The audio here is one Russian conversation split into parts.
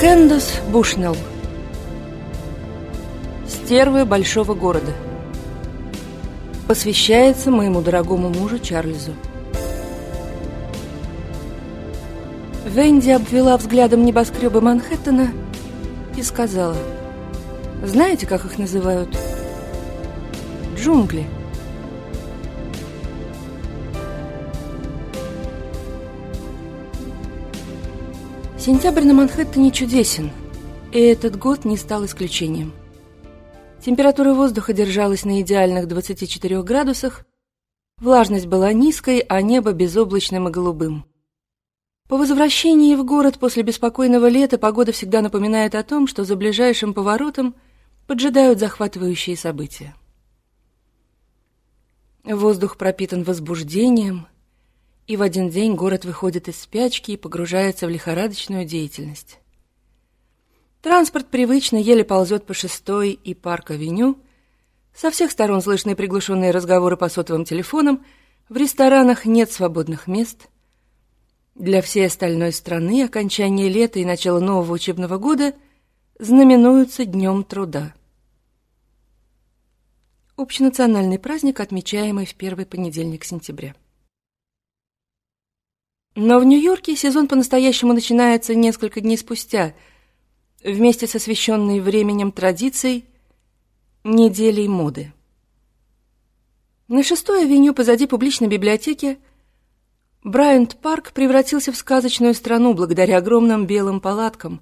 Кэндас Бушнелл. Стервы большого города. Посвящается моему дорогому мужу Чарльзу. Венди обвела взглядом небоскребы Манхэттена и сказала Знаете, как их называют? Джунгли Сентябрь на Манхэттене чудесен, и этот год не стал исключением. Температура воздуха держалась на идеальных 24 градусах, влажность была низкой, а небо безоблачным и голубым. По возвращении в город после беспокойного лета погода всегда напоминает о том, что за ближайшим поворотом поджидают захватывающие события. Воздух пропитан возбуждением, и в один день город выходит из спячки и погружается в лихорадочную деятельность. Транспорт привычно еле ползет по шестой и парк-авеню. Со всех сторон слышны приглушенные разговоры по сотовым телефонам. В ресторанах нет свободных мест. Для всей остальной страны окончание лета и начало нового учебного года знаменуются Днем труда. Общенациональный праздник, отмечаемый в первый понедельник сентября. Но в Нью-Йорке сезон по-настоящему начинается несколько дней спустя, вместе с освещенной временем традицией неделей моды. На шестой авеню позади публичной библиотеки Брайант-парк превратился в сказочную страну благодаря огромным белым палаткам,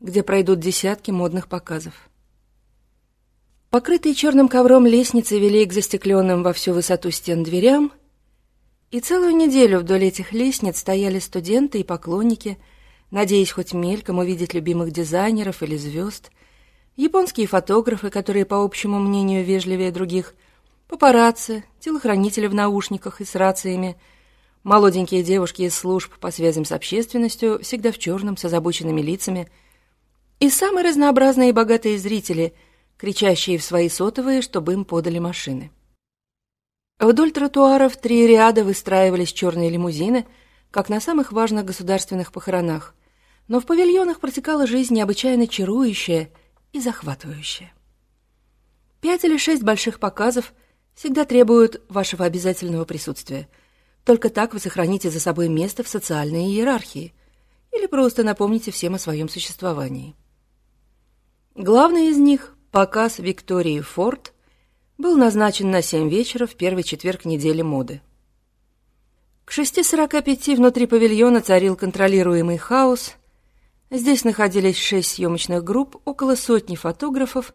где пройдут десятки модных показов. Покрытые черным ковром лестницы вели к застекленным во всю высоту стен дверям — и целую неделю вдоль этих лестниц стояли студенты и поклонники, надеясь хоть мельком увидеть любимых дизайнеров или звезд, японские фотографы, которые, по общему мнению, вежливее других, папарацци, телохранители в наушниках и с рациями, молоденькие девушки из служб по связям с общественностью, всегда в черном, с озабоченными лицами, и самые разнообразные и богатые зрители, кричащие в свои сотовые, чтобы им подали машины. Вдоль тротуаров три ряда выстраивались черные лимузины, как на самых важных государственных похоронах, но в павильонах протекала жизнь необычайно чарующая и захватывающая. Пять или шесть больших показов всегда требуют вашего обязательного присутствия. Только так вы сохраните за собой место в социальной иерархии или просто напомните всем о своем существовании. Главный из них – показ Виктории Форд – был назначен на семь вечера в первый четверг недели моды. К 6.45 внутри павильона царил контролируемый хаос. Здесь находились шесть съемочных групп, около сотни фотографов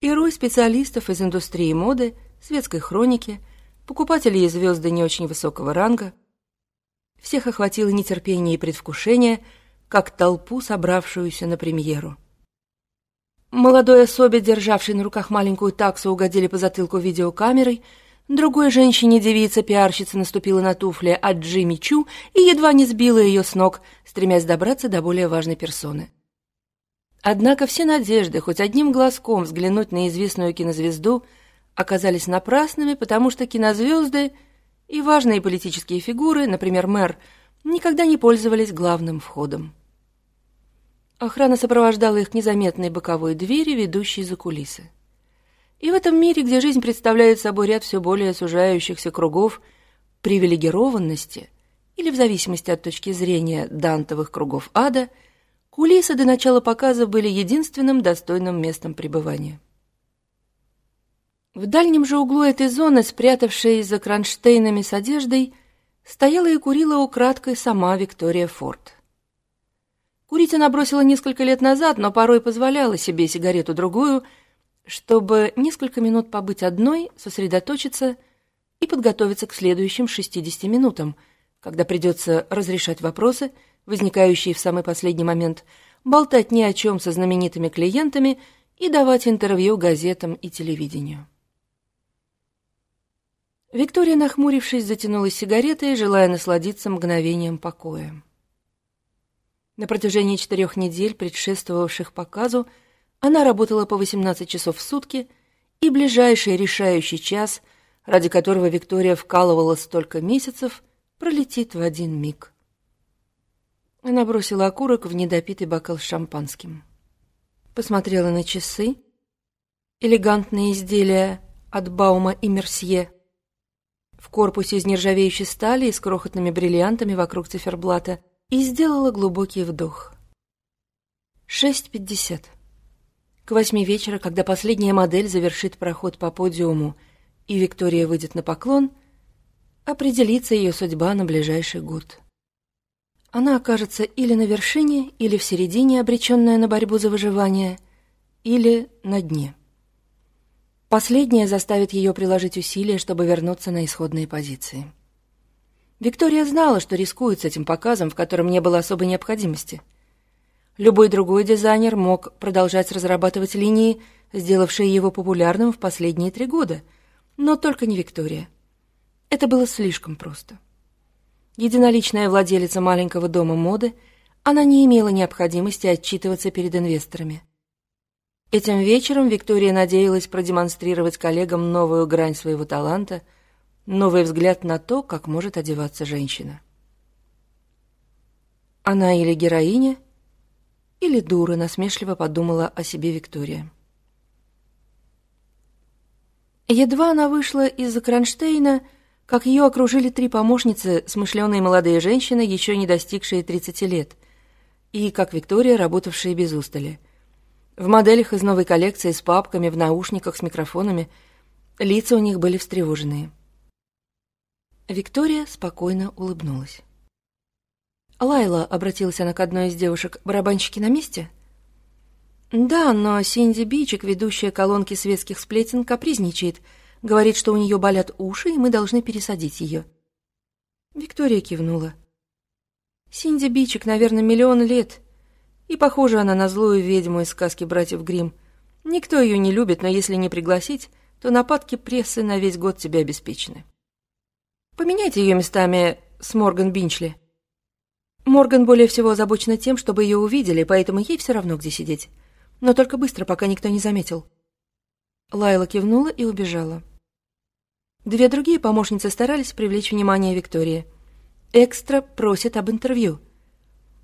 и рой специалистов из индустрии моды, светской хроники, покупателей и звезды не очень высокого ранга. Всех охватило нетерпение и предвкушение, как толпу, собравшуюся на премьеру. Молодой особе, державшей на руках маленькую таксу, угодили по затылку видеокамерой. Другой женщине-девица-пиарщица наступила на туфли от Джимми Чу и едва не сбила ее с ног, стремясь добраться до более важной персоны. Однако все надежды хоть одним глазком взглянуть на известную кинозвезду оказались напрасными, потому что кинозвезды и важные политические фигуры, например, мэр, никогда не пользовались главным входом. Охрана сопровождала их незаметной боковой двери, ведущей за кулисы. И в этом мире, где жизнь представляет собой ряд все более сужающихся кругов привилегированности, или в зависимости от точки зрения дантовых кругов ада, кулисы до начала показа были единственным достойным местом пребывания. В дальнем же углу этой зоны, спрятавшей за кронштейнами с одеждой, стояла и курила украдкой сама Виктория Форд. Курить она бросила несколько лет назад, но порой позволяла себе сигарету-другую, чтобы несколько минут побыть одной, сосредоточиться и подготовиться к следующим 60 минутам, когда придется разрешать вопросы, возникающие в самый последний момент, болтать ни о чем со знаменитыми клиентами и давать интервью газетам и телевидению. Виктория, нахмурившись, затянулась сигаретой, желая насладиться мгновением покоя. На протяжении четырех недель, предшествовавших показу, она работала по 18 часов в сутки, и ближайший решающий час, ради которого Виктория вкалывала столько месяцев, пролетит в один миг. Она бросила окурок в недопитый бокал с шампанским. Посмотрела на часы. Элегантные изделия от Баума и Мерсье. В корпусе из нержавеющей стали и с крохотными бриллиантами вокруг циферблата. И сделала глубокий вдох. Шесть пятьдесят. К восьми вечера, когда последняя модель завершит проход по подиуму, и Виктория выйдет на поклон, определится ее судьба на ближайший год. Она окажется или на вершине, или в середине, обреченная на борьбу за выживание, или на дне. Последнее заставит ее приложить усилия, чтобы вернуться на исходные позиции. Виктория знала, что рискует с этим показом, в котором не было особой необходимости. Любой другой дизайнер мог продолжать разрабатывать линии, сделавшие его популярным в последние три года, но только не Виктория. Это было слишком просто. Единоличная владелица маленького дома моды, она не имела необходимости отчитываться перед инвесторами. Этим вечером Виктория надеялась продемонстрировать коллегам новую грань своего таланта, новый взгляд на то, как может одеваться женщина. Она или героиня, или дура, насмешливо подумала о себе Виктория. Едва она вышла из-за кронштейна, как ее окружили три помощницы, смышленые молодые женщины, еще не достигшие 30 лет, и, как Виктория, работавшие без устали. В моделях из новой коллекции с папками, в наушниках, с микрофонами. Лица у них были встревоженные. Виктория спокойно улыбнулась. «Лайла», — обратилась она к одной из девушек, — «барабанщики на месте?» «Да, но Синди Бичек, ведущая колонки светских сплетен, капризничает», Говорит, что у нее болят уши, и мы должны пересадить ее. Виктория кивнула. Синди Бичек, наверное, миллион лет. И похожа она на злую ведьму из сказки братьев Гримм. Никто ее не любит, но если не пригласить, то нападки прессы на весь год тебе обеспечены. Поменяйте ее местами с Морган Бинчли. Морган более всего озабочена тем, чтобы ее увидели, поэтому ей все равно, где сидеть. Но только быстро, пока никто не заметил. Лайла кивнула и убежала. Две другие помощницы старались привлечь внимание Виктории. «Экстра просит об интервью.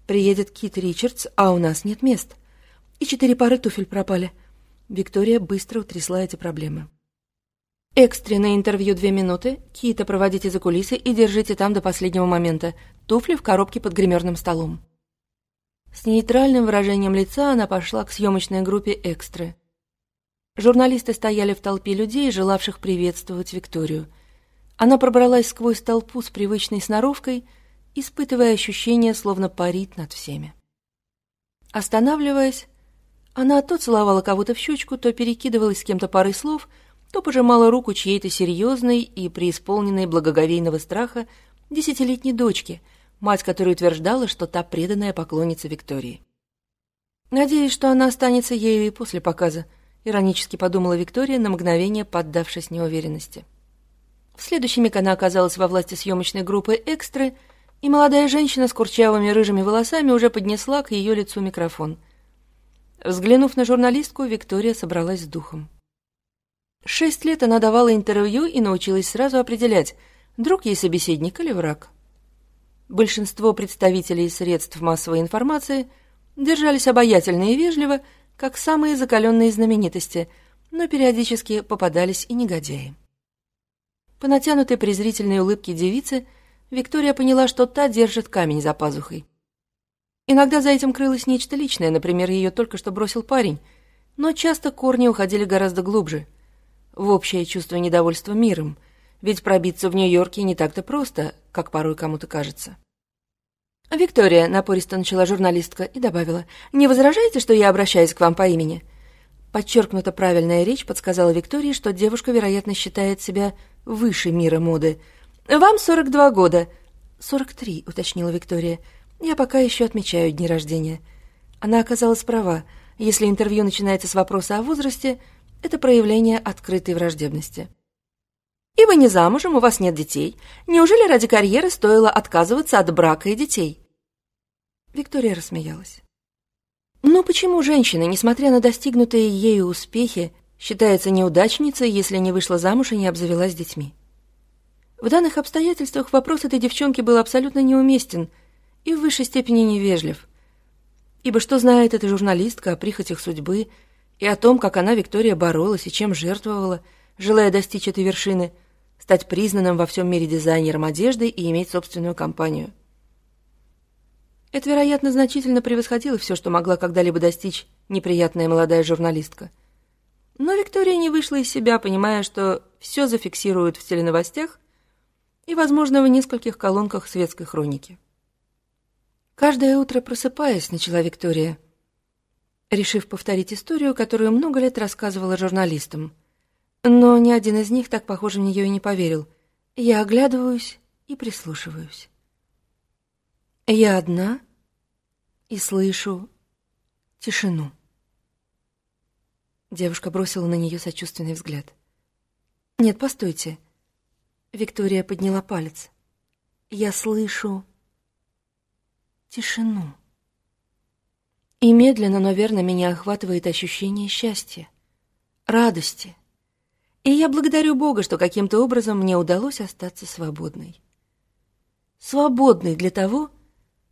Приедет Кит Ричардс, а у нас нет мест. И четыре пары туфель пропали». Виктория быстро утрясла эти проблемы. «Экстренное интервью две минуты. Кита проводите за кулисы и держите там до последнего момента. Туфли в коробке под гримерным столом». С нейтральным выражением лица она пошла к съемочной группе «Экстры». Журналисты стояли в толпе людей, желавших приветствовать Викторию. Она пробралась сквозь толпу с привычной сноровкой, испытывая ощущение, словно парит над всеми. Останавливаясь, она то целовала кого-то в щечку, то перекидывалась с кем-то парой слов, то пожимала руку чьей-то серьезной и преисполненной благоговейного страха десятилетней дочки, мать которой утверждала, что та преданная поклонница Виктории. Надеюсь, что она останется ею и после показа, — иронически подумала Виктория, на мгновение поддавшись неуверенности. В следующий миг она оказалась во власти съемочной группы «Экстры», и молодая женщина с курчавыми рыжими волосами уже поднесла к ее лицу микрофон. Взглянув на журналистку, Виктория собралась с духом. Шесть лет она давала интервью и научилась сразу определять, друг ей собеседник или враг. Большинство представителей средств массовой информации держались обаятельно и вежливо, как самые закаленные знаменитости, но периодически попадались и негодяи. По натянутой презрительной улыбке девицы Виктория поняла, что та держит камень за пазухой. Иногда за этим крылось нечто личное, например, ее только что бросил парень, но часто корни уходили гораздо глубже, в общее чувство недовольства миром, ведь пробиться в Нью-Йорке не так-то просто, как порой кому-то кажется. «Виктория», — напористо начала журналистка и добавила, «не возражаете, что я обращаюсь к вам по имени?» Подчеркнута правильная речь подсказала Виктории, что девушка, вероятно, считает себя выше мира моды. «Вам 42 года». «43», — уточнила Виктория. «Я пока еще отмечаю дни рождения». Она оказалась права. Если интервью начинается с вопроса о возрасте, это проявление открытой враждебности. «И вы не замужем, у вас нет детей. Неужели ради карьеры стоило отказываться от брака и детей?» Виктория рассмеялась. Но почему женщина, несмотря на достигнутые ею успехи, считается неудачницей, если не вышла замуж и не обзавелась детьми? В данных обстоятельствах вопрос этой девчонки был абсолютно неуместен, и в высшей степени невежлив. Ибо что знает эта журналистка о прихотях судьбы и о том, как она, Виктория, боролась и чем жертвовала, желая достичь этой вершины, стать признанным во всем мире дизайнером одежды и иметь собственную компанию. Это, вероятно, значительно превосходило все, что могла когда-либо достичь неприятная молодая журналистка. Но Виктория не вышла из себя, понимая, что все зафиксируют в теленовостях и, возможно, в нескольких колонках светской хроники. Каждое утро просыпаясь, начала Виктория, решив повторить историю, которую много лет рассказывала журналистам. Но ни один из них так, похоже, в нее и не поверил. Я оглядываюсь и прислушиваюсь. Я одна и слышу тишину. Девушка бросила на нее сочувственный взгляд. «Нет, постойте». Виктория подняла палец. «Я слышу тишину». И медленно, но верно меня охватывает ощущение счастья, радости. И я благодарю Бога, что каким-то образом мне удалось остаться свободной. Свободной для того,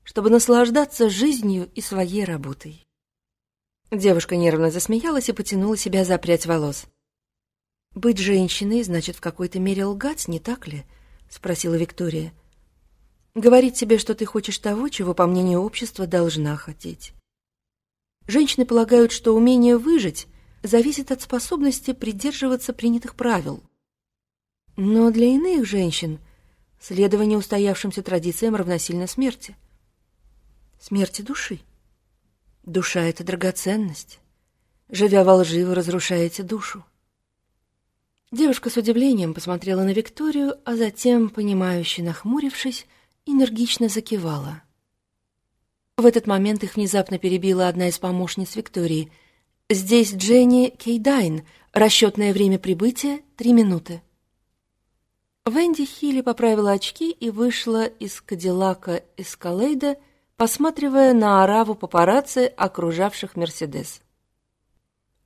чтобы наслаждаться жизнью и своей работой. Девушка нервно засмеялась и потянула себя за прядь волос. «Быть женщиной значит в какой-то мере лгать, не так ли?» — спросила Виктория. «Говорить себе, что ты хочешь того, чего, по мнению общества, должна хотеть. Женщины полагают, что умение выжить зависит от способности придерживаться принятых правил. Но для иных женщин следование устоявшимся традициям равносильно смерти — смерти души. Душа — это драгоценность. Живя во лжи, вы разрушаете душу. Девушка с удивлением посмотрела на Викторию, а затем, понимающе нахмурившись, энергично закивала. В этот момент их внезапно перебила одна из помощниц Виктории. «Здесь Дженни Кейдайн. Расчетное время прибытия — три минуты». Венди Хилли поправила очки и вышла из Кадиллака Эскалейда, посматривая на ораву папарацци, окружавших Мерседес.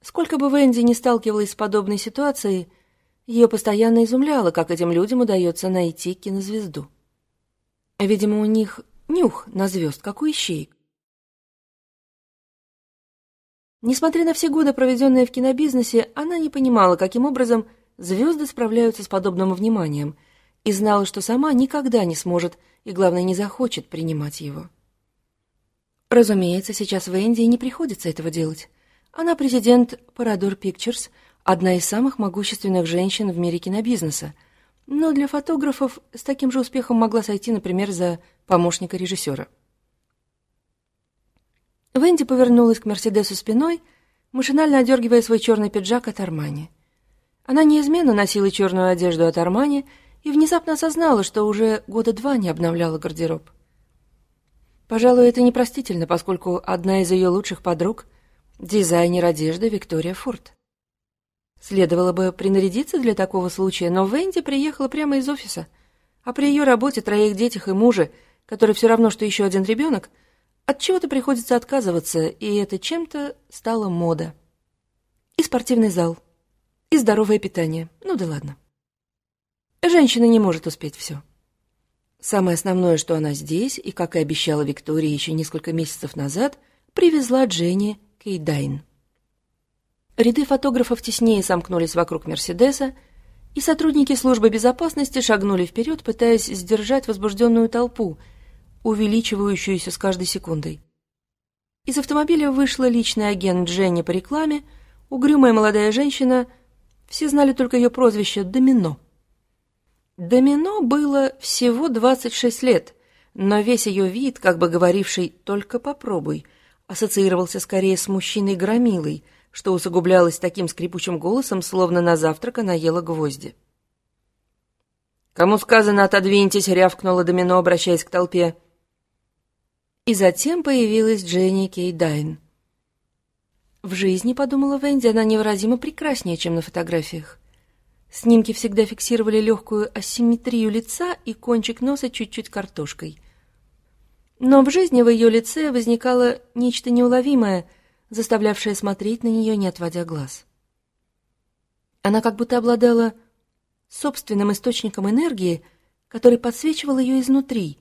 Сколько бы Венди не сталкивалась с подобной ситуацией, ее постоянно изумляло, как этим людям удается найти кинозвезду. Видимо, у них нюх на звезд, как у ищеек. Несмотря на все годы, проведенные в кинобизнесе, она не понимала, каким образом звезды справляются с подобным вниманием, и знала, что сама никогда не сможет и, главное, не захочет принимать его. Разумеется, сейчас в Индии не приходится этого делать. Она президент Parador Pictures, одна из самых могущественных женщин в мире кинобизнеса. Но для фотографов с таким же успехом могла сойти, например, за помощника режиссера. Венди повернулась к Мерседесу спиной, машинально одергивая свой черный пиджак от Армани. Она неизменно носила черную одежду от Армани и внезапно осознала, что уже года два не обновляла гардероб. Пожалуй, это непростительно, поскольку одна из ее лучших подруг — дизайнер одежды Виктория Форд. Следовало бы принарядиться для такого случая, но Венди приехала прямо из офиса, а при ее работе, троих детях и муже, который все равно, что еще один ребенок, от чего-то приходится отказываться, и это чем-то стала мода. И спортивный зал, и здоровое питание. Ну да ладно. Женщина не может успеть все. Самое основное, что она здесь, и, как и обещала Виктория еще несколько месяцев назад, привезла Дженни Кейдайн. Ряды фотографов теснее сомкнулись вокруг Мерседеса, и сотрудники службы безопасности шагнули вперед, пытаясь сдержать возбужденную толпу, увеличивающуюся с каждой секундой. Из автомобиля вышла личный агент Дженни по рекламе, угрюмая молодая женщина, все знали только ее прозвище «Домино». Домино было всего 26 лет, но весь ее вид, как бы говоривший «только попробуй», ассоциировался скорее с мужчиной-громилой, что усугублялось таким скрипучим голосом, словно на завтрак она ела гвозди. «Кому сказано, отодвиньтесь!» — рявкнула Домино, обращаясь к толпе. И затем появилась Дженни Кейдайн. В жизни, подумала Венди, она невыразимо прекраснее, чем на фотографиях. Снимки всегда фиксировали легкую асимметрию лица и кончик носа чуть-чуть картошкой. Но в жизни в ее лице возникало нечто неуловимое, заставлявшее смотреть на нее, не отводя глаз. Она как будто обладала собственным источником энергии, который подсвечивал ее изнутри,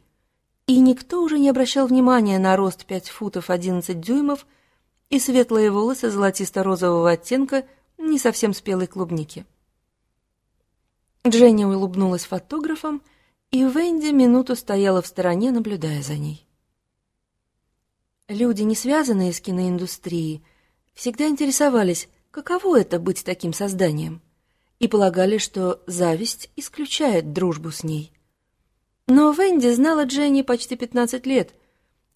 и никто уже не обращал внимания на рост 5 футов 11 дюймов и светлые волосы золотисто-розового оттенка не совсем спелой клубники. Дженни улыбнулась фотографом, и Венди минуту стояла в стороне, наблюдая за ней. Люди, не связанные с киноиндустрией, всегда интересовались, каково это быть таким созданием, и полагали, что зависть исключает дружбу с ней. Но Венди знала Дженни почти 15 лет,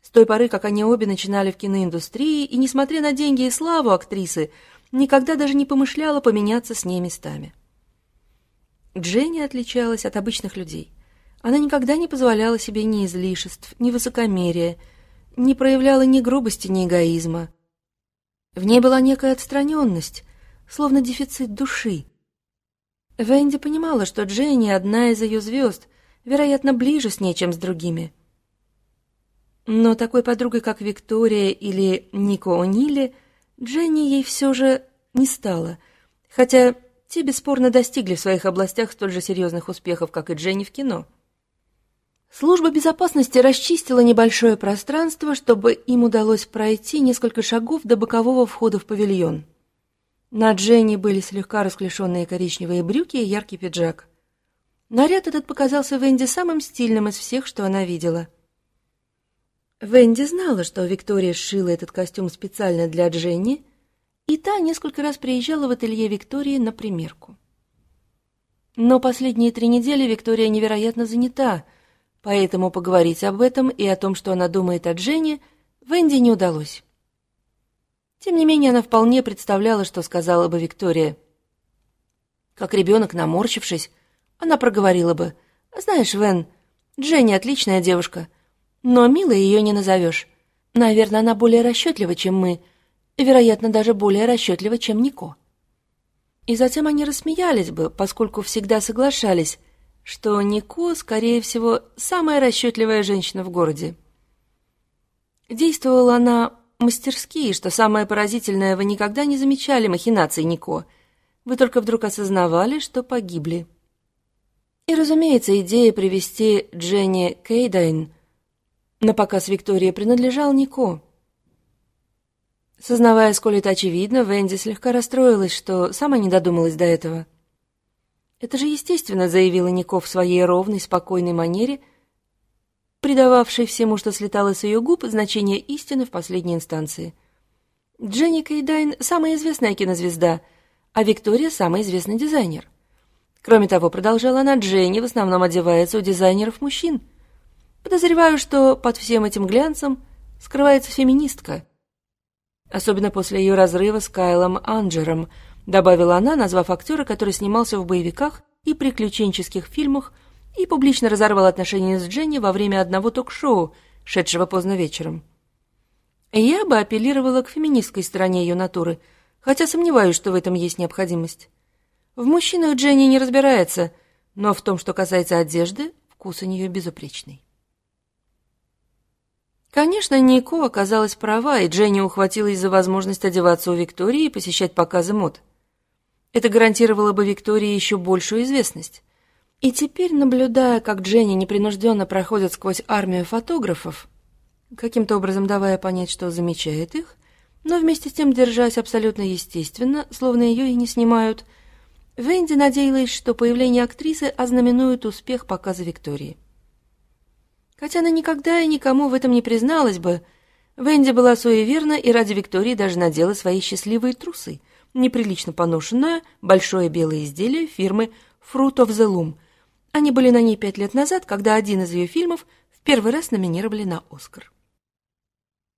с той поры, как они обе начинали в киноиндустрии, и, несмотря на деньги и славу актрисы, никогда даже не помышляла поменяться с ней местами. Дженни отличалась от обычных людей. Она никогда не позволяла себе ни излишеств, ни высокомерия, не проявляла ни грубости, ни эгоизма. В ней была некая отстраненность, словно дефицит души. Венди понимала, что Дженни — одна из ее звезд, вероятно, ближе с ней, чем с другими. Но такой подругой, как Виктория или Нико О'Нили, Дженни ей все же не стала, хотя те бесспорно достигли в своих областях столь же серьезных успехов, как и Дженни в кино. Служба безопасности расчистила небольшое пространство, чтобы им удалось пройти несколько шагов до бокового входа в павильон. На Дженни были слегка расклешенные коричневые брюки и яркий пиджак. Наряд этот показался Венди самым стильным из всех, что она видела. Венди знала, что Виктория сшила этот костюм специально для Дженни, и та несколько раз приезжала в ателье Виктории на примерку. Но последние три недели Виктория невероятно занята — поэтому поговорить об этом и о том, что она думает о Дженни, Венди не удалось. Тем не менее, она вполне представляла, что сказала бы Виктория. Как ребенок, наморщившись, она проговорила бы, «Знаешь, Вен, Дженни отличная девушка, но милой ее не назовешь. Наверное, она более расчетлива, чем мы, и, вероятно, даже более расчетлива, чем Нико». И затем они рассмеялись бы, поскольку всегда соглашались, что Нико, скорее всего, самая расчетливая женщина в городе. Действовала она мастерски, и, что самое поразительное, вы никогда не замечали махинаций Нико. Вы только вдруг осознавали, что погибли. И, разумеется, идея привести Дженни Кейдайн на показ Виктории принадлежал Нико. Сознавая, сколь это очевидно, Венди слегка расстроилась, что сама не додумалась до этого. Это же естественно, заявила Нико в своей ровной, спокойной манере, придававшей всему, что слетало с ее губ, значение истины в последней инстанции. Дженни Кейдайн — самая известная кинозвезда, а Виктория — самый известный дизайнер. Кроме того, продолжала она, Дженни в основном одевается у дизайнеров мужчин. Подозреваю, что под всем этим глянцем скрывается феминистка. Особенно после ее разрыва с Кайлом Анджером — добавила она, назвав актера, который снимался в боевиках и приключенческих фильмах и публично разорвал отношения с Дженни во время одного ток-шоу, шедшего поздно вечером. Я бы апеллировала к феминистской стороне ее натуры, хотя сомневаюсь, что в этом есть необходимость. В мужчинах Дженни не разбирается, но в том, что касается одежды, вкус у нее безупречный. Конечно, Нико оказалась права, и Дженни ухватилась за возможность одеваться у Виктории и посещать показы мод. Это гарантировало бы Виктории еще большую известность. И теперь, наблюдая, как Дженни непринужденно проходит сквозь армию фотографов, каким-то образом давая понять, что замечает их, но вместе с тем держась абсолютно естественно, словно ее и не снимают, Венди надеялась, что появление актрисы ознаменует успех показа Виктории. Хотя она никогда и никому в этом не призналась бы, Венди была суеверна и ради Виктории даже надела свои счастливые трусы — неприлично поношенное большое белое изделие фирмы Fruit of the Loom. Они были на ней пять лет назад, когда один из ее фильмов в первый раз номинировали на «Оскар».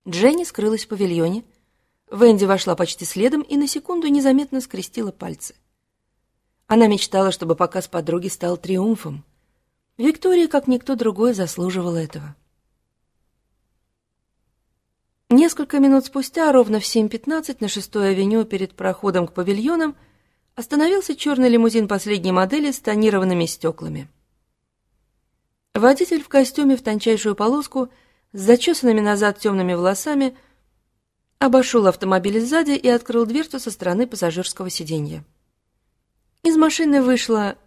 Дженни скрылась в павильоне. Венди вошла почти следом и на секунду незаметно скрестила пальцы. Она мечтала, чтобы показ подруги стал триумфом. Виктория, как никто другой, заслуживала этого. Несколько минут спустя, ровно в 7.15, на шестой авеню перед проходом к павильонам, остановился черный лимузин последней модели с тонированными стеклами. Водитель в костюме в тончайшую полоску с зачесанными назад темными волосами обошел автомобиль сзади и открыл дверцу со стороны пассажирского сиденья. Из машины вышла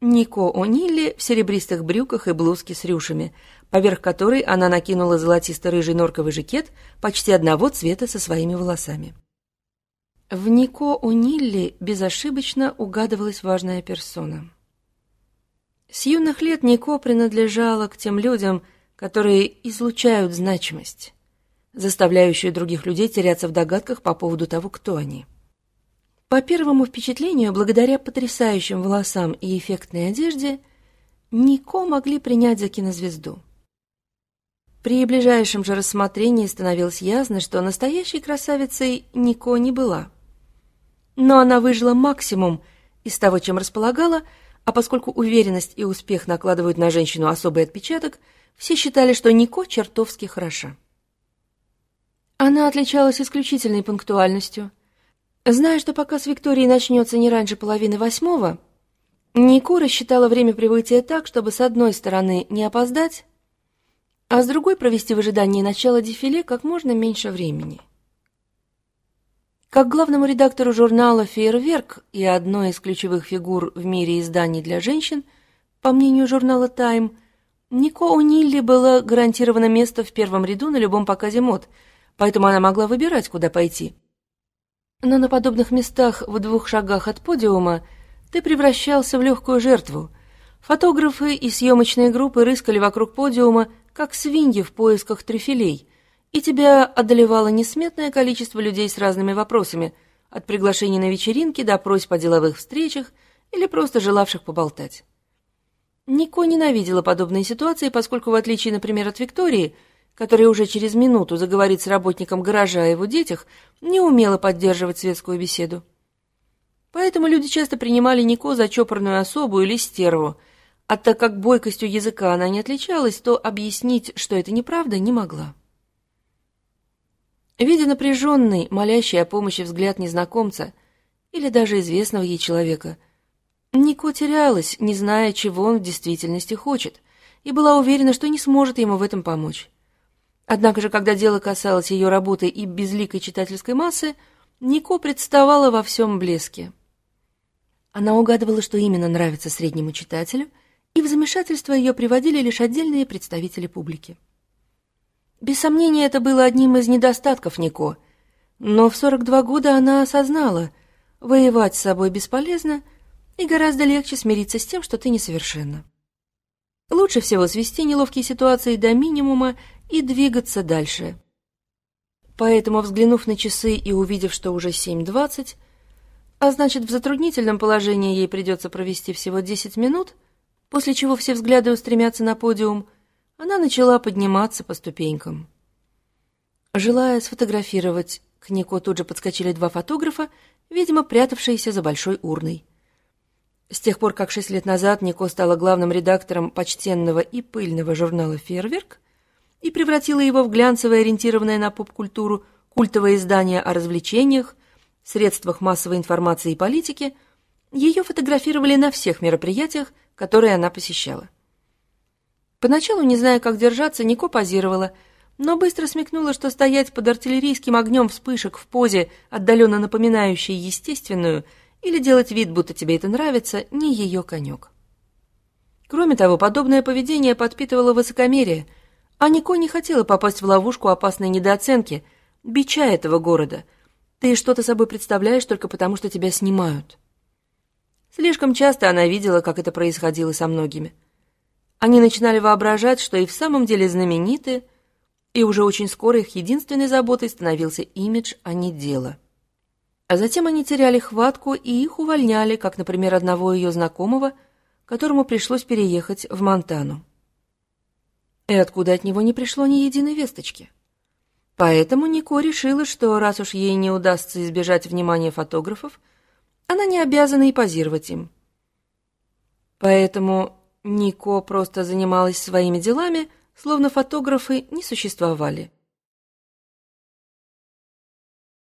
Нико О'Нилли в серебристых брюках и блузке с рюшами, поверх которой она накинула золотисто-рыжий норковый жакет почти одного цвета со своими волосами. В Нико О'Нилли безошибочно угадывалась важная персона. С юных лет Нико принадлежала к тем людям, которые излучают значимость, заставляющую других людей теряться в догадках по поводу того, кто они. По первому впечатлению, благодаря потрясающим волосам и эффектной одежде, Нико могли принять за кинозвезду. При ближайшем же рассмотрении становилось ясно, что настоящей красавицей Нико не была. Но она выжила максимум из того, чем располагала, а поскольку уверенность и успех накладывают на женщину особый отпечаток, все считали, что Нико чертовски хороша. Она отличалась исключительной пунктуальностью – Зная, что показ Виктории начнется не раньше половины восьмого, Нико рассчитала время прибытия так, чтобы с одной стороны не опоздать, а с другой провести в ожидании начала дефиле как можно меньше времени. Как главному редактору журнала «Фейерверк» и одной из ключевых фигур в мире изданий для женщин, по мнению журнала «Тайм», Нико Унилли было гарантировано место в первом ряду на любом показе мод, поэтому она могла выбирать, куда пойти – но на подобных местах в двух шагах от подиума ты превращался в легкую жертву. Фотографы и съемочные группы рыскали вокруг подиума, как свиньи в поисках трюфелей, и тебя одолевало несметное количество людей с разными вопросами, от приглашений на вечеринки до просьб о деловых встречах или просто желавших поболтать. Нико ненавидела подобные ситуации, поскольку, в отличие, например, от Виктории, которая уже через минуту заговорит с работником гаража о его детях, не умела поддерживать светскую беседу. Поэтому люди часто принимали Нико за чопорную особу или стерву, а так как бойкостью языка она не отличалась, то объяснить, что это неправда, не могла. Видя напряженный, молящий о помощи взгляд незнакомца или даже известного ей человека, Нико терялась, не зная, чего он в действительности хочет, и была уверена, что не сможет ему в этом помочь. Однако же, когда дело касалось ее работы и безликой читательской массы, Нико представала во всем блеске. Она угадывала, что именно нравится среднему читателю, и в замешательство ее приводили лишь отдельные представители публики. Без сомнения, это было одним из недостатков Нико, но в 42 года она осознала, воевать с собой бесполезно и гораздо легче смириться с тем, что ты несовершенна. Лучше всего свести неловкие ситуации до минимума и двигаться дальше. Поэтому, взглянув на часы и увидев, что уже 7.20, а значит, в затруднительном положении ей придется провести всего 10 минут, после чего все взгляды устремятся на подиум, она начала подниматься по ступенькам. Желая сфотографировать, к Нико тут же подскочили два фотографа, видимо, прятавшиеся за большой урной. С тех пор, как шесть лет назад Нико стала главным редактором почтенного и пыльного журнала «Фейерверк», и превратила его в глянцевое, ориентированное на поп-культуру, культовое издание о развлечениях, средствах массовой информации и политике, ее фотографировали на всех мероприятиях, которые она посещала. Поначалу, не зная, как держаться, Нико позировала, но быстро смекнула, что стоять под артиллерийским огнем вспышек в позе, отдаленно напоминающей естественную, или делать вид, будто тебе это нравится, не ее конек. Кроме того, подобное поведение подпитывало высокомерие – а Нико не хотела попасть в ловушку опасной недооценки, бича этого города. Ты что-то собой представляешь только потому, что тебя снимают. Слишком часто она видела, как это происходило со многими. Они начинали воображать, что и в самом деле знамениты, и уже очень скоро их единственной заботой становился имидж, а не дело. А затем они теряли хватку и их увольняли, как, например, одного ее знакомого, которому пришлось переехать в Монтану и откуда от него не пришло ни единой весточки. Поэтому Нико решила, что раз уж ей не удастся избежать внимания фотографов, она не обязана и позировать им. Поэтому Нико просто занималась своими делами, словно фотографы не существовали.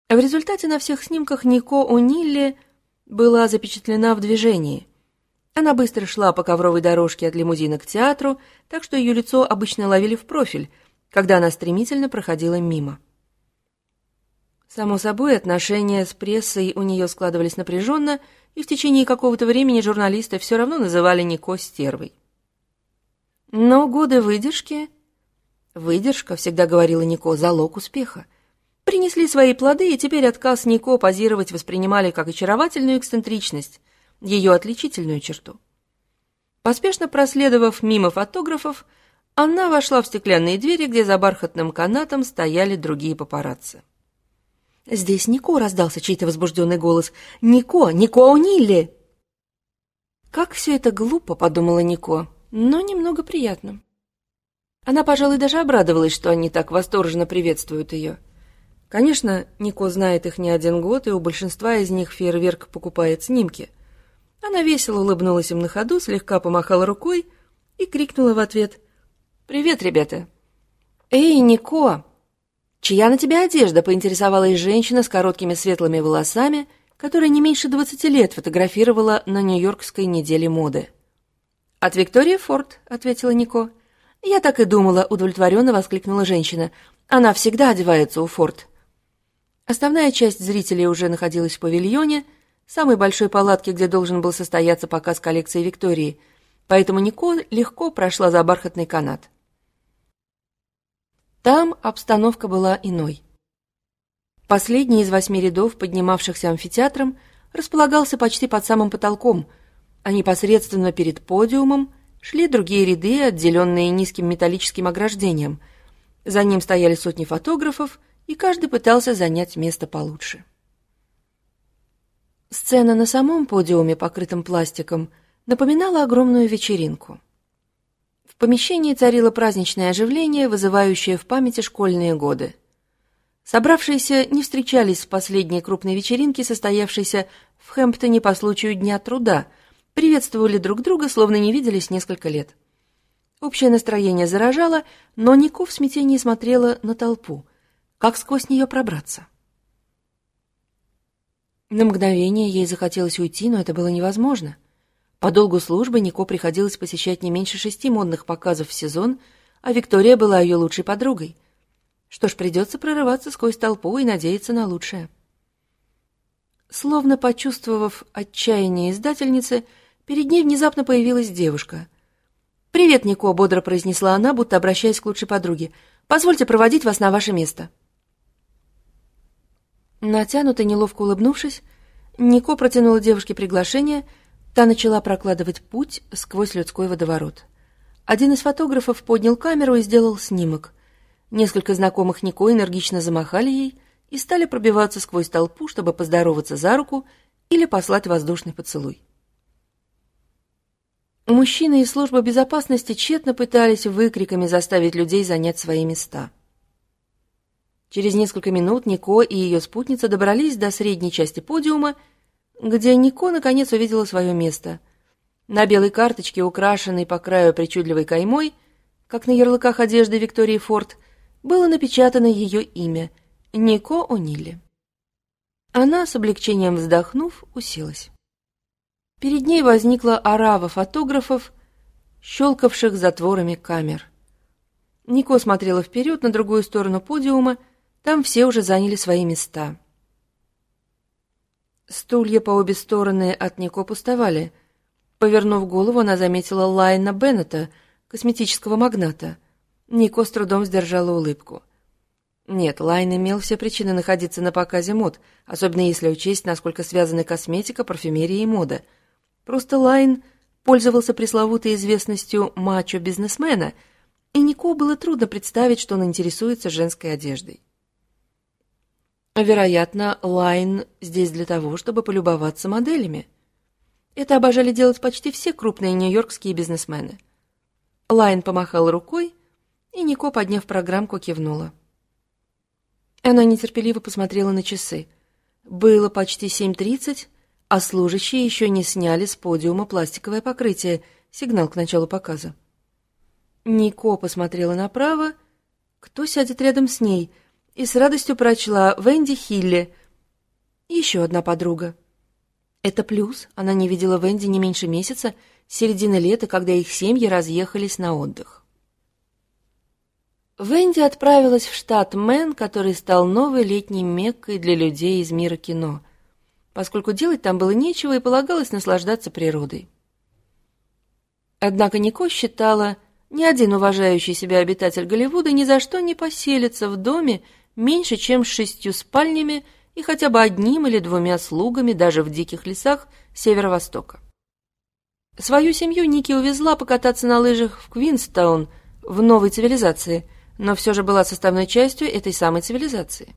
В результате на всех снимках Нико О'Нилли была запечатлена в движении – она быстро шла по ковровой дорожке от лимузина к театру, так что ее лицо обычно ловили в профиль, когда она стремительно проходила мимо. Само собой, отношения с прессой у нее складывались напряженно, и в течение какого-то времени журналисты все равно называли Нико стервой. Но годы выдержки... Выдержка, всегда говорила Нико, залог успеха. Принесли свои плоды, и теперь отказ Нико позировать воспринимали как очаровательную эксцентричность, ее отличительную черту. Поспешно проследовав мимо фотографов, она вошла в стеклянные двери, где за бархатным канатом стояли другие папарацци. «Здесь Нико!» — раздался чей-то возбужденный голос. «Нико! Нико Унилли!» «Как все это глупо!» — подумала Нико, но немного приятно. Она, пожалуй, даже обрадовалась, что они так восторженно приветствуют ее. Конечно, Нико знает их не один год, и у большинства из них фейерверк покупает снимки. Она весело улыбнулась им на ходу, слегка помахала рукой и крикнула в ответ «Привет, ребята!» «Эй, Нико!» «Чья на тебе одежда?» — поинтересовалась женщина с короткими светлыми волосами, которая не меньше двадцати лет фотографировала на Нью-Йоркской неделе моды. «От Виктории Форд», — ответила Нико. «Я так и думала», — удовлетворенно воскликнула женщина. «Она всегда одевается у Форд». Основная часть зрителей уже находилась в павильоне, самой большой палатке, где должен был состояться показ коллекции Виктории, поэтому Нико легко прошла за бархатный канат. Там обстановка была иной. Последний из восьми рядов, поднимавшихся амфитеатром, располагался почти под самым потолком, а непосредственно перед подиумом шли другие ряды, отделенные низким металлическим ограждением. За ним стояли сотни фотографов, и каждый пытался занять место получше. Сцена на самом подиуме, покрытом пластиком, напоминала огромную вечеринку. В помещении царило праздничное оживление, вызывающее в памяти школьные годы. Собравшиеся не встречались с последней крупной вечеринки, состоявшейся в Хэмптоне по случаю Дня труда, приветствовали друг друга, словно не виделись несколько лет. Общее настроение заражало, но Нико в смятении смотрела на толпу. Как сквозь нее пробраться? На мгновение ей захотелось уйти, но это было невозможно — по долгу службы Нико приходилось посещать не меньше шести модных показов в сезон, а Виктория была ее лучшей подругой. Что ж, придется прорываться сквозь толпу и надеяться на лучшее. Словно почувствовав отчаяние издательницы, перед ней внезапно появилась девушка. «Привет, Нико», — бодро произнесла она, будто обращаясь к лучшей подруге. «Позвольте проводить вас на ваше место». Натянуто, неловко улыбнувшись, Нико протянула девушке приглашение — Та начала прокладывать путь сквозь людской водоворот. Один из фотографов поднял камеру и сделал снимок. Несколько знакомых Нико энергично замахали ей и стали пробиваться сквозь толпу, чтобы поздороваться за руку или послать воздушный поцелуй. Мужчины из службы безопасности тщетно пытались выкриками заставить людей занять свои места. Через несколько минут Нико и ее спутница добрались до средней части подиума где Нико наконец увидела свое место. На белой карточке, украшенной по краю причудливой каймой, как на ярлыках одежды Виктории Форд, было напечатано ее имя — Нико О'Нилли. Она, с облегчением вздохнув, уселась. Перед ней возникла орава фотографов, щелкавших затворами камер. Нико смотрела вперед на другую сторону подиума, там все уже заняли свои места. Стулья по обе стороны от Нико пустовали. Повернув голову, она заметила Лайна Беннета, косметического магната. Нико с трудом сдержала улыбку. Нет, Лайн имел все причины находиться на показе мод, особенно если учесть, насколько связаны косметика, парфюмерия и мода. Просто Лайн пользовался пресловутой известностью мачо-бизнесмена, и Нико было трудно представить, что он интересуется женской одеждой. Вероятно, Лайн здесь для того, чтобы полюбоваться моделями. Это обожали делать почти все крупные нью-йоркские бизнесмены. Лайн помахал рукой, и Нико, подняв программку, кивнула. Она нетерпеливо посмотрела на часы. Было почти 7.30, а служащие еще не сняли с подиума пластиковое покрытие, сигнал к началу показа. Нико посмотрела направо. Кто сядет рядом с ней — и с радостью прочла Венди Хилли. Еще одна подруга. Это плюс, она не видела Венди не меньше месяца, середины лета, когда их семьи разъехались на отдых. Венди отправилась в штат Мэн, который стал новой летней меккой для людей из мира кино, поскольку делать там было нечего и полагалось наслаждаться природой. Однако Нико считала, ни один уважающий себя обитатель Голливуда ни за что не поселится в доме меньше, чем с шестью спальнями и хотя бы одним или двумя слугами даже в диких лесах северо-востока. Свою семью Ники увезла покататься на лыжах в Квинстаун в новой цивилизации, но все же была составной частью этой самой цивилизации.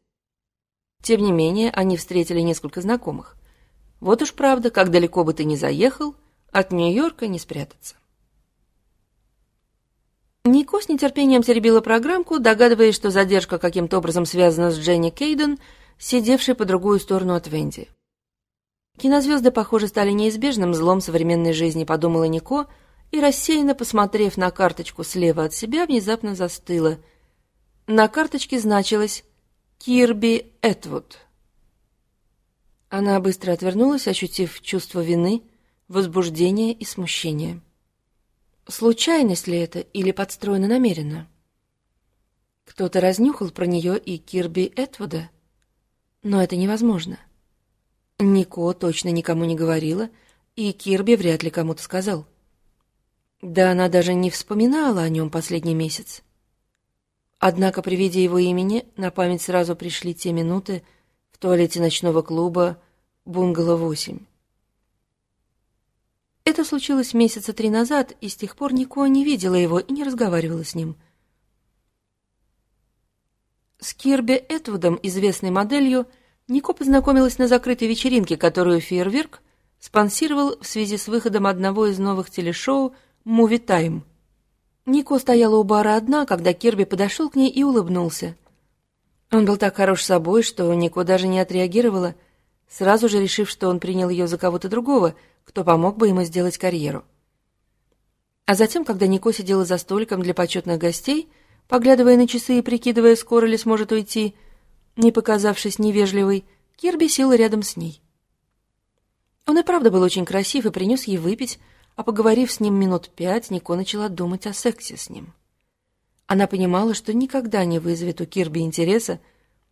Тем не менее, они встретили несколько знакомых. Вот уж правда, как далеко бы ты ни заехал, от Нью-Йорка не спрятаться. Нико с нетерпением теребила программку, догадываясь, что задержка каким-то образом связана с Дженни Кейден, сидевшей по другую сторону от Венди. Кинозвезды, похоже, стали неизбежным злом современной жизни, подумала Нико, и, рассеянно посмотрев на карточку слева от себя, внезапно застыла. На карточке значилось «Кирби Этвуд». Она быстро отвернулась, ощутив чувство вины, возбуждения и смущения. Случайность ли это или подстроено намеренно? Кто-то разнюхал про нее и Кирби Этвуда? Но это невозможно. Нико точно никому не говорила, и Кирби вряд ли кому-то сказал. Да она даже не вспоминала о нем последний месяц. Однако при виде его имени на память сразу пришли те минуты в туалете ночного клуба «Бунгало-8». Это случилось месяца три назад, и с тех пор Нико не видела его и не разговаривала с ним. С Кирби Этвудом, известной моделью, Нико познакомилась на закрытой вечеринке, которую «Фейерверк» спонсировал в связи с выходом одного из новых телешоу «Муви Тайм». Нико стояла у бара одна, когда Кирби подошел к ней и улыбнулся. Он был так хорош собой, что Нико даже не отреагировала, сразу же решив, что он принял ее за кого-то другого — кто помог бы ему сделать карьеру. А затем, когда Нико сидела за столиком для почетных гостей, поглядывая на часы и прикидывая, скоро ли сможет уйти, не показавшись невежливой, Кирби села рядом с ней. Он и правда был очень красив и принес ей выпить, а поговорив с ним минут пять, Нико начала думать о сексе с ним. Она понимала, что никогда не вызовет у Кирби интереса,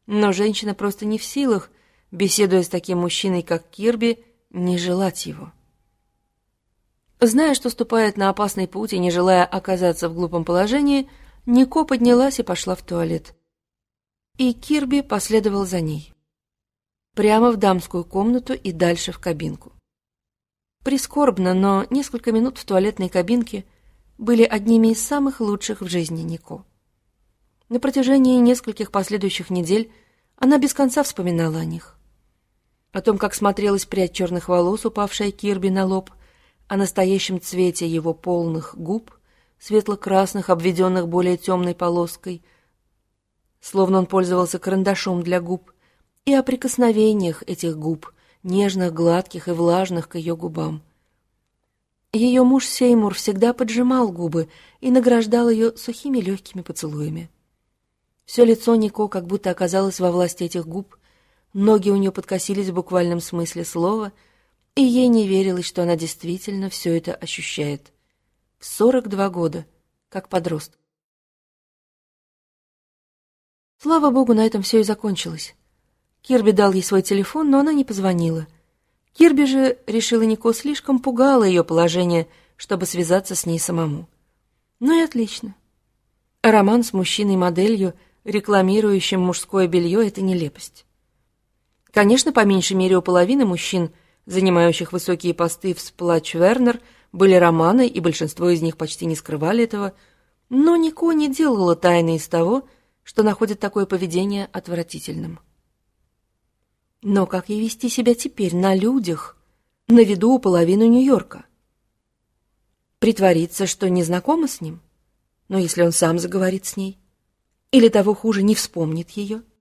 но женщина просто не в силах, беседуя с таким мужчиной, как Кирби, не желать его. Зная, что ступает на опасный путь и не желая оказаться в глупом положении, Нико поднялась и пошла в туалет. И Кирби последовал за ней. Прямо в дамскую комнату и дальше в кабинку. Прискорбно, но несколько минут в туалетной кабинке были одними из самых лучших в жизни Нико. На протяжении нескольких последующих недель она без конца вспоминала о них. О том, как смотрелась прядь черных волос, упавшая Кирби на лоб, о настоящем цвете его полных губ, светло-красных, обведенных более темной полоской, словно он пользовался карандашом для губ, и о прикосновениях этих губ, нежных, гладких и влажных к ее губам. Ее муж Сеймур всегда поджимал губы и награждал ее сухими легкими поцелуями. Все лицо Нико как будто оказалось во власти этих губ, ноги у нее подкосились в буквальном смысле слова — и ей не верилось, что она действительно все это ощущает. В 42 года, как подросток. Слава богу, на этом все и закончилось. Кирби дал ей свой телефон, но она не позвонила. Кирби же, решила Нико, слишком пугало ее положение, чтобы связаться с ней самому. Ну и отлично. Роман с мужчиной-моделью, рекламирующим мужское белье, — это нелепость. Конечно, по меньшей мере у половины мужчин — занимающих высокие посты в Сплач Вернер, были романы, и большинство из них почти не скрывали этого, но Нико не делала тайны из того, что находит такое поведение отвратительным. Но как ей вести себя теперь на людях, на виду у половины Нью-Йорка? Притвориться, что не знакома с ним? Но если он сам заговорит с ней? Или того хуже, не вспомнит ее? —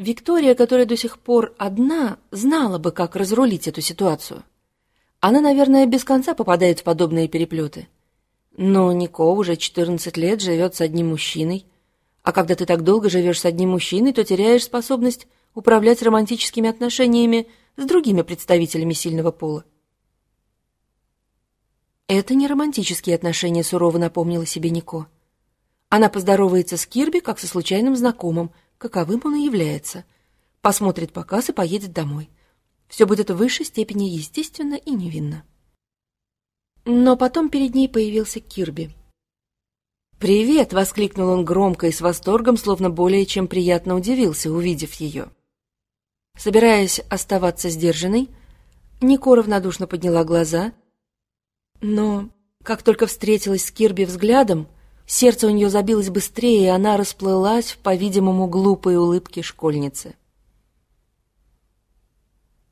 Виктория, которая до сих пор одна, знала бы, как разрулить эту ситуацию. Она, наверное, без конца попадает в подобные переплеты. Но Нико уже 14 лет живет с одним мужчиной, а когда ты так долго живешь с одним мужчиной, то теряешь способность управлять романтическими отношениями с другими представителями сильного пола. Это не романтические отношения, сурово напомнила себе Нико. Она поздоровается с Кирби, как со случайным знакомым, каковым он и является. Посмотрит показ и поедет домой. Все будет в высшей степени естественно и невинно. Но потом перед ней появился Кирби. «Привет!» — воскликнул он громко и с восторгом, словно более чем приятно удивился, увидев ее. Собираясь оставаться сдержанной, Нико равнодушно подняла глаза, но как только встретилась с Кирби взглядом, сердце у нее забилось быстрее, и она расплылась в, по-видимому, глупой улыбке школьницы.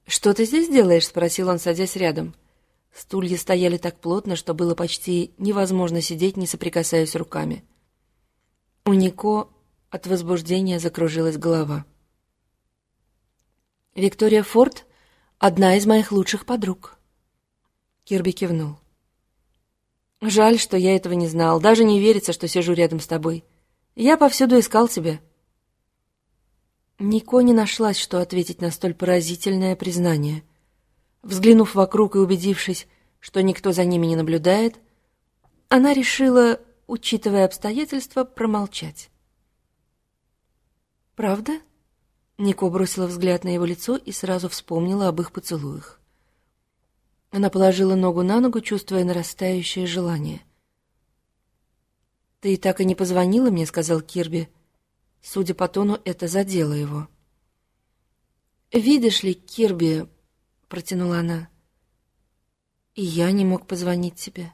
«Что ты здесь делаешь?» — спросил он, садясь рядом. Стулья стояли так плотно, что было почти невозможно сидеть, не соприкасаясь руками. У Нико от возбуждения закружилась голова. «Виктория Форд — одна из моих лучших подруг». Кирби кивнул. «Жаль, что я этого не знал. Даже не верится, что сижу рядом с тобой. Я повсюду искал тебя». Нико не нашлась, что ответить на столь поразительное признание. Взглянув вокруг и убедившись, что никто за ними не наблюдает, она решила, учитывая обстоятельства, промолчать. «Правда?» Нико бросила взгляд на его лицо и сразу вспомнила об их поцелуях. Она положила ногу на ногу, чувствуя нарастающее желание. «Ты так и не позвонила мне», — сказал Кирби. Судя по тону, это задело его. «Видишь ли, Кирби», — протянула она, — «и я не мог позвонить тебе».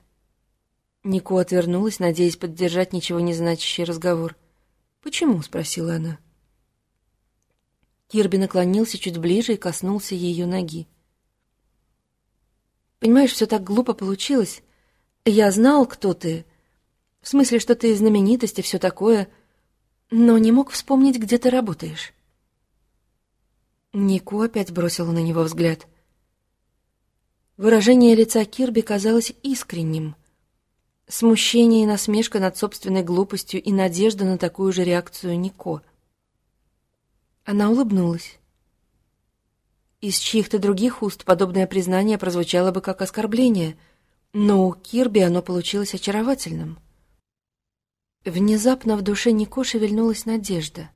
Нико отвернулась, надеясь поддержать ничего не значащий разговор. «Почему?» — спросила она. Кирби наклонился чуть ближе и коснулся ее ноги. «Понимаешь, все так глупо получилось. Я знал, кто ты. В смысле, что ты знаменитость и все такое, но не мог вспомнить, где ты работаешь». Нику опять бросила на него взгляд. Выражение лица Кирби казалось искренним. Смущение и насмешка над собственной глупостью и надежда на такую же реакцию Нико. Она улыбнулась. Из чьих-то других уст подобное признание прозвучало бы как оскорбление, но у Кирби оно получилось очаровательным. Внезапно в душе Нико шевельнулась надежда.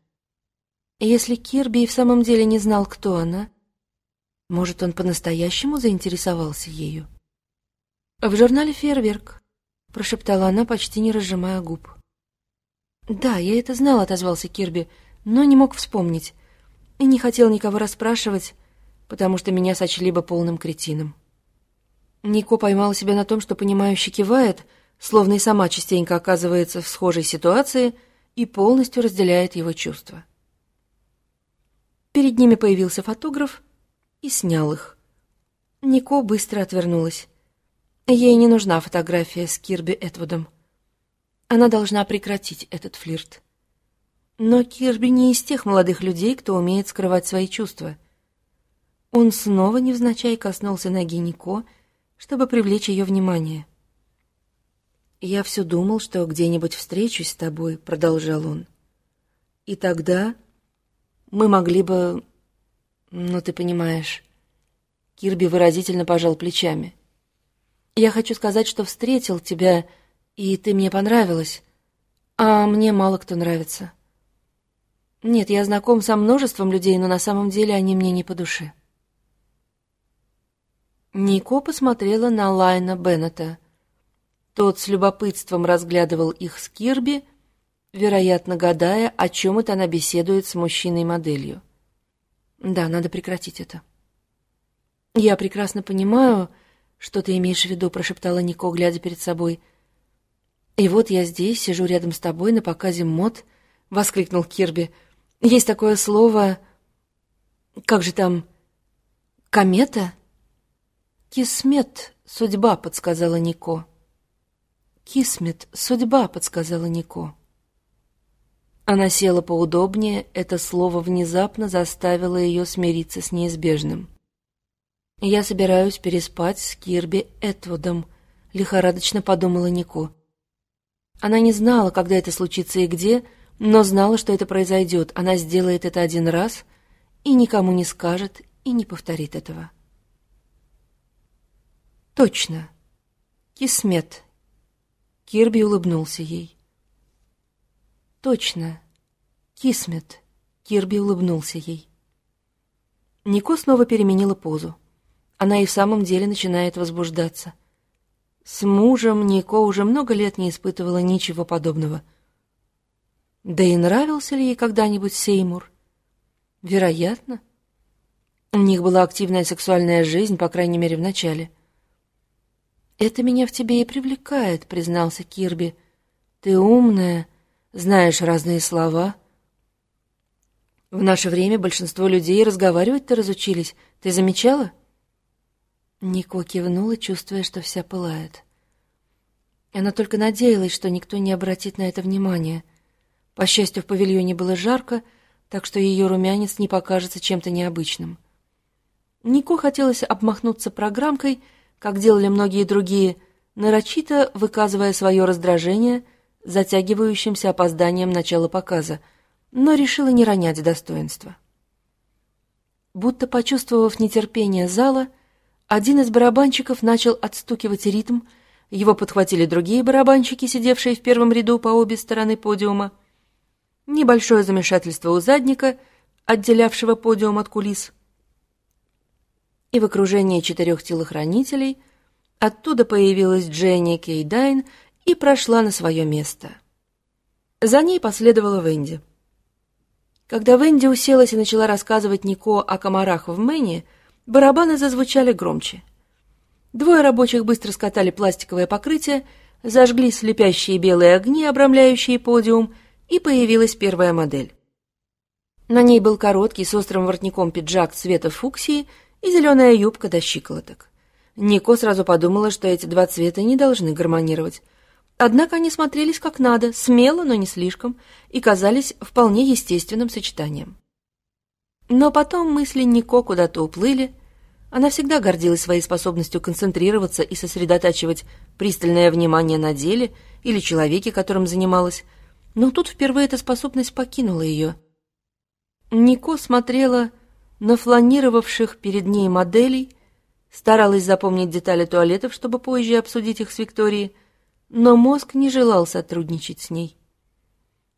Если Кирби и в самом деле не знал, кто она, может, он по-настоящему заинтересовался ею? «В журнале «Фейерверк», — прошептала она, почти не разжимая губ. «Да, я это знал», — отозвался Кирби, но не мог вспомнить. И не хотел никого расспрашивать, потому что меня сочли бы полным кретином. Нико поймала себя на том, что понимающе кивает, словно и сама частенько оказывается в схожей ситуации и полностью разделяет его чувства. Перед ними появился фотограф и снял их. Нико быстро отвернулась. Ей не нужна фотография с Кирби Этвудом. Она должна прекратить этот флирт. Но Кирби не из тех молодых людей, кто умеет скрывать свои чувства. Он снова невзначай коснулся ноги Нико, чтобы привлечь ее внимание. «Я все думал, что где-нибудь встречусь с тобой», — продолжал он. «И тогда мы могли бы... Ну, ты понимаешь...» Кирби выразительно пожал плечами. «Я хочу сказать, что встретил тебя, и ты мне понравилась, а мне мало кто нравится. Нет, я знаком со множеством людей, но на самом деле они мне не по душе». Нико посмотрела на Лайна Беннета — тот с любопытством разглядывал их с Кирби, вероятно, гадая, о чем это она беседует с мужчиной-моделью. Да, надо прекратить это. «Я прекрасно понимаю, что ты имеешь в виду», — прошептала Нико, глядя перед собой. «И вот я здесь, сижу рядом с тобой на показе мод», — воскликнул Кирби. «Есть такое слово... Как же там... Комета?» «Кисмет, судьба», — подсказала Нико. «Кисмет, судьба», — подсказала Нико. Она села поудобнее, это слово внезапно заставило ее смириться с неизбежным. «Я собираюсь переспать с Кирби Этвудом», — лихорадочно подумала Нико. Она не знала, когда это случится и где, но знала, что это произойдет. Она сделает это один раз и никому не скажет и не повторит этого. Точно. Кисмет Кирби улыбнулся ей. точно. Кисмет. Кирби улыбнулся ей. Нико снова переменила позу. Она и в самом деле начинает возбуждаться. С мужем Нико уже много лет не испытывала ничего подобного. Да и нравился ли ей когда-нибудь Сеймур? Вероятно. У них была активная сексуальная жизнь, по крайней мере, в начале. «Это меня в тебе и привлекает», — признался Кирби. «Ты умная, знаешь разные слова». В наше время большинство людей разговаривать-то разучились. Ты замечала? Нико кивнула, чувствуя, что вся пылает. Она только надеялась, что никто не обратит на это внимания. По счастью, в павильоне было жарко, так что ее румянец не покажется чем-то необычным. Нико хотелось обмахнуться программкой, как делали многие другие, нарочито выказывая свое раздражение затягивающимся опозданием начала показа — но решила не ронять достоинства. Будто почувствовав нетерпение зала, один из барабанщиков начал отстукивать ритм, его подхватили другие барабанщики, сидевшие в первом ряду по обе стороны подиума. Небольшое замешательство у задника, отделявшего подиум от кулис. И в окружении четырех телохранителей оттуда появилась Дженни Кейдайн и прошла на свое место. За ней последовала Венди. Когда Венди уселась и начала рассказывать Нико о комарах в Мэне, барабаны зазвучали громче. Двое рабочих быстро скатали пластиковое покрытие, зажгли слепящие белые огни, обрамляющие подиум, и появилась первая модель. На ней был короткий с острым воротником пиджак цвета фуксии и зеленая юбка до щиколоток. Нико сразу подумала, что эти два цвета не должны гармонировать — Однако они смотрелись как надо, смело, но не слишком, и казались вполне естественным сочетанием. Но потом мысли Нико куда-то уплыли. Она всегда гордилась своей способностью концентрироваться и сосредотачивать пристальное внимание на деле или человеке, которым занималась, но тут впервые эта способность покинула ее. Нико смотрела на фланировавших перед ней моделей, старалась запомнить детали туалетов, чтобы позже обсудить их с Викторией, но мозг не желал сотрудничать с ней.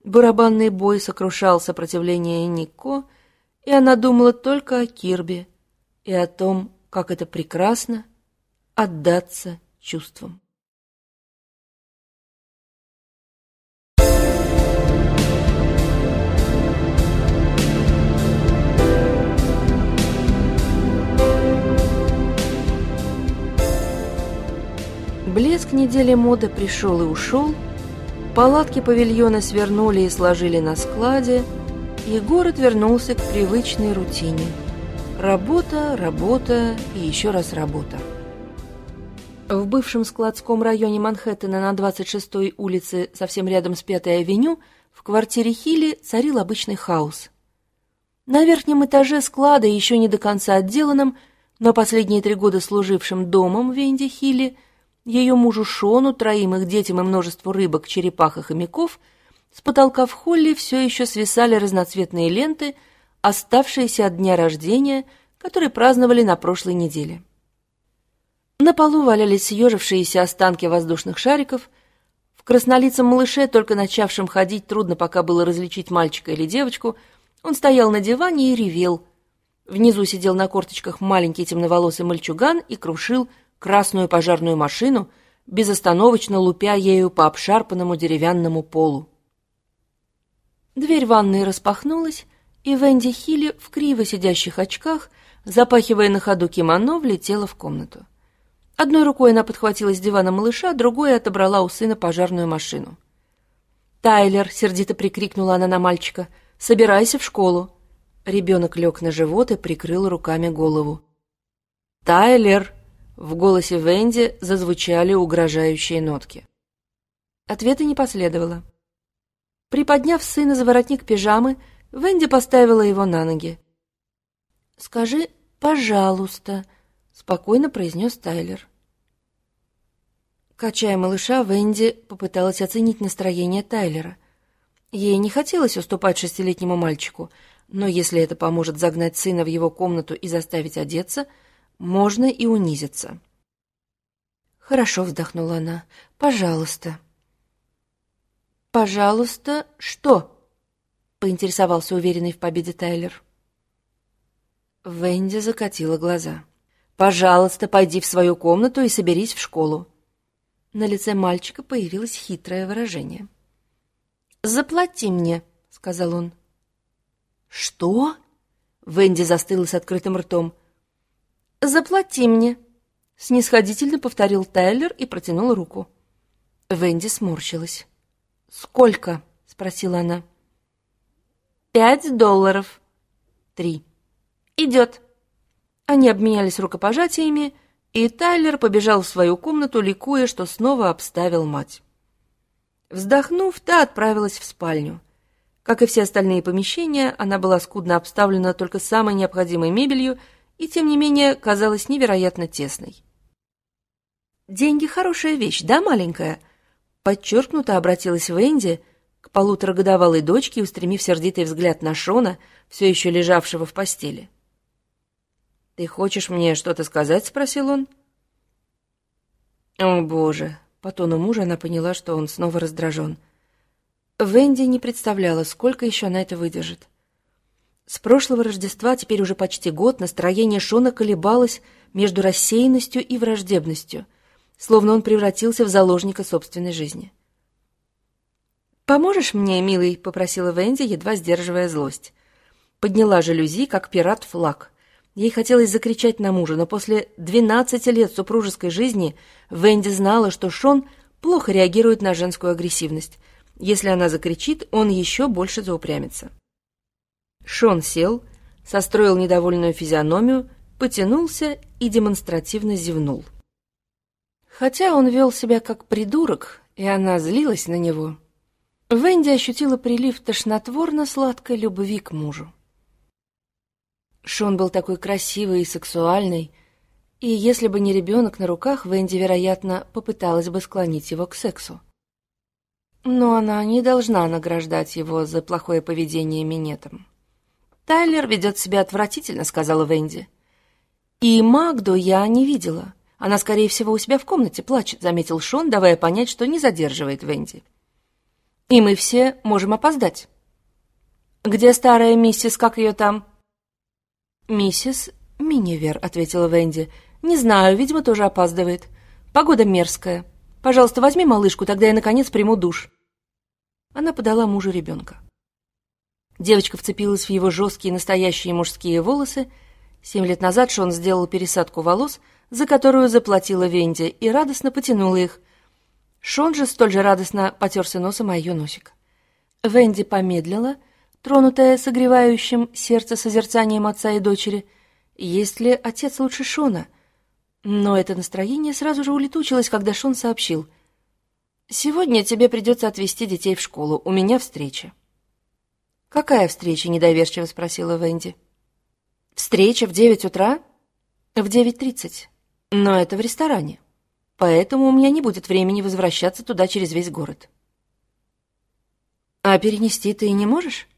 Барабанный бой сокрушал сопротивление Нико, и она думала только о Кирбе и о том, как это прекрасно отдаться чувствам. Блеск недели моды пришел и ушел, палатки павильона свернули и сложили на складе, и город вернулся к привычной рутине. Работа, работа и еще раз работа. В бывшем складском районе Манхэттена на 26-й улице, совсем рядом с Пятой авеню, в квартире Хилли царил обычный хаос. На верхнем этаже склада, еще не до конца отделанном, но последние три года служившим домом Венди Хилли – ее мужу Шону, троим их детям и множеству рыбок, черепах и хомяков, с потолка в холле все еще свисали разноцветные ленты, оставшиеся от дня рождения, который праздновали на прошлой неделе. На полу валялись съежившиеся останки воздушных шариков. В краснолицем малыше, только начавшем ходить, трудно пока было различить мальчика или девочку, он стоял на диване и ревел. Внизу сидел на корточках маленький темноволосый мальчуган и крушил красную пожарную машину, безостановочно лупя ею по обшарпанному деревянному полу. Дверь ванной распахнулась, и Венди Хилли в криво сидящих очках, запахивая на ходу кимоно, влетела в комнату. Одной рукой она подхватила с дивана малыша, другой отобрала у сына пожарную машину. «Тайлер!» — сердито прикрикнула она на мальчика. «Собирайся в школу!» Ребенок лег на живот и прикрыл руками голову. «Тайлер!» В голосе Венди зазвучали угрожающие нотки. Ответа не последовало. Приподняв сына за воротник пижамы, Венди поставила его на ноги. «Скажи, пожалуйста», — спокойно произнес Тайлер. Качая малыша, Венди попыталась оценить настроение Тайлера. Ей не хотелось уступать шестилетнему мальчику, но если это поможет загнать сына в его комнату и заставить одеться — можно и унизиться. «Хорошо», — вздохнула она, — «пожалуйста». «Пожалуйста, что?» — поинтересовался уверенный в победе Тайлер. Венди закатила глаза. «Пожалуйста, пойди в свою комнату и соберись в школу». На лице мальчика появилось хитрое выражение. «Заплати мне», — сказал он. «Что?» — Венди застыла с открытым ртом. «Заплати мне», — снисходительно повторил Тайлер и протянул руку. Венди сморщилась. «Сколько?» — спросила она. «Пять долларов». «Три». «Идет». Они обменялись рукопожатиями, и Тайлер побежал в свою комнату, ликуя, что снова обставил мать. Вздохнув, та отправилась в спальню. Как и все остальные помещения, она была скудно обставлена только самой необходимой мебелью и, тем не менее, казалась невероятно тесной. «Деньги — хорошая вещь, да, маленькая?» Подчеркнуто обратилась Венди к полуторагодовалой дочке, устремив сердитый взгляд на Шона, все еще лежавшего в постели. «Ты хочешь мне что-то сказать?» — спросил он. «О, боже!» — по тону мужа она поняла, что он снова раздражен. Венди не представляла, сколько еще она это выдержит. С прошлого Рождества, теперь уже почти год, настроение Шона колебалось между рассеянностью и враждебностью — словно он превратился в заложника собственной жизни. «Поможешь мне, милый?» — попросила Венди, едва сдерживая злость. Подняла жалюзи, как пират флаг. Ей хотелось закричать на мужа, но после двенадцати лет супружеской жизни Венди знала, что Шон плохо реагирует на женскую агрессивность. Если она закричит, он еще больше заупрямится. Шон сел, состроил недовольную физиономию, потянулся и демонстративно зевнул. Хотя он вел себя как придурок, и она злилась на него, Венди ощутила прилив тошнотворно-сладкой любви к мужу. Шон был такой красивый и сексуальный, и если бы не ребенок на руках, Венди, вероятно, попыталась бы склонить его к сексу. Но она не должна награждать его за плохое поведение минетом. «Тайлер ведет себя отвратительно», — сказала Венди. «И Магду я не видела. Она, скорее всего, у себя в комнате плачет», — заметил Шон, давая понять, что не задерживает Венди. «И мы все можем опоздать». «Где старая миссис, как ее там?» «Миссис Минивер», — ответила Венди. «Не знаю, видимо, тоже опаздывает. Погода мерзкая. Пожалуйста, возьми малышку, тогда я, наконец, приму душ». Она подала мужу ребенка. Девочка вцепилась в его жесткие настоящие мужские волосы. Семь лет назад Шон сделал пересадку волос — за которую заплатила Венди, и радостно потянула их. Шон же столь же радостно потерся носом о ее носик. Венди помедлила, тронутая согревающим сердце созерцанием отца и дочери. Есть ли отец лучше Шона? Но это настроение сразу же улетучилось, когда Шон сообщил. «Сегодня тебе придется отвезти детей в школу. У меня встреча». «Какая встреча?» — недоверчиво спросила Венди. «Встреча в девять утра?» «В девять тридцать. Но это в ресторане. Поэтому у меня не будет времени возвращаться туда через весь город. А перенести ты и не можешь?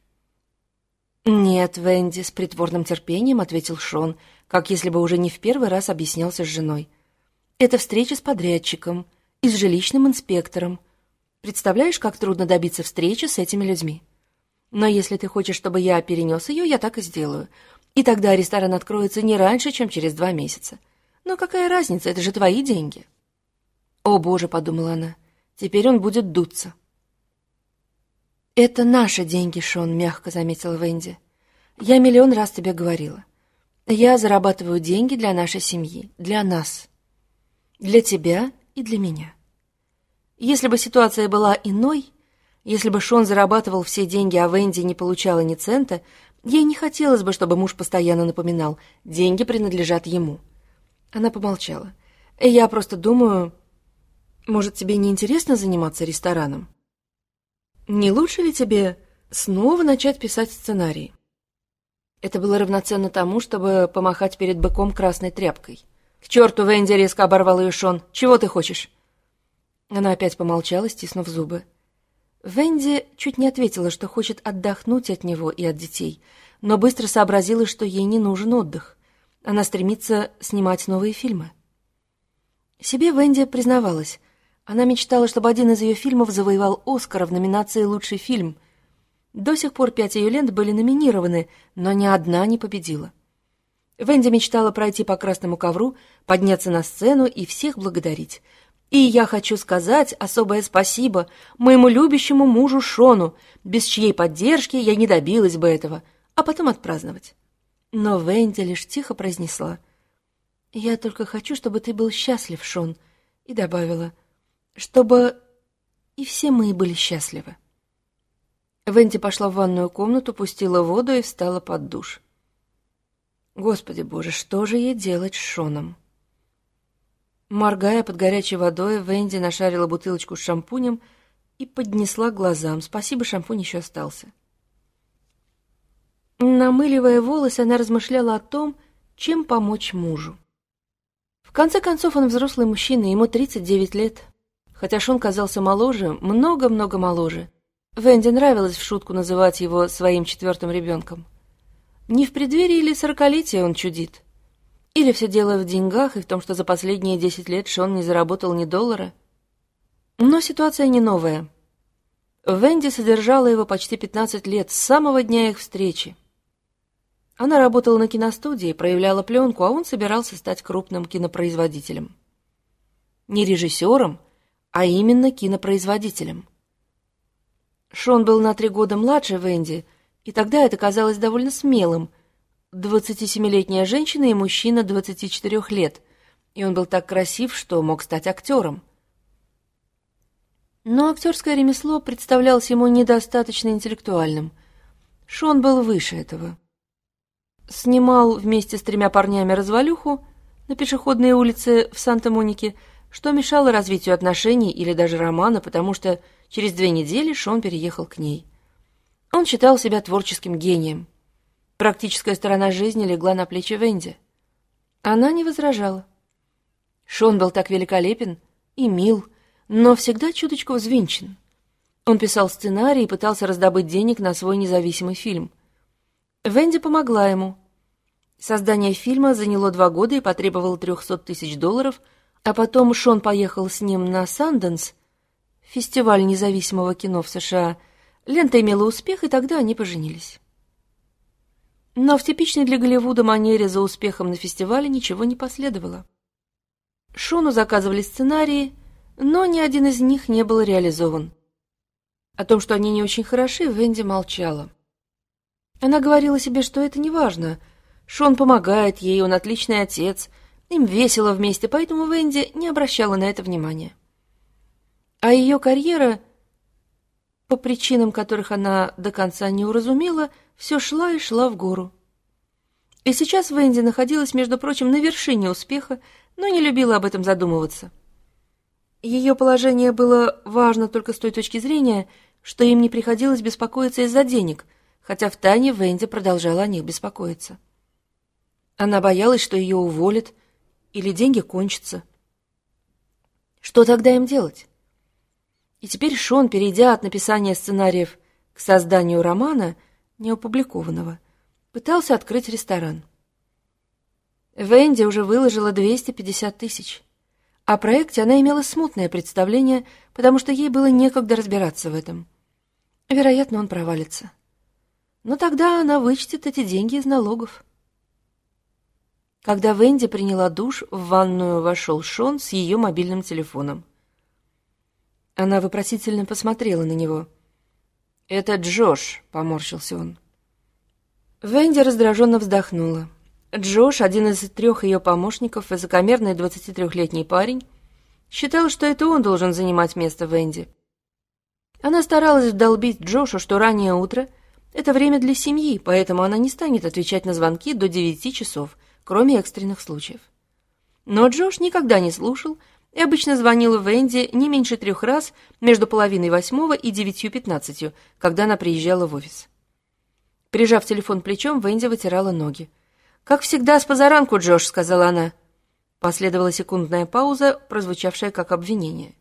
Нет, Венди, с притворным терпением ответил Шон, как если бы уже не в первый раз объяснялся с женой. Это встреча с подрядчиком и с жилищным инспектором. Представляешь, как трудно добиться встречи с этими людьми? Но если ты хочешь, чтобы я перенес ее, я так и сделаю. И тогда ресторан откроется не раньше, чем через два месяца. Но какая разница, это же твои деньги. О, боже, подумала она, теперь он будет дуться. Это наши деньги, Шон, мягко заметила Венди. Я миллион раз тебе говорила. Я зарабатываю деньги для нашей семьи, для нас. Для тебя и для меня. Если бы ситуация была иной, если бы Шон зарабатывал все деньги, а Венди не получала ни цента, ей не хотелось бы, чтобы муж постоянно напоминал, деньги принадлежат ему. Она помолчала. «Я просто думаю, может, тебе не интересно заниматься рестораном? Не лучше ли тебе снова начать писать сценарий?» Это было равноценно тому, чтобы помахать перед быком красной тряпкой. «К черту, Венди!» — резко оборвал ее Шон. «Чего ты хочешь?» Она опять помолчала, стиснув зубы. Венди чуть не ответила, что хочет отдохнуть от него и от детей, но быстро сообразила, что ей не нужен отдых. Она стремится снимать новые фильмы. Себе Венди признавалась. Она мечтала, чтобы один из ее фильмов завоевал Оскара в номинации «Лучший фильм». До сих пор пять ее лент были номинированы, но ни одна не победила. Венди мечтала пройти по красному ковру, подняться на сцену и всех благодарить. И я хочу сказать особое спасибо моему любящему мужу Шону, без чьей поддержки я не добилась бы этого, а потом отпраздновать. Но Венди лишь тихо произнесла. «Я только хочу, чтобы ты был счастлив, Шон», и добавила, «чтобы и все мы были счастливы». Венди пошла в ванную комнату, пустила воду и встала под душ. Господи боже, что же ей делать с Шоном? Моргая под горячей водой, Венди нашарила бутылочку с шампунем и поднесла к глазам. Спасибо, шампунь еще остался. Намыливая волосы, она размышляла о том, чем помочь мужу. В конце концов, он взрослый мужчина, ему 39 лет. Хотя Шон казался моложе, много-много моложе. Венди нравилось в шутку называть его своим четвертым ребенком. Не в преддверии или сорокалетия он чудит? Или все дело в деньгах и в том, что за последние десять лет Шон не заработал ни доллара? Но ситуация не новая. Венди содержала его почти 15 лет, с самого дня их встречи. Она работала на киностудии, проявляла пленку, а он собирался стать крупным кинопроизводителем. Не режиссером, а именно кинопроизводителем. Шон был на три года младше Венди — и тогда это казалось довольно смелым. 27-летняя женщина и мужчина 24 лет, и он был так красив, что мог стать актером. Но актерское ремесло представлялось ему недостаточно интеллектуальным. Шон был выше этого. Снимал вместе с тремя парнями развалюху на пешеходной улице в Санта-Монике, что мешало развитию отношений или даже романа, потому что через две недели Шон переехал к ней. Он считал себя творческим гением. Практическая сторона жизни легла на плечи Венди. Она не возражала. Шон был так великолепен и мил, но всегда чуточку взвинчен. Он писал сценарий и пытался раздобыть денег на свой независимый фильм. Венди помогла ему. Создание фильма заняло два года и потребовало 300 тысяч долларов, а потом Шон поехал с ним на Санденс, фестиваль независимого кино в США – Лента имела успех, и тогда они поженились. Но в типичной для Голливуда манере за успехом на фестивале ничего не последовало. Шону заказывали сценарии, но ни один из них не был реализован. О том, что они не очень хороши, Венди молчала. Она говорила себе, что это не важно. Шон помогает ей, он отличный отец, им весело вместе, поэтому Венди не обращала на это внимания. А ее карьера по причинам которых она до конца не уразумела, все шла и шла в гору. И сейчас Венди находилась, между прочим, на вершине успеха, но не любила об этом задумываться. Ее положение было важно только с той точки зрения, что им не приходилось беспокоиться из-за денег, хотя в тайне Венди продолжала о них беспокоиться. Она боялась, что ее уволят или деньги кончатся. Что тогда им делать? И теперь Шон, перейдя от написания сценариев к созданию романа, неопубликованного, пытался открыть ресторан. Венди уже выложила 250 тысяч. О проекте она имела смутное представление, потому что ей было некогда разбираться в этом. Вероятно, он провалится. Но тогда она вычтет эти деньги из налогов. Когда Венди приняла душ, в ванную вошел Шон с ее мобильным телефоном. Она вопросительно посмотрела на него. «Это Джош», — поморщился он. Венди раздраженно вздохнула. Джош, один из трех ее помощников, высокомерный 23-летний парень, считал, что это он должен занимать место Венди. Она старалась вдолбить Джошу, что раннее утро — это время для семьи, поэтому она не станет отвечать на звонки до девяти часов, кроме экстренных случаев. Но Джош никогда не слушал и обычно звонила Венди не меньше трех раз между половиной восьмого и девятью пятнадцатью, когда она приезжала в офис. Прижав телефон плечом, Венди вытирала ноги. «Как всегда, с позаранку, Джош», — сказала она. Последовала секундная пауза, прозвучавшая как обвинение.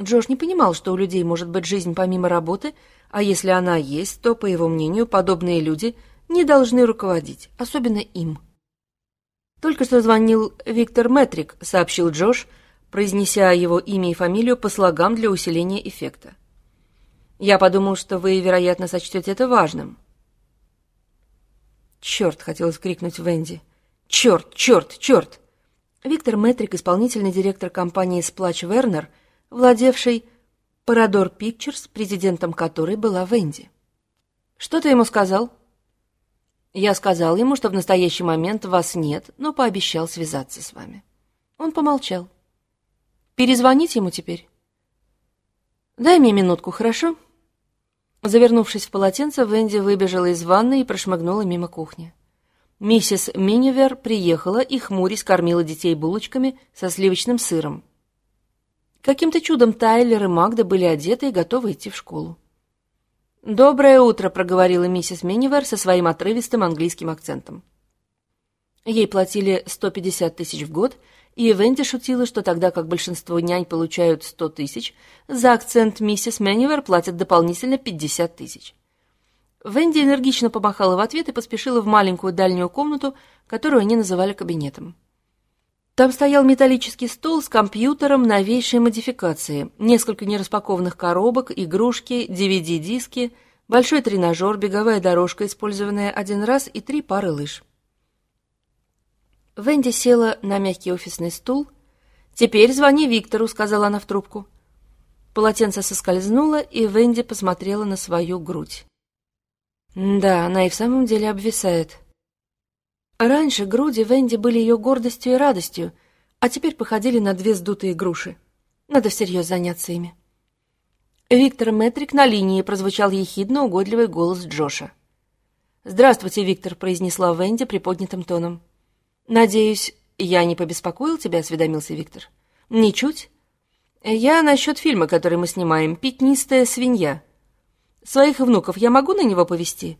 Джош не понимал, что у людей может быть жизнь помимо работы, а если она есть, то, по его мнению, подобные люди не должны руководить, особенно им. «Только что звонил Виктор Метрик», — сообщил Джош, — произнеся его имя и фамилию по слогам для усиления эффекта. «Я подумал, что вы, вероятно, сочтете это важным». «Черт!» — хотелось крикнуть Венди. «Черт! Черт! Черт!» Виктор Метрик, исполнительный директор компании «Сплач Вернер», владевший Парадор Пикчерс, президентом которой была Венди. «Что ты ему сказал?» «Я сказал ему, что в настоящий момент вас нет, но пообещал связаться с вами». Он помолчал. Перезвонить ему теперь? Дай мне минутку, хорошо? Завернувшись в полотенце, Венди выбежала из ванной и прошмыгнула мимо кухни. Миссис Минивер приехала и, хмурясь, кормила детей булочками со сливочным сыром. Каким-то чудом Тайлер и Магда были одеты и готовы идти в школу. «Доброе утро», — проговорила миссис Минивер со своим отрывистым английским акцентом. Ей платили 150 тысяч в год — и Венди шутила, что тогда как большинство нянь получают 100 тысяч, за акцент миссис Мэннивер платят дополнительно 50 тысяч. Венди энергично помахала в ответ и поспешила в маленькую дальнюю комнату, которую они называли кабинетом. Там стоял металлический стол с компьютером новейшей модификации, несколько нераспакованных коробок, игрушки, DVD-диски, большой тренажер, беговая дорожка, использованная один раз, и три пары лыж. Венди села на мягкий офисный стул. «Теперь звони Виктору», — сказала она в трубку. Полотенце соскользнуло, и Венди посмотрела на свою грудь. Да, она и в самом деле обвисает. Раньше груди Венди были ее гордостью и радостью, а теперь походили на две сдутые груши. Надо всерьез заняться ими. Виктор Метрик на линии прозвучал ехидно угодливый голос Джоша. «Здравствуйте, Виктор», — произнесла Венди приподнятым тоном. «Надеюсь, я не побеспокоил тебя?» — осведомился Виктор. «Ничуть. Я насчет фильма, который мы снимаем, «Пятнистая свинья». Своих внуков я могу на него повести?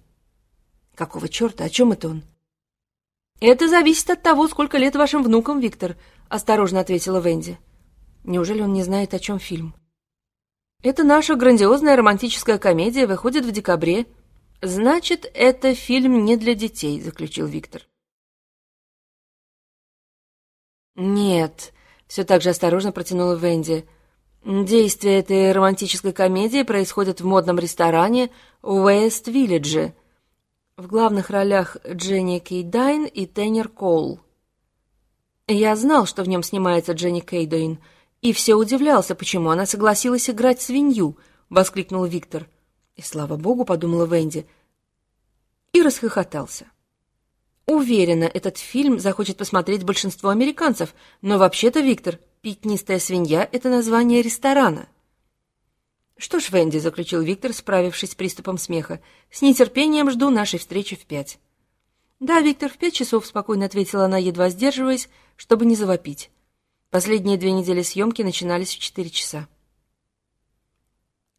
«Какого черта? О чем это он?» «Это зависит от того, сколько лет вашим внукам, Виктор», — осторожно ответила Венди. «Неужели он не знает, о чем фильм?» «Это наша грандиозная романтическая комедия, выходит в декабре». «Значит, это фильм не для детей», — заключил Виктор. «Нет», — все так же осторожно протянула Венди. «Действие этой романтической комедии происходит в модном ресторане Уэст-Виллидже. В главных ролях Дженни Кейдайн и Теннер Коул. Я знал, что в нем снимается Дженни Кейдайн, и все удивлялся, почему она согласилась играть свинью», — воскликнул Виктор. «И слава богу», — подумала Венди, и расхохотался. Уверена, этот фильм захочет посмотреть большинство американцев, но вообще-то, Виктор, «Пятнистая свинья» — это название ресторана. «Что ж, Венди», — заключил Виктор, справившись с приступом смеха, — «с нетерпением жду нашей встречи в пять». «Да, Виктор, в пять часов», — спокойно ответила она, едва сдерживаясь, чтобы не завопить. Последние две недели съемки начинались в четыре часа.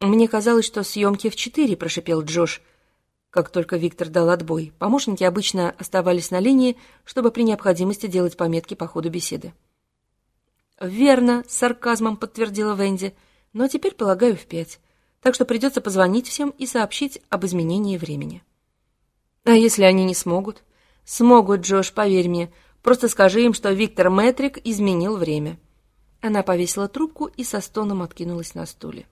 «Мне казалось, что съемки в четыре», — прошипел Джош, — как только Виктор дал отбой, помощники обычно оставались на линии, чтобы при необходимости делать пометки по ходу беседы. «Верно», — с сарказмом подтвердила Венди, — «но теперь, полагаю, в пять, так что придется позвонить всем и сообщить об изменении времени». «А если они не смогут?» «Смогут, Джош, поверь мне. Просто скажи им, что Виктор Мэтрик изменил время». Она повесила трубку и со стоном откинулась на стуле.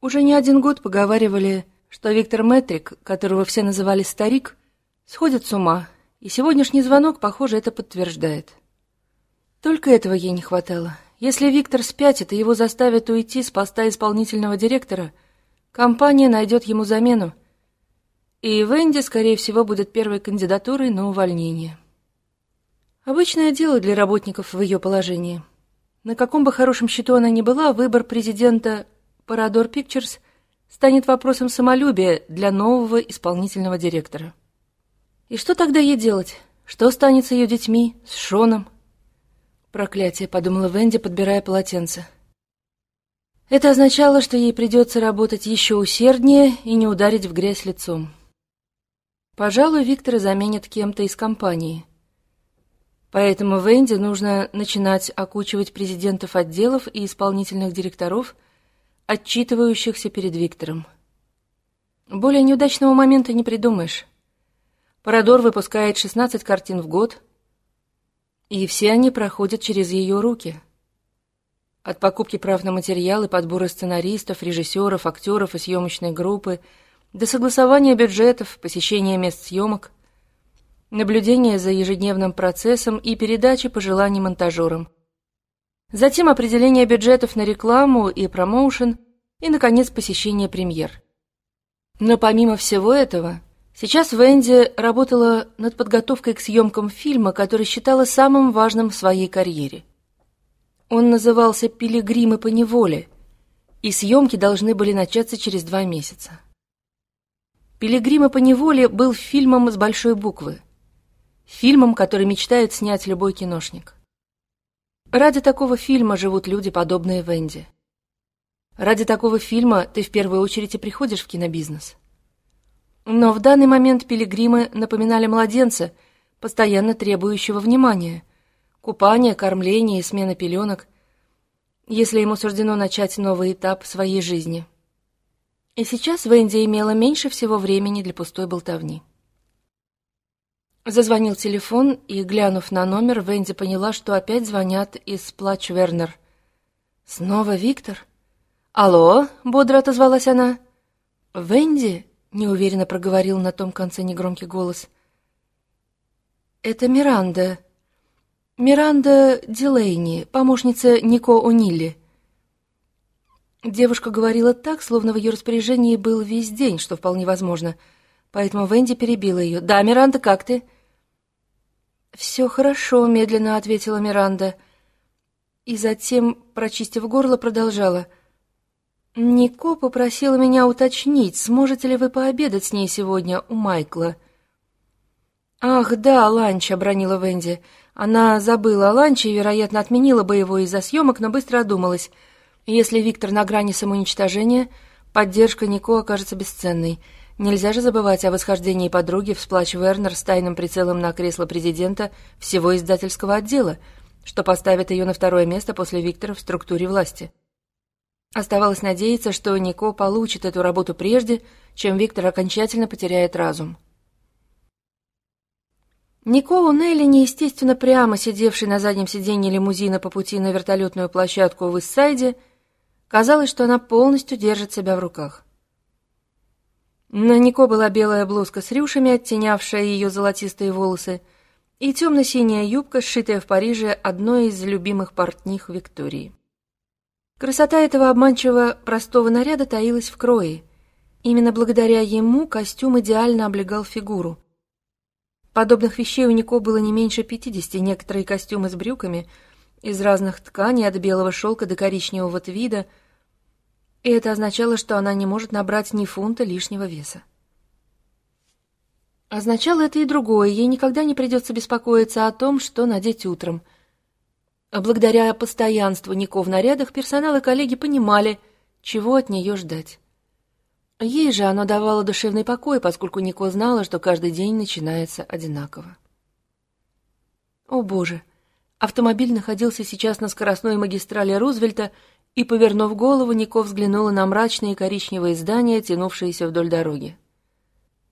Уже не один год поговаривали что Виктор Мэтрик, которого все называли «старик», сходит с ума, и сегодняшний звонок, похоже, это подтверждает. Только этого ей не хватало. Если Виктор спятит и его заставят уйти с поста исполнительного директора, компания найдет ему замену, и Венди, скорее всего, будет первой кандидатурой на увольнение. Обычное дело для работников в ее положении. На каком бы хорошем счету она ни была, выбор президента Parador Pictures – станет вопросом самолюбия для нового исполнительного директора. И что тогда ей делать? Что станет с ее детьми, с Шоном? Проклятие, подумала Венди, подбирая полотенце. Это означало, что ей придется работать еще усерднее и не ударить в грязь лицом. Пожалуй, Виктора заменят кем-то из компании. Поэтому Венди нужно начинать окучивать президентов отделов и исполнительных директоров – отчитывающихся перед Виктором. Более неудачного момента не придумаешь. Парадор выпускает 16 картин в год. И все они проходят через ее руки. От покупки прав на материалы, подбора сценаристов, режиссеров, актеров и съемочной группы, до согласования бюджетов, посещения мест съемок, наблюдения за ежедневным процессом и передачи пожеланий монтажерам. Затем определение бюджетов на рекламу и промоушен, и, наконец, посещение премьер. Но помимо всего этого, сейчас Венди работала над подготовкой к съемкам фильма, который считала самым важным в своей карьере. Он назывался «Пилигримы по неволе», и съемки должны были начаться через два месяца. «Пилигримы по неволе» был фильмом с большой буквы. Фильмом, который мечтает снять любой киношник. Ради такого фильма живут люди, подобные Венди. Ради такого фильма ты в первую очередь и приходишь в кинобизнес. Но в данный момент пилигримы напоминали младенца, постоянно требующего внимания. Купания, кормления и смена пеленок, если ему суждено начать новый этап своей жизни. И сейчас Венди имела меньше всего времени для пустой болтовни. Зазвонил телефон, и, глянув на номер, Венди поняла, что опять звонят из Плач Вернер. «Снова Виктор?» «Алло?» — бодро отозвалась она. «Венди?» — неуверенно проговорил на том конце негромкий голос. «Это Миранда. Миранда Дилейни, помощница Нико О'Нилли». Девушка говорила так, словно в ее распоряжении был весь день, что вполне возможно — Поэтому Венди перебила ее. «Да, Миранда, как ты?» «Все хорошо», — медленно ответила Миранда. И затем, прочистив горло, продолжала. «Нико попросила меня уточнить, сможете ли вы пообедать с ней сегодня у Майкла?» «Ах, да, ланч», — обронила Венди. Она забыла о ланче и, вероятно, отменила бы его из-за съемок, но быстро одумалась. Если Виктор на грани самоуничтожения, поддержка Нико окажется бесценной — Нельзя же забывать о восхождении подруги в сплач Вернер с тайным прицелом на кресло президента всего издательского отдела, что поставит ее на второе место после Виктора в структуре власти. Оставалось надеяться, что Нико получит эту работу прежде, чем Виктор окончательно потеряет разум. Нико Нелли, неестественно прямо сидевший на заднем сиденье лимузина по пути на вертолетную площадку в Иссайде, казалось, что она полностью держит себя в руках. На Нико была белая блузка с рюшами, оттенявшая ее золотистые волосы, и темно-синяя юбка, сшитая в Париже одной из любимых портних Виктории. Красота этого обманчиво простого наряда таилась в крое. Именно благодаря ему костюм идеально облегал фигуру. Подобных вещей у Нико было не меньше пятидесяти, некоторые костюмы с брюками, из разных тканей, от белого шелка до коричневого твида — и это означало, что она не может набрать ни фунта лишнего веса. Означало это и другое, ей никогда не придется беспокоиться о том, что надеть утром. А благодаря постоянству Нико в нарядах, персонал и коллеги понимали, чего от нее ждать. Ей же оно давало душевный покой, поскольку Нико знала, что каждый день начинается одинаково. О боже! Автомобиль находился сейчас на скоростной магистрали Рузвельта, и, повернув голову, Нико взглянула на мрачные коричневые здания, тянувшиеся вдоль дороги.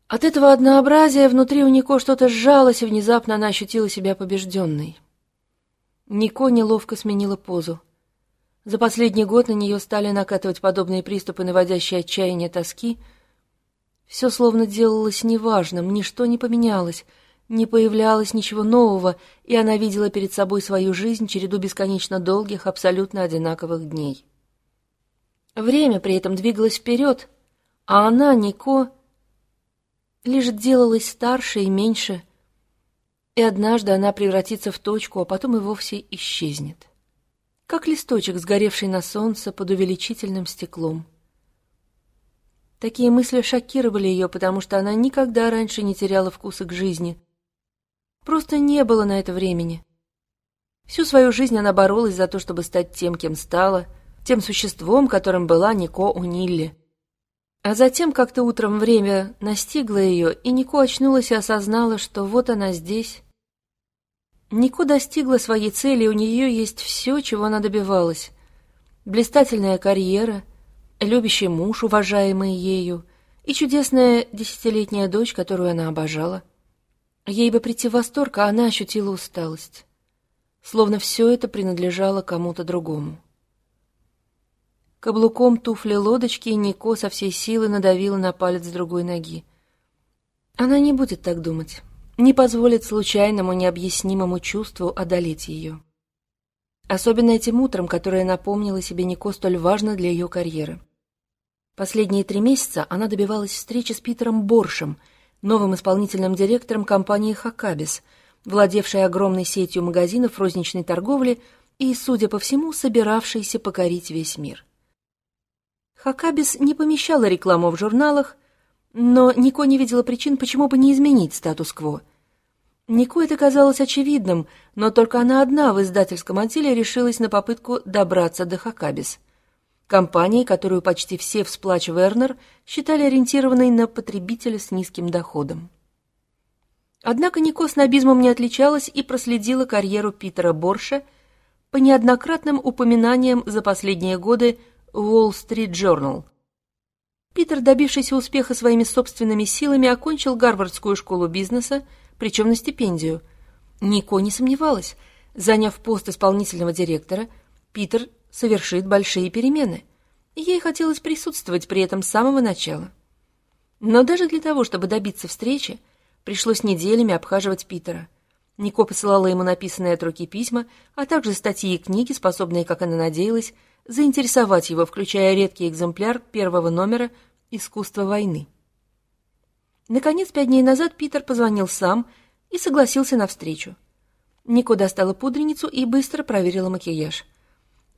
От этого однообразия внутри у Нико что-то сжалось, и внезапно она ощутила себя побежденной. Нико неловко сменила позу. За последний год на нее стали накатывать подобные приступы, наводящие отчаяние тоски. Все словно делалось неважным, ничто не поменялось — не появлялось ничего нового, и она видела перед собой свою жизнь, череду бесконечно долгих, абсолютно одинаковых дней. Время при этом двигалось вперед, а она, Нико, лишь делалась старше и меньше, и однажды она превратится в точку, а потом и вовсе исчезнет. Как листочек, сгоревший на солнце под увеличительным стеклом. Такие мысли шокировали ее, потому что она никогда раньше не теряла вкуса к жизни — Просто не было на это времени. Всю свою жизнь она боролась за то, чтобы стать тем, кем стала, тем существом, которым была Нико Унилли. А затем как-то утром время настигло ее, и Нико очнулась и осознала, что вот она здесь. Нико достигла своей цели, у нее есть все, чего она добивалась. Блистательная карьера, любящий муж, уважаемый ею, и чудесная десятилетняя дочь, которую она обожала. Ей бы прийти в восторг, а она ощутила усталость. словно все это принадлежало кому-то другому. Каблуком туфли лодочки Нико со всей силы надавила на палец другой ноги. Она не будет так думать, не позволит случайному необъяснимому чувству одолеть ее. Особенно этим утром, которое напомнило себе Нико столь важно для ее карьеры. Последние три месяца она добивалась встречи с Питером Боршем, новым исполнительным директором компании «Хакабис», владевшей огромной сетью магазинов розничной торговли и, судя по всему, собиравшейся покорить весь мир. Хакабис не помещала рекламу в журналах, но Нико не видела причин, почему бы не изменить статус-кво. Нико это казалось очевидным, но только она одна в издательском отделе решилась на попытку добраться до Хакабис. Компании, которую почти все в сплач Вернер считали ориентированной на потребителя с низким доходом. Однако Нико снобизмом не отличалась и проследила карьеру Питера Борша по неоднократным упоминаниям за последние годы Wall Street Journal. Питер, добившийся успеха своими собственными силами, окончил Гарвардскую школу бизнеса, причем на стипендию. Нико не сомневалась. Заняв пост исполнительного директора, Питер совершит большие перемены. И ей хотелось присутствовать при этом с самого начала. Но даже для того, чтобы добиться встречи, пришлось неделями обхаживать Питера. Нико посылала ему написанные от руки письма, а также статьи и книги, способные, как она надеялась, заинтересовать его, включая редкий экземпляр первого номера «Искусство войны». Наконец, пять дней назад Питер позвонил сам и согласился на встречу. Нико достала пудреницу и быстро проверила макияж.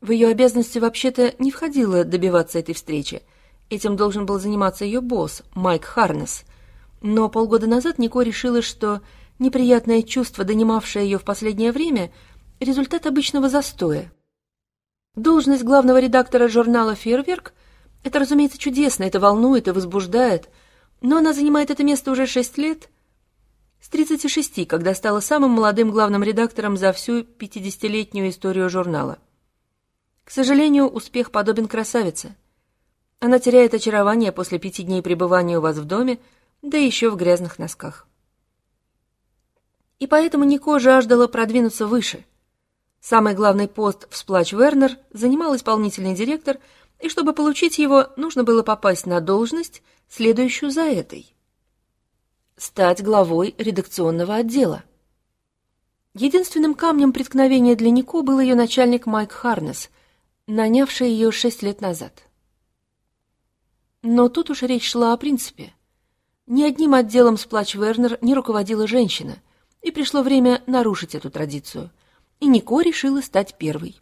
В ее обязанности вообще-то не входило добиваться этой встречи. Этим должен был заниматься ее босс, Майк Харнес. Но полгода назад Нико решила, что неприятное чувство, донимавшее ее в последнее время, результат обычного застоя. Должность главного редактора журнала «Фейерверк» — это, разумеется, чудесно, это волнует и возбуждает, но она занимает это место уже шесть лет. С 36, когда стала самым молодым главным редактором за всю 50-летнюю историю журнала. К сожалению, успех подобен красавице. Она теряет очарование после пяти дней пребывания у вас в доме, да еще в грязных носках. И поэтому Нико жаждала продвинуться выше, Самый главный пост в Сплач Вернер занимал исполнительный директор, и чтобы получить его, нужно было попасть на должность, следующую за этой. Стать главой редакционного отдела. Единственным камнем преткновения для Нико был ее начальник Майк Харнес, нанявший ее шесть лет назад. Но тут уж речь шла о принципе. Ни одним отделом Сплач Вернер не руководила женщина, и пришло время нарушить эту традицию – и Нико решила стать первой.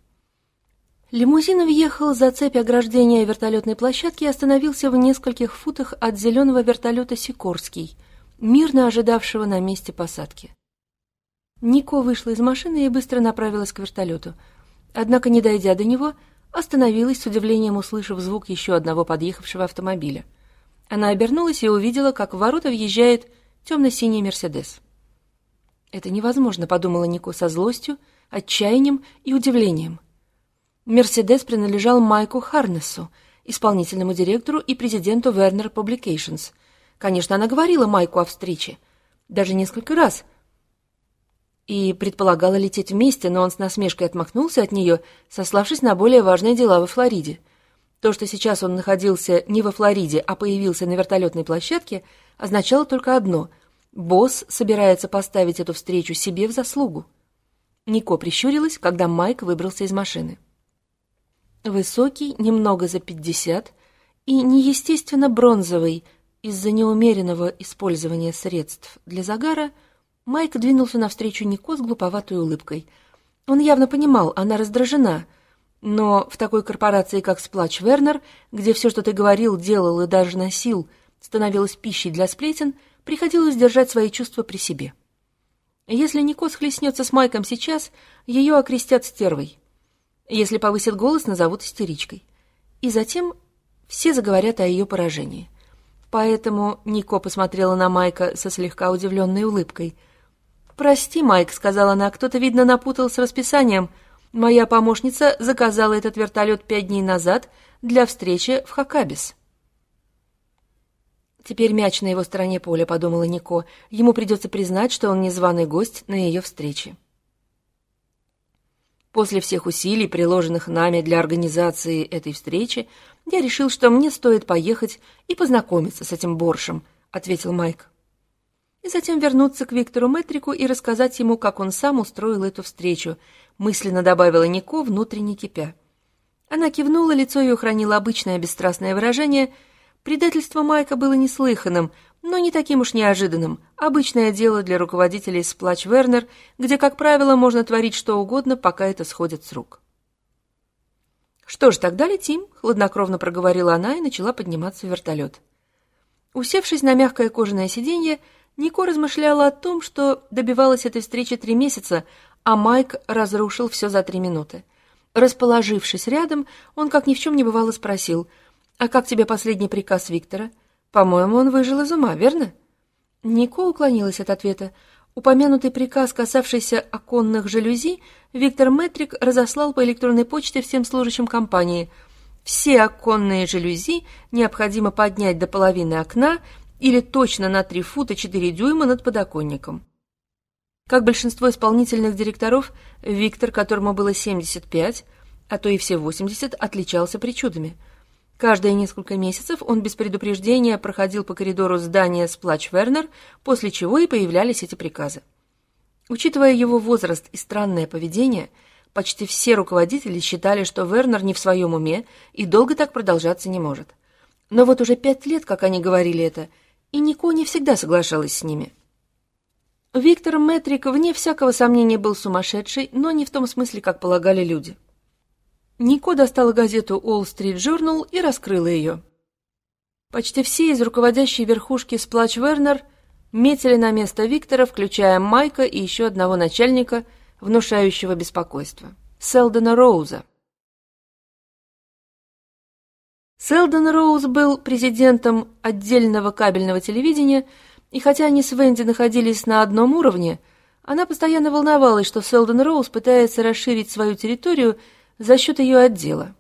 Лимузин въехал за цепь ограждения вертолетной площадки и остановился в нескольких футах от зеленого вертолета «Сикорский», мирно ожидавшего на месте посадки. Нико вышла из машины и быстро направилась к вертолету. Однако, не дойдя до него, остановилась с удивлением, услышав звук еще одного подъехавшего автомобиля. Она обернулась и увидела, как в ворота въезжает темно-синий «Мерседес». «Это невозможно», — подумала Нико со злостью, отчаянием и удивлением. «Мерседес» принадлежал Майку Харнесу, исполнительному директору и президенту Werner Publications. Конечно, она говорила Майку о встрече. Даже несколько раз. И предполагала лететь вместе, но он с насмешкой отмахнулся от нее, сославшись на более важные дела во Флориде. То, что сейчас он находился не во Флориде, а появился на вертолетной площадке, означало только одно — Босс собирается поставить эту встречу себе в заслугу. Нико прищурилась, когда Майк выбрался из машины. Высокий, немного за пятьдесят, и неестественно бронзовый из-за неумеренного использования средств для загара, Майк двинулся навстречу Нико с глуповатой улыбкой. Он явно понимал, она раздражена, но в такой корпорации, как Сплач Вернер, где все, что ты говорил, делал и даже носил, становилось пищей для сплетен — приходилось держать свои чувства при себе. Если Нико схлестнется с Майком сейчас, ее окрестят стервой. Если повысит голос, назовут истеричкой. И затем все заговорят о ее поражении. Поэтому Нико посмотрела на Майка со слегка удивленной улыбкой. «Прости, Майк», — сказала она, — «кто-то, видно, напутал с расписанием. Моя помощница заказала этот вертолет пять дней назад для встречи в Хакабис». Теперь мяч на его стороне поля, подумала Нико. Ему придется признать, что он незваный гость на ее встрече. После всех усилий, приложенных нами для организации этой встречи, я решил, что мне стоит поехать и познакомиться с этим Боршем, ответил Майк. И затем вернуться к Виктору Метрику и рассказать ему, как он сам устроил эту встречу, мысленно добавила Нико, внутренне кипя. Она кивнула, лицо ее хранило обычное бесстрастное выражение. Предательство Майка было неслыханным, но не таким уж неожиданным. Обычное дело для руководителей Сплач Вернер, где, как правило, можно творить что угодно, пока это сходит с рук. «Что ж, тогда летим», — хладнокровно проговорила она и начала подниматься в вертолет. Усевшись на мягкое кожаное сиденье, Нико размышляла о том, что добивалась этой встречи три месяца, а Майк разрушил все за три минуты. Расположившись рядом, он, как ни в чем не бывало, спросил, «А как тебе последний приказ Виктора? По-моему, он выжил из ума, верно?» Нико уклонилась от ответа. Упомянутый приказ, касавшийся оконных жалюзи, Виктор Метрик разослал по электронной почте всем служащим компании. Все оконные жалюзи необходимо поднять до половины окна или точно на 3 фута 4 дюйма над подоконником. Как большинство исполнительных директоров, Виктор, которому было 75, а то и все 80, отличался причудами. Каждые несколько месяцев он без предупреждения проходил по коридору здания Сплач Вернер, после чего и появлялись эти приказы. Учитывая его возраст и странное поведение, почти все руководители считали, что Вернер не в своем уме и долго так продолжаться не может. Но вот уже пять лет, как они говорили это, и Нико не всегда соглашалась с ними. Виктор Метрик, вне всякого сомнения, был сумасшедший, но не в том смысле, как полагали люди. Нико достала газету Wall Street Journal и раскрыла ее. Почти все из руководящей верхушки Сплач Вернер метили на место Виктора, включая Майка и еще одного начальника, внушающего беспокойство — Селдона Роуза. Селдон Роуз был президентом отдельного кабельного телевидения — и хотя они с Венди находились на одном уровне, она постоянно волновалась, что Селдон Роуз пытается расширить свою территорию за счет ее отдела.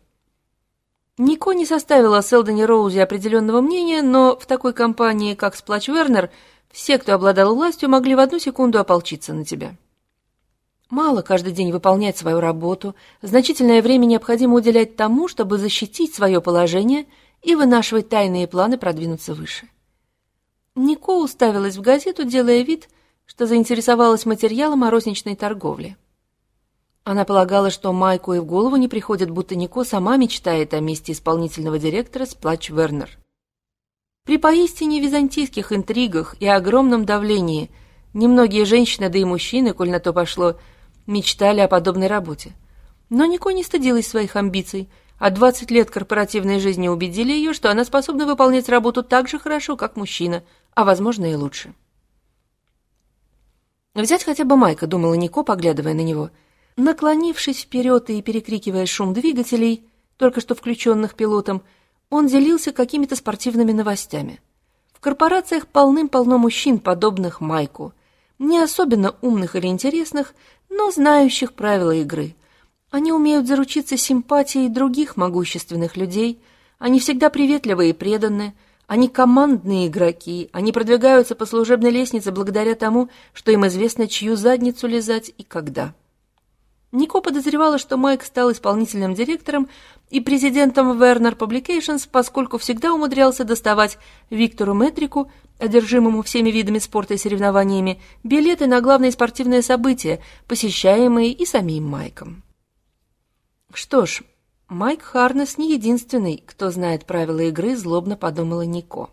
Нико не составила о Селдоне Роузе определенного мнения, но в такой компании, как Сплач Вернер, все, кто обладал властью, могли в одну секунду ополчиться на тебя. Мало каждый день выполнять свою работу, значительное время необходимо уделять тому, чтобы защитить свое положение и вынашивать тайные планы продвинуться выше. Нико уставилась в газету, делая вид, что заинтересовалась материалом о розничной торговле. Она полагала, что Майку и в голову не приходит, будто Нико сама мечтает о месте исполнительного директора Сплач Вернер. При поистине византийских интригах и огромном давлении немногие женщины, да и мужчины, коль на то пошло, мечтали о подобной работе. Но Нико не стыдилась своих амбиций, а 20 лет корпоративной жизни убедили ее, что она способна выполнять работу так же хорошо, как мужчина – а, возможно, и лучше. Взять хотя бы Майка, думала Нико, поглядывая на него. Наклонившись вперед и перекрикивая шум двигателей, только что включенных пилотом, он делился какими-то спортивными новостями. В корпорациях полным-полно мужчин, подобных Майку. Не особенно умных или интересных, но знающих правила игры. Они умеют заручиться симпатией других могущественных людей, они всегда приветливы и преданы, они командные игроки, они продвигаются по служебной лестнице благодаря тому, что им известно, чью задницу лизать и когда. Нико подозревала, что Майк стал исполнительным директором и президентом Werner Publications, поскольку всегда умудрялся доставать Виктору Метрику, одержимому всеми видами спорта и соревнованиями, билеты на главные спортивные события, посещаемые и самим Майком. Что ж, Майк Харнес не единственный, кто знает правила игры, злобно подумала Нико.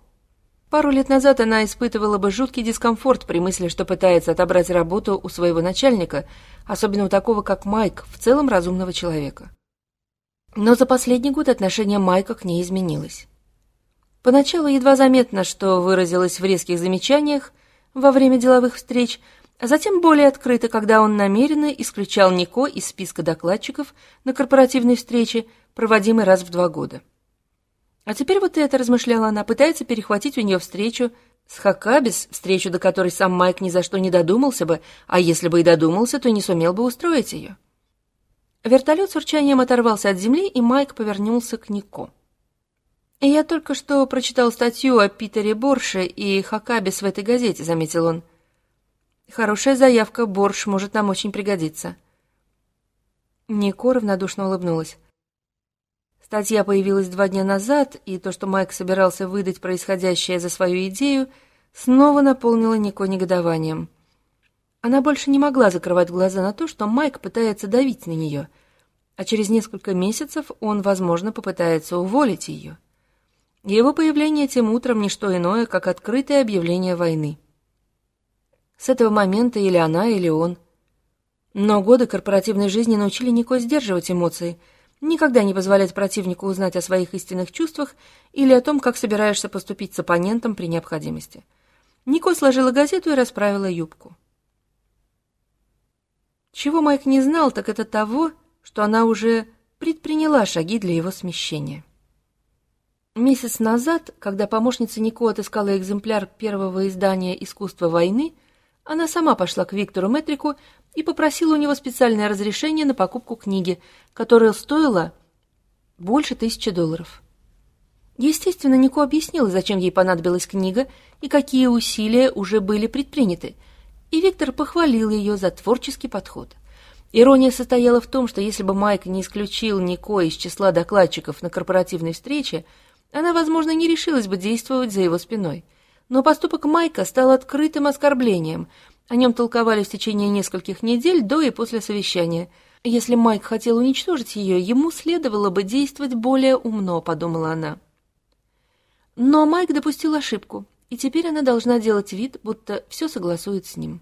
Пару лет назад она испытывала бы жуткий дискомфорт при мысли, что пытается отобрать работу у своего начальника, особенно у такого, как Майк, в целом разумного человека. Но за последний год отношение Майка к ней изменилось. Поначалу едва заметно, что выразилось в резких замечаниях во время деловых встреч – а затем более открыто, когда он намеренно исключал Нико из списка докладчиков на корпоративной встрече, проводимой раз в два года. А теперь вот это, размышляла она, пытается перехватить у нее встречу с Хакабис, встречу, до которой сам Майк ни за что не додумался бы, а если бы и додумался, то не сумел бы устроить ее. Вертолет с урчанием оторвался от земли, и Майк повернулся к Нико. «Я только что прочитал статью о Питере Борше и Хакабис в этой газете», — заметил он. — Хорошая заявка, борщ может нам очень пригодиться. Нико равнодушно улыбнулась. Статья появилась два дня назад, и то, что Майк собирался выдать происходящее за свою идею, снова наполнило Нико негодованием. Она больше не могла закрывать глаза на то, что Майк пытается давить на нее, а через несколько месяцев он, возможно, попытается уволить ее. Его появление тем утром не что иное, как открытое объявление войны. С этого момента или она, или он. Но годы корпоративной жизни научили Нико сдерживать эмоции – Никогда не позволять противнику узнать о своих истинных чувствах или о том, как собираешься поступить с оппонентом при необходимости. Нико сложила газету и расправила юбку. Чего Майк не знал, так это того, что она уже предприняла шаги для его смещения. Месяц назад, когда помощница Нико отыскала экземпляр первого издания «Искусство войны», она сама пошла к Виктору Метрику и попросила у него специальное разрешение на покупку книги, которая стоила больше тысячи долларов. Естественно, Нико объяснила, зачем ей понадобилась книга и какие усилия уже были предприняты, и Виктор похвалил ее за творческий подход. Ирония состояла в том, что если бы Майк не исключил Нико из числа докладчиков на корпоративной встрече, она, возможно, не решилась бы действовать за его спиной. Но поступок Майка стал открытым оскорблением – о нем толковали в течение нескольких недель до и после совещания. Если Майк хотел уничтожить ее, ему следовало бы действовать более умно, подумала она. Но Майк допустил ошибку, и теперь она должна делать вид, будто все согласует с ним.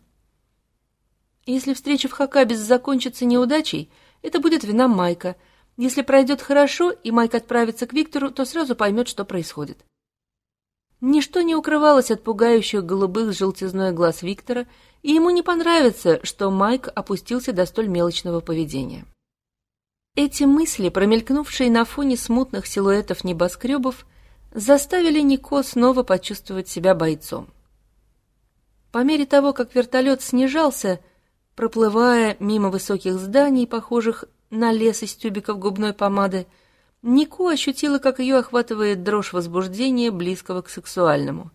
Если встреча в Хакабис закончится неудачей, это будет вина Майка. Если пройдет хорошо, и Майк отправится к Виктору, то сразу поймет, что происходит. Ничто не укрывалось от пугающих голубых желтизной глаз Виктора, и ему не понравится, что Майк опустился до столь мелочного поведения. Эти мысли, промелькнувшие на фоне смутных силуэтов небоскребов, заставили Нико снова почувствовать себя бойцом. По мере того, как вертолет снижался, проплывая мимо высоких зданий, похожих на лес из тюбиков губной помады, Нико ощутила, как ее охватывает дрожь возбуждения, близкого к сексуальному.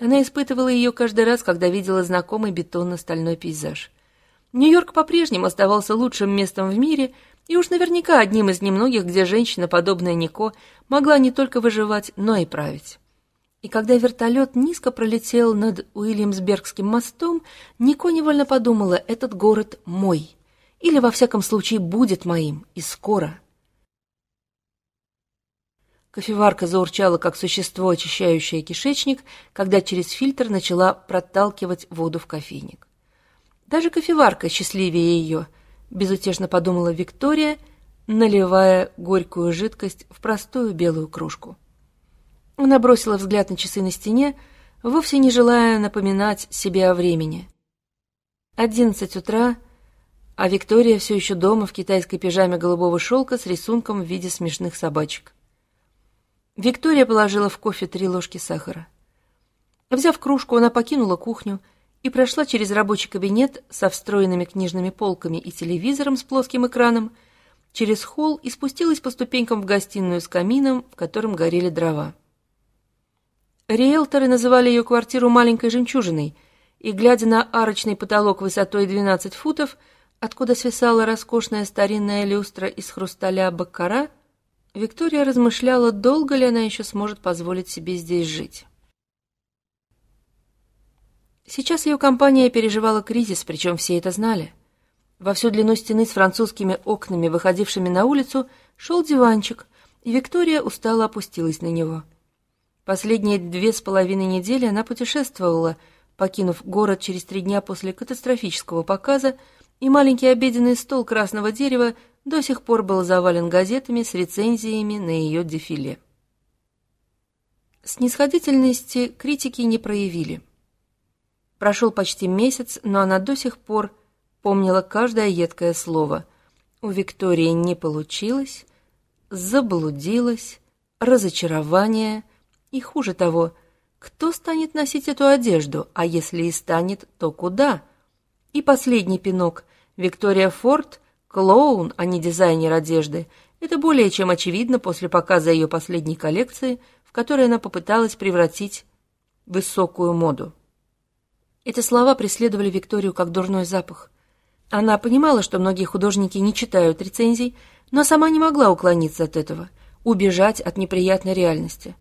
Она испытывала ее каждый раз, когда видела знакомый бетонно-стальной пейзаж. Нью-Йорк по-прежнему оставался лучшим местом в мире и уж наверняка одним из немногих, где женщина, подобная Нико, могла не только выживать, но и править. И когда вертолет низко пролетел над Уильямсбергским мостом, Нико невольно подумала, этот город мой. Или, во всяком случае, будет моим, и скоро. Кофеварка заурчала, как существо, очищающее кишечник, когда через фильтр начала проталкивать воду в кофейник. Даже кофеварка счастливее ее, безутешно подумала Виктория, наливая горькую жидкость в простую белую кружку. Она бросила взгляд на часы на стене, вовсе не желая напоминать себе о времени. Одиннадцать утра, а Виктория все еще дома в китайской пижаме голубого шелка с рисунком в виде смешных собачек. Виктория положила в кофе три ложки сахара. Взяв кружку, она покинула кухню и прошла через рабочий кабинет со встроенными книжными полками и телевизором с плоским экраном, через холл и спустилась по ступенькам в гостиную с камином, в котором горели дрова. Риэлторы называли ее квартиру «маленькой жемчужиной», и, глядя на арочный потолок высотой 12 футов, откуда свисала роскошная старинная люстра из хрусталя баккара, Виктория размышляла, долго ли она еще сможет позволить себе здесь жить. Сейчас ее компания переживала кризис, причем все это знали. Во всю длину стены с французскими окнами, выходившими на улицу, шел диванчик, и Виктория устало опустилась на него. Последние две с половиной недели она путешествовала, покинув город через три дня после катастрофического показа, и маленький обеденный стол красного дерева до сих пор был завален газетами с рецензиями на ее дефиле. Снисходительности критики не проявили. Прошел почти месяц, но она до сих пор помнила каждое едкое слово. У Виктории не получилось, заблудилась, разочарование и, хуже того, кто станет носить эту одежду, а если и станет, то куда? И последний пинок. Виктория Форд Клоун, а не дизайнер одежды, это более чем очевидно после показа ее последней коллекции, в которой она попыталась превратить высокую моду. Эти слова преследовали Викторию как дурной запах. Она понимала, что многие художники не читают рецензий, но сама не могла уклониться от этого, убежать от неприятной реальности.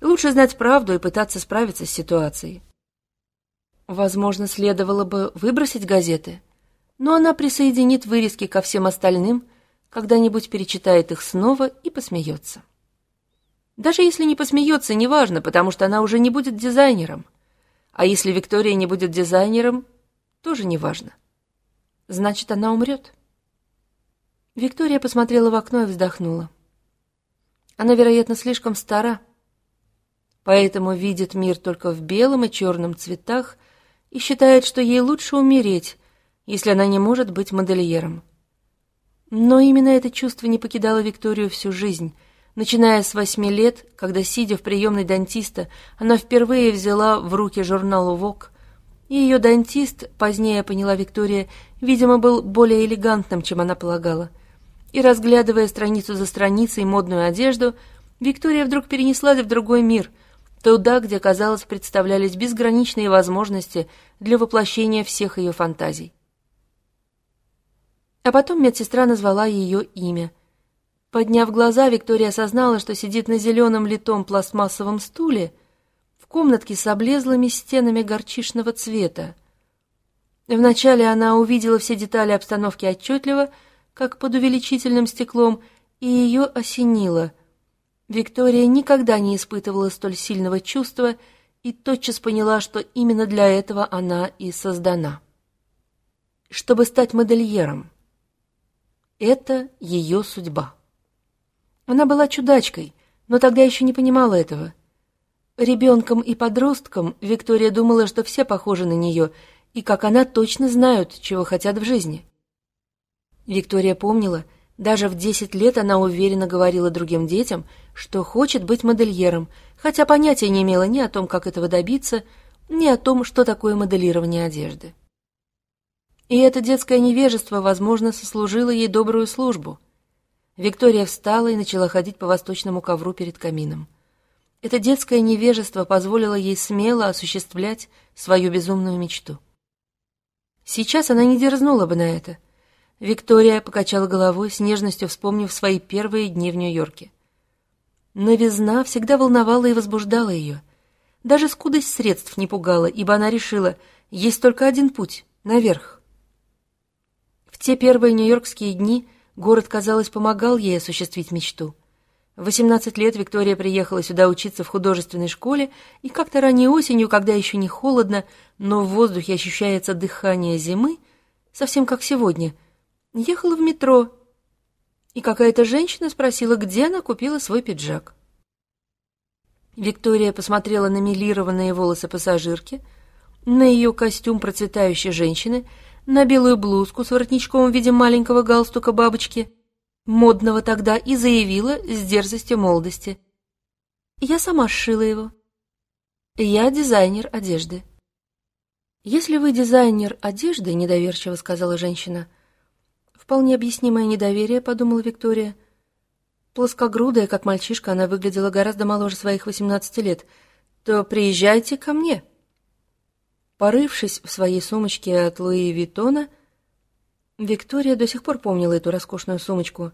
Лучше знать правду и пытаться справиться с ситуацией. Возможно, следовало бы выбросить газеты, но она присоединит вырезки ко всем остальным, когда-нибудь перечитает их снова и посмеется. Даже если не посмеется, неважно, потому что она уже не будет дизайнером. А если Виктория не будет дизайнером, тоже неважно. Значит, она умрет. Виктория посмотрела в окно и вздохнула. Она, вероятно, слишком стара, поэтому видит мир только в белом и черном цветах и считает, что ей лучше умереть, если она не может быть модельером. Но именно это чувство не покидало Викторию всю жизнь — Начиная с восьми лет, когда, сидя в приемной дантиста, она впервые взяла в руки журнал «Вок», и ее дантист, позднее поняла Виктория, видимо, был более элегантным, чем она полагала. И, разглядывая страницу за страницей модную одежду, Виктория вдруг перенеслась в другой мир, туда, где, казалось, представлялись безграничные возможности для воплощения всех ее фантазий. А потом медсестра назвала ее имя — Подняв глаза, Виктория осознала, что сидит на зеленом литом пластмассовом стуле в комнатке с облезлыми стенами горчишного цвета. Вначале она увидела все детали обстановки отчетливо, как под увеличительным стеклом, и ее осенило. Виктория никогда не испытывала столь сильного чувства и тотчас поняла, что именно для этого она и создана. Чтобы стать модельером. Это ее судьба. Она была чудачкой, но тогда еще не понимала этого. Ребенком и подростком Виктория думала, что все похожи на нее, и как она точно знают, чего хотят в жизни. Виктория помнила, даже в десять лет она уверенно говорила другим детям, что хочет быть модельером, хотя понятия не имела ни о том, как этого добиться, ни о том, что такое моделирование одежды. И это детское невежество, возможно, сослужило ей добрую службу – Виктория встала и начала ходить по восточному ковру перед камином. Это детское невежество позволило ей смело осуществлять свою безумную мечту. Сейчас она не дерзнула бы на это. Виктория покачала головой, с нежностью вспомнив свои первые дни в Нью-Йорке. Новизна всегда волновала и возбуждала ее. Даже скудость средств не пугала, ибо она решила, есть только один путь — наверх. В те первые нью-йоркские дни — Город, казалось, помогал ей осуществить мечту. В 18 лет Виктория приехала сюда учиться в художественной школе, и как-то ранней осенью, когда еще не холодно, но в воздухе ощущается дыхание зимы, совсем как сегодня, ехала в метро, и какая-то женщина спросила, где она купила свой пиджак. Виктория посмотрела на милированные волосы пассажирки, на ее костюм процветающей женщины — на белую блузку с воротничком в виде маленького галстука бабочки, модного тогда, и заявила с дерзостью молодости. Я сама сшила его. Я дизайнер одежды. Если вы дизайнер одежды, недоверчиво сказала женщина. Вполне объяснимое недоверие, подумала Виктория. Плоскогрудая, как мальчишка, она выглядела гораздо моложе своих восемнадцати лет. То приезжайте ко мне. Порывшись в своей сумочке от Луи Виттона, Виктория до сих пор помнила эту роскошную сумочку.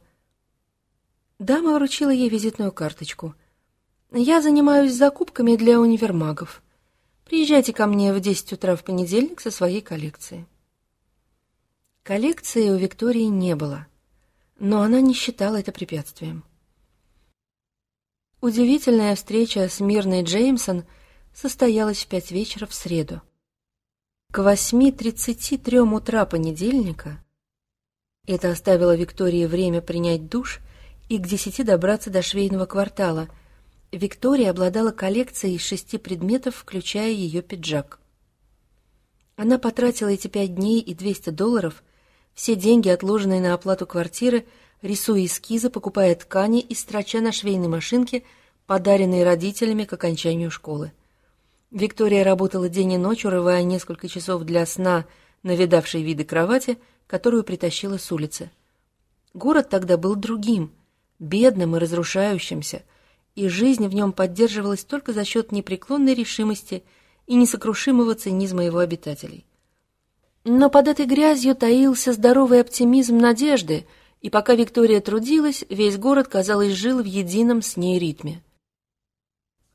Дама вручила ей визитную карточку. «Я занимаюсь закупками для универмагов. Приезжайте ко мне в 10 утра в понедельник со своей коллекцией». Коллекции у Виктории не было, но она не считала это препятствием. Удивительная встреча с Мирной Джеймсон состоялась в пять вечера в среду. К 8.33 утра понедельника это оставило Виктории время принять душ и к десяти добраться до швейного квартала. Виктория обладала коллекцией из шести предметов, включая ее пиджак. Она потратила эти пять дней и 200 долларов, все деньги, отложенные на оплату квартиры, рисуя эскизы, покупая ткани и строча на швейной машинке, подаренные родителями к окончанию школы. Виктория работала день и ночь, урывая несколько часов для сна на видавшей виды кровати, которую притащила с улицы. Город тогда был другим, бедным и разрушающимся, и жизнь в нем поддерживалась только за счет непреклонной решимости и несокрушимого цинизма его обитателей. Но под этой грязью таился здоровый оптимизм надежды, и пока Виктория трудилась, весь город, казалось, жил в едином с ней ритме.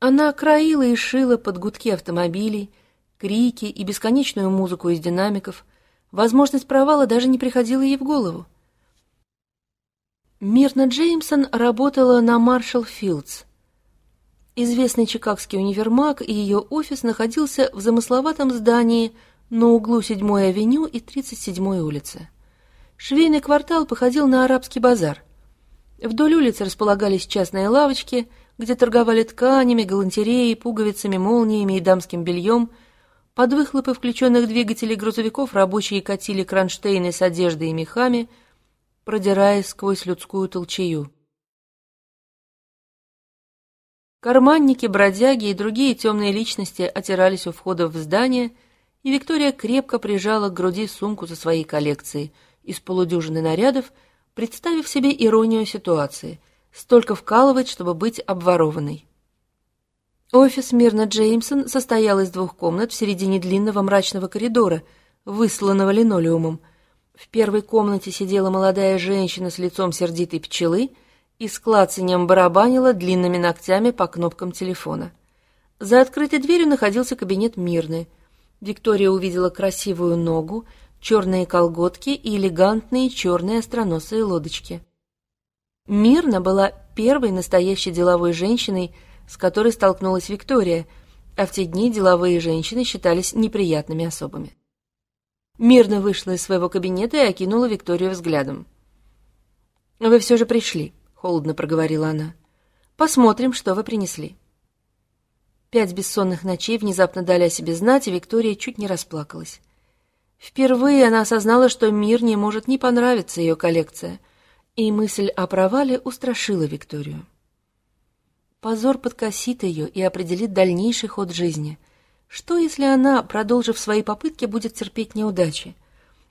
Она краила и шила под гудки автомобилей, крики и бесконечную музыку из динамиков. Возможность провала даже не приходила ей в голову. Мирна Джеймсон работала на Маршалл Филдс. Известный чикагский универмаг и ее офис находился в замысловатом здании на углу 7-й авеню и 37-й улицы. Швейный квартал походил на арабский базар. Вдоль улицы располагались частные лавочки, где торговали тканями, галантереей, пуговицами, молниями и дамским бельем. Под выхлопы включенных двигателей грузовиков рабочие катили кронштейны с одеждой и мехами – продираясь сквозь людскую толчею. Карманники, бродяги и другие темные личности отирались у входа в здание, и Виктория крепко прижала к груди сумку со своей коллекцией из полудюжины нарядов, представив себе иронию ситуации — столько вкалывать, чтобы быть обворованной. Офис Мирна Джеймсон состоял из двух комнат в середине длинного мрачного коридора, высланного линолеумом, в первой комнате сидела молодая женщина с лицом сердитой пчелы и с клацанием барабанила длинными ногтями по кнопкам телефона. За открытой дверью находился кабинет Мирны. Виктория увидела красивую ногу, черные колготки и элегантные черные остроносые лодочки. Мирна была первой настоящей деловой женщиной, с которой столкнулась Виктория, а в те дни деловые женщины считались неприятными особами мирно вышла из своего кабинета и окинула Викторию взглядом. «Вы все же пришли», — холодно проговорила она. «Посмотрим, что вы принесли». Пять бессонных ночей внезапно дали о себе знать, и Виктория чуть не расплакалась. Впервые она осознала, что мир не может не понравиться ее коллекция, и мысль о провале устрашила Викторию. Позор подкосит ее и определит дальнейший ход жизни — что, если она, продолжив свои попытки, будет терпеть неудачи?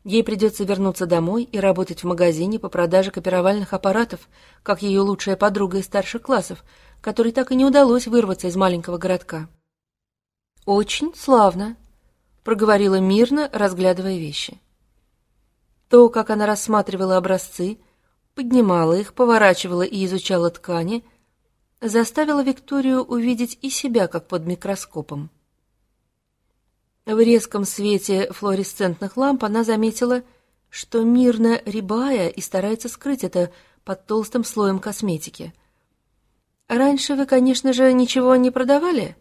Ей придется вернуться домой и работать в магазине по продаже копировальных аппаратов, как ее лучшая подруга из старших классов, которой так и не удалось вырваться из маленького городка. «Очень славно», — проговорила мирно, разглядывая вещи. То, как она рассматривала образцы, поднимала их, поворачивала и изучала ткани, заставило Викторию увидеть и себя как под микроскопом. В резком свете флуоресцентных ламп она заметила, что мирно рябая и старается скрыть это под толстым слоем косметики. «Раньше вы, конечно же, ничего не продавали?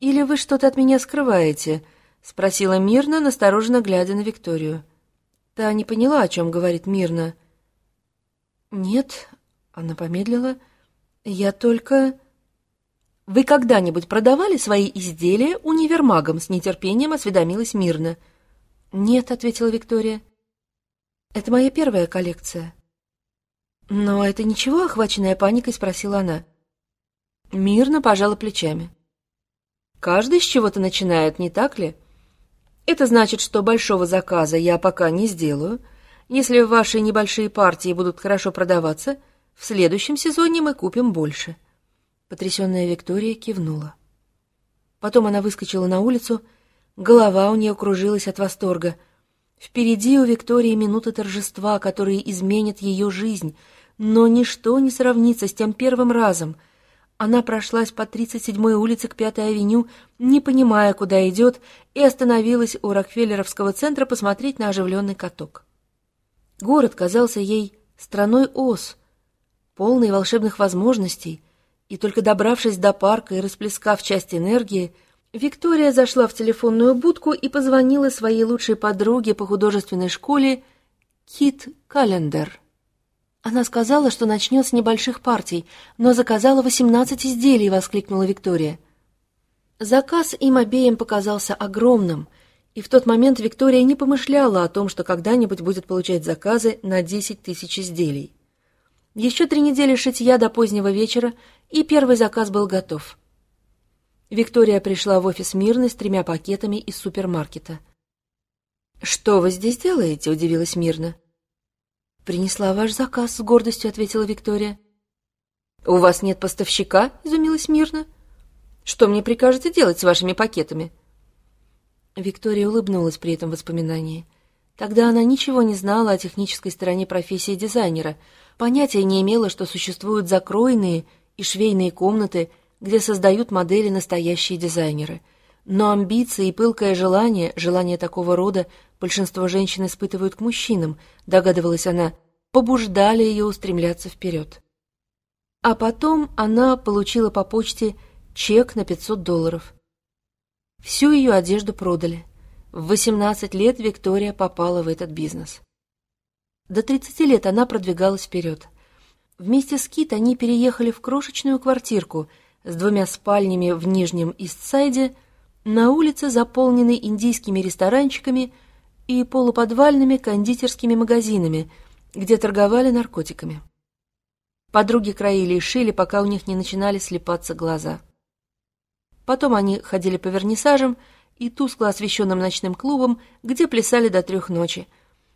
Или вы что-то от меня скрываете?» — спросила Мирна, настороженно глядя на Викторию. Та не поняла, о чем говорит Мирна. «Нет», — она помедлила, — «я только...» «Вы когда-нибудь продавали свои изделия универмагам?» с нетерпением осведомилась мирно. «Нет», — ответила Виктория. «Это моя первая коллекция». «Но это ничего?» — охваченная паникой спросила она. Мирно пожала плечами. «Каждый с чего-то начинает, не так ли? Это значит, что большого заказа я пока не сделаю. Если ваши небольшие партии будут хорошо продаваться, в следующем сезоне мы купим больше». Потрясенная Виктория кивнула. Потом она выскочила на улицу, голова у нее кружилась от восторга. Впереди у Виктории минута торжества, которые изменят ее жизнь, но ничто не сравнится с тем первым разом. Она прошлась по 37-й улице к 5-й авеню, не понимая, куда идет, и остановилась у Рокфеллеровского центра посмотреть на оживленный каток. Город казался ей страной ос, полной волшебных возможностей — и только добравшись до парка и расплескав часть энергии, Виктория зашла в телефонную будку и позвонила своей лучшей подруге по художественной школе Кит Календер. Она сказала, что начнет с небольших партий, но заказала 18 изделий, воскликнула Виктория. Заказ им обеим показался огромным, и в тот момент Виктория не помышляла о том, что когда-нибудь будет получать заказы на 10 тысяч изделий. Еще три недели шитья до позднего вечера, и первый заказ был готов. Виктория пришла в офис Мирны с тремя пакетами из супермаркета. «Что вы здесь делаете?» — удивилась Мирна. «Принесла ваш заказ», — с гордостью ответила Виктория. «У вас нет поставщика?» — изумилась Мирна. «Что мне прикажете делать с вашими пакетами?» Виктория улыбнулась при этом воспоминании — Тогда она ничего не знала о технической стороне профессии дизайнера, понятия не имела, что существуют закройные и швейные комнаты, где создают модели настоящие дизайнеры. Но амбиции и пылкое желание, желание такого рода, большинство женщин испытывают к мужчинам, догадывалась она, побуждали ее устремляться вперед. А потом она получила по почте чек на 500 долларов. Всю ее одежду продали. В 18 лет Виктория попала в этот бизнес. До 30 лет она продвигалась вперед. Вместе с Кит они переехали в крошечную квартирку с двумя спальнями в Нижнем Истсайде на улице, заполненной индийскими ресторанчиками и полуподвальными кондитерскими магазинами, где торговали наркотиками. Подруги краили и шили, пока у них не начинали слепаться глаза. Потом они ходили по вернисажам и тускло освещенным ночным клубам, где плясали до трех ночи.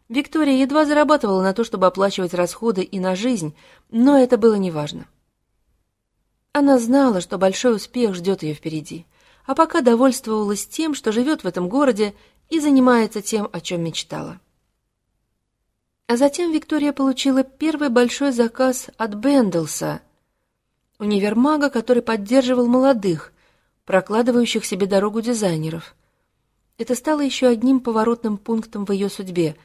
Виктория едва зарабатывала на то, чтобы оплачивать расходы и на жизнь, но это было неважно. Она знала, что большой успех ждет ее впереди, а пока довольствовалась тем, что живет в этом городе и занимается тем, о чем мечтала. А затем Виктория получила первый большой заказ от Бендлса, универмага, который поддерживал молодых, прокладывающих себе дорогу дизайнеров. Это стало еще одним поворотным пунктом в ее судьбе.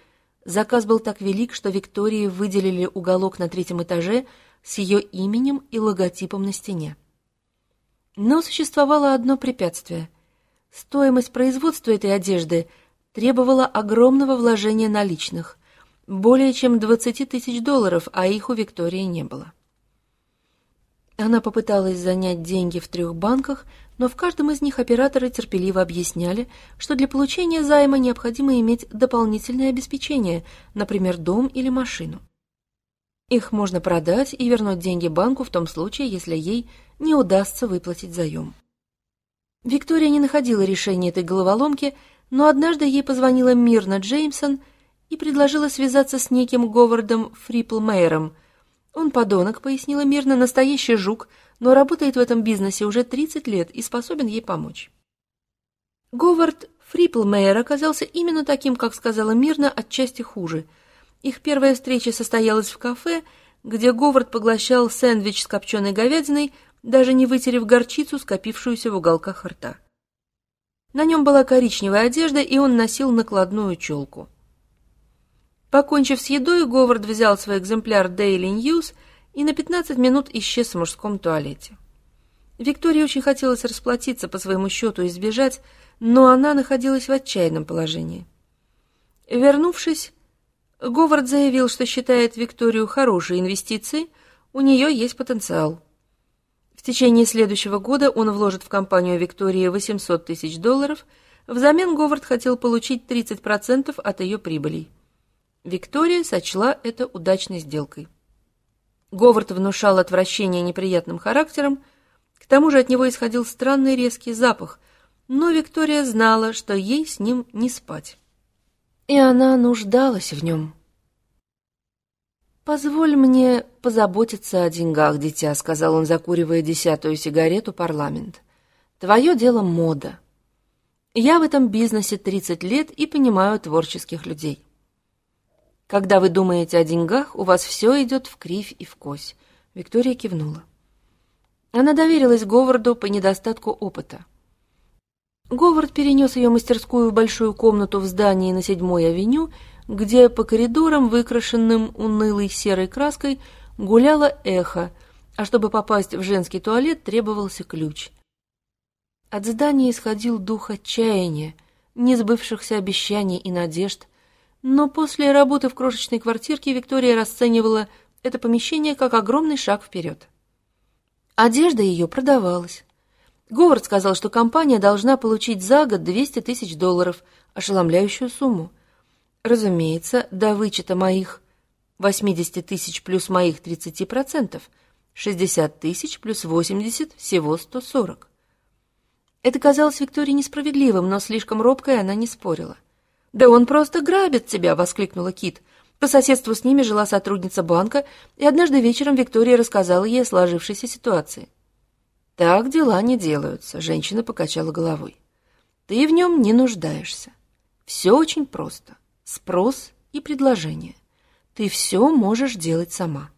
Заказ был так велик, что Виктории выделили уголок на третьем этаже с ее именем и логотипом на стене. Но существовало одно препятствие. Стоимость производства этой одежды требовала огромного вложения наличных, более чем 20 тысяч долларов, а их у Виктории не было. Она попыталась занять деньги в трех банках, но в каждом из них операторы терпеливо объясняли, что для получения займа необходимо иметь дополнительное обеспечение, например, дом или машину. Их можно продать и вернуть деньги банку в том случае, если ей не удастся выплатить заем. Виктория не находила решения этой головоломки, но однажды ей позвонила Мирна Джеймсон и предложила связаться с неким Говардом Фриплмейером, он подонок, пояснила мирно, настоящий жук, но работает в этом бизнесе уже 30 лет и способен ей помочь. Говард Фриплмейер оказался именно таким, как сказала Мирна, отчасти хуже. Их первая встреча состоялась в кафе, где Говард поглощал сэндвич с копченой говядиной, даже не вытерев горчицу, скопившуюся в уголках рта. На нем была коричневая одежда, и он носил накладную челку. Покончив с едой, Говард взял свой экземпляр Daily News и на 15 минут исчез в мужском туалете. Виктории очень хотелось расплатиться по своему счету и сбежать, но она находилась в отчаянном положении. Вернувшись, Говард заявил, что считает Викторию хорошей инвестицией, у нее есть потенциал. В течение следующего года он вложит в компанию Виктории 800 тысяч долларов, взамен Говард хотел получить 30% от ее прибылей. Виктория сочла это удачной сделкой. Говард внушал отвращение неприятным характером, к тому же от него исходил странный резкий запах, но Виктория знала, что ей с ним не спать. И она нуждалась в нем. «Позволь мне позаботиться о деньгах, дитя», — сказал он, закуривая десятую сигарету парламент. «Твое дело мода. Я в этом бизнесе 30 лет и понимаю творческих людей». Когда вы думаете о деньгах, у вас все идет в кривь и в кось. Виктория кивнула. Она доверилась Говарду по недостатку опыта. Говард перенес ее мастерскую в большую комнату в здании на седьмой авеню, где по коридорам, выкрашенным унылой серой краской, гуляло эхо, а чтобы попасть в женский туалет, требовался ключ. От здания исходил дух отчаяния, несбывшихся обещаний и надежд, но после работы в крошечной квартирке Виктория расценивала это помещение как огромный шаг вперед. Одежда ее продавалась. Говард сказал, что компания должна получить за год 200 тысяч долларов, ошеломляющую сумму. Разумеется, до вычета моих 80 тысяч плюс моих 30%, 60 тысяч плюс 80, всего 140. Это казалось Виктории несправедливым, но слишком робкой она не спорила. «Да он просто грабит тебя!» — воскликнула Кит. По соседству с ними жила сотрудница банка, и однажды вечером Виктория рассказала ей о сложившейся ситуации. «Так дела не делаются», — женщина покачала головой. «Ты в нем не нуждаешься. Все очень просто. спрос и предложение. Ты все можешь делать сама.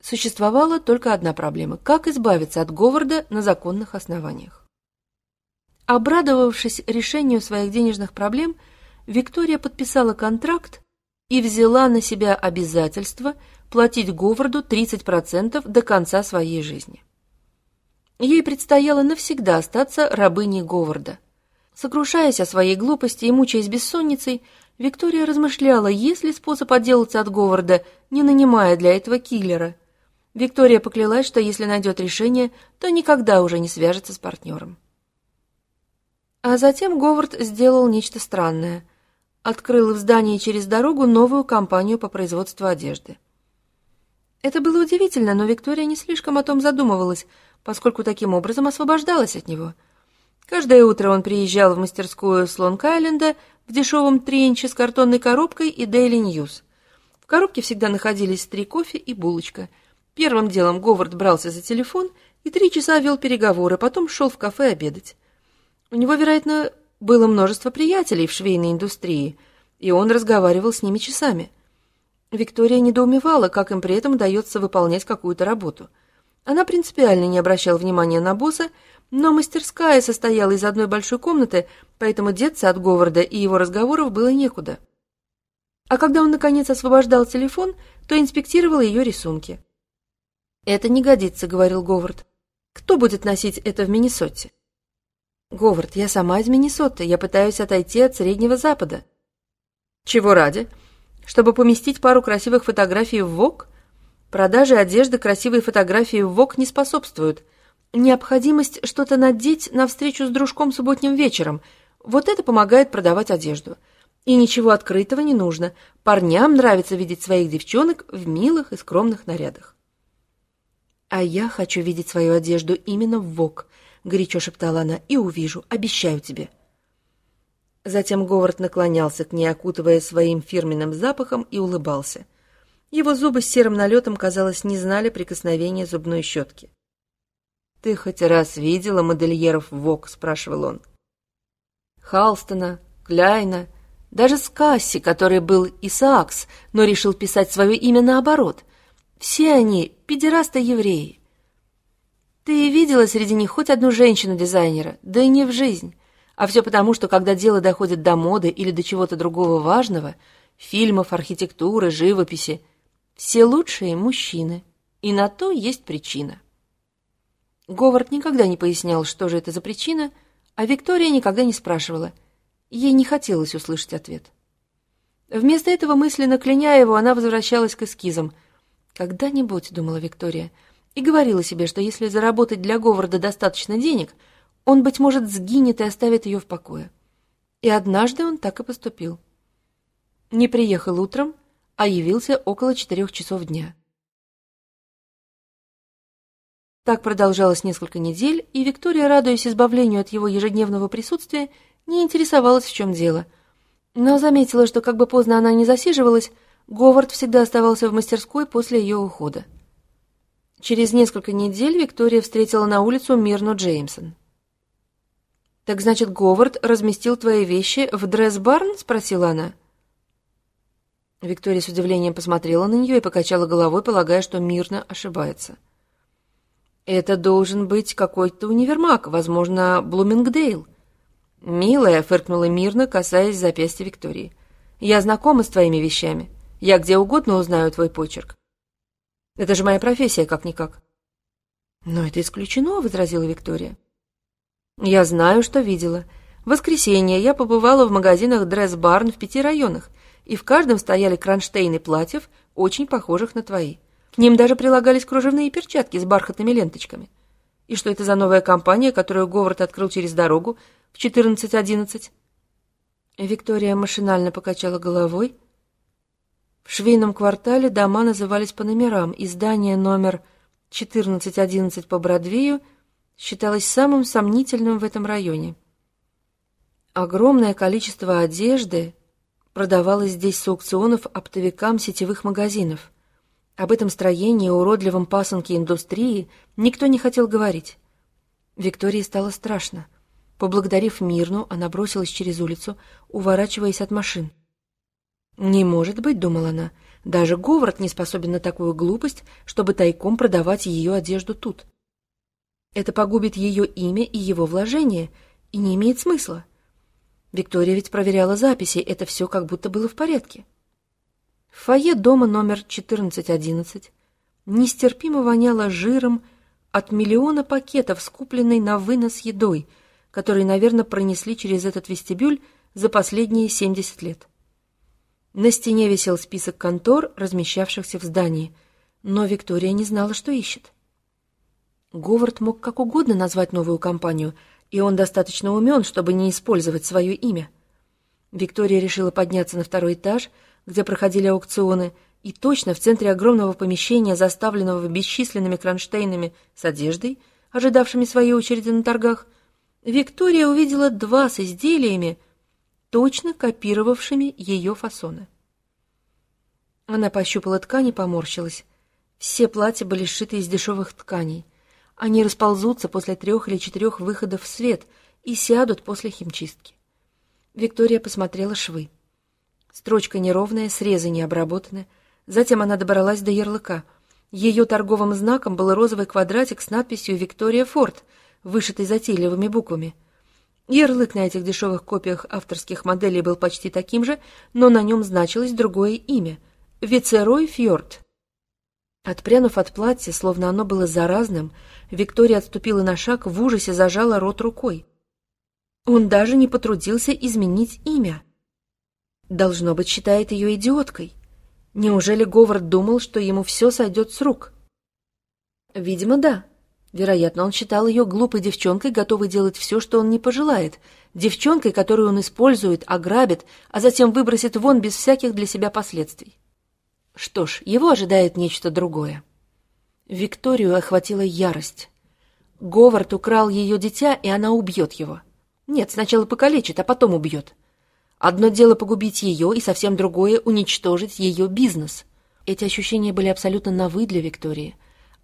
Существовала только одна проблема – как избавиться от Говарда на законных основаниях. Обрадовавшись решению своих денежных проблем, Виктория подписала контракт и взяла на себя обязательство платить Говарду 30% до конца своей жизни. Ей предстояло навсегда остаться рабыней Говарда. Сокрушаясь о своей глупости и мучаясь бессонницей, Виктория размышляла, есть ли способ отделаться от Говарда, не нанимая для этого киллера. Виктория поклялась, что если найдет решение, то никогда уже не свяжется с партнером. А затем Говард сделал нечто странное. Открыл в здании через дорогу новую компанию по производству одежды. Это было удивительно, но Виктория не слишком о том задумывалась, поскольку таким образом освобождалась от него. Каждое утро он приезжал в мастерскую Слонг-Айленда в дешевом тренче с картонной коробкой и Daily News. В коробке всегда находились три кофе и булочка. Первым делом Говард брался за телефон и три часа вел переговоры, потом шел в кафе обедать. У него, вероятно, было множество приятелей в швейной индустрии, и он разговаривал с ними часами. Виктория недоумевала, как им при этом удается выполнять какую-то работу. Она принципиально не обращала внимания на босса, но мастерская состояла из одной большой комнаты, поэтому деться от Говарда и его разговоров было некуда. А когда он, наконец, освобождал телефон, то инспектировал ее рисунки. «Это не годится», — говорил Говард. «Кто будет носить это в Миннесоте?» «Говард, я сама из Миннесоты, я пытаюсь отойти от Среднего Запада». «Чего ради? Чтобы поместить пару красивых фотографий в ВОК?» Продажи одежды красивые фотографии в ВОК не способствуют — Необходимость что-то надеть на встречу с дружком субботним вечером. Вот это помогает продавать одежду. И ничего открытого не нужно. Парням нравится видеть своих девчонок в милых и скромных нарядах. «А я хочу видеть свою одежду именно в ВОК», — горячо шептала она, — «и увижу, обещаю тебе». Затем Говард наклонялся к ней, окутывая своим фирменным запахом, и улыбался. Его зубы с серым налетом, казалось, не знали прикосновения зубной щетки. «Ты хоть раз видела модельеров ВОК?» — спрашивал он. Халстона, Кляйна, даже Скасси, который был Исаакс, но решил писать свое имя наоборот. Все они педерасты-евреи. Ты видела среди них хоть одну женщину-дизайнера, да и не в жизнь. А все потому, что когда дело доходит до моды или до чего-то другого важного, фильмов, архитектуры, живописи, все лучшие мужчины. И на то есть причина. Говард никогда не пояснял, что же это за причина, а Виктория никогда не спрашивала. Ей не хотелось услышать ответ. Вместо этого, мысленно кляня его, она возвращалась к эскизам. «Когда-нибудь», — думала Виктория, и говорила себе, что если заработать для Говарда достаточно денег, он, быть может, сгинет и оставит ее в покое. И однажды он так и поступил. Не приехал утром, а явился около четырех часов дня. Так продолжалось несколько недель, и Виктория, радуясь избавлению от его ежедневного присутствия, не интересовалась, в чем дело. Но заметила, что как бы поздно она не засиживалась, Говард всегда оставался в мастерской после ее ухода. Через несколько недель Виктория встретила на улицу Мирну Джеймсон. «Так значит, Говард разместил твои вещи в дресс-барн?» — спросила она. Виктория с удивлением посмотрела на нее и покачала головой, полагая, что Мирна ошибается. Это должен быть какой-то универмаг, возможно, Блумингдейл. Милая, фыркнула мирно, касаясь запястья Виктории. Я знакома с твоими вещами. Я где угодно узнаю твой почерк. Это же моя профессия, как-никак. Но это исключено, возразила Виктория. Я знаю, что видела. В воскресенье я побывала в магазинах Дресс Барн в пяти районах, и в каждом стояли кронштейны платьев, очень похожих на твои. К ним даже прилагались кружевные перчатки с бархатными ленточками. И что это за новая компания, которую Говард открыл через дорогу в 14.11? Виктория машинально покачала головой. В швейном квартале дома назывались по номерам, и здание номер 1411 по Бродвею считалось самым сомнительным в этом районе. Огромное количество одежды продавалось здесь с аукционов оптовикам сетевых магазинов. Об этом строении, уродливом пасынке индустрии никто не хотел говорить. Виктории стало страшно. Поблагодарив Мирну, она бросилась через улицу, уворачиваясь от машин. «Не может быть», — думала она, — «даже Говард не способен на такую глупость, чтобы тайком продавать ее одежду тут. Это погубит ее имя и его вложение, и не имеет смысла. Виктория ведь проверяла записи, это все как будто было в порядке». В фойе дома номер 1411 нестерпимо воняло жиром от миллиона пакетов, скупленной на вынос едой, которые, наверное, пронесли через этот вестибюль за последние 70 лет. На стене висел список контор, размещавшихся в здании, но Виктория не знала, что ищет. Говард мог как угодно назвать новую компанию, и он достаточно умен, чтобы не использовать свое имя. Виктория решила подняться на второй этаж, где проходили аукционы, и точно в центре огромного помещения, заставленного бесчисленными кронштейнами с одеждой, ожидавшими своей очереди на торгах, Виктория увидела два с изделиями, точно копировавшими ее фасоны. Она пощупала ткань и поморщилась. Все платья были сшиты из дешевых тканей. Они расползутся после трех или четырех выходов в свет и сядут после химчистки. Виктория посмотрела швы. Строчка неровная, срезы не обработаны. Затем она добралась до ярлыка. Ее торговым знаком был розовый квадратик с надписью «Виктория Форд», вышитый затейливыми буквами. Ярлык на этих дешевых копиях авторских моделей был почти таким же, но на нем значилось другое имя — Вицерой Фьорд. Отпрянув от платья, словно оно было заразным, Виктория отступила на шаг, в ужасе зажала рот рукой. Он даже не потрудился изменить имя. Должно быть, считает ее идиоткой. Неужели Говард думал, что ему все сойдет с рук? Видимо, да. Вероятно, он считал ее глупой девчонкой, готовой делать все, что он не пожелает, девчонкой, которую он использует, ограбит, а затем выбросит вон без всяких для себя последствий. Что ж, его ожидает нечто другое. Викторию охватила ярость. Говард украл ее дитя, и она убьет его. Нет, сначала покалечит, а потом убьет. Одно дело погубить ее, и совсем другое — уничтожить ее бизнес. Эти ощущения были абсолютно новы для Виктории.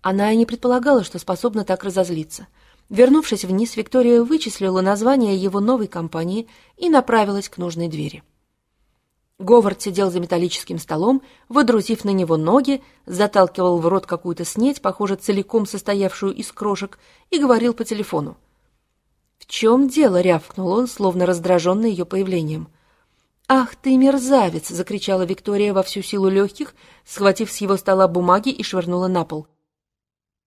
Она и не предполагала, что способна так разозлиться. Вернувшись вниз, Виктория вычислила название его новой компании и направилась к нужной двери. Говард сидел за металлическим столом, выдрузив на него ноги, заталкивал в рот какую-то снедь, похоже, целиком состоявшую из крошек, и говорил по телефону. «В чем дело?» — рявкнул он, словно раздраженный ее появлением. «Ах ты, мерзавец!» — закричала Виктория во всю силу легких, схватив с его стола бумаги и швырнула на пол.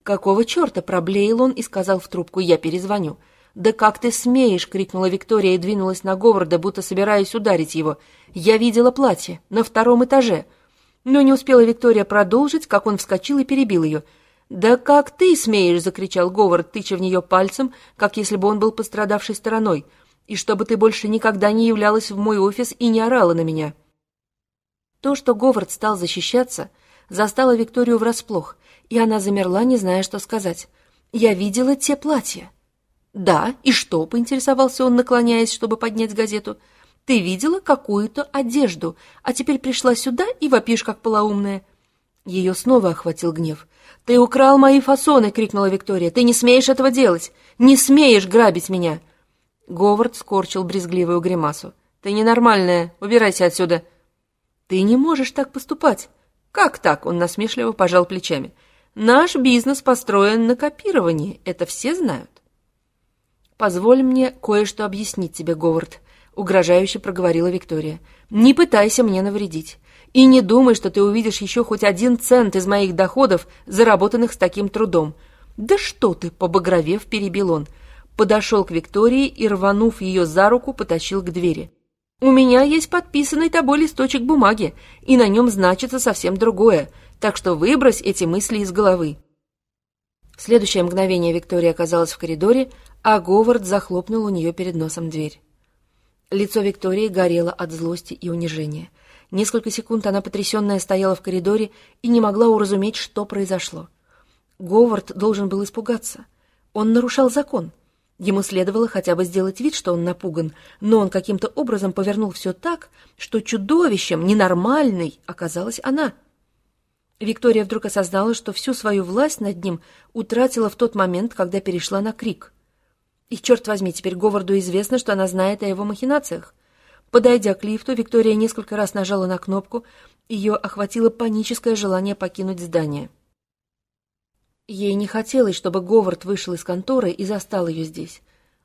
«Какого черта?» — проблеял он и сказал в трубку «Я перезвоню». «Да как ты смеешь!» — крикнула Виктория и двинулась на Говарда, будто собираясь ударить его. «Я видела платье на втором этаже». Но не успела Виктория продолжить, как он вскочил и перебил ее. «Да как ты смеешь!» — закричал Говард, тыча в нее пальцем, как если бы он был пострадавшей стороной и чтобы ты больше никогда не являлась в мой офис и не орала на меня». То, что Говард стал защищаться, застало Викторию врасплох, и она замерла, не зная, что сказать. «Я видела те платья». «Да, и что?» — поинтересовался он, наклоняясь, чтобы поднять газету. «Ты видела какую-то одежду, а теперь пришла сюда и вопишь, как полоумная». Ее снова охватил гнев. «Ты украл мои фасоны!» — крикнула Виктория. «Ты не смеешь этого делать! Не смеешь грабить меня!» Говард скорчил брезгливую гримасу. «Ты ненормальная, убирайся отсюда!» «Ты не можешь так поступать!» «Как так?» — он насмешливо пожал плечами. «Наш бизнес построен на копировании, это все знают». «Позволь мне кое-что объяснить тебе, Говард», — угрожающе проговорила Виктория. «Не пытайся мне навредить. И не думай, что ты увидишь еще хоть один цент из моих доходов, заработанных с таким трудом». «Да что ты!» — побагровев, перебил он подошел к Виктории и, рванув ее за руку, потащил к двери. «У меня есть подписанный тобой листочек бумаги, и на нем значится совсем другое, так что выбрось эти мысли из головы». В следующее мгновение Виктория оказалась в коридоре, а Говард захлопнул у нее перед носом дверь. Лицо Виктории горело от злости и унижения. Несколько секунд она потрясенная стояла в коридоре и не могла уразуметь, что произошло. Говард должен был испугаться. Он нарушал закон — Ему следовало хотя бы сделать вид, что он напуган, но он каким-то образом повернул все так, что чудовищем, ненормальной, оказалась она. Виктория вдруг осознала, что всю свою власть над ним утратила в тот момент, когда перешла на крик. И, черт возьми, теперь Говарду известно, что она знает о его махинациях. Подойдя к лифту, Виктория несколько раз нажала на кнопку, ее охватило паническое желание покинуть здание. Ей не хотелось, чтобы Говард вышел из конторы и застал ее здесь.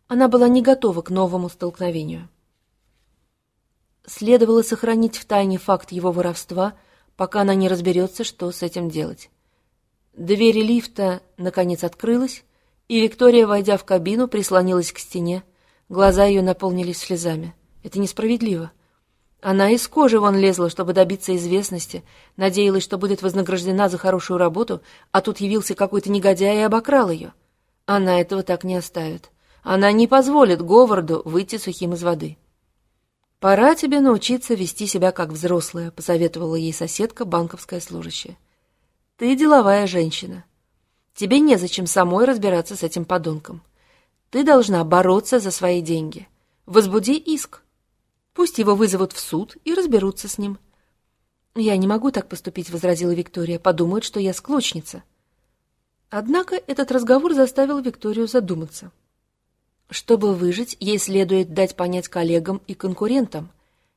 Она была не готова к новому столкновению. Следовало сохранить в тайне факт его воровства, пока она не разберется, что с этим делать. Дверь лифта, наконец, открылась, и Виктория, войдя в кабину, прислонилась к стене. Глаза ее наполнились слезами. Это несправедливо. Она из кожи вон лезла, чтобы добиться известности, надеялась, что будет вознаграждена за хорошую работу, а тут явился какой-то негодяй и обокрал ее. Она этого так не оставит. Она не позволит Говарду выйти сухим из воды. «Пора тебе научиться вести себя как взрослая», — посоветовала ей соседка, банковская служащая. «Ты деловая женщина. Тебе незачем самой разбираться с этим подонком. Ты должна бороться за свои деньги. Возбуди иск». Пусть его вызовут в суд и разберутся с ним. «Я не могу так поступить», — возразила Виктория. «Подумают, что я склочница». Однако этот разговор заставил Викторию задуматься. Чтобы выжить, ей следует дать понять коллегам и конкурентам.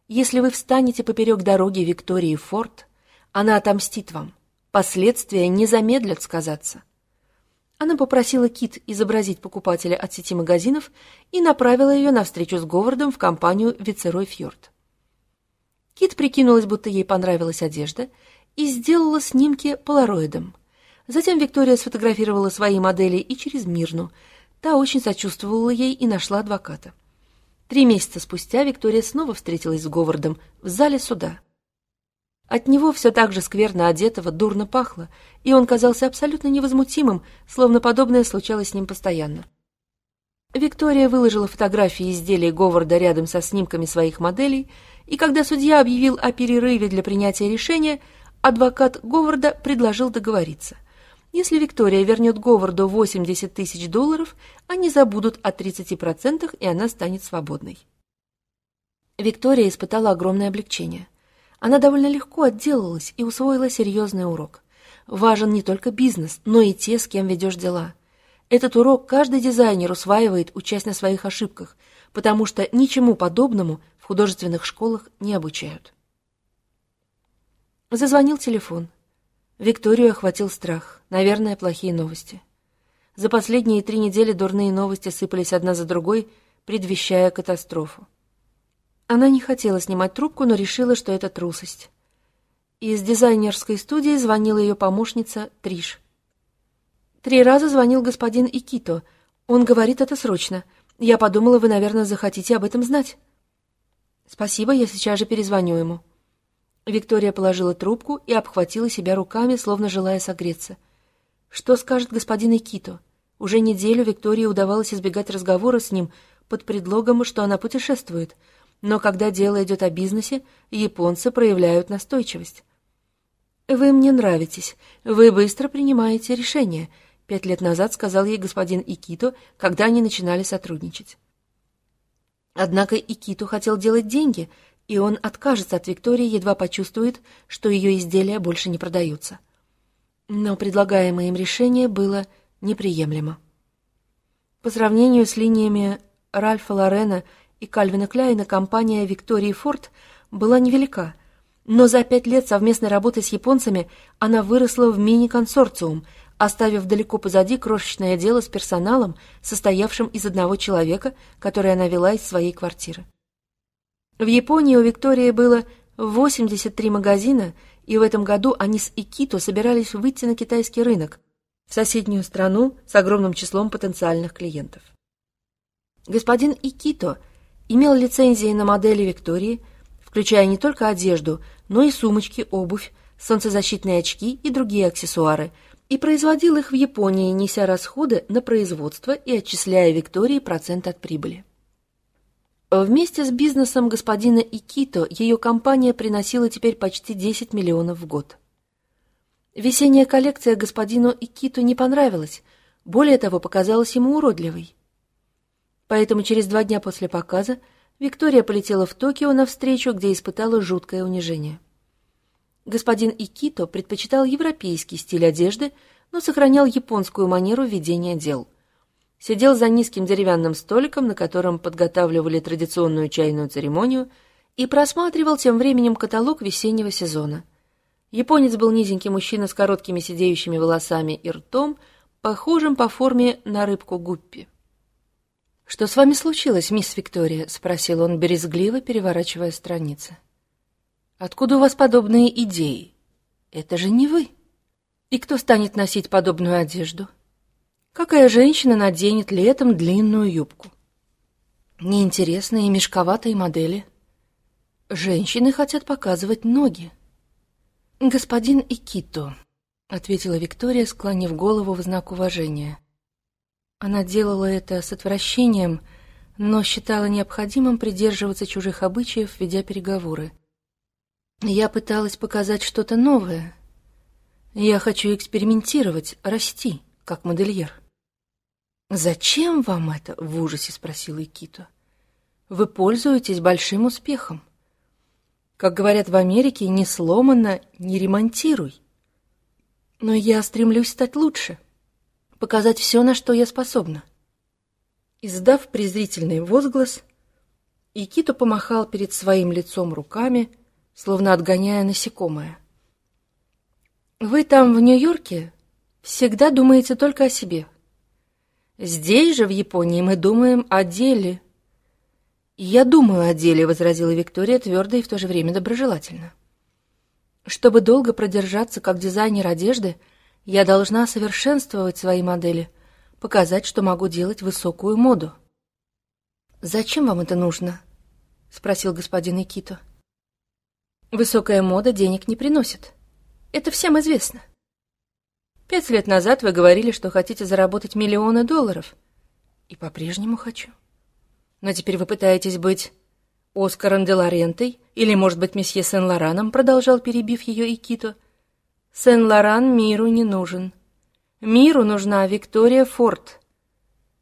Если вы встанете поперек дороги Виктории Форд, она отомстит вам. Последствия не замедлят сказаться. Она попросила Кит изобразить покупателя от сети магазинов и направила ее на встречу с Говардом в компанию «Вицерой Фьорд». Кит прикинулась, будто ей понравилась одежда, и сделала снимки полароидом. Затем Виктория сфотографировала свои модели и через Мирну. Та очень сочувствовала ей и нашла адвоката. Три месяца спустя Виктория снова встретилась с Говардом в зале суда. От него все так же скверно одетого дурно пахло, и он казался абсолютно невозмутимым, словно подобное случалось с ним постоянно. Виктория выложила фотографии изделий Говарда рядом со снимками своих моделей, и когда судья объявил о перерыве для принятия решения, адвокат Говарда предложил договориться. Если Виктория вернет Говарду 80 тысяч долларов, они забудут о 30% и она станет свободной. Виктория испытала огромное облегчение. Она довольно легко отделалась и усвоила серьезный урок. Важен не только бизнес, но и те, с кем ведешь дела. Этот урок каждый дизайнер усваивает, учась на своих ошибках, потому что ничему подобному в художественных школах не обучают. Зазвонил телефон. Викторию охватил страх. Наверное, плохие новости. За последние три недели дурные новости сыпались одна за другой, предвещая катастрофу. Она не хотела снимать трубку, но решила, что это трусость. Из дизайнерской студии звонила ее помощница Триш. Три раза звонил господин Икито. Он говорит это срочно. Я подумала, вы, наверное, захотите об этом знать. Спасибо, я сейчас же перезвоню ему. Виктория положила трубку и обхватила себя руками, словно желая согреться. Что скажет господин Икито? Уже неделю Виктории удавалось избегать разговора с ним под предлогом, что она путешествует — но когда дело идет о бизнесе, японцы проявляют настойчивость. «Вы мне нравитесь. Вы быстро принимаете решения», — пять лет назад сказал ей господин Икито, когда они начинали сотрудничать. Однако Икито хотел делать деньги, и он откажется от Виктории, едва почувствует, что ее изделия больше не продаются. Но предлагаемое им решение было неприемлемо. По сравнению с линиями Ральфа Лорена и Кальвина Кляйна компания Виктории Форд была невелика, но за пять лет совместной работы с японцами она выросла в мини-консорциум, оставив далеко позади крошечное дело с персоналом, состоявшим из одного человека, который она вела из своей квартиры. В Японии у Виктории было 83 магазина, и в этом году они с Икито собирались выйти на китайский рынок, в соседнюю страну с огромным числом потенциальных клиентов. Господин Икито – имел лицензии на модели Виктории, включая не только одежду, но и сумочки, обувь, солнцезащитные очки и другие аксессуары, и производил их в Японии, неся расходы на производство и отчисляя Виктории процент от прибыли. Вместе с бизнесом господина Икито ее компания приносила теперь почти 10 миллионов в год. Весенняя коллекция господину Икито не понравилась, более того, показалась ему уродливой. Поэтому через два дня после показа Виктория полетела в Токио на встречу, где испытала жуткое унижение. Господин Икито предпочитал европейский стиль одежды, но сохранял японскую манеру ведения дел. Сидел за низким деревянным столиком, на котором подготавливали традиционную чайную церемонию, и просматривал тем временем каталог весеннего сезона. Японец был низенький мужчина с короткими сидеющими волосами и ртом, похожим по форме на рыбку гуппи. «Что с вами случилось, мисс Виктория?» — спросил он, березгливо переворачивая страницы. «Откуда у вас подобные идеи? Это же не вы. И кто станет носить подобную одежду? Какая женщина наденет летом длинную юбку? Неинтересные мешковатые модели. Женщины хотят показывать ноги. «Господин Икито», — ответила Виктория, склонив голову в знак уважения. Она делала это с отвращением, но считала необходимым придерживаться чужих обычаев, ведя переговоры. Я пыталась показать что-то новое. Я хочу экспериментировать, расти, как модельер. «Зачем вам это?» — в ужасе спросила Икито. «Вы пользуетесь большим успехом. Как говорят в Америке, не сломано, не ремонтируй. Но я стремлюсь стать лучше» показать все, на что я способна. Издав презрительный возглас, Икито помахал перед своим лицом руками, словно отгоняя насекомое. «Вы там, в Нью-Йорке, всегда думаете только о себе. Здесь же, в Японии, мы думаем о деле». «Я думаю о деле», — возразила Виктория твердо и в то же время доброжелательно. «Чтобы долго продержаться как дизайнер одежды — я должна совершенствовать свои модели, показать, что могу делать высокую моду. «Зачем вам это нужно?» — спросил господин Икито. «Высокая мода денег не приносит. Это всем известно. Пять лет назад вы говорили, что хотите заработать миллионы долларов. И по-прежнему хочу. Но теперь вы пытаетесь быть Оскаром де Лорентой или, может быть, месье Сен-Лораном, продолжал, перебив ее Икито. Сен-Лоран миру не нужен. Миру нужна Виктория Форд.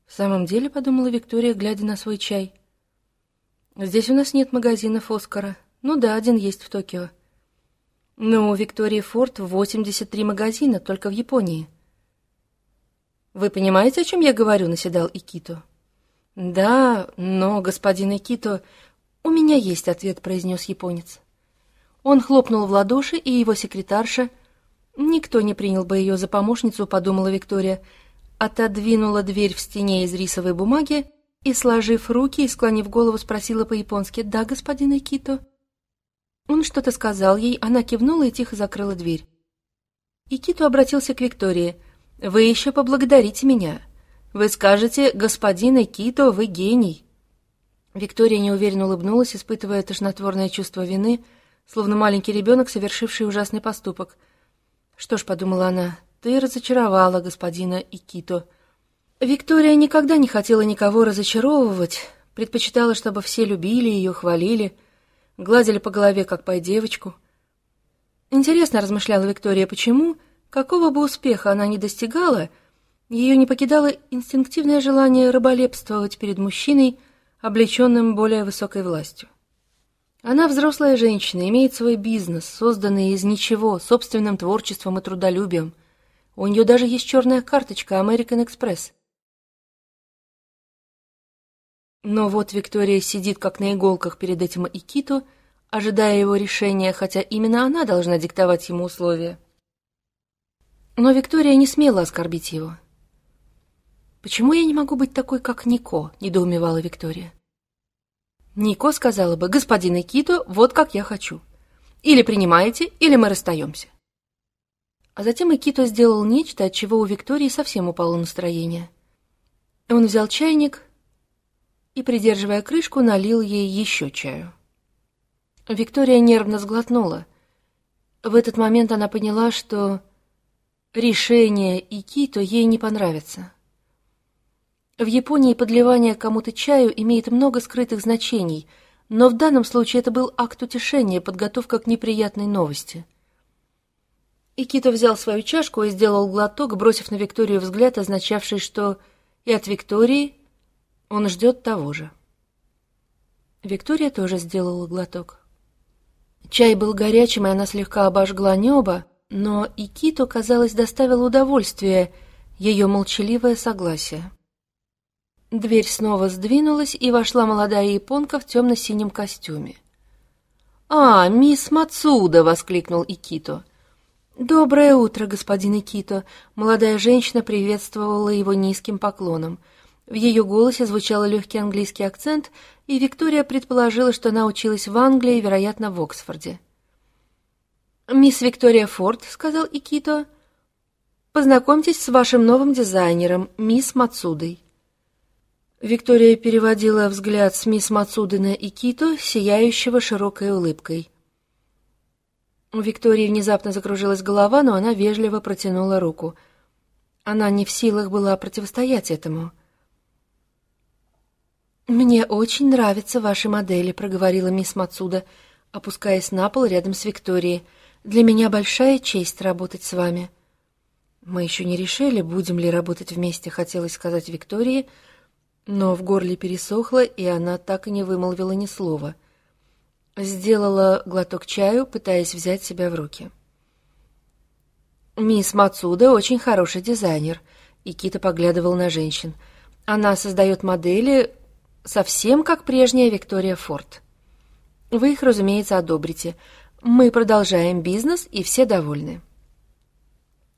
В самом деле, подумала Виктория, глядя на свой чай. Здесь у нас нет магазинов Оскара. Ну да, один есть в Токио. Но у Виктории Форд 83 магазина, только в Японии. Вы понимаете, о чем я говорю, наседал Икито. Да, но, господин Икито, у меня есть ответ, произнес японец. Он хлопнул в ладоши, и его секретарша — Никто не принял бы ее за помощницу, подумала Виктория. Отодвинула дверь в стене из рисовой бумаги и, сложив руки и склонив голову, спросила по-японски «Да, господин Икито?» Он что-то сказал ей, она кивнула и тихо закрыла дверь. Икито обратился к Виктории. «Вы еще поблагодарите меня. Вы скажете, господин Икито, вы гений». Виктория неуверенно улыбнулась, испытывая тошнотворное чувство вины, словно маленький ребенок, совершивший ужасный поступок — что ж, подумала она, ты разочаровала господина Икито. Виктория никогда не хотела никого разочаровывать, предпочитала, чтобы все любили ее, хвалили, гладили по голове, как по девочку. Интересно, размышляла Виктория, почему, какого бы успеха она ни достигала, ее не покидало инстинктивное желание рыболепствовать перед мужчиной, облеченным более высокой властью. Она взрослая женщина, имеет свой бизнес, созданный из ничего, собственным творчеством и трудолюбием. У нее даже есть черная карточка American Express. Но вот Виктория сидит как на иголках перед этим Икиту, ожидая его решения, хотя именно она должна диктовать ему условия. Но Виктория не смела оскорбить его. «Почему я не могу быть такой, как Нико?» — недоумевала Виктория. Нико сказала бы, господин Икито, вот как я хочу. Или принимаете, или мы расстаемся. А затем Икито сделал нечто, от чего у Виктории совсем упало настроение. Он взял чайник и, придерживая крышку, налил ей еще чаю. Виктория нервно сглотнула. В этот момент она поняла, что решение Икито ей не понравится. В Японии подливание кому-то чаю имеет много скрытых значений, но в данном случае это был акт утешения, подготовка к неприятной новости. Икито взял свою чашку и сделал глоток, бросив на Викторию взгляд, означавший, что и от Виктории он ждет того же. Виктория тоже сделала глоток. Чай был горячим, и она слегка обожгла небо, но Икито, казалось, доставило удовольствие ее молчаливое согласие. Дверь снова сдвинулась, и вошла молодая японка в темно-синем костюме. «А, мисс Мацуда!» — воскликнул Икито. «Доброе утро, господин Икито!» Молодая женщина приветствовала его низким поклоном. В ее голосе звучал легкий английский акцент, и Виктория предположила, что она училась в Англии, вероятно, в Оксфорде. «Мисс Виктория Форд», — сказал Икито, — «познакомьтесь с вашим новым дизайнером, мисс Мацудой». Виктория переводила взгляд с мисс Мацуды на Икито, сияющего широкой улыбкой. У Виктории внезапно закружилась голова, но она вежливо протянула руку. Она не в силах была противостоять этому. «Мне очень нравятся ваши модели», — проговорила мисс Мацуда, опускаясь на пол рядом с Викторией. «Для меня большая честь работать с вами». «Мы еще не решили, будем ли работать вместе», — хотелось сказать Виктории, — но в горле пересохло, и она так и не вымолвила ни слова. Сделала глоток чаю, пытаясь взять себя в руки. «Мисс Мацуда очень хороший дизайнер», — и Кита поглядывал на женщин. «Она создает модели совсем как прежняя Виктория Форд. Вы их, разумеется, одобрите. Мы продолжаем бизнес, и все довольны».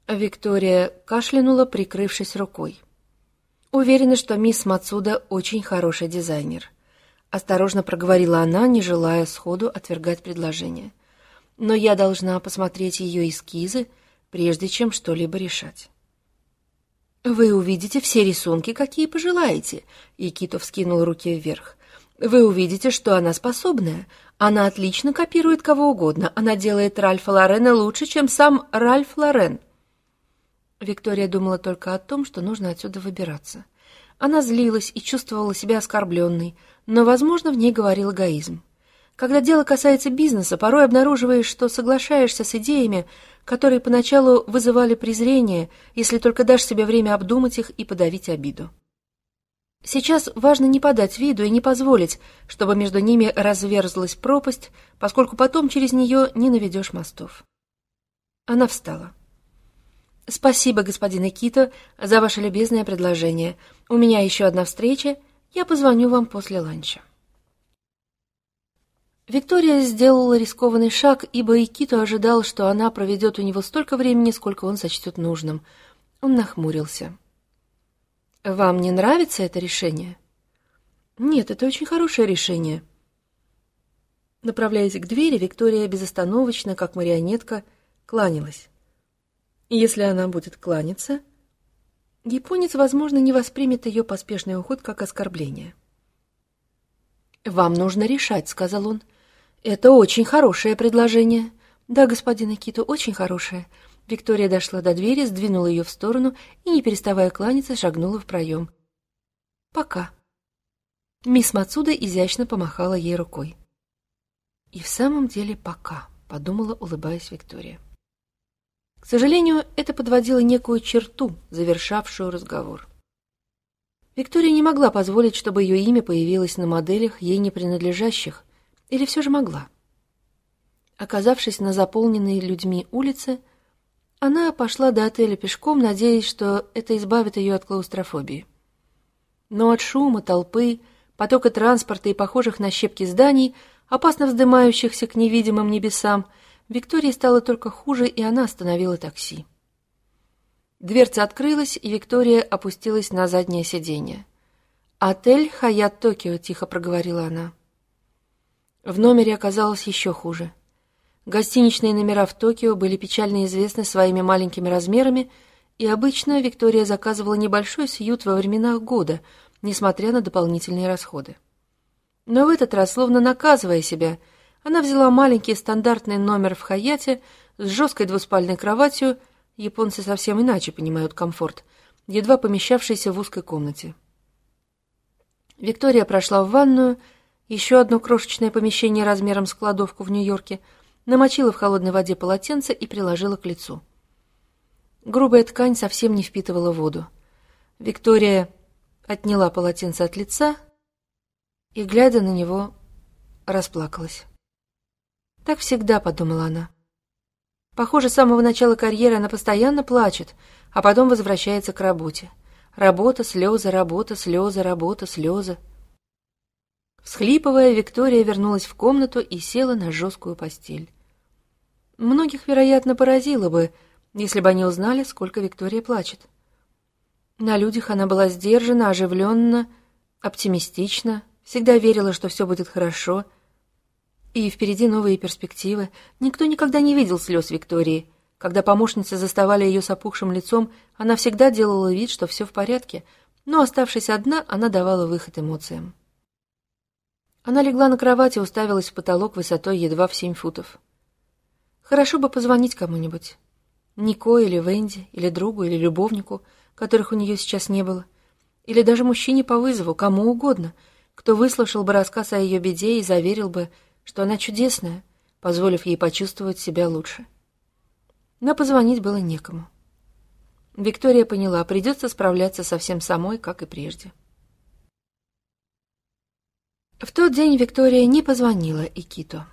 Виктория кашлянула, прикрывшись рукой. Уверена, что мисс Мацуда очень хороший дизайнер. Осторожно проговорила она, не желая сходу отвергать предложение. Но я должна посмотреть ее эскизы, прежде чем что-либо решать. «Вы увидите все рисунки, какие пожелаете», — и Кито вскинул руки вверх. «Вы увидите, что она способная. Она отлично копирует кого угодно. Она делает Ральфа Лорена лучше, чем сам Ральф Лорен». Виктория думала только о том, что нужно отсюда выбираться. Она злилась и чувствовала себя оскорбленной, но, возможно, в ней говорил эгоизм. Когда дело касается бизнеса, порой обнаруживаешь, что соглашаешься с идеями, которые поначалу вызывали презрение, если только дашь себе время обдумать их и подавить обиду. Сейчас важно не подать виду и не позволить, чтобы между ними разверзлась пропасть, поскольку потом через нее не наведешь мостов. Она встала. «Спасибо, господин Икито, за ваше любезное предложение. У меня еще одна встреча. Я позвоню вам после ланча». Виктория сделала рискованный шаг, ибо Икито ожидал, что она проведет у него столько времени, сколько он сочтет нужным. Он нахмурился. «Вам не нравится это решение?» «Нет, это очень хорошее решение». Направляясь к двери, Виктория безостановочно, как марионетка, кланялась. Если она будет кланяться, японец, возможно, не воспримет ее поспешный уход как оскорбление. «Вам нужно решать», — сказал он. «Это очень хорошее предложение». «Да, господин Акито, очень хорошее». Виктория дошла до двери, сдвинула ее в сторону и, не переставая кланяться, шагнула в проем. «Пока». Мисс Мацуда изящно помахала ей рукой. «И в самом деле пока», — подумала, улыбаясь Виктория. К сожалению, это подводило некую черту, завершавшую разговор. Виктория не могла позволить, чтобы ее имя появилось на моделях, ей не принадлежащих, или все же могла. Оказавшись на заполненной людьми улице, она пошла до отеля пешком, надеясь, что это избавит ее от клаустрофобии. Но от шума, толпы, потока транспорта и похожих на щепки зданий, опасно вздымающихся к невидимым небесам, Виктории стало только хуже, и она остановила такси. Дверца открылась, и Виктория опустилась на заднее сиденье. «Отель Хаят Токио», — тихо проговорила она. В номере оказалось еще хуже. Гостиничные номера в Токио были печально известны своими маленькими размерами, и обычно Виктория заказывала небольшой сьют во временах года, несмотря на дополнительные расходы. Но в этот раз, словно наказывая себя, — она взяла маленький стандартный номер в Хаяте с жесткой двуспальной кроватью, японцы совсем иначе понимают комфорт, едва помещавшийся в узкой комнате. Виктория прошла в ванную, еще одно крошечное помещение размером с кладовку в Нью-Йорке, намочила в холодной воде полотенце и приложила к лицу. Грубая ткань совсем не впитывала воду. Виктория отняла полотенце от лица и, глядя на него, расплакалась. Так всегда, подумала она. Похоже, с самого начала карьеры она постоянно плачет, а потом возвращается к работе. Работа, слезы, работа, слезы, работа, слезы. Всхлипывая, Виктория вернулась в комнату и села на жесткую постель. Многих, вероятно, поразило бы, если бы они узнали, сколько Виктория плачет. На людях она была сдержана, оживленна, оптимистична, всегда верила, что все будет хорошо. И впереди новые перспективы. Никто никогда не видел слез Виктории. Когда помощницы заставали ее с опухшим лицом, она всегда делала вид, что все в порядке, но, оставшись одна, она давала выход эмоциям. Она легла на кровать и уставилась в потолок высотой едва в семь футов. Хорошо бы позвонить кому-нибудь. Нико или Венди, или другу, или любовнику, которых у нее сейчас не было. Или даже мужчине по вызову, кому угодно, кто выслушал бы рассказ о ее беде и заверил бы, что она чудесная, позволив ей почувствовать себя лучше. Но позвонить было некому. Виктория поняла, придется справляться совсем самой, как и прежде. В тот день Виктория не позвонила Икито.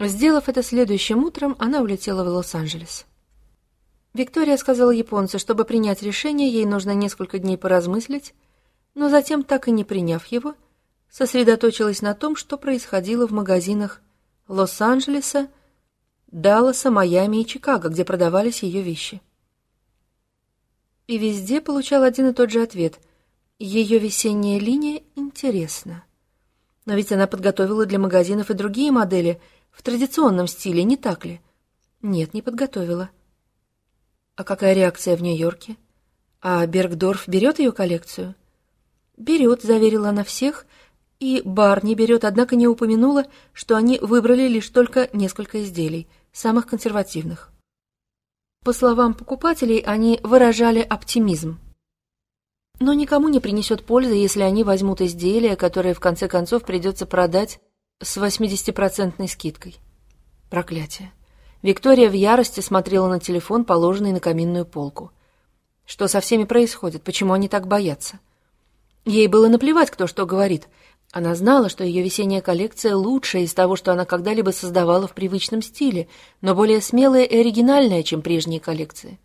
Сделав это следующим утром, она улетела в Лос-Анджелес. Виктория сказала японцу, чтобы принять решение, ей нужно несколько дней поразмыслить, но затем, так и не приняв его, сосредоточилась на том, что происходило в магазинах Лос-Анджелеса, Далласа, Майами и Чикаго, где продавались ее вещи. И везде получал один и тот же ответ. Ее весенняя линия интересна. Но ведь она подготовила для магазинов и другие модели в традиционном стиле, не так ли? Нет, не подготовила. А какая реакция в Нью-Йорке? А Бергдорф берет ее коллекцию? Берет, заверила она всех, и бар не берет, однако не упомянула, что они выбрали лишь только несколько изделий, самых консервативных. По словам покупателей, они выражали оптимизм. Но никому не принесет пользы, если они возьмут изделия, которые в конце концов придется продать с 80% скидкой. Проклятие. Виктория в ярости смотрела на телефон, положенный на каминную полку. Что со всеми происходит? Почему они так боятся? Ей было наплевать, кто что говорит. Она знала, что ее весенняя коллекция лучшая из того, что она когда-либо создавала в привычном стиле, но более смелая и оригинальная, чем прежние коллекции.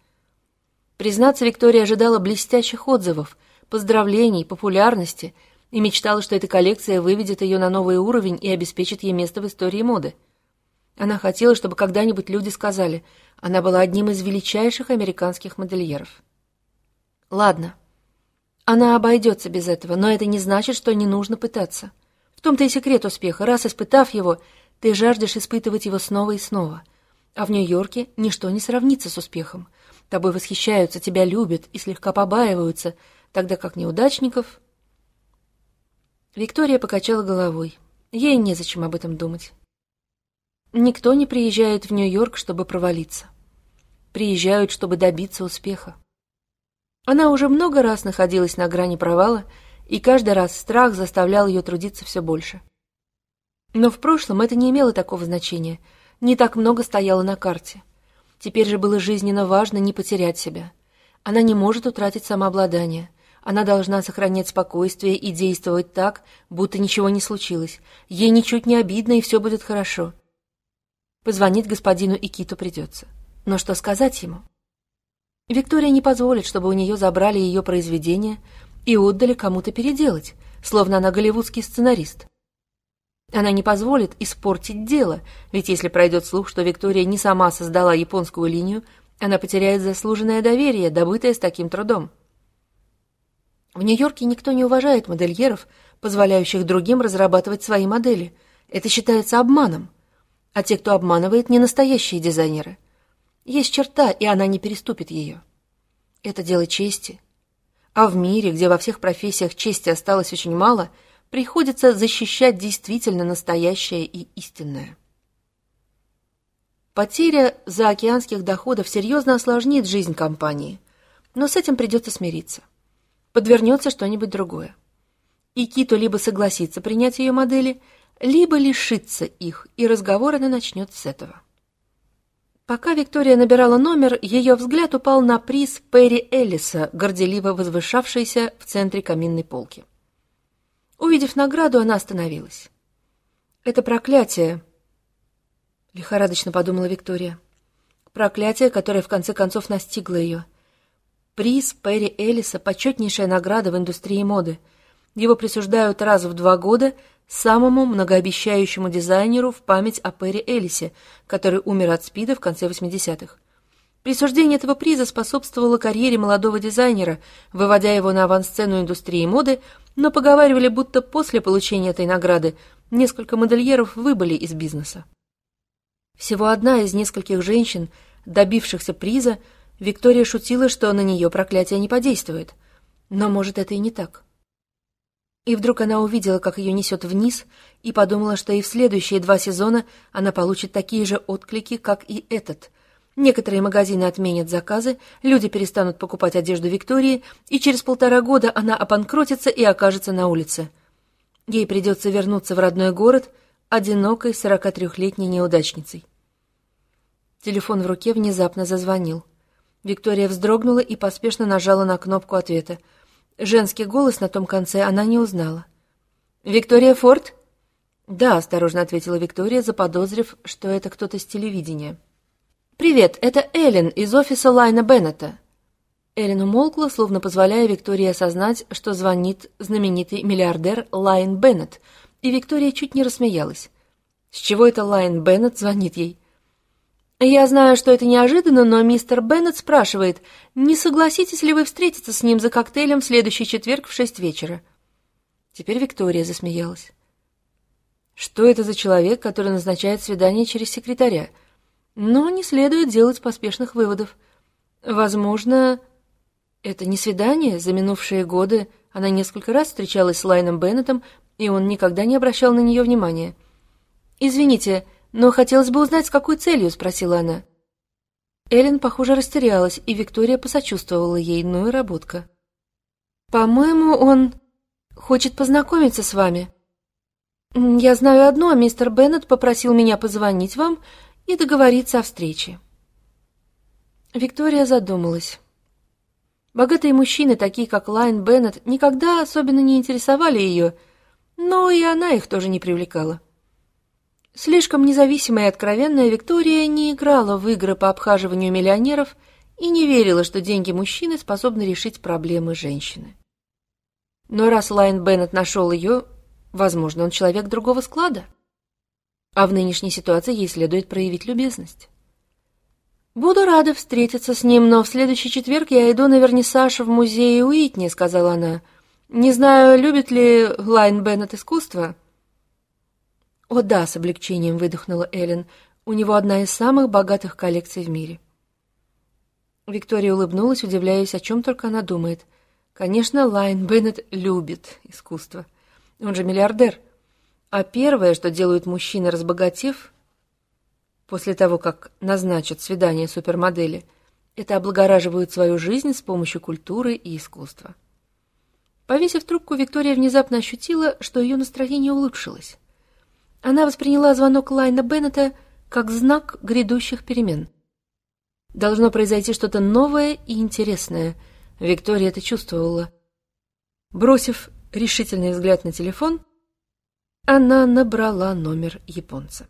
Признаться, Виктория ожидала блестящих отзывов, поздравлений, популярности и мечтала, что эта коллекция выведет ее на новый уровень и обеспечит ей место в истории моды. Она хотела, чтобы когда-нибудь люди сказали, она была одним из величайших американских модельеров. Ладно, она обойдется без этого, но это не значит, что не нужно пытаться. В том-то и секрет успеха. Раз испытав его, ты жаждешь испытывать его снова и снова. А в Нью-Йорке ничто не сравнится с успехом. Тобой восхищаются, тебя любят и слегка побаиваются — тогда как неудачников... Виктория покачала головой. Ей незачем об этом думать. Никто не приезжает в Нью-Йорк, чтобы провалиться. Приезжают, чтобы добиться успеха. Она уже много раз находилась на грани провала, и каждый раз страх заставлял ее трудиться все больше. Но в прошлом это не имело такого значения, не так много стояло на карте. Теперь же было жизненно важно не потерять себя. Она не может утратить самообладание. Она должна сохранять спокойствие и действовать так, будто ничего не случилось. Ей ничуть не обидно, и все будет хорошо. Позвонить господину Икиту придется. Но что сказать ему? Виктория не позволит, чтобы у нее забрали ее произведение и отдали кому-то переделать, словно она голливудский сценарист. Она не позволит испортить дело, ведь если пройдет слух, что Виктория не сама создала японскую линию, она потеряет заслуженное доверие, добытое с таким трудом. В Нью-Йорке никто не уважает модельеров, позволяющих другим разрабатывать свои модели. Это считается обманом. А те, кто обманывает, не настоящие дизайнеры. Есть черта, и она не переступит ее. Это дело чести. А в мире, где во всех профессиях чести осталось очень мало, приходится защищать действительно настоящее и истинное. Потеря заокеанских доходов серьезно осложнит жизнь компании, но с этим придется смириться подвернется что-нибудь другое. И Кито либо согласится принять ее модели, либо лишится их, и разговор она начнет с этого. Пока Виктория набирала номер, ее взгляд упал на приз Перри Эллиса, горделиво возвышавшийся в центре каминной полки. Увидев награду, она остановилась. «Это проклятие», — лихорадочно подумала Виктория. «Проклятие, которое в конце концов настигло ее». Приз Перри Эллиса – почетнейшая награда в индустрии моды. Его присуждают раз в два года самому многообещающему дизайнеру в память о Перри Элисе, который умер от СПИДа в конце 80-х. Присуждение этого приза способствовало карьере молодого дизайнера, выводя его на авансцену индустрии моды, но поговаривали, будто после получения этой награды несколько модельеров выбыли из бизнеса. Всего одна из нескольких женщин, добившихся приза, Виктория шутила, что на нее проклятие не подействует. Но, может, это и не так. И вдруг она увидела, как ее несет вниз, и подумала, что и в следующие два сезона она получит такие же отклики, как и этот. Некоторые магазины отменят заказы, люди перестанут покупать одежду Виктории, и через полтора года она опанкротится и окажется на улице. Ей придется вернуться в родной город одинокой 43-летней неудачницей. Телефон в руке внезапно зазвонил. Виктория вздрогнула и поспешно нажала на кнопку ответа — Женский голос на том конце она не узнала. «Виктория Форд?» «Да», — осторожно ответила Виктория, заподозрив, что это кто-то с телевидения. «Привет, это Эллен из офиса Лайна Беннета». Эллен умолкла, словно позволяя Виктории осознать, что звонит знаменитый миллиардер Лайн Беннет, и Виктория чуть не рассмеялась. С чего это Лайн Беннет звонит ей? «Я знаю, что это неожиданно, но мистер Беннет спрашивает, не согласитесь ли вы встретиться с ним за коктейлем в следующий четверг в шесть вечера?» Теперь Виктория засмеялась. Что это за человек, который назначает свидание через секретаря? Но не следует делать поспешных выводов. Возможно, это не свидание. За минувшие годы она несколько раз встречалась с Лайном Беннетом, и он никогда не обращал на нее внимания. «Извините», «Но хотелось бы узнать, с какой целью?» — спросила она. Эллен, похоже, растерялась, и Виктория посочувствовала ей, ну и работка. «По-моему, он хочет познакомиться с вами. Я знаю одно, мистер Беннет попросил меня позвонить вам и договориться о встрече». Виктория задумалась. Богатые мужчины, такие как Лайн Беннет, никогда особенно не интересовали ее, но и она их тоже не привлекала. Слишком независимая и откровенная Виктория не играла в игры по обхаживанию миллионеров и не верила, что деньги мужчины способны решить проблемы женщины. Но раз Лайн Беннет нашел ее, возможно, он человек другого склада. А в нынешней ситуации ей следует проявить любезность. «Буду рада встретиться с ним, но в следующий четверг я иду на вернисаж в музее Уитни», — сказала она. «Не знаю, любит ли Лайн Беннет искусство?» «О да», — с облегчением выдохнула Эллен, — «у него одна из самых богатых коллекций в мире». Виктория улыбнулась, удивляясь, о чем только она думает. Конечно, Лайн Беннет любит искусство. Он же миллиардер. А первое, что делают мужчины, разбогатев, после того, как назначат свидание супермодели, это облагораживают свою жизнь с помощью культуры и искусства. Повесив трубку, Виктория внезапно ощутила, что ее настроение улучшилось. Она восприняла звонок Лайна Беннета как знак грядущих перемен. Должно произойти что-то новое и интересное. Виктория это чувствовала. Бросив решительный взгляд на телефон, она набрала номер японца.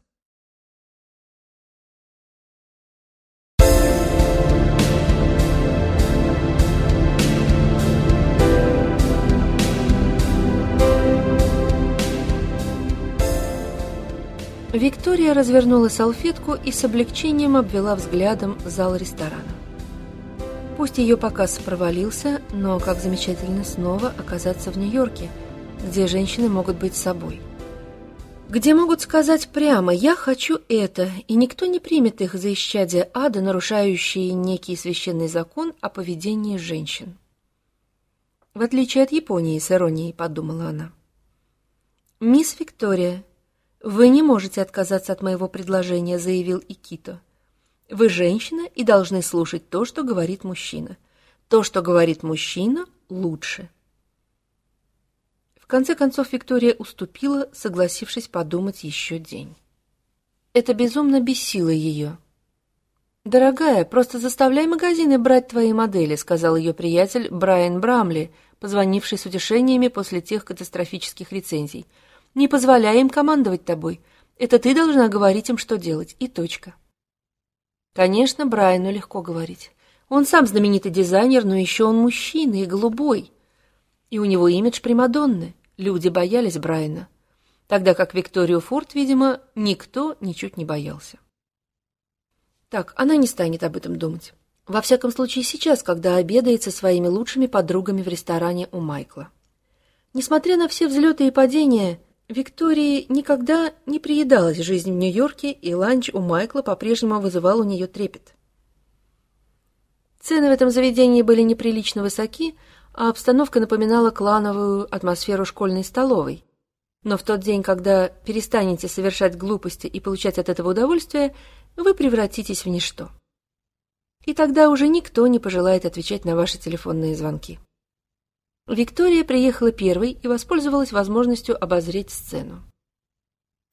Виктория развернула салфетку и с облегчением обвела взглядом зал ресторана. Пусть ее показ провалился, но как замечательно снова оказаться в Нью-Йорке, где женщины могут быть собой. Где могут сказать прямо «я хочу это», и никто не примет их за исчадие ада, нарушающие некий священный закон о поведении женщин. В отличие от Японии, с иронией подумала она. «Мисс Виктория», «Вы не можете отказаться от моего предложения», — заявил Икито. «Вы женщина и должны слушать то, что говорит мужчина. То, что говорит мужчина, лучше». В конце концов Виктория уступила, согласившись подумать еще день. Это безумно бесило ее. «Дорогая, просто заставляй магазины брать твои модели», — сказал ее приятель Брайан Брамли, позвонивший с утешениями после тех катастрофических рецензий — не позволяй им командовать тобой. Это ты должна говорить им, что делать, и точка. Конечно, Брайану легко говорить. Он сам знаменитый дизайнер, но еще он мужчина и голубой. И у него имидж Примадонны. Люди боялись Брайана, тогда как Викторию Форд, видимо, никто ничуть не боялся. Так, она не станет об этом думать. Во всяком случае сейчас, когда обедает со своими лучшими подругами в ресторане у Майкла. Несмотря на все взлеты и падения, Виктории никогда не приедалась жизнь в Нью-Йорке, и ланч у Майкла по-прежнему вызывал у нее трепет. Цены в этом заведении были неприлично высоки, а обстановка напоминала клановую атмосферу школьной столовой. Но в тот день, когда перестанете совершать глупости и получать от этого удовольствие, вы превратитесь в ничто. И тогда уже никто не пожелает отвечать на ваши телефонные звонки. Виктория приехала первой и воспользовалась возможностью обозреть сцену.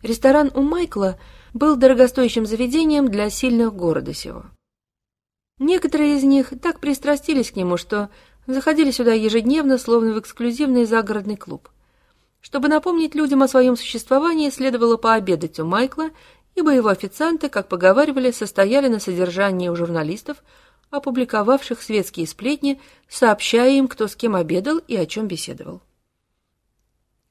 Ресторан у Майкла был дорогостоящим заведением для сильных города сего. Некоторые из них так пристрастились к нему, что заходили сюда ежедневно, словно в эксклюзивный загородный клуб. Чтобы напомнить людям о своем существовании, следовало пообедать у Майкла, ибо его официанты, как поговаривали, состояли на содержании у журналистов, опубликовавших светские сплетни, сообщая им, кто с кем обедал и о чем беседовал.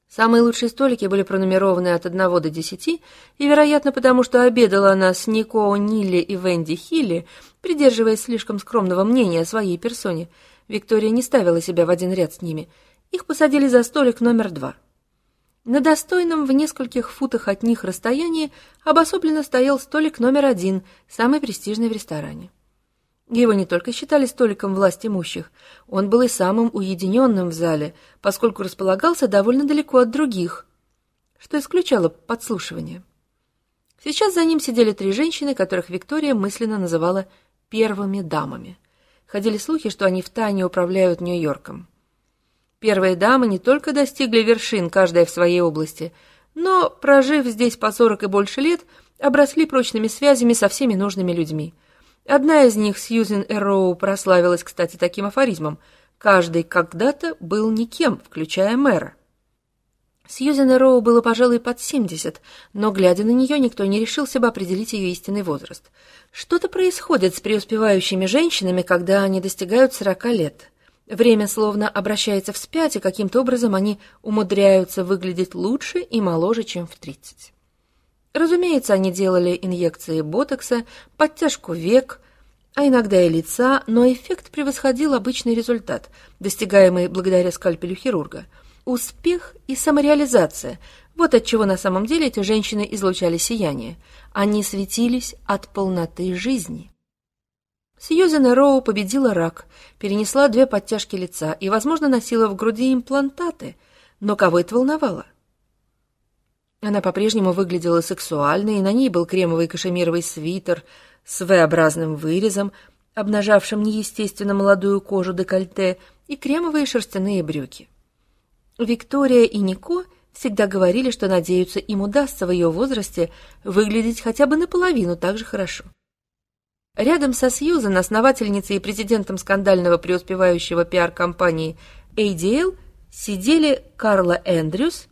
Самые лучшие столики были пронумерованы от одного до десяти, и, вероятно, потому что обедала она с Нико Нилли и Венди Хилли, придерживаясь слишком скромного мнения о своей персоне, Виктория не ставила себя в один ряд с ними. Их посадили за столик номер два. На достойном в нескольких футах от них расстоянии обособленно стоял столик номер один, самый престижный в ресторане. Его не только считали столиком власть имущих, он был и самым уединенным в зале, поскольку располагался довольно далеко от других, что исключало подслушивание. Сейчас за ним сидели три женщины, которых Виктория мысленно называла «первыми дамами». Ходили слухи, что они втайне управляют Нью-Йорком. Первые дамы не только достигли вершин, каждая в своей области, но, прожив здесь по сорок и больше лет, обросли прочными связями со всеми нужными людьми – Одна из них, Сьюзен Эрроу, прославилась, кстати, таким афоризмом. Каждый когда-то был никем, включая мэра. Сьюзен Эрроу было, пожалуй, под семьдесят, но, глядя на нее, никто не решился бы определить ее истинный возраст. Что-то происходит с преуспевающими женщинами, когда они достигают сорока лет. Время словно обращается вспять, и каким-то образом они умудряются выглядеть лучше и моложе, чем в тридцать. Разумеется, они делали инъекции ботокса, подтяжку век, а иногда и лица, но эффект превосходил обычный результат, достигаемый благодаря скальпелю хирурга. Успех и самореализация – вот от чего на самом деле эти женщины излучали сияние. Они светились от полноты жизни. Сьюзен Роу победила рак, перенесла две подтяжки лица и, возможно, носила в груди имплантаты, но кого это волновало? Она по-прежнему выглядела сексуальной, и на ней был кремовый кашемировый свитер с V-образным вырезом, обнажавшим неестественно молодую кожу декольте, и кремовые шерстяные брюки. Виктория и Нико всегда говорили, что надеются, им удастся в ее возрасте выглядеть хотя бы наполовину так же хорошо. Рядом со Сьюзан, основательницей и президентом скандального преуспевающего пиар-компании ADL, сидели Карла Эндрюс,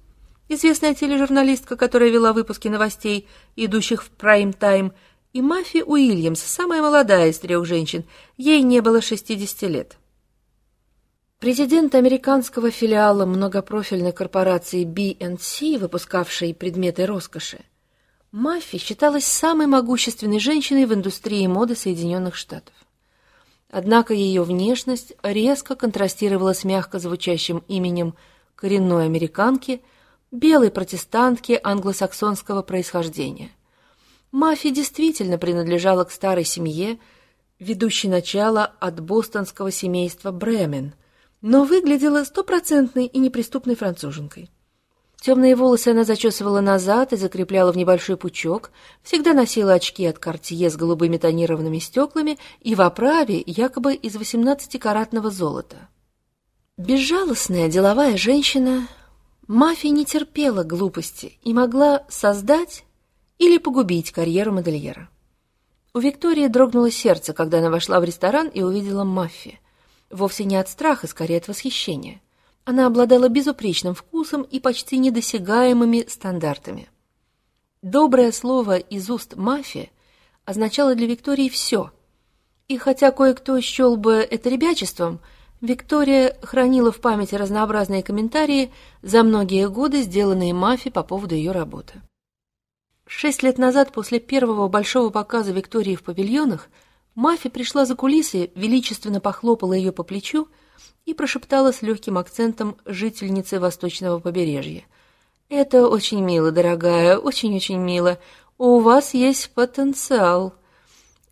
известная тележурналистка, которая вела выпуски новостей, идущих в прайм-тайм, и Мафи Уильямс, самая молодая из трех женщин, ей не было 60 лет. Президент американского филиала многопрофильной корпорации B&C, выпускавшей предметы роскоши, Мафи считалась самой могущественной женщиной в индустрии моды Соединенных Штатов. Однако ее внешность резко контрастировала с мягко звучащим именем коренной американки – белой протестантки англосаксонского происхождения. Мафия действительно принадлежала к старой семье, ведущей начало от бостонского семейства Бремен, но выглядела стопроцентной и неприступной француженкой. Темные волосы она зачесывала назад и закрепляла в небольшой пучок, всегда носила очки от Картье с голубыми тонированными стеклами и в оправе якобы из 18-каратного золота. Безжалостная деловая женщина, Мафия не терпела глупости и могла создать или погубить карьеру модельера. У Виктории дрогнуло сердце, когда она вошла в ресторан и увидела Маффи. Вовсе не от страха, скорее от восхищения. Она обладала безупречным вкусом и почти недосягаемыми стандартами. Доброе слово из уст Маффи означало для Виктории все. И хотя кое-кто счел бы это ребячеством, Виктория хранила в памяти разнообразные комментарии за многие годы, сделанные Мафи по поводу ее работы. Шесть лет назад, после первого большого показа Виктории в павильонах, Мафи пришла за кулисы, величественно похлопала ее по плечу и прошептала с легким акцентом жительницы восточного побережья. «Это очень мило, дорогая, очень-очень мило. У вас есть потенциал».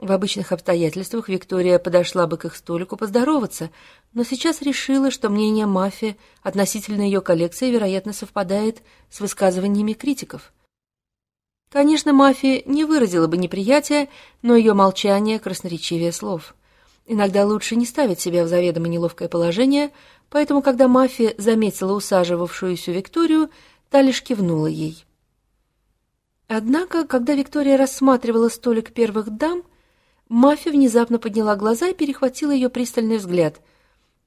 В обычных обстоятельствах Виктория подошла бы к их столику поздороваться, но сейчас решила, что мнение Мафи относительно ее коллекции, вероятно, совпадает с высказываниями критиков. Конечно, Мафи не выразила бы неприятия, но ее молчание красноречивее слов. Иногда лучше не ставить себя в заведомо неловкое положение, поэтому, когда Мафи заметила усаживавшуюся Викторию, та лишь кивнула ей. Однако, когда Виктория рассматривала столик первых дам, Мафи внезапно подняла глаза и перехватила ее пристальный взгляд.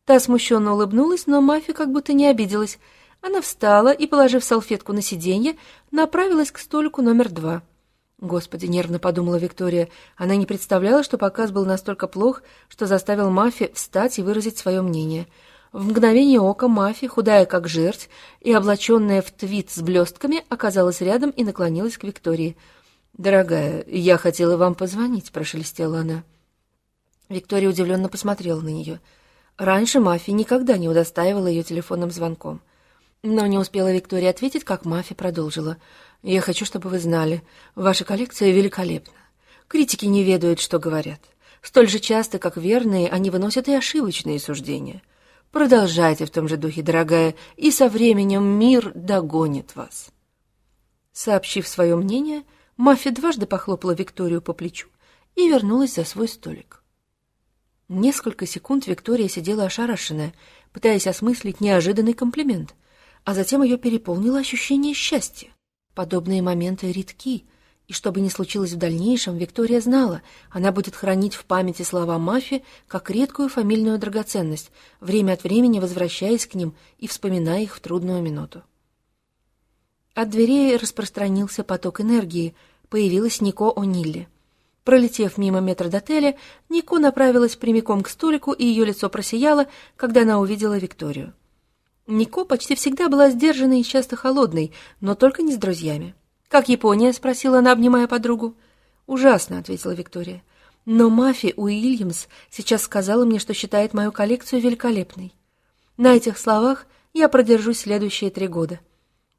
Та смущенно улыбнулась, но Мафи как будто не обиделась. Она встала и, положив салфетку на сиденье, направилась к столику номер два. Господи, нервно подумала Виктория. Она не представляла, что показ был настолько плох, что заставил Мафи встать и выразить свое мнение. В мгновение ока Мафи, худая как жерть и облаченная в твит с блестками, оказалась рядом и наклонилась к Виктории — «Дорогая, я хотела вам позвонить», — прошелестела она. Виктория удивленно посмотрела на нее. Раньше Мафи никогда не удостаивала ее телефонным звонком. Но не успела Виктория ответить, как Мафи продолжила. «Я хочу, чтобы вы знали, ваша коллекция великолепна. Критики не ведают, что говорят. Столь же часто, как верные, они выносят и ошибочные суждения. Продолжайте в том же духе, дорогая, и со временем мир догонит вас». Сообщив свое мнение, Мафи дважды похлопала Викторию по плечу и вернулась за свой столик. Несколько секунд Виктория сидела ошарашенная, пытаясь осмыслить неожиданный комплимент, а затем ее переполнило ощущение счастья. Подобные моменты редки, и что бы ни случилось в дальнейшем, Виктория знала, она будет хранить в памяти слова Мафи как редкую фамильную драгоценность, время от времени возвращаясь к ним и вспоминая их в трудную минуту. От дверей распространился поток энергии, появилась Нико О'Нилли. Пролетев мимо метрдотеля, Нико направилась прямиком к столику, и ее лицо просияло, когда она увидела Викторию. Нико почти всегда была сдержанной и часто холодной, но только не с друзьями. «Как Япония?» — спросила она, обнимая подругу. «Ужасно», — ответила Виктория. «Но Мафи Уильямс сейчас сказала мне, что считает мою коллекцию великолепной. На этих словах я продержусь следующие три года».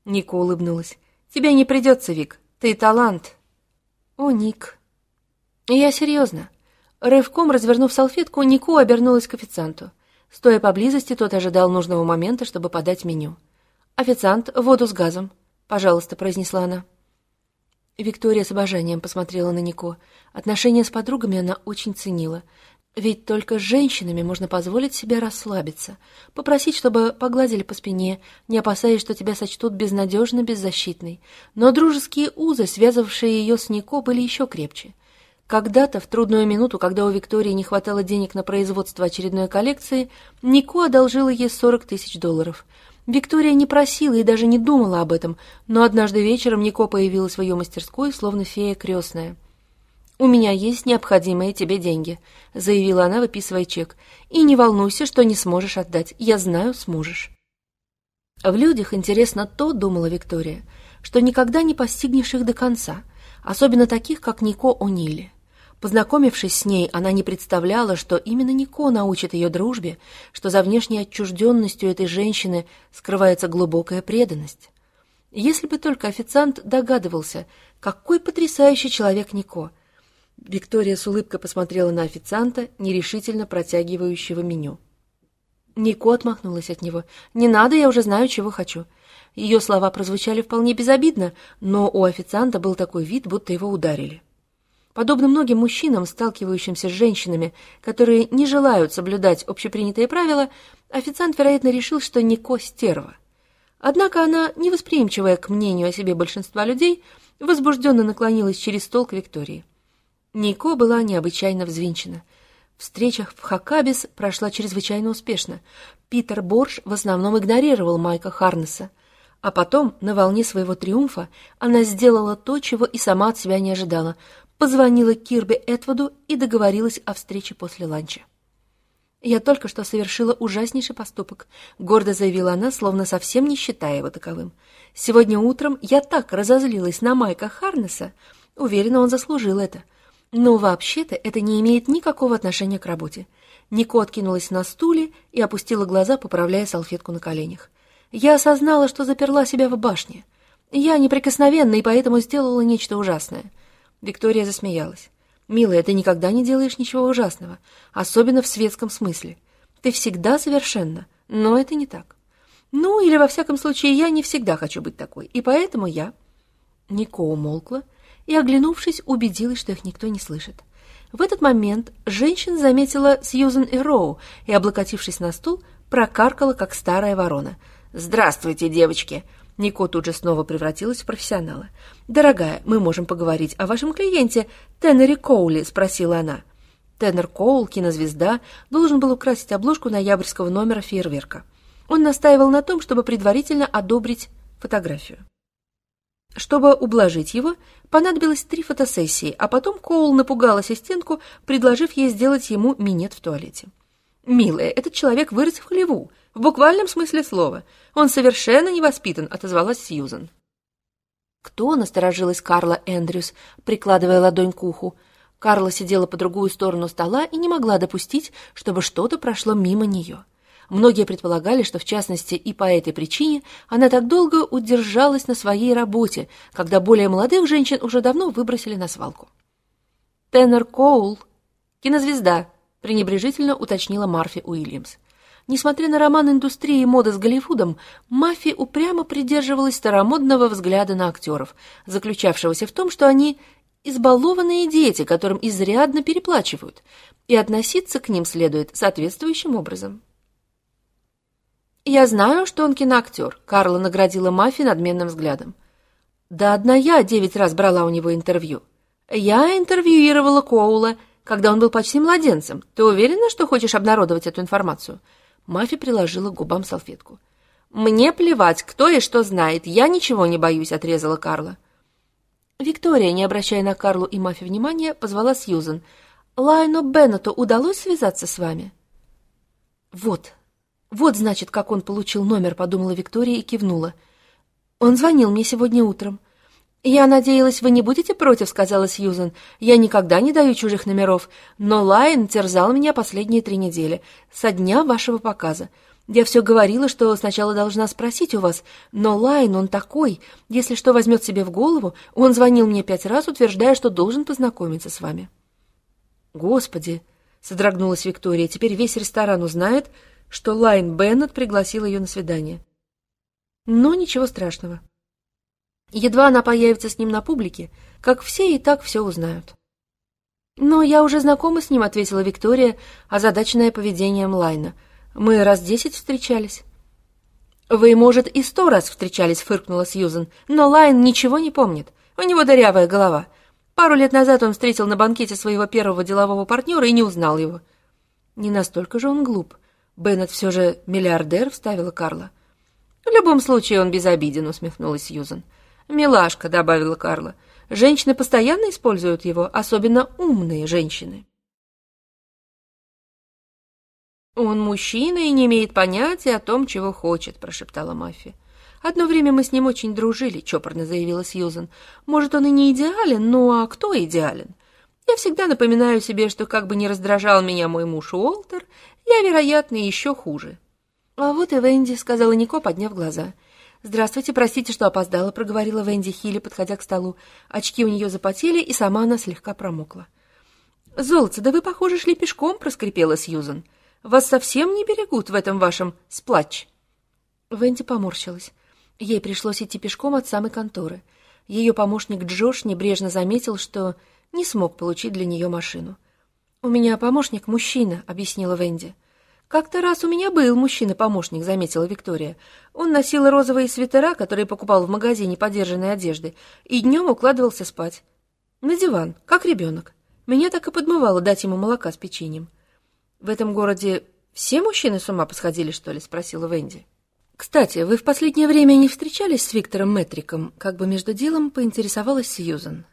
Ника улыбнулась. «Тебе не придется, Вик. Ты талант». «О, Ник». «Я серьезно». Рывком развернув салфетку, Нику обернулась к официанту. Стоя поблизости, тот ожидал нужного момента, чтобы подать меню. «Официант, воду с газом», — пожалуйста, произнесла она. Виктория с обожанием посмотрела на Нико. Отношения с подругами она очень ценила. Ведь только с женщинами можно позволить себе расслабиться, попросить, чтобы погладили по спине, не опасаясь, что тебя сочтут безнадежно беззащитной. Но дружеские узы, связывавшие ее с Нико, были еще крепче. Когда-то, в трудную минуту, когда у Виктории не хватало денег на производство очередной коллекции, Нико одолжила ей 40 тысяч долларов. Виктория не просила и даже не думала об этом, но однажды вечером Нико появилась в ее мастерской, словно фея крестная. «У меня есть необходимые тебе деньги», — заявила она, выписывая чек. «И не волнуйся, что не сможешь отдать. Я знаю, сможешь». В людях интересно то, думала Виктория, что никогда не постигнешь их до конца, особенно таких, как Нико О'Нилли. Познакомившись с ней, она не представляла, что именно Нико научит ее дружбе, что за внешней отчужденностью этой женщины скрывается глубокая преданность. Если бы только официант догадывался, какой потрясающий человек Нико — Виктория с улыбкой посмотрела на официанта, нерешительно протягивающего меню. Нико отмахнулась от него. «Не надо, я уже знаю, чего хочу». Ее слова прозвучали вполне безобидно, но у официанта был такой вид, будто его ударили. Подобно многим мужчинам, сталкивающимся с женщинами, которые не желают соблюдать общепринятые правила, официант, вероятно, решил, что Нико стерва. Однако она, невосприимчивая к мнению о себе большинства людей, возбужденно наклонилась через стол к Виктории. Нико была необычайно взвинчена. Встреча в Хакабис прошла чрезвычайно успешно. Питер Борш в основном игнорировал Майка Харнеса. А потом, на волне своего триумфа, она сделала то, чего и сама от себя не ожидала. Позвонила Кирби Этвуду и договорилась о встрече после ланча. «Я только что совершила ужаснейший поступок», — гордо заявила она, словно совсем не считая его таковым. «Сегодня утром я так разозлилась на Майка Харнеса. Уверена, он заслужил это. Но вообще-то это не имеет никакого отношения к работе». Нико откинулась на стуле и опустила глаза, поправляя салфетку на коленях. «Я осознала, что заперла себя в башне. Я неприкосновенна и поэтому сделала нечто ужасное». Виктория засмеялась. «Милая, ты никогда не делаешь ничего ужасного, особенно в светском смысле. Ты всегда совершенна, но это не так. Ну, или во всяком случае, я не всегда хочу быть такой, и поэтому я...» Нико умолкла и, оглянувшись, убедилась, что их никто не слышит. В этот момент женщина заметила Сьюзен Эроу и, облокотившись на стул, прокаркала, как старая ворона. «Здравствуйте, девочки!» Нико тут же снова превратилась в профессионала. «Дорогая, мы можем поговорить о вашем клиенте Теннери Коули?» — спросила она. Теннер Коул, кинозвезда, должен был украсить обложку ноябрьского номера фейерверка. Он настаивал на том, чтобы предварительно одобрить фотографию. Чтобы ублажить его, понадобилось три фотосессии, а потом Коул напугал ассистентку, предложив ей сделать ему минет в туалете. «Милая, этот человек вырос в хлеву, в буквальном смысле слова. Он совершенно невоспитан», — отозвалась Сьюзен. «Кто?» — насторожилась Карла Эндрюс, прикладывая ладонь к уху. Карла сидела по другую сторону стола и не могла допустить, чтобы что-то прошло мимо нее. Многие предполагали, что в частности и по этой причине она так долго удержалась на своей работе, когда более молодых женщин уже давно выбросили на свалку. «Теннер Коул, кинозвезда», — пренебрежительно уточнила Марфи Уильямс. Несмотря на роман индустрии и моды с Голливудом, Мафи упрямо придерживалась старомодного взгляда на актеров, заключавшегося в том, что они избалованные дети, которым изрядно переплачивают, и относиться к ним следует соответствующим образом. «Я знаю, что он киноактер», — Карла наградила Мафи надменным взглядом. «Да одна я девять раз брала у него интервью. Я интервьюировала Коула, когда он был почти младенцем. Ты уверена, что хочешь обнародовать эту информацию?» Мафи приложила к губам салфетку. «Мне плевать, кто и что знает. Я ничего не боюсь», — отрезала Карла. Виктория, не обращая на Карлу и Мафи внимания, позвала Сьюзен. «Лайну Беннету удалось связаться с вами?» «Вот, вот, значит, как он получил номер», — подумала Виктория и кивнула. «Он звонил мне сегодня утром». «Я надеялась, вы не будете против», — сказала Сьюзен. «Я никогда не даю чужих номеров, но Лайн терзал меня последние три недели, со дня вашего показа. Я все говорила, что сначала должна спросить у вас, но Лайн, он такой, если что возьмет себе в голову, он звонил мне пять раз, утверждая, что должен познакомиться с вами». «Господи!» — содрогнулась Виктория. «Теперь весь ресторан узнает, что Лайн Беннет пригласил ее на свидание. Но ничего страшного. Едва она появится с ним на публике, как все и так все узнают. «Но я уже знакома с ним», — ответила Виктория, озадаченная поведением Лайна. «Мы раз десять встречались». «Вы, может, и сто раз встречались», — фыркнула Сьюзен, «но Лайн ничего не помнит. У него дырявая голова. Пару лет назад он встретил на банкете своего первого делового партнера и не узнал его». «Не настолько же он глуп», Беннет все же миллиардер, вставила Карла. В любом случае он безобиден, усмехнулась Сьюзан. Милашка, добавила Карла. Женщины постоянно используют его, особенно умные женщины. «Он мужчина и не имеет понятия о том, чего хочет», — прошептала Мафия. «Одно время мы с ним очень дружили», — чопорно заявила Сьюзан. «Может, он и не идеален, ну а кто идеален? Я всегда напоминаю себе, что как бы ни раздражал меня мой муж Уолтер, я, вероятно, еще хуже. А вот и Венди, сказала Нико, подняв глаза. Здравствуйте, простите, что опоздала, проговорила Венди Хилли, подходя к столу. Очки у нее запотели, и сама она слегка промокла. Золотце, да вы, похоже, шли пешком, проскрипела Сьюзан. Вас совсем не берегут в этом вашем сплач. Венди поморщилась. Ей пришлось идти пешком от самой конторы. Ее помощник Джош небрежно заметил, что не смог получить для нее машину. «У меня помощник мужчина», — объяснила Венди. «Как-то раз у меня был мужчина-помощник», — заметила Виктория. «Он носил розовые свитера, которые покупал в магазине подержанной одежды, и днем укладывался спать. На диван, как ребенок. Меня так и подмывало дать ему молока с печеньем». «В этом городе все мужчины с ума посходили, что ли?» — спросила Венди. «Кстати, вы в последнее время не встречались с Виктором Метриком?» Как бы между делом поинтересовалась Сьюзан.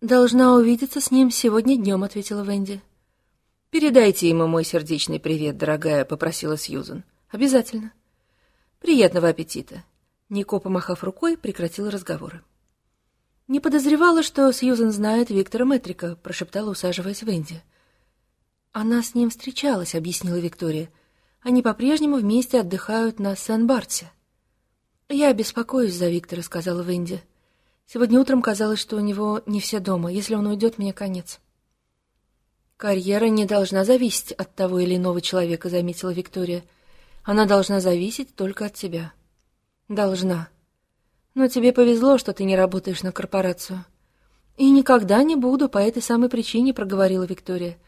«Должна увидеться с ним сегодня днем», — ответила Венди. «Передайте ему мой сердечный привет, дорогая», — попросила Сьюзен. «Обязательно». «Приятного аппетита». Нико, помахав рукой, прекратил разговоры. «Не подозревала, что Сьюзен знает Виктора Метрика», — прошептала, усаживаясь в Энди. «Она с ним встречалась», — объяснила Виктория. «Они по-прежнему вместе отдыхают на Сен-Барте». «Я беспокоюсь за Виктора», — сказала Венди. «Сегодня утром казалось, что у него не все дома. Если он уйдет, мне конец». «Карьера не должна зависеть от того или иного человека», — заметила Виктория. «Она должна зависеть только от тебя». «Должна. Но тебе повезло, что ты не работаешь на корпорацию». «И никогда не буду по этой самой причине», — проговорила Виктория.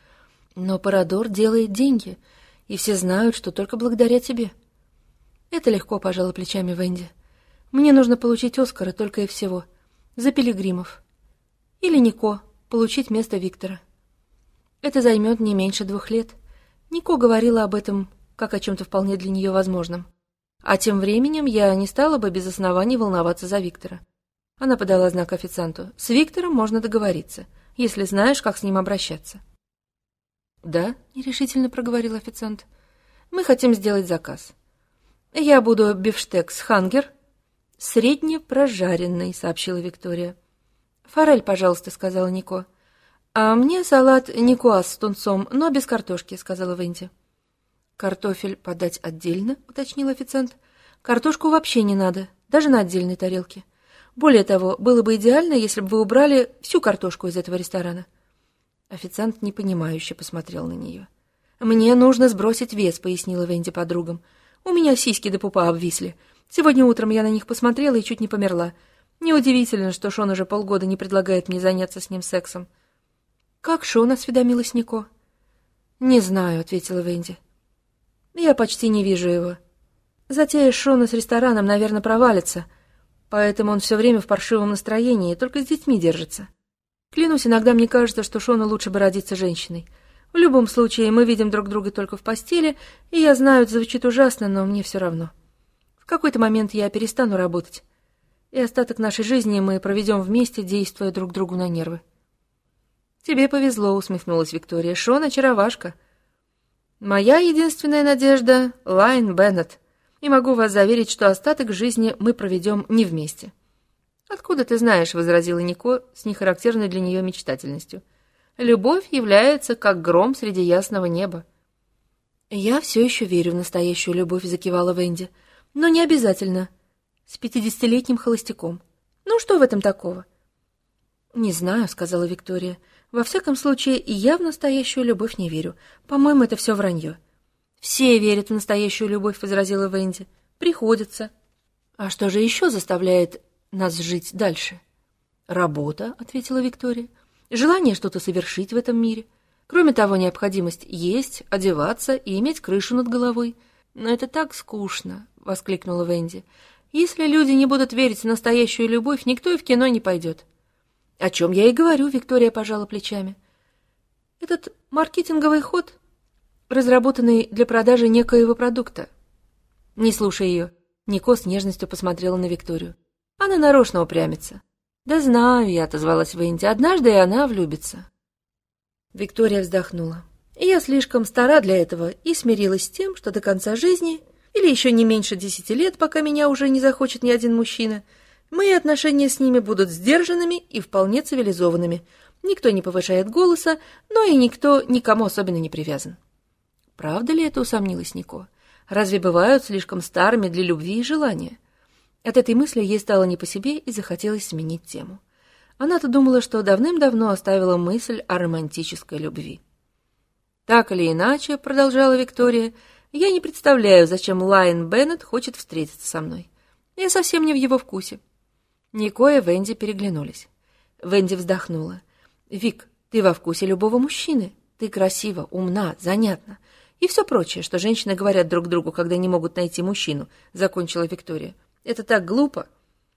«Но Парадор делает деньги, и все знают, что только благодаря тебе». «Это легко», — пожала плечами Венди. «Мне нужно получить Оскара только и всего. За Пилигримов. Или Нико, получить место Виктора. Это займет не меньше двух лет. Нико говорила об этом как о чем-то вполне для нее возможном. А тем временем я не стала бы без оснований волноваться за Виктора. Она подала знак официанту. «С Виктором можно договориться, если знаешь, как с ним обращаться». «Да», — нерешительно проговорил официант. «Мы хотим сделать заказ. «Я буду бифштекс хангер». «Среднепрожаренный», — сообщила Виктория. «Форель, пожалуйста», — сказала Нико. «А мне салат никуаз с тунцом, но без картошки», — сказала Венди. «Картофель подать отдельно», — уточнил официант. «Картошку вообще не надо, даже на отдельной тарелке. Более того, было бы идеально, если бы вы убрали всю картошку из этого ресторана». Официант непонимающе посмотрел на нее. «Мне нужно сбросить вес», — пояснила Венди подругам. У меня сиськи до пупа обвисли. Сегодня утром я на них посмотрела и чуть не померла. Неудивительно, что Шон уже полгода не предлагает мне заняться с ним сексом. «Как Шон?» — осведомилась Нико. «Не знаю», — ответила Венди. «Я почти не вижу его. Затея Шона с рестораном, наверное, провалится, поэтому он все время в паршивом настроении и только с детьми держится. Клянусь, иногда мне кажется, что Шону лучше бы родиться женщиной. В любом случае, мы видим друг друга только в постели, и я знаю, это звучит ужасно, но мне все равно. В какой-то момент я перестану работать, и остаток нашей жизни мы проведем вместе, действуя друг другу на нервы. «Тебе повезло», — усмехнулась Виктория. «Шон очаровашка». «Моя единственная надежда — Лайн Беннет, и могу вас заверить, что остаток жизни мы проведем не вместе». «Откуда ты знаешь?» — возразила Нико с нехарактерной для нее мечтательностью. — Любовь является как гром среди ясного неба. «Я все еще верю в настоящую любовь», — закивала Венди. «Но не обязательно. С пятидесятилетним холостяком. Ну, что в этом такого?» «Не знаю», — сказала Виктория. «Во всяком случае, я в настоящую любовь не верю. По-моему, это все вранье». «Все верят в настоящую любовь», — возразила Венди. «Приходится». «А что же еще заставляет нас жить дальше?» «Работа», — ответила Виктория желание что-то совершить в этом мире. Кроме того, необходимость есть, одеваться и иметь крышу над головой. «Но это так скучно!» — воскликнула Венди. «Если люди не будут верить в настоящую любовь, никто и в кино не пойдет». «О чем я и говорю», — Виктория пожала плечами. «Этот маркетинговый ход, разработанный для продажи некоего продукта». «Не слушай ее», — Нико с нежностью посмотрела на Викторию. «Она нарочно упрямится. «Да знаю я», — отозвалась Венди, — «однажды и она влюбится». Виктория вздохнула. «Я слишком стара для этого и смирилась с тем, что до конца жизни, или еще не меньше десяти лет, пока меня уже не захочет ни один мужчина, мои отношения с ними будут сдержанными и вполне цивилизованными. Никто не повышает голоса, но и никто никому особенно не привязан». «Правда ли это?» — усомнилась Нико. «Разве бывают слишком старыми для любви и желания?» От этой мысли ей стало не по себе и захотелось сменить тему. Она-то думала, что давным-давно оставила мысль о романтической любви. «Так или иначе», — продолжала Виктория, — «я не представляю, зачем Лайн Беннет хочет встретиться со мной. Я совсем не в его вкусе». Нико и Венди переглянулись. Венди вздохнула. «Вик, ты во вкусе любого мужчины. Ты красива, умна, занятна. И все прочее, что женщины говорят друг другу, когда не могут найти мужчину», — закончила Виктория. Это так глупо.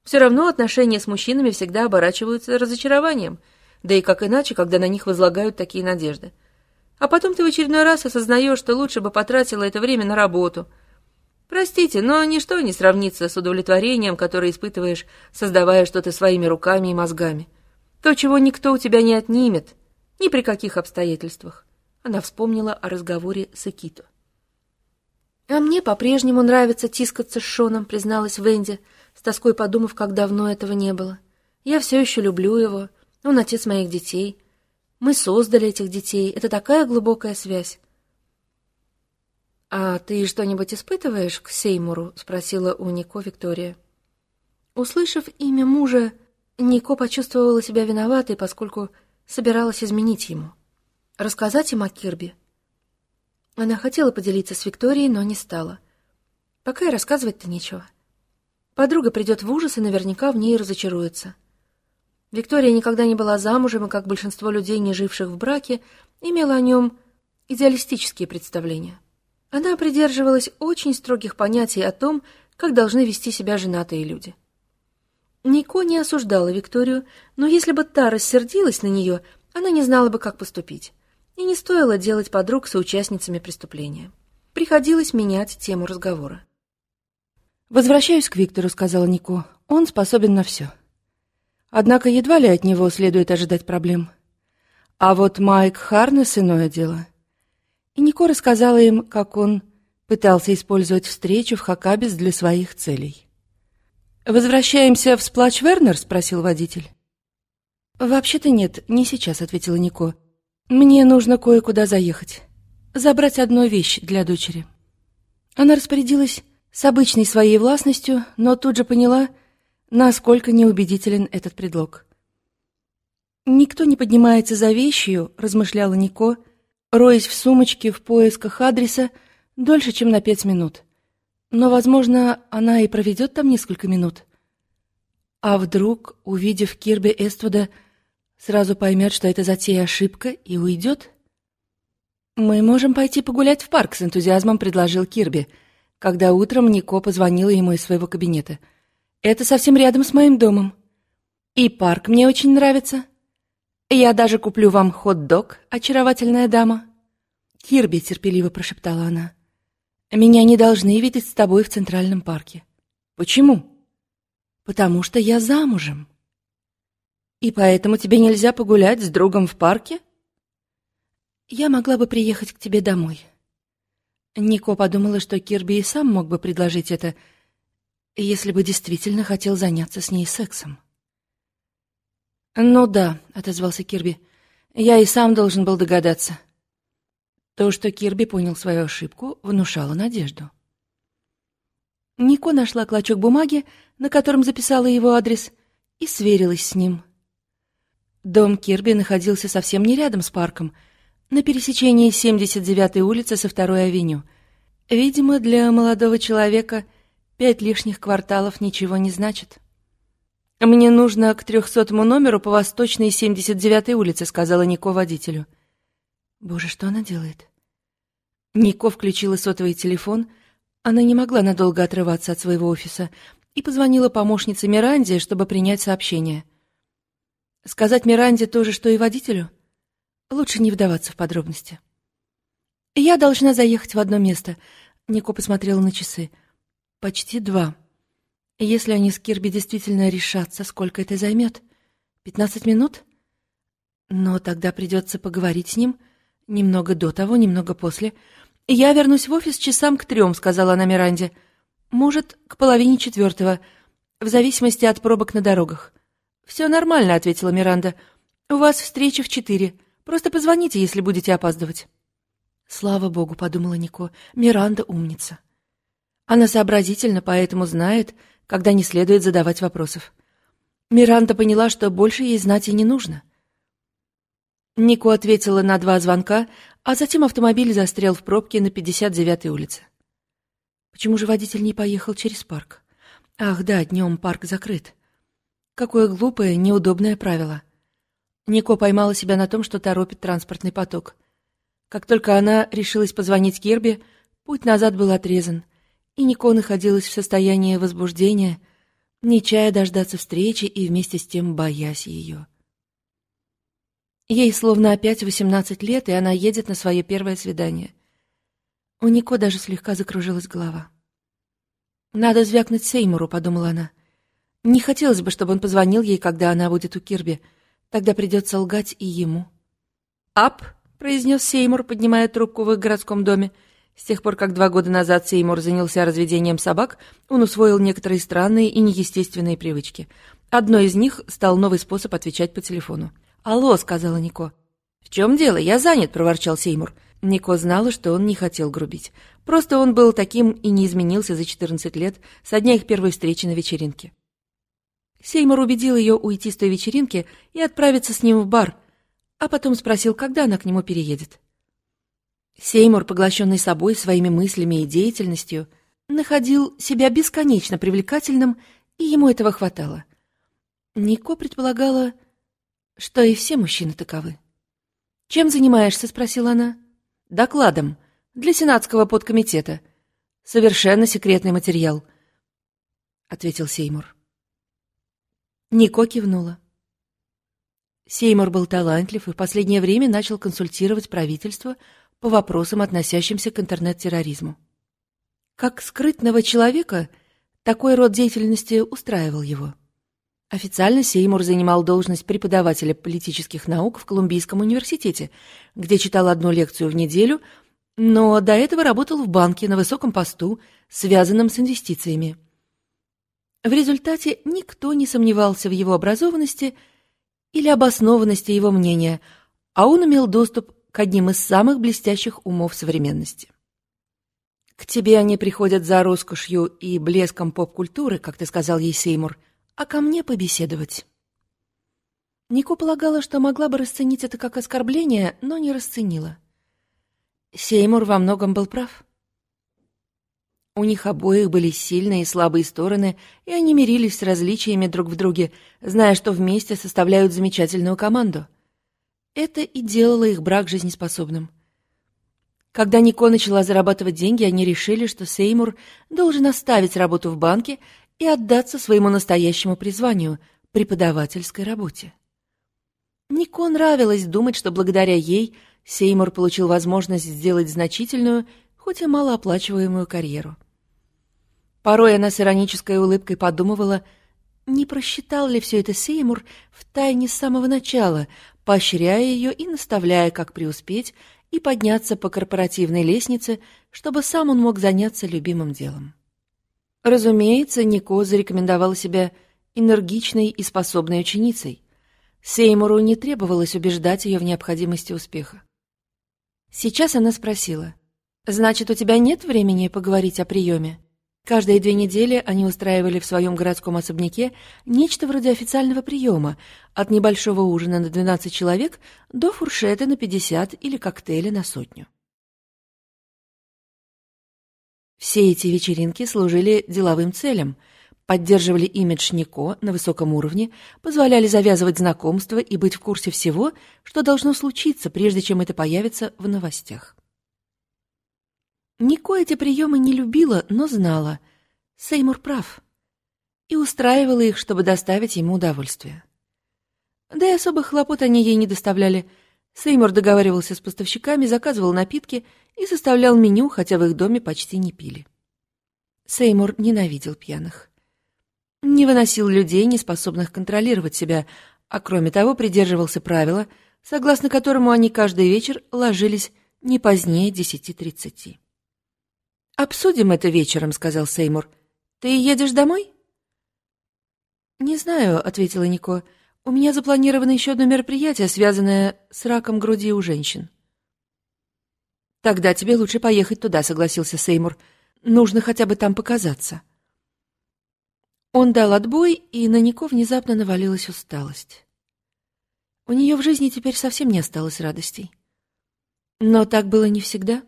Все равно отношения с мужчинами всегда оборачиваются разочарованием. Да и как иначе, когда на них возлагают такие надежды. А потом ты в очередной раз осознаешь, что лучше бы потратила это время на работу. Простите, но ничто не сравнится с удовлетворением, которое испытываешь, создавая что-то своими руками и мозгами. То, чего никто у тебя не отнимет, ни при каких обстоятельствах. она вспомнила о разговоре с Акито. «А мне по-прежнему нравится тискаться с Шоном», — призналась Венди, с тоской подумав, как давно этого не было. «Я все еще люблю его. Он отец моих детей. Мы создали этих детей. Это такая глубокая связь». «А ты что-нибудь испытываешь к Сеймуру?» — спросила у Нико Виктория. Услышав имя мужа, Нико почувствовала себя виноватой, поскольку собиралась изменить ему. Рассказать им о Кирби. Она хотела поделиться с Викторией, но не стала. Пока и рассказывать-то нечего. Подруга придет в ужас и наверняка в ней разочаруется. Виктория никогда не была замужем, и, как большинство людей, не живших в браке, имела о нем идеалистические представления. Она придерживалась очень строгих понятий о том, как должны вести себя женатые люди. Нико не осуждала Викторию, но если бы та рассердилась на нее, она не знала бы, как поступить и не стоило делать подруг соучастницами преступления. Приходилось менять тему разговора. «Возвращаюсь к Виктору», — сказала Нико. «Он способен на все. Однако едва ли от него следует ожидать проблем. А вот Майк Харнес — иное дело». И Нико рассказала им, как он пытался использовать встречу в Хакабис для своих целей. «Возвращаемся в Сплач Вернер?» — спросил водитель. «Вообще-то нет, не сейчас», — ответила Нико. «Мне нужно кое-куда заехать. Забрать одну вещь для дочери». Она распорядилась с обычной своей властностью, но тут же поняла, насколько неубедителен этот предлог. «Никто не поднимается за вещью», — размышляла Нико, роясь в сумочке в поисках адреса дольше, чем на пять минут. Но, возможно, она и проведет там несколько минут. А вдруг, увидев Кирби Эствуда, Сразу поймет, что это затея ошибка, и уйдет? «Мы можем пойти погулять в парк», — с энтузиазмом предложил Кирби, когда утром Нико позвонила ему из своего кабинета. «Это совсем рядом с моим домом. И парк мне очень нравится. Я даже куплю вам хот-дог, очаровательная дама». «Кирби», — терпеливо прошептала она, — «меня не должны видеть с тобой в Центральном парке». «Почему?» «Потому что я замужем». «И поэтому тебе нельзя погулять с другом в парке?» «Я могла бы приехать к тебе домой». Нико подумала, что Кирби и сам мог бы предложить это, если бы действительно хотел заняться с ней сексом. «Ну да», — отозвался Кирби, — «я и сам должен был догадаться». То, что Кирби понял свою ошибку, внушало надежду. Нико нашла клочок бумаги, на котором записала его адрес, и сверилась с ним — Дом Кирби находился совсем не рядом с парком, на пересечении 79-й улицы со второй авеню. Видимо, для молодого человека пять лишних кварталов ничего не значит. «Мне нужно к трехсотому номеру по восточной 79-й улице», — сказала Нико водителю. «Боже, что она делает?» Нико включила сотовый телефон. Она не могла надолго отрываться от своего офиса и позвонила помощнице Миранде, чтобы принять сообщение. Сказать Миранде то же, что и водителю? Лучше не вдаваться в подробности. Я должна заехать в одно место. Нико посмотрела на часы. Почти два. Если они с Кирби действительно решатся, сколько это займет? Пятнадцать минут? Но тогда придется поговорить с ним немного до того, немного после. Я вернусь в офис часам к трем, сказала она Миранде. Может, к половине четвертого, в зависимости от пробок на дорогах. «Все нормально», — ответила Миранда. «У вас встреча в четыре. Просто позвоните, если будете опаздывать». «Слава богу», — подумала Нико, — «Миранда умница». Она сообразительна, поэтому знает, когда не следует задавать вопросов. Миранда поняла, что больше ей знать и не нужно. Нико ответила на два звонка, а затем автомобиль застрял в пробке на 59-й улице. Почему же водитель не поехал через парк? Ах, да, днем парк закрыт. Какое глупое, неудобное правило. Нико поймала себя на том, что торопит транспортный поток. Как только она решилась позвонить Кирби, путь назад был отрезан, и Нико находилась в состоянии возбуждения, не чая дождаться встречи и вместе с тем боясь ее. Ей словно опять восемнадцать лет, и она едет на свое первое свидание. У Нико даже слегка закружилась голова. «Надо звякнуть Сеймуру», — подумала она. Не хотелось бы, чтобы он позвонил ей, когда она будет у Кирби. Тогда придется лгать и ему. «Ап!» произнес Сеймур, поднимая трубку в их городском доме. С тех пор, как два года назад Сеймур занялся разведением собак, он усвоил некоторые странные и неестественные привычки. Одной из них стал новый способ отвечать по телефону. «Алло», — сказала Нико. «В чем дело? Я занят», — проворчал Сеймур. Нико знала, что он не хотел грубить. Просто он был таким и не изменился за 14 лет со дня их первой встречи на вечеринке. Сеймур убедил ее уйти с той вечеринки и отправиться с ним в бар, а потом спросил, когда она к нему переедет. Сеймур, поглощенный собой, своими мыслями и деятельностью, находил себя бесконечно привлекательным, и ему этого хватало. Нико предполагала, что и все мужчины таковы. «Чем занимаешься?» — спросила она. «Докладом. Для Сенатского подкомитета. Совершенно секретный материал», — ответил Сеймур. Нико кивнула. Сеймур был талантлив и в последнее время начал консультировать правительство по вопросам, относящимся к интернет-терроризму. Как скрытного человека такой род деятельности устраивал его. Официально Сеймур занимал должность преподавателя политических наук в Колумбийском университете, где читал одну лекцию в неделю, но до этого работал в банке на высоком посту, связанном с инвестициями. В результате никто не сомневался в его образованности или обоснованности его мнения, а он имел доступ к одним из самых блестящих умов современности. «К тебе они приходят за роскошью и блеском поп-культуры, как ты сказал ей, Сеймур», а ко мне побеседовать. Нико полагала, что могла бы расценить это как оскорбление, но не расценила. Сеймур во многом был прав. У них обоих были сильные и слабые стороны, и они мирились с различиями друг в друге, зная, что вместе составляют замечательную команду. Это и делало их брак жизнеспособным. Когда Нико начала зарабатывать деньги, они решили, что Сеймур должен оставить работу в банке и отдаться своему настоящему призванию — преподавательской работе. Нико нравилось думать, что благодаря ей Сеймур получил возможность сделать значительную, хоть и малооплачиваемую карьеру. Порой она с иронической улыбкой подумывала, не просчитал ли все это Сеймур в тайне с самого начала, поощряя ее и наставляя, как преуспеть и подняться по корпоративной лестнице, чтобы сам он мог заняться любимым делом. Разумеется, Нико зарекомендовала себя энергичной и способной ученицей. Сеймуру не требовалось убеждать ее в необходимости успеха. Сейчас она спросила, «Значит, у тебя нет времени поговорить о приеме?» Каждые две недели они устраивали в своем городском особняке нечто вроде официального приема, от небольшого ужина на 12 человек до фуршета на 50 или коктейля на сотню. Все эти вечеринки служили деловым целям, поддерживали имидж Нико на высоком уровне, позволяли завязывать знакомства и быть в курсе всего, что должно случиться, прежде чем это появится в новостях. Нико эти приемы не любила, но знала. Сеймур прав. И устраивала их, чтобы доставить ему удовольствие. Да и особых хлопот они ей не доставляли. Сеймур договаривался с поставщиками, заказывал напитки и составлял меню, хотя в их доме почти не пили. Сеймур ненавидел пьяных. Не выносил людей, не способных контролировать себя, а кроме того придерживался правила, согласно которому они каждый вечер ложились не позднее десяти тридцати. «Обсудим это вечером», — сказал Сеймур. «Ты едешь домой?» «Не знаю», — ответила Нико. «У меня запланировано еще одно мероприятие, связанное с раком груди у женщин». «Тогда тебе лучше поехать туда», — согласился Сеймур. «Нужно хотя бы там показаться». Он дал отбой, и на Нико внезапно навалилась усталость. У нее в жизни теперь совсем не осталось радостей. Но так было не всегда.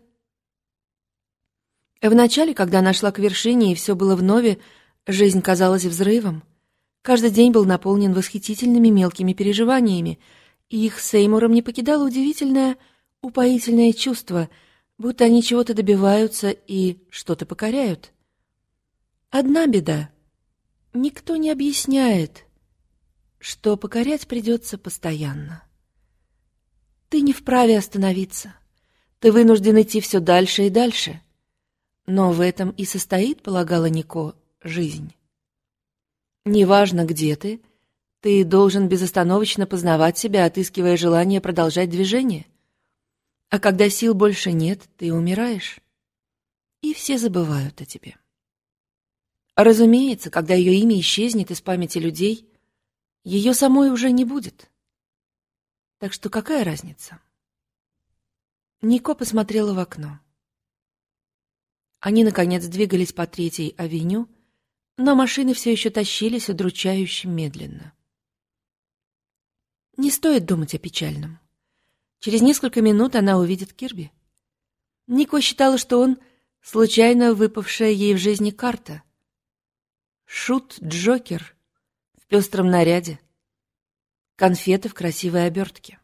Вначале, когда она шла к вершине, и все было вновь, жизнь казалась взрывом. Каждый день был наполнен восхитительными мелкими переживаниями, и их Сеймуром не покидало удивительное — упоительное чувство, будто они чего-то добиваются и что-то покоряют. Одна беда. Никто не объясняет, что покорять придется постоянно. Ты не вправе остановиться. Ты вынужден идти все дальше и дальше. Но в этом и состоит, полагала Нико, жизнь. Неважно, где ты, ты должен безостановочно познавать себя, отыскивая желание продолжать движение. А когда сил больше нет, ты умираешь, и все забывают о тебе. Разумеется, когда ее имя исчезнет из памяти людей, ее самой уже не будет. Так что какая разница? Нико посмотрела в окно. Они, наконец, двигались по Третьей авеню, но машины все еще тащились удручающе медленно. Не стоит думать о печальном. Через несколько минут она увидит Кирби. Нико считала, что он — случайно выпавшая ей в жизни карта. Шут-Джокер в пестром наряде. Конфеты в красивой обертке.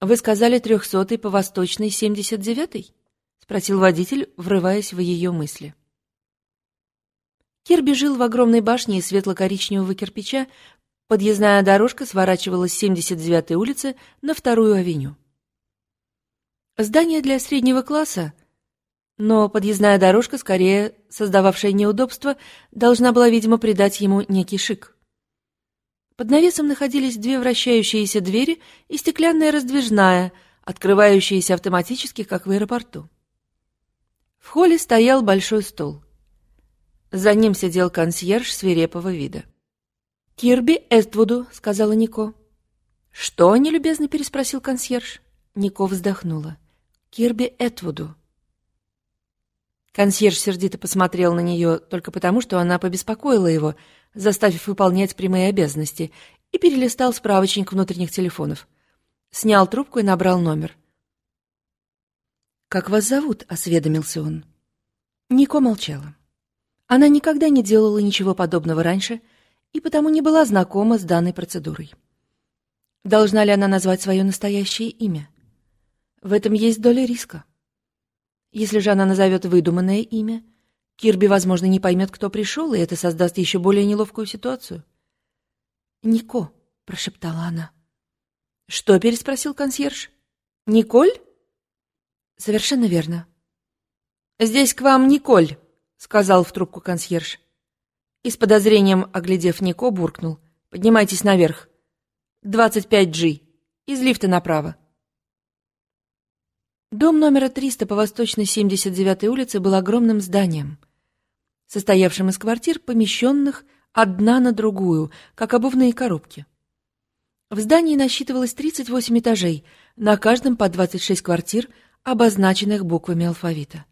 «Вы сказали трехсотый по восточной семьдесят девятый?» — спросил водитель, врываясь в ее мысли. Кирби жил в огромной башне из светло-коричневого кирпича, подъездная дорожка сворачивала с 79-й улицы на вторую авеню. Здание для среднего класса, но подъездная дорожка, скорее создававшая неудобства, должна была, видимо, придать ему некий шик. Под навесом находились две вращающиеся двери и стеклянная раздвижная, открывающаяся автоматически, как в аэропорту. В холле стоял большой стол. За ним сидел консьерж свирепого вида. «Кирби Эствуду», — сказала Нико. «Что?» — нелюбезно переспросил консьерж. Нико вздохнула. «Кирби Этвуду». Консьерж сердито посмотрел на нее только потому, что она побеспокоила его, заставив выполнять прямые обязанности, и перелистал справочник внутренних телефонов. Снял трубку и набрал номер. «Как вас зовут?» — осведомился он. Нико молчала. Она никогда не делала ничего подобного раньше и потому не была знакома с данной процедурой. Должна ли она назвать свое настоящее имя? В этом есть доля риска. Если же она назовет выдуманное имя, Кирби, возможно, не поймет, кто пришел, и это создаст еще более неловкую ситуацию. «Нико», — прошептала она. «Что?» — переспросил консьерж. «Николь?» «Совершенно верно». «Здесь к вам Николь», — сказал в трубку консьерж. И с подозрением, оглядев Нико, буркнул. «Поднимайтесь наверх. 25G. Из лифта направо». Дом номера 300 по восточной 79-й улице был огромным зданием, состоявшим из квартир, помещенных одна на другую, как обувные коробки. В здании насчитывалось 38 этажей, на каждом по 26 квартир, обозначенных буквами алфавита.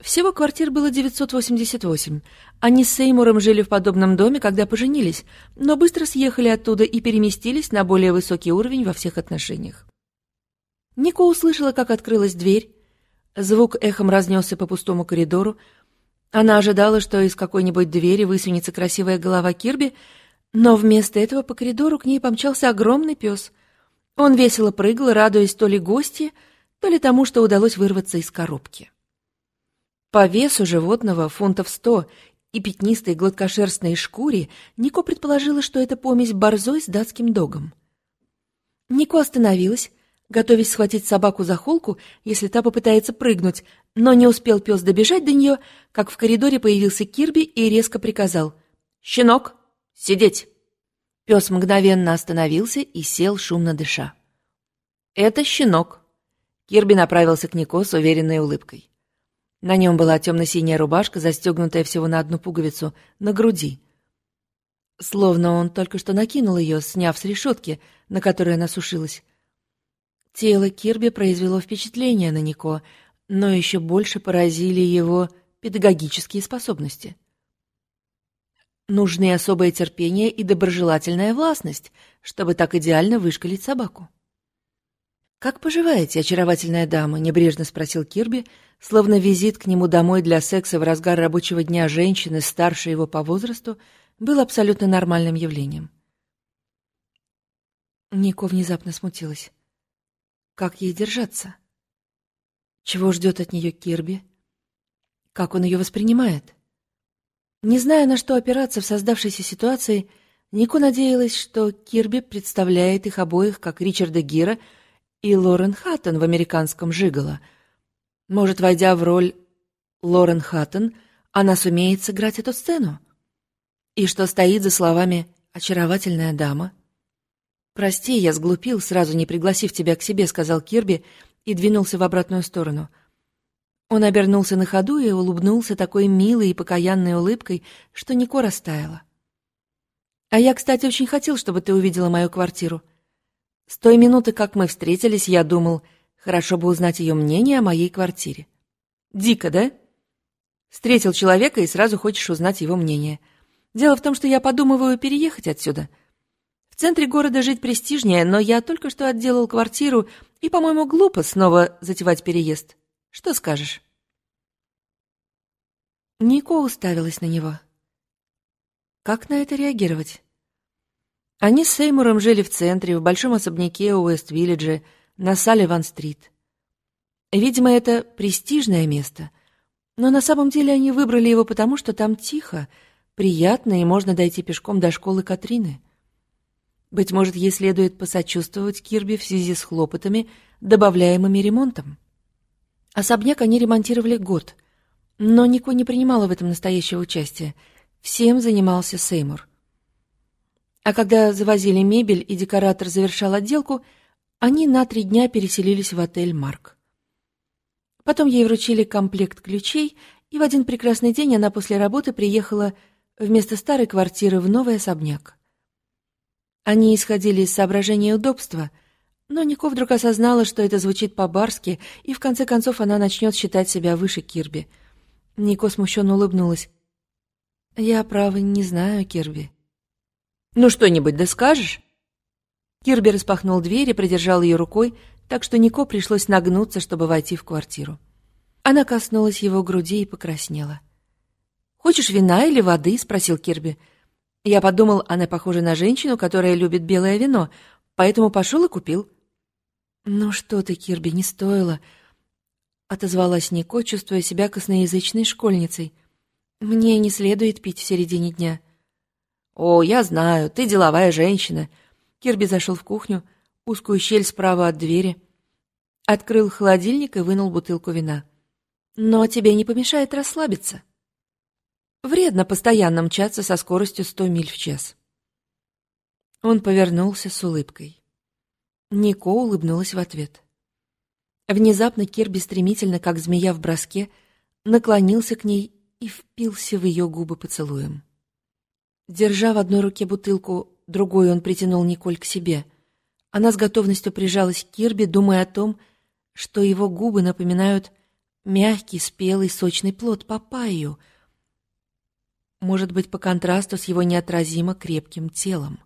Всего квартир было 988. Они с Сеймуром жили в подобном доме, когда поженились, но быстро съехали оттуда и переместились на более высокий уровень во всех отношениях. Нико услышала, как открылась дверь. Звук эхом разнесся по пустому коридору. Она ожидала, что из какой-нибудь двери высунется красивая голова Кирби, но вместо этого по коридору к ней помчался огромный пес. Он весело прыгал, радуясь то ли гости, то ли тому, что удалось вырваться из коробки. По весу животного фунтов сто и пятнистой гладкошерстной шкуре Нико предположила, что это помесь борзой с датским догом. Нико остановилась, готовясь схватить собаку за холку, если та попытается прыгнуть, но не успел пес добежать до нее, как в коридоре появился Кирби и резко приказал «Щенок, сидеть!». Пес мгновенно остановился и сел, шумно дыша. «Это щенок!» Кирби направился к Нико с уверенной улыбкой. На нем была темно-синяя рубашка, застегнутая всего на одну пуговицу, на груди. Словно он только что накинул ее, сняв с решетки, на которой она сушилась. Тело Кирби произвело впечатление на Нико, но еще больше поразили его педагогические способности. Нужны особое терпение и доброжелательная властность, чтобы так идеально вышкалить собаку. «Как поживаете, очаровательная дама?» — небрежно спросил Кирби, словно визит к нему домой для секса в разгар рабочего дня женщины, старше его по возрасту, был абсолютно нормальным явлением. Нико внезапно смутилась. Как ей держаться? Чего ждет от нее Кирби? Как он ее воспринимает? Не зная, на что опираться в создавшейся ситуации, Нико надеялась, что Кирби представляет их обоих как Ричарда Гира — и Лорен Хаттон в американском «Жиголо». Может, войдя в роль Лорен Хаттон, она сумеет сыграть эту сцену? И что стоит за словами «очаровательная дама»? «Прости, я сглупил, сразу не пригласив тебя к себе», — сказал Кирби и двинулся в обратную сторону. Он обернулся на ходу и улыбнулся такой милой и покаянной улыбкой, что Нико растаяла. «А я, кстати, очень хотел, чтобы ты увидела мою квартиру. С той минуты, как мы встретились, я думал, хорошо бы узнать ее мнение о моей квартире. Дико, да? Встретил человека и сразу хочешь узнать его мнение. Дело в том, что я подумываю переехать отсюда. В центре города жить престижнее, но я только что отделал квартиру, и, по-моему, глупо снова затевать переезд. Что скажешь?» Нико уставилась на него. Как на это реагировать? Они с Сеймуром жили в центре, в большом особняке у Уэст-Виллидже, на Салливан-стрит. Видимо, это престижное место, но на самом деле они выбрали его потому, что там тихо, приятно и можно дойти пешком до школы Катрины. Быть может, ей следует посочувствовать Кирби в связи с хлопотами, добавляемыми ремонтом. Особняк они ремонтировали год, но Нико не принимала в этом настоящего участия. Всем занимался Сеймур. А когда завозили мебель и декоратор завершал отделку, они на три дня переселились в отель «Марк». Потом ей вручили комплект ключей, и в один прекрасный день она после работы приехала вместо старой квартиры в новый особняк. Они исходили из соображения удобства, но Нико вдруг осознала, что это звучит по-барски, и в конце концов она начнет считать себя выше Кирби. Нико смущенно улыбнулась. «Я, право, не знаю, Кирби». «Ну, что-нибудь да скажешь?» Кирби распахнул дверь и придержал ее рукой, так что Нико пришлось нагнуться, чтобы войти в квартиру. Она коснулась его груди и покраснела. «Хочешь вина или воды?» — спросил Кирби. Я подумал, она похожа на женщину, которая любит белое вино, поэтому пошел и купил. «Ну что ты, Кирби, не стоило», — отозвалась Нико, чувствуя себя косноязычной школьницей. «Мне не следует пить в середине дня». «О, я знаю, ты деловая женщина». Кирби зашел в кухню, узкую щель справа от двери, открыл холодильник и вынул бутылку вина. «Но тебе не помешает расслабиться». Вредно постоянно мчаться со скоростью сто миль в час. Он повернулся с улыбкой. Нико улыбнулась в ответ. Внезапно Кирби стремительно, как змея в броске, наклонился к ней и впился в ее губы поцелуем. Держа в одной руке бутылку, другой он притянул Николь к себе. Она с готовностью прижалась к Кирби, думая о том, что его губы напоминают мягкий, спелый, сочный плод папайю — может быть, по контрасту с его неотразимо крепким телом.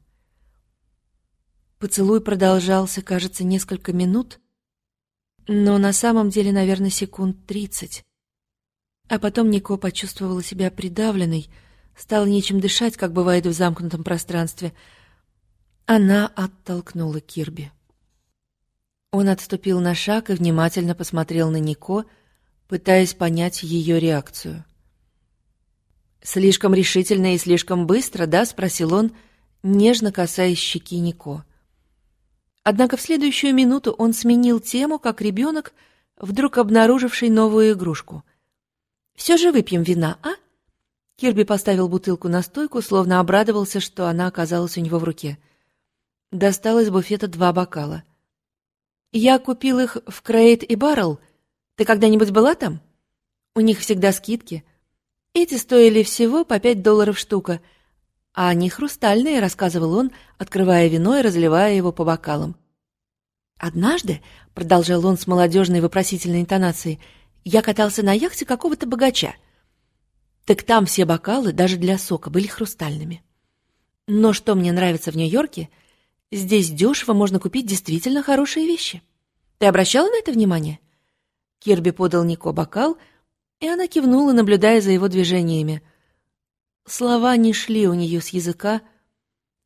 Поцелуй продолжался, кажется, несколько минут, но на самом деле, наверное, секунд тридцать. А потом Нико почувствовала себя придавленной, стало нечем дышать, как бывает в замкнутом пространстве. Она оттолкнула Кирби. Он отступил на шаг и внимательно посмотрел на Нико, пытаясь понять ее реакцию. «Слишком решительно и слишком быстро, да?» — спросил он, нежно касаясь щеки Нико. Однако в следующую минуту он сменил тему, как ребенок, вдруг обнаруживший новую игрушку. «Все же выпьем вина, а?» Кирби поставил бутылку на стойку, словно обрадовался, что она оказалась у него в руке. Достал из буфета два бокала. «Я купил их в Крейт и Баррелл. Ты когда-нибудь была там? У них всегда скидки». Эти стоили всего по пять долларов штука, а они хрустальные, рассказывал он, открывая вино и разливая его по бокалам. Однажды, продолжал он с молодежной вопросительной интонацией, я катался на яхте какого-то богача. Так там все бокалы, даже для сока, были хрустальными. Но что мне нравится в Нью-Йорке, здесь дешево можно купить действительно хорошие вещи. Ты обращала на это внимание? Кирби подал Нико бокал — и она кивнула, наблюдая за его движениями. Слова не шли у нее с языка,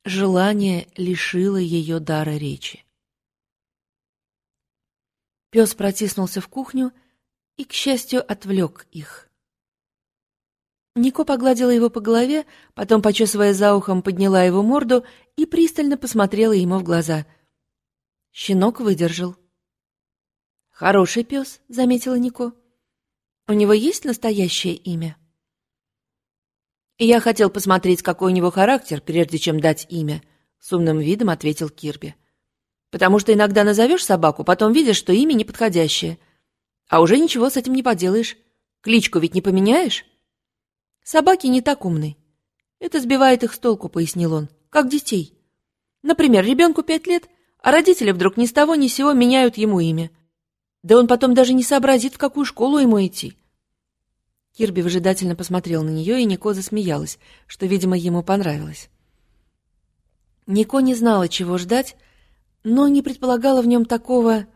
желание лишило ее дара речи. Пес протиснулся в кухню и, к счастью, отвлек их. Нико погладила его по голове, потом, почесывая за ухом, подняла его морду и пристально посмотрела ему в глаза. Щенок выдержал. «Хороший пес», — заметила Нико. У него есть настоящее имя? Я хотел посмотреть, какой у него характер, прежде чем дать имя, — с умным видом ответил Кирби. «Потому что иногда назовешь собаку, потом видишь, что имя неподходящее. А уже ничего с этим не поделаешь. Кличку ведь не поменяешь?» «Собаки не так умны. Это сбивает их с толку», — пояснил он, — «как детей. Например, ребенку пять лет, а родители вдруг ни с того ни с сего меняют ему имя. Да он потом даже не сообразит, в какую школу ему идти. Кирби выжидательно посмотрел на нее, и Нико засмеялась, что, видимо, ему понравилось. Нико не знала, чего ждать, но не предполагала в нем такого...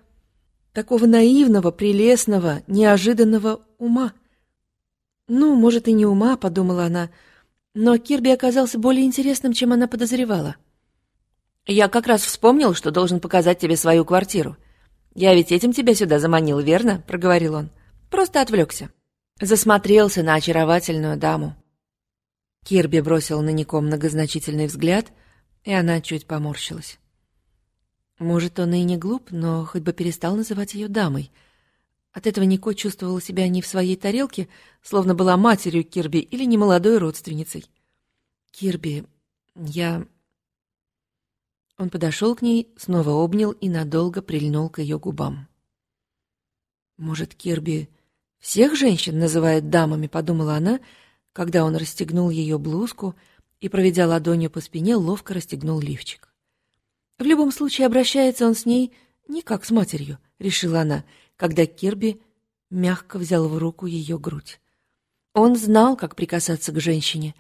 такого наивного, прелестного, неожиданного ума. «Ну, может, и не ума», — подумала она, но Кирби оказался более интересным, чем она подозревала. «Я как раз вспомнил, что должен показать тебе свою квартиру. Я ведь этим тебя сюда заманил, верно?» — проговорил он. «Просто отвлекся. Засмотрелся на очаровательную даму». Кирби бросил на Нико многозначительный взгляд, и она чуть поморщилась. Может, он и не глуп, но хоть бы перестал называть ее дамой. От этого Нико чувствовала себя не в своей тарелке, словно была матерью Кирби или немолодой родственницей. «Кирби, я...» Он подошел к ней, снова обнял и надолго прильнул к ее губам. «Может, Кирби всех женщин называет дамами?» — подумала она, когда он расстегнул ее блузку и, проведя ладонью по спине, ловко расстегнул лифчик. «В любом случае обращается он с ней не как с матерью», — решила она, когда Кирби мягко взял в руку ее грудь. Он знал, как прикасаться к женщине,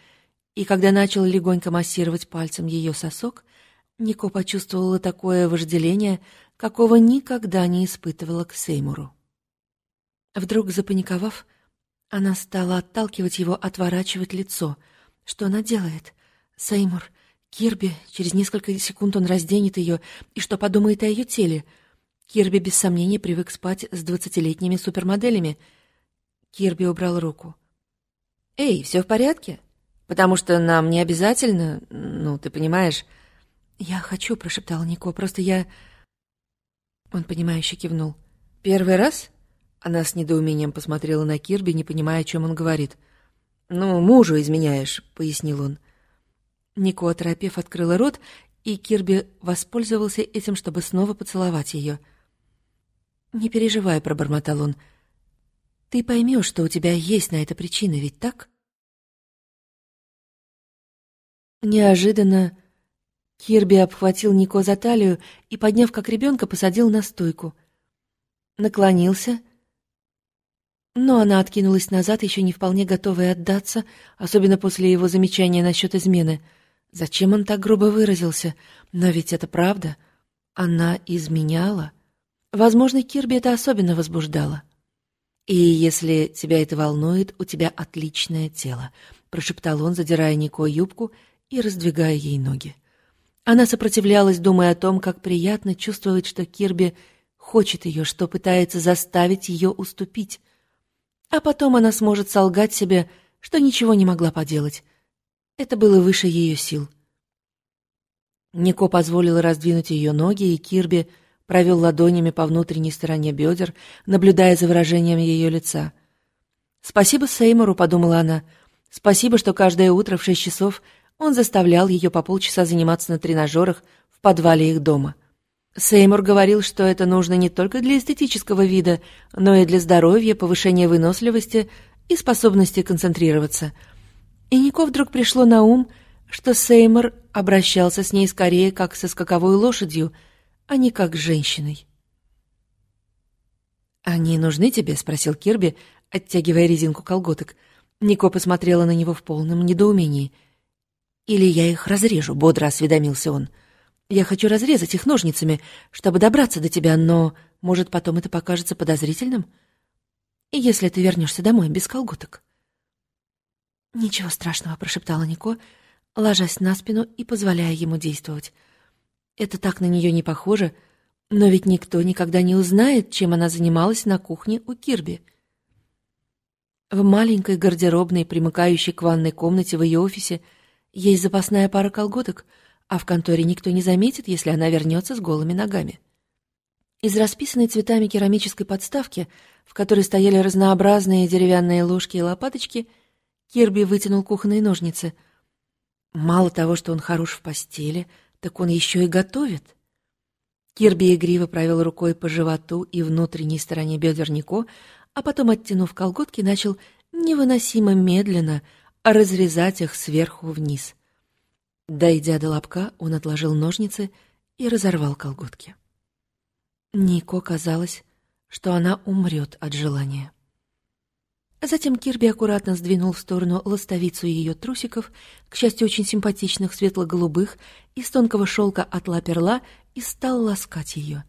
и когда начал легонько массировать пальцем ее сосок, Нико почувствовала такое вожделение, какого никогда не испытывала к Сеймуру. Вдруг запаниковав, она стала отталкивать его, отворачивать лицо. Что она делает? Сеймур, Кирби, через несколько секунд он разденет ее, и что подумает о ее теле? Кирби без сомнения привык спать с двадцатилетними супермоделями. Кирби убрал руку. «Эй, все в порядке? Потому что нам не обязательно, ну, ты понимаешь...» «Я хочу», — прошептал Нико, — «просто я...» Он, понимающе кивнул. «Первый раз?» Она с недоумением посмотрела на Кирби, не понимая, о чем он говорит. «Ну, мужу изменяешь», — пояснил он. Нико, оторопев, открыла рот, и Кирби воспользовался этим, чтобы снова поцеловать ее. «Не переживай», — пробормотал он. «Ты поймешь, что у тебя есть на это причина, ведь так?» Неожиданно Кирби обхватил Нико за талию и, подняв как ребенка, посадил на стойку. Наклонился, но она откинулась назад, еще не вполне готовая отдаться, особенно после его замечания насчет измены. Зачем он так грубо выразился? Но ведь это правда. Она изменяла. Возможно, Кирби это особенно возбуждало. «И если тебя это волнует, у тебя отличное тело», — прошептал он, задирая Нико юбку и раздвигая ей ноги. Она сопротивлялась, думая о том, как приятно чувствовать, что Кирби хочет ее, что пытается заставить ее уступить. А потом она сможет солгать себе, что ничего не могла поделать. Это было выше ее сил. Нико позволила раздвинуть ее ноги, и Кирби провел ладонями по внутренней стороне бедер, наблюдая за выражением ее лица. «Спасибо Сеймору», — подумала она. «Спасибо, что каждое утро в шесть часов он заставлял ее по полчаса заниматься на тренажерах в подвале их дома. Сеймур говорил, что это нужно не только для эстетического вида, но и для здоровья, повышения выносливости и способности концентрироваться. И Нико вдруг пришло на ум, что Сеймур обращался с ней скорее как со скаковой лошадью, а не как женщиной. «Они нужны тебе?» — спросил Кирби, оттягивая резинку колготок. Нико посмотрела на него в полном недоумении — «Или я их разрежу», — бодро осведомился он. «Я хочу разрезать их ножницами, чтобы добраться до тебя, но, может, потом это покажется подозрительным? И если ты вернешься домой без колготок?» «Ничего страшного», — прошептала Нико, ложась на спину и позволяя ему действовать. «Это так на нее не похоже, но ведь никто никогда не узнает, чем она занималась на кухне у Кирби». В маленькой гардеробной, примыкающей к ванной комнате в ее офисе, — есть запасная пара колготок, а в конторе никто не заметит, если она вернется с голыми ногами. Из расписанной цветами керамической подставки, в которой стояли разнообразные деревянные ложки и лопаточки, Кирби вытянул кухонные ножницы. Мало того, что он хорош в постели, Так он еще и готовит. Кирби игриво провел рукой по животу и внутренней стороне бедер Нико, а потом, оттянув колготки, начал невыносимо медленно разрезать их сверху вниз. Дойдя до лобка, он отложил ножницы и разорвал колготки. Нико казалось, что она умрет от желания. Затем Кирби аккуратно сдвинул в сторону ластовицу ее трусиков, к счастью, очень симпатичных, светло-голубых, из тонкого шелка от лаперла, и стал ласкать ее.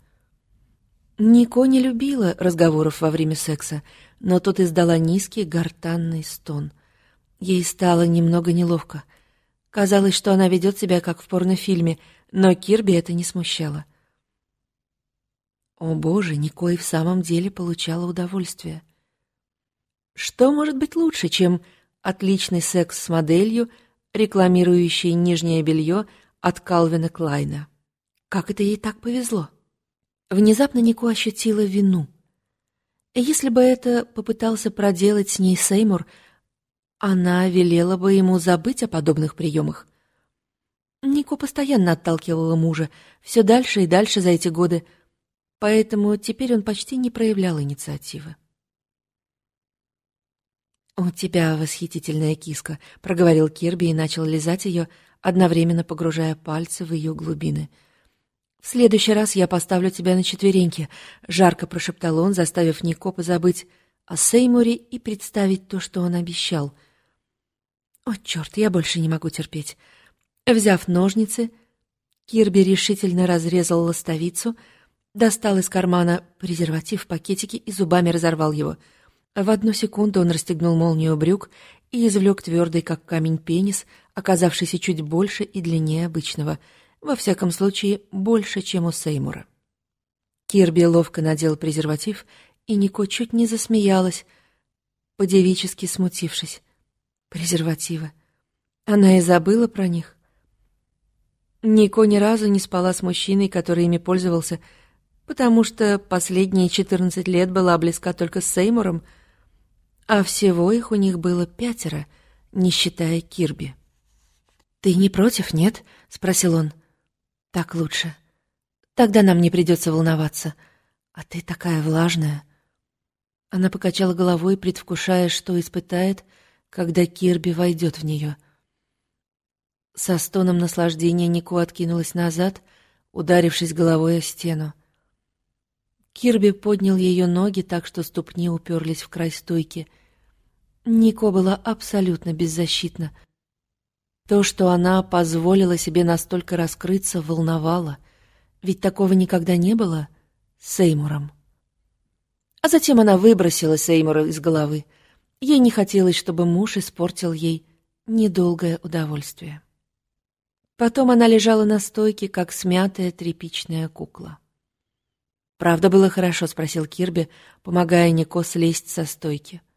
Нико не любила разговоров во время секса, но тут издала низкий гортанный стон. Ей стало немного неловко. Казалось, что она ведет себя, как в порнофильме, но Кирби это не смущало. О боже, Нико и в самом деле получала удовольствие. Что может быть лучше, чем отличный секс с моделью, рекламирующей нижнее белье от Калвина Клайна? Как это ей так повезло? Внезапно Нико ощутила вину. Если бы это попытался проделать с ней Сеймур, она велела бы ему забыть о подобных приемах. Нико постоянно отталкивала мужа, все дальше и дальше за эти годы, поэтому теперь он почти не проявлял инициативы. «У тебя восхитительная киска», — проговорил Кирби и начал лизать ее, одновременно погружая пальцы в ее глубины. «В следующий раз я поставлю тебя на четвереньки», — жарко прошептал он, заставив Нико позабыть о Сеймуре и представить то, что он обещал. «О, черт, я больше не могу терпеть». Взяв ножницы, Кирби решительно разрезал ластовицу, достал из кармана презерватив в пакетике и зубами разорвал его — в одну секунду он расстегнул молнию брюк и извлек твердый, как камень, пенис, оказавшийся чуть больше и длиннее обычного, во всяком случае, больше, чем у Сеймура. Кирби ловко надел презерватив, и Нико чуть не засмеялась, подевически смутившись. Презервативы. Она и забыла про них. Нико ни разу не спала с мужчиной, который ими пользовался, потому что последние четырнадцать лет была близка только с Сеймуром — а всего их у них было пятеро, не считая Кирби. «Ты не против, нет?» — спросил он. «Так лучше. Тогда нам не придется волноваться. А ты такая влажная». Она покачала головой, предвкушая, что испытает, когда Кирби войдет в нее. Со стоном наслаждения Нико откинулась назад, ударившись головой о стену. Кирби поднял ее ноги так, что ступни уперлись в край стойки — Нико была абсолютно беззащитна. То, что она позволила себе настолько раскрыться, волновало, ведь такого никогда не было с Сеймуром. А затем она выбросила Сеймура из головы. Ей не хотелось, чтобы муж испортил ей недолгое удовольствие. Потом она лежала на стойке, как смятая тряпичная кукла. «Правда было хорошо?» — спросил Кирби, помогая Нико слезть со стойки. —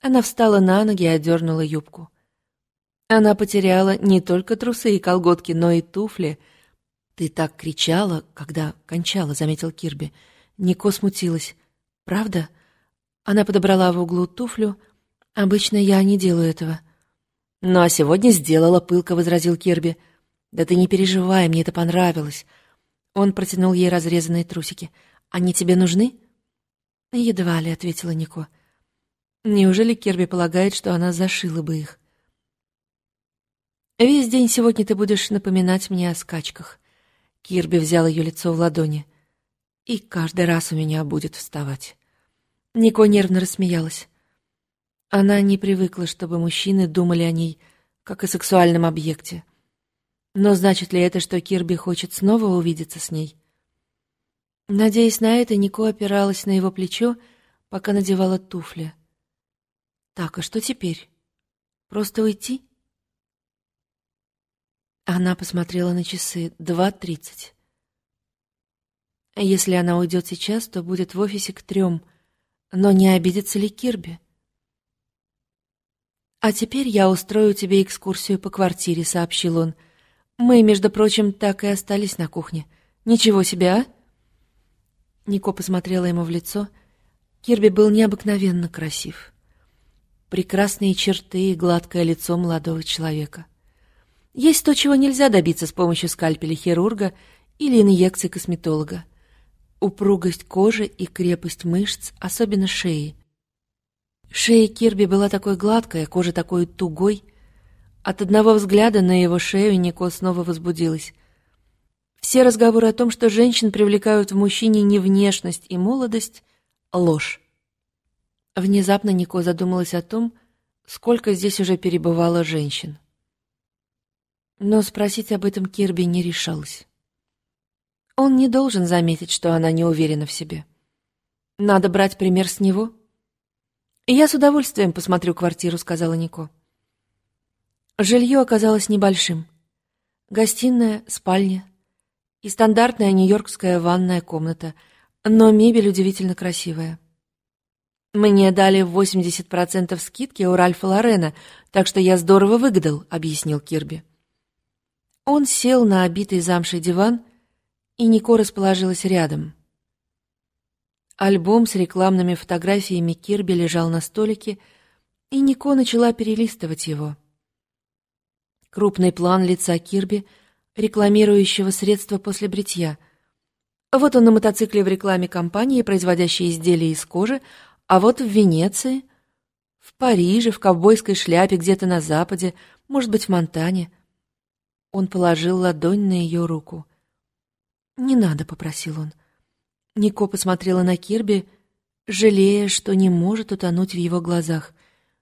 она встала на ноги и одернула юбку. Она потеряла не только трусы и колготки, но и туфли. «Ты так кричала, когда кончала», — заметил Кирби. Нико смутилась. «Правда?» Она подобрала в углу туфлю. «Обычно я не делаю этого». «Ну, а сегодня сделала пылко», — возразил Кирби. «Да ты не переживай, мне это понравилось». Он протянул ей разрезанные трусики. «Они тебе нужны?» «Едва ли», — ответила Нико. Неужели Керби полагает, что она зашила бы их? «Весь день сегодня ты будешь напоминать мне о скачках». Кирби взял ее лицо в ладони. «И каждый раз у меня будет вставать». Нико нервно рассмеялась. Она не привыкла, чтобы мужчины думали о ней, как о сексуальном объекте. Но значит ли это, что Кирби хочет снова увидеться с ней? Надеясь на это, Нико опиралась на его плечо, пока надевала туфли. Так, а что теперь? Просто уйти? Она посмотрела на часы. Два тридцать. Если она уйдет сейчас, то будет в офисе к трем. Но не обидится ли Кирби? «А теперь я устрою тебе экскурсию по квартире», — сообщил он. «Мы, между прочим, так и остались на кухне. Ничего себе, а?» Нико посмотрела ему в лицо. Кирби был необыкновенно красив прекрасные черты и гладкое лицо молодого человека. Есть то, чего нельзя добиться с помощью скальпеля хирурга или инъекции косметолога. Упругость кожи и крепость мышц, особенно шеи. Шея Кирби была такой гладкой, а кожа такой тугой. От одного взгляда на его шею Нико снова возбудилась. Все разговоры о том, что женщин привлекают в мужчине не внешность и молодость, — ложь. Внезапно Нико задумалась о том, сколько здесь уже перебывало женщин. Но спросить об этом Кирби не решалась. Он не должен заметить, что она не уверена в себе. Надо брать пример с него. «Я с удовольствием посмотрю квартиру», — сказала Нико. Жилье оказалось небольшим. Гостиная, спальня и стандартная нью-йоркская ванная комната, но мебель удивительно красивая. «Мне дали 80% скидки у Ральфа Лорена, так что я здорово выгадал», — объяснил Кирби. Он сел на обитый замшей диван, и Нико расположилась рядом. Альбом с рекламными фотографиями Кирби лежал на столике, и Нико начала перелистывать его. Крупный план лица Кирби, рекламирующего средства после бритья. Вот он на мотоцикле в рекламе компании, производящей изделия из кожи, а вот в Венеции, в Париже, в ковбойской шляпе где-то на западе, может быть, в Монтане — он положил ладонь на ее руку. «Не надо», — попросил он. Нико посмотрела на Кирби, жалея, что не может утонуть в его глазах,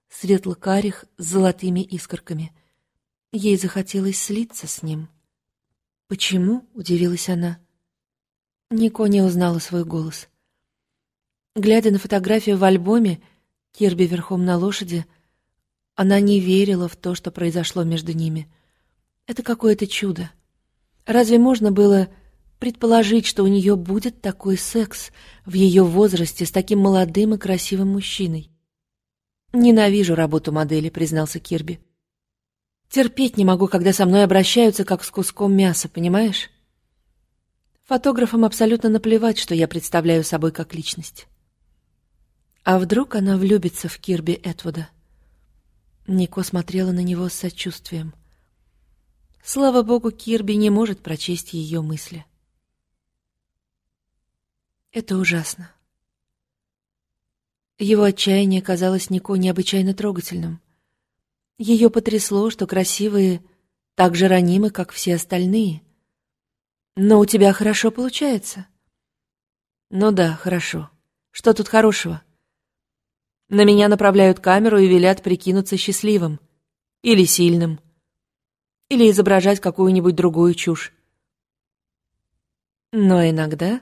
светло-карих с золотыми искорками. Ей захотелось слиться с ним. «Почему?» — удивилась она. Нико не узнала свой голос. Глядя на фотографию в альбоме, Кирби верхом на лошади, она не верила в то, что произошло между ними — это какое-то чудо. Разве можно было предположить, что у нее будет такой секс в ее возрасте с таким молодым и красивым мужчиной? «Ненавижу работу модели», — признался Кирби. «Терпеть не могу, когда со мной обращаются, как с куском мяса, понимаешь? Фотографам абсолютно наплевать, что я представляю собой как личность». А вдруг она влюбится в Кирби Этвуда? Нико смотрела на него с сочувствием. Слава богу, Кирби не может прочесть ее мысли. Это ужасно. Его отчаяние казалось Нико необычайно трогательным. Ее потрясло, что красивые так же ранимы, как все остальные. Но у тебя хорошо получается. Ну да, хорошо. Что тут хорошего? На меня направляют камеру и велят прикинуться счастливым. Или сильным или изображать какую-нибудь другую чушь. Но иногда...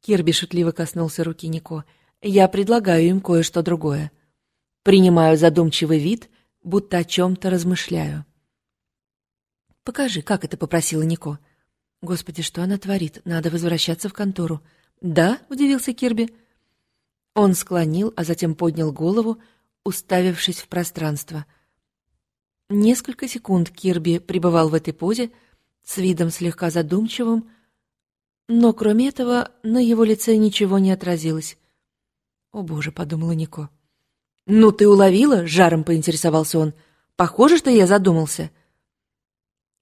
Кирби шутливо коснулся руки Нико. Я предлагаю им кое-что другое. Принимаю задумчивый вид, будто о чем-то размышляю. «Покажи, как это?» — попросила Нико. «Господи, что она творит? Надо возвращаться в контору». «Да?» — удивился Кирби. Он склонил, а затем поднял голову, уставившись в пространство — Несколько секунд Кирби пребывал в этой позе, с видом слегка задумчивым, но кроме этого на его лице ничего не отразилось. «О боже», — подумала Нико. «Ну ты уловила?» — жаром поинтересовался он. «Похоже, что я задумался».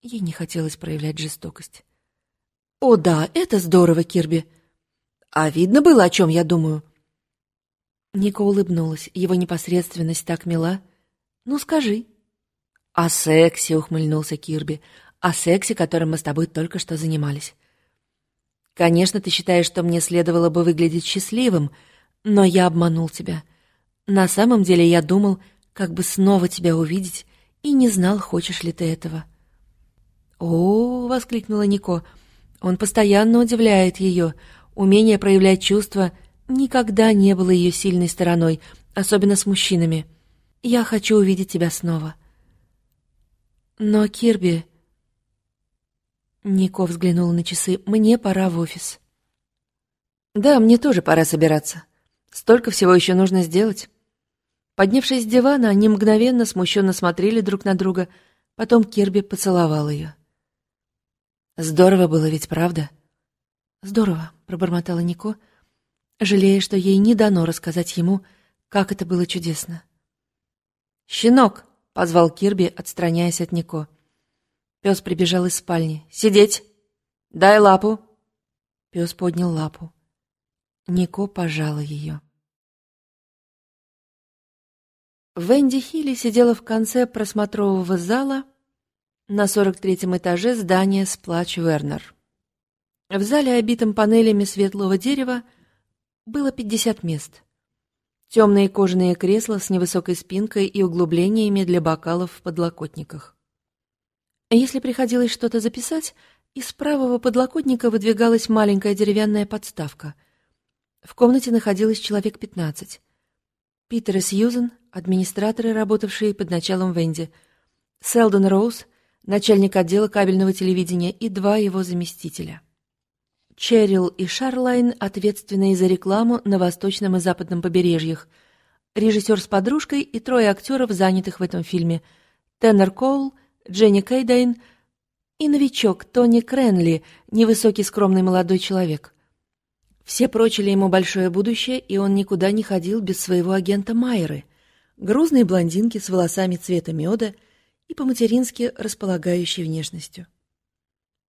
Ей не хотелось проявлять жестокость. «О да, это здорово, Кирби. А видно было, о чем я думаю?» Ника улыбнулась. Его непосредственность так мила. «Ну, скажи». «О сексе», — ухмыльнулся Кирби. «О сексе, которым мы с тобой только что занимались». «Конечно, ты считаешь, что мне следовало бы выглядеть счастливым, но я обманул тебя. На самом деле я думал, как бы снова тебя увидеть, и не знал, хочешь ли ты этого». «О!» — воскликнула Нико. «Он постоянно удивляет ее. Умение проявлять чувства никогда не было ее сильной стороной, особенно с мужчинами. Я хочу увидеть тебя снова». Но, Кирби... Нико взглянул на часы. Мне пора в офис. Да, мне тоже пора собираться. Столько всего еще нужно сделать. Поднявшись с дивана, они мгновенно смущенно смотрели друг на друга. Потом Кирби поцеловал ее. Здорово было ведь, правда? Здорово, пробормотала Нико, жалея, что ей не дано рассказать ему, как это было чудесно. «Щенок!» позвал Кирби, отстраняясь от Нико. Пес прибежал из спальни. «Сидеть! Дай лапу!» Пес поднял лапу. Нико пожала ее. Венди Хилли сидела в конце просмотрового зала на 43-м этаже здания «Сплач Вернер». В зале, обитом панелями светлого дерева, было 50 мест. Темные кожаные кресла с невысокой спинкой и углублениями для бокалов в подлокотниках. Если приходилось что-то записать, из правого подлокотника выдвигалась маленькая деревянная подставка. В комнате находилось человек 15. Питер и Сьюзен, администраторы, работавшие под началом Венди, Селдон Роуз, начальник отдела кабельного телевидения и два его заместителя. Черил и Шарлайн, ответственные за рекламу на восточном и западном побережьях, режиссер с подружкой и трое актеров, занятых в этом фильме, Теннер Коул, Дженни Кейдайн и новичок Тони Кренли, невысокий скромный молодой человек. Все прочили ему большое будущее, и он никуда не ходил без своего агента Майеры, грузной блондинки с волосами цвета меда и по-матерински располагающей внешностью.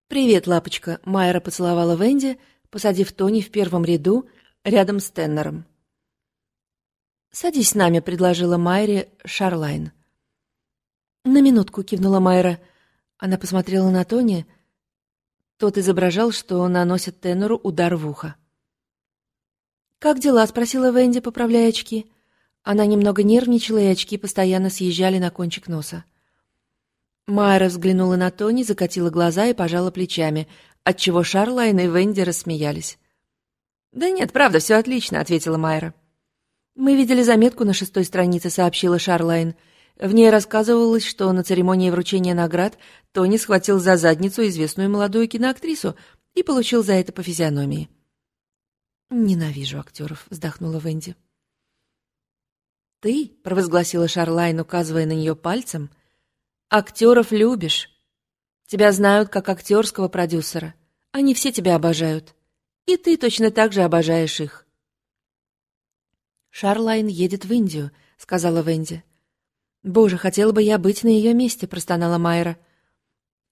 «Привет, лапочка!» — Майера поцеловала Венди, посадив Тони в первом ряду рядом с Теннером. «Садись с нами», — предложила Майре Шарлайн. «На минутку», — кивнула Майра. Она посмотрела на Тони. Тот изображал, что наносит Теннеру удар в ухо. «Как дела?» — спросила Венди, поправляя очки. Она немного нервничала, и очки постоянно съезжали на кончик носа. Майра взглянула на Тони, закатила глаза и пожала плечами, отчего Шарлайн и Венди рассмеялись. «Да нет, правда, все отлично», — ответила Майра. «Мы видели заметку на шестой странице», — сообщила Шарлайн. В ней рассказывалось, что на церемонии вручения наград Тони схватил за задницу известную молодую киноактрису и получил за это по физиономии. «Ненавижу актеров», — вздохнула Венди. «Ты», — провозгласила Шарлайн, указывая на нее пальцем, — Актеров любишь. Тебя знают как актерского продюсера. Они все тебя обожают. И ты точно так же обожаешь их. «Шарлайн едет в Индию», — сказала Венди. «Боже, хотела бы я быть на ее месте», — простонала Майра.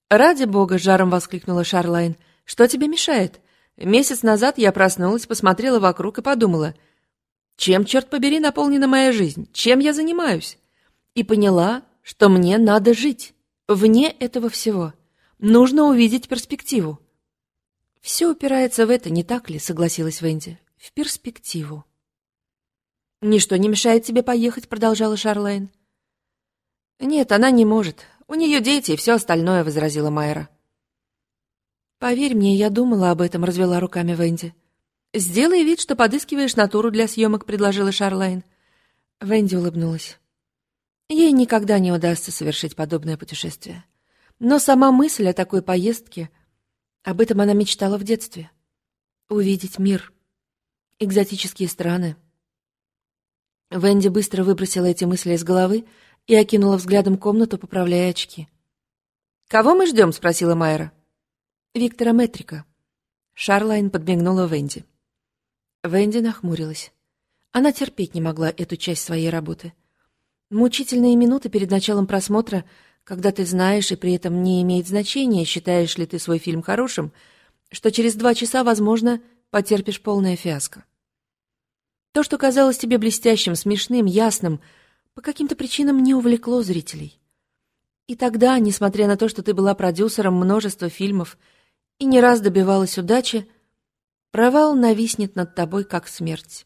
«Ради бога!» — жаром воскликнула Шарлайн. «Что тебе мешает? Месяц назад я проснулась, посмотрела вокруг и подумала, чем, черт побери, наполнена моя жизнь? Чем я занимаюсь? И поняла, что мне надо жить. Вне этого всего. Нужно увидеть перспективу. Все упирается в это, не так ли, согласилась Венди. В перспективу. Ничто не мешает тебе поехать, продолжала Шарлайн. Нет, она не может. У нее дети и все остальное, возразила Майра. Поверь мне, я думала об этом, развела руками Венди. Сделай вид, что подыскиваешь натуру для съемок, предложила Шарлайн. Венди улыбнулась. Ей никогда не удастся совершить подобное путешествие. Но сама мысль о такой поездке, об этом она мечтала в детстве. Увидеть мир, экзотические страны. Венди быстро выбросила эти мысли из головы и окинула взглядом комнату, поправляя очки. «Кого мы ждем?» — спросила Майра. «Виктора Метрика». Шарлайн подмигнула Венди. Венди нахмурилась. Она терпеть не могла эту часть своей работы — Мучительные минуты перед началом просмотра, когда ты знаешь, и при этом не имеет значения, считаешь ли ты свой фильм хорошим, что через два часа, возможно, потерпишь полное фиаско. То, что казалось тебе блестящим, смешным, ясным, по каким-то причинам не увлекло зрителей. И тогда, несмотря на то, что ты была продюсером множества фильмов и не раз добивалась удачи, провал нависнет над тобой, как смерть.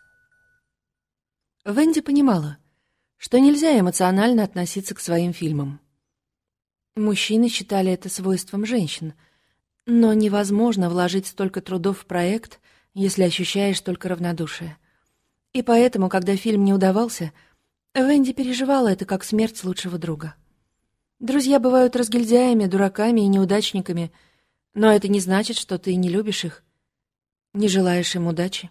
Венди понимала — что нельзя эмоционально относиться к своим фильмам. Мужчины считали это свойством женщин, но невозможно вложить столько трудов в проект, если ощущаешь только равнодушие. И поэтому, когда фильм не удавался, Венди переживала это как смерть лучшего друга. Друзья бывают разгильдяями, дураками и неудачниками, но это не значит, что ты не любишь их, не желаешь им удачи.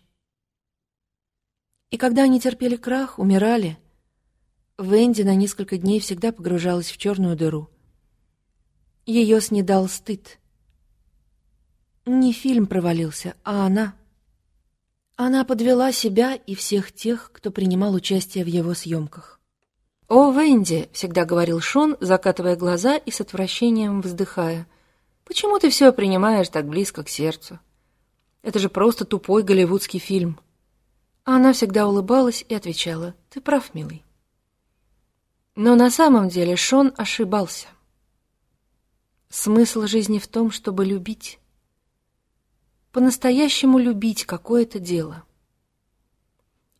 И когда они терпели крах, умирали — Венди на несколько дней всегда погружалась в черную дыру. Ее снедал стыд. Не фильм провалился, а она. Она подвела себя и всех тех, кто принимал участие в его съемках. «О, Венди!» — всегда говорил Шон, закатывая глаза и с отвращением вздыхая. «Почему ты все принимаешь так близко к сердцу? Это же просто тупой голливудский фильм». А она всегда улыбалась и отвечала, «Ты прав, милый». Но на самом деле Шон ошибался. Смысл жизни в том, чтобы любить. По-настоящему любить какое-то дело.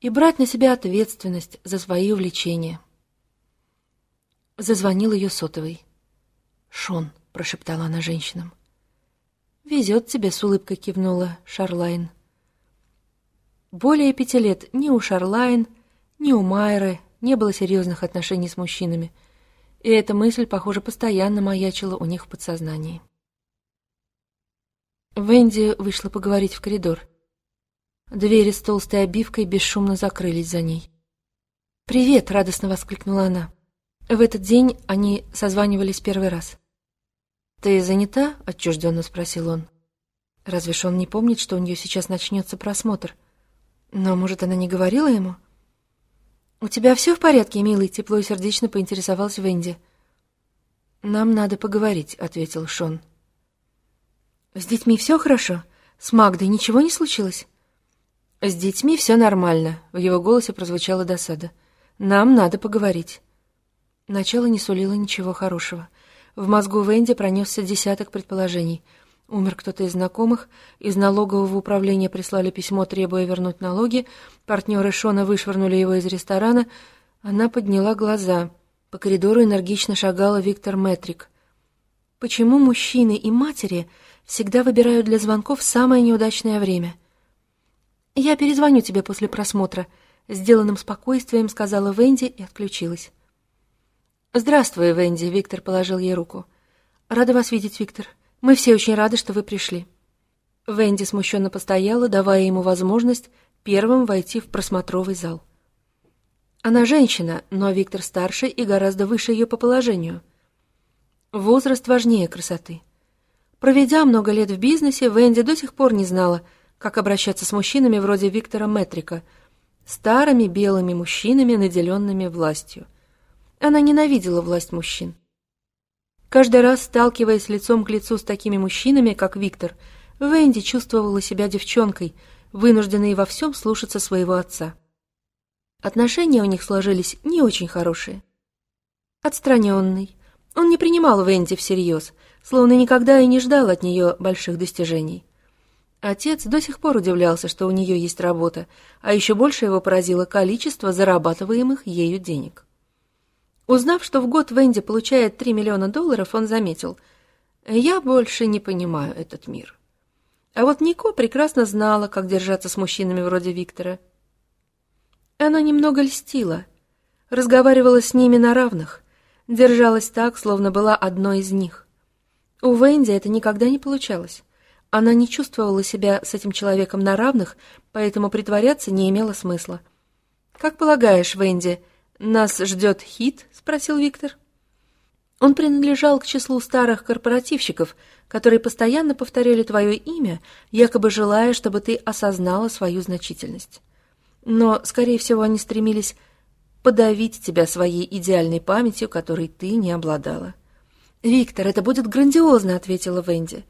И брать на себя ответственность за свои увлечения. Зазвонил ее сотовый. «Шон», — прошептала она женщинам. «Везет тебе», — с улыбкой кивнула Шарлайн. Более пяти лет ни у Шарлайн, ни у Майры не было серьезных отношений с мужчинами, и эта мысль, похоже, постоянно маячила у них в подсознании. Венди вышла поговорить в коридор. Двери с толстой обивкой бесшумно закрылись за ней. «Привет!» — радостно воскликнула она. В этот день они созванивались первый раз. «Ты занята?» — отчужденно спросил он. Разве ж он не помнит, что у нее сейчас начнется просмотр? Но, может, она не говорила ему? «У тебя все в порядке, милый?» — тепло и сердечно поинтересовался Венди. «Нам надо поговорить», — ответил Шон. «С детьми все хорошо? С Магдой ничего не случилось?» «С детьми все нормально», — в его голосе прозвучала досада. «Нам надо поговорить». Начало не сулило ничего хорошего. В мозгу Венди пронесся десяток предположений. Умер кто-то из знакомых, из налогового управления прислали письмо, требуя вернуть налоги, партнеры Шона вышвырнули его из ресторана. Она подняла глаза. По коридору энергично шагала Виктор Метрик. Почему мужчины и матери всегда выбирают для звонков самое неудачное время? «Я перезвоню тебе после просмотра», — сделанным спокойствием сказала Венди и отключилась. «Здравствуй, Венди», — Виктор положил ей руку. «Рада вас видеть, Виктор. Мы все очень рады, что вы пришли». Венди смущенно постояла, давая ему возможность первым войти в просмотровый зал. Она женщина, но Виктор старше и гораздо выше ее по положению. Возраст важнее красоты. Проведя много лет в бизнесе, Венди до сих пор не знала, как обращаться с мужчинами вроде Виктора Метрика, старыми белыми мужчинами, наделенными властью. Она ненавидела власть мужчин. Каждый раз, сталкиваясь лицом к лицу с такими мужчинами, как Виктор, Венди чувствовала себя девчонкой, вынужденной во всем слушаться своего отца. Отношения у них сложились не очень хорошие. Отстраненный. Он не принимал Венди всерьез, словно никогда и не ждал от нее больших достижений. Отец до сих пор удивлялся, что у нее есть работа, а еще больше его поразило количество зарабатываемых ею денег. Узнав, что в год Венди получает 3 миллиона долларов, он заметил, «Я больше не понимаю этот мир». А вот Нико прекрасно знала, как держаться с мужчинами вроде Виктора. Она немного льстила, разговаривала с ними на равных, держалась так, словно была одной из них. У Венди это никогда не получалось. Она не чувствовала себя с этим человеком на равных, поэтому притворяться не имело смысла. «Как полагаешь, Венди, — «Нас ждет хит?» — спросил Виктор. Он принадлежал к числу старых корпоративщиков, которые постоянно повторяли твое имя, якобы желая, чтобы ты осознала свою значительность. Но, скорее всего, они стремились подавить тебя своей идеальной памятью, которой ты не обладала. «Виктор, это будет грандиозно», — ответила Венди.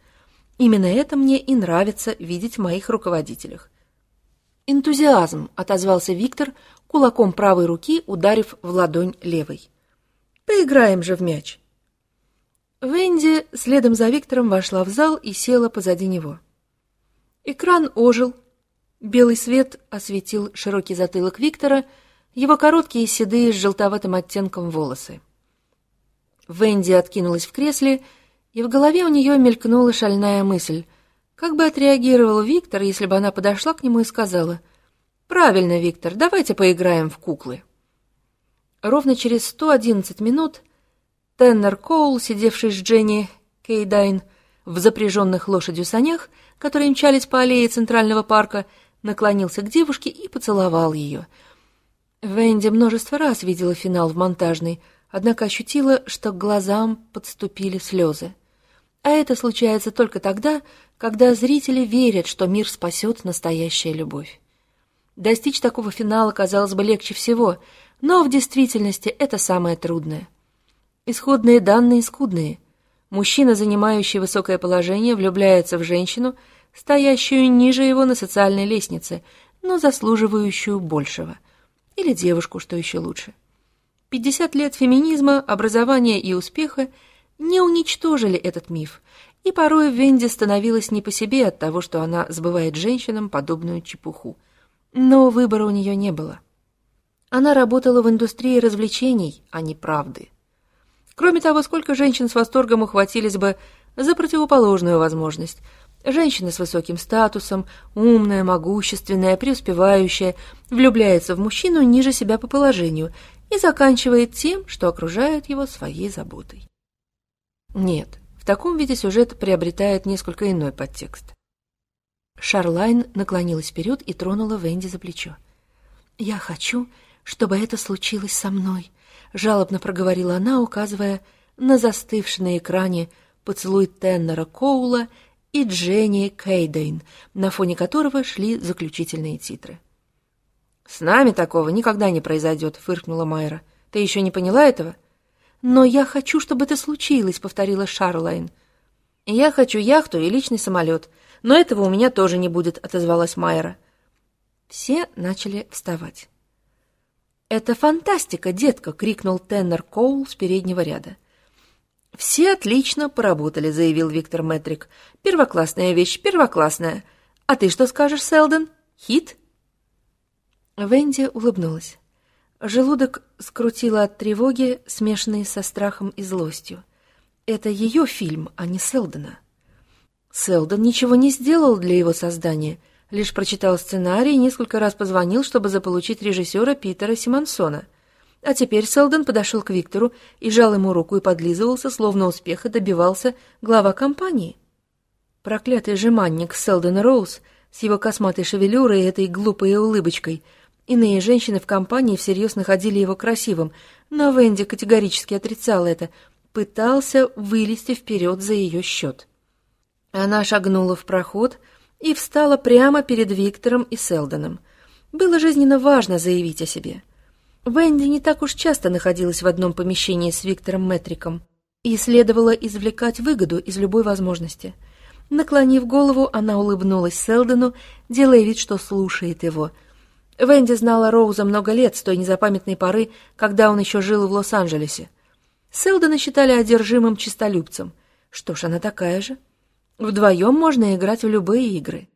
«Именно это мне и нравится видеть в моих руководителях». «Энтузиазм», — отозвался Виктор, кулаком правой руки ударив в ладонь левой. «Поиграем же в мяч». Венди следом за Виктором вошла в зал и села позади него. Экран ожил. Белый свет осветил широкий затылок Виктора, его короткие седые с желтоватым оттенком волосы. Венди откинулась в кресле, и в голове у нее мелькнула шальная мысль. Как бы отреагировал Виктор, если бы она подошла к нему и сказала — «Правильно, Виктор, давайте поиграем в куклы». Ровно через 111 минут Теннер Коул, сидевший с Дженни Кейдайн в запряженных лошадью санях, которые мчались по аллее Центрального парка, наклонился к девушке и поцеловал ее. Венди множество раз видела финал в монтажной, однако ощутила, что к глазам подступили слезы. А это случается только тогда, когда зрители верят, что мир спасет настоящая любовь. Достичь такого финала казалось бы легче всего, но в действительности это самое трудное. Исходные данные скудные. Мужчина, занимающий высокое положение, влюбляется в женщину, стоящую ниже его на социальной лестнице, но заслуживающую большего. Или девушку, что еще лучше. 50 лет феминизма, образования и успеха не уничтожили этот миф, и порой Венди становилась не по себе от того, что она сбывает женщинам подобную чепуху. Но выбора у нее не было. Она работала в индустрии развлечений, а не правды. Кроме того, сколько женщин с восторгом ухватились бы за противоположную возможность. Женщина с высоким статусом, умная, могущественная, преуспевающая, влюбляется в мужчину ниже себя по положению и заканчивает тем, что окружает его своей заботой. Нет, в таком виде сюжет приобретает несколько иной подтекст. Шарлайн наклонилась вперед и тронула Венди за плечо. «Я хочу, чтобы это случилось со мной», — жалобно проговорила она, указывая на застывший на экране поцелуй Теннера Коула и Дженни Кейдейн, на фоне которого шли заключительные титры. «С нами такого никогда не произойдет», — фыркнула Майра. «Ты еще не поняла этого?» «Но я хочу, чтобы это случилось», — повторила Шарлайн. «Я хочу яхту и личный самолет, но этого у меня тоже не будет», — отозвалась Майра. Все начали вставать. «Это фантастика, детка!» — крикнул Теннер Коул с переднего ряда. «Все отлично поработали», — заявил Виктор Метрик. «Первоклассная вещь, первоклассная. А ты что скажешь, Селден? Хит?» Венди улыбнулась. Желудок скрутило от тревоги, смешанной со страхом и злостью. Это ее фильм, а не Селдона. Селдон ничего не сделал для его создания, лишь прочитал сценарий и несколько раз позвонил, чтобы заполучить режиссера Питера Симонсона. А теперь Селдон подошел к Виктору и жал ему руку и подлизывался, словно успеха добивался глава компании. Проклятый жеманник Селдона Роуз с его косматой шевелюрой и этой глупой улыбочкой — Иные женщины в компании всерьез находили его красивым, но Венди категорически отрицал это, пытался вылезти вперед за ее счет. Она шагнула в проход и встала прямо перед Виктором и Селдоном. Было жизненно важно заявить о себе. Венди не так уж часто находилась в одном помещении с Виктором Метриком и следовало извлекать выгоду из любой возможности. Наклонив голову, она улыбнулась Селдону, делая вид, что слушает его — Венди знала Роуза много лет, с той незапамятной поры, когда он еще жил в Лос-Анджелесе. Селдона считали одержимым чистолюбцем. Что ж, она такая же. Вдвоем можно играть в любые игры.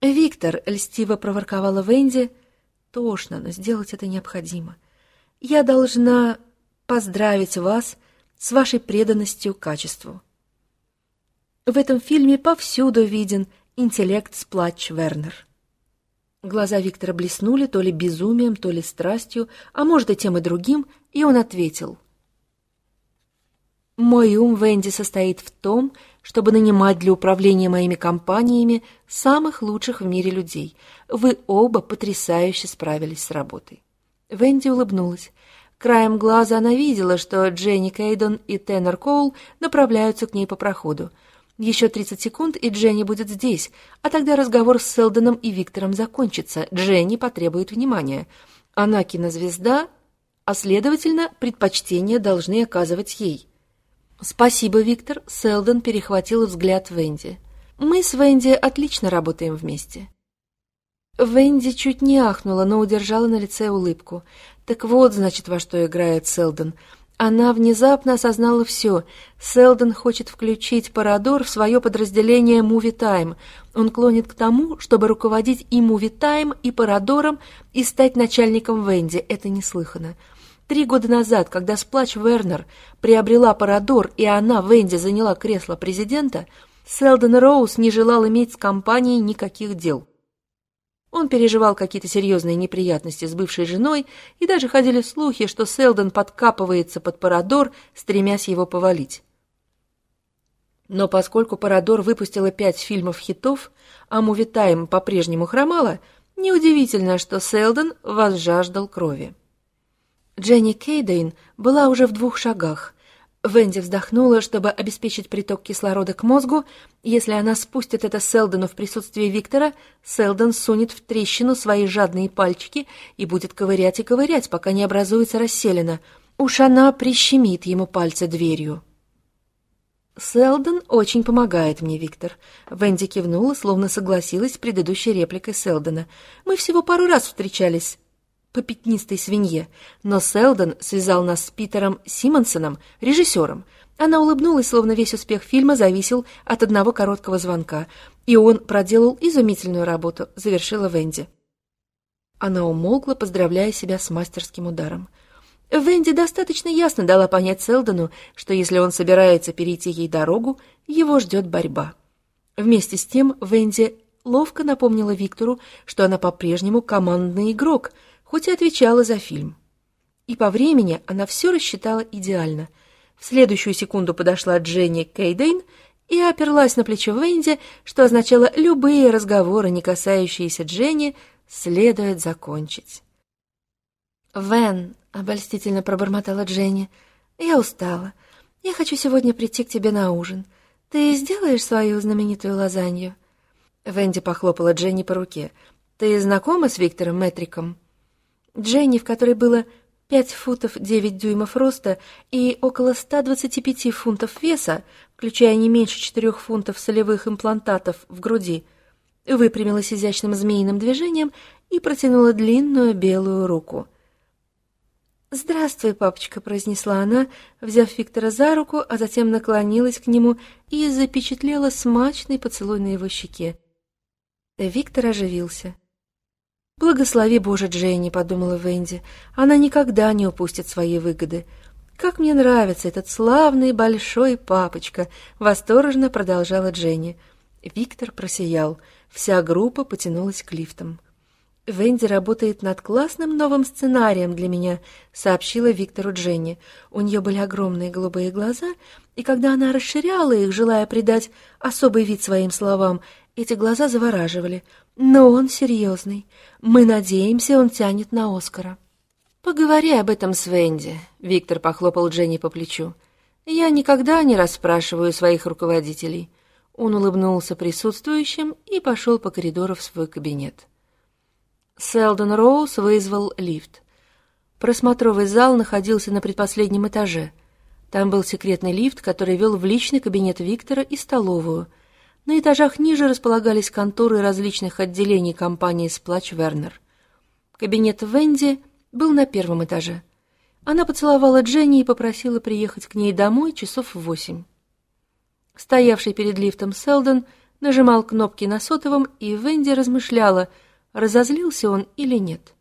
«Виктор», — льстиво проворковала Венди, — «тошно, но сделать это необходимо. Я должна поздравить вас с вашей преданностью качеству». В этом фильме повсюду виден интеллект сплач Вернер. Глаза Виктора блеснули то ли безумием, то ли страстью, а может и тем и другим, и он ответил. «Мой ум, Венди, состоит в том, чтобы нанимать для управления моими компаниями самых лучших в мире людей. Вы оба потрясающе справились с работой». Венди улыбнулась. Краем глаза она видела, что Дженни Кейдон и Теннер Коул направляются к ней по проходу — еще 30 секунд, и Дженни будет здесь, а тогда разговор с Селдоном и Виктором закончится. Дженни потребует внимания. Она кинозвезда, а, следовательно, предпочтения должны оказывать ей. «Спасибо, Виктор», — Селдон перехватил взгляд Венди. «Мы с Венди отлично работаем вместе». Венди чуть не ахнула, но удержала на лице улыбку. «Так вот, значит, во что играет Селдон. Она внезапно осознала все. Селдон хочет включить Парадор в свое подразделение Movie Time. Он клонит к тому, чтобы руководить и Movie Time, и Парадором, и стать начальником Венди. Это неслыханно. Три года назад, когда Сплач Вернер приобрела Парадор, и она, Венди, заняла кресло президента, Селдон Роуз не желал иметь с компанией никаких дел. Он переживал какие-то серьезные неприятности с бывшей женой, и даже ходили слухи, что Селдон подкапывается под Парадор, стремясь его повалить. Но поскольку Парадор выпустила пять фильмов-хитов, а Мувитайм по-прежнему хромала, неудивительно, что Селдон возжаждал крови. Дженни Кейдейн была уже в двух шагах. Венди вздохнула, чтобы обеспечить приток кислорода к мозгу. Если она спустит это Селдону в присутствии Виктора, Селдон сунет в трещину свои жадные пальчики и будет ковырять и ковырять, пока не образуется расселена. Уж она прищемит ему пальцы дверью. «Селдон очень помогает мне, Виктор». Венди кивнула, словно согласилась с предыдущей репликой Селдона. «Мы всего пару раз встречались по пятнистой свинье, но Селдон связал нас с Питером Симонсоном, режиссером. Она улыбнулась, словно весь успех фильма зависел от одного короткого звонка, и он проделал изумительную работу, завершила Венди. Она умолкла, поздравляя себя с мастерским ударом. Венди достаточно ясно дала понять Селдону, что если он собирается перейти ей дорогу, его ждет борьба. Вместе с тем Венди ловко напомнила Виктору, что она по-прежнему командный игрок — хоть и отвечала за фильм. И по времени она все рассчитала идеально. В следующую секунду подошла Дженни Кейдейн и оперлась на плечо Венди, что означало любые разговоры, не касающиеся Дженни, следует закончить. «Вен», — обольстительно пробормотала Дженни, — «я устала. Я хочу сегодня прийти к тебе на ужин. Ты сделаешь свою знаменитую лазанью?» Венди похлопала Дженни по руке. «Ты знакома с Виктором Метриком?» Дженни, в которой было 5 футов 9 дюймов роста и около 125 фунтов веса, включая не меньше 4 фунтов солевых имплантатов в груди, выпрямилась изящным змеиным движением и протянула длинную белую руку. «Здравствуй, папочка», — произнесла она, взяв Виктора за руку, а затем наклонилась к нему и запечатлела смачный поцелуй на его щеке. Виктор оживился. «Благослови Боже Дженни», — подумала Венди. «Она никогда не упустит свои выгоды». «Как мне нравится этот славный большой папочка!» — восторженно продолжала Дженни. Виктор просиял. Вся группа потянулась к лифтам. «Венди работает над классным новым сценарием для меня», — сообщила Виктору Дженни. У нее были огромные голубые глаза, и когда она расширяла их, желая придать особый вид своим словам, эти глаза завораживали. Но он серьезный. Мы надеемся, он тянет на Оскара. «Поговори об этом с Венди», — Виктор похлопал Дженни по плечу. «Я никогда не расспрашиваю своих руководителей». Он улыбнулся присутствующим и пошел по коридору в свой кабинет. Селдон Роуз вызвал лифт. Просмотровый зал находился на предпоследнем этаже. Там был секретный лифт, который вел в личный кабинет Виктора и столовую — на этажах ниже располагались конторы различных отделений компании «Сплач Вернер». Кабинет Венди был на первом этаже. Она поцеловала Дженни и попросила приехать к ней домой часов в восемь. Стоявший перед лифтом Селдон нажимал кнопки на сотовом, и Венди размышляла, разозлился он или нет.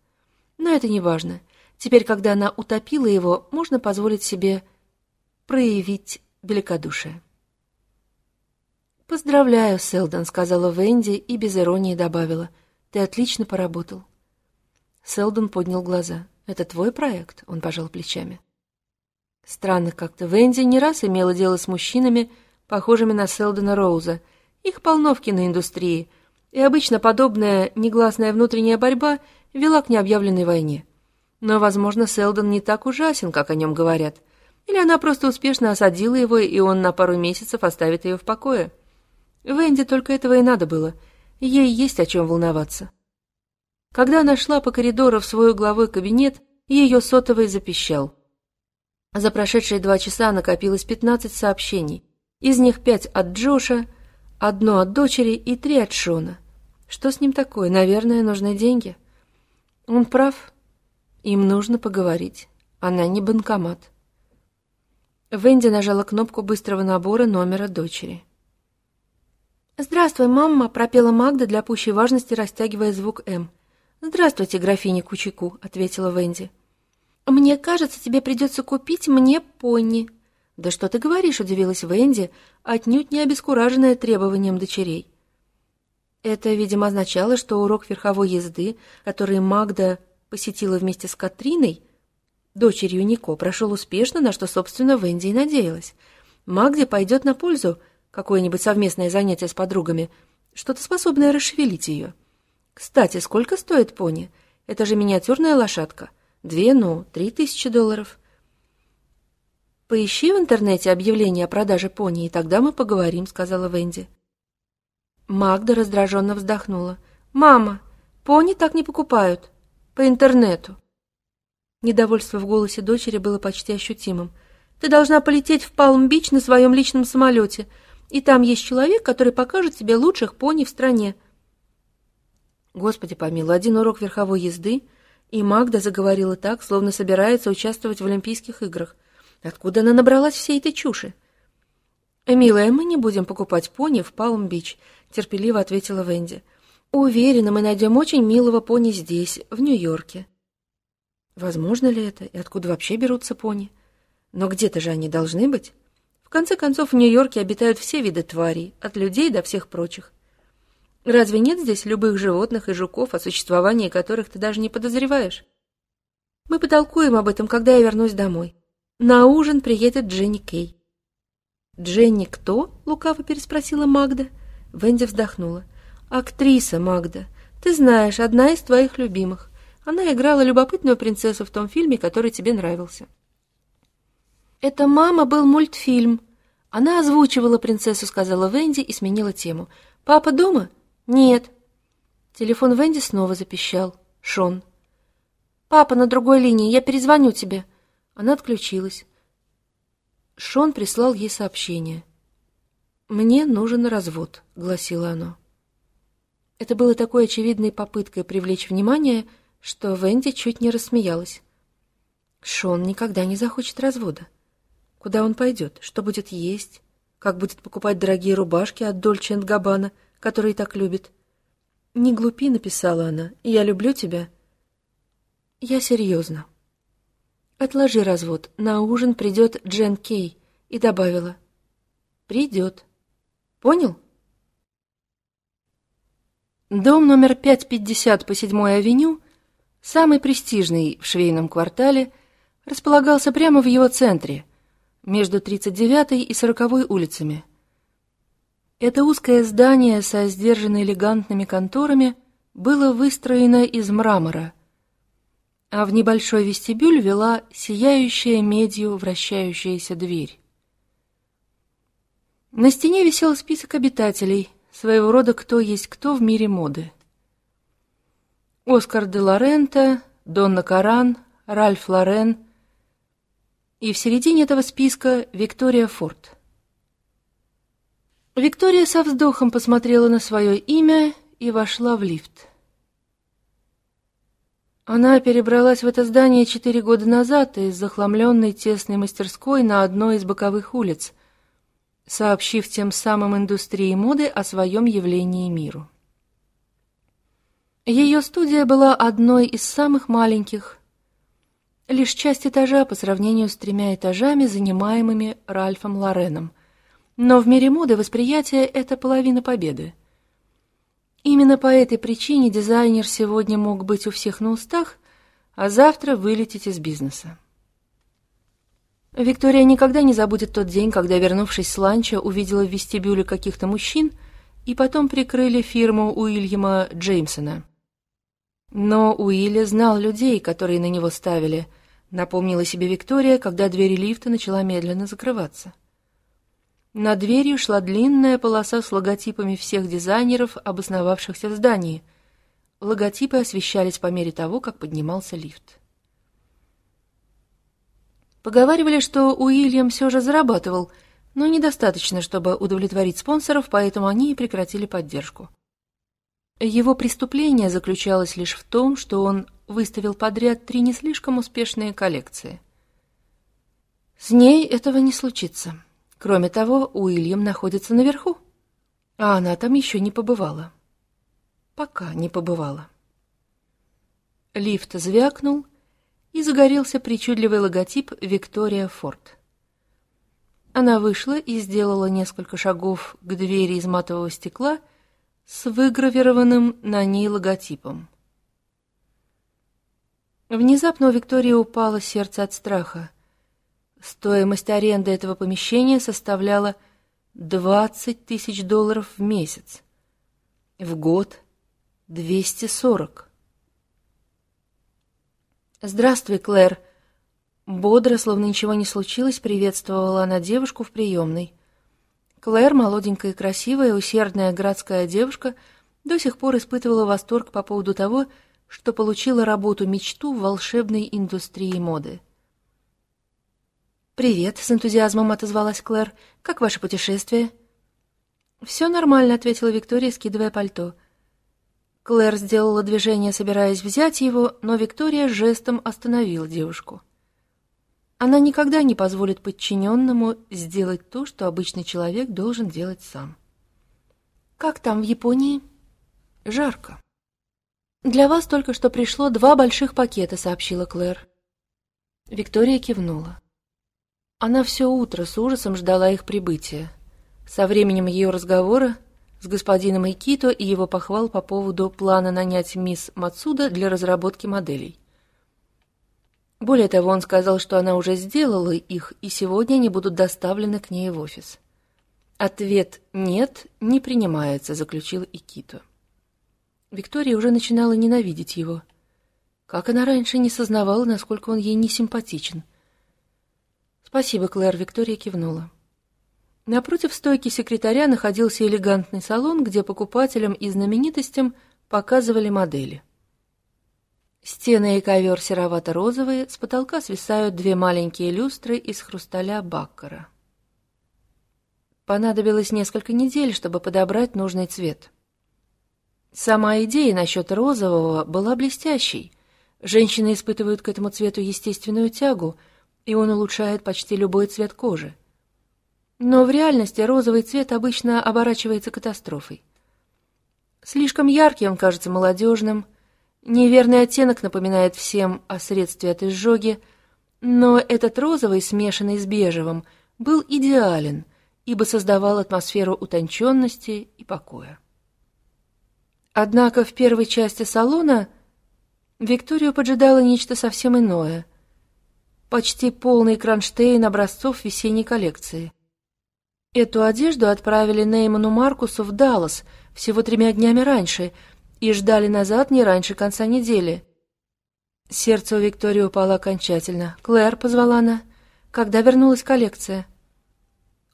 Но это не важно. Теперь, когда она утопила его, можно позволить себе проявить великодушие. «Поздравляю, Селдон», — сказала Венди и без иронии добавила. «Ты отлично поработал». Селдон поднял глаза. «Это твой проект?» — он пожал плечами. Странно как-то. Венди не раз имела дело с мужчинами, похожими на Селдона Роуза. Их полно в киноиндустрии, и обычно подобная негласная внутренняя борьба вела к необъявленной войне. Но, возможно, Селдон не так ужасен, как о нем говорят. Или она просто успешно осадила его, и он на пару месяцев оставит ее в покое. Венди только этого и надо было. Ей есть о чем волноваться. Когда она шла по коридору в свой угловой кабинет, ее сотовый запищал. За прошедшие два часа накопилось пятнадцать сообщений. Из них пять от Джоша, одно от дочери и три от Шона. Что с ним такое? Наверное, нужны деньги. Он прав. Им нужно поговорить. Она не банкомат. Венди нажала кнопку быстрого набора номера дочери. «Здравствуй, мама!» — пропела Магда для пущей важности, растягивая звук «М». «Здравствуйте, графиня Кучику», — ответила Венди. «Мне кажется, тебе придется купить мне пони». «Да что ты говоришь?» — удивилась Венди, отнюдь не обескураженная требованием дочерей. Это, видимо, означало, что урок верховой езды, который Магда посетила вместе с Катриной, дочерью Нико, прошел успешно, на что, собственно, Венди и надеялась. Магде пойдет на пользу какое-нибудь совместное занятие с подругами, что-то способное расшевелить ее. Кстати, сколько стоит пони? Это же миниатюрная лошадка. Две, ну, три тысячи долларов. «Поищи в интернете объявление о продаже пони, и тогда мы поговорим», — сказала Венди. Магда раздраженно вздохнула. «Мама, пони так не покупают. По интернету». Недовольство в голосе дочери было почти ощутимым. «Ты должна полететь в Палм-Бич на своем личном самолете, и там есть человек, который покажет тебе лучших пони в стране». Господи помилуй, один урок верховой езды, и Магда заговорила так, словно собирается участвовать в Олимпийских играх — Откуда она набралась всей этой чуши? «Милая, мы не будем покупать пони в Палм-Бич», — терпеливо ответила Венди. «Уверена, мы найдем очень милого пони здесь, в Нью-Йорке». Возможно ли это, и откуда вообще берутся пони? Но где-то же они должны быть. В конце концов, в Нью-Йорке обитают все виды тварей, от людей до всех прочих. Разве нет здесь любых животных и жуков, о существовании которых ты даже не подозреваешь? Мы потолкуем об этом, когда я вернусь домой. На ужин приедет Дженни Кей. «Дженни кто?» — лукаво переспросила Магда. Венди вздохнула. «Актриса, Магда. Ты знаешь, одна из твоих любимых. Она играла любопытную принцессу в том фильме, который тебе нравился». «Это «Мама» был мультфильм. Она озвучивала принцессу», — сказала Венди и сменила тему. «Папа дома?» «Нет». Телефон Венди снова запищал. Шон. «Папа на другой линии, я перезвоню тебе». Она отключилась. Шон прислал ей сообщение. «Мне нужен развод», — гласило оно. Это было такой очевидной попыткой привлечь внимание, что Венди чуть не рассмеялась. Шон никогда не захочет развода. Куда он пойдет? Что будет есть? Как будет покупать дорогие рубашки от Дольче энд Габбана, которые так любит? «Не глупи», — написала она, — «я люблю тебя». «Я серьезно». «Отложи развод, на ужин придет Джен Кей», и добавила. «Придет. Понял?» Дом номер 550 по 7-й авеню, самый престижный в швейном квартале, располагался прямо в его центре, между 39-й и 40-й улицами. Это узкое здание со сдержанно элегантными конторами было выстроено из мрамора, а в небольшой вестибюль вела сияющая медью вращающаяся дверь. На стене висел список обитателей, своего рода кто есть кто в мире моды. Оскар де Лоренто, Донна Каран, Ральф Лорен и в середине этого списка Виктория Форд. Виктория со вздохом посмотрела на свое имя и вошла в лифт. Она перебралась в это здание четыре года назад из захламленной тесной мастерской на одной из боковых улиц, сообщив тем самым индустрии моды о своем явлении миру. Ее студия была одной из самых маленьких, лишь часть этажа по сравнению с тремя этажами, занимаемыми Ральфом Лореном. Но в мире моды восприятие — это половина победы — Именно по этой причине дизайнер сегодня мог быть у всех на устах, а завтра вылететь из бизнеса. Виктория никогда не забудет тот день, когда, вернувшись с ланча, увидела в вестибюле каких-то мужчин и потом прикрыли фирму Уильяма Джеймсона. Но Уилли знал людей, которые на него ставили, напомнила себе Виктория, когда дверь лифта начала медленно закрываться. Над дверью шла длинная полоса с логотипами всех дизайнеров, обосновавшихся в здании. Логотипы освещались по мере того, как поднимался лифт. Поговаривали, что Уильям все же зарабатывал, но недостаточно, чтобы удовлетворить спонсоров, поэтому они и прекратили поддержку. Его преступление заключалось лишь в том, что он выставил подряд три не слишком успешные коллекции. С ней этого не случится. Кроме того, Уильям находится наверху, а она там еще не побывала. Пока не побывала. Лифт звякнул, и загорелся причудливый логотип «Виктория Форд». Она вышла и сделала несколько шагов к двери из матового стекла с выгравированным на ней логотипом. Внезапно у Виктории упало сердце от страха. Стоимость аренды этого помещения составляла 20 тысяч долларов в месяц. В год 240. «Здравствуй, Клэр. Бодро, словно ничего не случилось, приветствовала она девушку в приемной. Клэр, молоденькая и красивая, усердная городская девушка, до сих пор испытывала восторг по поводу того, что получила работу-мечту в волшебной индустрии моды. «Привет», — с энтузиазмом отозвалась Клэр. «Как ваше путешествие?» «Все нормально», — ответила Виктория, скидывая пальто. Клэр сделала движение, собираясь взять его, но Виктория жестом остановила девушку. Она никогда не позволит подчиненному сделать то, что обычный человек должен делать сам. «Как там в Японии?» «Жарко». «Для вас только что пришло два больших пакета», — сообщила Клэр. Виктория кивнула. Она все утро с ужасом ждала их прибытия. Со временем ее разговора с господином Икито и его похвал по поводу плана нанять мисс Мацуда для разработки моделей. Более того, он сказал, что она уже сделала их, и сегодня они будут доставлены к ней в офис. Ответ «нет» не принимается, заключил Икито. Виктория уже начинала ненавидеть его. Как она раньше не сознавала, насколько он ей не симпатичен. «Спасибо, Клэр», — Виктория кивнула. Напротив стойки секретаря находился элегантный салон, где покупателям и знаменитостям показывали модели. Стены и ковер серовато-розовые, с потолка свисают две маленькие люстры из хрусталя Баккара. Понадобилось несколько недель, чтобы подобрать нужный цвет. Сама идея насчет розового была блестящей. Женщины испытывают к этому цвету естественную тягу, и он улучшает почти любой цвет кожи. Но в реальности розовый цвет обычно оборачивается катастрофой. Слишком яркий он кажется молодежным – Неверный оттенок напоминает всем о средстве от изжоги, но этот розовый, смешанный с бежевым, был идеален, ибо создавал атмосферу утонченности и покоя. Однако в первой части салона Викторию поджидало нечто совсем иное. Почти полный кронштейн образцов весенней коллекции. Эту одежду отправили Нейману Маркусу в Даллас всего тремя днями раньше — и ждали назад не раньше конца недели. Сердце у Виктории упало окончательно. «Клэр», — позвала она, — «когда вернулась коллекция?»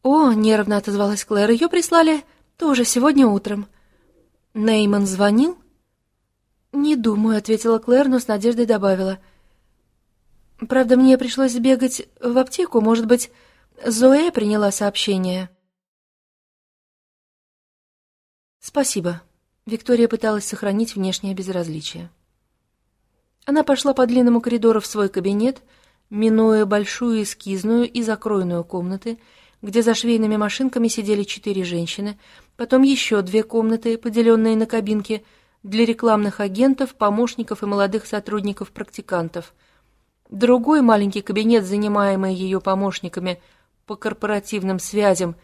«О», — нервно отозвалась Клэр, — «ее прислали тоже сегодня утром». «Нейман звонил?» «Не думаю», — ответила Клэр, но с надеждой добавила. «Правда, мне пришлось сбегать в аптеку. Может быть, Зоэ приняла сообщение?» «Спасибо», Виктория пыталась сохранить внешнее безразличие. Она пошла по длинному коридору в свой кабинет, минуя большую эскизную и закройную комнаты, где за швейными машинками сидели четыре женщины, потом еще две комнаты, поделенные на кабинки, для рекламных агентов, помощников и молодых сотрудников-практикантов. Другой маленький кабинет, занимаемый ее помощниками по корпоративным связям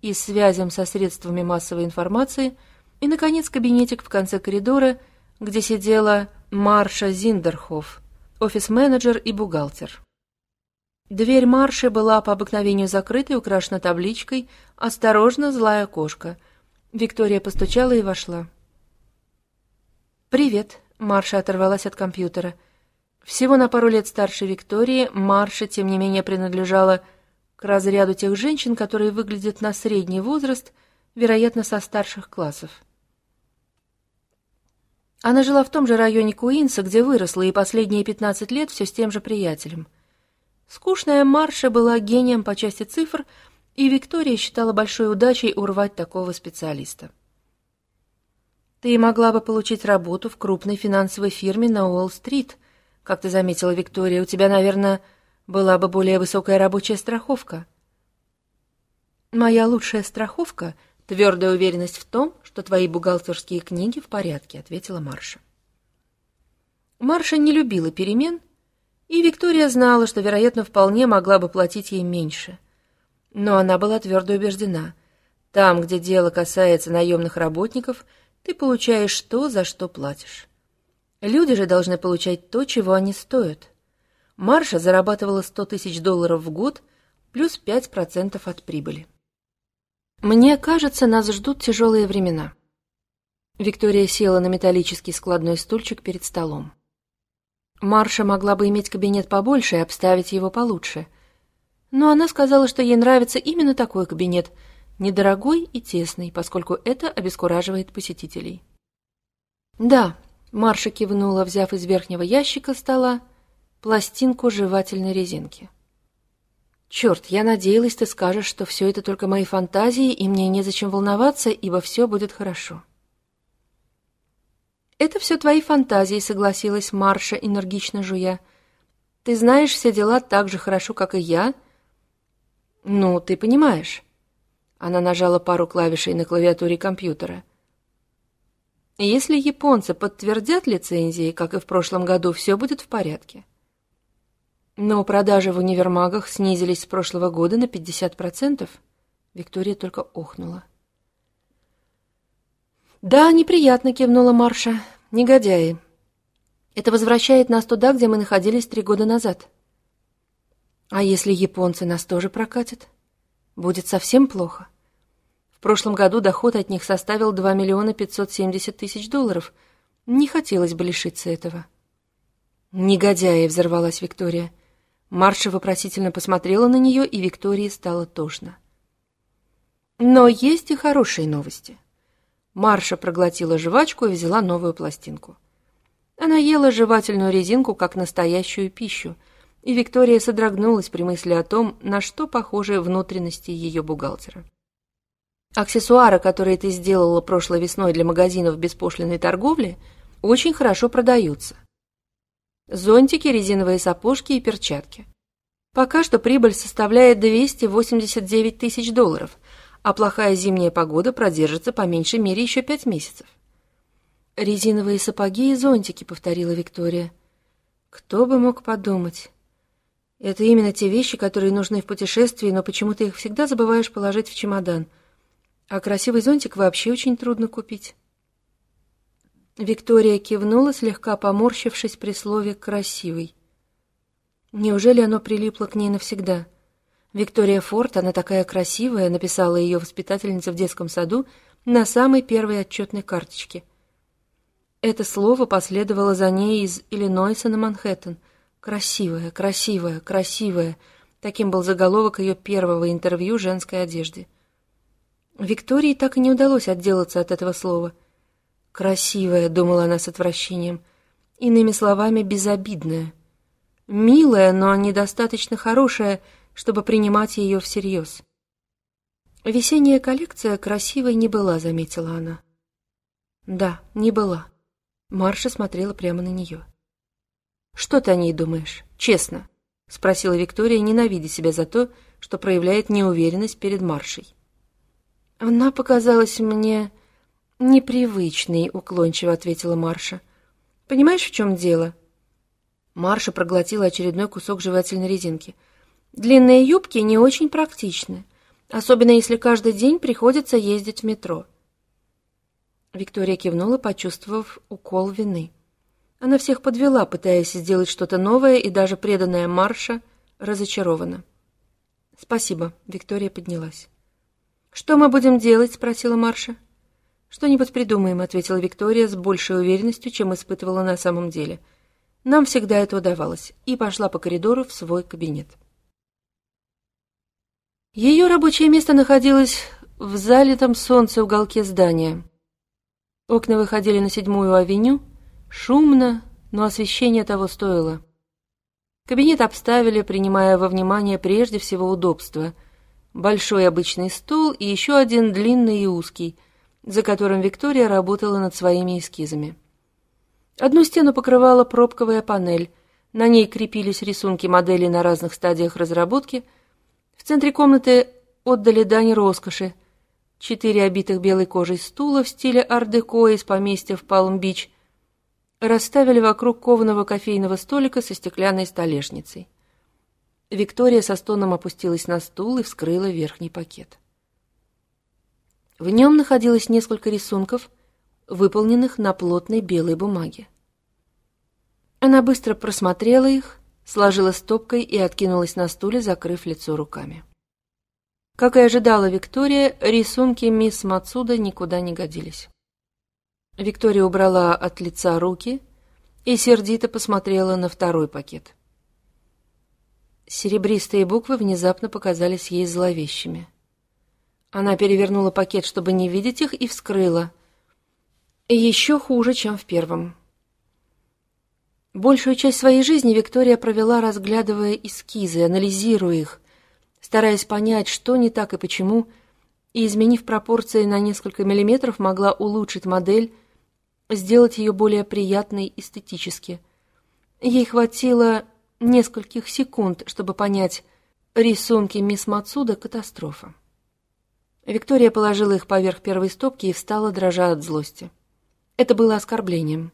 и связям со средствами массовой информации – и, наконец, кабинетик в конце коридора, где сидела Марша Зиндерхоф, офис-менеджер и бухгалтер. Дверь Марши была по обыкновению закрыта и украшена табличкой «Осторожно, злая кошка». Виктория постучала и вошла. «Привет», — Марша оторвалась от компьютера. Всего на пару лет старше Виктории, Марша, тем не менее, принадлежала к разряду тех женщин, которые выглядят на средний возраст, вероятно, со старших классов. Она жила в том же районе Куинса, где выросла, и последние 15 лет все с тем же приятелем. Скучная Марша была гением по части цифр, и Виктория считала большой удачей урвать такого специалиста. «Ты могла бы получить работу в крупной финансовой фирме на Уолл-стрит», как ты заметила, Виктория, у тебя, наверное, была бы более высокая рабочая страховка. Моя лучшая страховка «Твердая уверенность в том, что твои бухгалтерские книги в порядке», — ответила Марша. Марша не любила перемен, и Виктория знала, что, вероятно, вполне могла бы платить ей меньше. Но она была твердо убеждена. Там, где дело касается наемных работников, ты получаешь то, за что платишь. Люди же должны получать то, чего они стоят. Марша зарабатывала 100 тысяч долларов в год плюс 5% от прибыли. Мне кажется, нас ждут тяжелые времена. Виктория села на металлический складной стульчик перед столом. Марша могла бы иметь кабинет побольше и обставить его получше. Но она сказала, что ей нравится именно такой кабинет, недорогой и тесный, поскольку это обескураживает посетителей. «Да», — Марша кивнула, взяв из верхнего ящика стола пластинку жевательной резинки. «Черт, я надеялась, ты скажешь, что все это только мои фантазии, и мне незачем волноваться, ибо все будет хорошо». «Это все твои фантазии», — согласилась Марша, энергично жуя. «Ты знаешь все дела так же хорошо, как и я». «Ну, ты понимаешь». Она нажала пару клавишей на клавиатуре компьютера. «Если японцы подтвердят лицензии, как и в прошлом году, все будет в порядке». Но продажи в универмагах снизились с прошлого года на 50%. Виктория только охнула. «Да, неприятно», — кивнула Марша. «Негодяи. Это возвращает нас туда, где мы находились три года назад. А если японцы нас тоже прокатят? Будет совсем плохо. В прошлом году доход от них составил 2 миллиона 570 тысяч долларов. Не хотелось бы лишиться этого». «Негодяи!» — взорвалась Виктория. Марша вопросительно посмотрела на нее, и Виктории стало тошно. Но есть и хорошие новости. Марша проглотила жвачку и взяла новую пластинку. Она ела жевательную резинку как настоящую пищу, и Виктория содрогнулась при мысли о том, на что похожи внутренности ее бухгалтера. Аксессуары, которые ты сделала прошлой весной для магазинов беспошлиной торговли, очень хорошо продаются зонтики, резиновые сапожки и перчатки. Пока что прибыль составляет 289 тысяч долларов, а плохая зимняя погода продержится по меньшей мере еще пять месяцев. «Резиновые сапоги и зонтики», — повторила Виктория. «Кто бы мог подумать?» «Это именно те вещи, которые нужны в путешествии, но почему-то их всегда забываешь положить в чемодан. А красивый зонтик вообще очень трудно купить». Виктория кивнула, слегка поморщившись при слове «красивый». Неужели оно прилипло к ней навсегда? Виктория Форд, она такая красивая, написала ее воспитательница в детском саду на самой первой отчетной карточке. Это слово последовало за ней из Иллинойса на Манхэттен. «Красивая, красивая, красивая». Таким был заголовок ее первого интервью женской одежде. Виктории так и не удалось отделаться от этого слова – Красивая, думала она с отвращением. Иными словами, безобидная. Милая, но недостаточно хорошая, чтобы принимать ее всерьез. Весенняя коллекция красивой не была, заметила она. Да, не была. Марша смотрела прямо на нее. «Что ты о ней думаешь? Честно?» — спросила Виктория, ненавидя себя за то, что проявляет неуверенность перед Маршей. «Она показалась мне «Непривычный», — уклончиво ответила Марша. «Понимаешь, в чем дело?» Марша проглотила очередной кусок жевательной резинки. «Длинные юбки не очень практичны, особенно если каждый день приходится ездить в метро». Виктория кивнула, почувствовав укол вины. Она всех подвела, пытаясь сделать что-то новое, и даже преданная Марша разочарована. «Спасибо», — Виктория поднялась. «Что мы будем делать?» — спросила Марша. «Что-нибудь придумаем», — ответила Виктория с большей уверенностью, чем испытывала на самом деле. Нам всегда это удавалось, и пошла по коридору в свой кабинет. Ее рабочее место находилось в залитом солнце уголке здания. Окна выходили на седьмую авеню, шумно, но освещение того стоило. Кабинет обставили, принимая во внимание прежде всего удобство. Большой обычный стул и еще один длинный и узкий — за которым Виктория работала над своими эскизами. Одну стену покрывала пробковая панель, на ней крепились рисунки моделей на разных стадиях разработки. В центре комнаты отдали дань роскоши. Четыре обитых белой кожей стула в стиле ар-деко из поместья в Палм-Бич расставили вокруг кованого кофейного столика со стеклянной столешницей. Виктория со стоном опустилась на стул и вскрыла верхний пакет. В нем находилось несколько рисунков, выполненных на плотной белой бумаге. Она быстро просмотрела их, сложила стопкой и откинулась на стуле, закрыв лицо руками. Как и ожидала Виктория, рисунки мисс Мацуда никуда не годились. Виктория убрала от лица руки, и сердито посмотрела на второй пакет. Серебристые буквы внезапно показались ей зловещими. Она перевернула пакет, чтобы не видеть их, и вскрыла. Еще хуже, чем в первом. Большую часть своей жизни Виктория провела, разглядывая эскизы, анализируя их, стараясь понять, что не так и почему, и, изменив пропорции на несколько миллиметров, могла улучшить модель, сделать ее более приятной эстетически. Ей хватило нескольких секунд, чтобы понять, рисунки мисс Мацуда — катастрофа. Виктория положила их поверх первой стопки и встала, дрожа от злости. Это было оскорблением.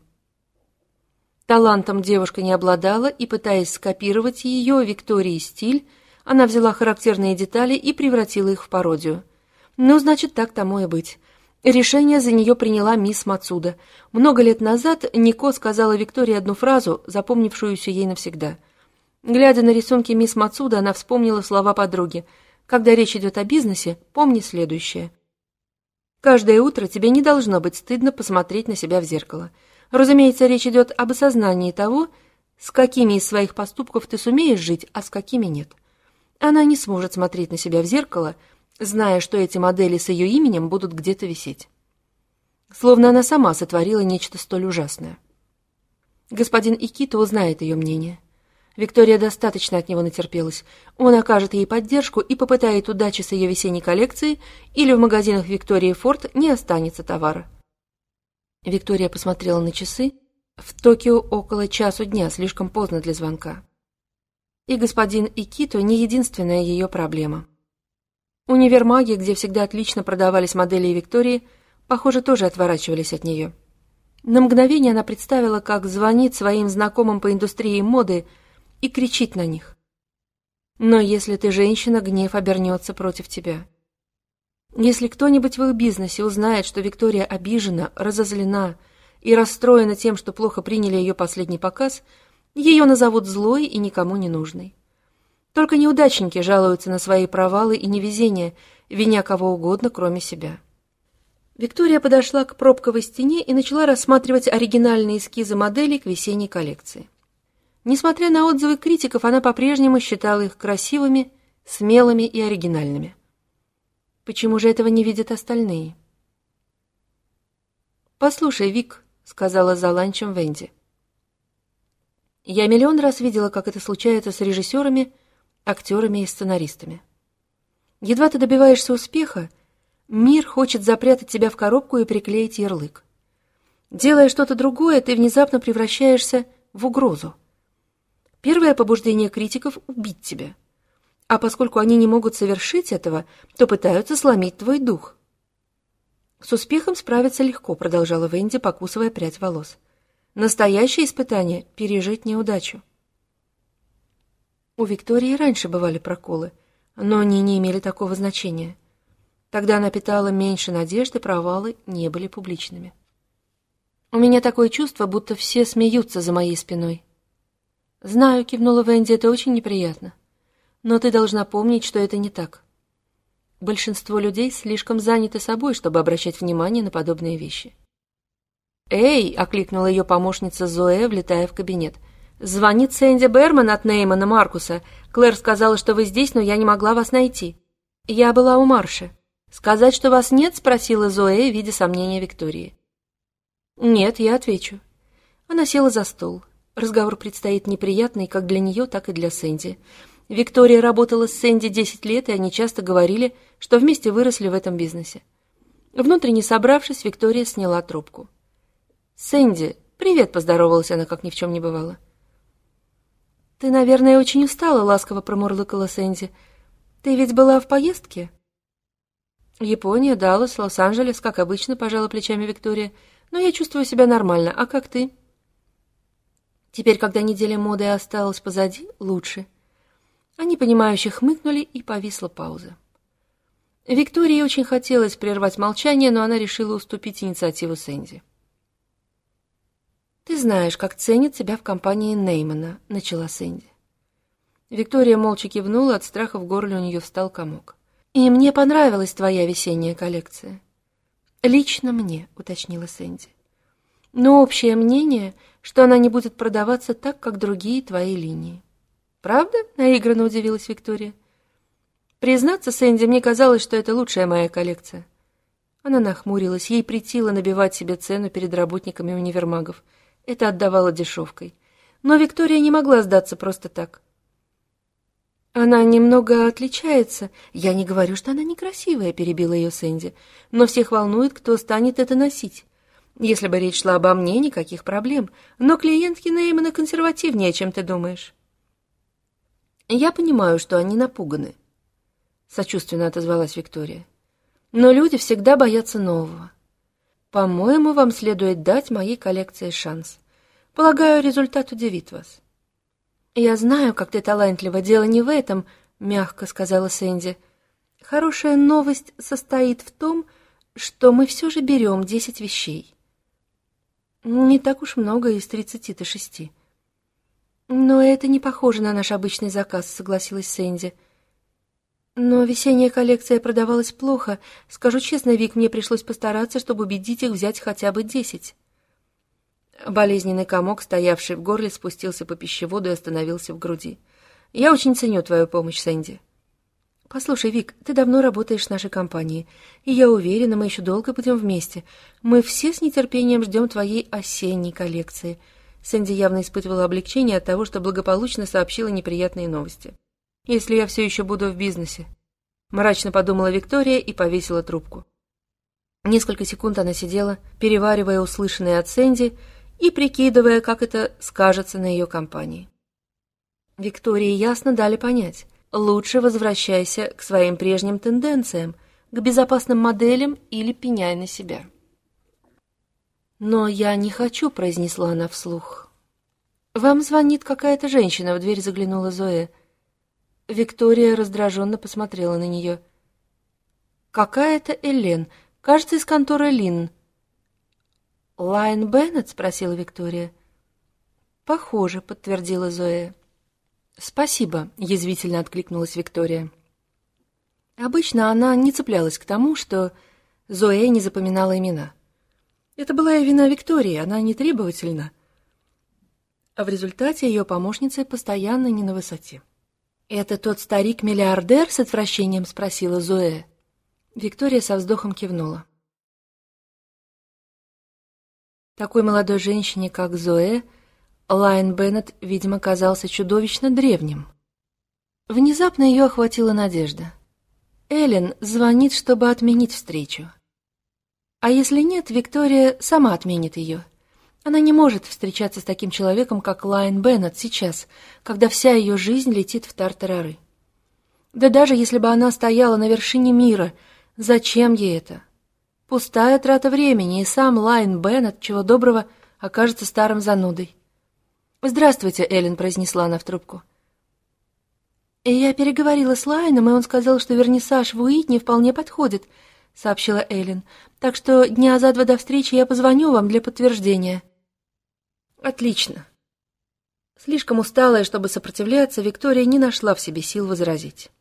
Талантом девушка не обладала, и, пытаясь скопировать ее, Виктории стиль, она взяла характерные детали и превратила их в пародию. Ну, значит, так тому и быть. Решение за нее приняла мисс Мацуда. Много лет назад Нико сказала Виктории одну фразу, запомнившуюся ей навсегда. Глядя на рисунки мисс Мацуда, она вспомнила слова подруги. «Когда речь идет о бизнесе, помни следующее. Каждое утро тебе не должно быть стыдно посмотреть на себя в зеркало». Разумеется, речь идет об осознании того, с какими из своих поступков ты сумеешь жить, а с какими нет. Она не сможет смотреть на себя в зеркало, зная, что эти модели с ее именем будут где-то висеть. Словно она сама сотворила нечто столь ужасное. Господин Икито узнает ее мнение. Виктория достаточно от него натерпелась. Он окажет ей поддержку и попытает удачи с ее весенней коллекцией, или в магазинах Виктории Форд не останется товара. Виктория посмотрела на часы. В Токио около часу дня, слишком поздно для звонка. И господин Икито не единственная ее проблема. Универмаги, где всегда отлично продавались модели Виктории, похоже, тоже отворачивались от нее. На мгновение она представила, как звонит своим знакомым по индустрии моды и кричит на них. Но если ты женщина, гнев обернется против тебя. Если кто-нибудь в их бизнесе узнает, что Виктория обижена, разозлена и расстроена тем, что плохо приняли ее последний показ, ее назовут злой и никому не нужной. Только неудачники жалуются на свои провалы и невезения, виня кого угодно, кроме себя. Виктория подошла к пробковой стене и начала рассматривать оригинальные эскизы моделей к весенней коллекции. Несмотря на отзывы критиков, она по-прежнему считала их красивыми, смелыми и оригинальными. Почему же этого не видят остальные? «Послушай, Вик», — сказала за ланчем Венди. «Я миллион раз видела, как это случается с режиссерами, актерами и сценаристами. Едва ты добиваешься успеха, мир хочет запрятать тебя в коробку и приклеить ярлык. Делая что-то другое, ты внезапно превращаешься в угрозу. Первое побуждение критиков — убить тебя — а поскольку они не могут совершить этого, то пытаются сломить твой дух. С успехом справиться легко, продолжала Венди, покусывая прядь волос. Настоящее испытание — пережить неудачу. У Виктории раньше бывали проколы, но они не имели такого значения. Тогда она питала меньше надежды, провалы не были публичными. У меня такое чувство, будто все смеются за моей спиной. «Знаю», — кивнула Венди, — «это очень неприятно. Но ты должна помнить, что это не так. Большинство людей слишком заняты собой, чтобы обращать внимание на подобные вещи. «Эй!» — окликнула ее помощница Зоэ, влетая в кабинет. «Звонит Сэнди Берман от Неймана Маркуса. Клэр сказала, что вы здесь, но я не могла вас найти. Я была у Марши. Сказать, что вас нет?» — спросила Зоэ, видя сомнения Виктории. «Нет, я отвечу». Она села за стол. Разговор предстоит неприятный как для нее, так и для Сэнди. Виктория работала с Сэнди 10 лет, и они часто говорили, что вместе выросли в этом бизнесе. Внутренне собравшись, Виктория сняла трубку. «Сэнди, привет!» — поздоровалась она, как ни в чем не бывало. «Ты, наверное, очень устала», — ласково промурлыкала Сэнди. «Ты ведь была в поездке?» «Япония, Даллас, Лос-Анджелес, как обычно», — пожала плечами Виктория. «Но я чувствую себя нормально. А как ты?» Теперь, когда неделя моды осталась позади, лучше. Они, понимающе хмыкнули, и повисла пауза. Виктории очень хотелось прервать молчание, но она решила уступить инициативу Сэнди. «Ты знаешь, как ценят тебя в компании Неймана», — начала Сэнди. Виктория молча кивнула, от страха в горле у нее встал комок. «И мне понравилась твоя весенняя коллекция». «Лично мне», — уточнила Сэнди. «Но общее мнение, что она не будет продаваться так, как другие твои линии. «Правда?» — наигранно удивилась Виктория. «Признаться, Сэнди, мне казалось, что это лучшая моя коллекция». Она нахмурилась, ей притило набивать себе цену перед работниками универмагов. Это отдавало дешевкой. Но Виктория не могла сдаться просто так. «Она немного отличается. Я не говорю, что она некрасивая», — перебила ее Сэнди. «Но всех волнует, кто станет это носить. Если бы речь шла обо мне, никаких проблем. Но клиентки Неймана консервативнее, чем ты думаешь». «Я понимаю, что они напуганы», — сочувственно отозвалась Виктория. «Но люди всегда боятся нового. По-моему, вам следует дать моей коллекции шанс. Полагаю, результат удивит вас». «Я знаю, как ты талантлива, дело не в этом», — мягко сказала Сэнди. «Хорошая новость состоит в том, что мы все же берем десять вещей. Не так уж много из тридцати-то шести». «Но это не похоже на наш обычный заказ», — согласилась Сэнди. «Но весенняя коллекция продавалась плохо. Скажу честно, Вик, мне пришлось постараться, чтобы убедить их взять хотя бы десять». Болезненный комок, стоявший в горле, спустился по пищеводу и остановился в груди. «Я очень ценю твою помощь, Сэнди». «Послушай, Вик, ты давно работаешь в нашей компании, и я уверена, мы еще долго будем вместе. Мы все с нетерпением ждем твоей осенней коллекции». Сэнди явно испытывала облегчение от того, что благополучно сообщила неприятные новости. «Если я все еще буду в бизнесе», — мрачно подумала Виктория и повесила трубку. Несколько секунд она сидела, переваривая услышанное от Сэнди, и прикидывая, как это скажется на ее компании. Виктории ясно дали понять, лучше возвращайся к своим прежним тенденциям, к безопасным моделям или пеняй на себя. «Но я не хочу», — произнесла она вслух. «Вам звонит какая-то женщина», — в дверь заглянула Зоя. Виктория раздраженно посмотрела на нее. «Какая-то Элен, кажется, из конторы Лин», «Лайн Беннет?» — спросила Виктория. «Похоже», — подтвердила Зоя. «Спасибо», — язвительно откликнулась Виктория. Обычно она не цеплялась к тому, что Зоя не запоминала имена. Это была и вина Виктории, она не требовательна. А в результате ее помощница постоянно не на высоте. «Это тот старик-миллиардер?» — с отвращением спросила Зоя. Виктория со вздохом кивнула. Такой молодой женщине, как Зоэ, Лайн Беннет, видимо, казался чудовищно древним. Внезапно ее охватила надежда. Эллен звонит, чтобы отменить встречу. А если нет, Виктория сама отменит ее. Она не может встречаться с таким человеком, как Лайн Беннет сейчас, когда вся ее жизнь летит в тартарары. Да даже если бы она стояла на вершине мира, зачем ей это? Пустая трата времени, и сам Лайн Беннет, чего доброго, окажется старым занудой. «Здравствуйте, Эллен», — произнесла она в трубку. «Я переговорила с Лайном, и он сказал, что вернисаж в Уитни вполне подходит», — сообщила Эллен. «Так что дня за два до встречи я позвоню вам для подтверждения». «Отлично». Слишком усталая, чтобы сопротивляться, Виктория не нашла в себе сил возразить.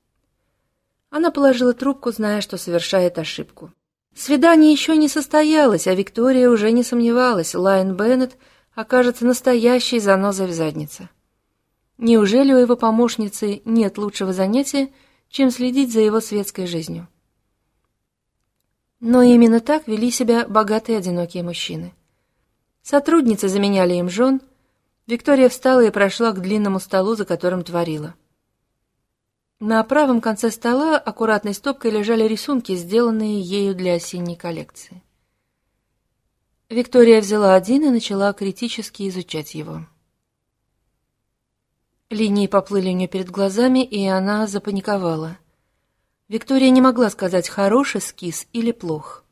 Она положила трубку, зная, что совершает ошибку. Свидание еще не состоялось, а Виктория уже не сомневалась, Лайн Беннет окажется настоящей занозой в заднице. Неужели у его помощницы нет лучшего занятия, чем следить за его светской жизнью? Но именно так вели себя богатые одинокие мужчины. Сотрудницы заменяли им жен. Виктория встала и прошла к длинному столу, за которым творила. На правом конце стола аккуратной стопкой лежали рисунки, сделанные ею для осенней коллекции. Виктория взяла один и начала критически изучать его. Линии поплыли у нее перед глазами, и она запаниковала. Виктория не могла сказать, хорош эскиз или плох.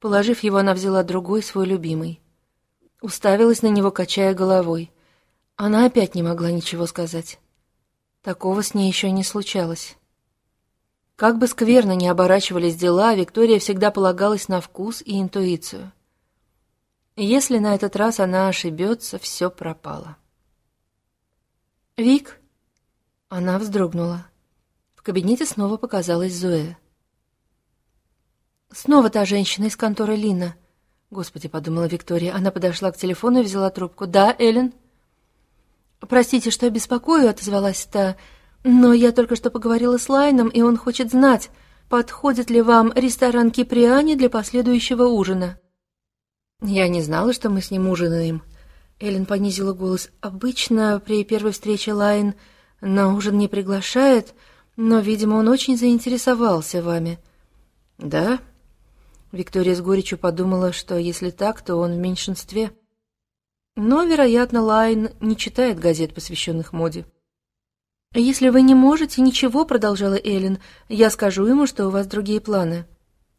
Положив его, она взяла другой, свой любимый. Уставилась на него, качая головой. Она опять не могла ничего сказать. Такого с ней еще не случалось. Как бы скверно ни оборачивались дела, Виктория всегда полагалась на вкус и интуицию. Если на этот раз она ошибется, все пропало. «Вик?» Она вздрогнула. В кабинете снова показалась Зоя. «Снова та женщина из конторы Лина. Господи, подумала Виктория. Она подошла к телефону и взяла трубку. Да, Эллен? Простите, что беспокою, отозвалась та. Но я только что поговорила с Лайном, и он хочет знать, подходит ли вам ресторан Киприани для последующего ужина. Я не знала, что мы с ним ужинаем. Эллен понизила голос. Обычно при первой встрече Лайн на ужин не приглашает, но, видимо, он очень заинтересовался вами. Да? Виктория с горечью подумала, что если так, то он в меньшинстве. Но, вероятно, Лайн не читает газет, посвященных моде. «Если вы не можете, ничего», — продолжала Эллен, — «я скажу ему, что у вас другие планы».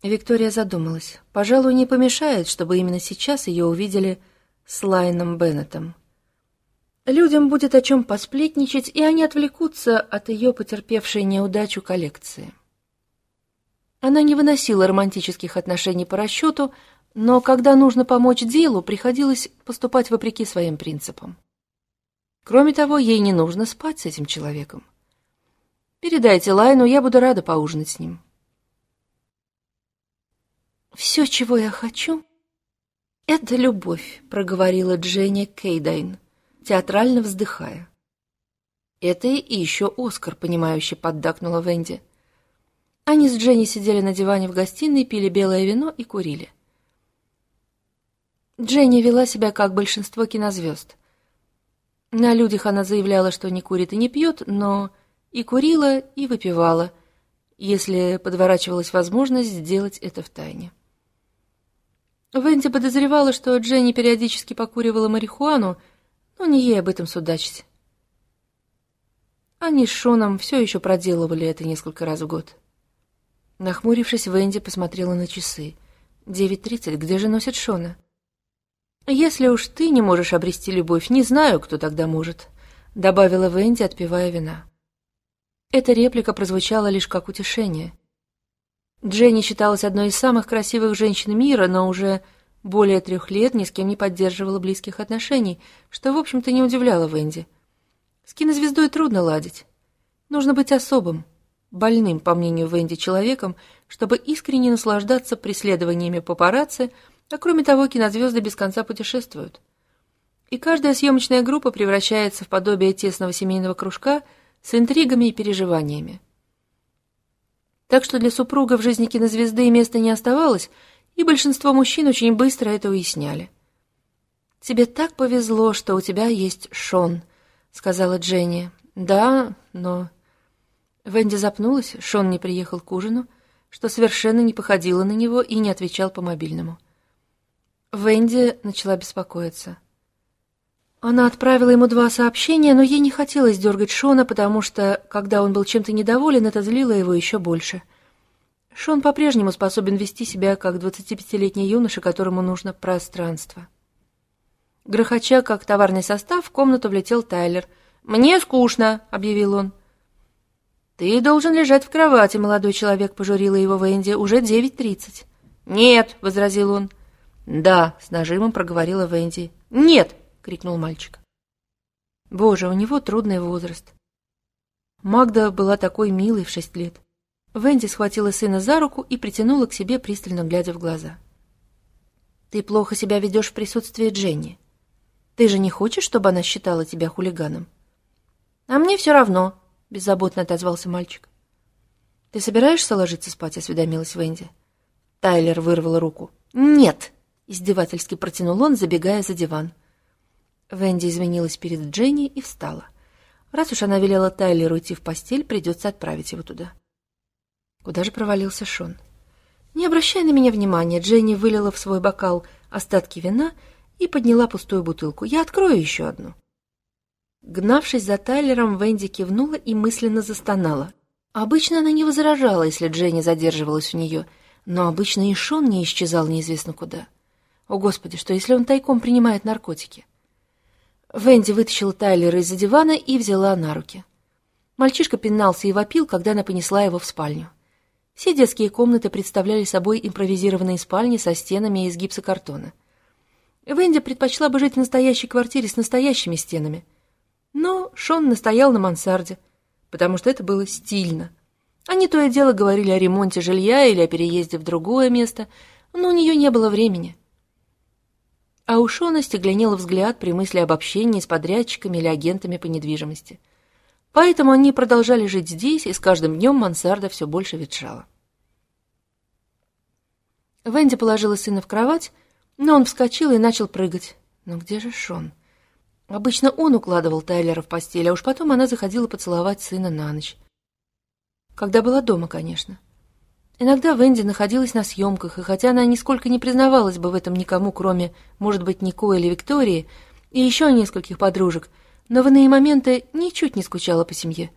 Виктория задумалась. Пожалуй, не помешает, чтобы именно сейчас ее увидели с Лайном Беннетом. Людям будет о чем посплетничать, и они отвлекутся от ее потерпевшей неудачу коллекции. Она не выносила романтических отношений по расчету, но когда нужно помочь делу, приходилось поступать вопреки своим принципам. Кроме того, ей не нужно спать с этим человеком. Передайте Лайну, я буду рада поужинать с ним. «Все, чего я хочу, — это любовь», — проговорила Дженни Кейдайн, театрально вздыхая. «Это и еще Оскар», — понимающе поддакнула Венди. Они с Дженни сидели на диване в гостиной, пили белое вино и курили. Дженни вела себя как большинство кинозвезд. На людях она заявляла, что не курит и не пьет, но и курила, и выпивала, если подворачивалась возможность сделать это в тайне. Венди подозревала, что Дженни периодически покуривала марихуану, но не ей об этом судачить. Они с Шоном все еще проделывали это несколько раз в год. Нахмурившись, Венди посмотрела на часы. «Девять тридцать. Где же носит Шона?» «Если уж ты не можешь обрести любовь, не знаю, кто тогда может», — добавила Венди, отпивая вина. Эта реплика прозвучала лишь как утешение. Дженни считалась одной из самых красивых женщин мира, но уже более трех лет ни с кем не поддерживала близких отношений, что, в общем-то, не удивляло Венди. С кинозвездой трудно ладить. Нужно быть особым, больным, по мнению Венди, человеком, чтобы искренне наслаждаться преследованиями папарацци, а кроме того, кинозвезды без конца путешествуют. И каждая съемочная группа превращается в подобие тесного семейного кружка с интригами и переживаниями. Так что для супруга в жизни кинозвезды места не оставалось, и большинство мужчин очень быстро это уясняли. «Тебе так повезло, что у тебя есть Шон», — сказала Дженни. «Да, но Венди запнулась, Шон не приехал к ужину, что совершенно не походило на него и не отвечал по мобильному. Венди начала беспокоиться. Она отправила ему два сообщения, но ей не хотелось дергать Шона, потому что, когда он был чем-то недоволен, это злило его еще больше. Шон по-прежнему способен вести себя как 25-летний юноша, которому нужно пространство. Грохоча, как товарный состав, в комнату влетел Тайлер. «Мне скучно», — объявил он. «Ты должен лежать в кровати, молодой человек», — пожурила его Венди. «Уже девять тридцать». «Нет», — возразил он. «Да», — с нажимом проговорила Венди. «Нет», — крикнул мальчик. Боже, у него трудный возраст. Магда была такой милой в шесть лет. Венди схватила сына за руку и притянула к себе, пристально глядя в глаза. «Ты плохо себя ведешь в присутствии Дженни. Ты же не хочешь, чтобы она считала тебя хулиганом?» «А мне все равно», — беззаботно отозвался мальчик. «Ты собираешься ложиться спать?» — осведомилась Венди. Тайлер вырвал руку. «Нет!» — издевательски протянул он, забегая за диван. Венди изменилась перед Дженни и встала. Раз уж она велела Тайлеру идти в постель, придется отправить его туда. Куда же провалился Шон? Не обращай на меня внимания, Дженни вылила в свой бокал остатки вина и подняла пустую бутылку. Я открою еще одну. Гнавшись за Тайлером, Венди кивнула и мысленно застонала. Обычно она не возражала, если Дженни задерживалась у нее, но обычно и Шон не исчезал неизвестно куда. О, Господи, что если он тайком принимает наркотики? Венди вытащила Тайлера из-за дивана и взяла на руки. Мальчишка пинался и вопил, когда она понесла его в спальню. Все детские комнаты представляли собой импровизированные спальни со стенами из гипсокартона. Венди предпочла бы жить в настоящей квартире с настоящими стенами — но Шон настоял на мансарде, потому что это было стильно. Они то и дело говорили о ремонте жилья или о переезде в другое место, но у нее не было времени. А у Шона стеклянел взгляд при мысли об общении с подрядчиками или агентами по недвижимости. Поэтому они продолжали жить здесь, и с каждым днем мансарда все больше ветшала. Венди положила сына в кровать, но он вскочил и начал прыгать. Но где же Шон? Обычно он укладывал Тайлера в постель, а уж потом она заходила поцеловать сына на ночь. Когда была дома, конечно. Иногда Венди находилась на съемках, и хотя она нисколько не признавалась бы в этом никому, кроме, может быть, Нико или Виктории, и еще нескольких подружек, но в иные моменты ничуть не скучала по семье,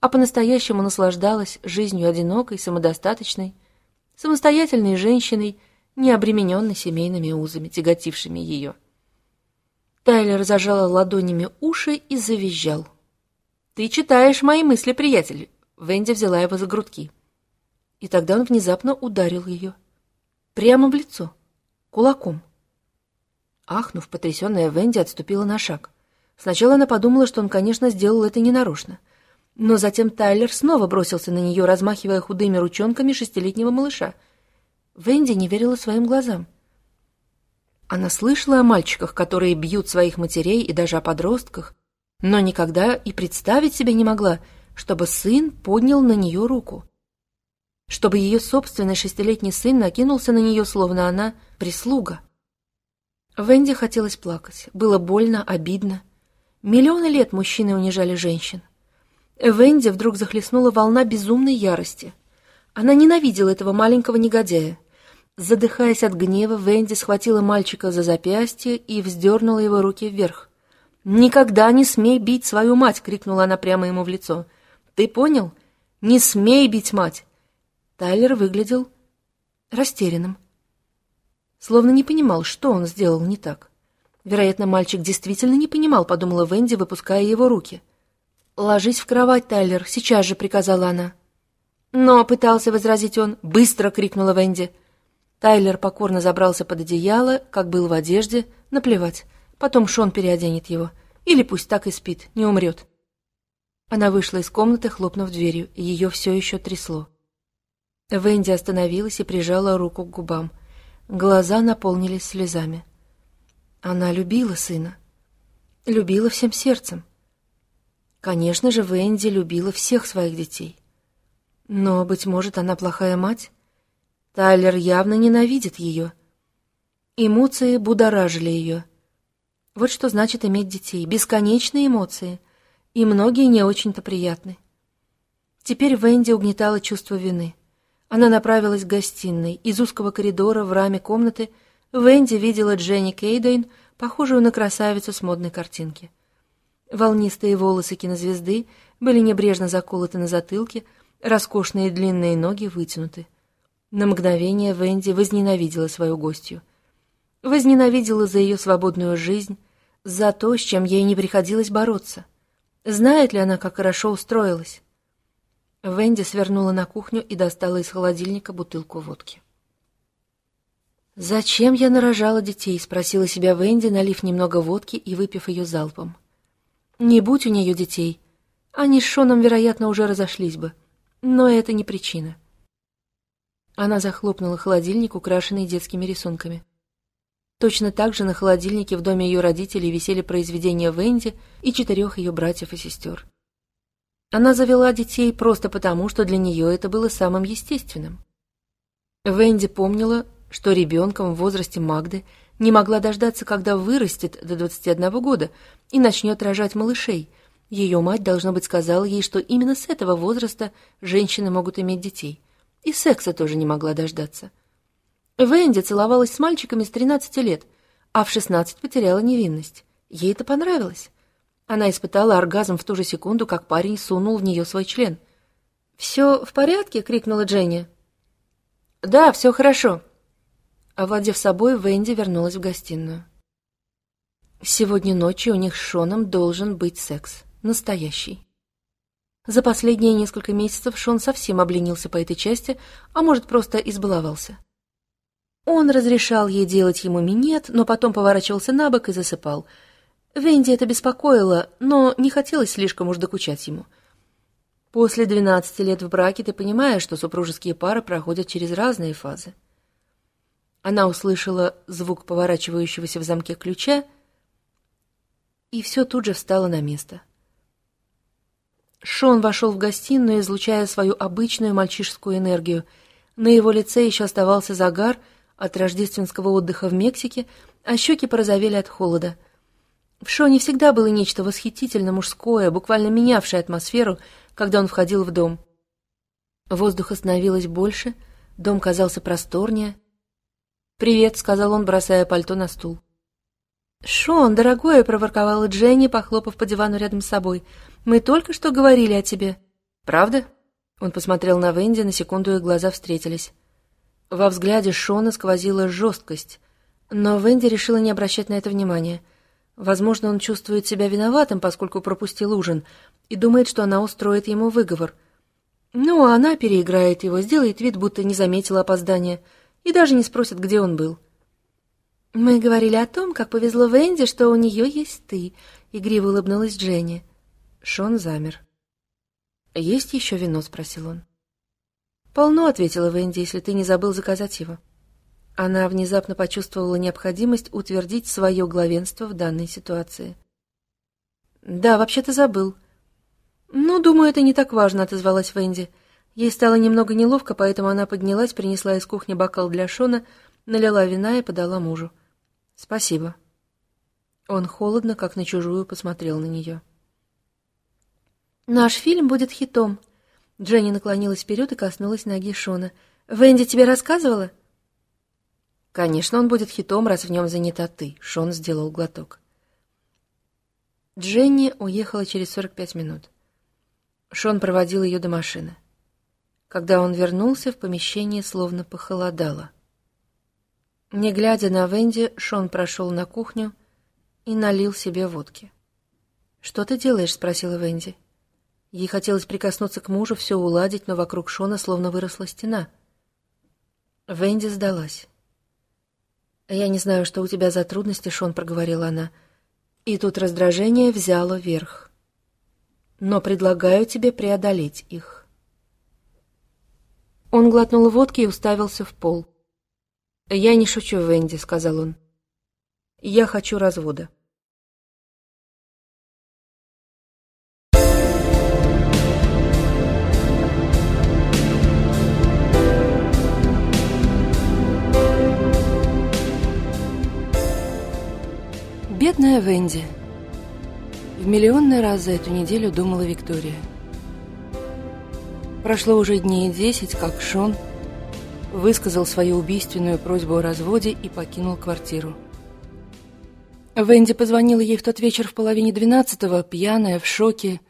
а по-настоящему наслаждалась жизнью одинокой, самодостаточной, самостоятельной женщиной, не обремененной семейными узами, тяготившими ее. Тайлер зажала ладонями уши и завизжал. «Ты читаешь мои мысли, приятель!» Венди взяла его за грудки. И тогда он внезапно ударил ее. Прямо в лицо. Кулаком. Ахнув, потрясенная Венди отступила на шаг. Сначала она подумала, что он, конечно, сделал это ненарочно. Но затем Тайлер снова бросился на нее, размахивая худыми ручонками шестилетнего малыша. Венди не верила своим глазам. Она слышала о мальчиках, которые бьют своих матерей и даже о подростках, но никогда и представить себе не могла, чтобы сын поднял на нее руку. Чтобы ее собственный шестилетний сын накинулся на нее, словно она прислуга. Венди хотелось плакать. Было больно, обидно. Миллионы лет мужчины унижали женщин. Венди вдруг захлестнула волна безумной ярости. Она ненавидела этого маленького негодяя. Задыхаясь от гнева, Венди схватила мальчика за запястье и вздернула его руки вверх. «Никогда не смей бить свою мать!» — крикнула она прямо ему в лицо. «Ты понял? Не смей бить мать!» Тайлер выглядел растерянным. Словно не понимал, что он сделал не так. Вероятно, мальчик действительно не понимал, подумала Венди, выпуская его руки. «Ложись в кровать, Тайлер, сейчас же», — приказала она. «Но», — пытался возразить он, — «быстро!» — крикнула Венди. Тайлер покорно забрался под одеяло, как был в одежде, наплевать. Потом Шон переоденет его. Или пусть так и спит, не умрет. Она вышла из комнаты, хлопнув дверью, и ее все еще трясло. Венди остановилась и прижала руку к губам. Глаза наполнились слезами. Она любила сына. Любила всем сердцем. Конечно же, Венди любила всех своих детей. Но, быть может, она плохая мать? Тайлер явно ненавидит ее. Эмоции будоражили ее. Вот что значит иметь детей. Бесконечные эмоции. И многие не очень-то приятны. Теперь Венди угнетала чувство вины. Она направилась к гостиной. Из узкого коридора в раме комнаты Венди видела Дженни Кейдейн, похожую на красавицу с модной картинки. Волнистые волосы кинозвезды были небрежно заколоты на затылке, роскошные длинные ноги вытянуты. На мгновение Венди возненавидела свою гостью. Возненавидела за ее свободную жизнь, за то, с чем ей не приходилось бороться. Знает ли она, как хорошо устроилась? Венди свернула на кухню и достала из холодильника бутылку водки. «Зачем я нарожала детей?» — спросила себя Венди, налив немного водки и выпив ее залпом. «Не будь у нее детей. Они с Шоном, вероятно, уже разошлись бы. Но это не причина. Она захлопнула холодильник, украшенный детскими рисунками. Точно так же на холодильнике в доме ее родителей висели произведения Венди и четырех ее братьев и сестер. Она завела детей просто потому, что для нее это было самым естественным. Венди помнила, что ребенком в возрасте Магды не могла дождаться, когда вырастет до 21 года и начнет рожать малышей. Ее мать, должно быть, сказала ей, что именно с этого возраста женщины могут иметь детей – и секса тоже не могла дождаться. Венди целовалась с мальчиками с 13 лет, а в 16 потеряла невинность. Ей это понравилось. Она испытала оргазм в ту же секунду, как парень сунул в нее свой член. «Все в порядке?» — крикнула Дженни. «Да, все хорошо». Овладев собой, Венди вернулась в гостиную. Сегодня ночью у них с Шоном должен быть секс. Настоящий. За последние несколько месяцев Шон совсем обленился по этой части, а может, просто избаловался. Он разрешал ей делать ему минет, но потом поворачивался на бок и засыпал. Венди это беспокоило, но не хотелось слишком уж докучать ему. После двенадцати лет в браке ты понимаешь, что супружеские пары проходят через разные фазы. Она услышала звук поворачивающегося в замке ключа, и все тут же встало на место. Шон вошел в гостиную, излучая свою обычную мальчишескую энергию. На его лице еще оставался загар от рождественского отдыха в Мексике, а щеки порозовели от холода. В Шоне всегда было нечто восхитительно мужское, буквально менявшее атмосферу, когда он входил в дом. Воздуха становилось больше, дом казался просторнее. «Привет», — сказал он, бросая пальто на стул. «Шон, дорогой», — проворковала Дженни, похлопав по дивану рядом с собой, — «мы только что говорили о тебе». «Правда?» Он посмотрел на Венди, на секунду их глаза встретились. Во взгляде Шона сквозила жесткость, но Венди решила не обращать на это внимания. Возможно, он чувствует себя виноватым, поскольку пропустил ужин, и думает, что она устроит ему выговор. Ну, а она переиграет его, сделает вид, будто не заметила опоздания, и даже не спросит, где он был. «Мы говорили о том, как повезло Венди, что у нее есть ты», — игриво улыбнулась Дженни. Шон замер. «Есть еще вино?» — спросил он. «Полно», — ответила Венди, — «если ты не забыл заказать его». Она внезапно почувствовала необходимость утвердить свое главенство в данной ситуации. «Да, вообще-то забыл». «Ну, думаю, это не так важно», — отозвалась Венди. Ей стало немного неловко, поэтому она поднялась, принесла из кухни бокал для Шона, налила вина и подала мужу. «Спасибо». Он холодно, как на чужую, посмотрел на нее. «Наш фильм будет хитом». Дженни наклонилась вперед и коснулась ноги Шона. «Венди тебе рассказывала?» «Конечно, он будет хитом, раз в нем занята ты», — Шон сделал глоток. Дженни уехала через сорок пять минут. Шон проводил ее до машины. Когда он вернулся, в помещении словно похолодало. Не глядя на Венди, Шон прошел на кухню и налил себе водки. «Что ты делаешь?» — спросила Венди. Ей хотелось прикоснуться к мужу, все уладить, но вокруг Шона словно выросла стена. Венди сдалась. «Я не знаю, что у тебя за трудности, Шон», — проговорила она. И тут раздражение взяло верх. «Но предлагаю тебе преодолеть их». Он глотнул водки и уставился в пол. «Я не шучу, Венди», — сказал он. «Я хочу развода». Бедная Венди. В миллионный раз за эту неделю думала Виктория. Прошло уже дней десять, как Шон высказал свою убийственную просьбу о разводе и покинул квартиру. Венди позвонила ей в тот вечер в половине двенадцатого, пьяная, в шоке,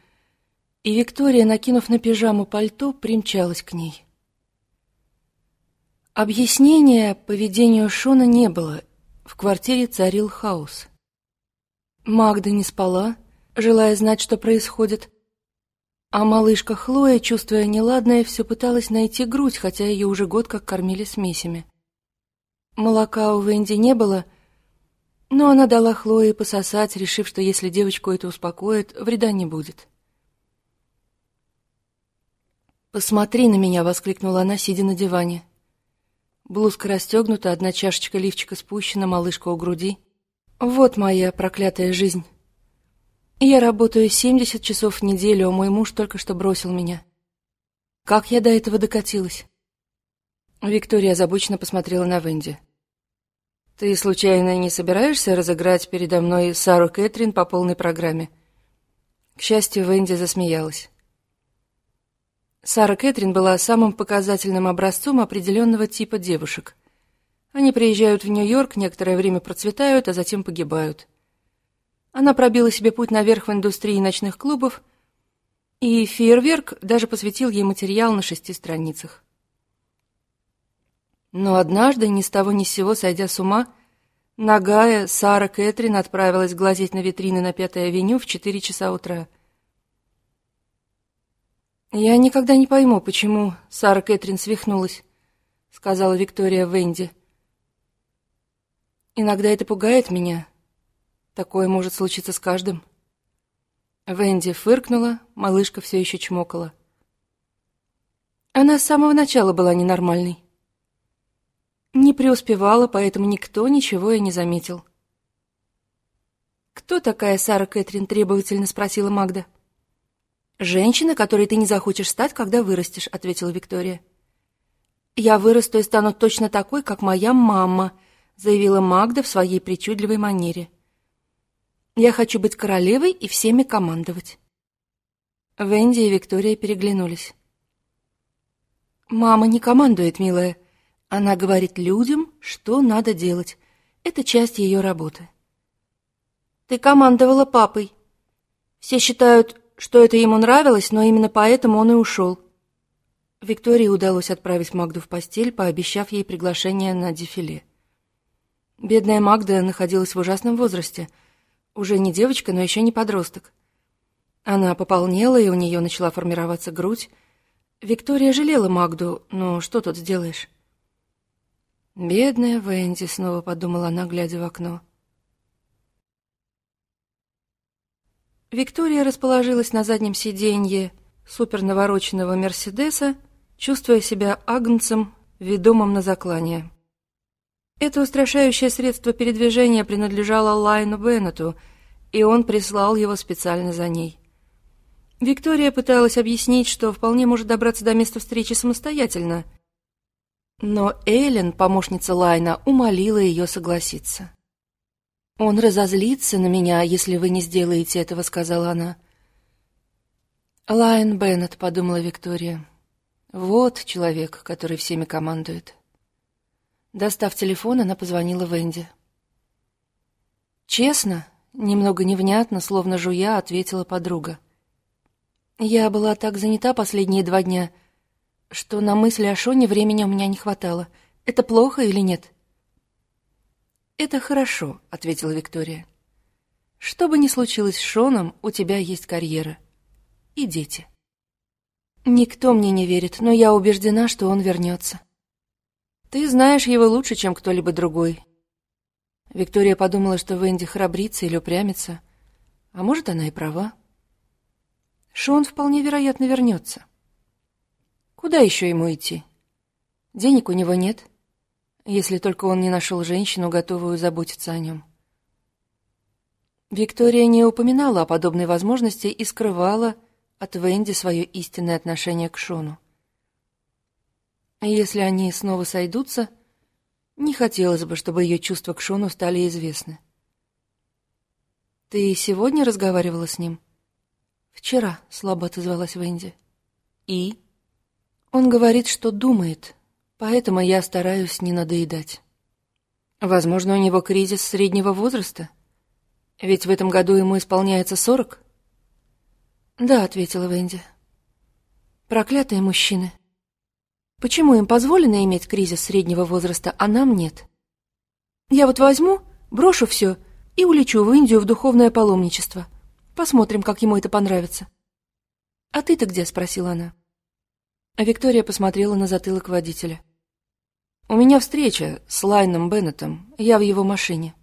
и Виктория, накинув на пижаму пальто, примчалась к ней. Объяснения поведению Шона не было, в квартире царил хаос. Магда не спала, желая знать, что происходит, а малышка Хлоя, чувствуя неладное, все пыталась найти грудь, хотя ее уже год как кормили смесями. Молока у Венди не было, но она дала Хлое пососать, решив, что если девочку это успокоит, вреда не будет. «Посмотри на меня!» — воскликнула она, сидя на диване. Блузка расстегнута, одна чашечка лифчика спущена, малышка у груди. «Вот моя проклятая жизнь!» Я работаю 70 часов в неделю, а мой муж только что бросил меня. Как я до этого докатилась? Виктория озабоченно посмотрела на Венди. Ты случайно не собираешься разыграть передо мной Сару Кэтрин по полной программе? К счастью, Венди засмеялась. Сара Кэтрин была самым показательным образцом определенного типа девушек. Они приезжают в Нью-Йорк, некоторое время процветают, а затем погибают. Она пробила себе путь наверх в индустрии ночных клубов, и фейерверк даже посвятил ей материал на шести страницах. Но однажды, ни с того ни с сего сойдя с ума, нагая Сара Кэтрин отправилась глазеть на витрины на Пятой авеню в четыре часа утра. «Я никогда не пойму, почему Сара Кэтрин свихнулась», — сказала Виктория Венди. «Иногда это пугает меня, Такое может случиться с каждым. Венди фыркнула, малышка все еще чмокала. Она с самого начала была ненормальной. Не преуспевала, поэтому никто ничего и не заметил. «Кто такая Сара Кэтрин?» — требовательно спросила Магда. «Женщина, которой ты не захочешь стать, когда вырастешь», — ответила Виктория. «Я вырасту и стану точно такой, как моя мама», — заявила Магда в своей причудливой манере. «Я хочу быть королевой и всеми командовать». Венди и Виктория переглянулись. «Мама не командует, милая. Она говорит людям, что надо делать. Это часть ее работы». «Ты командовала папой. Все считают, что это ему нравилось, но именно поэтому он и ушел». Виктории удалось отправить Магду в постель, пообещав ей приглашение на дефиле. Бедная Магда находилась в ужасном возрасте. Уже не девочка, но еще не подросток. Она пополнела, и у нее начала формироваться грудь. Виктория жалела Магду, но что тут сделаешь? «Бедная Венди», — снова подумала она, глядя в окно. Виктория расположилась на заднем сиденье супернавороченного «Мерседеса», чувствуя себя агнцем, ведомым на заклание. Это устрашающее средство передвижения принадлежало Лайну Беннету, и он прислал его специально за ней. Виктория пыталась объяснить, что вполне может добраться до места встречи самостоятельно. Но Эллен, помощница Лайна, умолила ее согласиться. «Он разозлится на меня, если вы не сделаете этого», — сказала она. «Лайн Беннет», — подумала Виктория. Вот человек, который всеми командует. Достав телефон, она позвонила Венди. «Честно?» — немного невнятно, словно жуя, ответила подруга. «Я была так занята последние два дня, что на мысли о Шоне времени у меня не хватало. Это плохо или нет?» «Это хорошо», — ответила Виктория. «Что бы ни случилось с Шоном, у тебя есть карьера. И дети». Никто мне не верит, но я убеждена, что он вернется. Ты знаешь его лучше, чем кто-либо другой. Виктория подумала, что Венди храбрится или упрямится. А может, она и права. Шон вполне вероятно вернется. Куда еще ему идти? Денег у него нет, если только он не нашел женщину, готовую заботиться о нем. Виктория не упоминала о подобной возможности и скрывала, от Венди свое истинное отношение к Шону. А если они снова сойдутся, не хотелось бы, чтобы ее чувства к Шону стали известны. «Ты сегодня разговаривала с ним?» «Вчера», — слабо отозвалась Венди. «И?» «Он говорит, что думает, поэтому я стараюсь не надоедать. Возможно, у него кризис среднего возраста? Ведь в этом году ему исполняется сорок?» «Да», — ответила Венди. «Проклятые мужчины. Почему им позволено иметь кризис среднего возраста, а нам нет? Я вот возьму, брошу все и улечу в Индию в духовное паломничество. Посмотрим, как ему это понравится». «А ты-то где?» — спросила она. А Виктория посмотрела на затылок водителя. «У меня встреча с Лайном Беннетом. Я в его машине».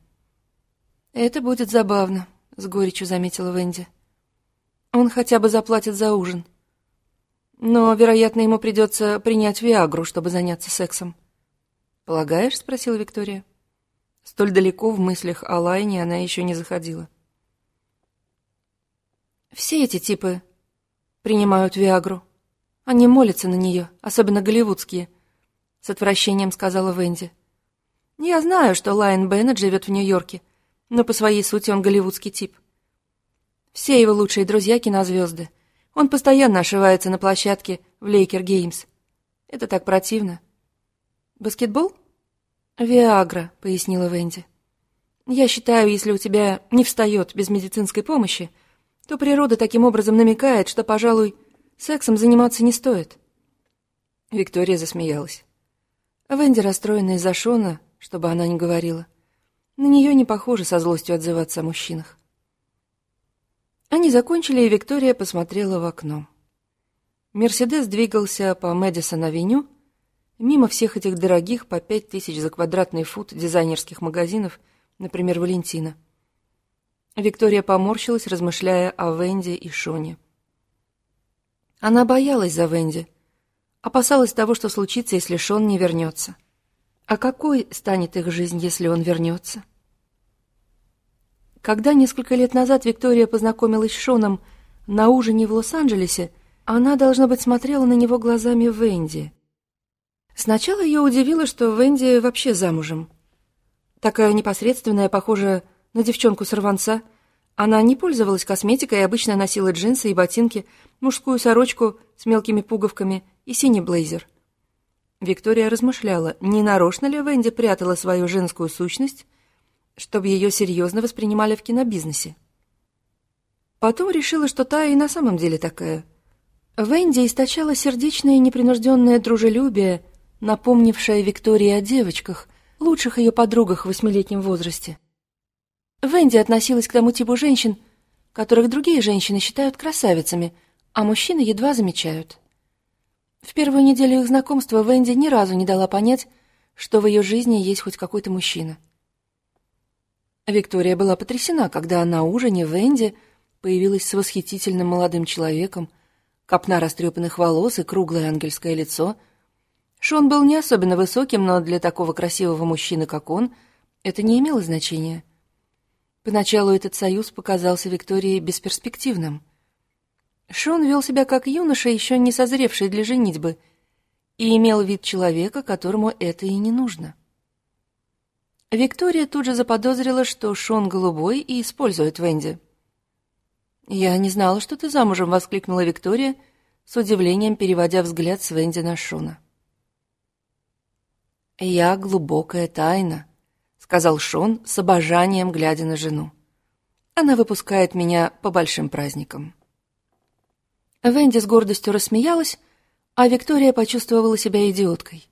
«Это будет забавно», — с горечью заметила Венди. Он хотя бы заплатит за ужин. Но, вероятно, ему придется принять Виагру, чтобы заняться сексом. «Полагаешь?» — спросила Виктория. Столь далеко в мыслях о Лайне она еще не заходила. «Все эти типы принимают Виагру. Они молятся на нее, особенно голливудские», — с отвращением сказала Венди. «Я знаю, что Лайн Беннет живет в Нью-Йорке, но по своей сути он голливудский тип. Все его лучшие друзья кинозвезды. Он постоянно ошивается на площадке в Лейкер Геймс. Это так противно. Баскетбол? Виагра, пояснила Венди. Я считаю, если у тебя не встает без медицинской помощи, то природа таким образом намекает, что, пожалуй, сексом заниматься не стоит. Виктория засмеялась. Венди, расстроенная из-за Шона, чтобы она не говорила, на нее не похоже со злостью отзываться о мужчинах. Они закончили, и Виктория посмотрела в окно. Мерседес двигался по Мэдисон-авеню, мимо всех этих дорогих по пять тысяч за квадратный фут дизайнерских магазинов, например, Валентина. Виктория поморщилась, размышляя о Венде и Шоне. Она боялась за Венди, опасалась того, что случится, если Шон не вернется. А какой станет их жизнь, если он вернется? Когда несколько лет назад Виктория познакомилась с Шоном на ужине в Лос-Анджелесе, она, должно быть, смотрела на него глазами Венди. Сначала ее удивило, что Венди вообще замужем. Такая непосредственная, похожая на девчонку-сорванца. Она не пользовалась косметикой и обычно носила джинсы и ботинки, мужскую сорочку с мелкими пуговками и синий блейзер. Виктория размышляла, не нарочно ли Венди прятала свою женскую сущность, чтобы ее серьезно воспринимали в кинобизнесе. Потом решила, что та и на самом деле такая. Венди источала сердечное и непринужденное дружелюбие, напомнившее Виктории о девочках, лучших ее подругах в восьмилетнем возрасте. Венди относилась к тому типу женщин, которых другие женщины считают красавицами, а мужчины едва замечают. В первую неделю их знакомства Венди ни разу не дала понять, что в ее жизни есть хоть какой-то мужчина. Виктория была потрясена, когда на ужине Венди появилась с восхитительным молодым человеком, копна растрепанных волос и круглое ангельское лицо. Шон был не особенно высоким, но для такого красивого мужчины, как он, это не имело значения. Поначалу этот союз показался Виктории бесперспективным. Шон вел себя как юноша, еще не созревший для женитьбы, и имел вид человека, которому это и не нужно. Виктория тут же заподозрила, что Шон голубой и использует Венди. «Я не знала, что ты замужем», — воскликнула Виктория, с удивлением переводя взгляд с Венди на Шона. «Я глубокая тайна», — сказал Шон с обожанием, глядя на жену. «Она выпускает меня по большим праздникам». Венди с гордостью рассмеялась, а Виктория почувствовала себя идиоткой.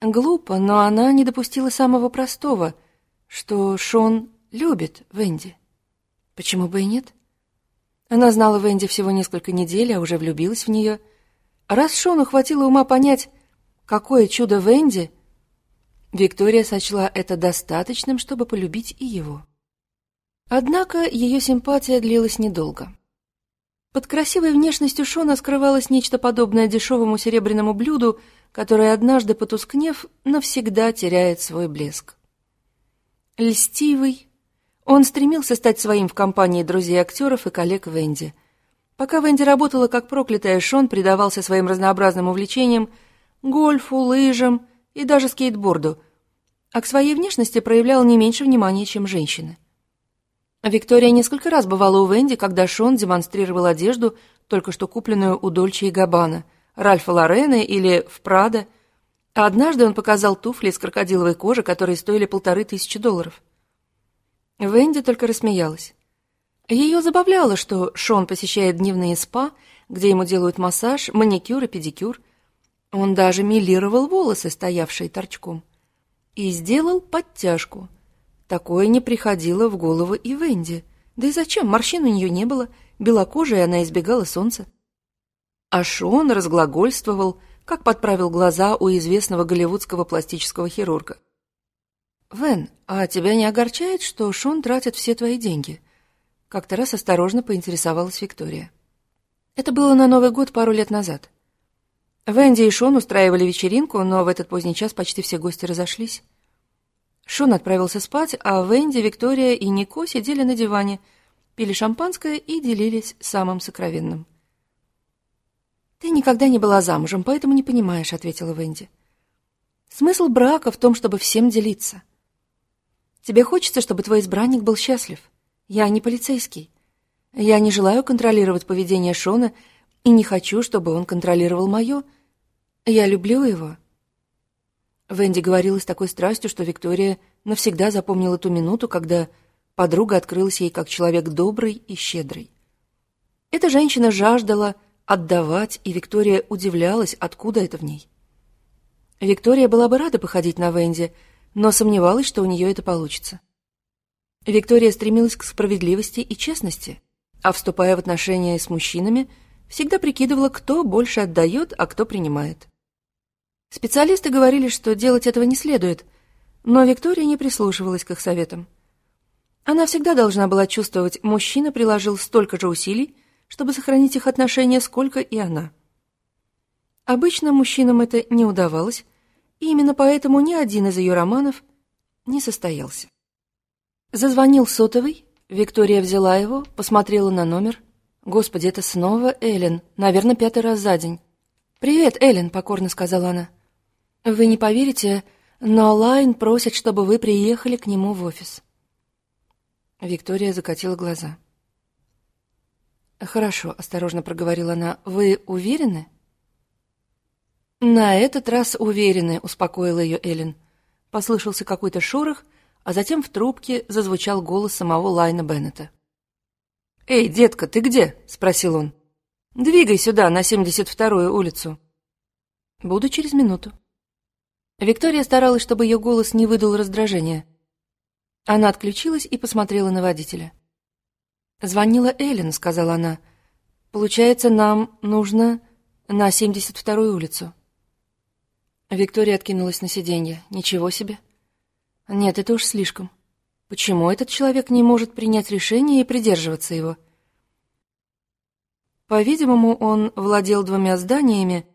Глупо, но она не допустила самого простого, что Шон любит Венди. Почему бы и нет? Она знала Венди всего несколько недель, а уже влюбилась в нее. Раз Шону хватило ума понять, какое чудо Венди, Виктория сочла это достаточным, чтобы полюбить и его. Однако ее симпатия длилась недолго. Под красивой внешностью Шона скрывалось нечто подобное дешевому серебряному блюду, которое однажды потускнев, навсегда теряет свой блеск. Льстивый, он стремился стать своим в компании друзей актеров и коллег Венди. Пока Венди работала как проклятая, Шон предавался своим разнообразным увлечениям, гольфу, лыжам и даже скейтборду, а к своей внешности проявлял не меньше внимания, чем женщины. Виктория несколько раз бывала у Венди, когда Шон демонстрировал одежду, только что купленную у Дольче и Габбана, Ральфа Лорена или в Прадо, а однажды он показал туфли из крокодиловой кожи, которые стоили полторы тысячи долларов. Венди только рассмеялась. Ее забавляло, что Шон посещает дневные спа, где ему делают массаж, маникюр и педикюр. Он даже милировал волосы, стоявшие торчком, и сделал подтяжку — Такое не приходило в голову и Венди. Да и зачем? Морщин у нее не было, белокожая она избегала солнца. А Шон разглагольствовал, как подправил глаза у известного голливудского пластического хирурга. «Вен, а тебя не огорчает, что Шон тратит все твои деньги?» Как-то раз осторожно поинтересовалась Виктория. Это было на Новый год пару лет назад. Венди и Шон устраивали вечеринку, но в этот поздний час почти все гости разошлись. Шон отправился спать, а Венди, Виктория и Нико сидели на диване, пили шампанское и делились самым сокровенным. «Ты никогда не была замужем, поэтому не понимаешь», — ответила Венди. «Смысл брака в том, чтобы всем делиться. Тебе хочется, чтобы твой избранник был счастлив. Я не полицейский. Я не желаю контролировать поведение Шона и не хочу, чтобы он контролировал мое. Я люблю его, Венди говорила с такой страстью, что Виктория навсегда запомнила ту минуту, когда подруга открылась ей как человек добрый и щедрый. Эта женщина жаждала отдавать, и Виктория удивлялась, откуда это в ней. Виктория была бы рада походить на Венди, но сомневалась, что у нее это получится. Виктория стремилась к справедливости и честности, а вступая в отношения с мужчинами, всегда прикидывала, кто больше отдает, а кто принимает. Специалисты говорили, что делать этого не следует, но Виктория не прислушивалась к их советам. Она всегда должна была чувствовать, мужчина приложил столько же усилий, чтобы сохранить их отношения, сколько и она. Обычно мужчинам это не удавалось, и именно поэтому ни один из ее романов не состоялся. Зазвонил сотовый, Виктория взяла его, посмотрела на номер. Господи, это снова Эллен, наверное, пятый раз за день. «Привет, Эллен», — покорно сказала она. «Вы не поверите, но Лайн просит, чтобы вы приехали к нему в офис». Виктория закатила глаза. «Хорошо», — осторожно проговорила она. «Вы уверены?» «На этот раз уверены», — успокоила ее Эллен. Послышался какой-то шорох, а затем в трубке зазвучал голос самого Лайна Беннета. «Эй, детка, ты где?» — спросил он. «Двигай сюда, на 72-ю улицу». «Буду через минуту». Виктория старалась, чтобы ее голос не выдал раздражения. Она отключилась и посмотрела на водителя. «Звонила Эллен», — сказала она. «Получается, нам нужно на 72-ю улицу». Виктория откинулась на сиденье. «Ничего себе». «Нет, это уж слишком. Почему этот человек не может принять решение и придерживаться его?» По-видимому, он владел двумя зданиями,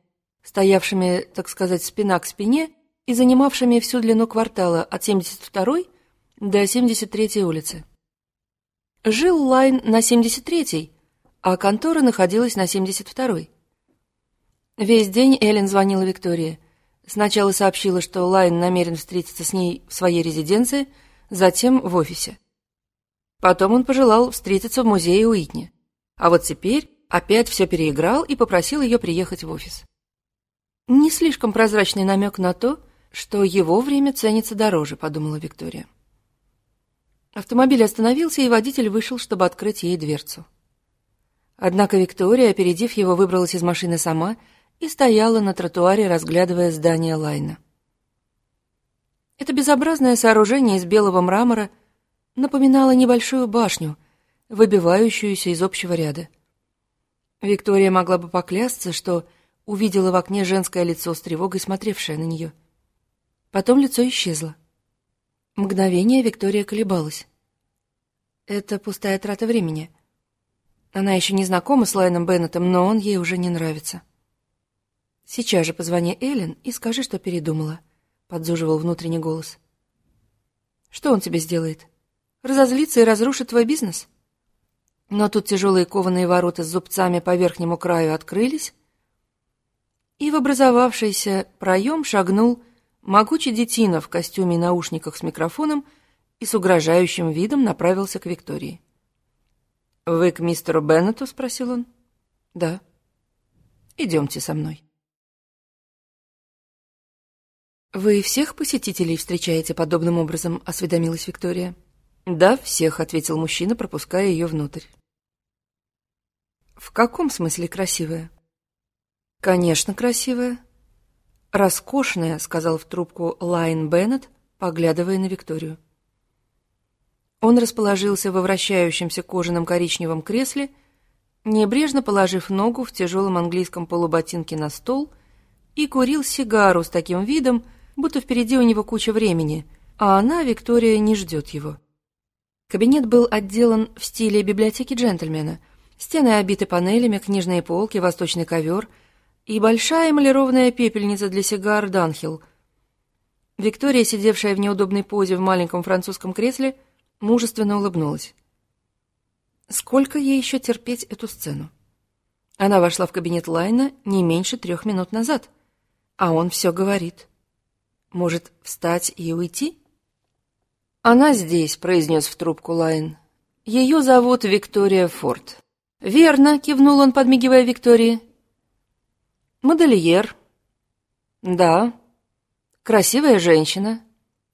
стоявшими, так сказать, спина к спине и занимавшими всю длину квартала от 72-й до 73-й улицы. Жил Лайн на 73-й, а контора находилась на 72-й. Весь день Эллен звонила Виктории. Сначала сообщила, что Лайн намерен встретиться с ней в своей резиденции, затем в офисе. Потом он пожелал встретиться в музее Уитни. А вот теперь опять все переиграл и попросил ее приехать в офис. Не слишком прозрачный намек на то, что его время ценится дороже, подумала Виктория. Автомобиль остановился, и водитель вышел, чтобы открыть ей дверцу. Однако Виктория, опередив его, выбралась из машины сама и стояла на тротуаре, разглядывая здание Лайна. Это безобразное сооружение из белого мрамора напоминало небольшую башню, выбивающуюся из общего ряда. Виктория могла бы поклясться, что увидела в окне женское лицо с тревогой, смотревшее на нее. Потом лицо исчезло. Мгновение Виктория колебалась. Это пустая трата времени. Она еще не знакома с Лайном Беннетом, но он ей уже не нравится. Сейчас же позвони Эллен и скажи, что передумала, подзуживал внутренний голос. Что он тебе сделает? Разозлится и разрушит твой бизнес? Но тут тяжелые кованые ворота с зубцами по верхнему краю открылись, и в образовавшийся проем шагнул Могучий детина в костюме и наушниках с микрофоном и с угрожающим видом направился к Виктории. «Вы к мистеру Беннету?» — спросил он. «Да». «Идемте со мной». «Вы всех посетителей встречаете подобным образом?» — осведомилась Виктория. «Да, всех», — ответил мужчина, пропуская ее внутрь. «В каком смысле красивая?» «Конечно, красивая. «Роскошная», — сказал в трубку Лайн Беннет, поглядывая на Викторию. Он расположился во вращающемся кожаном коричневом кресле, небрежно положив ногу в тяжелом английском полуботинке на стол и курил сигару с таким видом, будто впереди у него куча времени, а она, Виктория, не ждет его. Кабинет был отделан в стиле библиотеки джентльмена. Стены обиты панелями, книжные полки, восточный ковер — и большая эмалированная пепельница для сигар Данхил. Виктория, сидевшая в неудобной позе в маленьком французском кресле, мужественно улыбнулась. Сколько ей еще терпеть эту сцену? Она вошла в кабинет Лайна не меньше трех минут назад, а он все говорит. Может, встать и уйти? «Она здесь», — произнес в трубку Лайн. «Ее зовут Виктория Форд». «Верно», — кивнул он, подмигивая Виктории. Модельер. Да. Красивая женщина.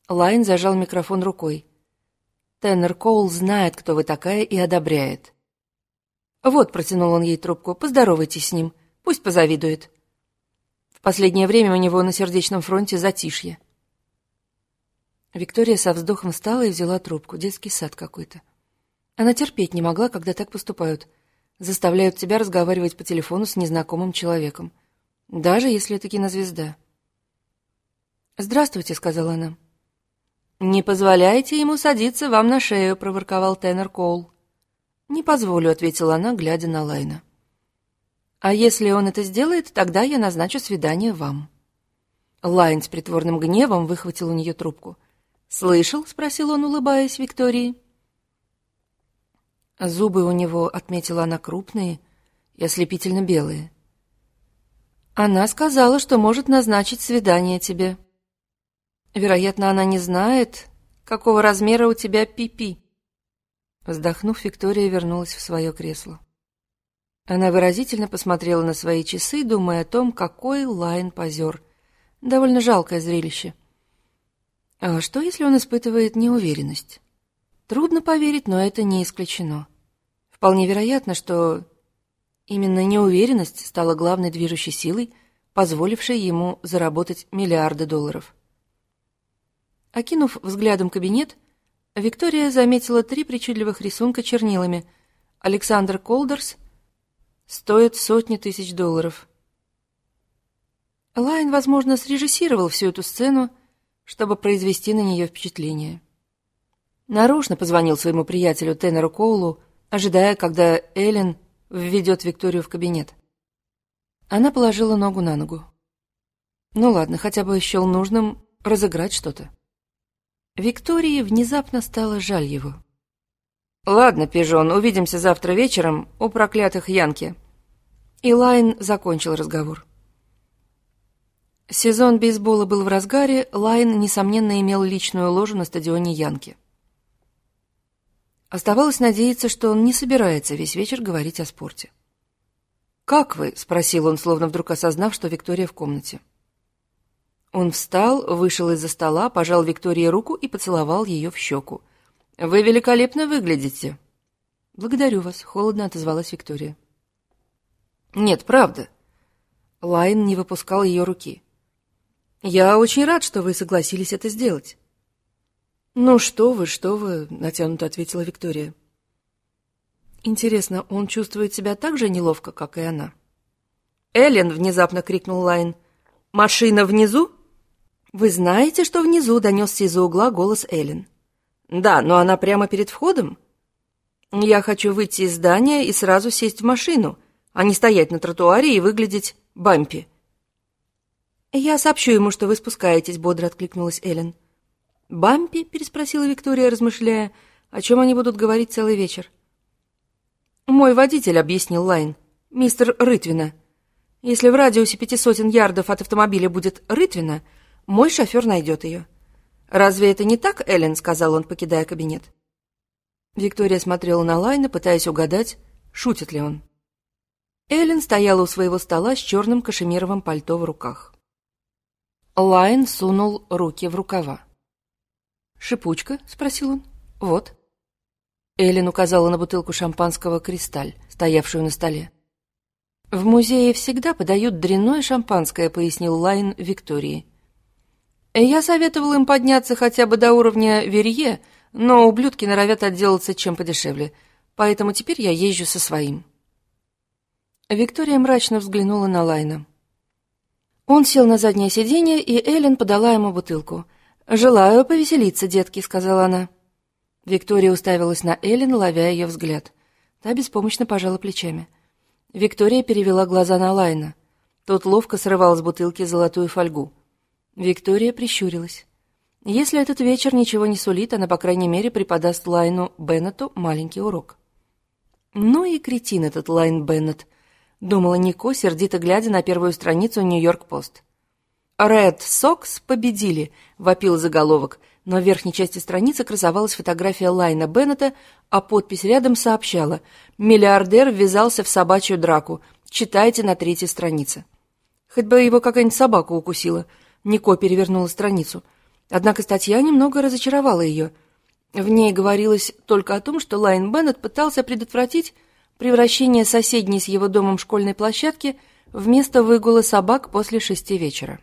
Лайн зажал микрофон рукой. Теннер Коул знает, кто вы такая, и одобряет. Вот, протянул он ей трубку, поздоровайтесь с ним, пусть позавидует. В последнее время у него на сердечном фронте затишье. Виктория со вздохом встала и взяла трубку. Детский сад какой-то. Она терпеть не могла, когда так поступают. Заставляют тебя разговаривать по телефону с незнакомым человеком даже если это кинозвезда. «Здравствуйте», — сказала она. «Не позволяйте ему садиться вам на шею», — проворковал Теннер Коул. «Не позволю», — ответила она, глядя на Лайна. «А если он это сделает, тогда я назначу свидание вам». Лайн с притворным гневом выхватил у нее трубку. «Слышал?» — спросил он, улыбаясь Виктории. Зубы у него, отметила она, крупные и ослепительно белые. Она сказала, что может назначить свидание тебе. Вероятно, она не знает, какого размера у тебя пипи. -пи. Вздохнув, Виктория вернулась в свое кресло. Она выразительно посмотрела на свои часы, думая о том, какой Лайн позер. Довольно жалкое зрелище. А что, если он испытывает неуверенность? Трудно поверить, но это не исключено. Вполне вероятно, что именно неуверенность стала главной движущей силой, позволившей ему заработать миллиарды долларов. Окинув взглядом кабинет, Виктория заметила три причудливых рисунка чернилами. Александр Колдер стоит сотни тысяч долларов. Лайн, возможно, срежиссировал всю эту сцену, чтобы произвести на нее впечатление. Нарочно позвонил своему приятелю Теннеру Коулу, ожидая, когда Эллен введет Викторию в кабинет. Она положила ногу на ногу. Ну ладно, хотя бы счел нужным разыграть что-то. Виктории внезапно стало жаль его. «Ладно, пижон, увидимся завтра вечером у проклятых Янки». И Лайн закончил разговор. Сезон бейсбола был в разгаре, Лайн, несомненно, имел личную ложу на стадионе Янки. Оставалось надеяться, что он не собирается весь вечер говорить о спорте. «Как вы?» — спросил он, словно вдруг осознав, что Виктория в комнате. Он встал, вышел из-за стола, пожал Виктории руку и поцеловал ее в щеку. «Вы великолепно выглядите!» «Благодарю вас», — холодно отозвалась Виктория. «Нет, правда». Лайн не выпускал ее руки. «Я очень рад, что вы согласились это сделать. «Ну что вы, что вы», — натянуто ответила Виктория. «Интересно, он чувствует себя так же неловко, как и она?» «Эллен!» — внезапно крикнул Лайн. «Машина внизу?» «Вы знаете, что внизу?» — донесся из-за угла голос Эллен. «Да, но она прямо перед входом?» «Я хочу выйти из здания и сразу сесть в машину, а не стоять на тротуаре и выглядывать Бампи». «Я сообщу ему, что вы спускаетесь», — бодро откликнулась Эллен. «Бампи?» — переспросила Виктория, размышляя, о чем они будут говорить целый вечер. «Мой водитель», — объяснил Лайн, — «мистер Рытвина. Если в радиусе пяти сотен ярдов от автомобиля будет Рытвина, мой шофер найдет ее». «Разве это не так, Эллен?» — сказал он, покидая кабинет. Виктория смотрела на Лайна, пытаясь угадать, шутит ли он. Эллен стояла у своего стола с черным кашемировым пальто в руках. Лайн сунул руки в рукава. «Шипучка?» — спросил он. «Вот». Эллен указала на бутылку шампанского «Кристаль», стоявшую на столе. «В музее всегда подают дрянное шампанское», — пояснил Лайн Виктории. «Я советовал им подняться хотя бы до уровня Верье, но ублюдки норовят отделаться чем подешевле, поэтому теперь я езжу со своим». Виктория мрачно взглянула на Лайна. Он сел на заднее сиденье, и Эллен подала ему бутылку — «Желаю повеселиться, детки», — сказала она. Виктория уставилась на Эллен, ловя ее взгляд. Та беспомощно пожала плечами. Виктория перевела глаза на Лайна. Тот ловко срывал с бутылки золотую фольгу. Виктория прищурилась. Если этот вечер ничего не сулит, она, по крайней мере, преподаст Лайну Беннету маленький урок. «Ну и кретин этот Лайн Беннет», — думала Нико, сердито глядя на первую страницу «Нью-Йорк-Пост». «Ред Сокс победили», — вопил заголовок, но в верхней части страницы красовалась фотография Лайна Беннета, а подпись рядом сообщала «Миллиардер ввязался в собачью драку. Читайте на третьей странице». Хоть бы его какая-нибудь собака укусила. Нико перевернула страницу. Однако статья немного разочаровала ее. В ней говорилось только о том, что Лайн Беннет пытался предотвратить превращение соседней с его домом школьной площадки в место выгула собак после шести вечера.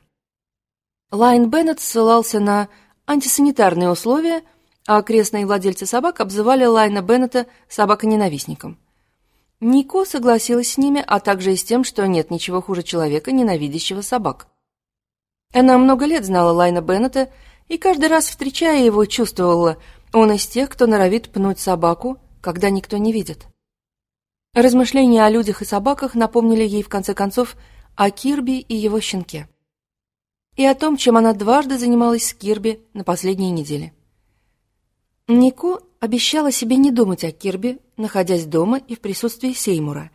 Лайн Беннет ссылался на антисанитарные условия, а окрестные владельцы собак обзывали Лайна Беннета собаконенавистником. Нико согласилась с ними, а также и с тем, что нет ничего хуже человека, ненавидящего собак. Она много лет знала Лайна Беннета и каждый раз, встречая его, чувствовала, он из тех, кто норовит пнуть собаку, когда никто не видит. Размышления о людях и собаках напомнили ей, в конце концов, о Кирби и его щенке. И о том, чем она дважды занималась с Кирби на последней неделе. Нико обещала себе не думать о Кирби, находясь дома и в присутствии Сеймура,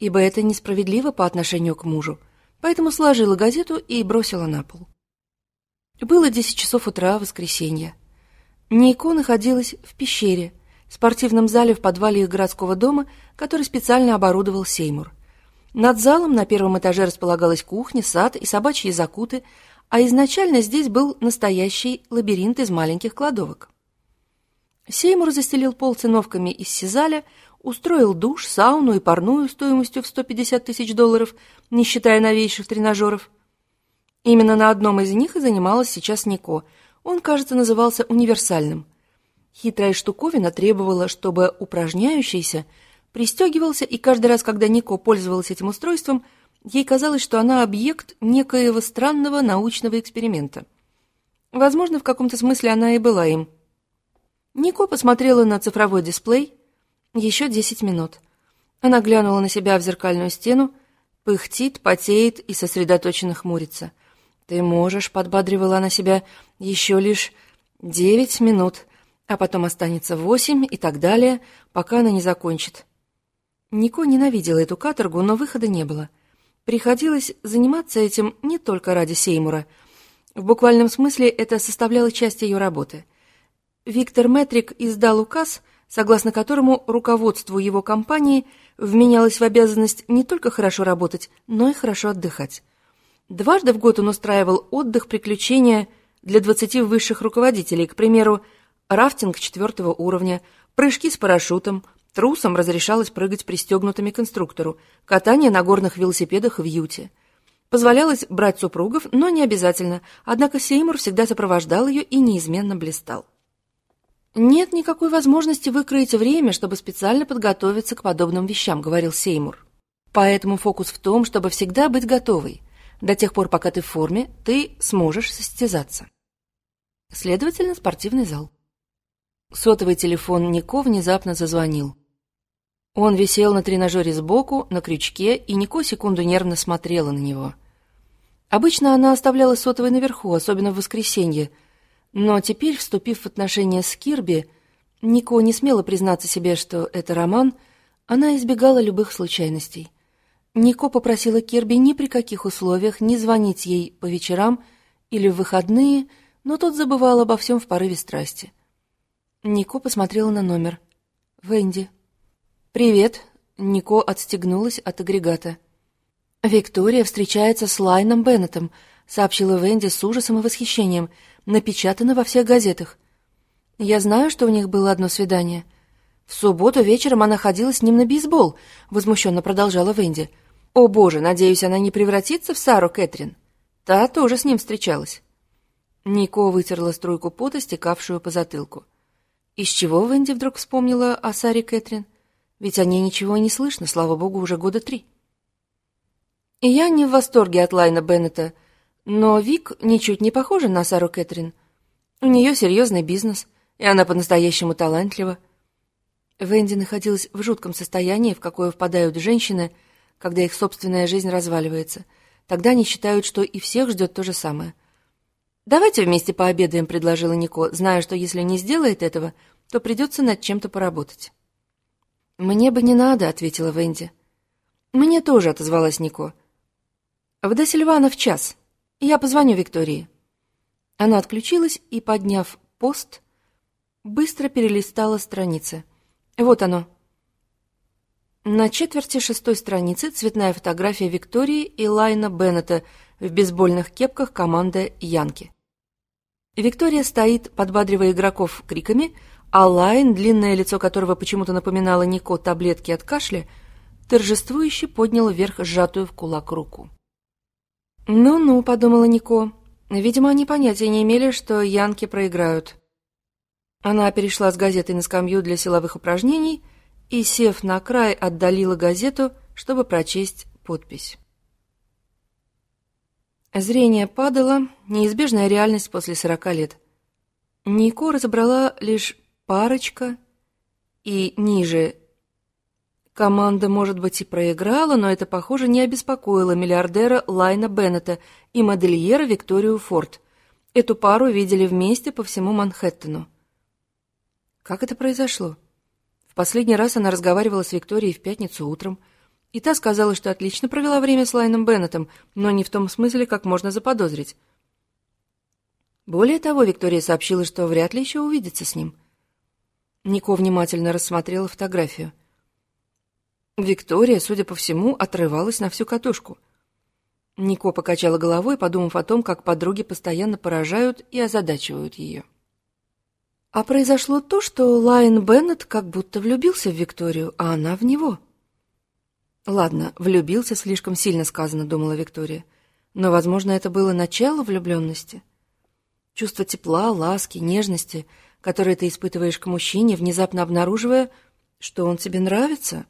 ибо это несправедливо по отношению к мужу, поэтому сложила газету и бросила на пол. Было десять часов утра воскресенья. Нико находилась в пещере, спортивном зале в подвале их городского дома, который специально оборудовал Сеймур. Над залом на первом этаже располагалась кухня, сад и собачьи закуты, а изначально здесь был настоящий лабиринт из маленьких кладовок. Сеймур застелил пол циновками из сизаля, устроил душ, сауну и парную стоимостью в 150 тысяч долларов, не считая новейших тренажеров. Именно на одном из них и занималась сейчас Нико. Он, кажется, назывался универсальным. Хитрая штуковина требовала, чтобы упражняющийся пристегивался, и каждый раз, когда Нико пользовалась этим устройством – Ей казалось, что она объект некоего странного научного эксперимента. Возможно, в каком-то смысле она и была им. Нико посмотрела на цифровой дисплей. Еще десять минут. Она глянула на себя в зеркальную стену, пыхтит, потеет и сосредоточенно хмурится. «Ты можешь», — подбадривала она себя, — «еще лишь девять минут, а потом останется восемь и так далее, пока она не закончит». Нико ненавидела эту каторгу, но выхода не было — Приходилось заниматься этим не только ради Сеймура. В буквальном смысле это составляло часть ее работы. Виктор Метрик издал указ, согласно которому руководству его компании вменялось в обязанность не только хорошо работать, но и хорошо отдыхать. Дважды в год он устраивал отдых, приключения для 20 высших руководителей, к примеру, рафтинг четвертого уровня, прыжки с парашютом, Трусам разрешалось прыгать пристегнутыми к инструктору, катание на горных велосипедах в Юте. Позволялось брать супругов, но не обязательно, однако Сеймур всегда сопровождал ее и неизменно блистал. «Нет никакой возможности выкроить время, чтобы специально подготовиться к подобным вещам», — говорил Сеймур. «Поэтому фокус в том, чтобы всегда быть готовой. До тех пор, пока ты в форме, ты сможешь состязаться». Следовательно, спортивный зал. Сотовый телефон Нико внезапно зазвонил. Он висел на тренажере сбоку, на крючке, и Нико секунду нервно смотрела на него. Обычно она оставляла сотовый наверху, особенно в воскресенье, но теперь, вступив в отношения с Кирби, Нико не смела признаться себе, что это роман, она избегала любых случайностей. Нико попросила Кирби ни при каких условиях не звонить ей по вечерам или в выходные, но тот забывал обо всем в порыве страсти. Нико посмотрела на номер. «Венди». «Привет», — Нико отстегнулась от агрегата. «Виктория встречается с Лайном Беннетом», — сообщила Венди с ужасом и восхищением. «Напечатано во всех газетах. Я знаю, что у них было одно свидание. В субботу вечером она ходила с ним на бейсбол», — возмущенно продолжала Венди. «О боже, надеюсь, она не превратится в Сару Кэтрин. Та тоже с ним встречалась». Нико вытерла струйку пота, стекавшую по затылку. Из чего Венди вдруг вспомнила о Саре Кэтрин? Ведь о ней ничего не слышно, слава богу, уже года три. И я не в восторге от Лайна Беннета, но Вик ничуть не похожа на Сару Кэтрин. У нее серьезный бизнес, и она по-настоящему талантлива. Венди находилась в жутком состоянии, в какое впадают женщины, когда их собственная жизнь разваливается. Тогда они считают, что и всех ждет то же самое. «Давайте вместе пообедаем», — предложила Нико, зная, что если не сделает этого, то придется над чем-то поработать. «Мне бы не надо», — ответила Венди. «Мне тоже», — отозвалась Нико. «В до Сильвана в час. Я позвоню Виктории». Она отключилась и, подняв пост, быстро перелистала страницы. Вот оно. На четверти шестой страницы цветная фотография Виктории и Лайна Беннета в бейсбольных кепках команды Янки. Виктория стоит, подбадривая игроков криками — а Лайн, длинное лицо которого почему-то напоминало Нико таблетки от кашля, торжествующе поднял вверх сжатую в кулак руку. «Ну-ну», — подумала Нико, — «видимо, они понятия не имели, что янки проиграют». Она перешла с газетой на скамью для силовых упражнений и, сев на край, отдалила газету, чтобы прочесть подпись. Зрение падало, неизбежная реальность после сорока лет. Нико разобрала лишь парочка и ниже Команда, может быть, и проиграла, но это, похоже, не обеспокоило миллиардера Лайна Беннета и модельера Викторию Форд. Эту пару видели вместе по всему Манхэттену. Как это произошло? В последний раз она разговаривала с Викторией в пятницу утром, и та сказала, что отлично провела время с Лайном Беннетом, но не в том смысле, как можно заподозрить. Более того, Виктория сообщила, что вряд ли еще увидится с ним. Нико внимательно рассмотрела фотографию. Виктория, судя по всему, отрывалась на всю катушку. Нико покачала головой, подумав о том, как подруги постоянно поражают и озадачивают ее. А произошло то, что Лайн Беннет как будто влюбился в Викторию, а она в него. Ладно, влюбился слишком сильно сказано, думала Виктория. Но, возможно, это было начало влюбленности. Чувство тепла, ласки, нежности, которые ты испытываешь к мужчине, внезапно обнаруживая, что он тебе нравится,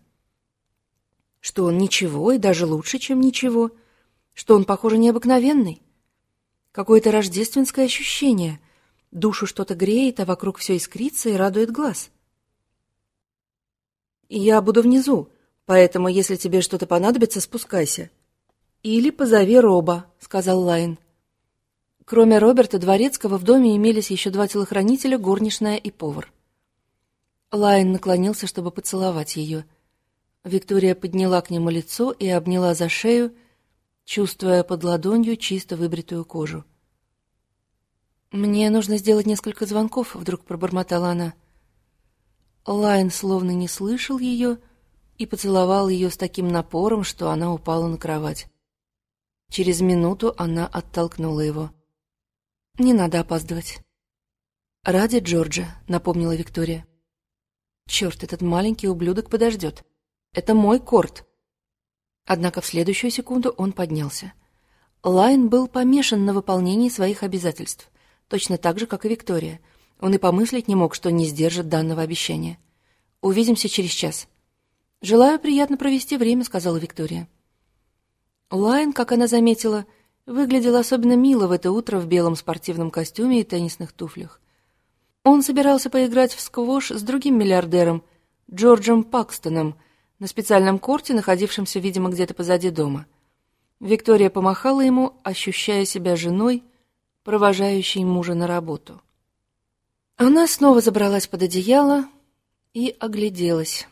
что он ничего и даже лучше, чем ничего, что он, похоже, необыкновенный. Какое-то рождественское ощущение — Душу что-то греет, а вокруг все искрится и радует глаз. «Я буду внизу, поэтому, если тебе что-то понадобится, спускайся». «Или позови Роба», — сказал Лайн. Кроме Роберта, дворецкого, в доме имелись еще два телохранителя, горничная и повар. Лайн наклонился, чтобы поцеловать ее. Виктория подняла к нему лицо и обняла за шею, чувствуя под ладонью чисто выбритую кожу. «Мне нужно сделать несколько звонков», — вдруг пробормотала она. Лайн словно не слышал ее и поцеловал ее с таким напором, что она упала на кровать. Через минуту она оттолкнула его. «Не надо опаздывать». «Ради Джорджа», — напомнила Виктория. «Черт, этот маленький ублюдок подождет. Это мой корт». Однако в следующую секунду он поднялся. Лайн был помешан на выполнении своих обязательств точно так же, как и Виктория. Он и помыслить не мог, что не сдержит данного обещания. «Увидимся через час». «Желаю приятно провести время», — сказала Виктория. Лайн, как она заметила, выглядел особенно мило в это утро в белом спортивном костюме и теннисных туфлях. Он собирался поиграть в сквош с другим миллиардером, Джорджем Пакстоном, на специальном корте, находившемся, видимо, где-то позади дома. Виктория помахала ему, ощущая себя женой, провожающей мужа на работу. Она снова забралась под одеяло и огляделась.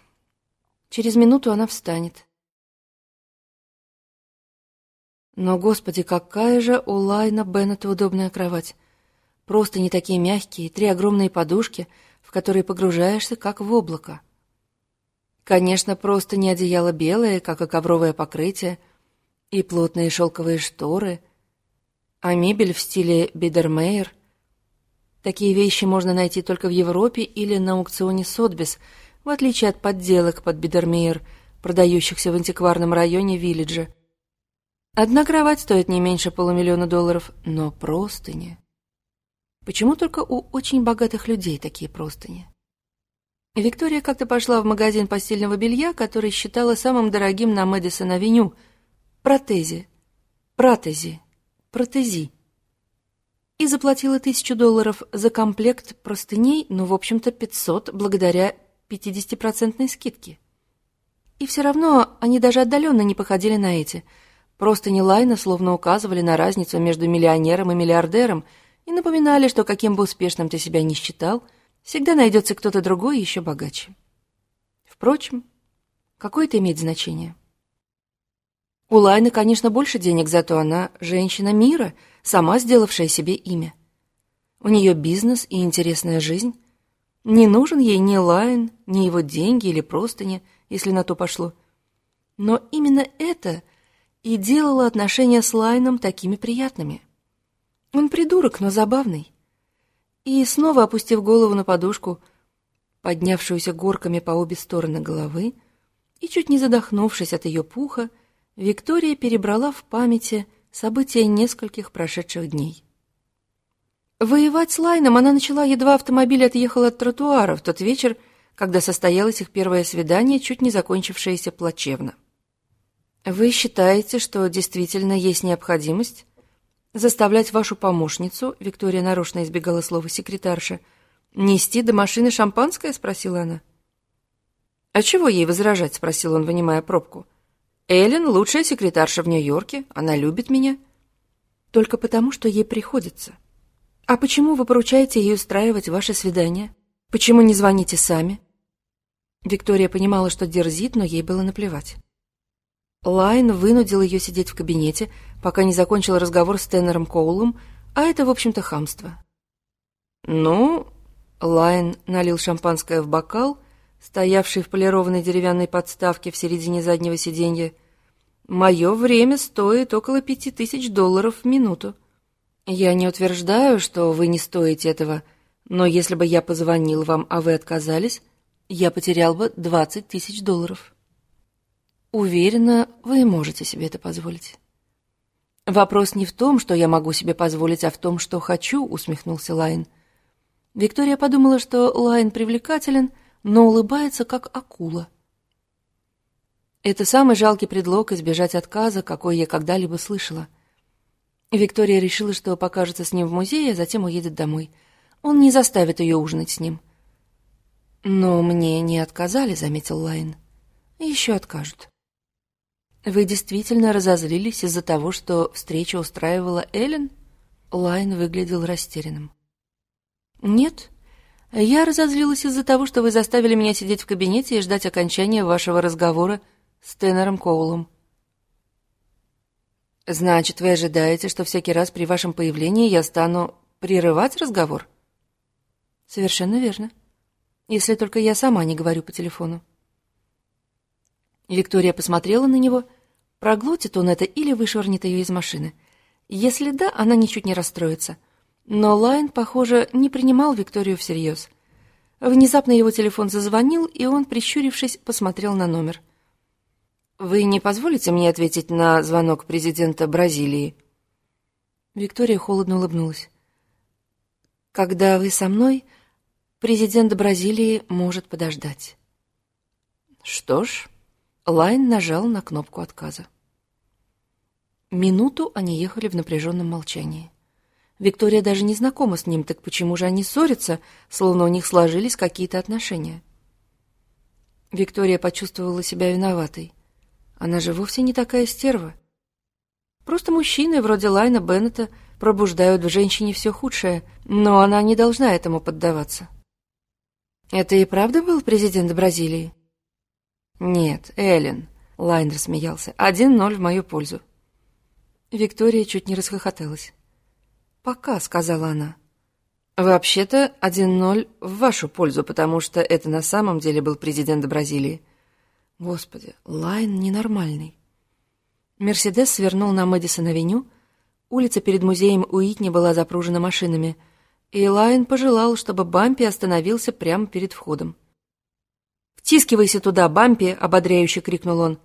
Через минуту она встанет. Но, господи, какая же у Лайна Беннета удобная кровать. Просто не такие мягкие, три огромные подушки, в которые погружаешься, как в облако. Конечно, просто не одеяло белое, как и ковровое покрытие, и плотные шелковые шторы — а мебель в стиле Бидермейер. Такие вещи можно найти только в Европе или на аукционе Сотбис, в отличие от подделок под Бидермейер, продающихся в антикварном районе Виллиджа. Одна кровать стоит не меньше полумиллиона долларов, но простыни. Почему только у очень богатых людей такие простыни? Виктория как-то пошла в магазин постельного белья, который считала самым дорогим на Мэдисон-авеню. Протези. Протези протези. И заплатила тысячу долларов за комплект простыней, ну, в общем-то, 500 благодаря 50-процентной скидке. И все равно они даже отдаленно не походили на эти. Простыни Лайна словно указывали на разницу между миллионером и миллиардером и напоминали, что каким бы успешным ты себя ни считал, всегда найдется кто-то другой еще богаче. Впрочем, какое это имеет значение? У Лайна, конечно, больше денег, зато она женщина мира, сама сделавшая себе имя. У нее бизнес и интересная жизнь. Не нужен ей ни Лайн, ни его деньги или простыни, если на то пошло. Но именно это и делало отношения с Лайном такими приятными. Он придурок, но забавный. И снова опустив голову на подушку, поднявшуюся горками по обе стороны головы, и чуть не задохнувшись от ее пуха, Виктория перебрала в памяти события нескольких прошедших дней. Воевать с Лайном она начала, едва автомобиль отъехал от тротуара в тот вечер, когда состоялось их первое свидание, чуть не закончившееся плачевно. «Вы считаете, что действительно есть необходимость заставлять вашу помощницу, Виктория нарочно избегала слова секретарша, нести до машины шампанское?» — спросила она. «А чего ей возражать?» — спросил он, вынимая пробку. «Эллен — лучшая секретарша в Нью-Йорке. Она любит меня». «Только потому, что ей приходится». «А почему вы поручаете ей устраивать ваше свидание? Почему не звоните сами?» Виктория понимала, что дерзит, но ей было наплевать. Лайн вынудил ее сидеть в кабинете, пока не закончил разговор с Теннером Коулом, а это, в общем-то, хамство. «Ну...» — Лайн налил шампанское в бокал, стоявший в полированной деревянной подставке в середине заднего сиденья. «Мое время стоит около пяти тысяч долларов в минуту. Я не утверждаю, что вы не стоите этого, но если бы я позвонил вам, а вы отказались, я потерял бы двадцать тысяч долларов». Уверена, вы можете себе это позволить. Вопрос не в том, что я могу себе позволить, а в том, что хочу, усмехнулся Лайн. Виктория подумала, что Лайн привлекателен, но улыбается как акула. Это самый жалкий предлог избежать отказа, какой я когда-либо слышала. Виктория решила, что покажется с ним в музее, а затем уедет домой. Он не заставит ее ужинать с ним. «Но мне не отказали», — заметил Лайн. «Еще откажут». Вы действительно разозлились из-за того, что встречу устраивала Эллен? Лайн выглядел растерянным. Нет, я разозлилась из-за того, что вы заставили меня сидеть в кабинете и ждать окончания вашего разговора с Теннером Коулом. Значит, вы ожидаете, что всякий раз при вашем появлении я стану прерывать разговор? Совершенно верно. Если только я сама не говорю по телефону. Виктория посмотрела на него. Проглотит он это или вышвырнет ее из машины. Если да, она ничуть не расстроится. Но Лайн, похоже, не принимал Викторию всерьез. Внезапно его телефон зазвонил, и он, прищурившись, посмотрел на номер. «Вы не позволите мне ответить на звонок президента Бразилии?» Виктория холодно улыбнулась. «Когда вы со мной, президент Бразилии может подождать». «Что ж...» Лайн нажал на кнопку отказа. Минуту они ехали в напряженном молчании. Виктория даже не знакома с ним, так почему же они ссорятся, словно у них сложились какие-то отношения? Виктория почувствовала себя виноватой. Она же вовсе не такая стерва. Просто мужчины вроде Лайна Беннета пробуждают в женщине все худшее, но она не должна этому поддаваться. Это и правда был президент Бразилии? «Нет, Эллен», — Лайн рассмеялся, — «один ноль в мою пользу». Виктория чуть не расхохоталась. «Пока», — сказала она. «Вообще-то один ноль в вашу пользу, потому что это на самом деле был президент Бразилии». Господи, Лайн ненормальный. Мерседес свернул на Мэдисон-авеню. Улица перед музеем Уитни была запружена машинами, и Лайн пожелал, чтобы Бампи остановился прямо перед входом. «Втискивайся туда, Бампи!» — ободряюще крикнул он.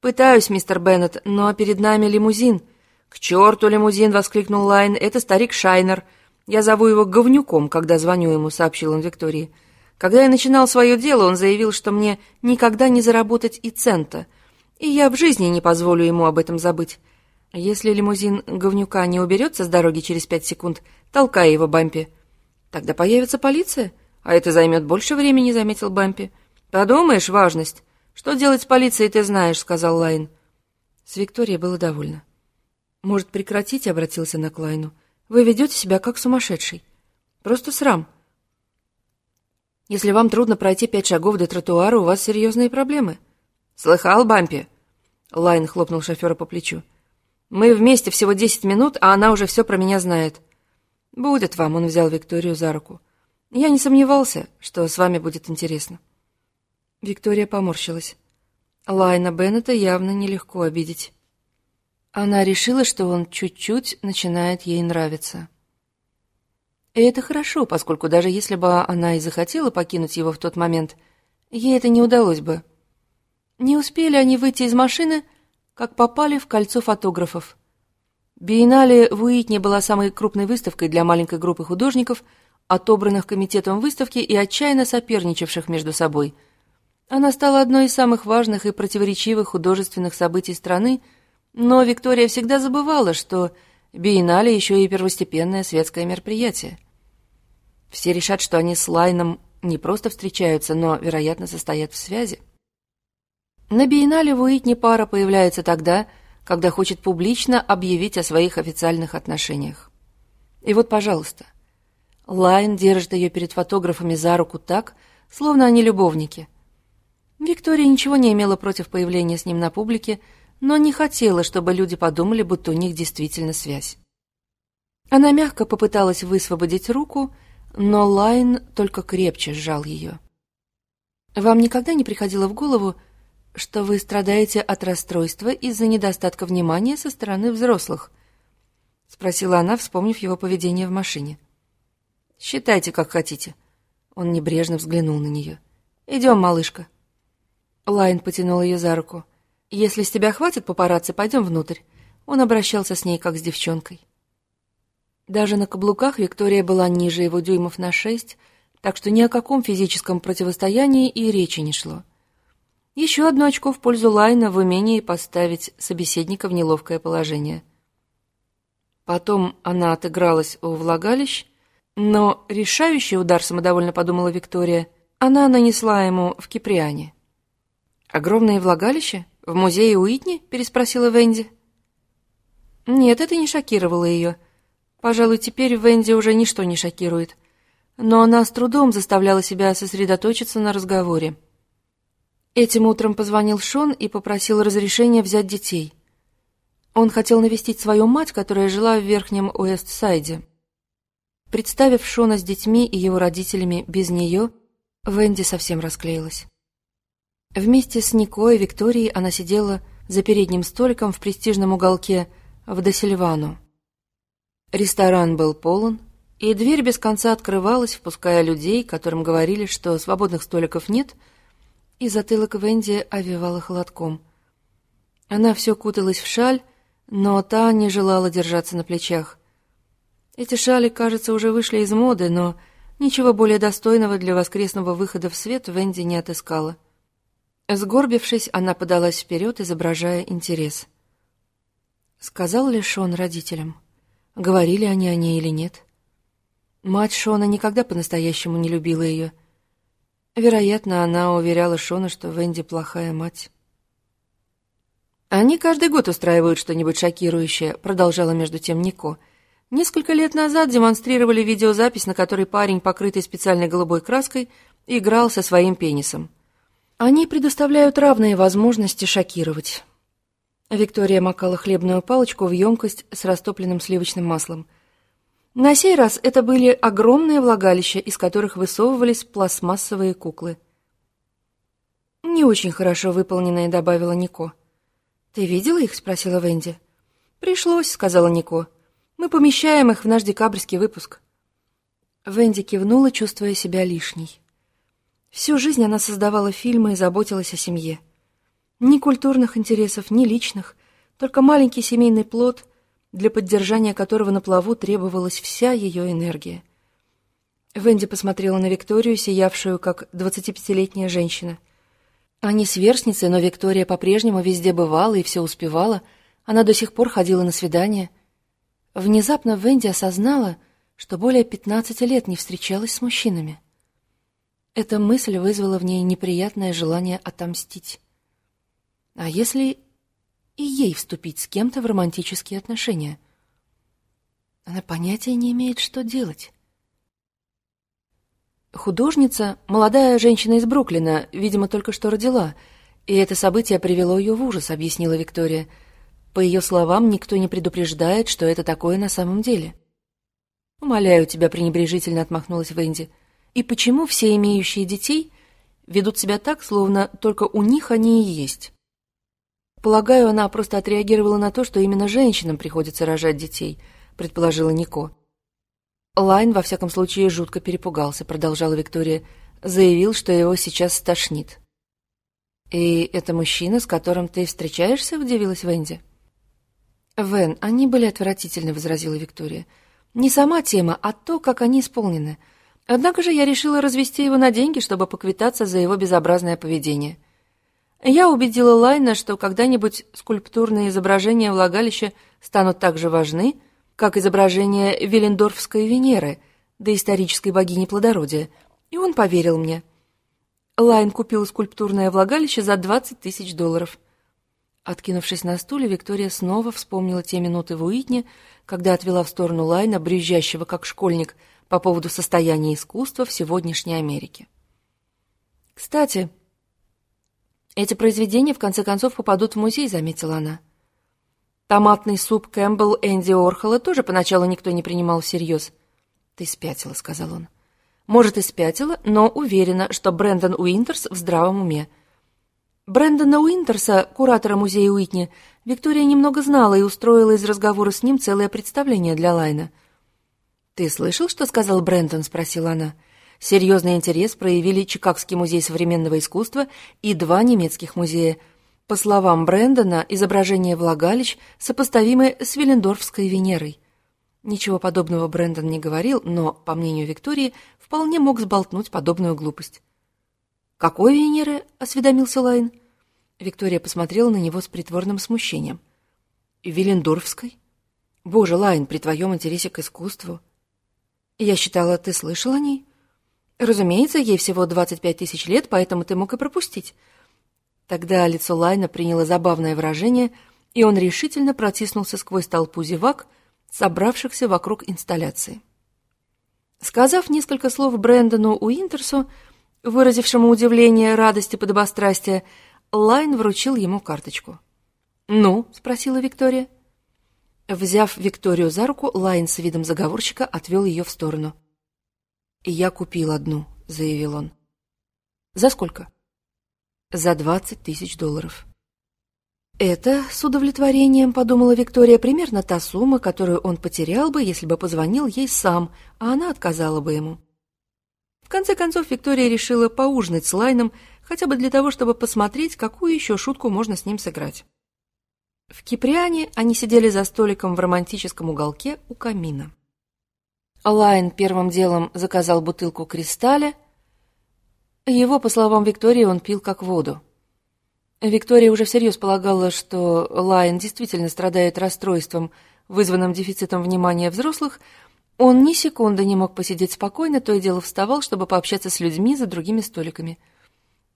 «Пытаюсь, мистер Беннет, но перед нами лимузин». «К черту лимузин!» — воскликнул Лайн. «Это старик Шайнер. Я зову его говнюком, когда звоню ему», — сообщил он Виктории. «Когда я начинал свое дело, он заявил, что мне никогда не заработать и цента, и я в жизни не позволю ему об этом забыть. Если лимузин говнюка не уберется с дороги через пять секунд, толкай его, Бампи». «Тогда появится полиция, а это займет больше времени», — заметил Бампи. «Подумаешь, важность. Что делать с полицией, ты знаешь», — сказал Лайн. С Викторией было довольно. «Может, прекратите?» — обратилась она к Лайну. «Вы ведете себя как сумасшедший. Просто срам. Если вам трудно пройти пять шагов до тротуара, у вас серьезные проблемы». «Слыхал, Бампи?» Лайн хлопнул шофера по плечу. «Мы вместе всего десять минут, а она уже все про меня знает». «Будет вам», — он взял Викторию за руку. «Я не сомневался, что с вами будет интересно». Виктория поморщилась. Лайна Беннета явно нелегко обидеть. Она решила, что он чуть-чуть начинает ей нравиться. И это хорошо, поскольку даже если бы она и захотела покинуть его в тот момент, ей это не удалось бы. Не успели они выйти из машины, как попали в кольцо фотографов. Биеннале в Уитне была самой крупной выставкой для маленькой группы художников, отобранных комитетом выставки и отчаянно соперничавших между собой – она стала одной из самых важных и противоречивых художественных событий страны, но Виктория всегда забывала, что биеннале еще и первостепенное светское мероприятие. Все решат, что они с Лайном не просто встречаются, но, вероятно, состоят в связи. На биеннале в Уитни пара появляется тогда, когда хочет публично объявить о своих официальных отношениях. И вот, пожалуйста, Лайн держит ее перед фотографами за руку так, словно они любовники. Виктория ничего не имела против появления с ним на публике, но не хотела, чтобы люди подумали, будто у них действительно связь. Она мягко попыталась высвободить руку, но Лайн только крепче сжал ее. «Вам никогда не приходило в голову, что вы страдаете от расстройства из-за недостатка внимания со стороны взрослых?» — спросила она, вспомнив его поведение в машине. «Считайте, как хотите». Он небрежно взглянул на нее. «Идем, малышка». Лайн потянул ее за руку. «Если с тебя хватит папарацци, пойдем внутрь». Он обращался с ней, как с девчонкой. Даже на каблуках Виктория была ниже его дюймов на шесть, так что ни о каком физическом противостоянии и речи не шло. Еще одно очко в пользу Лайна в умении поставить собеседника в неловкое положение. Потом она отыгралась у влагалищ, но решающий удар, самодовольно подумала Виктория, она нанесла ему в Киприане. «Огромное влагалище? В музее Уитни?» — переспросила Венди. Нет, это не шокировало ее. Пожалуй, теперь Венди уже ничто не шокирует. Но она с трудом заставляла себя сосредоточиться на разговоре. Этим утром позвонил Шон и попросил разрешения взять детей. Он хотел навестить свою мать, которая жила в Верхнем Уэст-Сайде. Представив Шона с детьми и его родителями без нее, Венди совсем расклеилась. Вместе с Нико и Викторией она сидела за передним столиком в престижном уголке в Досильвану. Ресторан был полон, и дверь без конца открывалась, впуская людей, которым говорили, что свободных столиков нет — и затылок Венди овевала холодком. Она все куталась в шаль, но та не желала держаться на плечах. Эти шали, кажется, уже вышли из моды, но ничего более достойного для воскресного выхода в свет Венди не отыскала. Сгорбившись, она подалась вперед, изображая интерес. Сказал ли Шон родителям? Говорили они о ней или нет? Мать Шона никогда по-настоящему не любила ее — Вероятно, она уверяла Шона, что Венди плохая мать. «Они каждый год устраивают что-нибудь шокирующее», — продолжала между тем Нико. «Несколько лет назад демонстрировали видеозапись, на которой парень, покрытый специальной голубой краской, играл со своим пенисом. Они предоставляют равные возможности шокировать». Виктория макала хлебную палочку в емкость с растопленным сливочным маслом — на сей раз это были огромные влагалища, из которых высовывались пластмассовые куклы. «Не очень хорошо выполненные», — добавила Нико. «Ты видела их?» — спросила Венди. «Пришлось», — сказала Нико. «Мы помещаем их в наш декабрьский выпуск». Венди кивнула, чувствуя себя лишней. Всю жизнь она создавала фильмы и заботилась о семье. Ни культурных интересов, ни личных, только маленький семейный плод для поддержания которого на плаву требовалась вся ее энергия. Венди посмотрела на Викторию, сиявшую как двадцатипятилетняя женщина. Они сверстницы, но Виктория по-прежнему везде бывала и все успевала. Она до сих пор ходила на свидания. Внезапно Венди осознала, что более пятнадцати лет не встречалась с мужчинами. Эта мысль вызвала в ней неприятное желание отомстить. А если и ей вступить с кем-то в романтические отношения. Она понятия не имеет, что делать. Художница, молодая женщина из Бруклина, видимо, только что родила, и это событие привело ее в ужас, объяснила Виктория. По ее словам, никто не предупреждает, что это такое на самом деле. «Умоляю тебя», — пренебрежительно отмахнулась Венди. «И почему все имеющие детей ведут себя так, словно только у них они и есть?» Полагаю, она просто отреагировала на то, что именно женщинам приходится рожать детей, предположила Нико. Лайн, во всяком случае, жутко перепугался, продолжала Виктория. Заявил, что его сейчас стошнит. «И это мужчина, с которым ты встречаешься?» — удивилась Венди. «Вен, они были отвратительны», — возразила Виктория. «Не сама тема, а то, как они исполнены. Однако же я решила развести его на деньги, чтобы поквитаться за его безобразное поведение». Я убедила Лайна, что когда-нибудь скульптурные изображения влагалища станут так же важны, как изображение Виллендорфской Венеры, доисторической богини плодородия, И он поверил мне. Лайн купил скульптурное влагалище за 20 тысяч долларов. Откинувшись на стуле, Виктория снова вспомнила те минуты в Уитне, когда отвела в сторону Лайна, брюзжащего как школьник, по поводу состояния искусства в сегодняшней Америке. «Кстати, эти произведения в конце концов попадут в музей», — заметила она. Томатный суп Кэмпбелл Энди Уорхола тоже поначалу никто не принимал всерьез. «Ты спятила», — сказал он. «Может, и спятила, но уверена, что Брэндон Уинтерс в здравом уме». Брэндона Уинтерса, куратора музея Уитни, Виктория немного знала и устроила из разговора с ним целое представление для Лайна. «Ты слышал, что сказал Брэндон?» — спросила она. Серьезный интерес проявили Чикагский музей современного искусства и два немецких музея — по словам Брэндона, изображение влагалищ сопоставимы с Виллендорфской Венерой. Ничего подобного Брэндон не говорил, но, по мнению Виктории, вполне мог сболтнуть подобную глупость. «Какой Венеры?» — осведомился Лайн. Виктория посмотрела на него с притворным смущением. «Виллендорфской? Боже, Лайн, при твоем интересе к искусству!» «Я считала, ты слышал о ней?» «Разумеется, ей всего 25 тысяч лет, поэтому ты мог и пропустить. Тогда лицо Лайна приняло забавное выражение, и он решительно протиснулся сквозь толпу зевак, собравшихся вокруг инсталляции. Сказав несколько слов Брэндону Уинтерсу, выразившему удивление, радость и подобострастие, Лайн вручил ему карточку. «Ну?» — спросила Виктория. Взяв Викторию за руку, Лайн с видом заговорщика отвел ее в сторону. «Я купил одну», — заявил он. «За сколько?» за 20 тысяч долларов. Это, с удовлетворением подумала Виктория, примерно та сумма, которую он потерял бы, если бы позвонил ей сам, а она отказала бы ему. В конце концов, Виктория решила поужинать с Лайном, хотя бы для того, чтобы посмотреть, какую еще шутку можно с ним сыграть. В Чиприани они сидели за столиком в романтическом уголке у камина. Лайн первым делом заказал бутылку «Кристалла», его, по словам Виктории, он пил как воду. Виктория уже всерьез полагала, что Лайн действительно страдает расстройством, вызванным дефицитом внимания взрослых, он ни секунды не мог посидеть спокойно, то и дело вставал, чтобы пообщаться с людьми за другими столиками.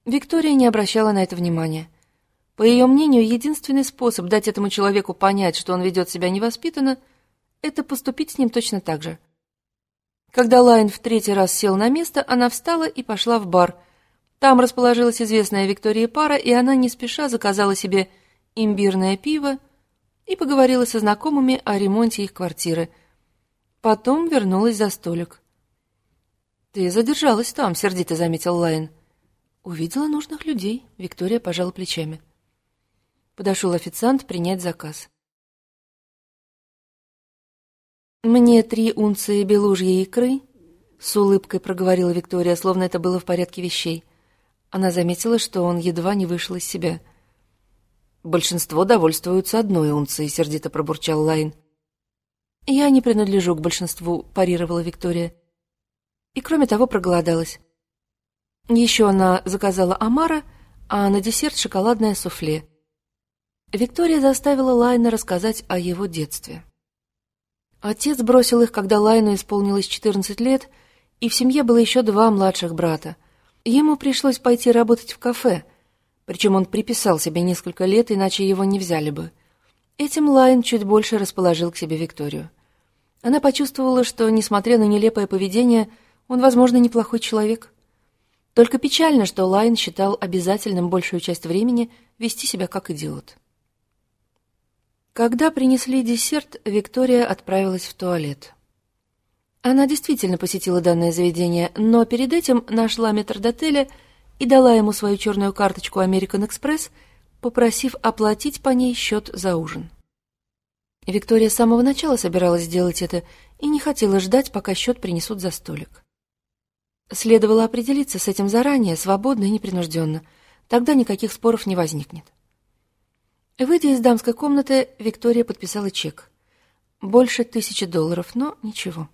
Виктория не обращала на это внимания. По ее мнению, единственный способ дать этому человеку понять, что он ведет себя невоспитанно, это поступить с ним точно так же — когда Лайн в третий раз сел на место, она встала и пошла в бар. Там расположилась известная Виктория пара, и она не спеша заказала себе имбирное пиво и поговорила со знакомыми о ремонте их квартиры. Потом вернулась за столик. «Ты задержалась там», — сердито заметил Лайн. «Увидела нужных людей», — Виктория пожала плечами. Подошел официант принять заказ. «Мне три унции белужьей икры», — с улыбкой проговорила Виктория, словно это было в порядке вещей. Она заметила, что он едва не вышел из себя. «Большинство довольствуются одной унцией», — сердито пробурчал Лайн. «Я не принадлежу к большинству», — парировала Виктория. И, кроме того, проголодалась. Еще она заказала омара, а на десерт шоколадное суфле. Виктория заставила Лайна рассказать о его детстве. Отец бросил их, когда Лайну исполнилось 14 лет, и в семье было еще два младших брата. Ему пришлось пойти работать в кафе, причем он приписал себе несколько лет, иначе его не взяли бы. Этим Лайн чуть больше расположил к себе Викторию. Она почувствовала, что, несмотря на нелепое поведение, он, возможно, неплохой человек. Только печально, что Лайн считал обязательным большую часть времени вести себя как идиот. Когда принесли десерт, Виктория отправилась в туалет. Она действительно посетила данное заведение, но перед этим нашла метрдотеля и дала ему свою черную карточку American Express, попросив оплатить по ней счет за ужин. Виктория с самого начала собиралась сделать это и не хотела ждать, пока счет принесут за столик. Следовало определиться с этим заранее, свободно и непринужденно. Тогда никаких споров не возникнет. Выйдя из дамской комнаты, Виктория подписала чек. Больше тысячи долларов, но ничего.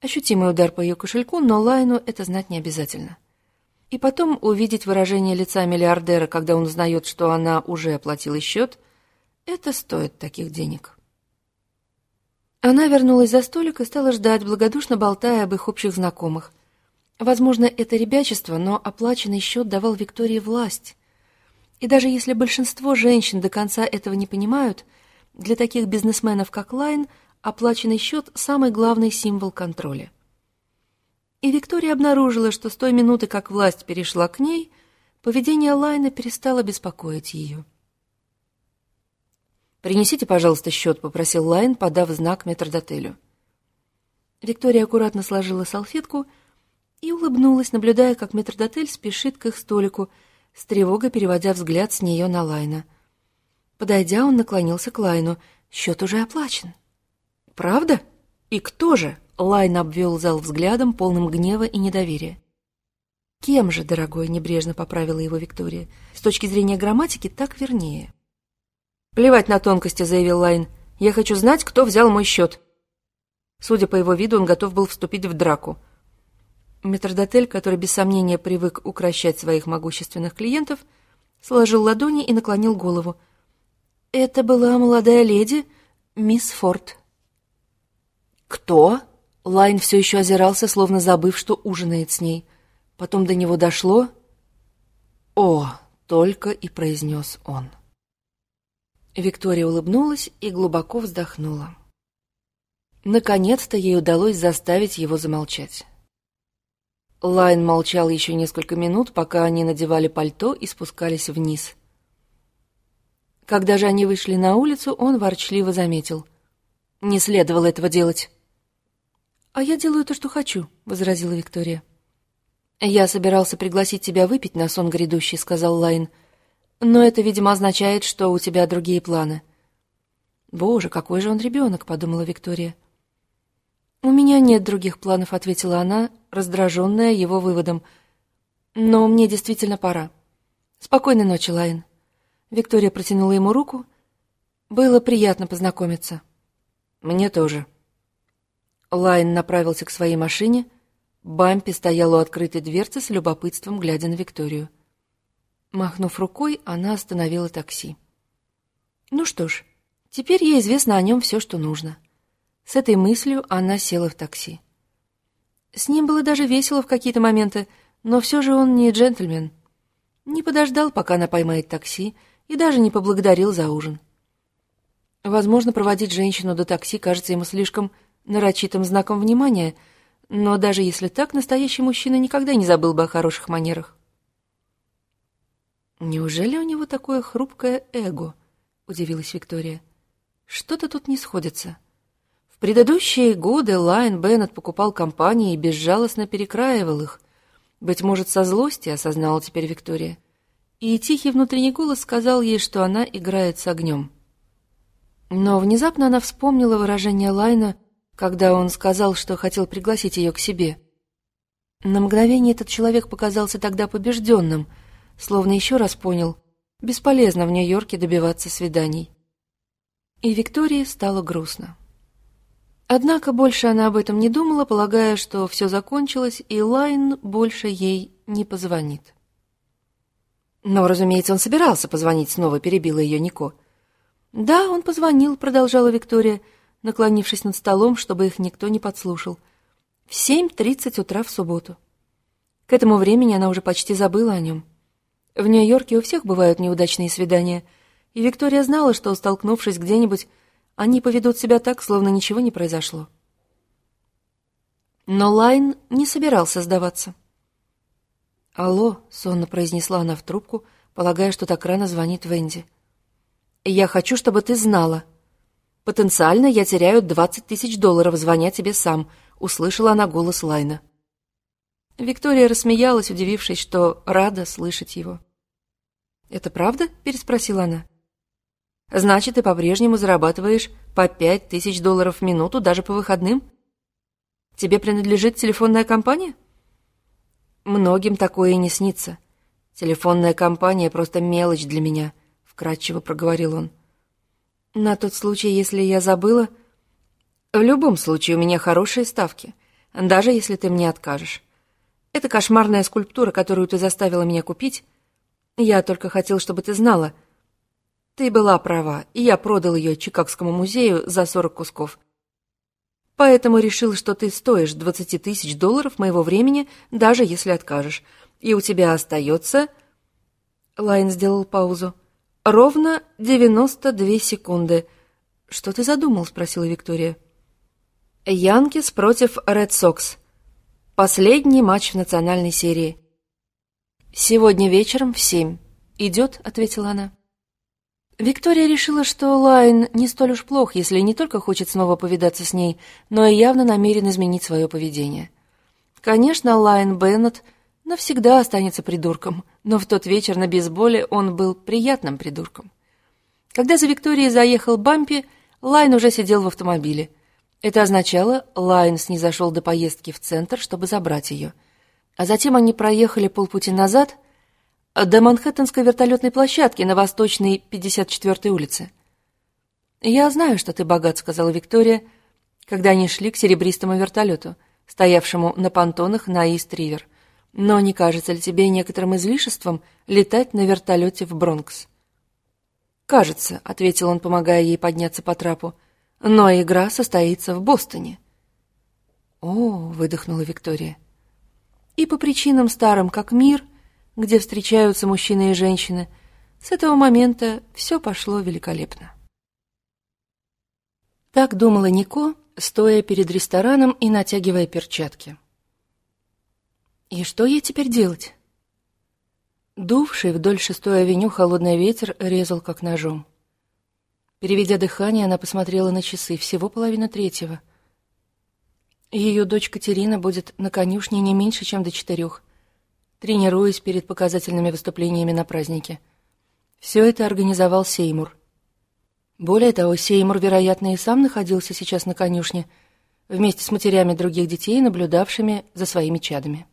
Ощутимый удар по ее кошельку, но Лайну это знать не обязательно. И потом увидеть выражение лица миллиардера, когда он узнает, что она уже оплатила счет, это стоит таких денег. Она вернулась за столик и стала ждать, благодушно болтая об их общих знакомых. Возможно, это ребячество, но оплаченный счет давал Виктории власть. И даже если большинство женщин до конца этого не понимают, для таких бизнесменов, как Лайн, оплаченный счет – самый главный символ контроля. И Виктория обнаружила, что с той минуты, как власть перешла к ней, поведение Лайна перестало беспокоить ее. «Принесите, пожалуйста, счет», — попросил Лайн, подав знак метрдотелю. Виктория аккуратно сложила салфетку и улыбнулась, наблюдая, как метрдотель спешит к их столику, с тревогой переводя взгляд с нее на Лайна. Подойдя, он наклонился к Лайну. «Счет уже оплачен». «Правда? И кто же?» Лайн обвел зал взглядом, полным гнева и недоверия. «Кем же, дорогой?» — небрежно поправила его Виктория. «С точки зрения грамматики, так вернее». «Плевать на тонкости», — заявил Лайн. «Я хочу знать, кто взял мой счет». Судя по его виду, он готов был вступить в драку. Метрдотель, который без сомнения привык укращать своих могущественных клиентов, сложил ладони и наклонил голову. «Это была молодая леди, мисс Форд». «Кто?» Лайн все еще озирался, словно забыв, что ужинает с ней. Потом до него дошло. «О!» — только и произнес он. Виктория улыбнулась и глубоко вздохнула. Наконец-то ей удалось заставить его замолчать. Лайн молчал еще несколько минут, пока они надевали пальто и спускались вниз. Когда же они вышли на улицу, он ворчливо заметил. «Не следовало этого делать». «А я делаю то, что хочу», — возразила Виктория. «Я собирался пригласить тебя выпить на сон грядущий», — сказал Лайн. «Но это, видимо, означает, что у тебя другие планы». «Боже, какой же он ребенок», — подумала Виктория. «У меня нет других планов», — ответила она, раздраженная его выводом. «Но мне действительно пора. Спокойной ночи, Лайн». Виктория протянула ему руку. «Было приятно познакомиться». «Мне тоже», Лайн направился к своей машине. Бампи стоял у открытой дверцы с любопытством, глядя на Викторию. Махнув рукой, она остановила такси. Ну что ж, теперь ей известно о нем все, что нужно. С этой мыслью она села в такси. С ним было даже весело в какие-то моменты, но все же он не джентльмен. Не подождал, пока она поймает такси, и даже не поблагодарил за ужин. Возможно, проводить женщину до такси кажется ему слишком нарочитым знаком внимания, но даже если так, настоящий мужчина никогда не забыл бы о хороших манерах. «Неужели у него такое хрупкое эго?» — удивилась Виктория. «Что-то тут не сходится». В предыдущие годы Лайн Беннет покупал компании и безжалостно перекраивал их. Быть может, со злости, осознала теперь Виктория. И тихий внутренний голос сказал ей, что она играет с огнем. Но внезапно она вспомнила выражение Лайна когда он сказал, что хотел пригласить ее к себе. На мгновение этот человек показался тогда побежденным, словно еще раз понял, бесполезно в Нью-Йорке добиваться свиданий. И Виктории стало грустно. Однако больше она об этом не думала, полагая, что все закончилось, и Лайн больше ей не позвонит. Но, разумеется, он собирался позвонить снова, перебила ее Нико. «Да, он позвонил», — продолжала Виктория, — наклонившись над столом, чтобы их никто не подслушал. В семь тридцать утра в субботу. К этому времени она уже почти забыла о нем. В Нью-Йорке у всех бывают неудачные свидания, и Виктория знала, что, столкнувшись где-нибудь, они поведут себя так, словно ничего не произошло. Но Лайн не собирался сдаваться. «Алло», — сонно произнесла она в трубку, полагая, что так рано звонит Венди. «Я хочу, чтобы ты знала», Потенциально я теряю двадцать тысяч долларов, звоня тебе сам», — услышала она голос Лайна. Виктория рассмеялась, удивившись, что рада слышать его. «Это правда?» — переспросила она. «Значит, ты по-прежнему зарабатываешь по пять тысяч долларов в минуту даже по выходным? Тебе принадлежит телефонная компания?» «Многим такое и не снится. Телефонная компания — просто мелочь для меня», — вкратчиво проговорил он. На тот случай, если я забыла... В любом случае, у меня хорошие ставки, даже если ты мне откажешь. Это кошмарная скульптура, которую ты заставила меня купить. Я только хотел, чтобы ты знала. Ты была права, и я продал ее Чикагскому музею за сорок кусков. Поэтому решил, что ты стоишь 20 тысяч долларов моего времени, даже если откажешь. И у тебя остается...» Лайн сделал паузу. «Ровно 92 секунды». «Что ты задумал?» — спросила Виктория. «Янкис против Ред Сокс. Последний матч в национальной серии. Сегодня вечером в семь. Идет?» — ответила она. Виктория решила, что Лайн не столь уж плох, если не только хочет снова повидаться с ней, но и явно намерен изменить свое поведение. Конечно, Лайн Беннет навсегда останется придурком, но в тот вечер на бейсболе он был приятным придурком. Когда за Викторией заехал Бампи, Лайн уже сидел в автомобиле. Это означало, Лайн снизошел до поездки в центр, чтобы забрать ее. А затем они проехали полпути назад — до Манхэттенской вертолетной площадки на восточной 54-й улице. «Я знаю, что ты богат», — сказала Виктория, когда они шли к серебристому вертолету, стоявшему на понтонах на Ист-Ривер. «Но не кажется ли тебе некоторым излишеством летать на вертолете в Бронкс?» «Кажется», — ответил он, помогая ей подняться по трапу, — «но игра состоится в Бостоне». «О», — выдохнула Виктория. «И по причинам старым, как мир», — где встречаются мужчины и женщины, с этого момента все пошло великолепно. Так думала Нико, стоя перед рестораном и натягивая перчатки. И что ей теперь делать? Дувший вдоль шестой авеню холодный ветер резал как ножом. Переведя дыхание, она посмотрела на часы, всего половина третьего. Ее дочь Катерина будет на конюшне не меньше, чем до четырех тренируясь перед показательными выступлениями на празднике. Все это организовал Сеймур. Более того, Сеймур, вероятно, и сам находился сейчас на конюшне, вместе с матерями других детей, наблюдавшими за своими чадами.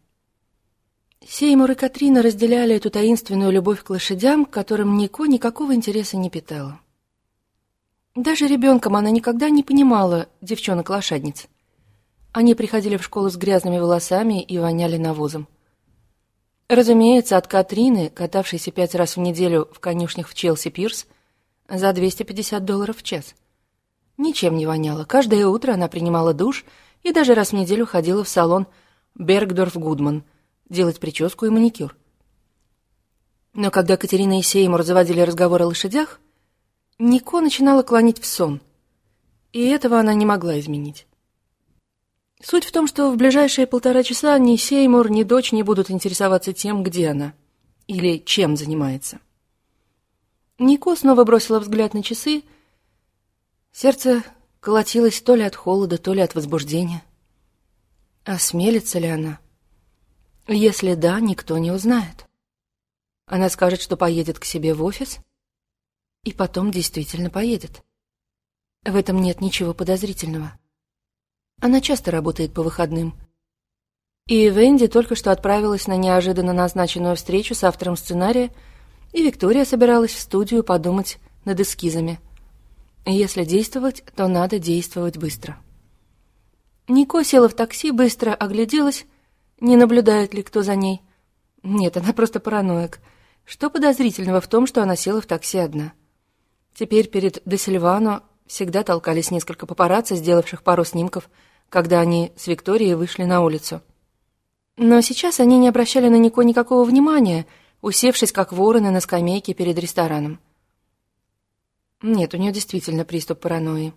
Сеймур и Катрина разделяли эту таинственную любовь к лошадям, к которым Нико никакого интереса не питала. Даже ребенком она никогда не понимала девчонок-лошадниц. Они приходили в школу с грязными волосами и воняли навозом. Разумеется, от Катрины, катавшейся пять раз в неделю в конюшнях в Челси Пирс, за 250 долларов в час. Ничем не воняло. Каждое утро она принимала душ и даже раз в неделю ходила в салон Бергдорф Гудман делать прическу и маникюр. Но когда Катерина и Сеймур заводили разговор о лошадях, Нико начинала клонить в сон, и этого она не могла изменить. Суть в том, что в ближайшие полтора часа ни Сеймур, ни дочь не будут интересоваться тем, где она или чем занимается. Нико снова бросила взгляд на часы. Сердце колотилось то ли от холода, то ли от возбуждения. Осмелится ли она? Если да, никто не узнает. Она скажет, что поедет к себе в офис, и потом действительно поедет. В этом нет ничего подозрительного. Она часто работает по выходным. И Венди только что отправилась на неожиданно назначенную встречу с автором сценария, и Виктория собиралась в студию подумать над эскизами. Если действовать, то надо действовать быстро. Нико села в такси, быстро огляделась, не наблюдает ли кто за ней. Нет, она просто параноик. Что подозрительного в том, что она села в такси одна? Теперь перед Десильвано всегда толкались несколько папарацци, сделавших пару снимков – когда они с Викторией вышли на улицу. Но сейчас они не обращали на Нико никакого внимания, усевшись как вороны на скамейке перед рестораном. Нет, у нее действительно приступ паранойи.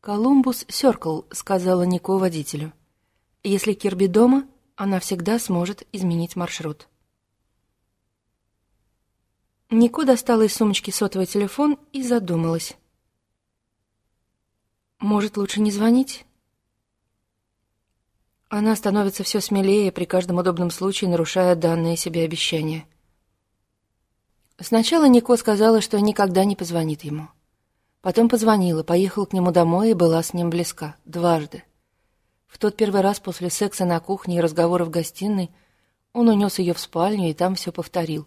«Колумбус Сёркл», — сказала Нико водителю. «Если Кирби дома, она всегда сможет изменить маршрут». Нико достала из сумочки сотовый телефон и задумалась. «Может, лучше не звонить?» Она становится все смелее при каждом удобном случае, нарушая данные себе обещания. Сначала Нико сказала, что никогда не позвонит ему. Потом позвонила, поехала к нему домой и была с ним близка. Дважды. В тот первый раз после секса на кухне и разговора в гостиной он унес ее в спальню и там все повторил.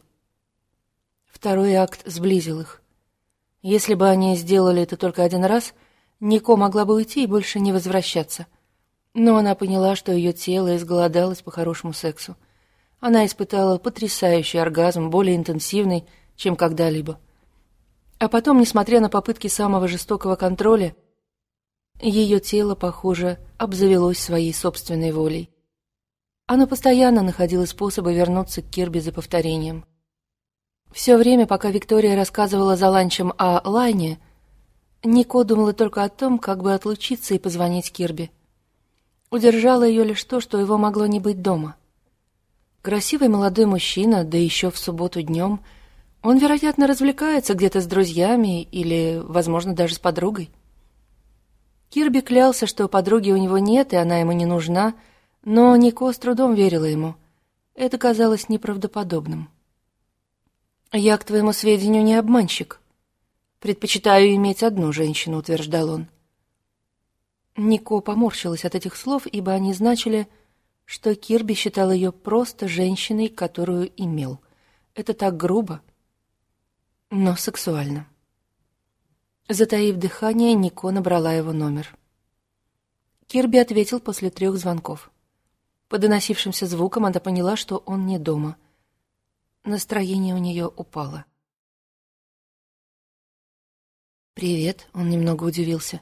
Второй акт сблизил их. Если бы они сделали это только один раз, Нико могла бы уйти и больше не возвращаться — но она поняла, что ее тело изголодалось по хорошему сексу. Она испытала потрясающий оргазм, более интенсивный, чем когда-либо. А потом, несмотря на попытки самого жестокого контроля, Ее тело, похоже, обзавелось своей собственной волей. Оно постоянно находило способы вернуться к Кирби за повторением. Все время, пока Виктория рассказывала за ланчем о Лайне, Нико думала только о том, как бы отлучиться и позвонить Кирби. Удержало ее лишь то, что его могло не быть дома. Красивый молодой мужчина, да еще в субботу днем, он, вероятно, развлекается где-то с друзьями или, возможно, даже с подругой. Кирби клялся, что подруги у него нет, и она ему не нужна, но Нико с трудом верила ему. Это казалось неправдоподобным. «Я, к твоему сведению, не обманщик. Предпочитаю иметь одну женщину», — утверждал он. Нико поморщилась от этих слов, ибо они значили, что Кирби считал ее просто женщиной, которую имел. Это так грубо, но сексуально. Затаив дыхание, Нико набрала его номер. Кирби ответил после трех звонков. По доносившимся звукам она поняла, что он не дома. Настроение у нее упало. «Привет», — он немного удивился.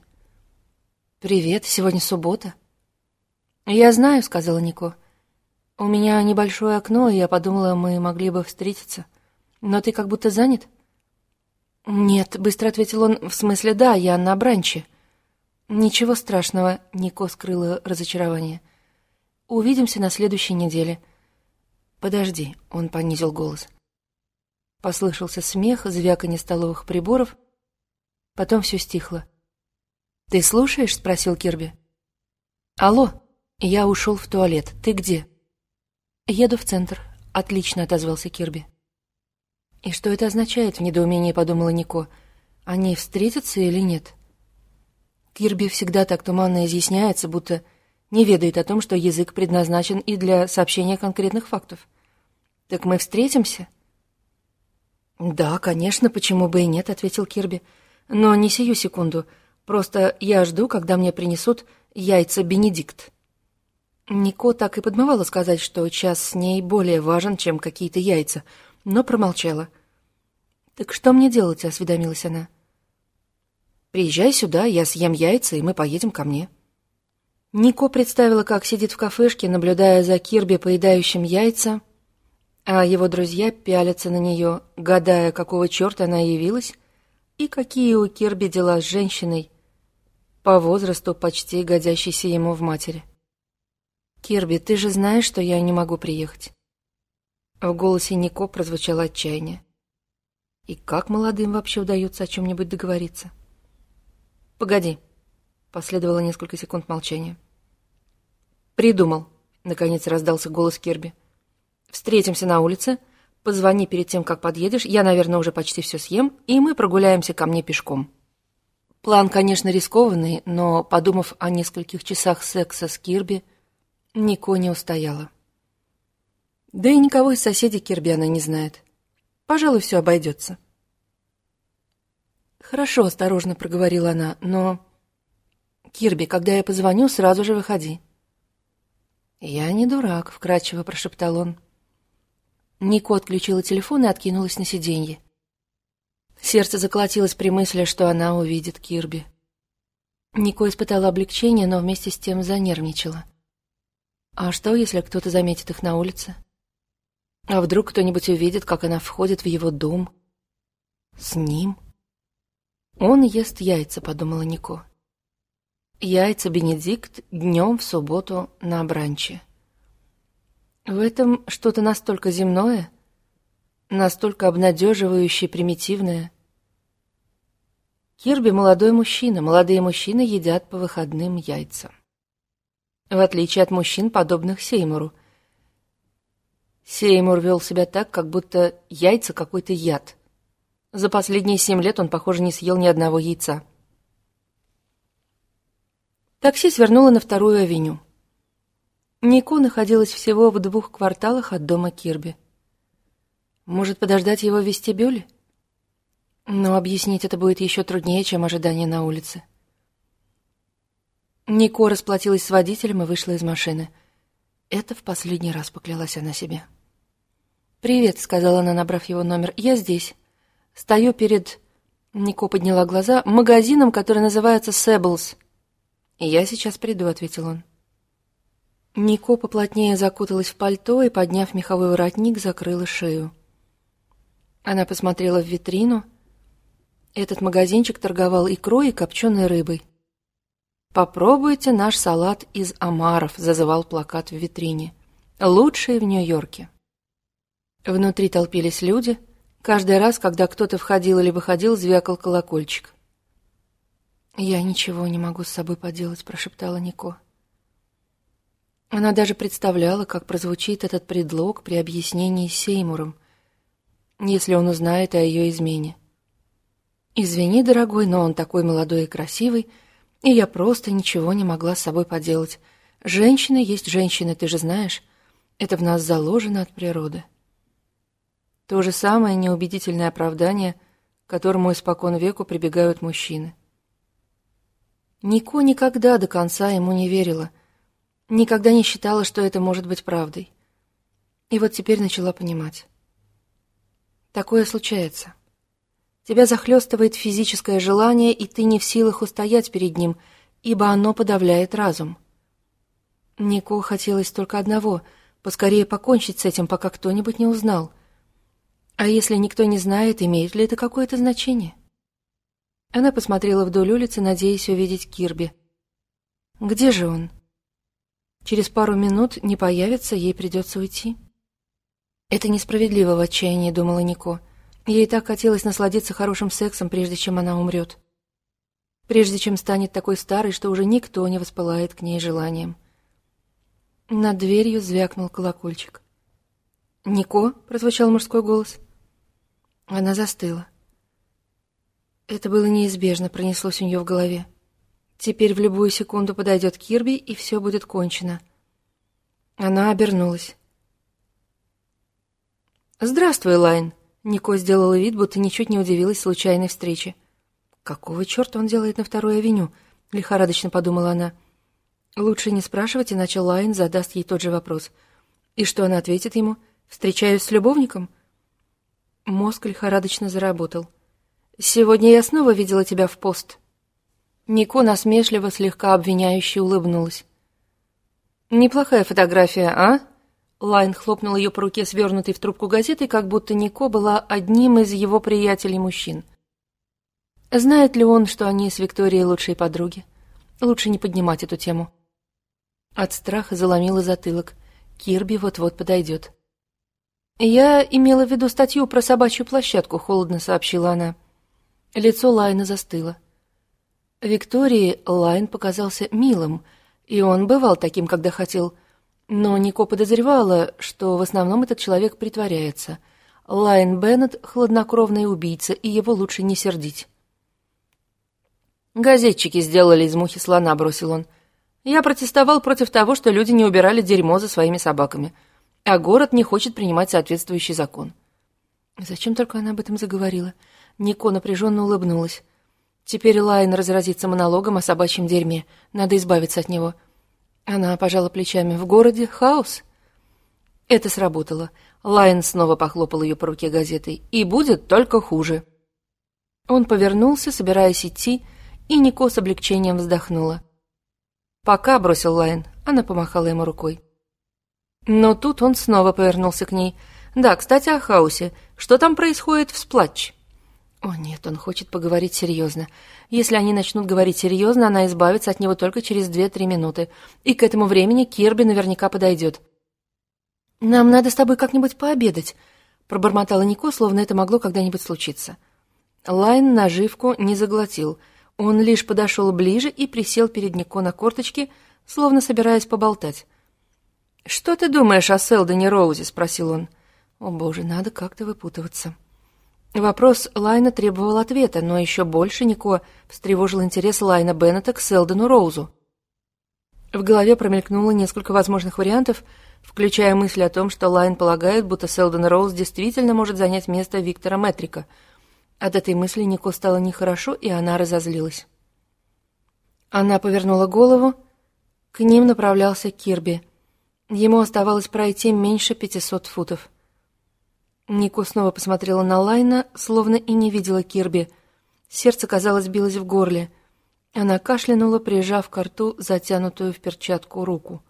«Привет, сегодня суббота». «Я знаю», — сказала Нико. «У меня небольшое окно, и я подумала, мы могли бы встретиться. Но ты как будто занят?» «Нет», — быстро ответил он, — «в смысле, да, я на бранче». «Ничего страшного», — Нико скрыла разочарование. «Увидимся на следующей неделе». «Подожди», — он понизил голос. Послышался смех, звяканье столовых приборов. Потом все стихло. «Ты слушаешь?» — спросил Кирби. «Алло, я ушел в туалет. Ты где?» «Еду в центр», — отлично отозвался Кирби. «И что это означает?» — в недоумении подумала Нико. «Они встретятся или нет?» Кирби всегда так туманно изъясняется, будто не ведает о том, что язык предназначен и для сообщения конкретных фактов. «Так мы встретимся?» «Да, конечно, почему бы и нет», — ответил Кирби. «Но не сию секунду. Просто я жду, когда мне принесут яйца Бенедикт». Нико так и подмывала сказать, что час с ней более важен, чем какие-то яйца — но промолчала. «Так что мне делать?» — осведомилась она. «Приезжай сюда, я съем яйца, и мы поедем ко мне». Нико представила, как сидит в кафешке, наблюдая за Кирби, поедающим яйца, а его друзья пялятся на нее, гадая, какого черта она явилась, и какие у Кирби дела с женщиной, по возрасту почти годящейся ему в матери. «Кирби, ты же знаешь, что я не могу приехать». В голосе Нико прозвучало отчаяние. И как молодым вообще удается о чем-нибудь договориться? «Погоди», — последовало несколько секунд молчания. «Придумал», — наконец раздался голос Кирби. «Встретимся на улице, позвони перед тем, как подъедешь, я, наверное, уже почти все съем, и мы прогуляемся ко мне пешком». План, конечно, рискованный, но, подумав о нескольких часах секса с Кирби, Нико не устояла. Да и никого из соседей Кирби она не знает. Пожалуй, все обойдется. «Хорошо», — осторожно проговорила она, — «но...» «Кирби, когда я позвоню, сразу же выходи». «Я не дурак», — вкрадчиво прошептал он. Нико отключила телефон и откинулась на сиденье. Сердце заколотилось при мысли, что она увидит Кирби. Нико испытала облегчение, но вместе с тем занервничала. А что, если кто-то заметит их на улице? А вдруг кто-нибудь увидит, как она входит в его дом? С ним? Он ест яйца, подумала Нико. Яйца Бенедикт днем в субботу на бранче. В этом что-то настолько земное, настолько обнадеживающее, примитивное. Кирби молодой мужчина, молодые мужчины едят по выходным яйца. В отличие от мужчин, подобных Сеймуру, Сеймур вел себя так, как будто яйца какой-то яд. За последние семь лет он, похоже, не съел ни одного яйца. Такси свернуло на вторую авеню. Нико находилась всего в двух кварталах от дома Кирби. Может, подождать его в вестибюле? Но объяснить это будет еще труднее, чем ожидание на улице. Нико расплатилась с водителем и вышла из машины — это в последний раз поклялась она себе. «Привет», — сказала она, набрав его номер. «Я здесь. Стою перед...» Нико подняла глаза. «Магазином, который называется Сэблс». «Я сейчас приду», — ответил он. Нико поплотнее закуталась в пальто и, подняв меховой воротник, закрыла шею. Она посмотрела в витрину. Этот магазинчик торговал икрой и копченой рыбой. «Попробуйте наш салат из омаров», — зазывал плакат в витрине. «Лучший в Нью-Йорке». Внутри толпились люди. Каждый раз, когда кто-то входил или выходил, звякал колокольчик. «Я ничего не могу с собой поделать», — прошептала Нико. Она даже представляла, как прозвучит этот предлог при объяснении с Сеймуром, если он узнает о ее измене. «Извини, дорогой, но он такой молодой и красивый, и я просто ничего не могла с собой поделать. Женщины есть женщины, ты же знаешь. Это в нас заложено от природы». То же самое неубедительное оправдание, к которому испокон веку прибегают мужчины. Нико никогда до конца ему не верила, никогда не считала, что это может быть правдой. И вот теперь начала понимать. Такое случается. Тебя захлестывает физическое желание, и ты не в силах устоять перед ним, ибо оно подавляет разум. Нико хотелось только одного — поскорее покончить с этим, пока кто-нибудь не узнал — а если никто не знает, имеет ли это какое-то значение? Она посмотрела вдоль улицы, надеясь увидеть Кирби. Где же он? Через пару минут не появится, ей придется уйти. Это несправедливо в отчаянии, думала Нико. Ей так хотелось насладиться хорошим сексом, прежде чем она умрет. Прежде чем станет такой старой, что уже никто не воспылает к ней желанием. Над дверью звякнул колокольчик. «Нико?» — прозвучал мужской голос. Она застыла. Это было неизбежно, пронеслось у нее в голове. Теперь в любую секунду подойдет Кирби, и все будет кончено. Она обернулась. «Здравствуй, Лайн!» Нико сделала вид, будто ничуть не удивилась случайной встрече. «Какого черта он делает на второй авеню?» — лихорадочно подумала она. Лучше не спрашивать, иначе Лайн задаст ей тот же вопрос. И что она ответит ему? «Встречаюсь с любовником?» Мозг лихорадочно заработал. «Сегодня я снова видела тебя в пост». Нико насмешливо, слегка обвиняюще улыбнулась. «Неплохая фотография, а?» Лайн хлопнул ее по руке свернутой в трубку газетой, как будто Нико была одним из его приятелей-мужчин. Знает ли он, что они с Викторией лучшие подруги? Лучше не поднимать эту тему. От страха заломила затылок. Кирби вот-вот подойдет. «Я имела в виду статью про собачью площадку», — холодно сообщила она. Лицо Лайна застыло. Виктории Лайн показался милым, и он бывал таким, когда хотел. Но Нико подозревала, что в основном этот человек притворяется. Лайн Беннет — хладнокровный убийца, и его лучше не сердить. «Газетчики сделали из мухи слона», — бросил он. «Я протестовал против того, что люди не убирали дерьмо за своими собаками» а город не хочет принимать соответствующий закон. Зачем только она об этом заговорила? Нико напряженно улыбнулась. Теперь Лайн разразится монологом о собачьем дерьме. Надо избавиться от него. Она пожала плечами. В городе хаос. Это сработало. Лайн снова похлопал ее по руке газетой. И будет только хуже. Он повернулся, собираясь идти, и Нико с облегчением вздохнула. «Пока», — бросил Лайн. Она помахала ему рукой. Но тут он снова повернулся к ней. «Да, кстати, о хаосе. Что там происходит в Сплатч?» О нет, он хочет поговорить серьезно. Если они начнут говорить серьезно, она избавится от него только через две-три минуты. И к этому времени Кирби наверняка подойдет. «Нам надо с тобой как-нибудь пообедать», — пробормотала Нико, словно это могло когда-нибудь случиться. Лайн наживку не заглотил. Он лишь подошел ближе и присел перед Нико на корточки, словно собираясь поболтать. «Что ты думаешь о Селдоне Роузе?» — спросил он. «О боже, надо как-то выпутываться». Вопрос Лайна требовал ответа, но еще больше Нико встревожил интерес Лайна Беннета к Селдону Роузу. В голове промелькнуло несколько возможных вариантов, включая мысль о том, что Лайн полагает, будто Селдон Роуз действительно может занять место Виктора Метрика. От этой мысли Нико стало нехорошо, и она разозлилась. Она повернула голову. К ним направлялся Кирби — Ему оставалось пройти меньше пятисот футов. Нико снова посмотрела на Лайна, словно и не видела Кирби. Сердце, казалось, билось в горле. Она кашлянула, прижав к рту затянутую в перчатку руку.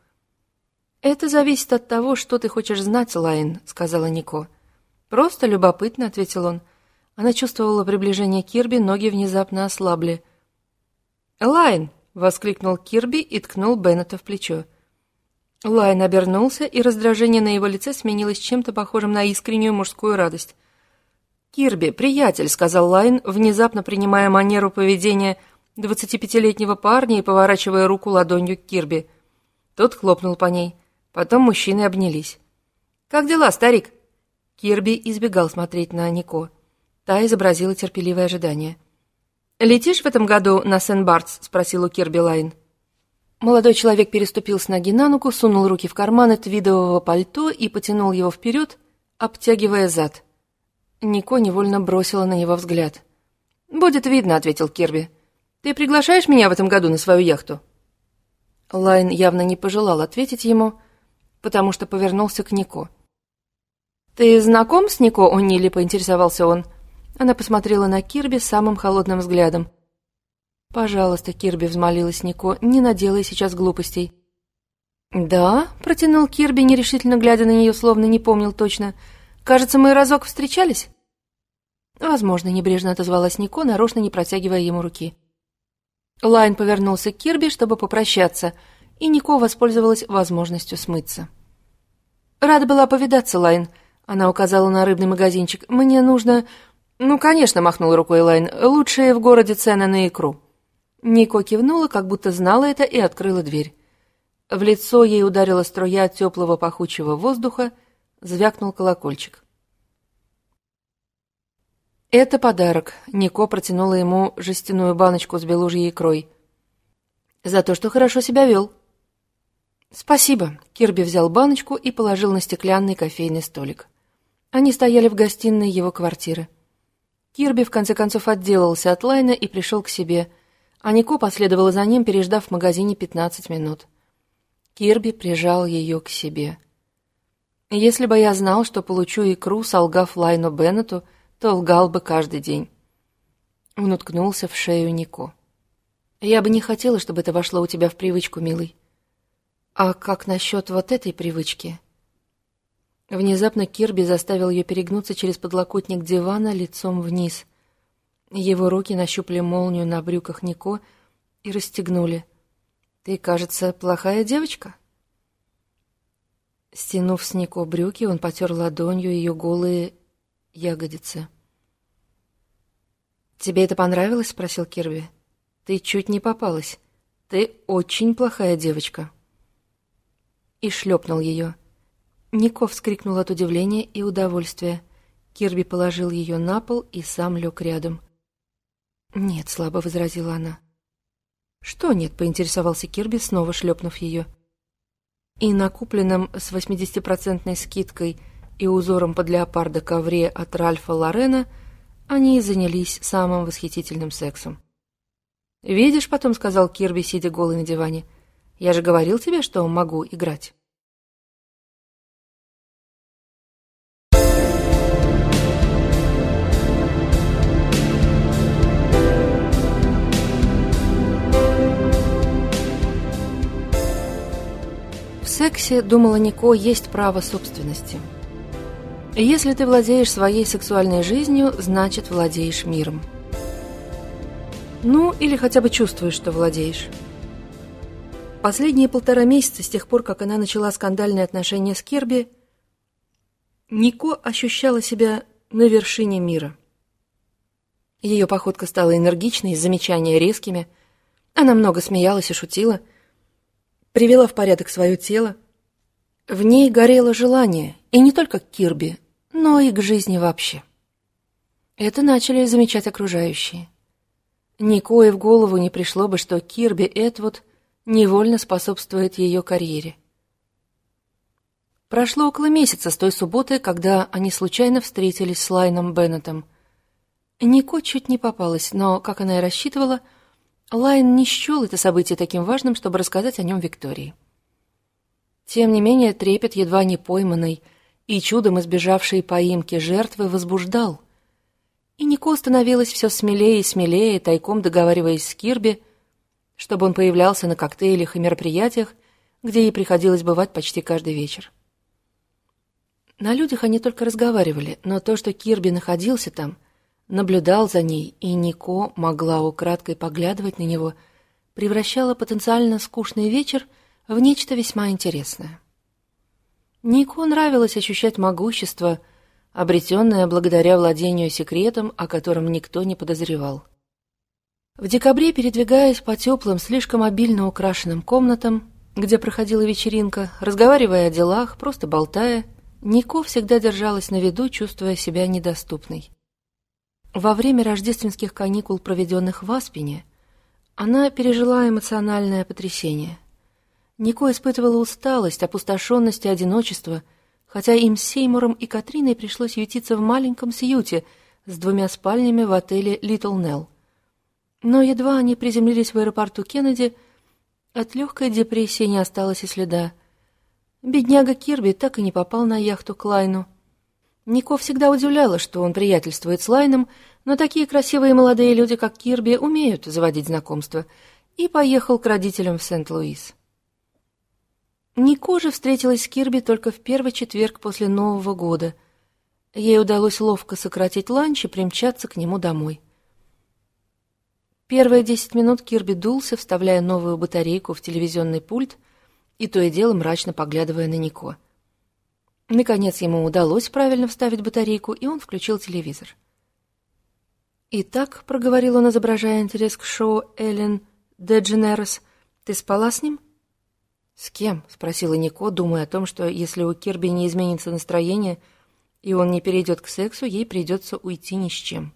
«Это зависит от того, что ты хочешь знать, Лайн», — сказала Нико. «Просто любопытно», — ответил он. Она чувствовала приближение Кирби, ноги внезапно ослабли. «Лайн!» — воскликнул Кирби и ткнул Беннета в плечо. Лайн обернулся, и раздражение на его лице сменилось чем-то похожим на искреннюю мужскую радость. «Кирби, приятель», — сказал Лайн, внезапно принимая манеру поведения двадцатипятилетнего парня и поворачивая руку ладонью к Кирби. Тот хлопнул по ней. Потом мужчины обнялись. «Как дела, старик?» Кирби избегал смотреть на Нико. Та изобразила терпеливое ожидание. «Летишь в этом году на Сен-Бартс?» — спросил у Кирби Лайн. Молодой человек переступил с ноги на ногу, сунул руки в карманы твидового пальто и потянул его вперед, обтягивая зад. Нико невольно бросила на него взгляд. «Будет видно», — ответил Кирби. «Ты приглашаешь меня в этом году на свою яхту?» Лайн явно не пожелал ответить ему, — потому что повернулся к Нико. «Ты знаком с Нико О'Нили?» — поинтересовался он. Она посмотрела на Кирби самым холодным взглядом. «Пожалуйста, Кирби», — взмолилась Нико, — «не наделай сейчас глупостей». «Да?» — протянул Кирби, нерешительно глядя на нее, словно не помнил точно. «Кажется, мы разок встречались?» «Возможно», — небрежно отозвалась Нико, нарочно не протягивая ему руки. Лайн повернулся к Кирби, чтобы попрощаться — и Нико воспользовалась возможностью смыться. «Рада была повидаться, Лайн», — она указала на рыбный магазинчик. «Мне нужно...» «Ну, конечно», — махнул рукой Лайн, — «лучшие в городе цены на икру». Нико кивнула, как будто знала это, и открыла дверь. В лицо ей ударила струя теплого пахучего воздуха, звякнул колокольчик. «Это подарок», — Нико протянула ему жестяную баночку с белужьей икрой. «За то, что хорошо себя вел», «Спасибо», — Кирби взял баночку и положил на стеклянный кофейный столик. Они стояли в гостиной его квартиры. Кирби в конце концов отделался от Лайна и пришел к себе, а Нико последовала за ним, переждав в магазине 15 минут. Кирби прижал ее к себе. «Если бы я знал, что получу икру, солгав Лайну Беннету, то лгал бы каждый день». Он уткнулся в шею Нико. «Я бы не хотела, чтобы это вошло у тебя в привычку, милый. А как насчет вот этой привычки? Внезапно Кирби заставил ее перегнуться через подлокотник дивана лицом вниз. Его руки нащупали молнию на брюках Нико и расстегнули. «Ты, кажется, плохая девочка?» Стянув с Нико брюки, он потер ладонью ее голые ягодицы. «Тебе это понравилось?» — спросил Кирби. «Ты чуть не попалась. Ты очень плохая девочка» и шлепнул ее. Нико вскрикнул от удивления и удовольствия. Кирби положил ее на пол и сам лег рядом. «Нет», — слабо возразила она. «Что нет?» — поинтересовался Кирби, снова шлепнув ее. И на купленном с 80-процентной скидкой и узором под леопарда ковре от Ральфа Лорена они занялись самым восхитительным сексом. «Видишь потом», — сказал Кирби, сидя голый на диване, — я же говорил тебе, что могу играть. Сексе, думала Нико, есть право собственности. Если ты владеешь своей сексуальной жизнью, значит, владеешь миром. Ну, или хотя бы чувствуешь, что владеешь. Последние полтора месяца, с тех пор, как она начала скандальные отношения с Керби, Нико ощущала себя на вершине мира. Ее походка стала энергичной, замечания резкими. Она много смеялась и шутила, привела в порядок свое тело. В ней горело желание, и не только к Кирби, но и к жизни вообще. Это начали замечать окружающие. Никое в голову не пришло бы, что Кирби Этвуд — невольно способствует ее карьере. Прошло около месяца с той субботы, когда они случайно встретились с Лайном Беннетом. Нико чуть не попалась, но, как она и рассчитывала, Лайн не счел это событие таким важным, чтобы рассказать о нем Виктории. Тем не менее, трепет едва не пойманной и чудом избежавшей поимки жертвы возбуждал. И Нико становилась все смелее и смелее, тайком договариваясь с Кирби, чтобы он появлялся на коктейлях и мероприятиях, где ей приходилось бывать почти каждый вечер. На людях они только разговаривали, но то, что Кирби находился там, наблюдал за ней, и Нико могла украдкой поглядывать на него, превращало потенциально скучный вечер в нечто весьма интересное. Нико нравилось ощущать могущество, обретенное благодаря владению секретом, о котором никто не подозревал. В декабре, передвигаясь по теплым, слишком обильно украшенным комнатам, где проходила вечеринка, разговаривая о делах, просто болтая, Нико всегда держалась на виду, чувствуя себя недоступной. Во время рождественских каникул, проведенных в Аспине, она пережила эмоциональное потрясение. Нико испытывала усталость, опустошенность и одиночество, хотя им с Сеймуром и Катриной пришлось ютиться в маленьком сьюте с двумя спальнями в отеле «Литл Нелл». Но едва они приземлились в аэропорту Кеннеди, от легкой депрессии не осталось и следа. Бедняга Кирби так и не попал на яхту к Лайну. Нико всегда удивляла, что он приятельствует с Лайном, но такие красивые молодые люди, как Кирби, умеют заводить знакомства, и поехал к родителям в Сент-Луис. Нико же встретилась с Кирби только в первый четверг после Нового года. Ей удалось ловко сократить ланч и примчаться к нему домой. Первые десять минут Кирби дулся, вставляя новую батарейку в телевизионный пульт — и то и дело мрачно поглядывая на Нико. Наконец ему удалось правильно вставить батарейку, и он включил телевизор. «Итак», — проговорил он, изображая интерес к шоу Эллен Дедженерос, — «ты спала с ним?» «С кем?» — спросила Нико, думая о том, что если у Кирби не изменится настроение, и он не перейдет к сексу, ей придется уйти ни с чем.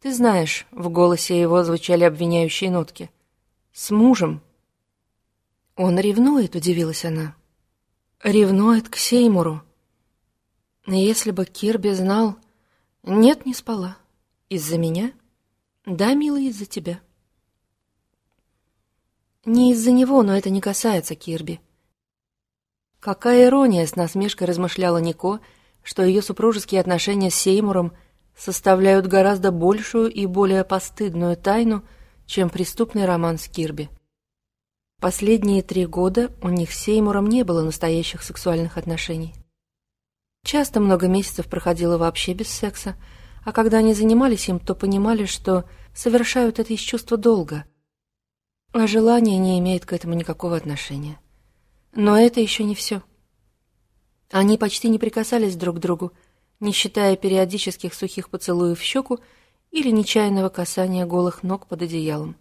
«Ты знаешь», — в голосе его звучали обвиняющие нотки, — «с мужем, «Он ревнует», — удивилась она. «Ревнует к Сеймуру». «Если бы Кирби знал...» «Нет, не спала. Из-за меня?» «Да, милый, из-за тебя». «Не из-за него, но это не касается Кирби». Какая ирония, с насмешкой размышляла Нико, что ее супружеские отношения с Сеймуром составляют гораздо большую и более постыдную тайну, чем преступный роман с Кирби. Последние три года у них с Сеймуром не было настоящих сексуальных отношений. Часто много месяцев проходило вообще без секса, а когда они занимались им, то понимали, что совершают это из чувства долга, а желание не имеет к этому никакого отношения. Но это еще не все. Они почти не прикасались друг к другу, не считая периодических сухих поцелуев в щеку или нечаянного касания голых ног под одеялом.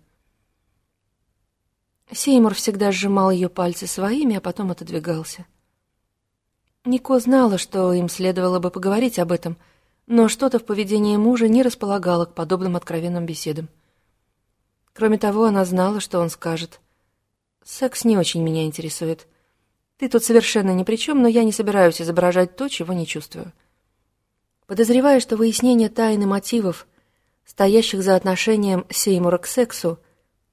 Сеймур всегда сжимал ее пальцы своими, а потом отодвигался. Нико знала, что им следовало бы поговорить об этом, но что-то в поведении мужа не располагало к подобным откровенным беседам. Кроме того, она знала, что он скажет. «Секс не очень меня интересует. Ты тут совершенно ни при чем, но я не собираюсь изображать то, чего не чувствую». Подозревая, что выяснение тайны мотивов, стоящих за отношением Сеймура к сексу,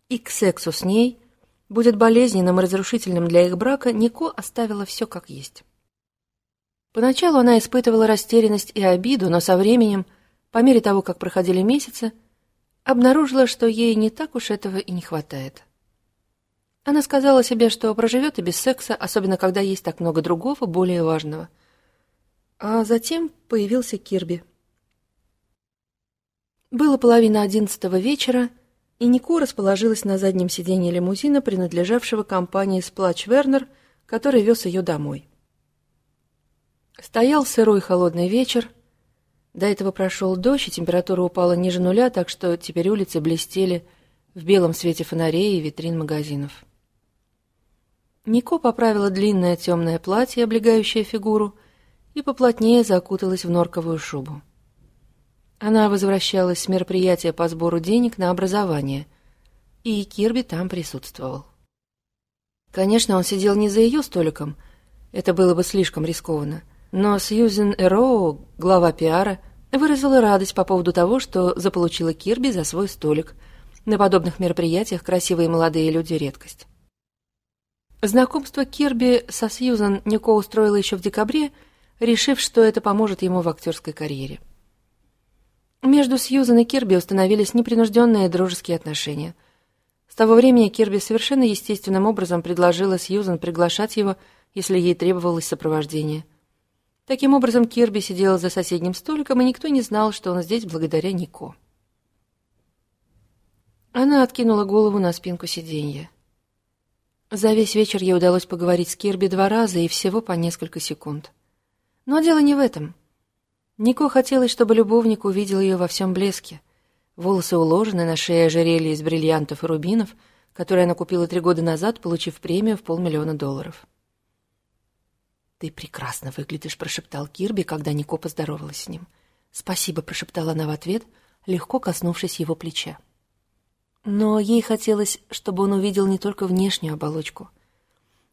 и к сексу с ней – будет болезненным и разрушительным для их брака, Нико оставила все как есть. Поначалу она испытывала растерянность и обиду, но со временем, по мере того, как проходили месяцы, обнаружила, что ей не так уж этого и не хватает. Она сказала себе, что проживет и без секса, особенно когда есть так много другого, более важного. А затем появился Кирби. Было половина одиннадцатого вечера, и Нико расположилась на заднем сиденье лимузина, принадлежавшего компании «Сплач Вернер», который вез ее домой. Стоял сырой холодный вечер. До этого прошел дождь, и температура упала ниже нуля, так что теперь улицы блестели в белом свете фонарей и витрин магазинов. Нико поправила длинное темное платье, облегающее фигуру, и поплотнее закуталась в норковую шубу. Она возвращалась с мероприятия по сбору денег на образование, и Кирби там присутствовал. Конечно, он сидел не за ее столиком, это было бы слишком рискованно, но Сьюзен Эроу, глава пиара, выразила радость по поводу того, что заполучила Кирби за свой столик. На подобных мероприятиях красивые молодые люди — редкость. Знакомство Кирби со Сьюзен Нико устроила еще в декабре, решив, что это поможет ему в актерской карьере. Между Сьюзан и Кирби установились непринужденные дружеские отношения. того времени Кирби совершенно естественным образом предложила Сьюзан приглашать его, если ей требовалось сопровождение. Таким образом, Кирби сидела за соседним столиком, и никто не знал, что он здесь благодаря Нико. Она откинула голову на спинку сиденья. За весь вечер ей удалось поговорить с Кирби два раза и всего по несколько секунд. Но дело не в этом. Нико хотелось, чтобы любовник увидел ее во всем блеске. Волосы уложены, на шее ожерелье из бриллиантов и рубинов, которые она купила три года назад, получив премию в полмиллиона долларов. «Ты прекрасно выглядишь», — прошептал Кирби, когда Нико поздоровалась с ним. «Спасибо», — прошептала она в ответ, легко коснувшись его плеча. Но ей хотелось, чтобы он увидел не только внешнюю оболочку.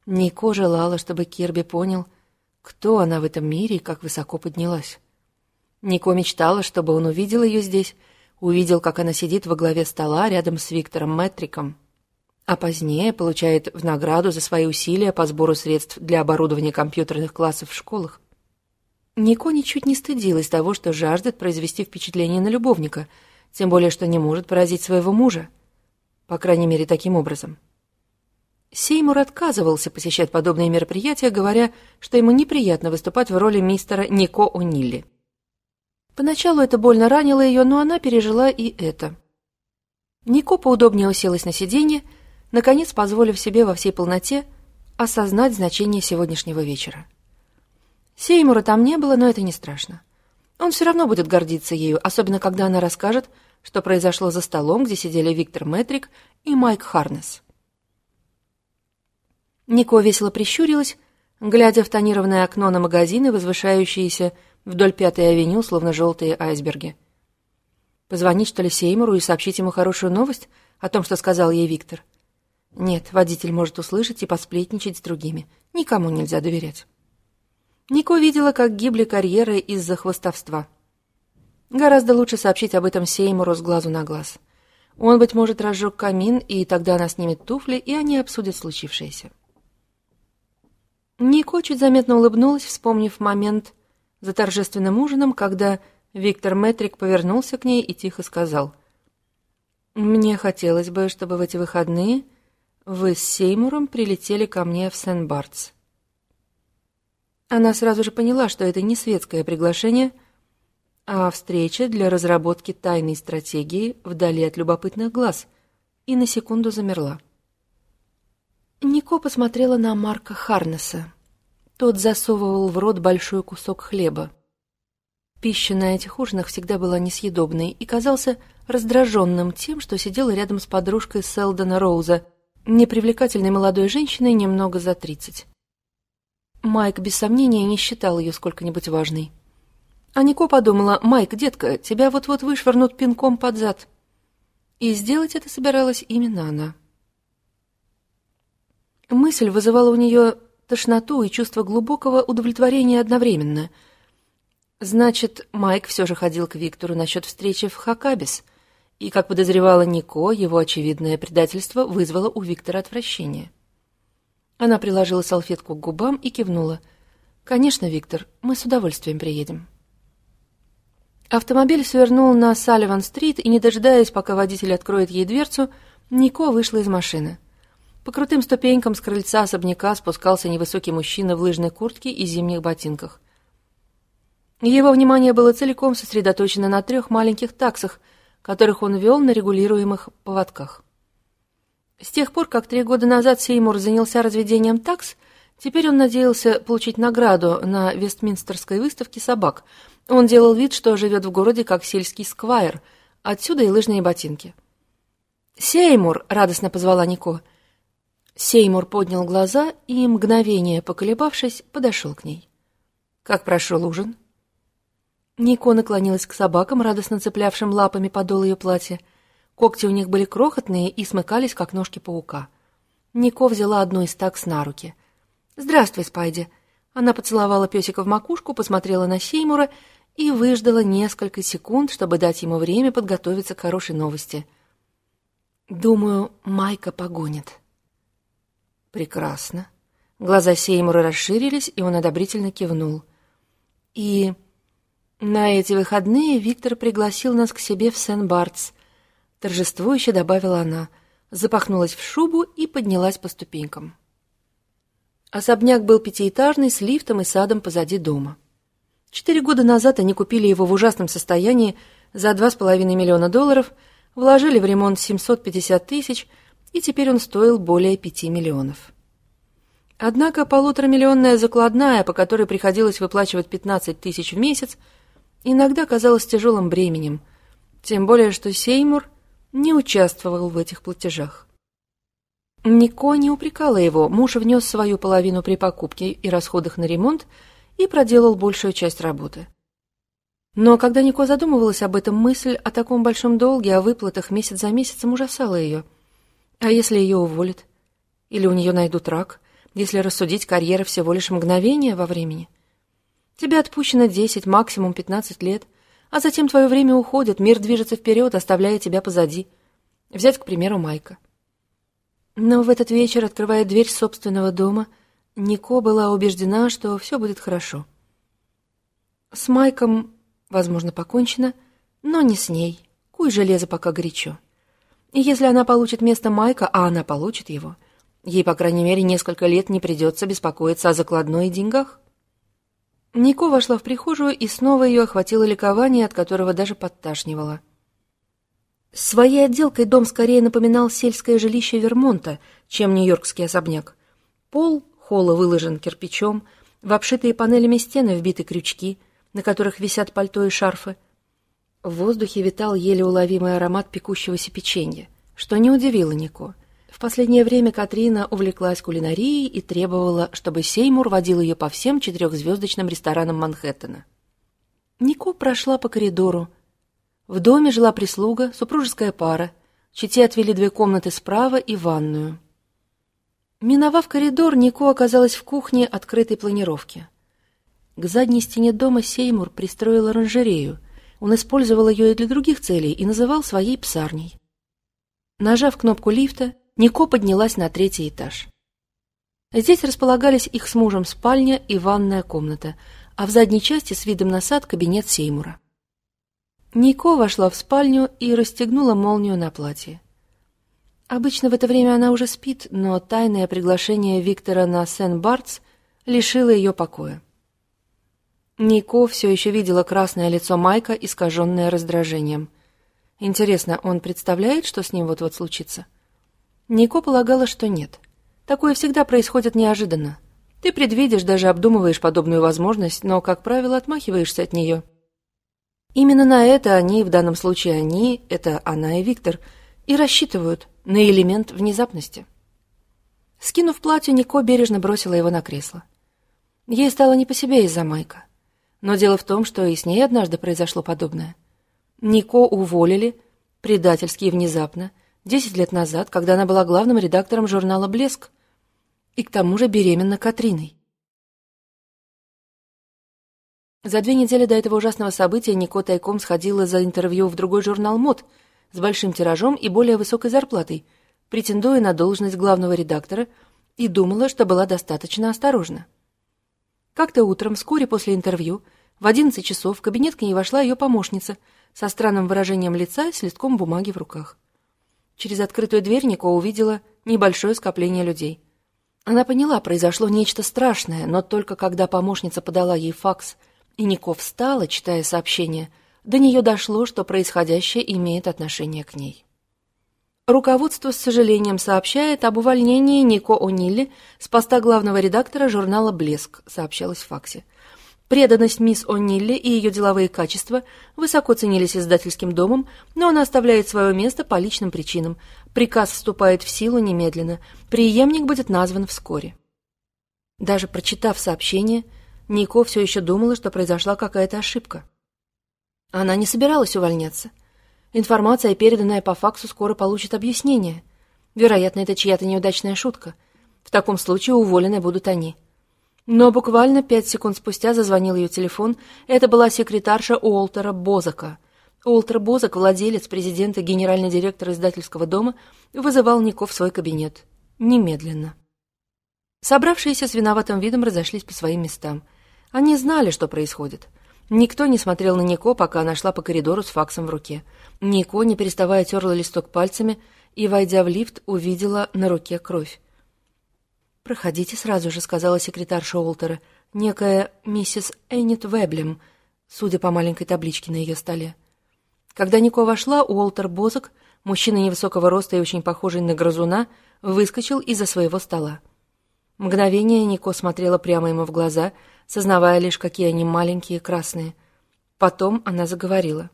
Нико желала, чтобы Кирби понял, кто она в этом мире и как высоко поднялась. Нико мечтала, чтобы он увидел ее здесь, увидел, как она сидит во главе стола рядом с Виктором Мэтриком, а позднее получает в награду за свои усилия по сбору средств для оборудования компьютерных классов в школах. Нико ничуть не стыдилась того, что жаждет произвести впечатление на любовника, тем более что не может поразить своего мужа. По крайней мере, таким образом. Сеймур отказывался посещать подобные мероприятия, говоря, что ему неприятно выступать в роли мистера Нико О'Нилли. Поначалу это больно ранило ее, но она пережила и это. Нико поудобнее уселась на сиденье, наконец позволив себе во всей полноте осознать значение сегодняшнего вечера. Сеймура там не было, но это не страшно. Он все равно будет гордиться ею, особенно когда она расскажет, что произошло за столом, где сидели Виктор Мэтрик и Майк Харнес. Нико весело прищурилась, глядя в тонированное окно на магазины, возвышающиеся вдоль Пятой авеню, словно желтые айсберги. Позвонить, что ли, Сеймуру и сообщить ему хорошую новость о том, что сказал ей Виктор? Нет, водитель может услышать и посплетничать с другими. Никому нельзя доверять. Нико видела, как гибли карьеры из-за хвостовства. Гораздо лучше сообщить об этом Сеймуру с глазу на глаз. Он, быть может, разжег камин, и тогда она снимет туфли, и они обсудят случившееся. Нико чуть заметно улыбнулась, вспомнив момент за торжественным ужином, когда Виктор Метрик повернулся к ней и тихо сказал. «Мне хотелось бы, чтобы в эти выходные вы с Сеймуром прилетели ко мне в Сен-Бартс». Она сразу же поняла, что это не светское приглашение — а встреча для разработки тайной стратегии вдали от любопытных глаз, и на секунду замерла. Нико посмотрела на Марка Харнеса. Тот засовывал в рот большой кусок хлеба. Пища на этих ужинах всегда была несъедобной и казался раздраженным тем, что сидел рядом с подружкой Селдона Роуза, непривлекательной молодой женщиной немного за тридцать. Майк, без сомнения, не считал ее сколько-нибудь важной. А Нико подумала, «Майк, детка, тебя вот-вот вышвырнут пинком под зад». И сделать это собиралась именно она. Мысль вызывала у нее тошноту и чувство глубокого удовлетворения одновременно. Значит, Майк все же ходил к Виктору насчет встречи в Хакабис, и, как подозревала Нико, его очевидное предательство вызвало у Виктора отвращение. Она приложила салфетку к губам и кивнула. «Конечно, Виктор, мы с удовольствием приедем». Автомобиль свернул на Салливан-стрит, и, не дожидаясь, пока водитель откроет ей дверцу, Нико вышла из машины. По крутым ступенькам с крыльца особняка спускался невысокий мужчина в лыжной куртке и зимних ботинках. Его внимание было целиком сосредоточено на трех маленьких таксах, которых он вел на регулируемых поводках. С тех пор, как три года назад Сеймур занялся разведением такс, теперь он надеялся получить награду на Вестминстерской выставке собак — он делал вид, что живет в городе как сельский сквайр, отсюда и лыжные ботинки. «Сеймур!» — радостно позвала Нико. Сеймур поднял глаза и, мгновение поколебавшись, подошел к ней. «Как прошел ужин?» Нико наклонилась к собакам, радостно цеплявшим лапами подол ее платья. Когти у них были крохотные и смыкались, как ножки паука. Нико взяла одну из такс на руки. «Здравствуй, Спайди!» Она поцеловала песика в макушку, посмотрела на Сеймура и выждала несколько секунд, чтобы дать ему время подготовиться к хорошей новости. «Думаю, Майка погонит». «Прекрасно». Глаза Сеймура расширились, и он одобрительно кивнул. «И на эти выходные Виктор пригласил нас к себе в Сен-Бартс», — торжествующе добавила она. запахнулась в шубу и поднялась по ступенькам. Особняк был пятиэтажный, с лифтом и садом позади дома. Четыре года назад они купили его в ужасном состоянии за два с половиной миллиона долларов, вложили в ремонт 750 тысяч, и теперь он стоил более пяти миллионов. Однако полуторамиллионная закладная, по которой приходилось выплачивать 15 тысяч в месяц, иногда казалась тяжелым бременем, тем более что Сеймур не участвовал в этих платежах. Нико не упрекала его, муж внес свою половину при покупке и расходах на ремонт и проделал большую часть работы. Но когда Нико задумывалась об этом, мысль о таком большом долге, о выплатах месяц за месяцем ужасала ее. А если ее уволят? Или у нее найдут рак? Если рассудить, карьера всего лишь мгновение во времени. Тебе отпущено 10, максимум 15 лет, а затем твое время уходит, мир движется вперед, оставляя тебя позади. Взять, к примеру, Майка. Но в этот вечер, открывая дверь собственного дома, Нико была убеждена, что все будет хорошо. С Майком, возможно, покончено, но не с ней. Куй железо пока горячо. И если она получит место Майка, а она получит его, ей, по крайней мере, несколько лет не придется беспокоиться о закладной и деньгах. Нико вошла в прихожую, и снова ее охватило ликование, от которого даже подташнивало. Своей отделкой дом скорее напоминал сельское жилище Вермонта, чем нью-йоркский особняк. Пол холла выложен кирпичом, в обшитые панелями стены вбиты крючки, на которых висят пальто и шарфы. В воздухе витал еле уловимый аромат пекущегося печенья, что не удивило Нико — в последнее время Катрина увлеклась кулинарией и требовала, чтобы Сеймур водил ее по всем четырехзвездочным ресторанам Манхэттена. Нико прошла по коридору. В доме жила прислуга, супружеская пара. Чите отвели две комнаты справа и ванную. Миновав коридор, Нико оказалась в кухне открытой планировки. К задней стене дома Сеймур пристроил оранжерею. Он использовал ее и для других целей и называл своей псарней. Нажав кнопку лифта, Нико поднялась на третий этаж. Здесь располагались их с мужем спальня и ванная комната, а в задней части с видом на сад кабинет Сеймура. Нико вошла в спальню и расстегнула молнию на платье. Обычно в это время она уже спит, но тайное приглашение Виктора на Сен-Бартс лишило ее покоя. Нико все еще видела красное лицо Майка, искаженное раздражением. Интересно, он представляет, что с ним вот-вот случится? — Нико полагала, что нет. Такое всегда происходит неожиданно. Ты предвидишь, даже обдумываешь подобную возможность, но, как правило, отмахиваешься от нее. Именно на это они, в данном случае они, это она и Виктор, и рассчитывают на элемент внезапности. Скинув платье, Нико бережно бросила его на кресло. Ей стало не по себе из-за Майка. Но дело в том, что и с ней однажды произошло подобное. Нико уволили, предательски и внезапно, Десять лет назад, когда она была главным редактором журнала «Блеск», и к тому же беременна Катриной. За две недели до этого ужасного события Нико тайком сходила за интервью в другой журнал «Мод» с большим тиражом и более высокой зарплатой, претендуя на должность главного редактора, и думала, что была достаточно осторожна. Как-то утром, вскоре после интервью, в одиннадцать часов в кабинет к ней вошла ее помощница со странным выражением лица и с листком бумаги в руках. Через открытую дверь Нико увидела небольшое скопление людей. Она поняла, произошло нечто страшное, но только когда помощница подала ей факс, и Нико встала, читая сообщение, до нее дошло, что происходящее имеет отношение к ней. Руководство с сожалением сообщает об увольнении Нико О'Нилли с поста главного редактора журнала «Блеск», сообщалось в факсе. Преданность мисс О'Нилли и ее деловые качества высоко ценились издательским домом, но она оставляет свое место по личным причинам. Приказ вступает в силу немедленно. Приемник будет назван вскоре. Даже прочитав сообщение, Нико все еще думала, что произошла какая-то ошибка. Она не собиралась увольняться. Информация, переданная по факсу, скоро получит объяснение. Вероятно, это чья-то неудачная шутка. В таком случае уволены будут они. Но буквально пять секунд спустя зазвонил ее телефон. Это была секретарша Уолтера Бозака. Уолтер Бозак, владелец, президент и генеральный директор издательского дома, вызывал Нико в свой кабинет. Немедленно. Собравшиеся с виноватым видом разошлись по своим местам. Они знали, что происходит. Никто не смотрел на Нико, пока она шла по коридору с факсом в руке. Нико, не переставая, терла листок пальцами и, войдя в лифт, увидела на руке кровь. «Проходите сразу же», — сказала секретарша Уолтера, некая миссис Эннет Веблем, судя по маленькой табличке на ее столе. Когда Нико вошла, Уолтер Бозок, мужчина невысокого роста и очень похожий на грызуна, выскочил из-за своего стола. Мгновение Нико смотрела прямо ему в глаза, сознавая лишь, какие они маленькие и красные. Потом она заговорила.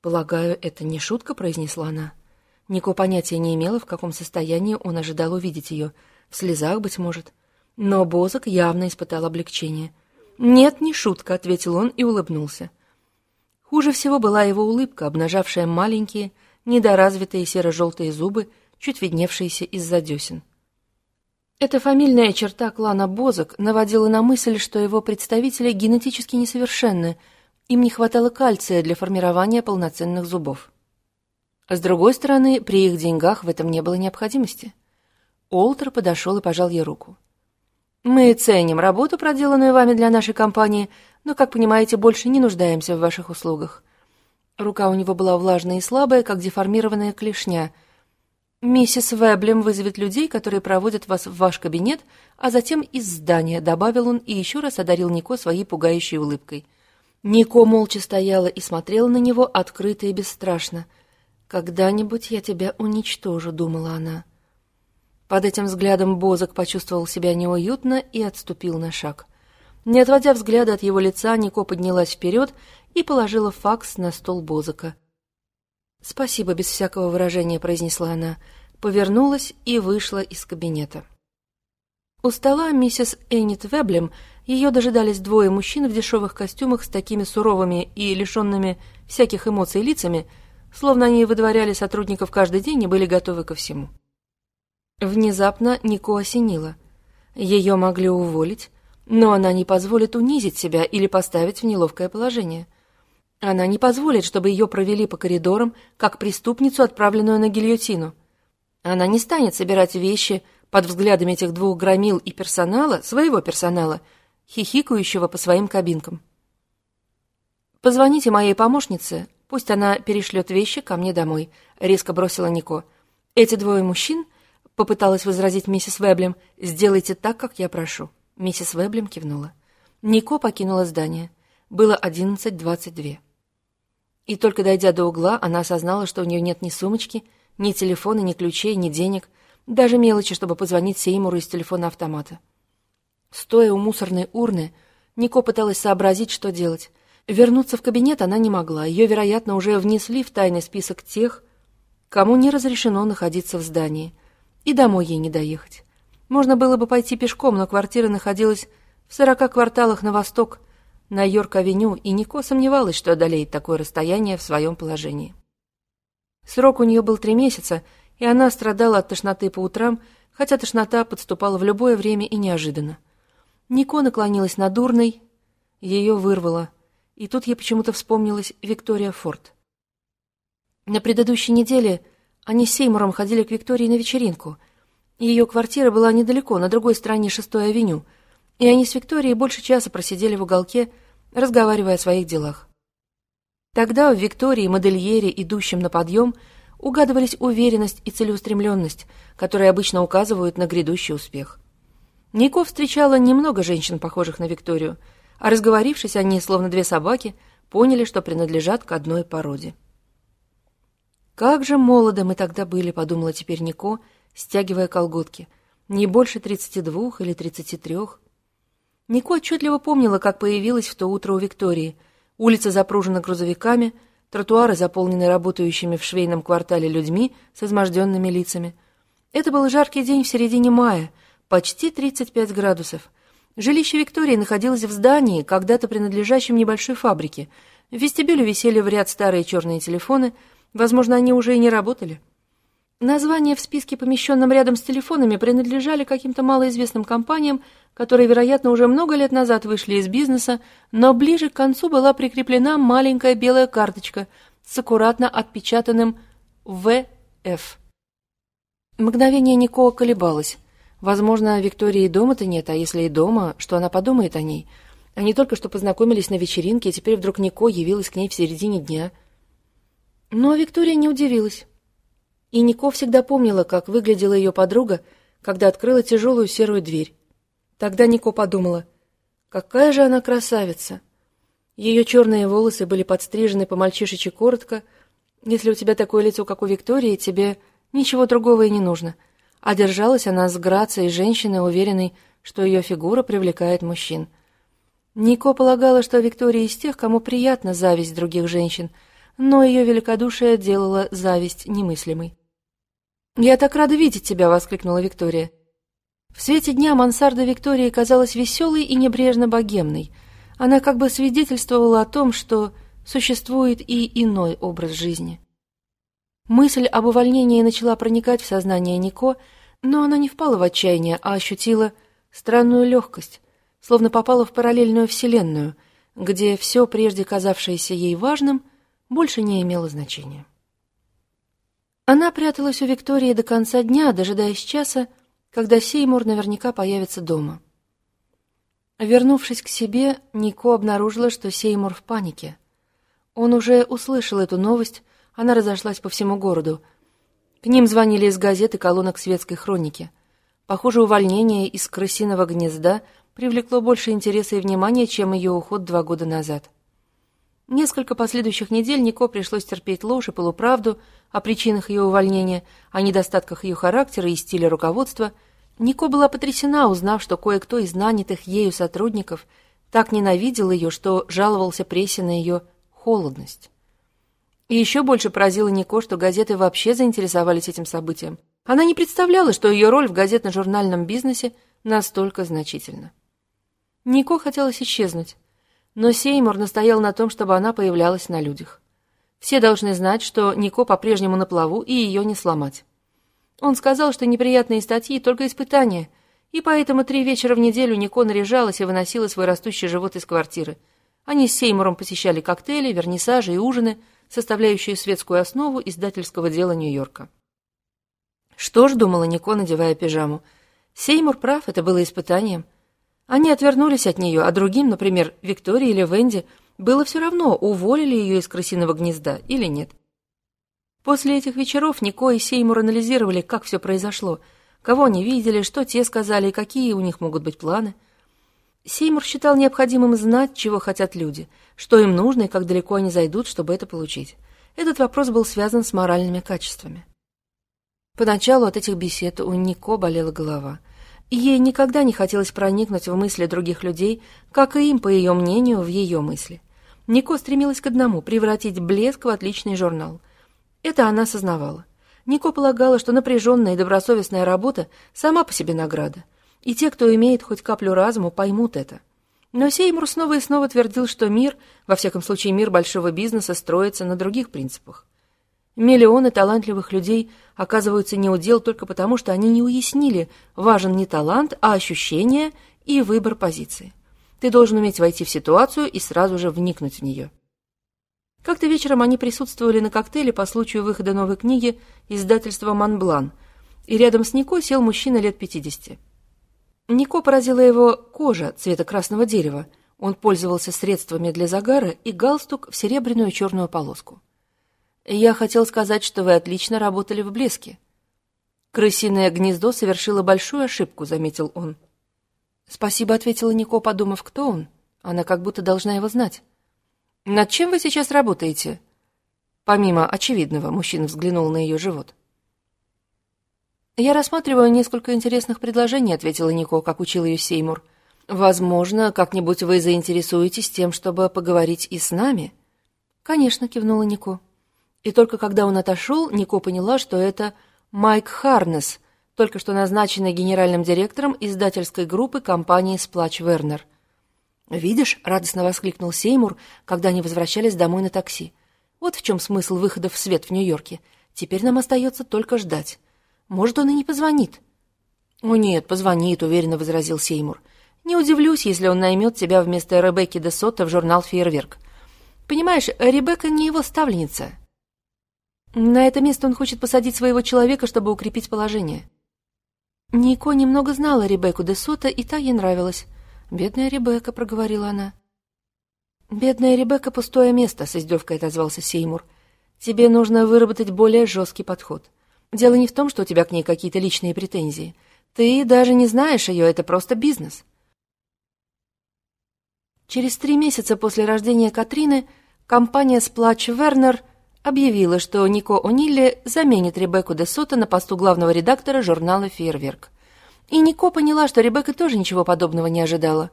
«Полагаю, это не шутка», — произнесла она. Нико понятия не имела, в каком состоянии он ожидал увидеть ее. В слезах, быть может. Но Бозок явно испытал облегчение. «Нет, не шутка», — ответил он и улыбнулся. Хуже всего была его улыбка, обнажавшая маленькие, недоразвитые серо-желтые зубы, чуть видневшиеся из-за десен. Эта фамильная черта клана Бозок наводила на мысль, что его представители генетически несовершенны, им не хватало кальция для формирования полноценных зубов. С другой стороны, при их деньгах в этом не было необходимости. Олтер подошел и пожал ей руку. «Мы ценим работу, проделанную вами для нашей компании, но, как понимаете, больше не нуждаемся в ваших услугах». Рука у него была влажная и слабая, как деформированная клешня — «Миссис Веблем вызовет людей, которые проводят вас в ваш кабинет, а затем из здания», — добавил он и еще раз одарил Нико своей пугающей улыбкой. Нико молча стояла и смотрела на него открыто и бесстрашно. «Когда-нибудь я тебя уничтожу», — думала она. Под этим взглядом Бозок почувствовал себя неуютно и отступил на шаг. Не отводя взгляда от его лица, Нико поднялась вперед и положила факс на стол Бозока. «Спасибо, без всякого выражения», — произнесла она, повернулась и вышла из кабинета. У стола миссис Эннет Веблем ее дожидались двое мужчин в дешевых костюмах с такими суровыми и лишенными всяких эмоций лицами, словно они выдворяли сотрудников каждый день и были готовы ко всему. Внезапно Нико осенило. Ее могли уволить, но она не позволит унизить себя или поставить в неловкое положение — она не позволит, чтобы ее провели по коридорам, как преступницу, отправленную на гильотину. Она не станет собирать вещи под взглядами этих двух громил и персонала, своего персонала, хихикающего по своим кабинкам. «Позвоните моей помощнице, пусть она перешлет вещи ко мне домой», — резко бросила Нико. «Эти двое мужчин», — попыталась возразить миссис Веблем, — «сделайте так, как я прошу». Миссис Веблем кивнула. Нико покинула здание. Было одиннадцать двадцать две. И только дойдя до угла, она осознала, что у нее нет ни сумочки, ни телефона, ни ключей, ни денег, даже мелочи, чтобы позвонить Сеймуру из телефона автомата. Стоя у мусорной урны, Нико пыталась сообразить, что делать. Вернуться в кабинет она не могла, ее, вероятно, уже внесли в тайный список тех, кому не разрешено находиться в здании, и домой ей не доехать. Можно было бы пойти пешком, но квартира находилась в сорока кварталах на восток, на Йорк-авеню, и Нико сомневалась, что одолеет такое расстояние в своем положении. Срок у нее был три месяца, и она страдала от тошноты по утрам, хотя тошнота подступала в любое время и неожиданно. Нико наклонилась над урной, ее вырвало, и тут ей почему-то вспомнилась Виктория Форд. На предыдущей неделе они с Сеймуром ходили к Виктории на вечеринку. Ее квартира была недалеко, на другой стороне шестой авеню — и они с Викторией больше часа просидели в уголке, разговаривая о своих делах. Тогда в Виктории, модельере, идущем на подъем, угадывались уверенность и целеустремленность, которые обычно указывают на грядущий успех. Нико встречала немного женщин, похожих на Викторию, а разговорившись, они, словно две собаки, поняли, что принадлежат к одной породе. «Как же молоды мы тогда были», — подумала теперь Нико, стягивая колготки. «Не больше тридцати двух или тридцати трех». Нико отчетливо помнила, как появилась в то утро у Виктории. Улица запружена грузовиками, тротуары заполнены работающими в швейном квартале людьми с изможденными лицами. Это был жаркий день в середине мая, почти 35 градусов. Жилище Виктории находилось в здании, когда-то принадлежащем небольшой фабрике. В вестибюле висели в ряд старые черные телефоны, возможно, они уже и не работали. Названия в списке, помещенном рядом с телефонами, принадлежали каким-то малоизвестным компаниям, которые, вероятно, уже много лет назад вышли из бизнеса, но ближе к концу была прикреплена маленькая белая карточка с аккуратно отпечатанным «ВФ». Мгновение Никола колебалась. Возможно, Виктории дома-то нет, а если и дома, что она подумает о ней? Они только что познакомились на вечеринке, и теперь вдруг Нико явилась к ней в середине дня. Но Виктория не удивилась. И Нико всегда помнила, как выглядела ее подруга, когда открыла тяжелую серую дверь. Тогда Нико подумала, какая же она красавица. Ее черные волосы были подстрижены по мальчишечи коротко. Если у тебя такое лицо, как у Виктории, тебе ничего другого и не нужно. А держалась она с грацией женщины, уверенной, что ее фигура привлекает мужчин. Нико полагала, что Виктория из тех, кому приятна зависть других женщин, но ее великодушие делало зависть немыслимой. «Я так рада видеть тебя!» — воскликнула Виктория. В свете дня мансарда Виктории казалась веселой и небрежно богемной. Она как бы свидетельствовала о том, что существует и иной образ жизни. Мысль об увольнении начала проникать в сознание Нико, но она не впала в отчаяние, а ощутила странную легкость, словно попала в параллельную вселенную, где все, прежде казавшееся ей важным, больше не имело значения. Она пряталась у Виктории до конца дня, дожидаясь часа, когда Сеймур наверняка появится дома. Вернувшись к себе, Нико обнаружила, что Сеймур в панике. Он уже услышал эту новость, она разошлась по всему городу. К ним звонили из газет и колонок светской хроники. Похоже, увольнение из крысиного гнезда привлекло больше интереса и внимания, чем ее уход два года назад. Несколько последующих недель Нико пришлось терпеть ложь и полуправду о причинах ее увольнения, о недостатках ее характера и стиля руководства. Нико была потрясена, узнав, что кое-кто из нанятых ею сотрудников так ненавидел ее, что жаловался прессе на ее холодность. И еще больше поразило Нико, что газеты вообще заинтересовались этим событием. Она не представляла, что ее роль в газетно-журнальном бизнесе настолько значительна. Нико хотелось исчезнуть, но Сеймур настоял на том, чтобы она появлялась на людях. Все должны знать, что Нико по-прежнему на плаву и ее не сломать. Он сказал, что неприятные статьи — только испытания, и поэтому три вечера в неделю Нико наряжалась и выносила свой растущий живот из квартиры. Они с Сеймуром посещали коктейли, вернисажи и ужины, составляющие светскую основу издательского дела Нью-Йорка. Что ж, думала Нико, надевая пижаму, Сеймур прав, это было испытанием — они отвернулись от нее, а другим, например, Виктории или Венди, было все равно, уволили ее из крысиного гнезда или нет. После этих вечеров Нико и Сеймур анализировали, как все произошло, кого они видели, что те сказали и какие у них могут быть планы. Сеймур считал необходимым знать, чего хотят люди, что им нужно и как далеко они зайдут, чтобы это получить. Этот вопрос был связан с моральными качествами. Поначалу от этих бесед у Нико болела голова – Ей никогда не хотелось проникнуть в мысли других людей, как и им, по ее мнению, в ее мысли. Нико стремилась к одному — превратить блеск в отличный журнал. Это она осознавала. Нико полагала, что напряженная и добросовестная работа сама по себе награда, и те, кто имеет хоть каплю разума, поймут это. Но Сеймур снова и снова твердил, что мир, во всяком случае мир большого бизнеса, строится на других принципах. Миллионы талантливых людей оказываются неудел только потому, что они не уяснили, важен не талант, а ощущение и выбор позиции. Ты должен уметь войти в ситуацию и сразу же вникнуть в нее. Как-то вечером они присутствовали на коктейле по случаю выхода новой книги издательства «Монблан», и рядом с Нико сел мужчина лет пятидесяти. Нико поразила его кожа цвета красного дерева, он пользовался средствами для загара и галстук в серебряную черную полоску. Я хотел сказать, что вы отлично работали в блеске. Крысиное гнездо совершило большую ошибку, заметил он. Спасибо, ответила Нико, подумав, кто он. Она как будто должна его знать. Над чем вы сейчас работаете? Помимо очевидного, мужчина взглянул на ее живот. Я рассматриваю несколько интересных предложений, ответила Нико, как учил ее Сеймур. Возможно, как-нибудь вы заинтересуетесь тем, чтобы поговорить и с нами. Конечно, кивнула Нико. И только когда он отошел, Нико поняла, что это Майк Харнес, только что назначенный генеральным директором издательской группы компании «Сплач Вернер». «Видишь», — радостно воскликнул Сеймур, когда они возвращались домой на такси. «Вот в чем смысл выхода в свет в Нью-Йорке. Теперь нам остается только ждать. Может, он и не позвонит». «О нет, позвонит», — уверенно возразил Сеймур. «Не удивлюсь, если он наймет тебя вместо Ребекки де Сотто в журнал «Фейерверк». Понимаешь, Ребекка не его ставленница. На это место он хочет посадить своего человека, чтобы укрепить положение. Нико немного знала Ребекку де Сота, и та ей нравилась. «Бедная Ребекка», — проговорила она. «Бедная Ребекка — пустое место», — с издевкой отозвался Сеймур. «Тебе нужно выработать более жесткий подход. Дело не в том, что у тебя к ней какие-то личные претензии. Ты даже не знаешь ее, это просто бизнес. Через три месяца после рождения Катрины компания Сплач Вернер объявила, что Нико О'Нилли заменит Ребекку де Сото на посту главного редактора журнала «Фейерверк». И Нико поняла, что Ребекка тоже ничего подобного не ожидала.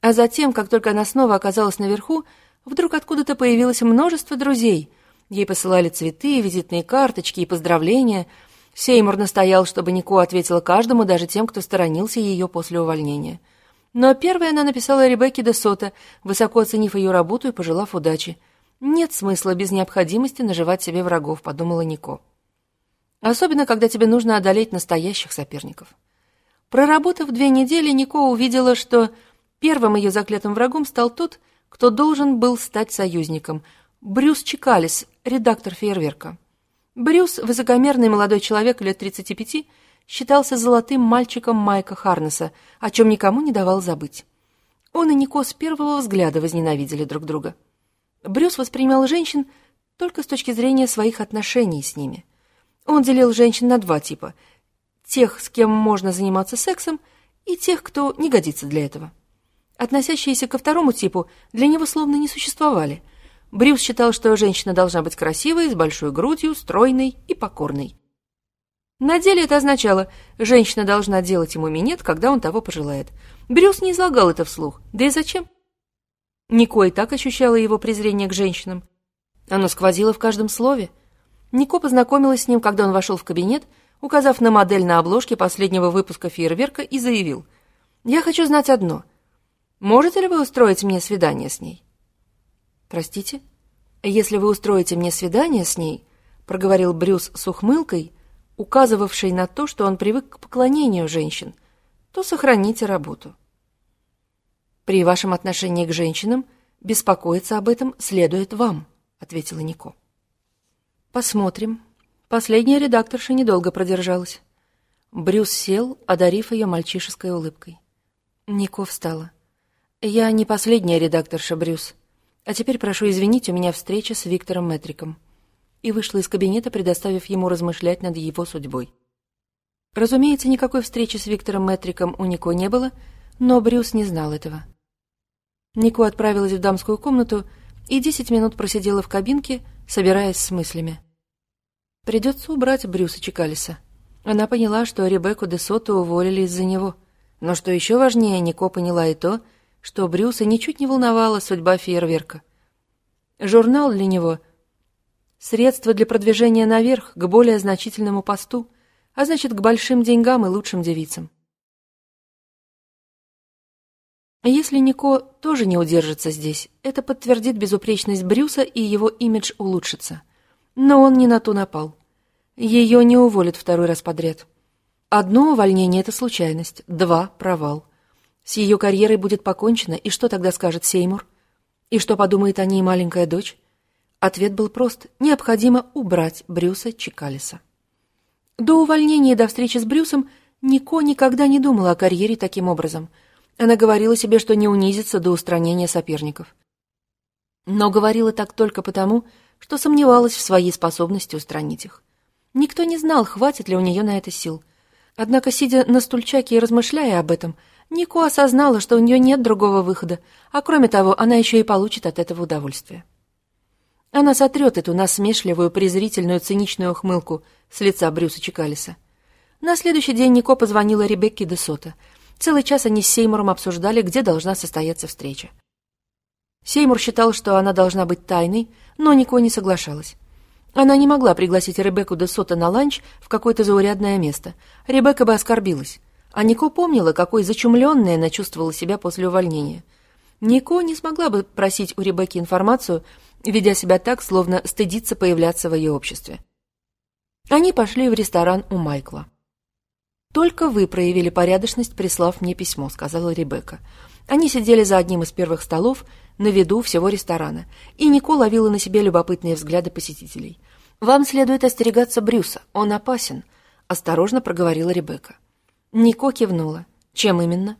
А затем, как только она снова оказалась наверху, вдруг откуда-то появилось множество друзей. Ей посылали цветы, визитные карточки и поздравления. Сеймур настоял, чтобы Нико ответила каждому, даже тем, кто сторонился ее после увольнения. Но первой она написала Ребекке де Сото, высоко оценив ее работу и пожелав удачи. «Нет смысла без необходимости наживать себе врагов», — подумала Нико. Особенно, когда тебе нужно одолеть настоящих соперников. Проработав две недели, Нико увидела, что первым ее заклятым врагом стал тот, кто должен был стать союзником — Брюс Чекалис, редактор «Фейерверка». Брюс, высокомерный молодой человек лет 35, считался золотым мальчиком Майка Харнеса, о чем никому не давал забыть. Он и Нико с первого взгляда возненавидели друг друга. Брюс воспринимал женщин только с точки зрения своих отношений с ними. Он делил женщин на два типа — тех, с кем можно заниматься сексом, и тех, кто не годится для этого. Относящиеся ко второму типу для него словно не существовали. Брюс считал, что женщина должна быть красивой, с большой грудью, стройной и покорной. На деле это означало, женщина должна делать ему минет, когда он того пожелает. Брюс не излагал это вслух, да и зачем? Нико и так ощущала его презрение к женщинам. Оно сквозило в каждом слове. Нико познакомилась с ним, когда он вошел в кабинет, указав на модель на обложке последнего выпуска «Фейерверка» и заявил. «Я хочу знать одно. Можете ли вы устроить мне свидание с ней?» «Простите? Если вы устроите мне свидание с ней», — проговорил Брюс с ухмылкой, — указывавший на то, что он привык к поклонению женщин, то сохраните работу. При вашем отношении к женщинам беспокоиться об этом следует вам, ответила Нико. Посмотрим. Последняя редакторша недолго продержалась. Брюс сел, одарив ее мальчишеской улыбкой. Нико встала. «Я не последняя редакторша, Брюс. А теперь прошу извинить, у меня встреча с Виктором Метриком и вышла из кабинета, предоставив ему размышлять над его судьбой. Разумеется, никакой встречи с Виктором Метриком у Нико не было, но Брюс не знал этого. Нико отправилась в дамскую комнату и десять минут просидела в кабинке, собираясь с мыслями. Придется убрать Брюса Чекалиса. Она поняла, что Ребекку де Сото уволили из-за него. Но что еще важнее, Нико поняла и то, что Брюса ничуть не волновала судьба фейерверка. Журнал для него — Средство для продвижения наверх, к более значительному посту, а значит, к большим деньгам и лучшим девицам. Если Нико тоже не удержится здесь, это подтвердит безупречность Брюса и его имидж улучшится. Но он не на то напал. Ее не уволят второй раз подряд. Одно увольнение — это случайность, два — провал. С ее карьерой будет покончено, и что тогда скажет Сеймур? И что подумает о ней маленькая дочь? Ответ был прост. Необходимо убрать Брюса Чекалиса. До увольнения и до встречи с Брюсом Нико никогда не думала о карьере таким образом. Она говорила себе, что не унизится до устранения соперников. Но говорила так только потому, что сомневалась в своей способности устранить их. Никто не знал, хватит ли у нее на это сил. Однако, сидя на стульчаке и размышляя об этом, Нико осознала, что у нее нет другого выхода, а кроме того, она еще и получит от этого удовольствие. Она сотрет эту насмешливую, презрительную, циничную ухмылку с лица Брюса Чекалиса. На следующий день Нико позвонила Ребекке де Сото. Целый час они с Сеймуром обсуждали, где должна состояться встреча. Сеймур считал, что она должна быть тайной, но Нико не соглашалась. Она не могла пригласить Ребекку де Сото на ланч в какое-то заурядное место. Ребекка бы оскорбилась. А Нико помнила, какой зачумленной она чувствовала себя после увольнения. Нико не смогла бы просить у Ребекки информацию, ведя себя так, словно стыдится появляться в ее обществе. Они пошли в ресторан у Майкла. «Только вы проявили порядочность, прислав мне письмо», — сказала Ребекка. Они сидели за одним из первых столов, на виду всего ресторана, и Нико ловила на себе любопытные взгляды посетителей. «Вам следует остерегаться Брюса, он опасен», — осторожно проговорила Ребекка. Нико кивнула. «Чем именно?»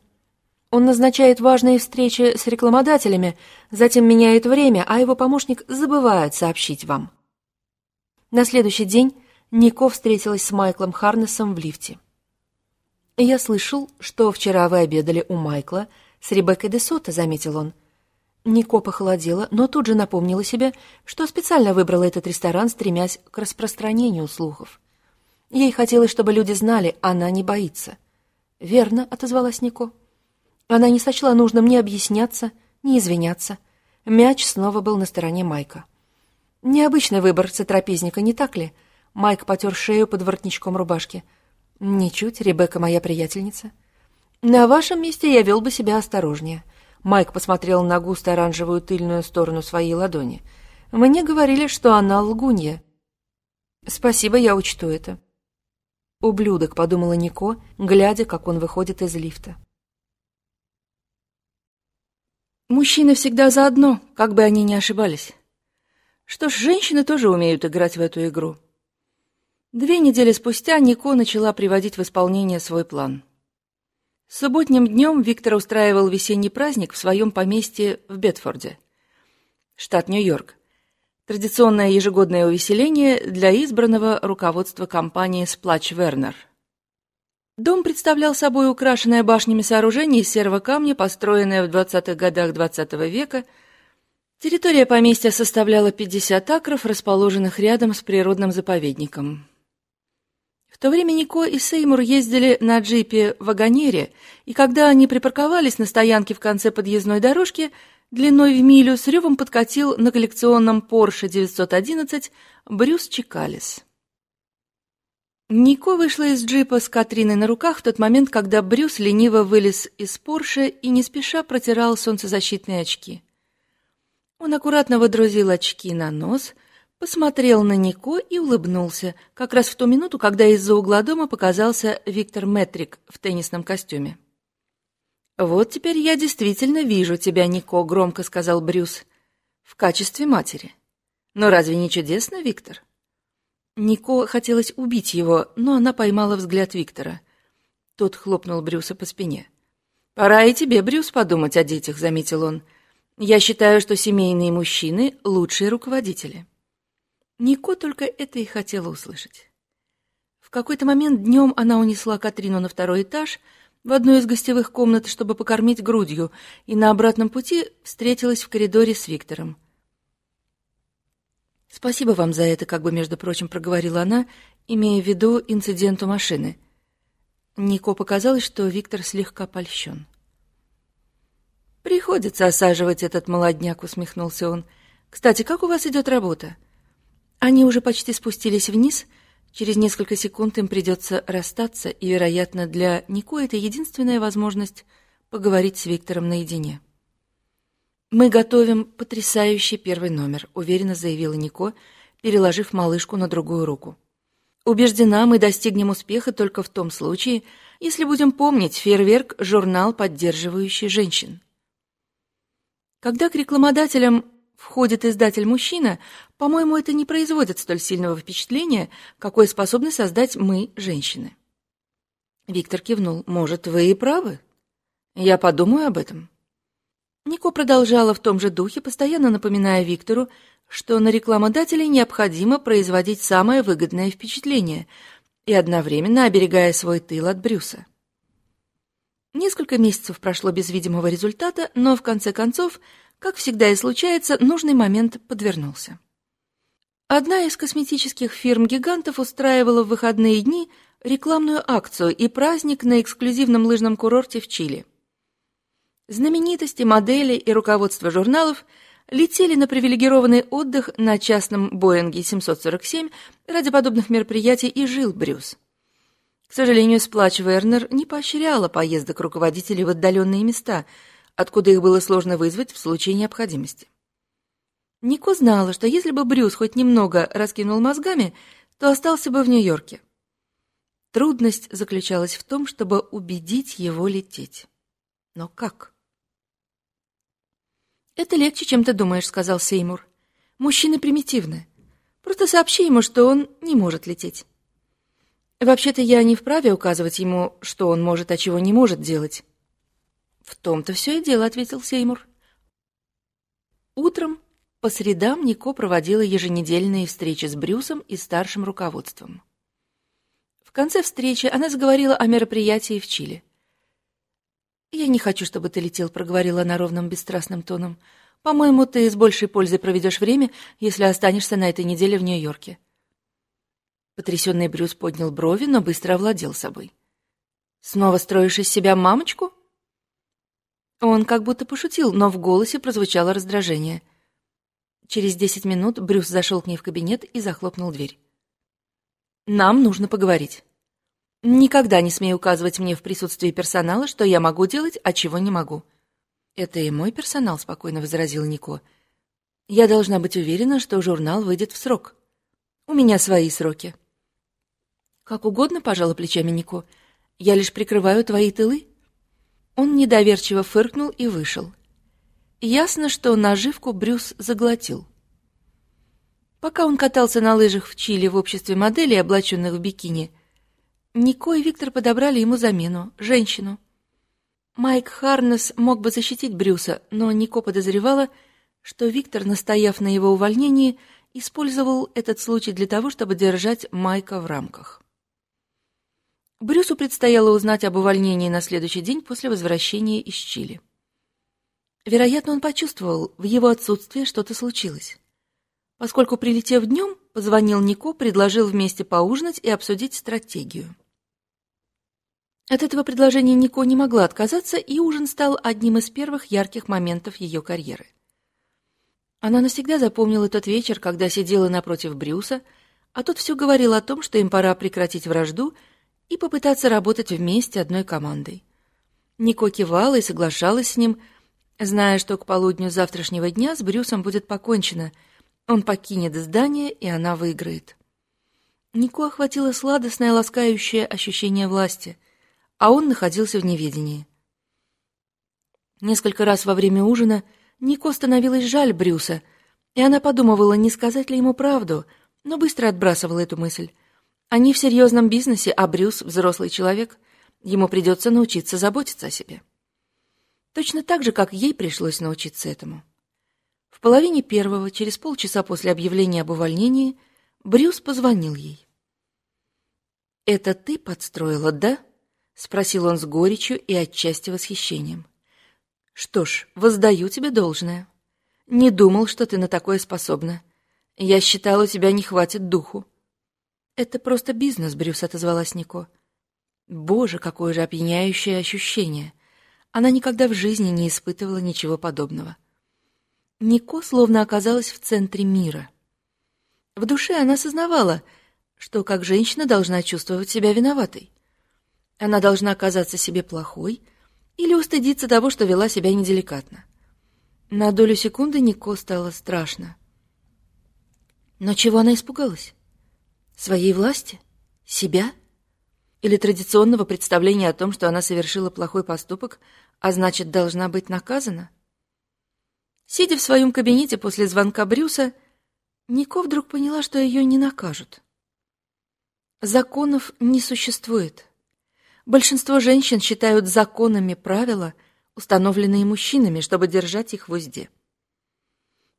Он назначает важные встречи с рекламодателями, затем меняет время, а его помощник забывает сообщить вам. На следующий день Нико встретилась с Майклом Харнесом в лифте. «Я слышал, что вчера вы обедали у Майкла с Ребеккой де Сото», — заметил он. Нико похолодела, но тут же напомнила себе, что специально выбрала этот ресторан, стремясь к распространению слухов. Ей хотелось, чтобы люди знали, она не боится. «Верно», — отозвалась Нико. Она не сочла нужным ни объясняться, ни извиняться. Мяч снова был на стороне Майка. Необычный выбор сотрапезника, не так ли? Майк потер шею под воротничком рубашки. Ничуть, Ребекка моя приятельница. На вашем месте я вел бы себя осторожнее. Майк посмотрел на густо-оранжевую тыльную сторону своей ладони. Мне говорили, что она лгунья. Спасибо, я учту это. Ублюдок, подумала Нико, глядя, как он выходит из лифта. Мужчины всегда заодно, как бы они ни ошибались. Что ж, женщины тоже умеют играть в эту игру. Две недели спустя Нико начала приводить в исполнение свой план. Субботним днем Виктор устраивал весенний праздник в своем поместье в Бетфорде, штат Нью-Йорк. Традиционное ежегодное увеселение для избранного руководства компании «Сплач Вернер». Дом представлял собой украшенное башнями сооружение из серого камня, построенное в 20-х годах XX -го века. Территория поместья составляла 50 акров, расположенных рядом с природным заповедником. В то время Нико и Сеймур ездили на джипе в Вагонере, и когда они припарковались на стоянке в конце подъездной дорожки, длиной в милю с ревом подкатил на коллекционном Porsche 911 Брюс Чекалис. Нико вышла из джипа с Катриной на руках в тот момент, когда Брюс лениво вылез из Порше и не спеша протирал солнцезащитные очки. Он аккуратно водрузил очки на нос, посмотрел на Нико и улыбнулся, как раз в ту минуту, когда из-за угла дома показался Виктор Метрик в теннисном костюме. «Вот теперь я действительно вижу тебя, Нико», — громко сказал Брюс, — «в качестве матери. Но разве не чудесно, Виктор?» Нико хотелось убить его, но она поймала взгляд Виктора. Тот хлопнул Брюса по спине. «Пора и тебе, Брюс, подумать о детях», — заметил он. «Я считаю, что семейные мужчины — лучшие руководители». Нико только это и хотела услышать. В какой-то момент днем она унесла Катрину на второй этаж, в одну из гостевых комнат, чтобы покормить грудью, и на обратном пути встретилась в коридоре с Виктором. «Спасибо вам за это», — как бы, между прочим, проговорила она, имея в виду инцидент у машины. Нико показалось, что Виктор слегка польщен. «Приходится осаживать этот молодняк», — усмехнулся он. «Кстати, как у вас идет работа?» Они уже почти спустились вниз. Через несколько секунд им придется расстаться, и, вероятно, для Нико это единственная возможность поговорить с Виктором наедине. «Мы готовим потрясающий первый номер», — уверенно заявила Нико, переложив малышку на другую руку. «Убеждена, мы достигнем успеха только в том случае, если будем помнить фейерверк «Журнал, поддерживающий женщин». Когда к рекламодателям входит издатель-мужчина, по-моему, это не производит столь сильного впечатления, какое способны создать мы, женщины. Виктор кивнул. «Может, вы и правы? Я подумаю об этом». Нико продолжала в том же духе, постоянно напоминая Виктору, что на рекламодателей необходимо производить самое выгодное впечатление и одновременно оберегая свой тыл от Брюса. Несколько месяцев прошло без видимого результата, но в конце концов, как всегда и случается, нужный момент подвернулся. Одна из косметических фирм-гигантов устраивала в выходные дни рекламную акцию и праздник на эксклюзивном лыжном курорте в Чили – Знаменитости, модели и руководство журналов летели на привилегированный отдых на частном Боинге 747 ради подобных мероприятий и жил Брюс. К сожалению, Сплач Вернер не поощряла поездок руководителей в отдаленные места, откуда их было сложно вызвать в случае необходимости. Нико знала, что если бы Брюс хоть немного раскинул мозгами, то остался бы в Нью-Йорке. Трудность заключалась в том, чтобы убедить его лететь. Но как? «Это легче, чем ты думаешь», — сказал Сеймур. «Мужчины примитивны. Просто сообщи ему, что он не может лететь». «Вообще-то я не вправе указывать ему, что он может, а чего не может делать». «В том-то все и дело», — ответил Сеймур. Утром, По средам Нико проводила еженедельные встречи с Брюсом и старшим руководством. В конце встречи она заговорила о мероприятии в Чили. «Я не хочу, чтобы ты летел», — проговорила она ровным бесстрастным тоном. «По-моему, ты с большей пользой проведешь время, если останешься на этой неделе в Нью-Йорке». Потрясенный Брюс поднял брови, но быстро овладел собой. «Снова строишь из себя мамочку?» Он как будто пошутил, но в голосе прозвучало раздражение — Через десять минут Брюс зашел к ней в кабинет и захлопнул дверь. «Нам нужно поговорить. Никогда не смей указывать мне в присутствии персонала, что я могу делать, а чего не могу». «Это и мой персонал», — спокойно возразил Нико. «Я должна быть уверена, что журнал выйдет в срок. У меня свои сроки». «Как угодно», — пожала плечами Нико. «Я лишь прикрываю твои тылы». Он недоверчиво фыркнул и вышел. Ясно, что наживку Брюс заглотил. Пока он катался на лыжах в Чили в обществе моделей, облаченных в бикини, Нико и Виктор подобрали ему замену — женщину. Майк Харнес мог бы защитить Брюса, но Нико подозревала, что Виктор, настояв на его увольнении, использовал этот случай для того, чтобы держать Майка в рамках. Брюсу предстояло узнать об увольнении на следующий день после возвращения из Чили. Вероятно, он почувствовал, в его отсутствие что-то случилось. Поскольку, прилетев днем, позвонил Нико, предложил вместе поужинать и обсудить стратегию. От этого предложения Нико не могла отказаться, и ужин стал одним из первых ярких моментов ее карьеры. Она навсегда запомнила тот вечер, когда сидела напротив Брюса, а тот все говорил о том, что им пора прекратить вражду и попытаться работать вместе одной командой. Нико кивала и соглашалась с ним – зная, что к полудню завтрашнего дня с Брюсом будет покончено. Он покинет здание, и она выиграет. Нику охватило сладостное ласкающее ощущение власти, а он находился в неведении. Несколько раз во время ужина Нико становилось жаль Брюса, и она подумывала, не сказать ли ему правду, но быстро отбрасывала эту мысль. Они в серьезном бизнесе, а Брюс — взрослый человек. Ему придется научиться заботиться о себе. Точно так же, как ей пришлось научиться этому. В половине первого, через полчаса после объявления об увольнении, Брюс позвонил ей. «Это ты подстроила, да?» — спросил он с горечью и отчасти восхищением. «Что ж, воздаю тебе должное. Не думал, что ты на такое способна. Я считал, у тебя не хватит духу». «Это просто бизнес», — Брюс отозвалась Нико. «Боже, какое же опьяняющее ощущение!» Она никогда в жизни не испытывала ничего подобного. Нико словно оказалась в центре мира. В душе она осознавала, что как женщина должна чувствовать себя виноватой. Она должна оказаться себе плохой или устыдиться того, что вела себя неделикатно. На долю секунды Нико стало страшно. Но чего она испугалась? Своей власти? Себя? Или традиционного представления о том, что она совершила плохой поступок, а значит, должна быть наказана? Сидя в своем кабинете после звонка Брюса, Нико вдруг поняла, что ее не накажут. Законов не существует. Большинство женщин считают законами правила, установленные мужчинами, чтобы держать их в узде.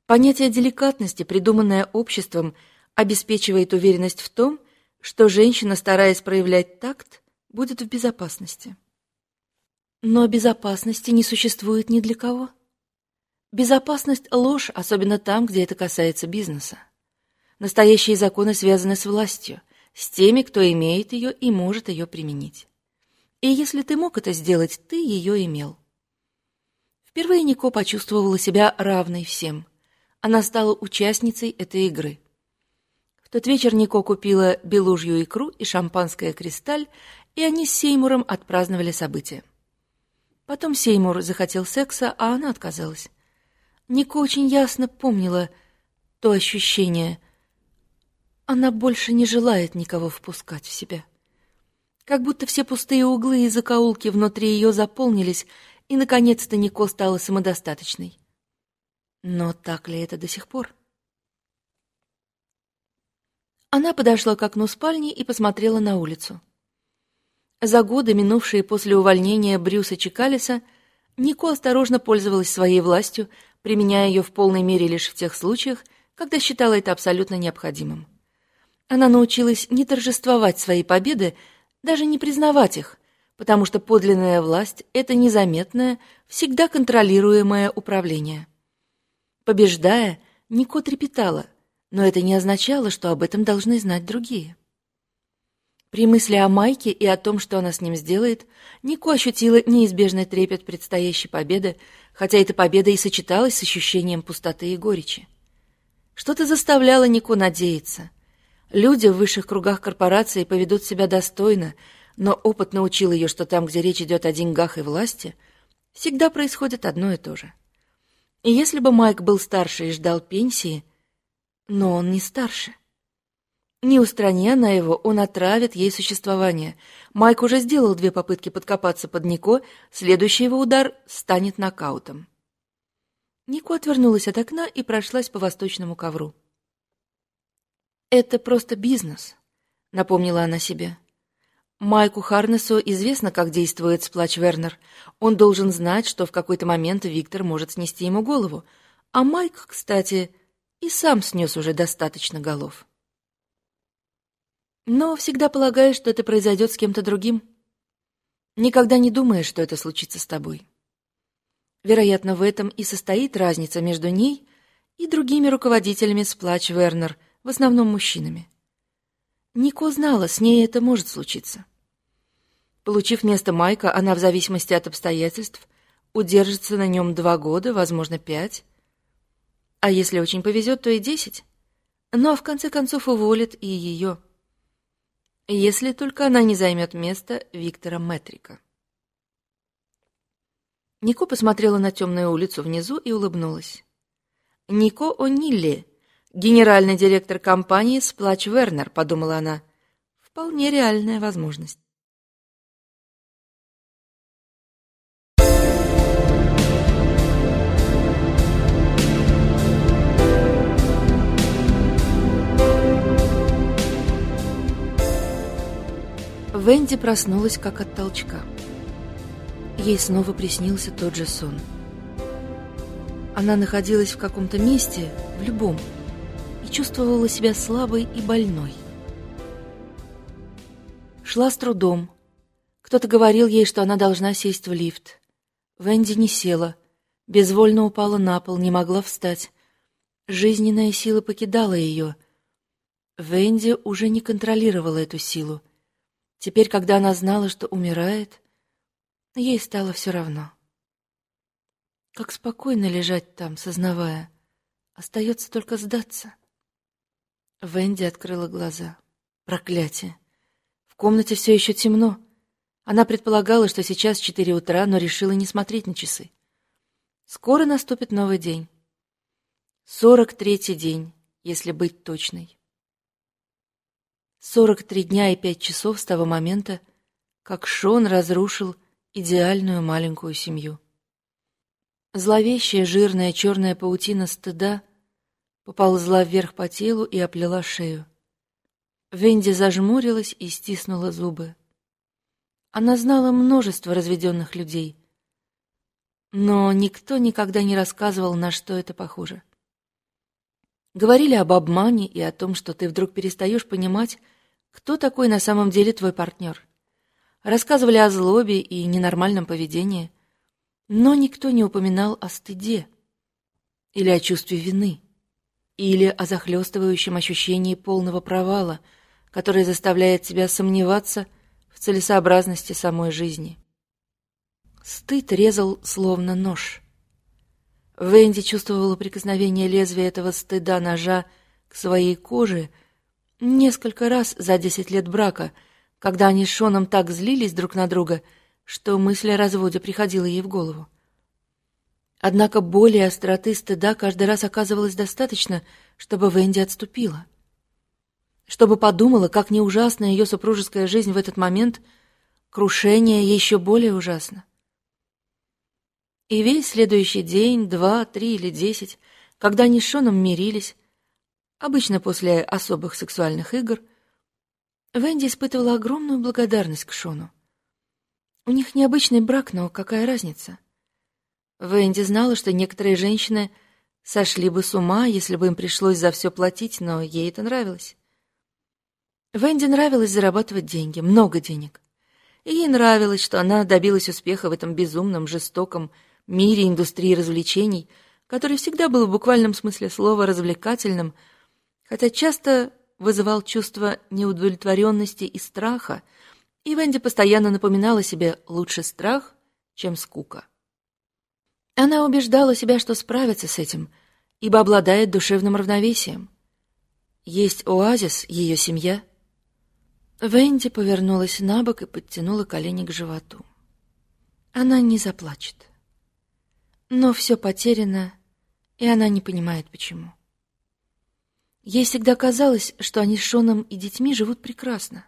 Понятие деликатности, придуманное обществом, обеспечивает уверенность в том, что женщина, стараясь проявлять такт, будет в безопасности. Но безопасности не существует ни для кого. Безопасность — ложь, особенно там, где это касается бизнеса. Настоящие законы связаны с властью, с теми, кто имеет ее и может ее применить. И если ты мог это сделать, ты ее имел. Впервые Нико почувствовала себя равной всем. Она стала участницей этой игры. Тот вечер Нико купила белужью икру и шампанское «Кристаль», и они с Сеймуром отпраздновали событие. Потом Сеймур захотел секса, а она отказалась. Ника очень ясно помнила то ощущение. Она больше не желает никого впускать в себя. Как будто все пустые углы и закоулки внутри ее заполнились, и, наконец-то, Нико стала самодостаточной. Но так ли это до сих пор? Она подошла к окну спальни и посмотрела на улицу. За годы, минувшие после увольнения Брюса Чекалиса, Нико осторожно пользовалась своей властью, применяя ее в полной мере лишь в тех случаях, когда считала это абсолютно необходимым. Она научилась не торжествовать свои победы, даже не признавать их, потому что подлинная власть — это незаметное, всегда контролируемое управление. Побеждая, Нико трепетала, но это не означало, что об этом должны знать другие. При мысли о Майке и о том, что она с ним сделает, Нико ощутила неизбежный трепет предстоящей победы, хотя эта победа и сочеталась с ощущением пустоты и горечи. Что-то заставляло Нико надеяться. Люди в высших кругах корпорации поведут себя достойно, но опыт научил ее, что там, где речь идет о деньгах и власти, всегда происходит одно и то же. И если бы Майк был старше и ждал пенсии, но он не старше. Не устрани она его, он отравит ей существование. Майк уже сделал две попытки подкопаться под Нико, следующий его удар станет нокаутом. Нико отвернулась от окна и прошлась по восточному ковру. «Это просто бизнес», — напомнила она себе. Майку Харнесу известно, как действует сплач Вернер. Он должен знать, что в какой-то момент Виктор может снести ему голову. А Майк, кстати, и сам снес уже достаточно голов. Но всегда полагаешь, что это произойдет с кем-то другим. Никогда не думаешь, что это случится с тобой. Вероятно, в этом и состоит разница между ней и другими руководителями Сплач Вернер, в основном мужчинами. Нико знала, с ней это может случиться. Получив место Майка, она в зависимости от обстоятельств удержится на нем два года, возможно, пять. А если очень повезет, то и десять. Но в конце концов уволит и ее. Если только она не займет место Виктора Метрика. Нико посмотрела на темную улицу внизу и улыбнулась. Нико О'Нилли, генеральный директор компании Сплач Вернер, подумала она. Вполне реальная возможность. Венди проснулась как от толчка. Ей снова приснился тот же сон. Она находилась в каком-то месте, в любом, и чувствовала себя слабой и больной. Шла с трудом. Кто-то говорил ей, что она должна сесть в лифт. Венди не села, безвольно упала на пол, не могла встать. Жизненная сила покидала ее. Венди уже не контролировала эту силу. Теперь, когда она знала, что умирает, ей стало все равно. Как спокойно лежать там, сознавая. Остается только сдаться. Венди открыла глаза. Проклятие. В комнате все еще темно. Она предполагала, что сейчас четыре утра, но решила не смотреть на часы. Скоро наступит новый день. Сорок третий день, если быть точной. Сорок три дня и пять часов с того момента, как Шон разрушил идеальную маленькую семью. Зловещая жирная черная паутина стыда поползла вверх по телу и оплела шею. Венди зажмурилась и стиснула зубы. Она знала множество разведенных людей, но никто никогда не рассказывал, на что это похоже. Говорили об обмане и о том, что ты вдруг перестаешь понимать, кто такой на самом деле твой партнер. Рассказывали о злобе и ненормальном поведении, но никто не упоминал о стыде или о чувстве вины, или о захлестывающем ощущении полного провала, которое заставляет тебя сомневаться в целесообразности самой жизни. Стыд резал словно нож. Венди чувствовала прикосновение лезвия этого стыда ножа к своей коже несколько раз за десять лет брака — когда они с Шоном так злились друг на друга, что мысль о разводе приходила ей в голову. Однако боли и остроты стыда каждый раз оказывалось достаточно, чтобы Венди отступила. Чтобы подумала, как не ужасна ее супружеская жизнь в этот момент, крушение еще более ужасно. И весь следующий день, два, три или десять, когда они с Шоном мирились, обычно после особых сексуальных игр — Венди испытывала огромную благодарность к Шону. У них необычный брак, но какая разница? Венди знала, что некоторые женщины сошли бы с ума, если бы им пришлось за все платить, но ей это нравилось. Венди нравилось зарабатывать деньги, много денег. И ей нравилось, что она добилась успеха в этом безумном, жестоком мире индустрии развлечений, который всегда был в буквальном смысле слова развлекательным, хотя часто вызывал чувство неудовлетворенности и страха, и Венди постоянно напоминала себе «лучше страх, чем скука». Она убеждала себя, что справится с этим, ибо обладает душевным равновесием. Есть оазис, ее семья. Венди повернулась на бок и подтянула колени к животу. Она не заплачет. Но все потеряно, и она не понимает, почему. Ей всегда казалось, что они с Шоном и детьми живут прекрасно.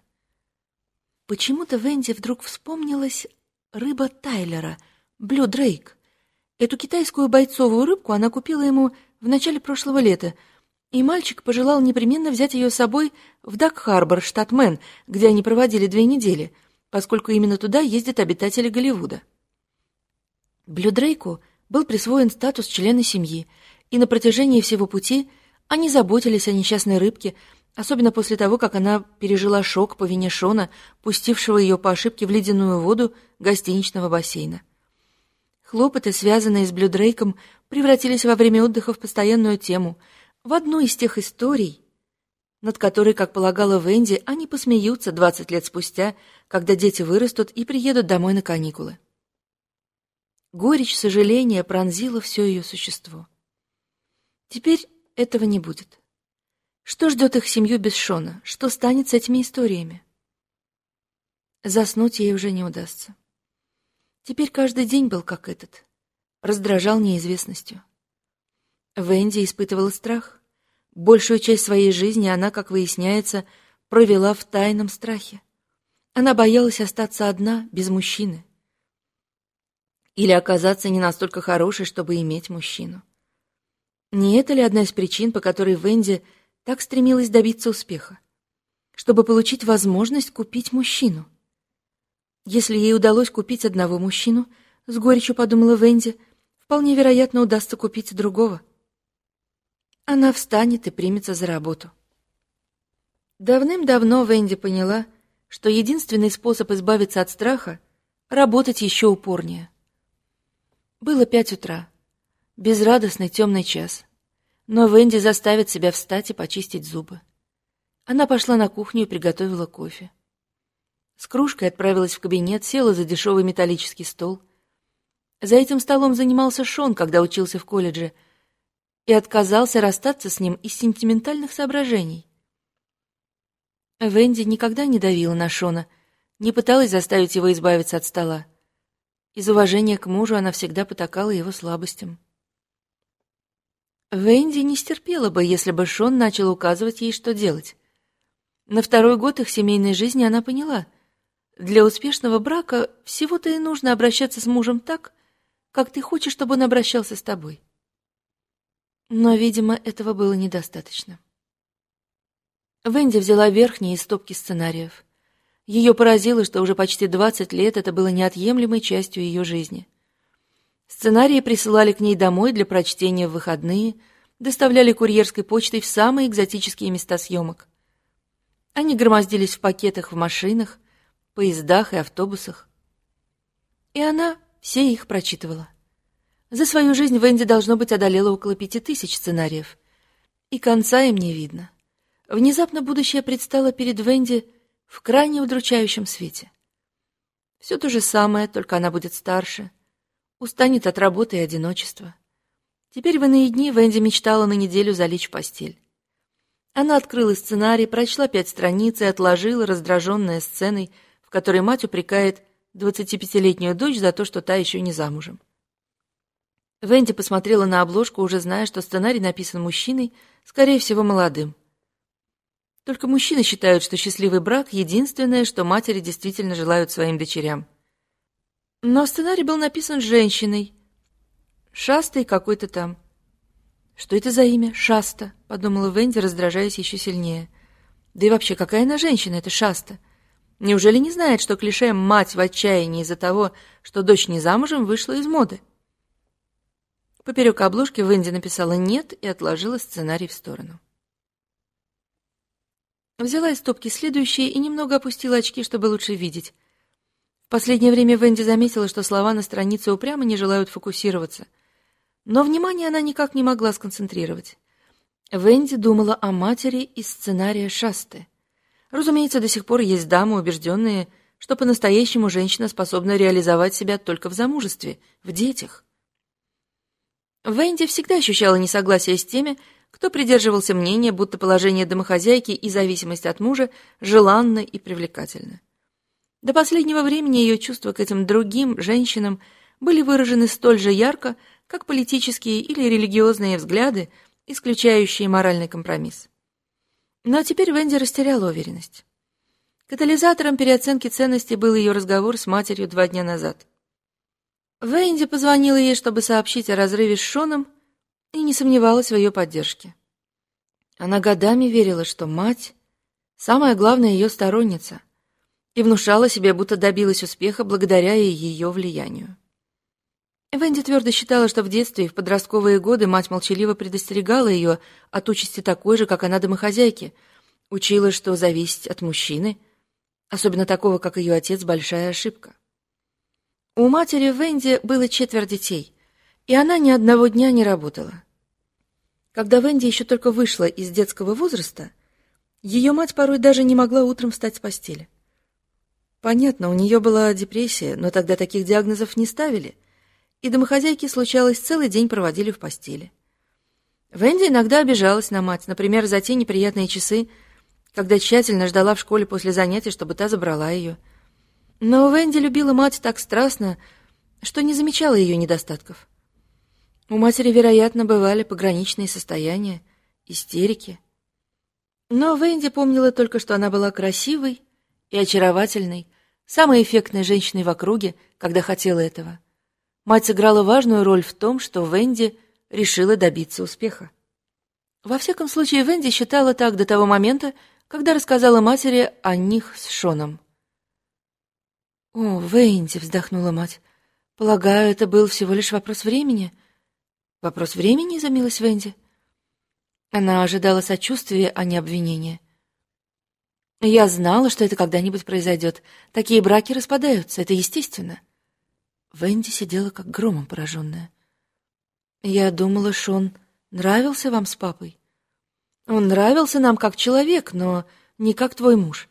Почему-то Венди вдруг вспомнилась рыба Тайлера, Блю Дрейк. Эту китайскую бойцовую рыбку она купила ему в начале прошлого лета, и мальчик пожелал непременно взять ее с собой в Дак-Харбор, штат Мэн, где они проводили две недели, поскольку именно туда ездят обитатели Голливуда. Блю Дрейку был присвоен статус члена семьи, и на протяжении всего пути они заботились о несчастной рыбке, особенно после того, как она пережила шок по вине Шона, пустившего ее по ошибке в ледяную воду гостиничного бассейна. Хлопоты, связанные с Блюдрейком, превратились во время отдыха в постоянную тему, в одну из тех историй, над которой, как полагала Венди, они посмеются 20 лет спустя, когда дети вырастут и приедут домой на каникулы. Горечь сожаления пронзила все ее существо. Теперь этого не будет. Что ждет их семью без Шона? Что станет с этими историями? Заснуть ей уже не удастся. Теперь каждый день был как этот. Раздражал неизвестностью. Венди испытывала страх. Большую часть своей жизни она, как выясняется, провела в тайном страхе. Она боялась остаться одна, без мужчины. Или оказаться не настолько хорошей, чтобы иметь мужчину. Не это ли одна из причин, по которой Венди так стремилась добиться успеха? Чтобы получить возможность купить мужчину. Если ей удалось купить одного мужчину, с горечью подумала Венди, вполне вероятно удастся купить другого. Она встанет и примется за работу. Давным-давно Венди поняла, что единственный способ избавиться от страха — работать еще упорнее. Было пять утра. Безрадостный темный час. Но Венди заставит себя встать и почистить зубы. Она пошла на кухню и приготовила кофе. С кружкой отправилась в кабинет, села за дешевый металлический стол. За этим столом занимался Шон, когда учился в колледже, и отказался расстаться с ним из сентиментальных соображений. Венди никогда не давила на Шона, не пыталась заставить его избавиться от стола. Из уважения к мужу она всегда потакала его слабостям. Венди не стерпела бы, если бы Шон начал указывать ей, что делать. На второй год их семейной жизни она поняла — для успешного брака всего-то и нужно обращаться с мужем так, как ты хочешь, чтобы он обращался с тобой. Но, видимо, этого было недостаточно. Венди взяла верхние из стопки сценариев. Ее поразило, что уже почти 20 лет это было неотъемлемой частью ее жизни. Сценарии присылали к ней домой для прочтения в выходные, доставляли курьерской почтой в самые экзотические места съемок. Они громоздились в пакетах в машинах, поездах и автобусах. И она все их прочитывала. За свою жизнь Венди, должно быть, одолела около пяти тысяч сценариев. И конца им не видно. Внезапно будущее предстало перед Венди в крайне удручающем свете. Все то же самое, только она будет старше, устанет от работы и одиночества. Теперь в иные дни Венди мечтала на неделю залечь в постель. Она открыла сценарий, прочла пять страниц и отложила, раздраженная сценой, в которой мать упрекает 25-летнюю дочь за то, что та еще не замужем. Венди посмотрела на обложку, уже зная, что сценарий написан мужчиной, скорее всего, молодым. Только мужчины считают, что счастливый брак — единственное, что матери действительно желают своим дочерям. Но сценарий был написан женщиной. Шастой какой-то там. «Что это за имя? Шаста?» — подумала Венди, раздражаясь еще сильнее. «Да и вообще, какая она женщина, эта Шаста?» Неужели не знает, что клише «мать в отчаянии из-за того, что дочь не замужем, вышла из моды? Поперек обложки Венди написала «нет» и отложила сценарий в сторону. Взяла из стопки следующие и немного опустила очки, чтобы лучше видеть. В последнее время Венди заметила, что слова на странице упрямо не желают фокусироваться. Но внимание она никак не могла сконцентрировать. Венди думала о матери из сценария Шасты. Разумеется, до сих пор есть дамы, убежденные, что по-настоящему женщина способна реализовать себя только в замужестве, в детях. Венди всегда ощущала несогласие с теми, кто придерживался мнения, будто положение домохозяйки и зависимость от мужа желанны и привлекательны. До последнего времени ее чувства к этим другим женщинам были выражены столь же ярко, как политические или религиозные взгляды, исключающие моральный компромисс. Но теперь Венди растеряла уверенность. Катализатором переоценки ценностей был ее разговор с матерью два дня назад. Венди позвонила ей, чтобы сообщить о разрыве с Шоном, и не сомневалась в ее поддержке. Она годами верила, что мать — самая главная ее сторонница, и внушала себе, будто добилась успеха благодаря ее влиянию. Венди твердо считала, что в детстве и в подростковые годы мать молчаливо предостерегала ее от участи такой же, как она домохозяйки, учила, что зависеть от мужчины, особенно такого, как ее отец, большая ошибка. У матери Венди было четверо детей, и она ни одного дня не работала. Когда Венди еще только вышла из детского возраста, ее мать порой даже не могла утром встать с постели. Понятно, у нее была депрессия, но тогда таких диагнозов не ставили, и домохозяйки, случалось, целый день проводили в постели. Венди иногда обижалась на мать, например, за те неприятные часы, когда тщательно ждала в школе после занятий, чтобы та забрала ее – но Венди любила мать так страстно, что не замечала ее недостатков. У матери, вероятно, бывали пограничные состояния, истерики. Но Венди помнила только, что она была красивой и очаровательной, самой эффектной женщиной в округе, когда хотела этого. Мать сыграла важную роль в том, что Венди решила добиться успеха. Во всяком случае, Венди считала так до того момента, когда рассказала матери о них с Шоном. «О, Венди!» — вздохнула мать. «Полагаю, это был всего лишь вопрос времени». «Вопрос времени?» — изумилась Венди. Она ожидала сочувствия, а не обвинения. «Я знала, что это когда-нибудь произойдет. Такие браки распадаются, это естественно». Венди сидела как громом пораженная. «Я думала, Шон нравился вам с папой. Он нравился нам как человек, но не как твой муж.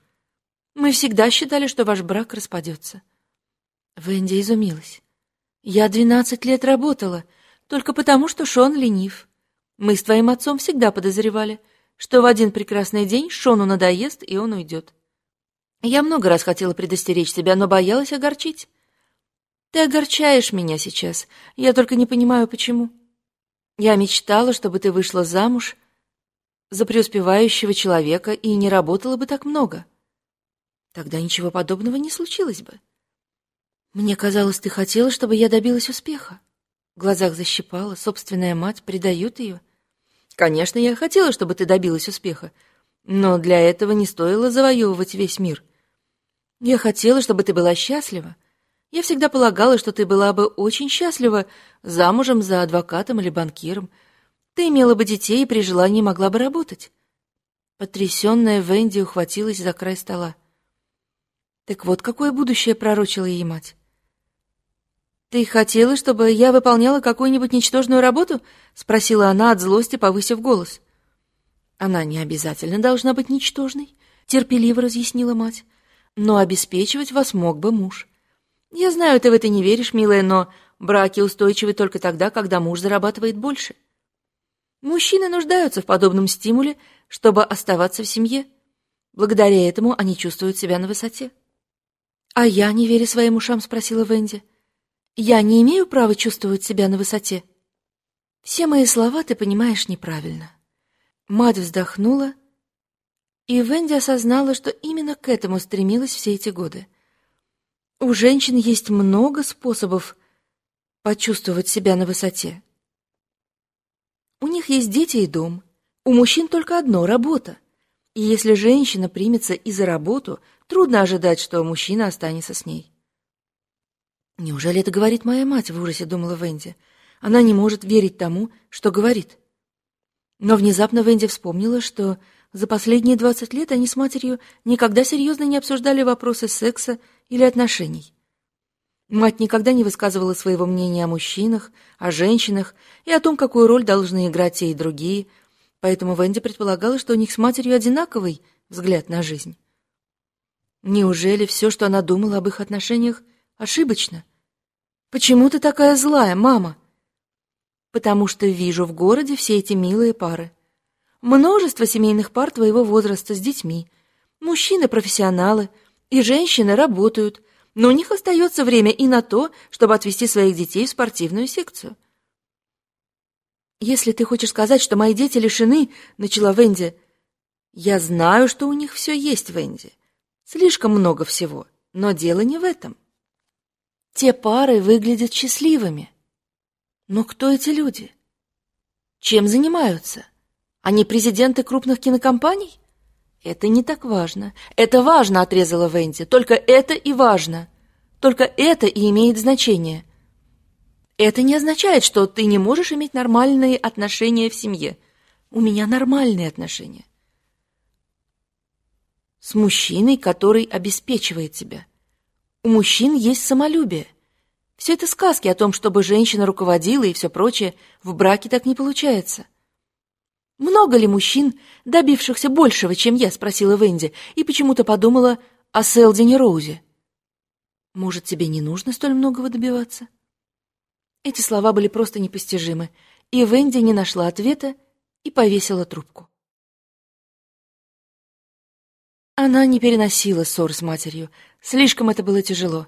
Мы всегда считали, что ваш брак распадется. Венди изумилась. Я двенадцать лет работала, только потому, что Шон ленив. Мы с твоим отцом всегда подозревали, что в один прекрасный день Шону надоест, и он уйдет. Я много раз хотела предостеречь тебя, но боялась огорчить. Ты огорчаешь меня сейчас, я только не понимаю, почему. Я мечтала, чтобы ты вышла замуж за преуспевающего человека и не работала бы так много. Тогда ничего подобного не случилось бы. Мне казалось, ты хотела, чтобы я добилась успеха. В глазах защипала, собственная мать предает ее. Конечно, я хотела, чтобы ты добилась успеха, но для этого не стоило завоевывать весь мир. Я хотела, чтобы ты была счастлива. Я всегда полагала, что ты была бы очень счастлива замужем за адвокатом или банкиром. Ты имела бы детей и при желании могла бы работать. Потрясенная Венди ухватилась за край стола. Так вот, какое будущее пророчила ей мать. «Ты хотела, чтобы я выполняла какую-нибудь ничтожную работу?» — спросила она от злости, повысив голос. «Она не обязательно должна быть ничтожной», — терпеливо разъяснила мать. «Но обеспечивать вас мог бы муж. Я знаю, ты в это не веришь, милая, но браки устойчивы только тогда, когда муж зарабатывает больше. Мужчины нуждаются в подобном стимуле, чтобы оставаться в семье. Благодаря этому они чувствуют себя на высоте». «А я, не веря своим ушам, спросила Венди. «Я не имею права чувствовать себя на высоте?» «Все мои слова ты понимаешь неправильно». Мать вздохнула, и Венди осознала, что именно к этому стремилась все эти годы. У женщин есть много способов почувствовать себя на высоте. У них есть дети и дом. У мужчин только одно — работа. И если женщина примется и за работу — Трудно ожидать, что мужчина останется с ней. «Неужели это говорит моя мать?» — в ужасе думала Венди. Она не может верить тому, что говорит. Но внезапно Венди вспомнила, что за последние 20 лет они с матерью никогда серьезно не обсуждали вопросы секса или отношений. Мать никогда не высказывала своего мнения о мужчинах, о женщинах и о том, какую роль должны играть те и другие, поэтому Венди предполагала, что у них с матерью одинаковый взгляд на жизнь. Неужели все, что она думала об их отношениях, ошибочно? Почему ты такая злая, мама? Потому что вижу в городе все эти милые пары. Множество семейных пар твоего возраста с детьми. Мужчины профессионалы, и женщины работают, но у них остается время и на то, чтобы отвезти своих детей в спортивную секцию. «Если ты хочешь сказать, что мои дети лишены», — начала Венди, — «я знаю, что у них все есть, Венди. Слишком много всего, но дело не в этом. Те пары выглядят счастливыми. Но кто эти люди? Чем занимаются? Они президенты крупных кинокомпаний? Это не так важно. Это важно, отрезала Венди. Только это и важно. Только это и имеет значение. Это не означает, что ты не можешь иметь нормальные отношения в семье. У меня нормальные отношения. С мужчиной, который обеспечивает тебя. У мужчин есть самолюбие. Все это сказки о том, чтобы женщина руководила и все прочее. В браке так не получается. «Много ли мужчин, добившихся большего, чем я?» — спросила Венди, и почему-то подумала о Селдине Роузе. «Может, тебе не нужно столь многого добиваться?» Эти слова были просто непостижимы, и Венди не нашла ответа и повесила трубку. Она не переносила ссор с матерью, слишком это было тяжело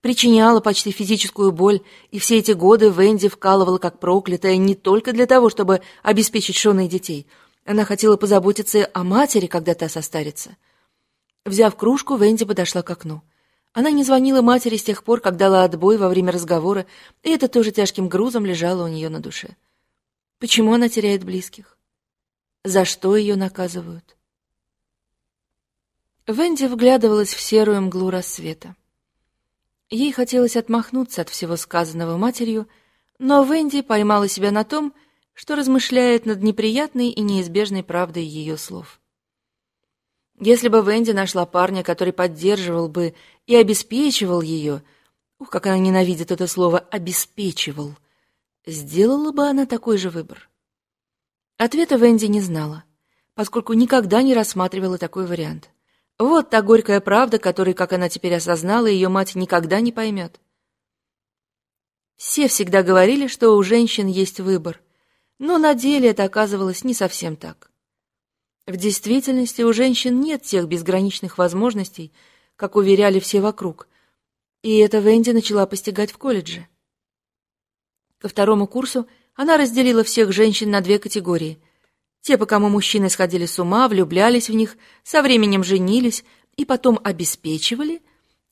причиняла почти физическую боль, и все эти годы Венди вкалывала как проклятая не только для того, чтобы обеспечить Шона и детей. Она хотела позаботиться о матери, когда та состарится. Взяв кружку, Венди подошла к окну. Она не звонила матери с тех пор, как дала отбой во время разговора, и это тоже тяжким грузом лежало у нее на душе. Почему она теряет близких? За что ее наказывают? Венди вглядывалась в серую мглу рассвета. Ей хотелось отмахнуться от всего сказанного матерью, но Венди поймала себя на том, что размышляет над неприятной и неизбежной правдой ее слов. Если бы Венди нашла парня, который поддерживал бы и обеспечивал ее, ух, как она ненавидит это слово «обеспечивал», сделала бы она такой же выбор? Ответа Венди не знала, поскольку никогда не рассматривала такой вариант. Вот та горькая правда, которой, как она теперь осознала, ее мать никогда не поймет. Все всегда говорили, что у женщин есть выбор, но на деле это оказывалось не совсем так. В действительности у женщин нет тех безграничных возможностей, как уверяли все вокруг, и это Венди начала постигать в колледже. Ко второму курсу она разделила всех женщин на две категории — те, по кому мужчины сходили с ума, влюблялись в них, со временем женились и потом обеспечивали,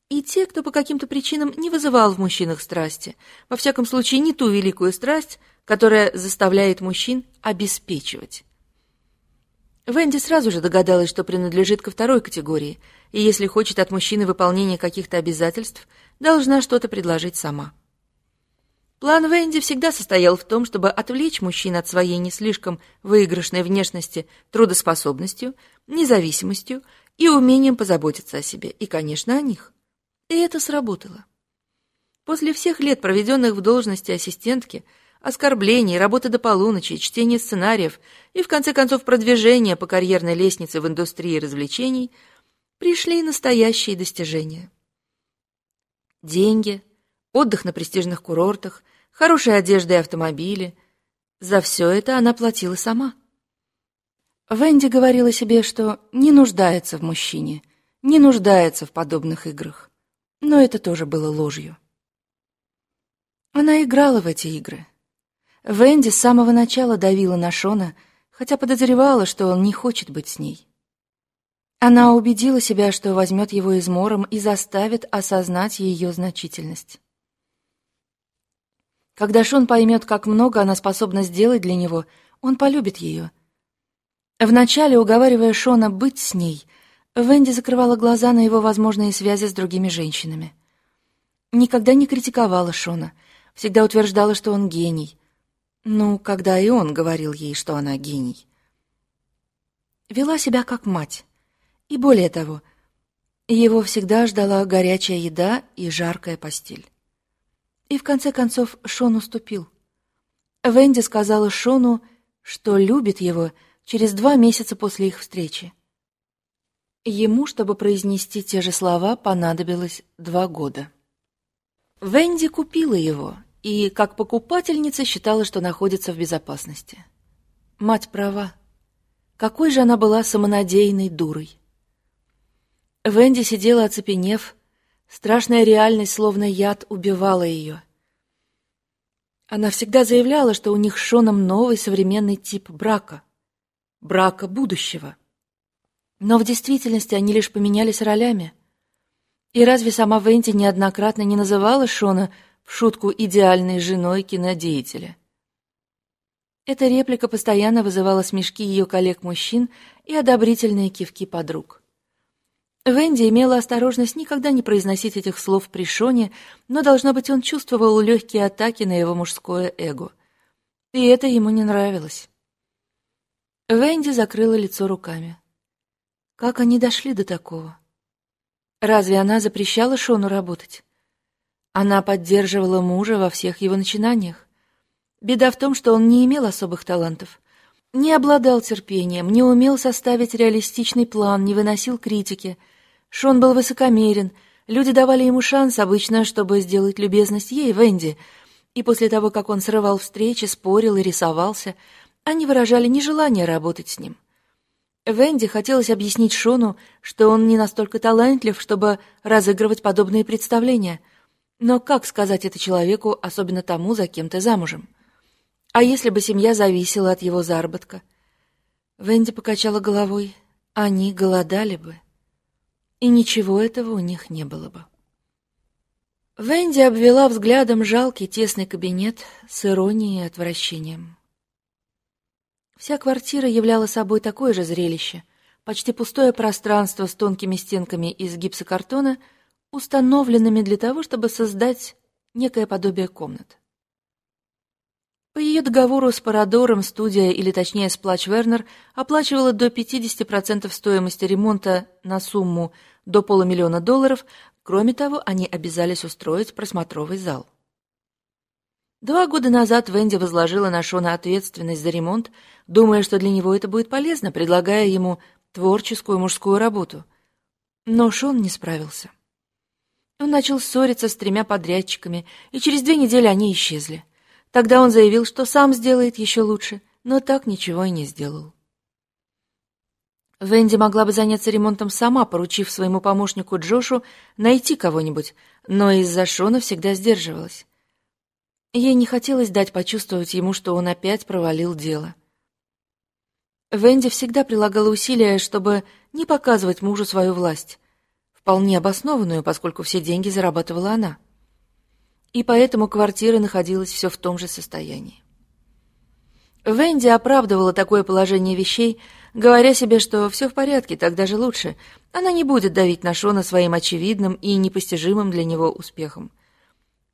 и те, кто по каким-то причинам не вызывал в мужчинах страсти, во всяком случае не ту великую страсть, которая заставляет мужчин обеспечивать. Венди сразу же догадалась, что принадлежит ко второй категории, и если хочет от мужчины выполнения каких-то обязательств, должна что-то предложить сама. План Венди всегда состоял в том, чтобы отвлечь мужчин от своей не слишком выигрышной внешности трудоспособностью, независимостью и умением позаботиться о себе, и, конечно, о них. И это сработало. После всех лет, проведенных в должности ассистентки, оскорблений, работы до полуночи, чтения сценариев и, в конце концов, продвижения по карьерной лестнице в индустрии развлечений, пришли настоящие достижения. Деньги, отдых на престижных курортах, хорошая одежда и автомобили. За все это она платила сама. Венди говорила себе, что не нуждается в мужчине, не нуждается в подобных играх. Но это тоже было ложью. Она играла в эти игры. Венди с самого начала давила на Шона, хотя подозревала, что он не хочет быть с ней. Она убедила себя, что возьмет его измором и заставит осознать ее значительность. Когда Шон поймет, как много она способна сделать для него, он полюбит ее. Вначале, уговаривая Шона быть с ней, Венди закрывала глаза на его возможные связи с другими женщинами. Никогда не критиковала Шона, всегда утверждала, что он гений. Ну, когда и он говорил ей, что она гений. Вела себя как мать. И более того, его всегда ждала горячая еда и жаркая постель. И в конце концов Шон уступил. Венди сказала Шону, что любит его через два месяца после их встречи. Ему, чтобы произнести те же слова, понадобилось два года. Венди купила его и, как покупательница, считала, что находится в безопасности. Мать права. Какой же она была самонадеянной дурой. Венди сидела оцепенев, страшная реальность, словно яд, убивала ее. Она всегда заявляла, что у них с Шоном новый современный тип брака. Брака будущего. Но в действительности они лишь поменялись ролями. И разве сама Венди неоднократно не называла Шона в шутку идеальной женой кинодеятеля? Эта реплика постоянно вызывала смешки ее коллег-мужчин и одобрительные кивки подруг. Венди имела осторожность никогда не произносить этих слов при Шоне, но, должно быть, он чувствовал легкие атаки на его мужское эго. И это ему не нравилось. Венди закрыла лицо руками. Как они дошли до такого? Разве она запрещала Шону работать? Она поддерживала мужа во всех его начинаниях. Беда в том, что он не имел особых талантов. Не обладал терпением, не умел составить реалистичный план, не выносил критики. Шон был высокомерен, люди давали ему шанс обычно, чтобы сделать любезность ей, Венди. И после того, как он срывал встречи, спорил и рисовался, они выражали нежелание работать с ним. Венди хотелось объяснить Шону, что он не настолько талантлив, чтобы разыгрывать подобные представления. Но как сказать это человеку, особенно тому, за кем ты замужем? А если бы семья зависела от его заработка? Венди покачала головой. Они голодали бы. И ничего этого у них не было бы. Венди обвела взглядом жалкий тесный кабинет с иронией и отвращением. Вся квартира являла собой такое же зрелище. Почти пустое пространство с тонкими стенками из гипсокартона, установленными для того, чтобы создать некое подобие комнат. По ее договору с Парадором студия, или точнее Сплач Вернер, оплачивала до 50% стоимости ремонта на сумму до полумиллиона долларов, кроме того, они обязались устроить просмотровый зал. Два года назад Венди возложила на Шона ответственность за ремонт, думая, что для него это будет полезно, предлагая ему творческую мужскую работу. Но Шон не справился. Он начал ссориться с тремя подрядчиками, и через две недели они исчезли. Тогда он заявил, что сам сделает еще лучше, но так ничего и не сделал. Венди могла бы заняться ремонтом сама, поручив своему помощнику Джошу найти кого-нибудь, но из-за Шона всегда сдерживалась. Ей не хотелось дать почувствовать ему, что он опять провалил дело. Венди всегда прилагала усилия, чтобы не показывать мужу свою власть, вполне обоснованную, поскольку все деньги зарабатывала она и поэтому квартира находилась все в том же состоянии. Венди оправдывала такое положение вещей, говоря себе, что все в порядке, так даже лучше. Она не будет давить на Шона своим очевидным и непостижимым для него успехом.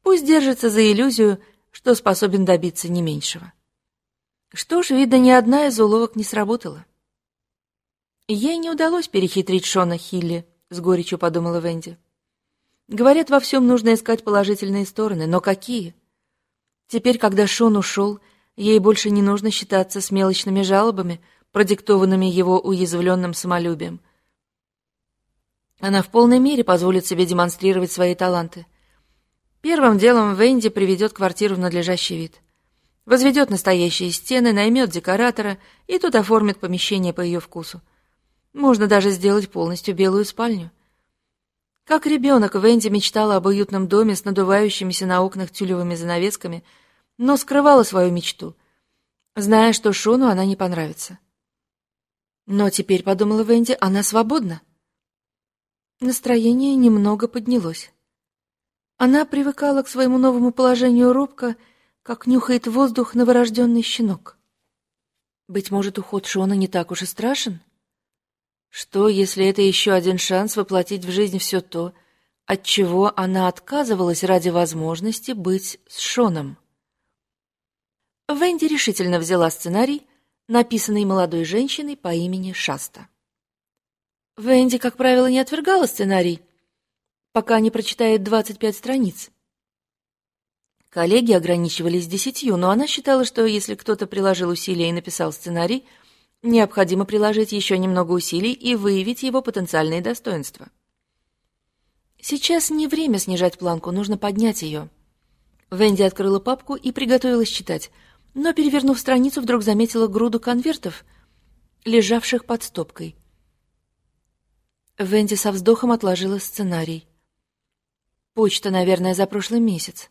Пусть держится за иллюзию, что способен добиться не меньшего. Что ж, видно, ни одна из уловок не сработала. Ей не удалось перехитрить Шона Хилли, с горечью подумала Венди. Говорят, во всем нужно искать положительные стороны, но какие? Теперь, когда Шон ушел, ей больше не нужно считаться с мелочными жалобами, продиктованными его уязвленным самолюбием. Она в полной мере позволит себе демонстрировать свои таланты. Первым делом Венди приведет квартиру в надлежащий вид. Возведет настоящие стены, наймет декоратора и тут оформит помещение по ее вкусу. Можно даже сделать полностью белую спальню — как ребенок, Венди мечтала об уютном доме с надувающимися на окнах тюлевыми занавесками, но скрывала свою мечту, зная, что Шону она не понравится. Но теперь, подумала Венди, она свободна. Настроение немного поднялось. Она привыкала к своему новому положению робко, как нюхает воздух новорожденный щенок. Быть может, уход Шона не так уж и страшен? Что, если это еще один шанс воплотить в жизнь все то, от чего она отказывалась ради возможности быть с Шоном? Венди решительно взяла сценарий, написанный молодой женщиной по имени Шаста. Венди, как правило, не отвергала сценарий, пока не прочитает 25 страниц. Коллеги ограничивались десятью, но она считала, что если кто-то приложил усилия и написал сценарий, необходимо приложить еще немного усилий и выявить его потенциальные достоинства. Сейчас не время снижать планку, нужно поднять ее. Венди открыла папку и приготовилась читать, но, перевернув страницу, вдруг заметила груду конвертов, лежавших под стопкой. Венди со вздохом отложила сценарий. Почта, наверное, за прошлый месяц.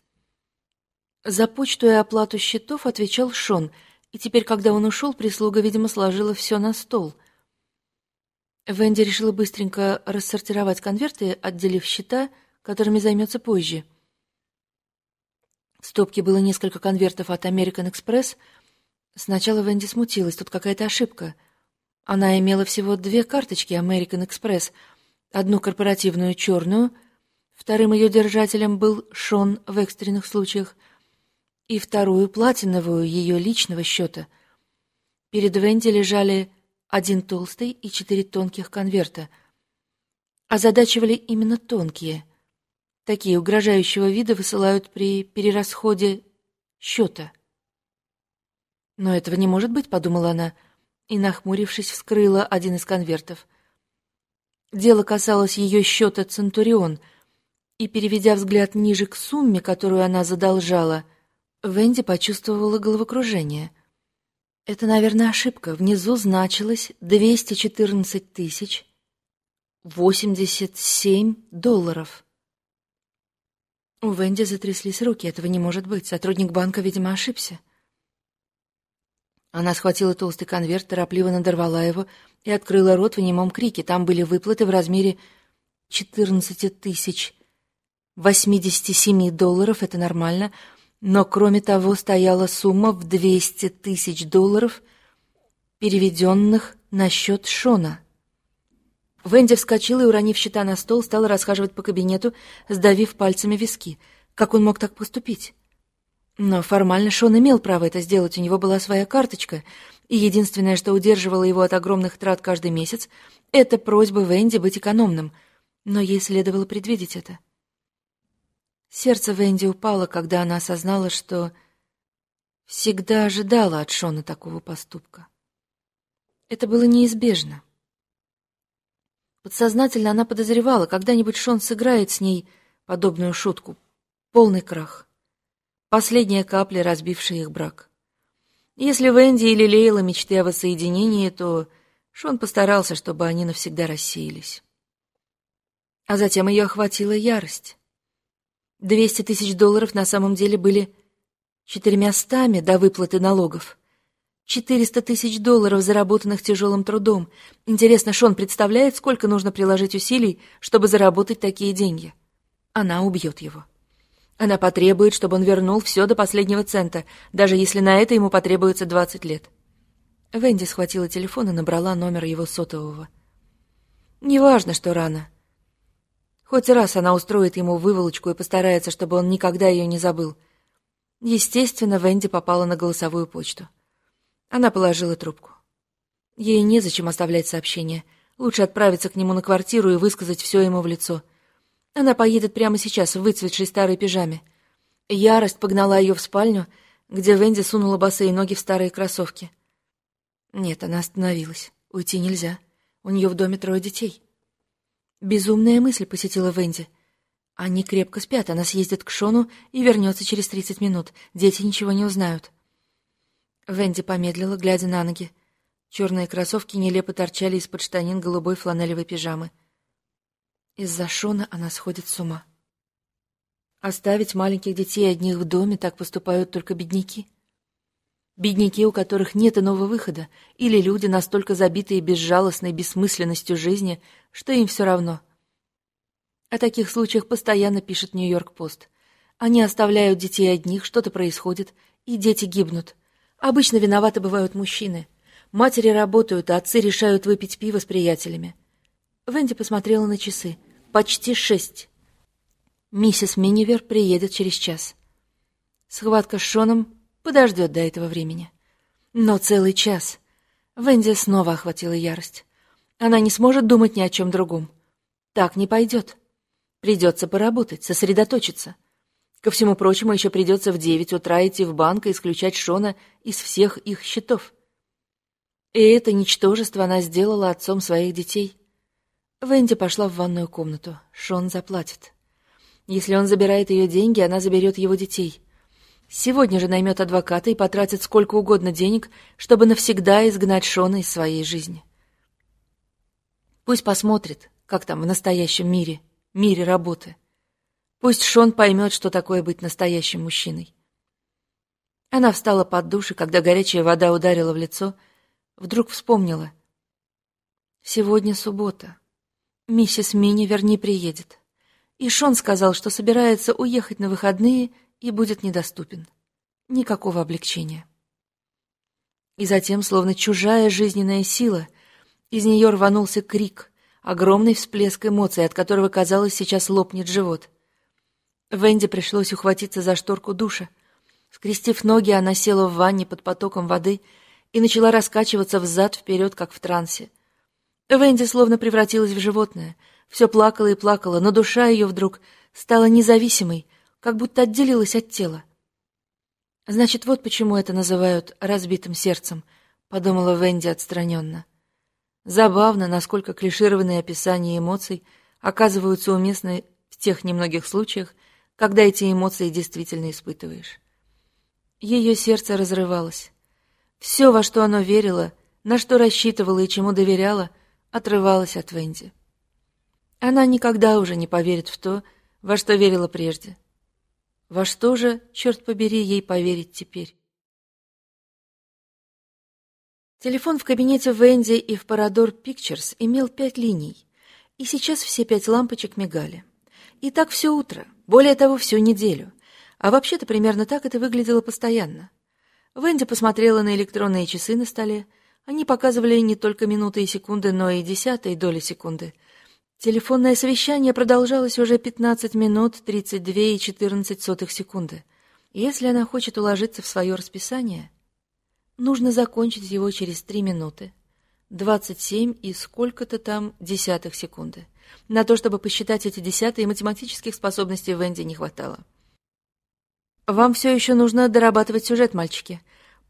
За почту и оплату счетов отвечал Шон, и теперь, когда он ушел, прислуга, видимо, сложила все на стол. Венди решила быстренько рассортировать конверты, отделив счета, которыми займется позже. В стопке было несколько конвертов от American Express. Сначала Венди смутилась, тут какая-то ошибка. Она имела всего две карточки American Express, одну корпоративную черную, вторым ее держателем был Шон в экстренных случаях, и вторую платиновую ее личного счета. Перед Венди лежали один толстый и четыре тонких конверта. Озадачивали именно тонкие — Такие угрожающего вида высылают при перерасходе счета. «Но этого не может быть», — подумала она, и, нахмурившись, вскрыла один из конвертов. Дело касалось ее счета «Центурион», и, переведя взгляд ниже к сумме, которую она задолжала, Венди почувствовала головокружение. Это, наверное, ошибка. Внизу значилось 214 тысяч 87 долларов. У Венди затряслись руки. Этого не может быть. Сотрудник банка, видимо, ошибся. Она схватила толстый конверт, торопливо надорвала его и открыла рот в немом крике. Там были выплаты в размере 14 тысяч 87 долларов, это нормально, но кроме того стояла сумма в 200 тысяч долларов, переведенных на счет Шона. Венди вскочила и, уронив счета на стол, стала расхаживать по кабинету, сдавив пальцами виски. Как он мог так поступить? Но формально Шон имел право это сделать, у него была своя карточка, и единственное, что удерживало его от огромных трат каждый месяц, это просьба Венди быть экономным, но ей следовало предвидеть это. Сердце Венди упало, когда она осознала, что всегда ожидала от Шона такого поступка. Это было неизбежно. Подсознательно она подозревала, когда-нибудь Шон сыграет с ней подобную шутку. Полный крах. Последняя капля, разбившая их брак. Если Венди или лелеяла мечты о воссоединении, то Шон постарался, чтобы они навсегда рассеялись. А затем ее охватила ярость. Двести тысяч долларов на самом деле были четырьмястами до выплаты налогов. Четыреста тысяч долларов, заработанных тяжелым трудом. Интересно, Шон представляет, сколько нужно приложить усилий, чтобы заработать такие деньги? Она убьет его. Она потребует, чтобы он вернул все до последнего цента, даже если на это ему потребуется двадцать лет. Венди схватила телефон и набрала номер его сотового. Неважно, что рано. Хоть раз она устроит ему выволочку и постарается, чтобы он никогда ее не забыл. Естественно, Венди попала на голосовую почту. Она положила трубку. Ей незачем оставлять сообщение. Лучше отправиться к нему на квартиру и высказать все ему в лицо. Она поедет прямо сейчас в выцветшей старой пижаме. Ярость погнала ее в спальню, где Венди сунула босые ноги в старые кроссовки. Нет, она остановилась. Уйти нельзя. У нее в доме трое детей. Безумная мысль посетила Венди. Они крепко спят, она съездит к Шону и вернется через тридцать минут. Дети ничего не узнают. Венди помедлила, глядя на ноги. Черные кроссовки нелепо торчали из-под штанин голубой фланелевой пижамы. Из-за Шона она сходит с ума. Оставить маленьких детей одних в доме так поступают только бедняки. Бедняки, у которых нет иного выхода, или люди, настолько забитые безжалостной бессмысленностью жизни, что им все равно. О таких случаях постоянно пишет Нью-Йорк-Пост. Они оставляют детей одних, что-то происходит, и дети гибнут — Обычно виноваты бывают мужчины. Матери работают, а отцы решают выпить пиво с приятелями. Венди посмотрела на часы. Почти шесть. Миссис Минивер приедет через час. Схватка с Шоном Подождет до этого времени. Но целый час. Венди снова охватила ярость. Она не сможет думать ни о чем другом. Так не пойдет. Придется поработать, сосредоточиться. Ко всему прочему, еще придется в девять утра идти в банк и исключать Шона из всех их счетов. И это ничтожество она сделала отцом своих детей. Венди пошла в ванную комнату. Шон заплатит. Если он забирает ее деньги, она заберет его детей. Сегодня же наймет адвоката и потратит сколько угодно денег, чтобы навсегда изгнать Шона из своей жизни. Пусть посмотрит, как там в настоящем мире, мире работы. Пусть Шон поймет, что такое быть настоящим мужчиной. Она встала под душ, и когда горячая вода ударила в лицо, вдруг вспомнила. Сегодня суббота. Миссис Минивер не приедет. И Шон сказал, что собирается уехать на выходные — и будет недоступен. Никакого облегчения. И затем, словно чужая жизненная сила, из нее рванулся крик, огромный всплеск эмоций, от которого, казалось, сейчас лопнет живот. Венди пришлось ухватиться за шторку душа. Скрестив ноги, она села в ванне под потоком воды и начала раскачиваться взад-вперед, как в трансе. Венди словно превратилась в животное. Все плакала и плакала, но душа ее вдруг стала независимой, как будто отделилась от тела. Значит, вот почему это называют разбитым сердцем, подумала Венди отстраненно. Забавно, насколько клишированные описания эмоций оказываются уместны в тех немногих случаях, когда эти эмоции действительно испытываешь. Ее сердце разрывалось. Все, во что оно верило, на что рассчитывало и чему доверяло, отрывалось от Венди. Она никогда уже не поверит в то, во что верила прежде. Во что же, черт побери, ей поверить теперь? Телефон в кабинете Венди и в Parador Pictures имел пять линий, и сейчас все пять лампочек мигали. И так все утро, более того, всю неделю. А вообще-то примерно так это выглядело постоянно. Венди посмотрела на электронные часы на столе. Они показывали не только минуты и секунды, но и десятые доли секунды. Телефонное совещание продолжалось уже 15 минут 32 и 14 сотых секунды. Если она хочет уложиться в свое расписание, нужно закончить его через 3 минуты. 27 и сколько-то там десятых секунды. На то, чтобы посчитать эти десятые, математических способностей Венди не хватало. «Вам все еще нужно дорабатывать сюжет, мальчики.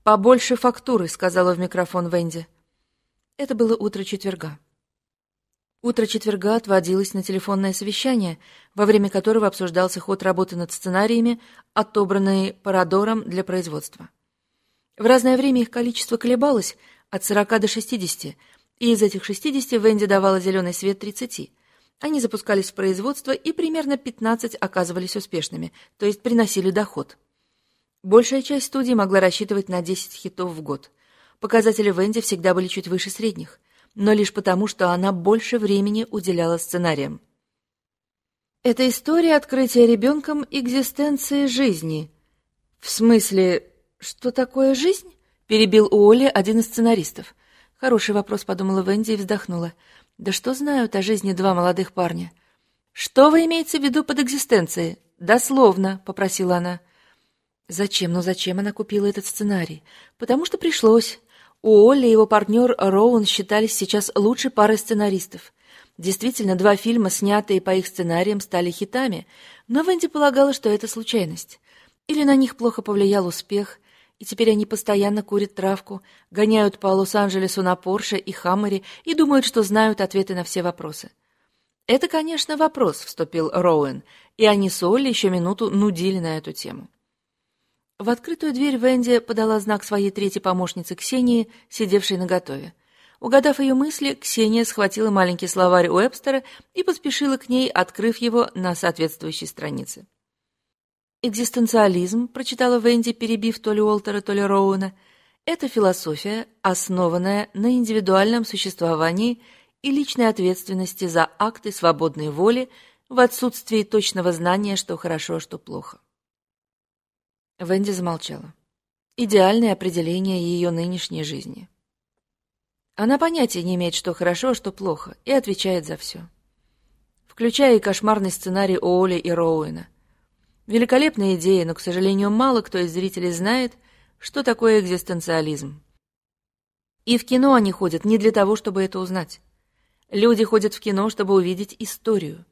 Побольше фактуры», — сказала в микрофон Венди. Это было утро четверга. Утро четверга отводилось на телефонное совещание, во время которого обсуждался ход работы над сценариями, отобранные Парадором для производства. В разное время их количество колебалось от 40 до 60, и из этих 60 Венди давала зеленый свет 30. Они запускались в производство, и примерно 15 оказывались успешными, то есть приносили доход. Большая часть студий могла рассчитывать на 10 хитов в год. Показатели Венди всегда были чуть выше средних но лишь потому, что она больше времени уделяла сценариям. Это история открытия ребенком экзистенции жизни. В смысле, что такое жизнь? Перебил Уолли один из сценаристов. Хороший вопрос, подумала Венди и вздохнула. Да что знают о жизни два молодых парня? Что вы имеете в виду под экзистенцией? Дословно, попросила она. Зачем? Ну зачем она купила этот сценарий? Потому что пришлось. Уолли и его партнер Роуэн считались сейчас лучшей парой сценаристов. Действительно, два фильма, снятые по их сценариям, стали хитами, но Венди полагала, что это случайность. Или на них плохо повлиял успех, и теперь они постоянно курят травку, гоняют по Лос-Анджелесу на Порше и Хаммере и думают, что знают ответы на все вопросы. «Это, конечно, вопрос», — вступил Роуэн, и они с Олли еще минуту нудили на эту тему. В открытую дверь Венди подала знак своей третьей помощнице Ксении, сидевшей наготове. Угадав ее мысли, Ксения схватила маленький словарь Уэбстера и поспешила к ней, открыв его на соответствующей странице. «Экзистенциализм», — прочитала Венди, перебив то ли Уолтера, то ли Роуэна, — «это философия, основанная на индивидуальном существовании и личной ответственности за акты свободной воли в отсутствии точного знания, что хорошо, а что плохо». Венди замолчала. Идеальное определение ее нынешней жизни. Она понятия не имеет, что хорошо, а что плохо, и отвечает за все. Включая и кошмарный сценарий Оули и Роуэна. Великолепная идея, но, к сожалению, мало кто из зрителей знает, что такое экзистенциализм. И в кино они ходят не для того, чтобы это узнать. Люди ходят в кино, чтобы увидеть историю.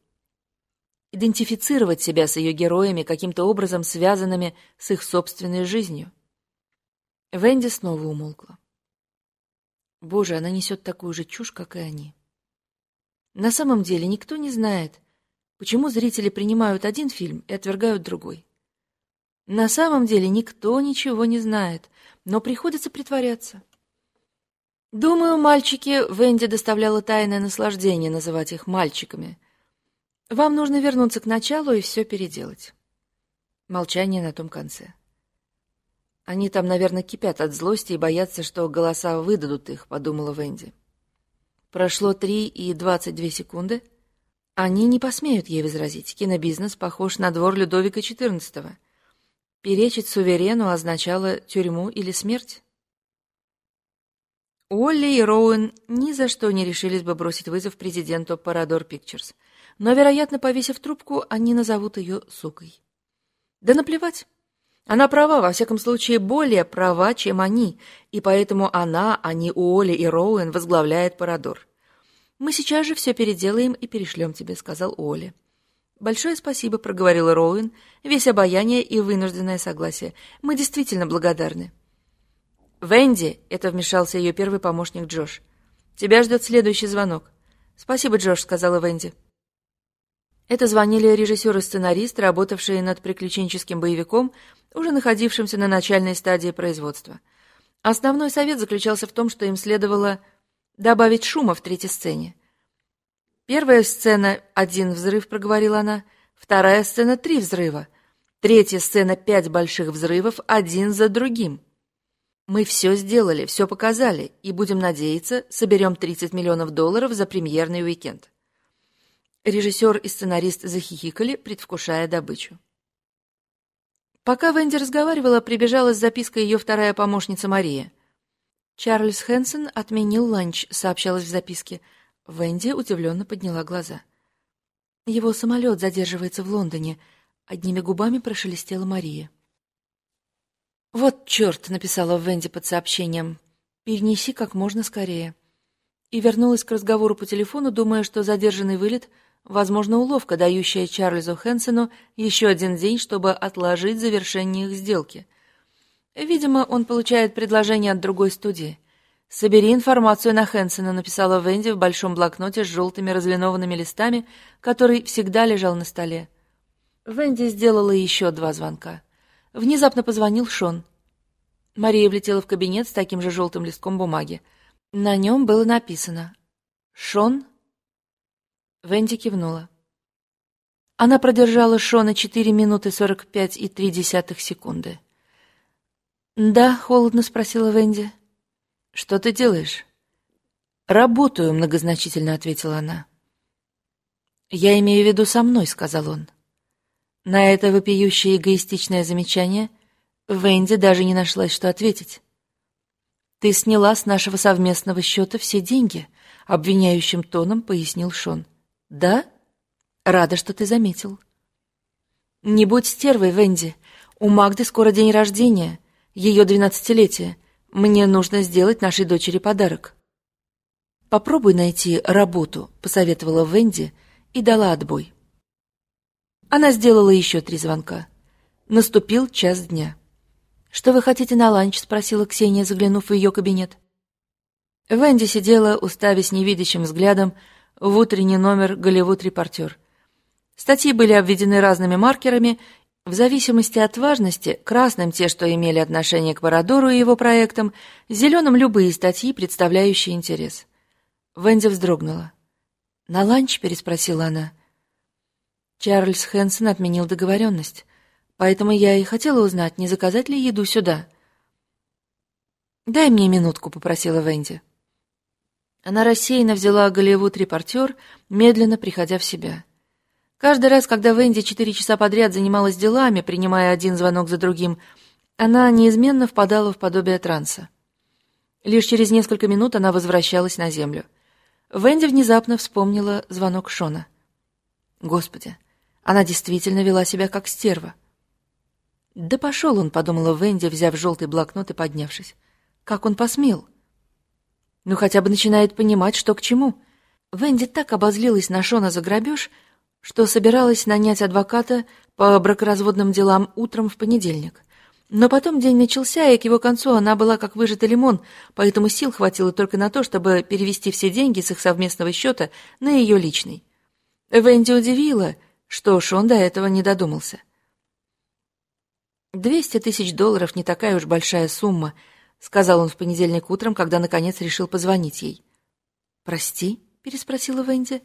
Идентифицировать себя с ее героями, каким-то образом связанными с их собственной жизнью. Венди снова умолкла. Боже, она несет такую же чушь, как и они. На самом деле никто не знает, почему зрители принимают один фильм и отвергают другой. На самом деле никто ничего не знает, но приходится притворяться. Думаю, мальчики, Венди доставляла тайное наслаждение называть их мальчиками. Вам нужно вернуться к началу и все переделать. Молчание на том конце. Они там, наверное, кипят от злости и боятся, что голоса выдадут их, подумала Венди. Прошло три и двадцать две секунды. Они не посмеют ей возразить. Кинобизнес похож на двор Людовика XIV. Перечить суверену означало тюрьму или смерть. Уолли и Роуэн ни за что не решились бы бросить вызов президенту Parador Pictures, но, вероятно, повесив трубку, они назовут ее сукой. Да наплевать. Она права, во всяком случае, более права, чем они, и поэтому она, а не Уолли и Роуэн, возглавляет Парадор. «Мы сейчас же все переделаем и перешлем тебе», — сказал Уолли. «Большое спасибо», — проговорила Роуэн, весь обаяние и вынужденное согласие. «Мы действительно благодарны». «Венди!» — это вмешался ее первый помощник Джош. «Тебя ждет следующий звонок». «Спасибо, Джош», — сказала Венди. Это звонили режиссер и сценарист, работавшие над приключенческим боевиком, уже находившимся на начальной стадии производства. Основной совет заключался в том, что им следовало добавить шума в третьей сцене. Первая сцена — один взрыв, — проговорила она. Вторая сцена — три взрыва. Третья сцена — пять больших взрывов, один за другим. Мы все сделали, все показали, и, будем надеяться, соберем 30 миллионов долларов за премьерный уикенд. Режиссер и сценарист захихикали, предвкушая добычу. Пока Венди разговаривала, прибежала с запиской ее вторая помощница Мария. «Чарльз Хэнсон отменил ланч», — сообщалось в записке. Венди удивленно подняла глаза. «Его самолет задерживается в Лондоне», — одними губами прошелестела Мария. «Вот черт!» — написала Венди под сообщением. «Перенеси как можно скорее». И вернулась к разговору по телефону, думая, что задержанный вылет — возможно, уловка, дающая Чарльзу Хэнсону еще один день, чтобы отложить завершение их сделки. Видимо, он получает предложение от другой студии. «Собери информацию на Хэнсона», — написала Венди в большом блокноте с желтыми разлинованными листами, который всегда лежал на столе. Венди сделала еще два звонка. Внезапно позвонил Шон. Мария влетела в кабинет с таким же желтым листком бумаги. На нем было написано «Шон?» Венди кивнула. Она продержала Шона 4 минуты 45 и 3 десятых секунды. «Да», — холодно спросила Венди. «Что ты делаешь?» «Работаю», — многозначительно ответила она. «Я имею в виду со мной», — сказал он. На это вопиющее эгоистичное замечание Венди даже не нашлась, что ответить. «Ты сняла с нашего совместного счета все деньги», — обвиняющим тоном пояснил Шон. «Да? Рада, что ты заметил». «Не будь стервой, Венди. У Магды скоро день рождения, ее двенадцатилетие. Мне нужно сделать нашей дочери подарок». «Попробуй найти работу», — посоветовала Венди и дала отбой. Она сделала еще три звонка. Наступил час дня. «Что вы хотите на ланч?» — спросила Ксения, заглянув в ее кабинет. Венди сидела, уставясь невидящим взглядом, в утренний номер «Голливуд-репортер». Статьи были обведены разными маркерами, в зависимости от важности, красным те, что имели отношение к Парадору и его проектам, зеленым любые статьи, представляющие интерес. Венди вздрогнула. «На ланч?» — переспросила она. Чарльз Хэнсон отменил договоренность, поэтому я и хотела узнать, не заказать ли еду сюда. «Дай мне минутку», — попросила Венди. Она рассеянно взяла Голливуд-репортер, медленно приходя в себя. Каждый раз, когда Венди четыре часа подряд занималась делами, принимая один звонок за другим, она неизменно впадала в подобие транса. Лишь через несколько минут она возвращалась на землю. Венди внезапно вспомнила звонок Шона. Господи, она действительно вела себя как стерва. «Да пошел он», — подумала Венди, взяв желтый блокнот и поднявшись. «Как он посмел?» «Ну, хотя бы начинает понимать, что к чему». Венди так обозлилась на Шона за грабеж, что собиралась нанять адвоката по бракоразводным делам утром в понедельник. Но потом день начался, и к его концу она была как выжатый лимон, поэтому сил хватило только на то, чтобы перевести все деньги с их совместного счета на ее личный. Венди удивила, что Шон до этого не додумался. «Двести тысяч долларов не такая уж большая сумма», — сказал он в понедельник утром, когда наконец решил позвонить ей. «Прости?» — переспросила Венди.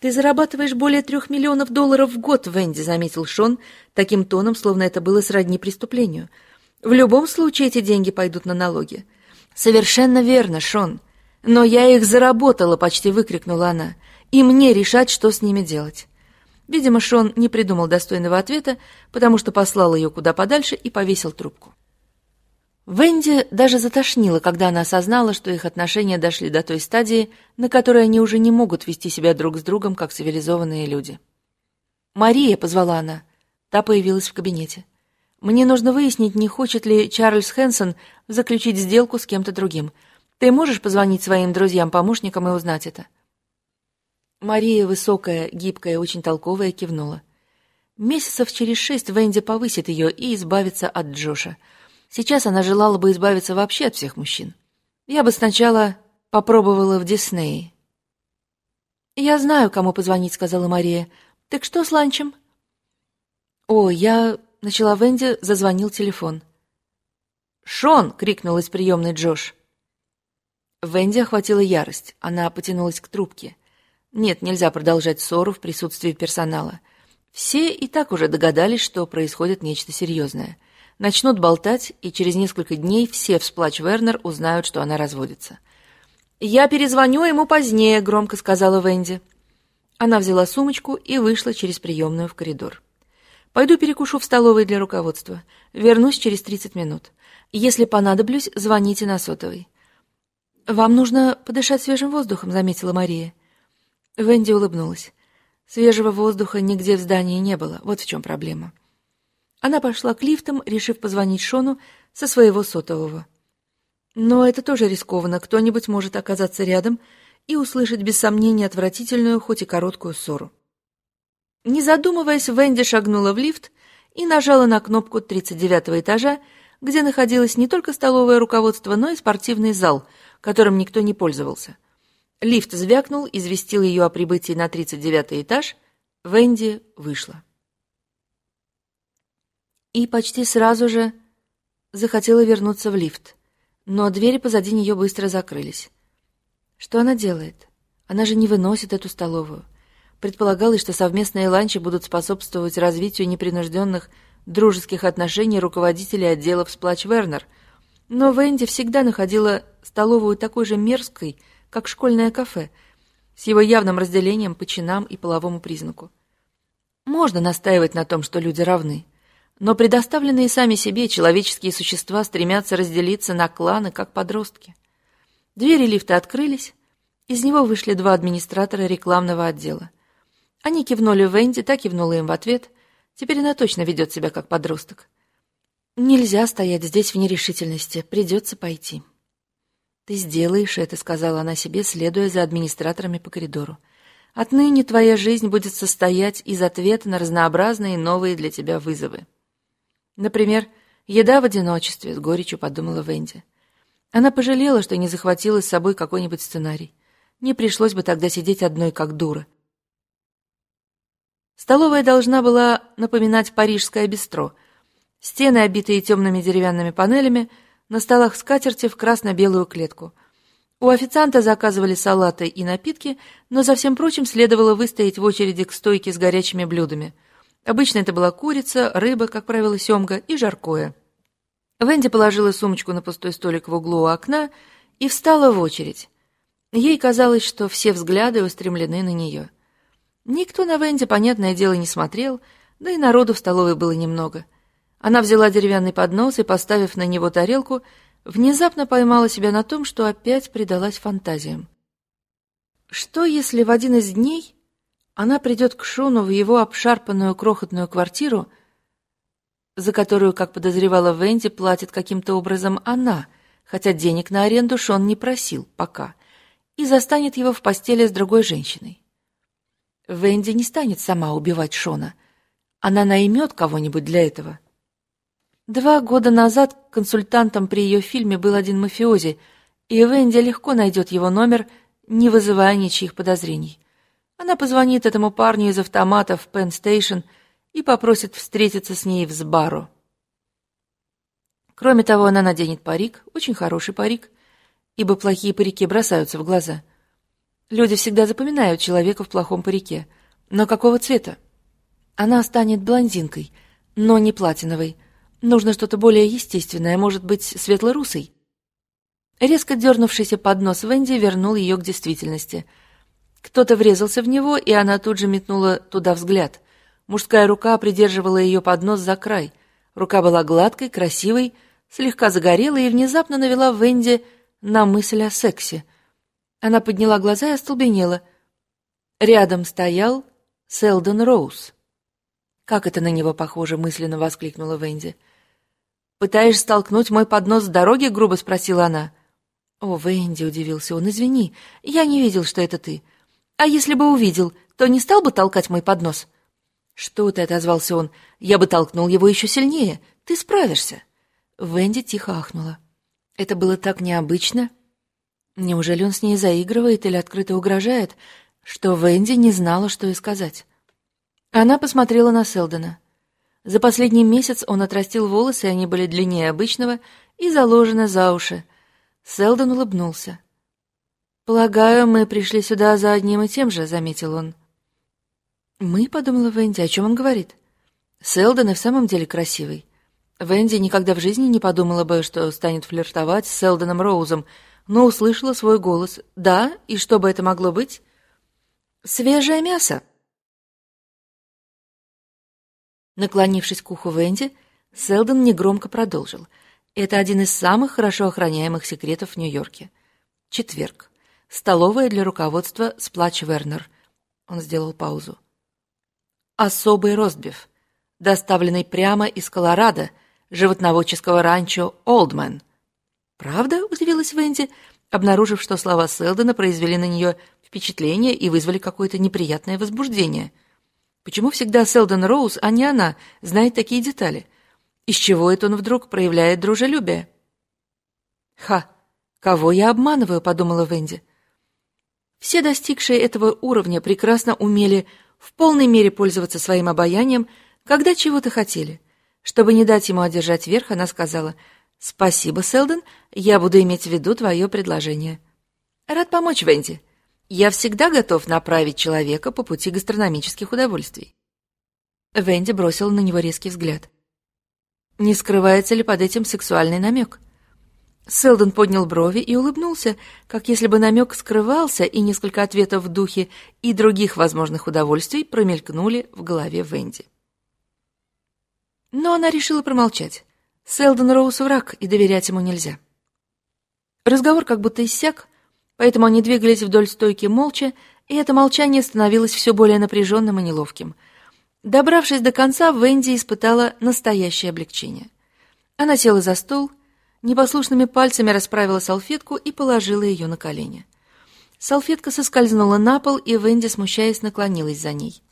«Ты зарабатываешь более трех миллионов долларов в год, Венди», — заметил Шон, таким тоном, словно это было сродни преступлению. «В любом случае эти деньги пойдут на налоги». «Совершенно верно, Шон. Но я их заработала», — почти выкрикнула она. «И мне решать, что с ними делать». Видимо, Шон не придумал достойного ответа, потому что послал ее куда подальше и повесил трубку. Венди даже затошнила, когда она осознала, что их отношения дошли до той стадии, на которой они уже не могут вести себя друг с другом, как цивилизованные люди. «Мария», — позвала она, та появилась в кабинете. «Мне нужно выяснить, не хочет ли Чарльз Хэнсон заключить сделку с кем-то другим. Ты можешь позвонить своим друзьям-помощникам и узнать это?» Мария, высокая, гибкая, очень толковая, кивнула. Месяцев через шесть Венди повысит ее и избавится от Джоша — Сейчас она желала бы избавиться вообще от всех мужчин. Я бы сначала попробовала в Диснее. «Я знаю, кому позвонить», — сказала Мария. «Так что с ланчем?» «О, я...» — начала Венди, зазвонил телефон. «Шон!» — крикнул из приемной Джош. Венди охватила ярость. Она потянулась к трубке. Нет, нельзя продолжать ссору в присутствии персонала. Все и так уже догадались, что происходит нечто серьезное — Начнут болтать, и через несколько дней все в сплач Вернер узнают, что она разводится. «Я перезвоню ему позднее», — громко сказала Венди. Она взяла сумочку и вышла через приемную в коридор. «Пойду перекушу в столовой для руководства. Вернусь через тридцать минут. Если понадоблюсь, звоните на сотовый». «Вам нужно подышать свежим воздухом», — заметила Мария. Венди улыбнулась. Свежего воздуха нигде в здании не было, вот в чем проблема. Она пошла к лифтам, решив позвонить Шону со своего сотового. Но это тоже рискованно, кто-нибудь может оказаться рядом и услышать без сомнения отвратительную, хоть и короткую ссору. Не задумываясь, Венди шагнула в лифт и нажала на кнопку 39 этажа, где находилось не только столовое руководство, но и спортивный зал, которым никто не пользовался. Лифт звякнул, известил ее о прибытии на 39 этаж. Венди вышла и почти сразу же захотела вернуться в лифт, но двери позади нее быстро закрылись. Что она делает? Она же не выносит эту столовую. Предполагалось, что совместные ланчи будут способствовать развитию непринужденных дружеских отношений руководителей отделов Сплач Вернер, но Венди всегда находила столовую такой же мерзкой, как школьное кафе, с его явным разделением по чинам и половому признаку. Можно настаивать на том, что люди равны, но предоставленные сами себе человеческие существа стремятся разделиться на кланы, как подростки. Двери лифта открылись, из него вышли два администратора рекламного отдела. Они кивнули Венди, так кивнула им в ответ. Теперь она точно ведет себя как подросток. Нельзя стоять здесь в нерешительности, придется пойти. «Ты сделаешь это», — сказала она себе, следуя за администраторами по коридору. «Отныне твоя жизнь будет состоять из ответа на разнообразные новые для тебя вызовы». Например, еда в одиночестве, с горечью подумала Венди. Она пожалела, что не захватила с собой какой-нибудь сценарий. Не пришлось бы тогда сидеть одной, как дура. Столовая должна была напоминать парижское бистро. Стены, обитые темными деревянными панелями, на столах скатерти в красно-белую клетку. У официанта заказывали салаты и напитки, но за всем прочим следовало выстоять в очереди к стойке с горячими блюдами — Обычно это была курица, рыба, как правило, семга и жаркое. Венди положила сумочку на пустой столик в углу у окна и встала в очередь. Ей казалось, что все взгляды устремлены на нее. Никто на Венди, понятное дело, не смотрел, да и народу в столовой было немного. Она взяла деревянный поднос и, поставив на него тарелку, внезапно поймала себя на том, что опять предалась фантазиям. Что, если в один из дней она придет к Шону в его обшарпанную крохотную квартиру за которую, как подозревала Венди, платит каким-то образом она, хотя денег на аренду Шон не просил пока, и застанет его в постели с другой женщиной. Венди не станет сама убивать Шона. Она наймет кого-нибудь для этого. Два года назад консультантом при ее фильме был один мафиози, и Венди легко найдет его номер, не вызывая ничьих подозрений. Она позвонит этому парню из автомата в Пен Стейшн и попросит встретиться с ней в Сбарро. Кроме того, она наденет парик, очень хороший парик, ибо плохие парики бросаются в глаза. Люди всегда запоминают человека в плохом парике. Но какого цвета? Она станет блондинкой, но не платиновой. Нужно что-то более естественное, может быть, светло-русой. Резко дернувшийся поднос Венди вернул ее к действительности. Кто-то врезался в него, и она тут же метнула туда взгляд. Мужская рука придерживала ее поднос за край. Рука была гладкой, красивой, слегка загорелой и внезапно навела Венди на мысль о сексе. Она подняла глаза и остолбенела. Рядом стоял Селдон Роуз. «Как это на него похоже?» — мысленно воскликнула Венди. «Пытаешься столкнуть мой поднос с дороги?» — грубо спросила она. «О, Венди!» — удивился он. «Извини, я не видел, что это ты. А если бы увидел, то не стал бы толкать мой поднос?» «Что ты?» — отозвался он. «Я бы толкнул его еще сильнее. Ты справишься». Венди тихо ахнула. Это было так необычно. Неужели он с ней заигрывает или открыто угрожает, что Венди не знала, что и сказать? Она посмотрела на Селдона. За последний месяц он отрастил волосы, они были длиннее обычного и заложены за уши. Селдон улыбнулся. «Полагаю, мы пришли сюда за одним и тем же», — заметил он. «Мы?» — подумала Венди. «О чем он говорит?» Селдон и в самом деле красивый. Венди никогда в жизни не подумала бы, что станет флиртовать с Селдоном Роузом, но услышала свой голос. «Да, и что бы это могло быть?» «Свежее мясо!» Наклонившись к уху Венди, Селдон негромко продолжил. «Это один из самых хорошо охраняемых секретов в Нью-Йорке. Четверг. Столовая для руководства Сплач Вернер». Он сделал паузу. «Особый ростбиф, доставленный прямо из Колорадо, животноводческого ранчо Олдмен». «Правда?» — удивилась Венди, обнаружив, что слова Селдона произвели на нее впечатление и вызвали какое-то неприятное возбуждение. Почему всегда Селдон Роуз, а не она, знает такие детали? Из чего это он вдруг проявляет дружелюбие? «Ха! Кого я обманываю?» — подумала Венди. Все достигшие этого уровня прекрасно умели в полной мере пользоваться своим обаянием, когда чего-то хотели. Чтобы не дать ему одержать верх, она сказала — «Спасибо, Селдон. Я буду иметь в виду твое предложение». «Рад помочь, Венди. Я всегда готов направить человека по пути гастрономических удовольствий». Венди бросил на него резкий взгляд. Не скрывается ли под этим сексуальный намек? Селдон поднял брови и улыбнулся, как если бы намек скрывался, и несколько ответов в духе и других возможных удовольствий промелькнули в голове Венди. Но она решила промолчать. Селдон Роуз враг, и доверять ему нельзя. Разговор как будто иссяк, поэтому они двигались вдоль стойки молча, и это молчание становилось все более напряженным и неловким. Добравшись до конца, Венди испытала настоящее облегчение. Она села за стол, непослушными пальцами расправила салфетку и положила ее на колени. Салфетка соскользнула на пол, и Венди, смущаясь, наклонилась за ней.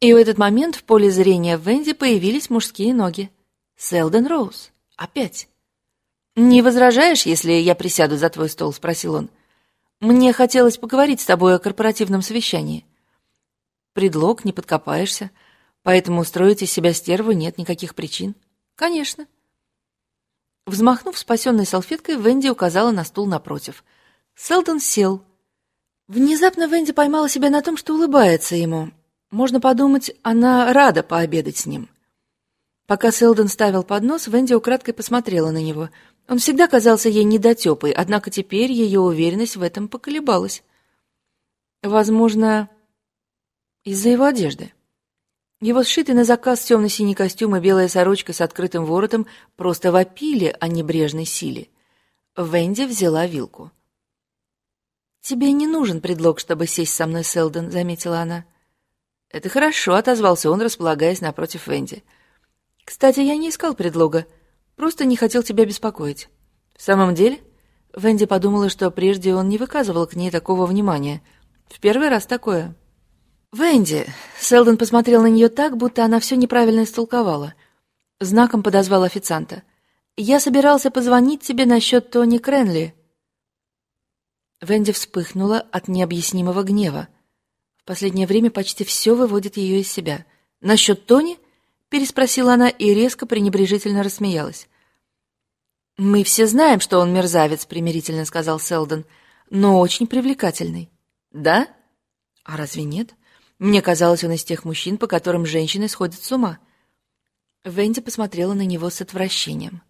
И в этот момент в поле зрения Венди появились мужские ноги. Селден Роуз. Опять. «Не возражаешь, если я присяду за твой стол?» — спросил он. «Мне хотелось поговорить с тобой о корпоративном совещании». «Предлог, не подкопаешься, поэтому устроить из себя стерву нет никаких причин». «Конечно». Взмахнув спасенной салфеткой, Венди указала на стул напротив. Селдон сел. Внезапно Венди поймала себя на том, что улыбается ему. Можно подумать, она рада пообедать с ним. Пока Селдон ставил поднос, Венди украдкой посмотрела на него. Он всегда казался ей недотепой, однако теперь ее уверенность в этом поколебалась. Возможно, из-за его одежды. Его сшитый на заказ темно-синий костюм и белая сорочка с открытым воротом просто вопили о небрежной силе. Венди взяла вилку. «Тебе не нужен предлог, чтобы сесть со мной, Селдон», — заметила она. «Это хорошо», — отозвался он, располагаясь напротив Венди. Кстати, я не искал предлога. Просто не хотел тебя беспокоить. В самом деле, Венди подумала, что прежде он не выказывал к ней такого внимания. В первый раз такое. «Венди!» Селдон посмотрел на нее так, будто она все неправильно истолковала. Знаком подозвал официанта. «Я собирался позвонить тебе насчет Тони Кренли». Венди вспыхнула от необъяснимого гнева. В последнее время почти все выводит ее из себя. «Насчет Тони?» — переспросила она и резко пренебрежительно рассмеялась. «Мы все знаем, что он мерзавец», — примирительно сказал Селдон, «но очень привлекательный». «Да? А разве нет? Мне казалось, он из тех мужчин, по которым женщины сходят с ума». Венди посмотрела на него с отвращением.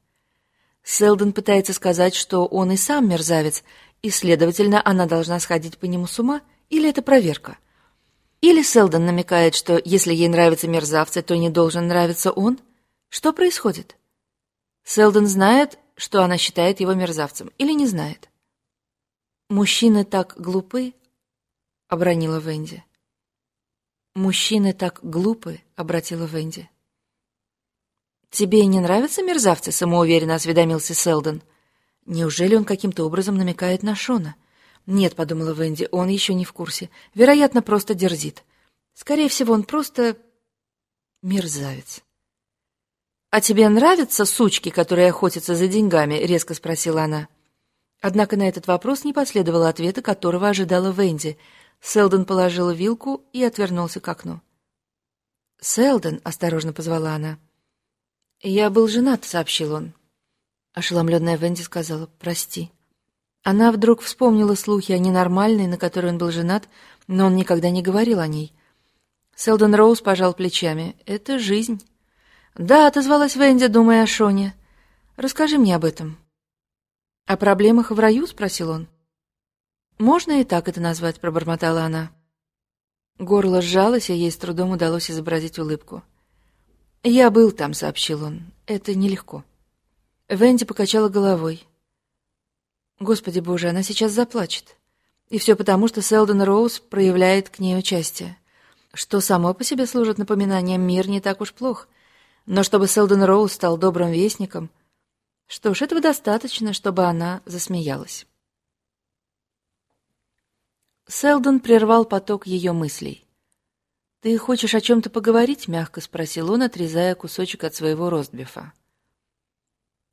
Селдон пытается сказать, что он и сам мерзавец, и, следовательно, она должна сходить по нему с ума, или это проверка? Или Селдон намекает, что если ей нравятся мерзавцы, то не должен нравиться он? Что происходит? Селдон знает, что она считает его мерзавцем, или не знает. «Мужчины так глупы», — обронила Венди. «Мужчины так глупы», — обратила Венди. «Тебе не нравятся мерзавцы?» — самоуверенно осведомился Селдон. «Неужели он каким-то образом намекает на Шона?» «Нет», — подумала Венди, — «он еще не в курсе. Вероятно, просто дерзит. Скорее всего, он просто мерзавец». «А тебе нравятся сучки, которые охотятся за деньгами?» — резко спросила она. Однако на этот вопрос не последовало ответа, которого ожидала Венди. Селдон положил вилку и отвернулся к окну. «Селдон», — осторожно позвала она. «Я был женат», — сообщил он. Ошеломленная Венди сказала «Прости». Она вдруг вспомнила слухи о ненормальной, на которой он был женат, но он никогда не говорил о ней. Селдон Роуз пожал плечами. «Это жизнь». «Да», — отозвалась Венди, думая о Шоне. «Расскажи мне об этом». «О проблемах в раю?» — спросил он. «Можно и так это назвать», — пробормотала она. Горло сжалось, и ей с трудом удалось изобразить улыбку. «Я был там», — сообщил он. «Это нелегко». Венди покачала головой. «Господи боже, она сейчас заплачет. И все потому, что Селдон Роуз проявляет к ней участие. Что само по себе служит напоминанием, мир не так уж плох. Но чтобы Селдон Роуз стал добрым вестником... Что ж, этого достаточно, чтобы она засмеялась. Селдон прервал поток ее мыслей. «Ты хочешь о чем-то поговорить?» — мягко спросил он, отрезая кусочек от своего ростбифа.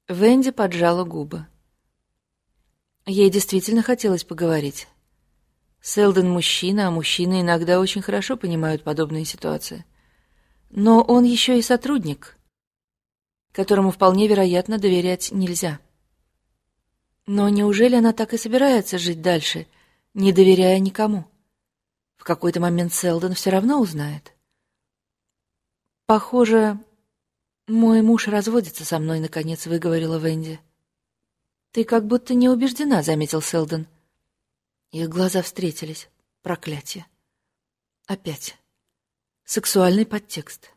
Венди поджала губы. Ей действительно хотелось поговорить. Селдон мужчина, а мужчины иногда очень хорошо понимают подобные ситуации. Но он еще и сотрудник, которому вполне вероятно доверять нельзя. Но неужели она так и собирается жить дальше, не доверяя никому? В какой-то момент Селдон все равно узнает. «Похоже, мой муж разводится со мной», — наконец выговорила Венди. «Ты как будто не убеждена», — заметил Селдон. Их глаза встретились. Проклятие. Опять. Сексуальный подтекст.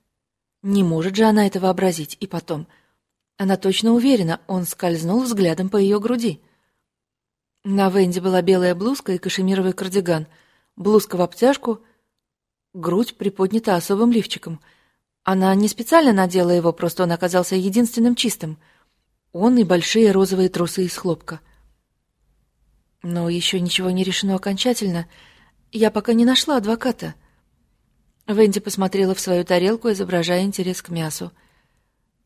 Не может же она это вообразить. И потом. Она точно уверена, он скользнул взглядом по ее груди. На Венди была белая блузка и кашемировый кардиган. Блузка в обтяжку, грудь приподнята особым лифчиком. Она не специально надела его, просто он оказался единственным чистым. Он и большие розовые трусы из хлопка. Но еще ничего не решено окончательно. Я пока не нашла адвоката. Венди посмотрела в свою тарелку, изображая интерес к мясу.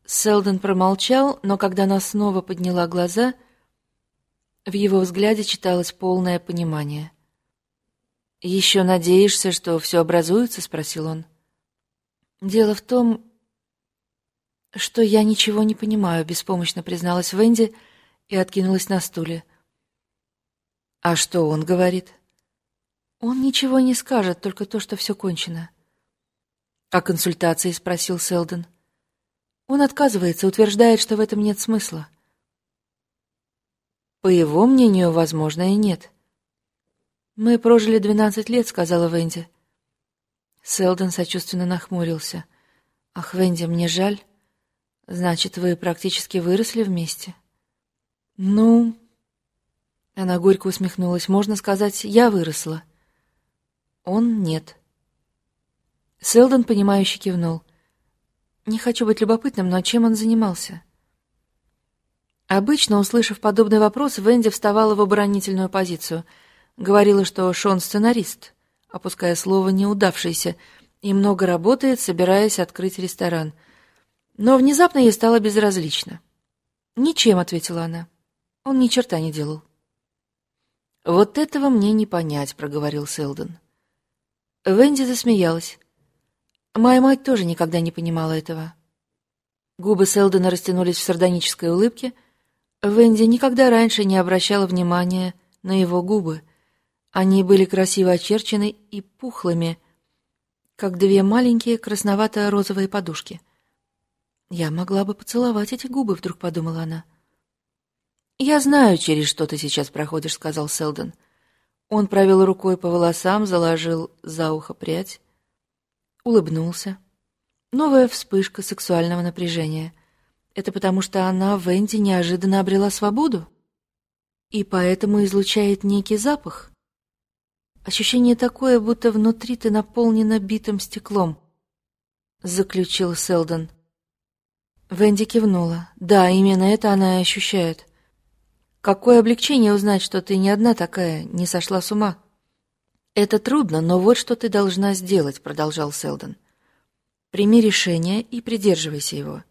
Селдон промолчал, но когда она снова подняла глаза, в его взгляде читалось полное понимание. «Еще надеешься, что все образуется?» — спросил он. «Дело в том, что я ничего не понимаю», — беспомощно призналась Венди и откинулась на стуле. «А что он говорит?» «Он ничего не скажет, только то, что все кончено». «О консультации?» — спросил Селдон. Он отказывается, утверждает, что в этом нет смысла. По его мнению, возможно, и нет. «Мы прожили двенадцать лет», — сказала Венди. Селдон сочувственно нахмурился. «Ах, Венди, мне жаль. Значит, вы практически выросли вместе?» «Ну...» Она горько усмехнулась. «Можно сказать, я выросла». «Он нет». Селдон, понимающе кивнул. Не хочу быть любопытным, но чем он занимался? Обычно, услышав подобный вопрос, Венди вставала в оборонительную позицию. Говорила, что Шон сценарист, опуская слово «неудавшийся», и много работает, собираясь открыть ресторан. Но внезапно ей стало безразлично. «Ничем», — ответила она. «Он ни черта не делал». «Вот этого мне не понять», — проговорил Селдон. Венди засмеялась. Моя мать тоже никогда не понимала этого. Губы Селдона растянулись в сардонической улыбке. Венди никогда раньше не обращала внимания на его губы. Они были красиво очерчены и пухлыми, как две маленькие красновато-розовые подушки. «Я могла бы поцеловать эти губы», — вдруг подумала она. «Я знаю, через что ты сейчас проходишь», — сказал Селдон. Он провел рукой по волосам, заложил за ухо прядь, улыбнулся. Новая вспышка сексуального напряжения. Это потому, что она, Венди, неожиданно обрела свободу? И поэтому излучает некий запах? Ощущение такое, будто внутри ты наполнена битым стеклом, — заключил Селдон. Венди кивнула. Да, именно это она и ощущает. Какое облегчение узнать, что ты не одна такая, не сошла с ума. Это трудно, но вот что ты должна сделать, продолжал Селдон. Прими решение и придерживайся его.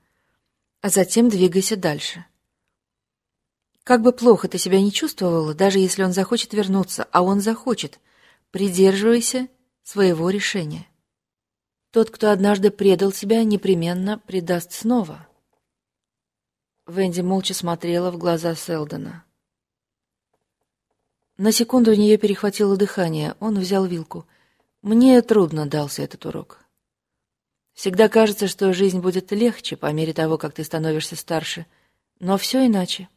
А затем двигайся дальше. Как бы плохо ты себя не чувствовала, даже если он захочет вернуться, а он захочет, придерживайся своего решения. Тот, кто однажды предал тебя, непременно предаст снова. Венди молча смотрела в глаза Селдона. На секунду у нее перехватило дыхание. Он взял вилку. Мне трудно дался этот урок. Всегда кажется, что жизнь будет легче по мере того, как ты становишься старше. Но все иначе.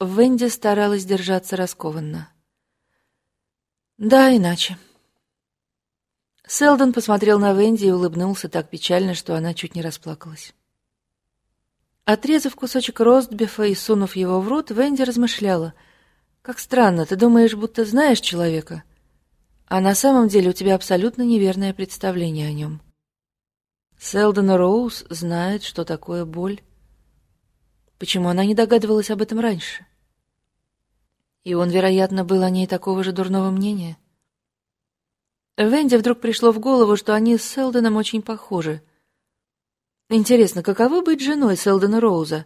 Венди старалась держаться раскованно. Да, иначе. Селдон посмотрел на Венди и улыбнулся так печально, что она чуть не расплакалась. Отрезав кусочек ростбифа и сунув его в рот, Венди размышляла. «Как странно, ты думаешь, будто знаешь человека, а на самом деле у тебя абсолютно неверное представление о нем. Селдон Роуз знает, что такое боль. Почему она не догадывалась об этом раньше? И он, вероятно, был о ней такого же дурного мнения. Венди вдруг пришло в голову, что они с Селдоном очень похожи — Интересно, каково быть женой Селдона Роуза?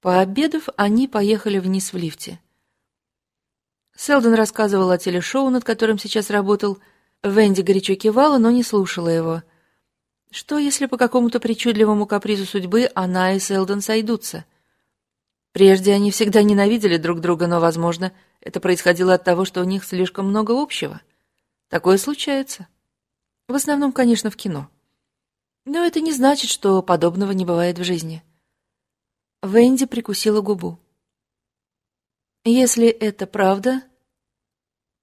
Пообедав, они поехали вниз в лифте. Селдон рассказывал о телешоу, над которым сейчас работал. Венди горячо кивала, но не слушала его. Что, если по какому-то причудливому капризу судьбы она и Селдон сойдутся? Прежде они всегда ненавидели друг друга, но, возможно, это происходило от того, что у них слишком много общего. Такое случается. В основном, конечно, в кино. Но это не значит, что подобного не бывает в жизни. Венди прикусила губу. Если это правда,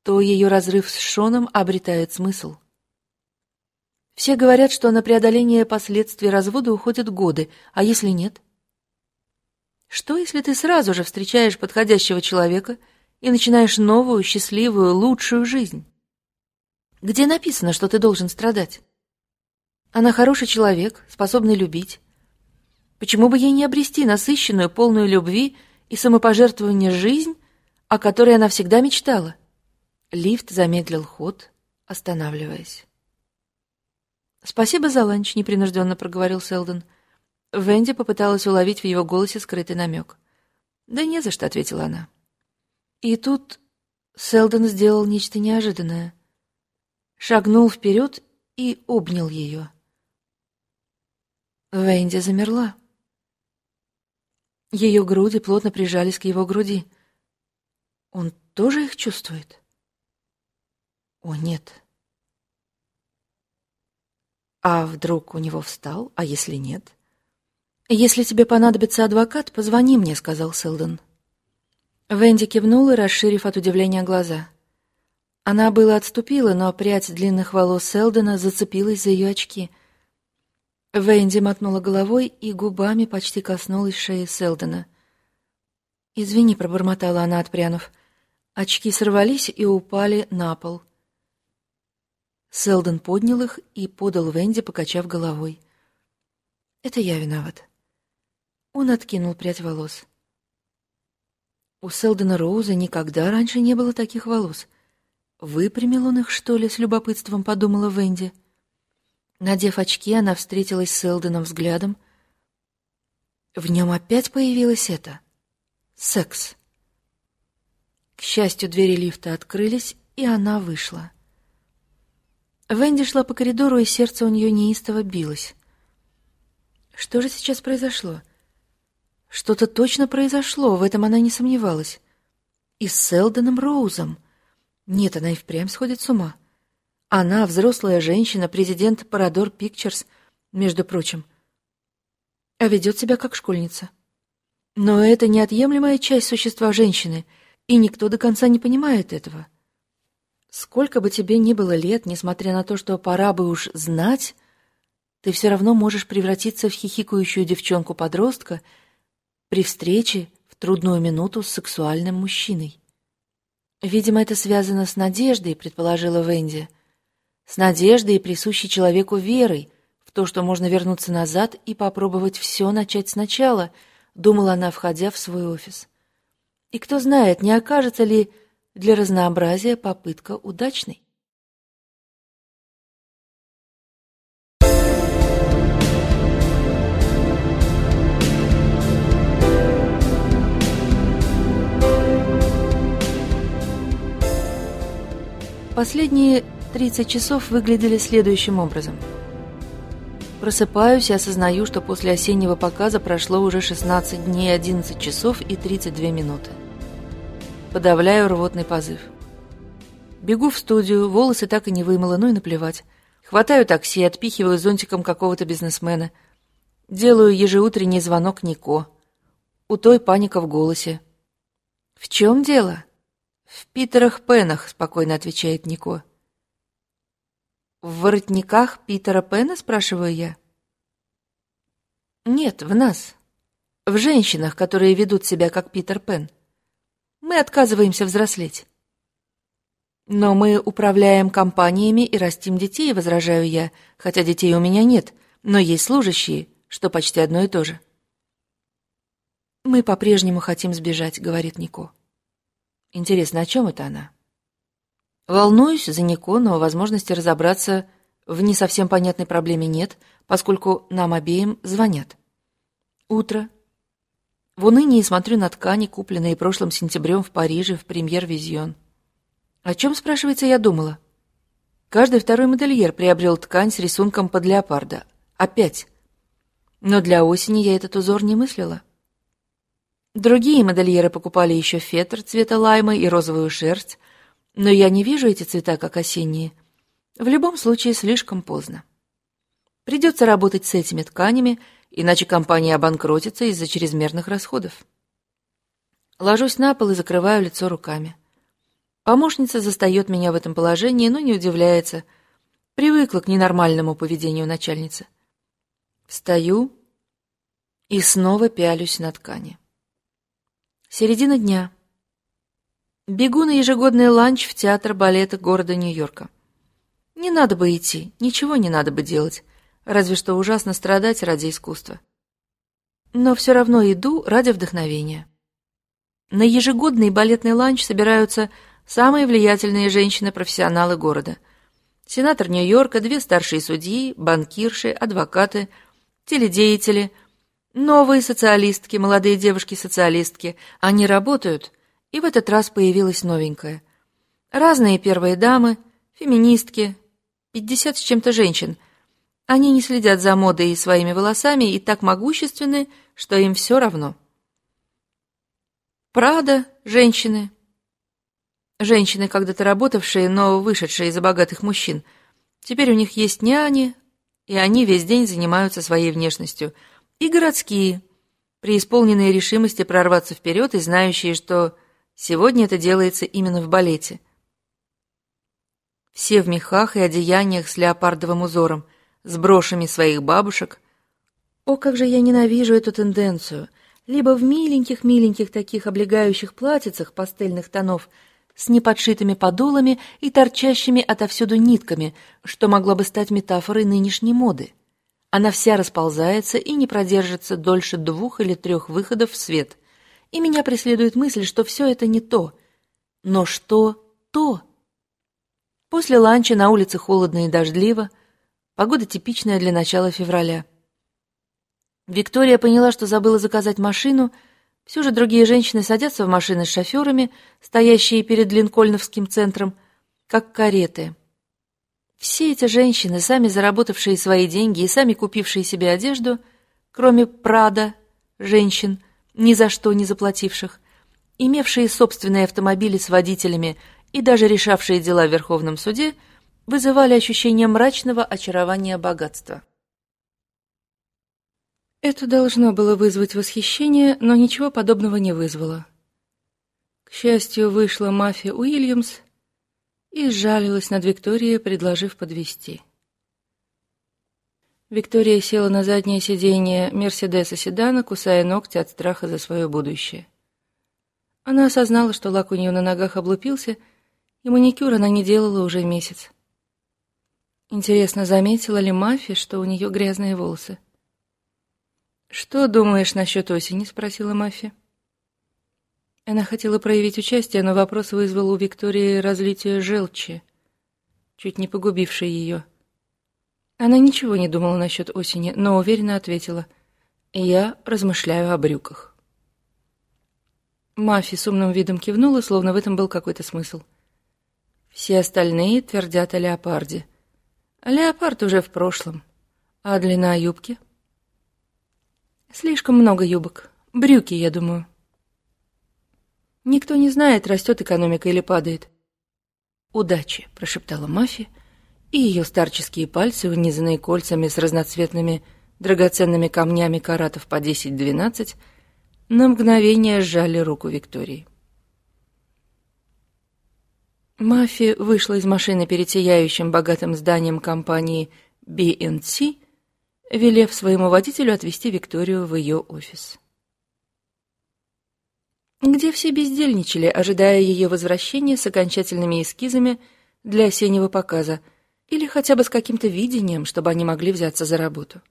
то ее разрыв с Шоном обретает смысл. Все говорят, что на преодоление последствий развода уходят годы, а если нет? Что, если ты сразу же встречаешь подходящего человека и начинаешь новую, счастливую, лучшую жизнь? Где написано, что ты должен страдать? Она хороший человек, способный любить. Почему бы ей не обрести насыщенную, полную любви и самопожертвования жизнь, о которой она всегда мечтала? Лифт замедлил ход, останавливаясь. «Спасибо за ланч», — непринужденно проговорил Селдон. Венди попыталась уловить в его голосе скрытый намек. «Да не за что», — ответила она. И тут Селдон сделал нечто неожиданное. Шагнул вперед и обнял ее. Венди замерла. Ее груди плотно прижались к его груди. Он тоже их чувствует? О, нет. А вдруг у него встал, а если нет? «Если тебе понадобится адвокат, позвони мне», — сказал Селдон. Венди кивнула, расширив от удивления глаза. Она было отступила, но прядь длинных волос Селдона зацепилась за ее очки — Венди мотнула головой и губами почти коснулась шеи Селдона. «Извини», — пробормотала она, отпрянув. Очки сорвались и упали на пол. Селдон поднял их и подал Венди, покачав головой. Это я виноват. Он откинул прядь волос. У Селдена Роуза никогда раньше не было таких волос. Выпрямил он их, что ли, с любопытством подумала Венди. Надев очки, она встретилась с Селденом взглядом. В нем опять появилось это. Секс. К счастью, двери лифта открылись, и она вышла. Венди шла по коридору, и сердце у нее неистово билось. Что же сейчас произошло? Что-то точно произошло, в этом она не сомневалась. И с Селдоном Роузом. Нет, она и впрямь сходит с ума. Она, взрослая женщина, президент Parador Pictures, между прочим. А ведет себя как школьница. Но это неотъемлемая часть существа женщины, и никто до конца не понимает этого. Сколько бы тебе ни было лет, несмотря на то, что пора бы уж знать, ты все равно можешь превратиться в хихикающую девчонку-подростка при встрече в трудную минуту с сексуальным мужчиной. Видимо, это связано с надеждой, предположила Венди. С надеждой, присущей человеку верой в то, что можно вернуться назад и попробовать все начать сначала, думала она, входя в свой офис. И кто знает, не окажется ли для разнообразия попытка удачной. Последние 30 часов выглядели следующим образом. Просыпаюсь и осознаю, что после осеннего показа прошло уже 16 дней 11 часов и 32 минуты. Подавляю рвотный позыв. Бегу в студию, волосы так и не вымыла, ну и наплевать. Хватаю такси, отпихиваю зонтиком какого-то бизнесмена. Делаю ежеутренний звонок Нико. У той паника в голосе. «В чем дело?» «В Питерах Пенах», — спокойно отвечает Нико. «В воротниках Питера Пена?» — спрашиваю я. «Нет, в нас. В женщинах, которые ведут себя как Питер Пен. Мы отказываемся взрослеть. Но мы управляем компаниями и растим детей, возражаю я, хотя детей у меня нет, но есть служащие, что почти одно и то же. Мы по-прежнему хотим сбежать, говорит Нико. Интересно, о чем это она? Волнуюсь за Нико, но возможности разобраться в не совсем понятной проблеме нет, поскольку нам обеим звонят. Утро, в унынии смотрю на ткани, купленные прошлым сентябрем в Париже в премьер-визион. О чем, спрашивается, я думала? Каждый второй модельер приобрел ткань с рисунком под леопарда. Опять. Но для осени я этот узор не мыслила. Другие модельеры покупали еще фетр цвета лайма и розовую шерсть, но я не вижу эти цвета как осенние. В любом случае слишком поздно. Придется работать с этими тканями – иначе компания обанкротится из-за чрезмерных расходов. Ложусь на пол и закрываю лицо руками. Помощница застает меня в этом положении, но не удивляется. Привыкла к ненормальному поведению начальницы. Встаю и снова пялюсь на ткани. Середина дня. Бегу на ежегодный ланч в театр балета города Нью-Йорка. Не надо бы идти, ничего не надо бы делать разве что ужасно страдать ради искусства. Но все равно иду ради вдохновения. На ежегодный балетный ланч собираются самые влиятельные женщины-профессионалы города. Сенатор Нью-Йорка, две старшие судьи, банкирши, адвокаты, теледеятели, новые социалистки, молодые девушки-социалистки. Они работают, и в этот раз появилась новенькая. Разные первые дамы, феминистки, пятьдесят с чем-то женщин – они не следят за модой и своими волосами и так могущественны, что им все равно. Прада, женщины. Женщины, когда-то работавшие, но вышедшие из-за богатых мужчин. Теперь у них есть няни, и они весь день занимаются своей внешностью. И городские, преисполненные решимости прорваться вперед и знающие, что сегодня это делается именно в балете. Все в мехах и одеяниях с леопардовым узором – с брошами своих бабушек. О, как же я ненавижу эту тенденцию! Либо в миленьких-миленьких таких облегающих платьицах пастельных тонов с неподшитыми подолами и торчащими отовсюду нитками, что могло бы стать метафорой нынешней моды. Она вся расползается и не продержится дольше двух или трех выходов в свет. И меня преследует мысль, что все это не то. Но что то? После ланча на улице холодно и дождливо. Погода типичная для начала февраля. Виктория поняла, что забыла заказать машину. Все же другие женщины садятся в машины с шоферами, стоящие перед Линкольновским центром, как кареты. Все эти женщины, сами заработавшие свои деньги и сами купившие себе одежду, кроме Прада, женщин, ни за что не заплативших, имевшие собственные автомобили с водителями и даже решавшие дела в Верховном суде, вызывали ощущение мрачного очарования богатства. Это должно было вызвать восхищение, но ничего подобного не вызвало. К счастью, вышла мафия Уильямс и сжалилась над Викторией, предложив подвести. Виктория села на заднее сиденье Мерседеса седана, кусая ногти от страха за свое будущее. Она осознала, что лак у нее на ногах облупился, и маникюр она не делала уже месяц. Интересно, заметила ли Мафи, что у нее грязные волосы? «Что думаешь насчет осени?» — спросила Мафи. Она хотела проявить участие, но вопрос вызвал у Виктории разлитие желчи, чуть не погубившей ее. Она ничего не думала насчет осени, но уверенно ответила. «Я размышляю о брюках». Мафи с умным видом кивнула, словно в этом был какой-то смысл. Все остальные твердят о леопарде. Леопард уже в прошлом. А длина юбки? Слишком много юбок. Брюки, я думаю. Никто не знает, растет экономика или падает. «Удачи», — прошептала Мафи, и ее старческие пальцы, унизанные кольцами с разноцветными драгоценными камнями каратов по 10-12, на мгновение сжали руку Виктории. Мафи вышла из машины перед сияющим богатым зданием компании B&C, велев своему водителю отвезти Викторию в ее офис где все бездельничали, ожидая ее возвращения с окончательными эскизами для осеннего показа или хотя бы с каким-то видением, чтобы они могли взяться за работу.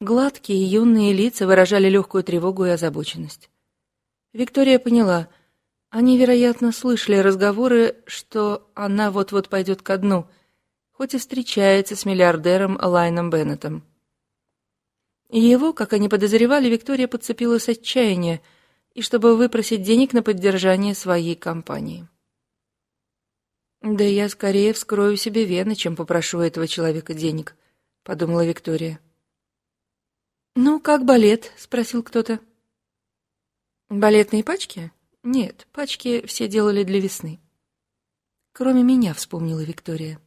Гладкие юные лица выражали легкую тревогу и озабоченность. Виктория поняла, они, вероятно, слышали разговоры, что она вот-вот пойдет ко дну, хоть и встречается с миллиардером Лайном Беннетом. Его, как они подозревали, Виктория подцепила с отчаяния, и чтобы выпросить денег на поддержание своей компании. «Да я скорее вскрою себе вены, чем попрошу этого человека денег», — подумала Виктория. «Ну, как балет?» — спросил кто-то. «Балетные пачки?» «Нет, пачки все делали для весны». «Кроме меня», — вспомнила Виктория.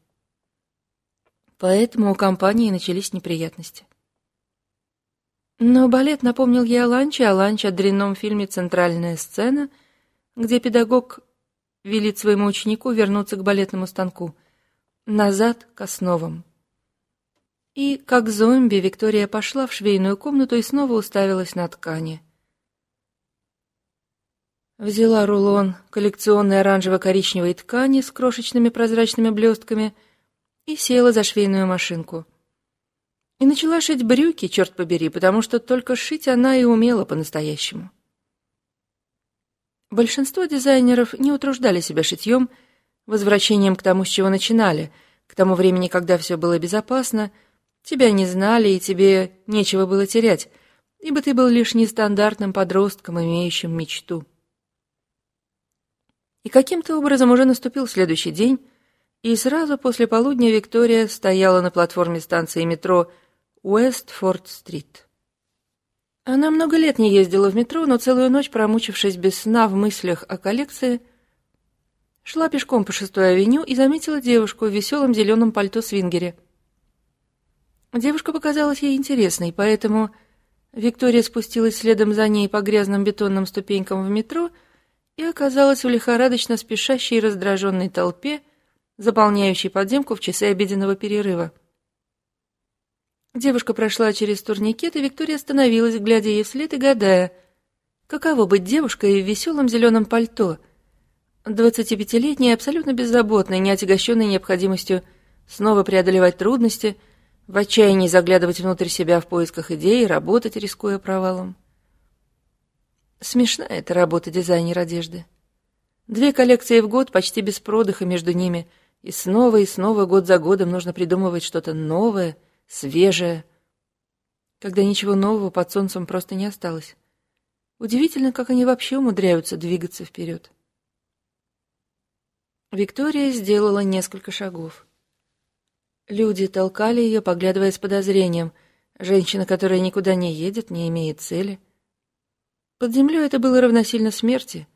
Поэтому у компании начались неприятности. Но балет напомнил ей о ланче, о ланче о дрянном фильме «Центральная сцена», где педагог велит своему ученику вернуться к балетному станку, назад к основам. И, как зомби, Виктория пошла в швейную комнату и снова уставилась на ткани. Взяла рулон коллекционной оранжево-коричневой ткани с крошечными прозрачными блестками и села за швейную машинку. И начала шить брюки, черт побери, потому что только шить она и умела по-настоящему. Большинство дизайнеров не утруждали себя шитьем, возвращением к тому, с чего начинали, к тому времени, когда все было безопасно, тебя не знали и тебе нечего было терять, ибо ты был лишь нестандартным подростком, имеющим мечту. И каким-то образом уже наступил следующий день, и сразу после полудня Виктория стояла на платформе станции метро Уэстфорд-стрит. Она много лет не ездила в метро, но целую ночь, промучившись без сна в мыслях о коллекции, шла пешком по шестой авеню и заметила девушку в веселом зеленом пальто свингере. Девушка показалась ей интересной, поэтому Виктория спустилась следом за ней по грязным бетонным ступенькам в метро и оказалась в лихорадочно спешащей и раздраженной толпе, заполняющей подземку в часы обеденного перерыва. Девушка прошла через турникет, и Виктория остановилась, глядя ей вслед и гадая, каково быть девушкой в веселом зеленом пальто, двадцатипятилетней, абсолютно беззаботной, не отягощенной необходимостью снова преодолевать трудности, в отчаянии заглядывать внутрь себя в поисках идей, работать, рискуя провалом. Смешная эта работа дизайнер одежды. Две коллекции в год, почти без продыха между ними, и снова и снова, год за годом, нужно придумывать что-то новое, свежее, когда ничего нового под солнцем просто не осталось. Удивительно, как они вообще умудряются двигаться вперед. Виктория сделала несколько шагов. Люди толкали ее, поглядывая с подозрением. Женщина, которая никуда не едет, не имеет цели. Под землей это было равносильно смерти.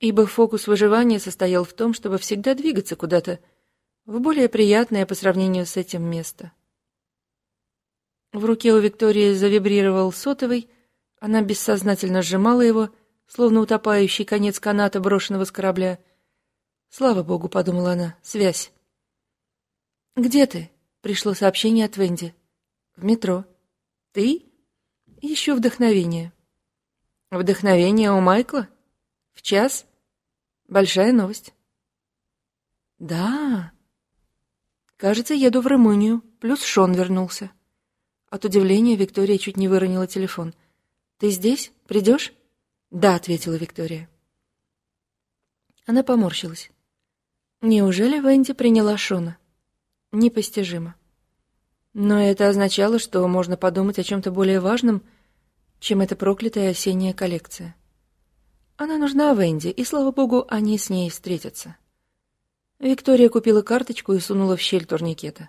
Ибо фокус выживания состоял в том, чтобы всегда двигаться куда-то в более приятное по сравнению с этим место. В руке у Виктории завибрировал сотовый, она бессознательно сжимала его, словно утопающий конец каната, брошенного с корабля. «Слава богу», — подумала она, — «связь». «Где ты?» — пришло сообщение от Венди. «В метро». «Ты?» «Еще вдохновение». «Вдохновение у Майкла? В час? Большая новость». «Да». «Кажется, еду в Румынию, плюс Шон вернулся». От удивления Виктория чуть не выронила телефон. «Ты здесь? Придешь?» «Да», — ответила Виктория. Она поморщилась. Неужели Венди приняла Шона? Непостижимо. Но это означало, что можно подумать о чем-то более важном, чем эта проклятая осенняя коллекция. Она нужна Венди, и, слава богу, они с ней встретятся. Виктория купила карточку и сунула в щель турникета.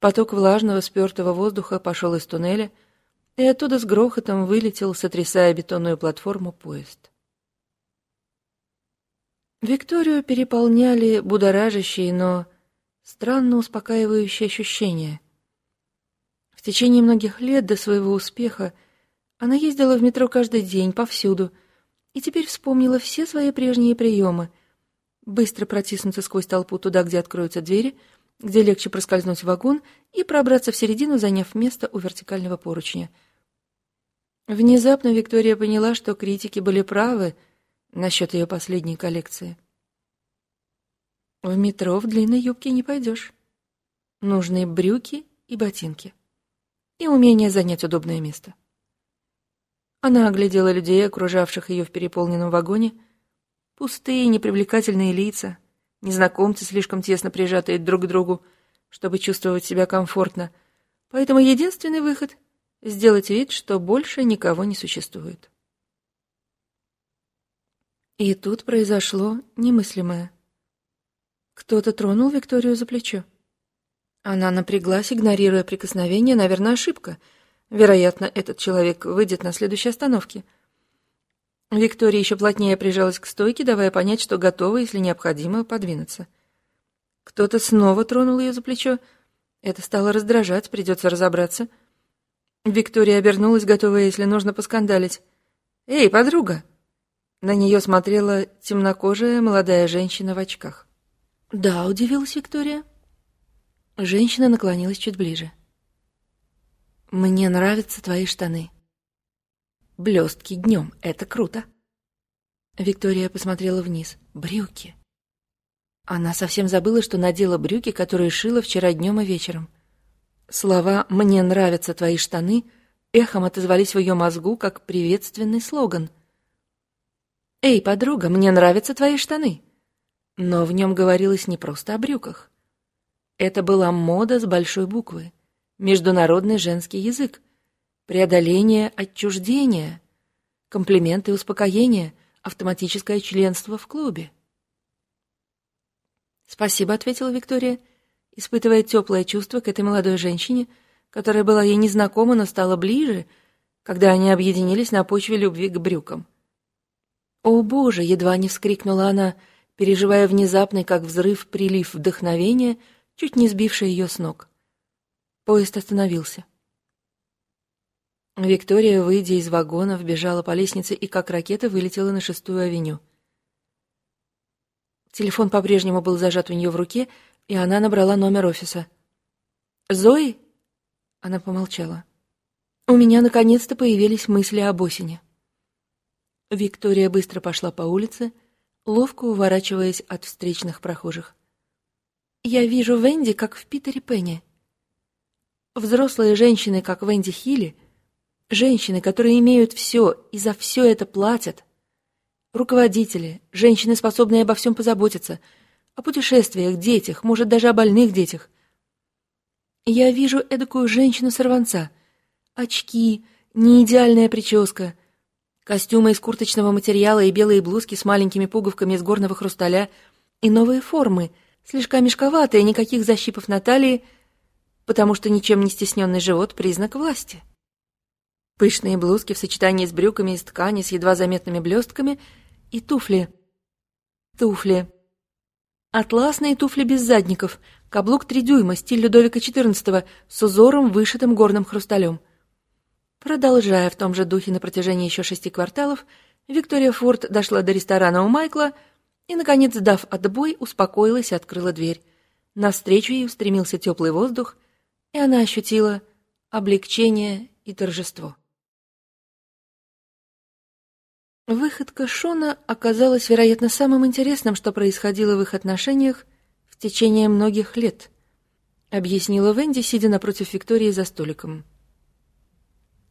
Поток влажного, спертого воздуха пошел из туннеля, и оттуда с грохотом вылетел, сотрясая бетонную платформу, поезд. Викторию переполняли будоражащие, но странно успокаивающие ощущения. В течение многих лет до своего успеха она ездила в метро каждый день, повсюду, и теперь вспомнила все свои прежние приемы. Быстро протиснуться сквозь толпу туда, где откроются двери — где легче проскользнуть в вагон и пробраться в середину, заняв место у вертикального поручня. Внезапно Виктория поняла, что критики были правы насчет ее последней коллекции. В метро в длинной юбке не пойдешь. Нужны брюки и ботинки. И умение занять удобное место. Она оглядела людей, окружавших ее в переполненном вагоне. Пустые, непривлекательные лица — Незнакомцы слишком тесно прижатые друг к другу, чтобы чувствовать себя комфортно. Поэтому единственный выход — сделать вид, что больше никого не существует. И тут произошло немыслимое. Кто-то тронул Викторию за плечо. Она напряглась, игнорируя прикосновение, наверное, ошибка. Вероятно, этот человек выйдет на следующей остановке — Виктория еще плотнее прижалась к стойке, давая понять, что готова, если необходимо, подвинуться. Кто-то снова тронул ее за плечо. Это стало раздражать, придется разобраться. Виктория обернулась, готовая, если нужно, поскандалить. «Эй, подруга!» На нее смотрела темнокожая молодая женщина в очках. «Да», — удивилась Виктория. Женщина наклонилась чуть ближе. «Мне нравятся твои штаны», Блестки днем — это круто. Виктория посмотрела вниз. Брюки. Она совсем забыла, что надела брюки, которые шила вчера днем и вечером. Слова «мне нравятся твои штаны» эхом отозвались в ее мозгу, как приветственный слоган. «Эй, подруга, мне нравятся твои штаны!» Но в нем говорилось не просто о брюках. Это была мода с большой буквы, международный женский язык, преодоление отчуждения, комплименты и успокоение, автоматическое членство в клубе. «Спасибо», — ответила Виктория, испытывая теплое чувство к этой молодой женщине, которая была ей незнакома, но стала ближе, когда они объединились на почве любви к брюкам. «О, Боже!» — едва не вскрикнула она, переживая внезапный, как взрыв, прилив вдохновения, чуть не сбивший ее с ног. Поезд остановился. Виктория, выйдя из вагона, вбежала по лестнице и как ракета вылетела на шестую авеню. Телефон по-прежнему был зажат у нее в руке, и она набрала номер офиса. «Зои?» Она помолчала. «У меня наконец-то появились мысли об осени». Виктория быстро пошла по улице, ловко уворачиваясь от встречных прохожих. «Я вижу Венди, как в Питере Пенни», Взрослые женщины, как Венди Хилли, женщины, которые имеют все и за все это платят, руководители, женщины, способные обо всем позаботиться, о путешествиях, детях, может, даже о больных детях. Я вижу эдакую женщину-сорванца. Очки, неидеальная прическа, костюмы из курточного материала и белые блузки с маленькими пуговками из горного хрусталя и новые формы, слишком мешковатые, никаких защипов на талии — потому что ничем не стесненный живот — признак власти. Пышные блузки в сочетании с брюками из ткани с едва заметными блестками и туфли. Туфли. Атласные туфли без задников, каблук три дюйма, стиль Людовика XIV, с узором, вышитым горным хрусталем. Продолжая в том же духе на протяжении еще шести кварталов, Виктория Форд дошла до ресторана у Майкла и, наконец, дав отбой, успокоилась и открыла дверь. Навстречу ей устремился теплый воздух — и она ощутила облегчение и торжество. Выходка Шона оказалась, вероятно, самым интересным, что происходило в их отношениях в течение многих лет, объяснила Венди, сидя напротив Виктории за столиком.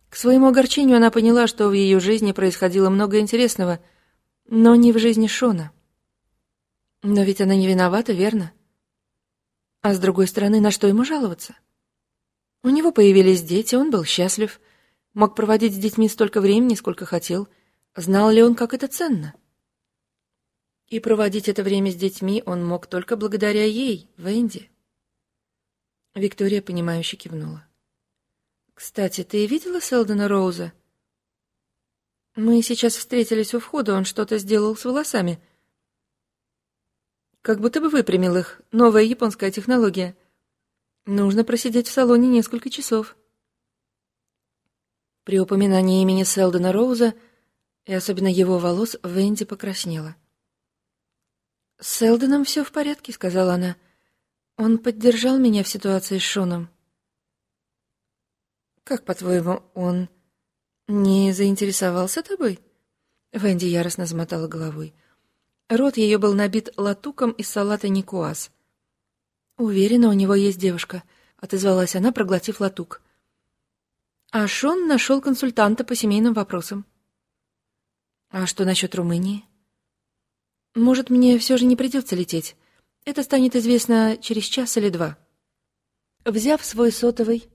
К своему огорчению она поняла, что в ее жизни происходило много интересного, но не в жизни Шона. Но ведь она не виновата, верно? А с другой стороны, на что ему жаловаться? — у него появились дети, он был счастлив. Мог проводить с детьми столько времени, сколько хотел. Знал ли он, как это ценно? И проводить это время с детьми он мог только благодаря ей, Венди. Виктория, понимающе кивнула. «Кстати, ты видела Селдона Роуза?» «Мы сейчас встретились у входа, он что-то сделал с волосами. Как будто бы выпрямил их. Новая японская технология». Нужно просидеть в салоне несколько часов. При упоминании имени Селдона Роуза и особенно его волос Венди покраснела. «С Селдоном все в порядке», — сказала она. «Он поддержал меня в ситуации с Шоном». «Как, по-твоему, он не заинтересовался тобой?» Венди яростно замотала головой. Рот ее был набит латуком из салата никуаз. «Уверена, у него есть девушка», — отозвалась она, проглотив латук. А Шон нашел консультанта по семейным вопросам. «А что насчет Румынии?» «Может, мне все же не придется лететь. Это станет известно через час или два». Взяв свой сотовый,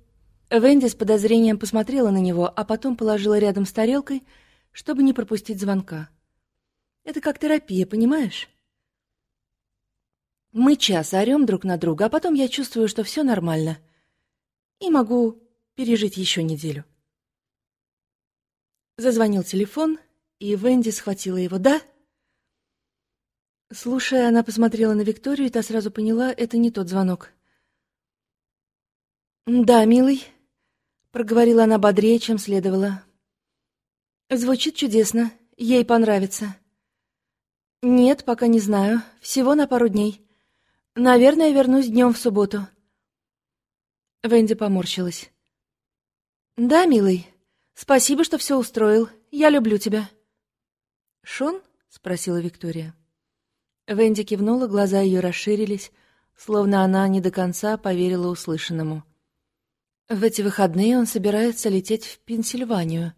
Венди с подозрением посмотрела на него, а потом положила рядом с тарелкой, чтобы не пропустить звонка. «Это как терапия, понимаешь?» Мы час орем друг на друга, а потом я чувствую, что все нормально. И могу пережить еще неделю. Зазвонил телефон, и Венди схватила его. «Да?» Слушая, она посмотрела на Викторию, и та сразу поняла, это не тот звонок. «Да, милый», — проговорила она бодрее, чем следовало. «Звучит чудесно. Ей понравится». «Нет, пока не знаю. Всего на пару дней. Наверное, вернусь днем в субботу. Венди поморщилась. Да, милый. Спасибо, что все устроил. Я люблю тебя. Шон? спросила Виктория. Венди кивнула, глаза ее расширились, словно она не до конца поверила услышанному. В эти выходные он собирается лететь в Пенсильванию,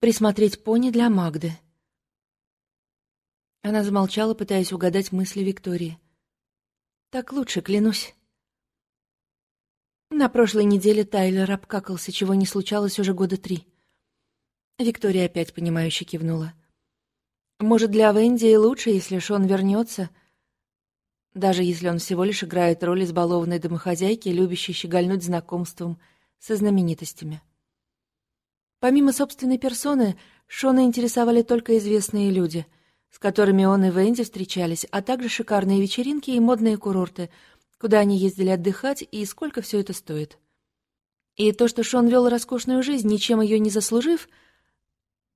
присмотреть пони для Магды. Она замолчала, пытаясь угадать мысли Виктории. Так лучше, клянусь. На прошлой неделе Тайлер обкакался, чего не случалось уже года три. Виктория опять понимающе кивнула. Может, для Венди и лучше, если Шон вернется, даже если он всего лишь играет роль избалованной домохозяйки, любящей щегольнуть знакомством со знаменитостями. Помимо собственной персоны, Шона интересовали только известные люди — с которыми он и Венди встречались, а также шикарные вечеринки и модные курорты, куда они ездили отдыхать и сколько все это стоит. И то, что Шон вел роскошную жизнь, ничем ее не заслужив,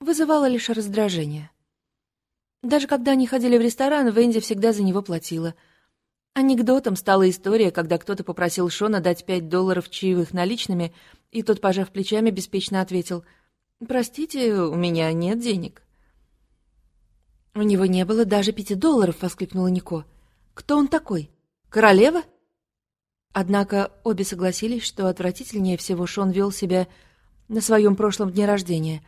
вызывало лишь раздражение. Даже когда они ходили в ресторан, Венди всегда за него платила. Анекдотом стала история, когда кто-то попросил Шона дать пять долларов чаевых наличными, и тот, пожав плечами, беспечно ответил «Простите, у меня нет денег». «У него не было даже пяти долларов!» — воскликнула Нико. «Кто он такой? Королева?» Однако обе согласились, что отвратительнее всего Шон вел себя на своем прошлом дне рождения.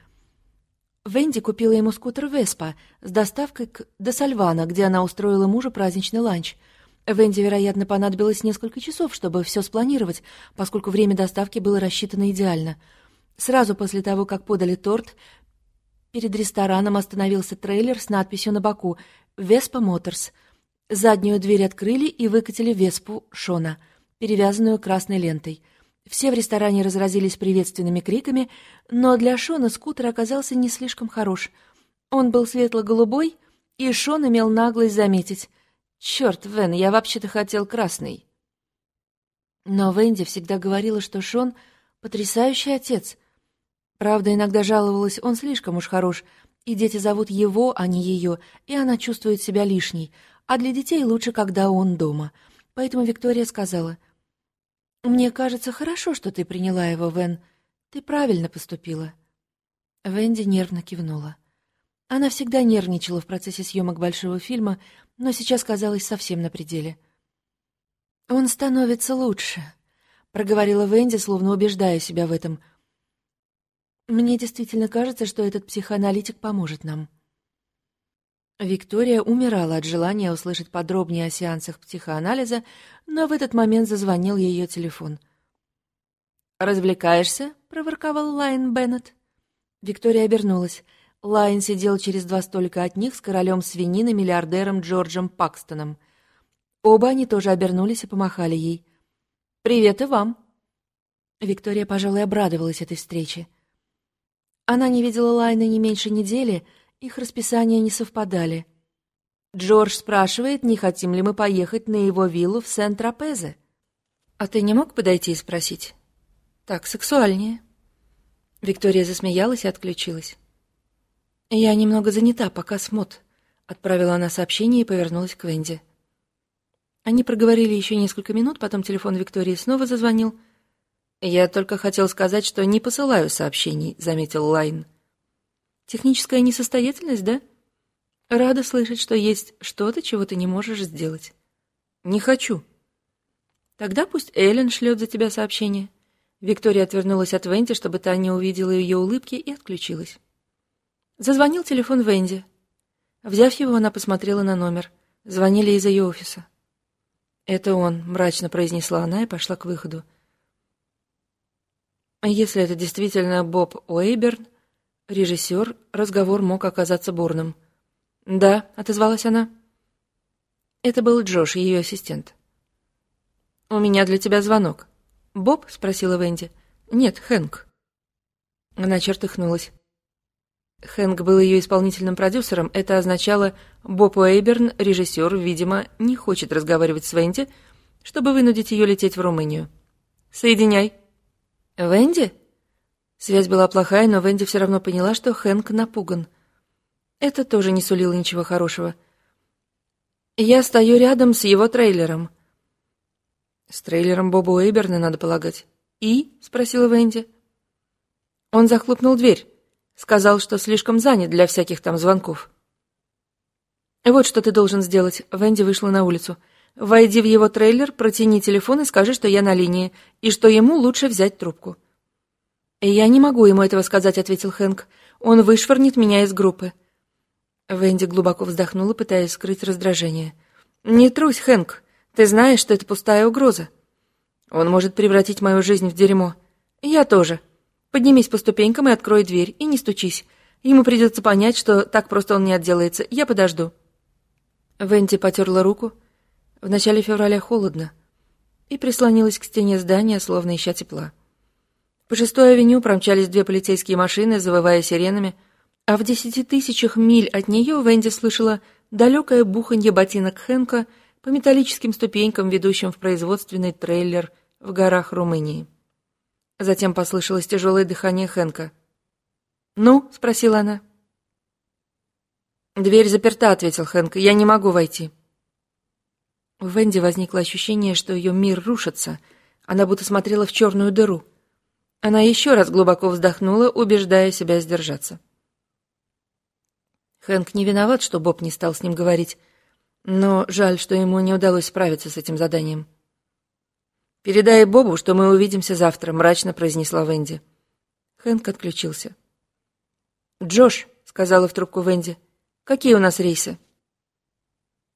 Венди купила ему скутер Веспа с доставкой к Досальвана, где она устроила мужу праздничный ланч. Венди, вероятно, понадобилось несколько часов, чтобы все спланировать, поскольку время доставки было рассчитано идеально. Сразу после того, как подали торт, перед рестораном остановился трейлер с надписью на боку «Веспа Моторс». Заднюю дверь открыли и выкатили Веспу Шона — перевязанную красной лентой. Все в ресторане разразились приветственными криками, но для Шона скутер оказался не слишком хорош. Он был светло-голубой, и Шон имел наглость заметить. «Черт, Вен, я вообще-то хотел красный». Но Венди всегда говорила, что Шон — потрясающий отец. Правда, иногда жаловалась, он слишком уж хорош, и дети зовут его, а не ее, и она чувствует себя лишней, а для детей лучше, когда он дома — Поэтому Виктория сказала, «Мне кажется, хорошо, что ты приняла его, Вен. Ты правильно поступила». Венди нервно кивнула. Она всегда нервничала в процессе съемок большого фильма, но сейчас казалась совсем на пределе. «Он становится лучше», — проговорила Венди, словно убеждая себя в этом. «Мне действительно кажется, что этот психоаналитик поможет нам». Виктория умирала от желания услышать подробнее о сеансах психоанализа, но в этот момент зазвонил ее телефон. «Развлекаешься?» — проворковал Лайн Беннет. Виктория обернулась. Лайн сидел через два столика от них с королем свинины, миллиардером Джорджем Пакстоном. Оба они тоже обернулись и помахали ей. «Привет и вам!» Виктория, пожалуй, обрадовалась этой встрече. Она не видела Лайна не меньше недели — их расписания не совпадали. Джордж спрашивает, не хотим ли мы поехать на его виллу в Сент-Тропезе. А ты не мог подойти и спросить? Так сексуальнее. Виктория засмеялась и отключилась. «Я немного занята, пока смот», — отправила она сообщение и повернулась к Венди. Они проговорили еще несколько минут, потом телефон Виктории снова зазвонил. «Я только хотел сказать, что не посылаю сообщений», — заметил Лайн. Техническая несостоятельность, да? Рада слышать, что есть что-то, чего ты не можешь сделать. Не хочу. Тогда пусть Эллен шлет за тебя сообщение. Виктория отвернулась от Венди, чтобы та не увидела ее улыбки, и отключилась. Зазвонил телефон Венди. Взяв его, она посмотрела на номер. Звонили из ее офиса. «Это он», — мрачно произнесла она и пошла к выходу. «Если это действительно Боб Уэйберн, Режиссер, разговор мог оказаться бурным. «Да», — отозвалась она. Это был Джош, ее ассистент. «У меня для тебя звонок». «Боб?» — спросила Венди. «Нет, Хэнк». Она чертыхнулась. Хэнк был ее исполнительным продюсером. Это означало, Боб Уэйберн, режиссер, видимо, не хочет разговаривать с Венди, чтобы вынудить ее лететь в Румынию. «Соединяй». «Венди?» Связь была плохая, но Венди все равно поняла, что Хэнк напуган. Это тоже не сулило ничего хорошего. Я стою рядом с его трейлером. С трейлером Боба Уэйберна, надо полагать. «И?» — спросила Венди. Он захлопнул дверь. Сказал, что слишком занят для всяких там звонков. «Вот что ты должен сделать». Венди вышла на улицу. «Войди в его трейлер, протяни телефон и скажи, что я на линии, и что ему лучше взять трубку». «Я не могу ему этого сказать», — ответил Хэнк. «Он вышвырнет меня из группы». Венди глубоко вздохнула, пытаясь скрыть раздражение. «Не трусь, Хэнк. Ты знаешь, что это пустая угроза. Он может превратить мою жизнь в дерьмо. Я тоже. Поднимись по ступенькам и открой дверь, и не стучись. Ему придется понять, что так просто он не отделается. Я подожду». Венди потерла руку. В начале февраля холодно. И прислонилась к стене здания, словно ища тепла. По шестой авеню промчались две полицейские машины, завывая сиренами, а в десяти тысячах миль от нее Венди слышала далекое буханье ботинок Хэнка по металлическим ступенькам, ведущим в производственный трейлер в горах Румынии. Затем послышалось тяжелое дыхание Хэнка. «Ну?» — спросила она. «Дверь заперта», — ответил Хэнк. «Я не могу войти». У Венди возникло ощущение, что ее мир рушится. Она будто смотрела в черную дыру. Она еще раз глубоко вздохнула, убеждая себя сдержаться. Хэнк не виноват, что Боб не стал с ним говорить, но жаль, что ему не удалось справиться с этим заданием. «Передай Бобу, что мы увидимся завтра», — мрачно произнесла Венди. Хэнк отключился. «Джош», — сказала в трубку Венди, — «какие у нас рейсы?»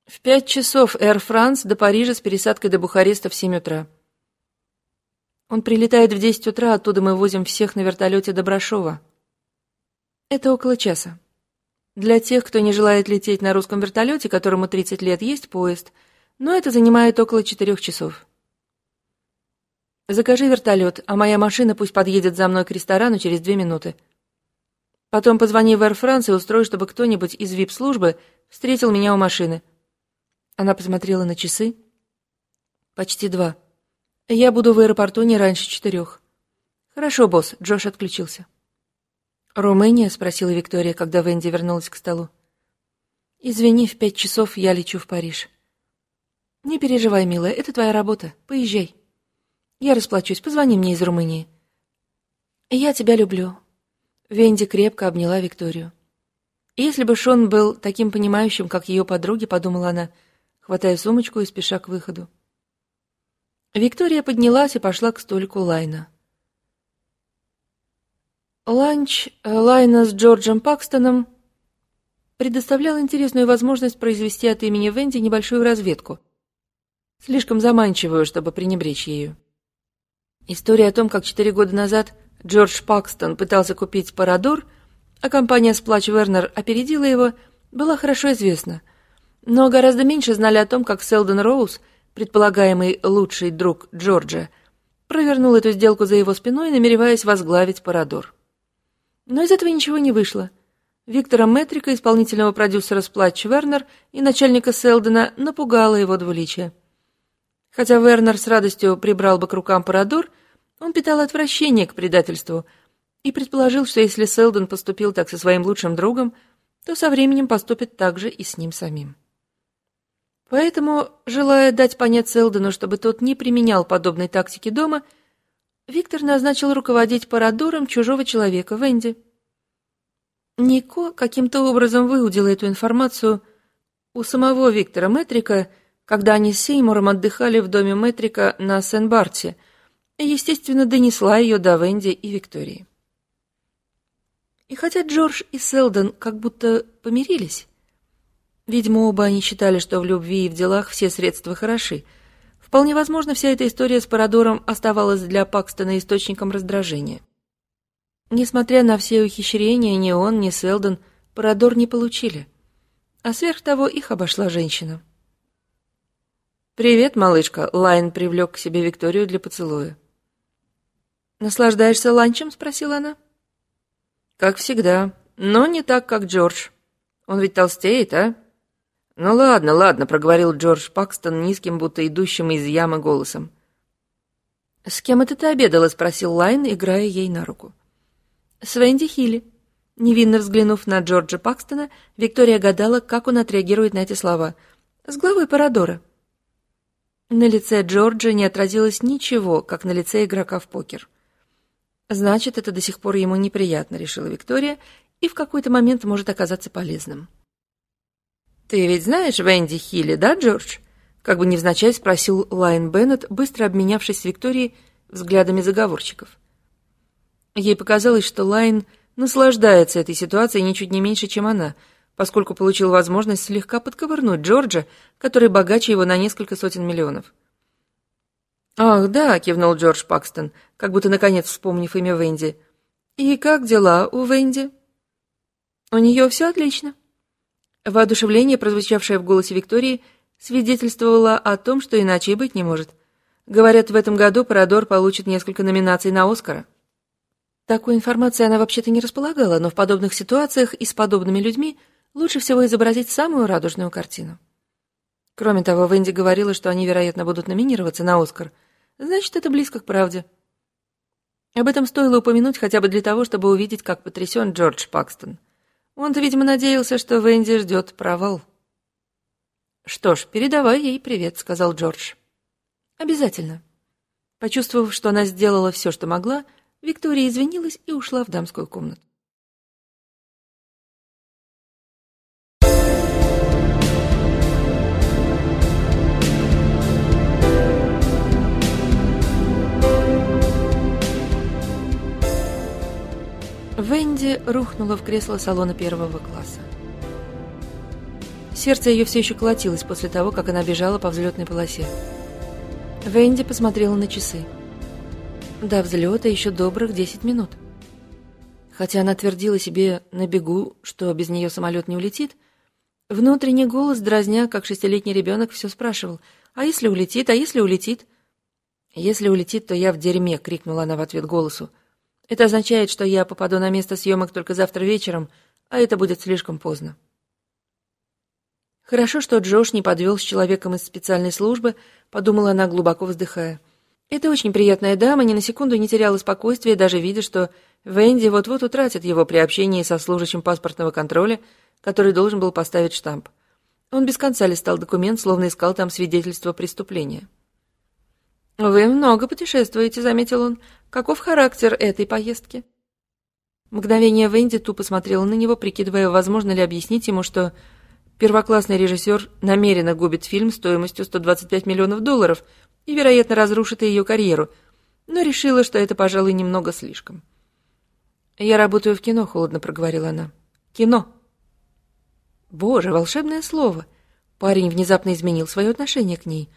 «В пять часов Air France до Парижа с пересадкой до Бухареста в семь утра». «Он прилетает в десять утра, оттуда мы возим всех на вертолете до Брашова». «Это около часа. Для тех, кто не желает лететь на русском вертолете, которому 30 лет, есть поезд, но это занимает около четырех часов». Закажи вертолет, а моя машина пусть подъедет за мной к ресторану через две минуты. Потом позвони в Air France и устрой, чтобы кто-нибудь из вип-службы встретил меня у машины. Она посмотрела на часы. Почти два. Я буду в аэропорту не раньше четырех. Хорошо, босс, Джош отключился. «Румыния?» — спросила Виктория, когда Венди вернулась к столу. «Извини, в пять часов я лечу в Париж». «Не переживай, милая, это твоя работа. Поезжай». Я расплачусь, позвони мне из Румынии. Я тебя люблю. Венди крепко обняла Викторию. Если бы Шон был таким понимающим, как ее подруги, подумала она, хватая сумочку и спеша к выходу. Виктория поднялась и пошла к столику Лайна. Ланч э, Лайна с Джорджем Пакстоном предоставлял интересную возможность произвести от имени Венди небольшую разведку, слишком заманчивую, чтобы пренебречь ею. История о том, как четыре года назад Джордж Пакстон пытался купить Парадор, а компания Сплатч Вернер опередила его, была хорошо известна. Но гораздо меньше знали о том, как Селдон Роуз, предполагаемый лучший друг Джорджа, провернул эту сделку за его спиной, намереваясь возглавить Парадор. Но из этого ничего не вышло. Виктора Метрика, исполнительного продюсера Сплач Вернер и начальника Селдона, напугало его двуличие. Хотя Вернер с радостью прибрал бы к рукам Парадор, он питал отвращение к предательству и предположил, что если Селдон поступил так со своим лучшим другом, то со временем поступит так же и с ним самим. Поэтому, желая дать понять Селдону, чтобы тот не применял подобной тактики дома, Виктор назначил руководить парадором чужого человека, Венди. Нико каким-то образом выудила эту информацию у самого Виктора Метрика, когда они с Сеймуром отдыхали в доме Метрика на Сен-Барте – естественно, донесла ее до Венди и Виктории. И хотя Джордж и Селдон как будто помирились, видимо, оба они считали, что в любви и в делах все средства хороши, вполне возможно, вся эта история с Парадором оставалась для Пакстона источником раздражения. Несмотря на все ухищрения, ни он, ни Селдон Парадор не получили, а сверх того их обошла женщина. «Привет, малышка!» — Лайн привлек к себе Викторию для поцелуя. «Наслаждаешься ланчем?» — спросила она. «Как всегда, но не так, как Джордж. Он ведь толстеет, а?» «Ну ладно, ладно», — проговорил Джордж Пакстон низким, будто идущим из ямы голосом. «С кем это ты обедала?» — спросил Лайн, играя ей на руку. «С Венди Хили». Невинно взглянув на Джорджа Пакстона, Виктория гадала, как он отреагирует на эти слова. «С главой Парадора». На лице Джорджа не отразилось ничего, как на лице игрока в покер. Значит, это до сих пор ему неприятно, решила Виктория, и в какой-то момент может оказаться полезным. «Ты ведь знаешь Венди Хили, да, Джордж?» Как бы невзначай спросил Лайн Беннет, быстро обменявшись с Викторией взглядами заговорщиков. Ей показалось, что Лайн наслаждается этой ситуацией ничуть не меньше, чем она, поскольку получил возможность слегка подковырнуть Джорджа, который богаче его на несколько сотен миллионов. «Ах, да», — кивнул Джордж Пакстон, как будто наконец вспомнив имя Венди. «И как дела у Венди?» «У нее все отлично». Воодушевление, прозвучавшее в голосе Виктории, свидетельствовало о том, что иначе и быть не может. Говорят, в этом году Парадор получит несколько номинаций на Оскара. Такой информации она вообще-то не располагала, но в подобных ситуациях и с подобными людьми лучше всего изобразить самую радужную картину. Кроме того, Венди говорила, что они, вероятно, будут номинироваться на Оскар — Значит, это близко к правде. Об этом стоило упомянуть хотя бы для того, чтобы увидеть, как потрясен Джордж Пакстон. Он-то, видимо, надеялся, что Венди ждет провал. «Что ж, передавай ей привет», — сказал Джордж. «Обязательно». Почувствовав, что она сделала все, что могла, Виктория извинилась и ушла в дамскую комнату. Венди рухнула в кресло салона первого класса. Сердце ее все еще колотилось после того, как она бежала по взлетной полосе. Венди посмотрела на часы. До взлета еще добрых 10 минут. Хотя она твердила себе на бегу, что без нее самолет не улетит, внутренний голос, дразня, как шестилетний ребенок, все спрашивал, «А если улетит? А если улетит?» «Если улетит, то я в дерьме!» — крикнула она в ответ голосу. «Это означает, что я попаду на место съемок только завтра вечером, а это будет слишком поздно». Хорошо, что Джош не подвел с человеком из специальной службы, подумала она, глубоко вздыхая. Это очень приятная дама ни на секунду не теряла спокойствия, даже видя, что Венди вот-вот утратит его при общении со служащим паспортного контроля, который должен был поставить штамп. Он без конца листал документ, словно искал там свидетельство преступления. «Вы много путешествуете», — заметил он. «Каков характер этой поездки?» Мгновение Венди тупо смотрела на него, прикидывая, возможно ли объяснить ему, что Первоклассный режиссер намеренно губит фильм стоимостью 125 миллионов долларов и, вероятно, разрушит ее карьеру, но решила, что это, пожалуй, немного слишком. «Я работаю в кино», — холодно проговорила она. «Кино». Боже, волшебное слово. Парень внезапно изменил свое отношение к ней.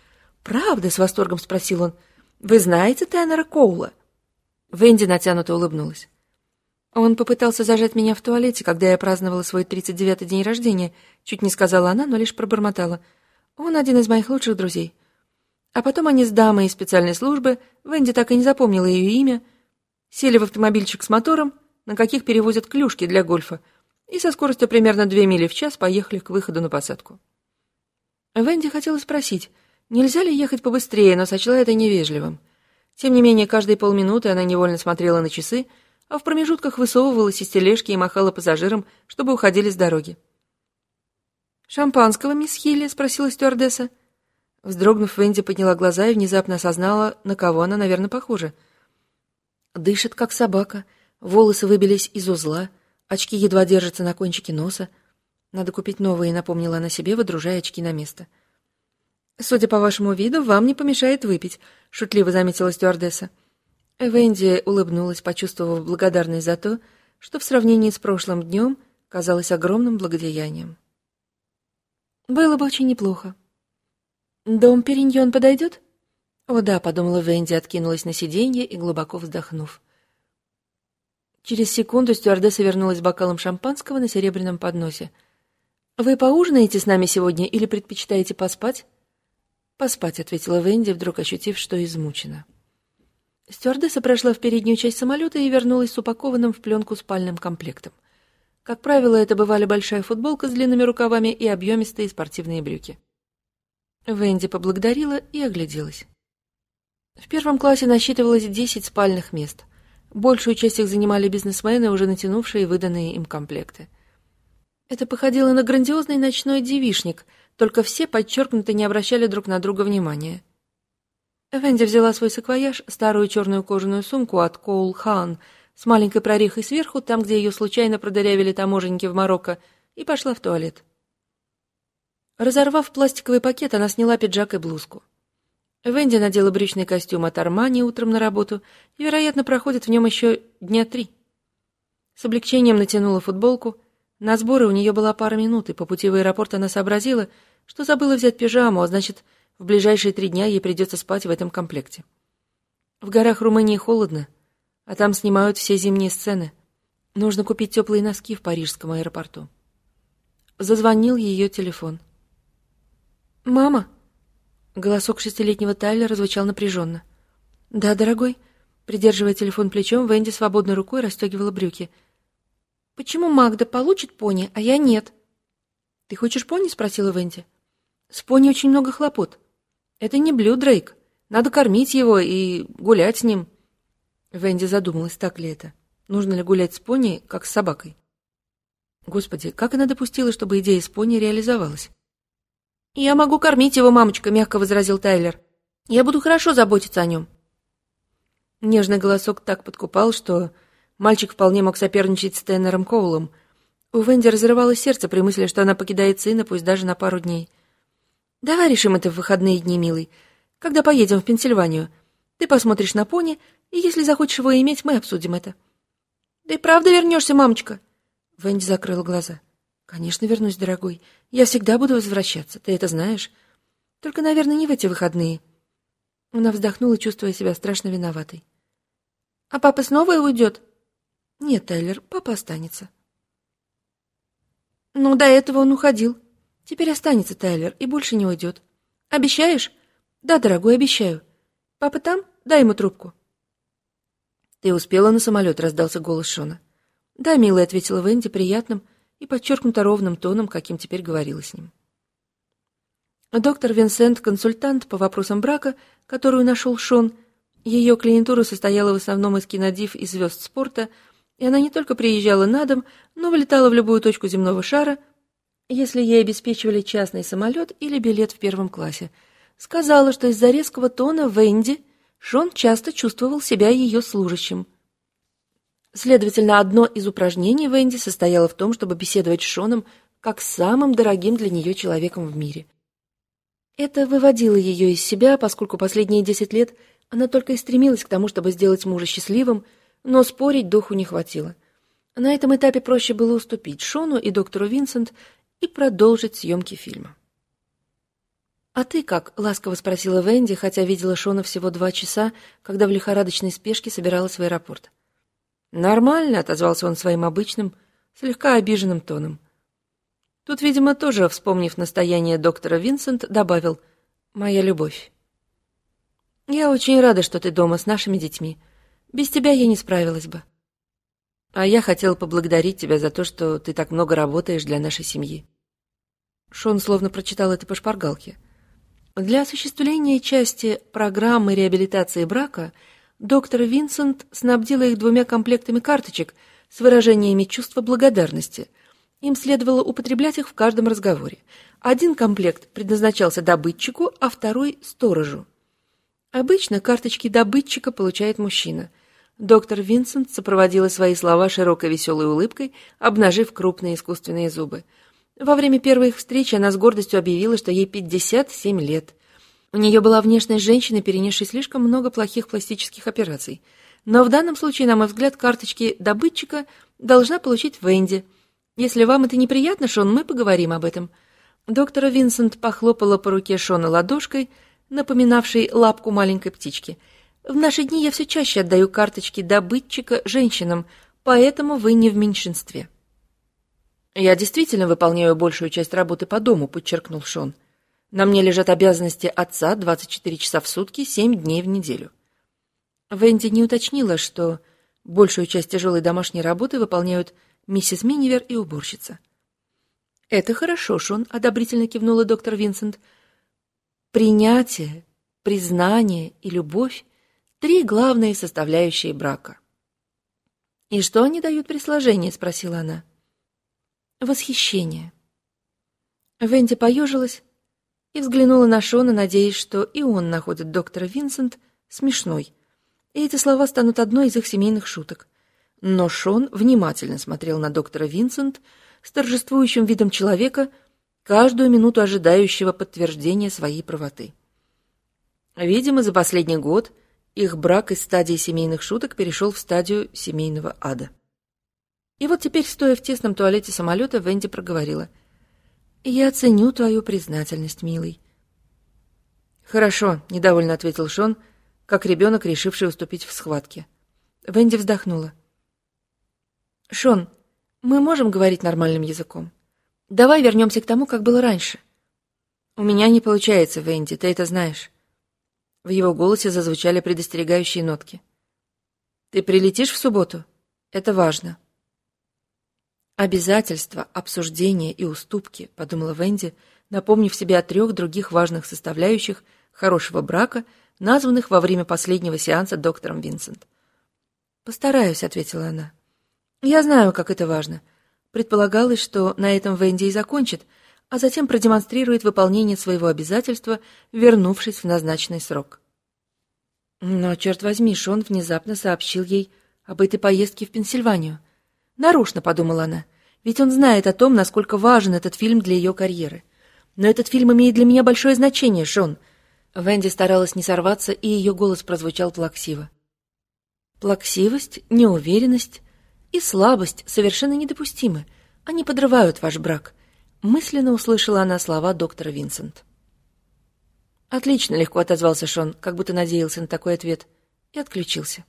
«Правда?» — с восторгом спросил он. «Вы знаете Теннера Коула?» Венди натянуто улыбнулась. Он попытался зажать меня в туалете, когда я праздновала свой 39-й день рождения. Чуть не сказала она, но лишь пробормотала. Он один из моих лучших друзей. А потом они с дамой из специальной службы, Венди так и не запомнила ее имя, сели в автомобильчик с мотором, на каких перевозят клюшки для гольфа, и со скоростью примерно 2 мили в час поехали к выходу на посадку. Венди хотела спросить, нельзя ли ехать побыстрее, но сочла это невежливым. Тем не менее, каждые полминуты она невольно смотрела на часы, а в промежутках высовывалась из тележки и махала пассажирам, чтобы уходили с дороги. «Шампанского, мисс Хилли?» — спросила стюардесса. Вздрогнув, Венди подняла глаза и внезапно осознала, на кого она, наверное, похожа. Дышит, как собака, волосы выбились из узла, очки едва держатся на кончике носа. Надо купить новые, напомнила она себе, выдружая очки на место. «Судя по вашему виду, вам не помешает выпить», — шутливо заметила стюардесса. Венди улыбнулась, почувствовав благодарность за то, что в сравнении с прошлым днем казалось огромным благодеянием. «Было бы очень неплохо». «Дом Периньон подойдет?» «О да», — подумала Венди, откинулась на сиденье и глубоко вздохнув. Через секунду стюардесса вернулась с бокалом шампанского на серебряном подносе. «Вы поужинаете с нами сегодня или предпочитаете поспать?» «Поспать», — ответила Венди, вдруг ощутив, что измучена. Стюардесса прошла в переднюю часть самолета и вернулась с упакованным в пленку спальным комплектом. Как правило, это бывали большая футболка с длинными рукавами и объемистые спортивные брюки. Венди поблагодарила и огляделась. В первом классе насчитывалось 10 спальных мест. Большую часть их занимали бизнесмены, уже натянувшие выданные им комплекты. Это походило на грандиозный ночной девишник, только все подчеркнуто не обращали друг на друга внимания. Венди взяла свой саквояж, старую черную кожаную сумку от Коул Хан, с маленькой прорехой сверху, там, где ее случайно продырявили таможенники в Марокко, и пошла в туалет. Разорвав пластиковый пакет, она сняла пиджак и блузку. Венди надела брючный костюм от Армани утром на работу и, вероятно, проходит в нем еще дня три. С облегчением натянула футболку. На сборы у нее была пара минут, и по пути в аэропорт она сообразила, что забыла взять пижаму, а значит, в ближайшие три дня ей придется спать в этом комплекте. В горах Румынии холодно, а там снимают все зимние сцены. Нужно купить теплые носки в парижском аэропорту. Зазвонил ее телефон. «Мама!» Голосок шестилетнего Тайлера звучал напряженно. «Да, дорогой». Придерживая телефон плечом, Венди свободной рукой расстегивала брюки. «Почему Магда получит пони, а я нет?» «Ты хочешь пони?» — спросила Венди. «С пони очень много хлопот. Это не Блю Дрейк. Надо кормить его и гулять с ним. Венди задумалась, так ли это. Нужно ли гулять с пони, как с собакой? Господи, как она допустила, чтобы идея с пони реализовалась? «Я могу кормить его, мамочка», — мягко возразил Тайлер. «Я буду хорошо заботиться о нем». Нежный голосок так подкупал, что мальчик вполне мог соперничать с Теннером Коулом. У Венди разрывалось сердце при мысли, что она покидает сына, пусть даже на пару дней. Давай решим это в выходные дни, милый. Когда поедем в Пенсильванию. Ты посмотришь на пони, и если захочешь его иметь, мы обсудим это. «Ты правда вернешься, мамочка?» Венди закрыла глаза. «Конечно вернусь, дорогой. Я всегда буду возвращаться, ты это знаешь. Только, наверное, не в эти выходные». Она вздохнула, чувствуя себя страшно виноватой. «А папа снова уйдет?» «Нет, Тайлер, папа останется». «Ну, до этого он уходил. Теперь останется Тайлер и больше не уйдет. Обещаешь?» «Да, дорогой, обещаю. Папа там? Дай ему трубку». «Ты успела на самолет?» — раздался голос Шона. «Да, милая», — ответила Венди приятным и подчеркнуто ровным тоном, каким теперь говорила с ним. Доктор Винсент, консультант по вопросам брака, которую нашел Шон, ее клиентура состояла в основном из кинодив и звезд спорта, и она не только приезжала на дом, но вылетала в любую точку земного шара, если ей обеспечивали частный самолет или билет в первом классе. Сказала, что из-за резкого тона Венди Шон часто чувствовал себя ее служащим. Следовательно, одно из упражнений Венди состояло в том, чтобы беседовать с Шоном как с самым дорогим для нее человеком в мире. Это выводило ее из себя, поскольку последние десять лет она только и стремилась к тому, чтобы сделать мужа счастливым, но спорить духу не хватило. На этом этапе проще было уступить Шону и доктору Винсент и продолжить съемки фильма. «А ты как?» — ласково спросила Венди, хотя видела Шона всего два часа, когда в лихорадочной спешке собиралась в аэропорт. «Нормально», — отозвался он своим обычным, слегка обиженным тоном. Тут, видимо, тоже, вспомнив настояние доктора Винсент, добавил «Моя любовь». «Я очень рада, что ты дома с нашими детьми. Без тебя я не справилась бы». «А я хотел поблагодарить тебя за то, что ты так много работаешь для нашей семьи». Шон словно прочитал это по шпаргалке — для осуществления части программы реабилитации брака доктор Винсент снабдила их двумя комплектами карточек с выражениями чувства благодарности. Им следовало употреблять их в каждом разговоре. Один комплект предназначался добытчику, а второй — сторожу. Обычно карточки добытчика получает мужчина. Доктор Винсент сопроводила свои слова широкой веселой улыбкой, обнажив крупные искусственные зубы — во время первой их встречи она с гордостью объявила, что ей 57 лет. У нее была внешность женщины, перенесшей слишком много плохих пластических операций. Но в данном случае, на мой взгляд, карточки добытчика должна получить Венди. Если вам это неприятно, Шон, мы поговорим об этом. Доктора Винсент похлопала по руке Шона ладошкой, напоминавшей лапку маленькой птички. В наши дни я все чаще отдаю карточки добытчика женщинам, поэтому вы не в меньшинстве. «Я действительно выполняю большую часть работы по дому», — подчеркнул Шон. «На мне лежат обязанности отца 24 часа в сутки, 7 дней в неделю». Венди не уточнила, что большую часть тяжелой домашней работы выполняют миссис Минивер и уборщица. «Это хорошо, Шон», — одобрительно кивнула доктор Винсент. «Принятие, признание и любовь — три главные составляющие брака». «И что они дают при сложении?» — спросила она. Восхищение. Венди поежилась и взглянула на Шона, надеясь, что и он находит доктора Винсент смешной, и эти слова станут одной из их семейных шуток. Но Шон внимательно смотрел на доктора Винсент с торжествующим видом человека, каждую минуту ожидающего подтверждения своей правоты. Видимо, за последний год их брак из стадии семейных шуток перешел в стадию семейного ада. И вот теперь, стоя в тесном туалете самолета, Венди проговорила. «Я ценю твою признательность, милый». «Хорошо», — недовольно ответил Шон, как ребенок, решивший уступить в схватке. Венди вздохнула. «Шон, мы можем говорить нормальным языком? Давай вернемся к тому, как было раньше». «У меня не получается, Венди, ты это знаешь». В его голосе зазвучали предостерегающие нотки. «Ты прилетишь в субботу? Это важно». «Обязательства, обсуждения и уступки», — подумала Венди, напомнив себе о трех других важных составляющих хорошего брака, названных во время последнего сеанса доктором Винсент. «Постараюсь», — ответила она. «Я знаю, как это важно. Предполагалось, что на этом Венди и закончит, а затем продемонстрирует выполнение своего обязательства, вернувшись в назначенный срок». Но, черт возьми, Шон внезапно сообщил ей об этой поездке в Пенсильванию. Нарочно, подумала она. Ведь он знает о том, насколько важен этот фильм для ее карьеры. Но этот фильм имеет для меня большое значение, Шон. Венди старалась не сорваться, и ее голос прозвучал плаксиво. Плаксивость, неуверенность и слабость совершенно недопустимы. Они подрывают ваш брак. Мысленно услышала она слова доктора Винсент. Отлично, легко отозвался Шон, как будто надеялся на такой ответ, и отключился.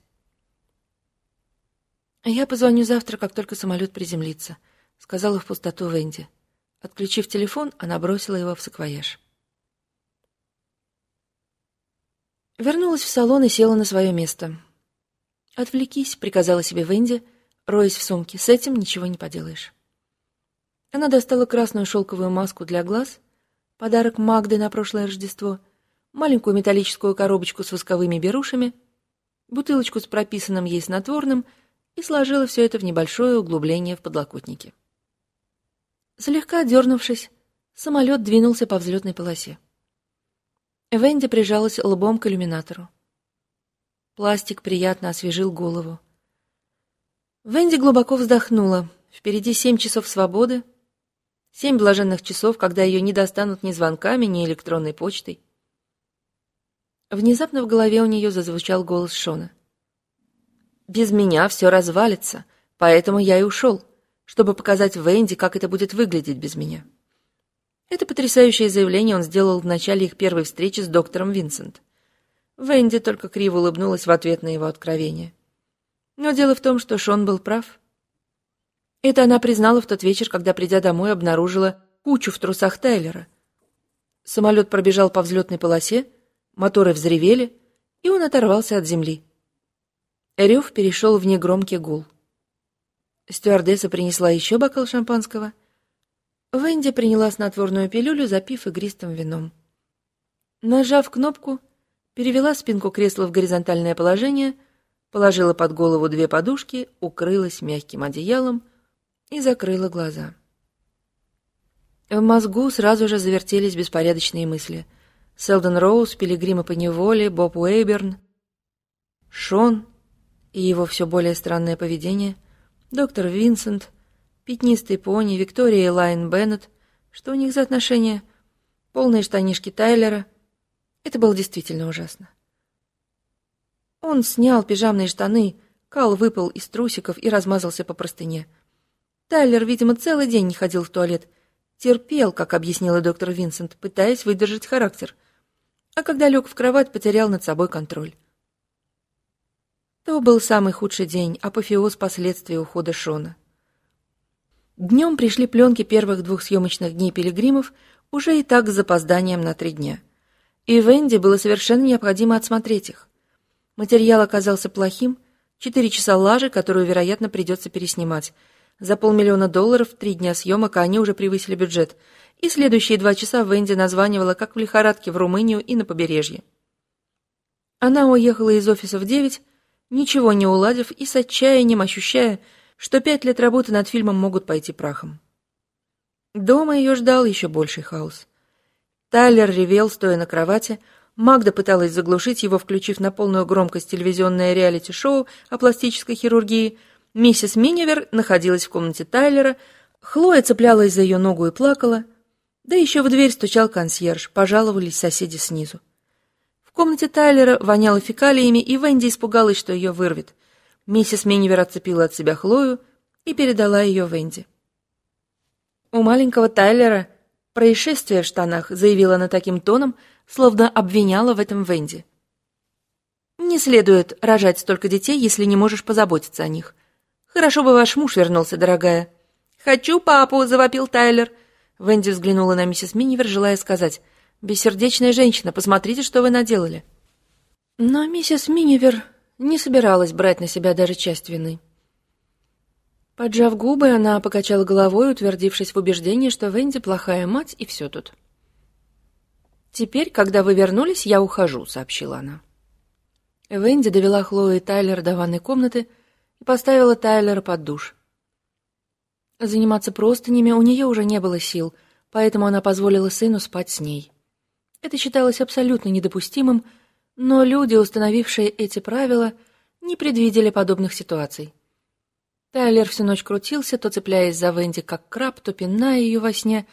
«Я позвоню завтра, как только самолет приземлится», — сказала в пустоту Венди. Отключив телефон, она бросила его в саквояж. Вернулась в салон и села на свое место. «Отвлекись», — приказала себе Венди, роясь в сумке. «С этим ничего не поделаешь». Она достала красную шелковую маску для глаз, подарок Магды на прошлое Рождество, маленькую металлическую коробочку с восковыми берушами, бутылочку с прописанным ей снотворным и сложила все это в небольшое углубление в подлокотнике. Слегка дернувшись, самолет двинулся по взлетной полосе. Венди прижалась лбом к иллюминатору. Пластик приятно освежил голову. Венди глубоко вздохнула. Впереди семь часов свободы, семь блаженных часов, когда ее не достанут ни звонками, ни электронной почтой. Внезапно в голове у нее зазвучал голос Шона. «Без меня все развалится, поэтому я и ушел, чтобы показать Венди, как это будет выглядеть без меня». Это потрясающее заявление он сделал в начале их первой встречи с доктором Винсент. Венди только криво улыбнулась в ответ на его откровение. Но дело в том, что Шон был прав. Это она признала в тот вечер, когда, придя домой, обнаружила кучу в трусах Тайлера. Самолет пробежал по взлетной полосе, моторы взревели, и он оторвался от земли. Рев перешел в негромкий гул. Стюардесса принесла еще бокал шампанского — Венди приняла снотворную пилюлю, запив игристым вином. Нажав кнопку, перевела спинку кресла в горизонтальное положение, положила под голову две подушки, укрылась мягким одеялом и закрыла глаза. В мозгу сразу же завертелись беспорядочные мысли. Селдон Роуз, Пилигримы по неволе, Боб Уэйберн, Шон и его все более странное поведение, доктор Винсент — пятнистый пони, Виктория и Лайн Беннет, что у них за отношения, полные штанишки Тайлера. Это было действительно ужасно. Он снял пижамные штаны, Кал выпал из трусиков и размазался по простыне. Тайлер, видимо, целый день не ходил в туалет. Терпел, как объяснила доктор Винсент, пытаясь выдержать характер. А когда лег в кровать, потерял над собой контроль. То был самый худший день, апофеоз последствий ухода Шона. Днем пришли пленки первых двух съемочных дней пилигримов, уже и так с запозданием на три дня. И Венди было совершенно необходимо отсмотреть их. Материал оказался плохим, четыре часа лажи, которую, вероятно, придется переснимать. За полмиллиона долларов, три дня съемок, а они уже превысили бюджет. И следующие два часа Венди названивала, как в лихорадке, в Румынию и на побережье. Она уехала из офиса в девять, ничего не уладив и с отчаянием ощущая, что пять лет работы над фильмом могут пойти прахом. Дома ее ждал еще больший хаос. Тайлер ревел, стоя на кровати, Магда пыталась заглушить его, включив на полную громкость телевизионное реалити-шоу о пластической хирургии. Миссис Минивер находилась в комнате Тайлера, Хлоя цеплялась за ее ногу и плакала. Да еще в дверь стучал консьерж, пожаловались соседи снизу. В комнате Тайлера воняло фекалиями, и Венди испугалась, что ее вырвет. Миссис Минивер отцепила от себя Хлою и передала ее Венди. «У маленького Тайлера происшествие в штанах», заявила она таким тоном, словно обвиняла в этом Венди. «Не следует рожать столько детей, если не можешь позаботиться о них. Хорошо бы ваш муж вернулся, дорогая». «Хочу папу!» — завопил Тайлер. Венди взглянула на миссис Минивер, желая сказать, «Бессердечная женщина, посмотрите, что вы наделали». Но миссис Минивер не собиралась брать на себя даже часть вины. Поджав губы, она покачала головой, утвердившись в убеждении, что Венди плохая мать и все тут. «Теперь, когда вы вернулись, я ухожу», — сообщила она. Венди довела Хлою и Тайлера до ванной комнаты и поставила Тайлера под душ. Заниматься простынями у нее уже не было сил, поэтому она позволила сыну спать с ней. Это считалось абсолютно недопустимым, но люди, установившие эти правила, не предвидели подобных ситуаций. Тайлер всю ночь крутился, то цепляясь за Венди как краб, то пиная ее во сне.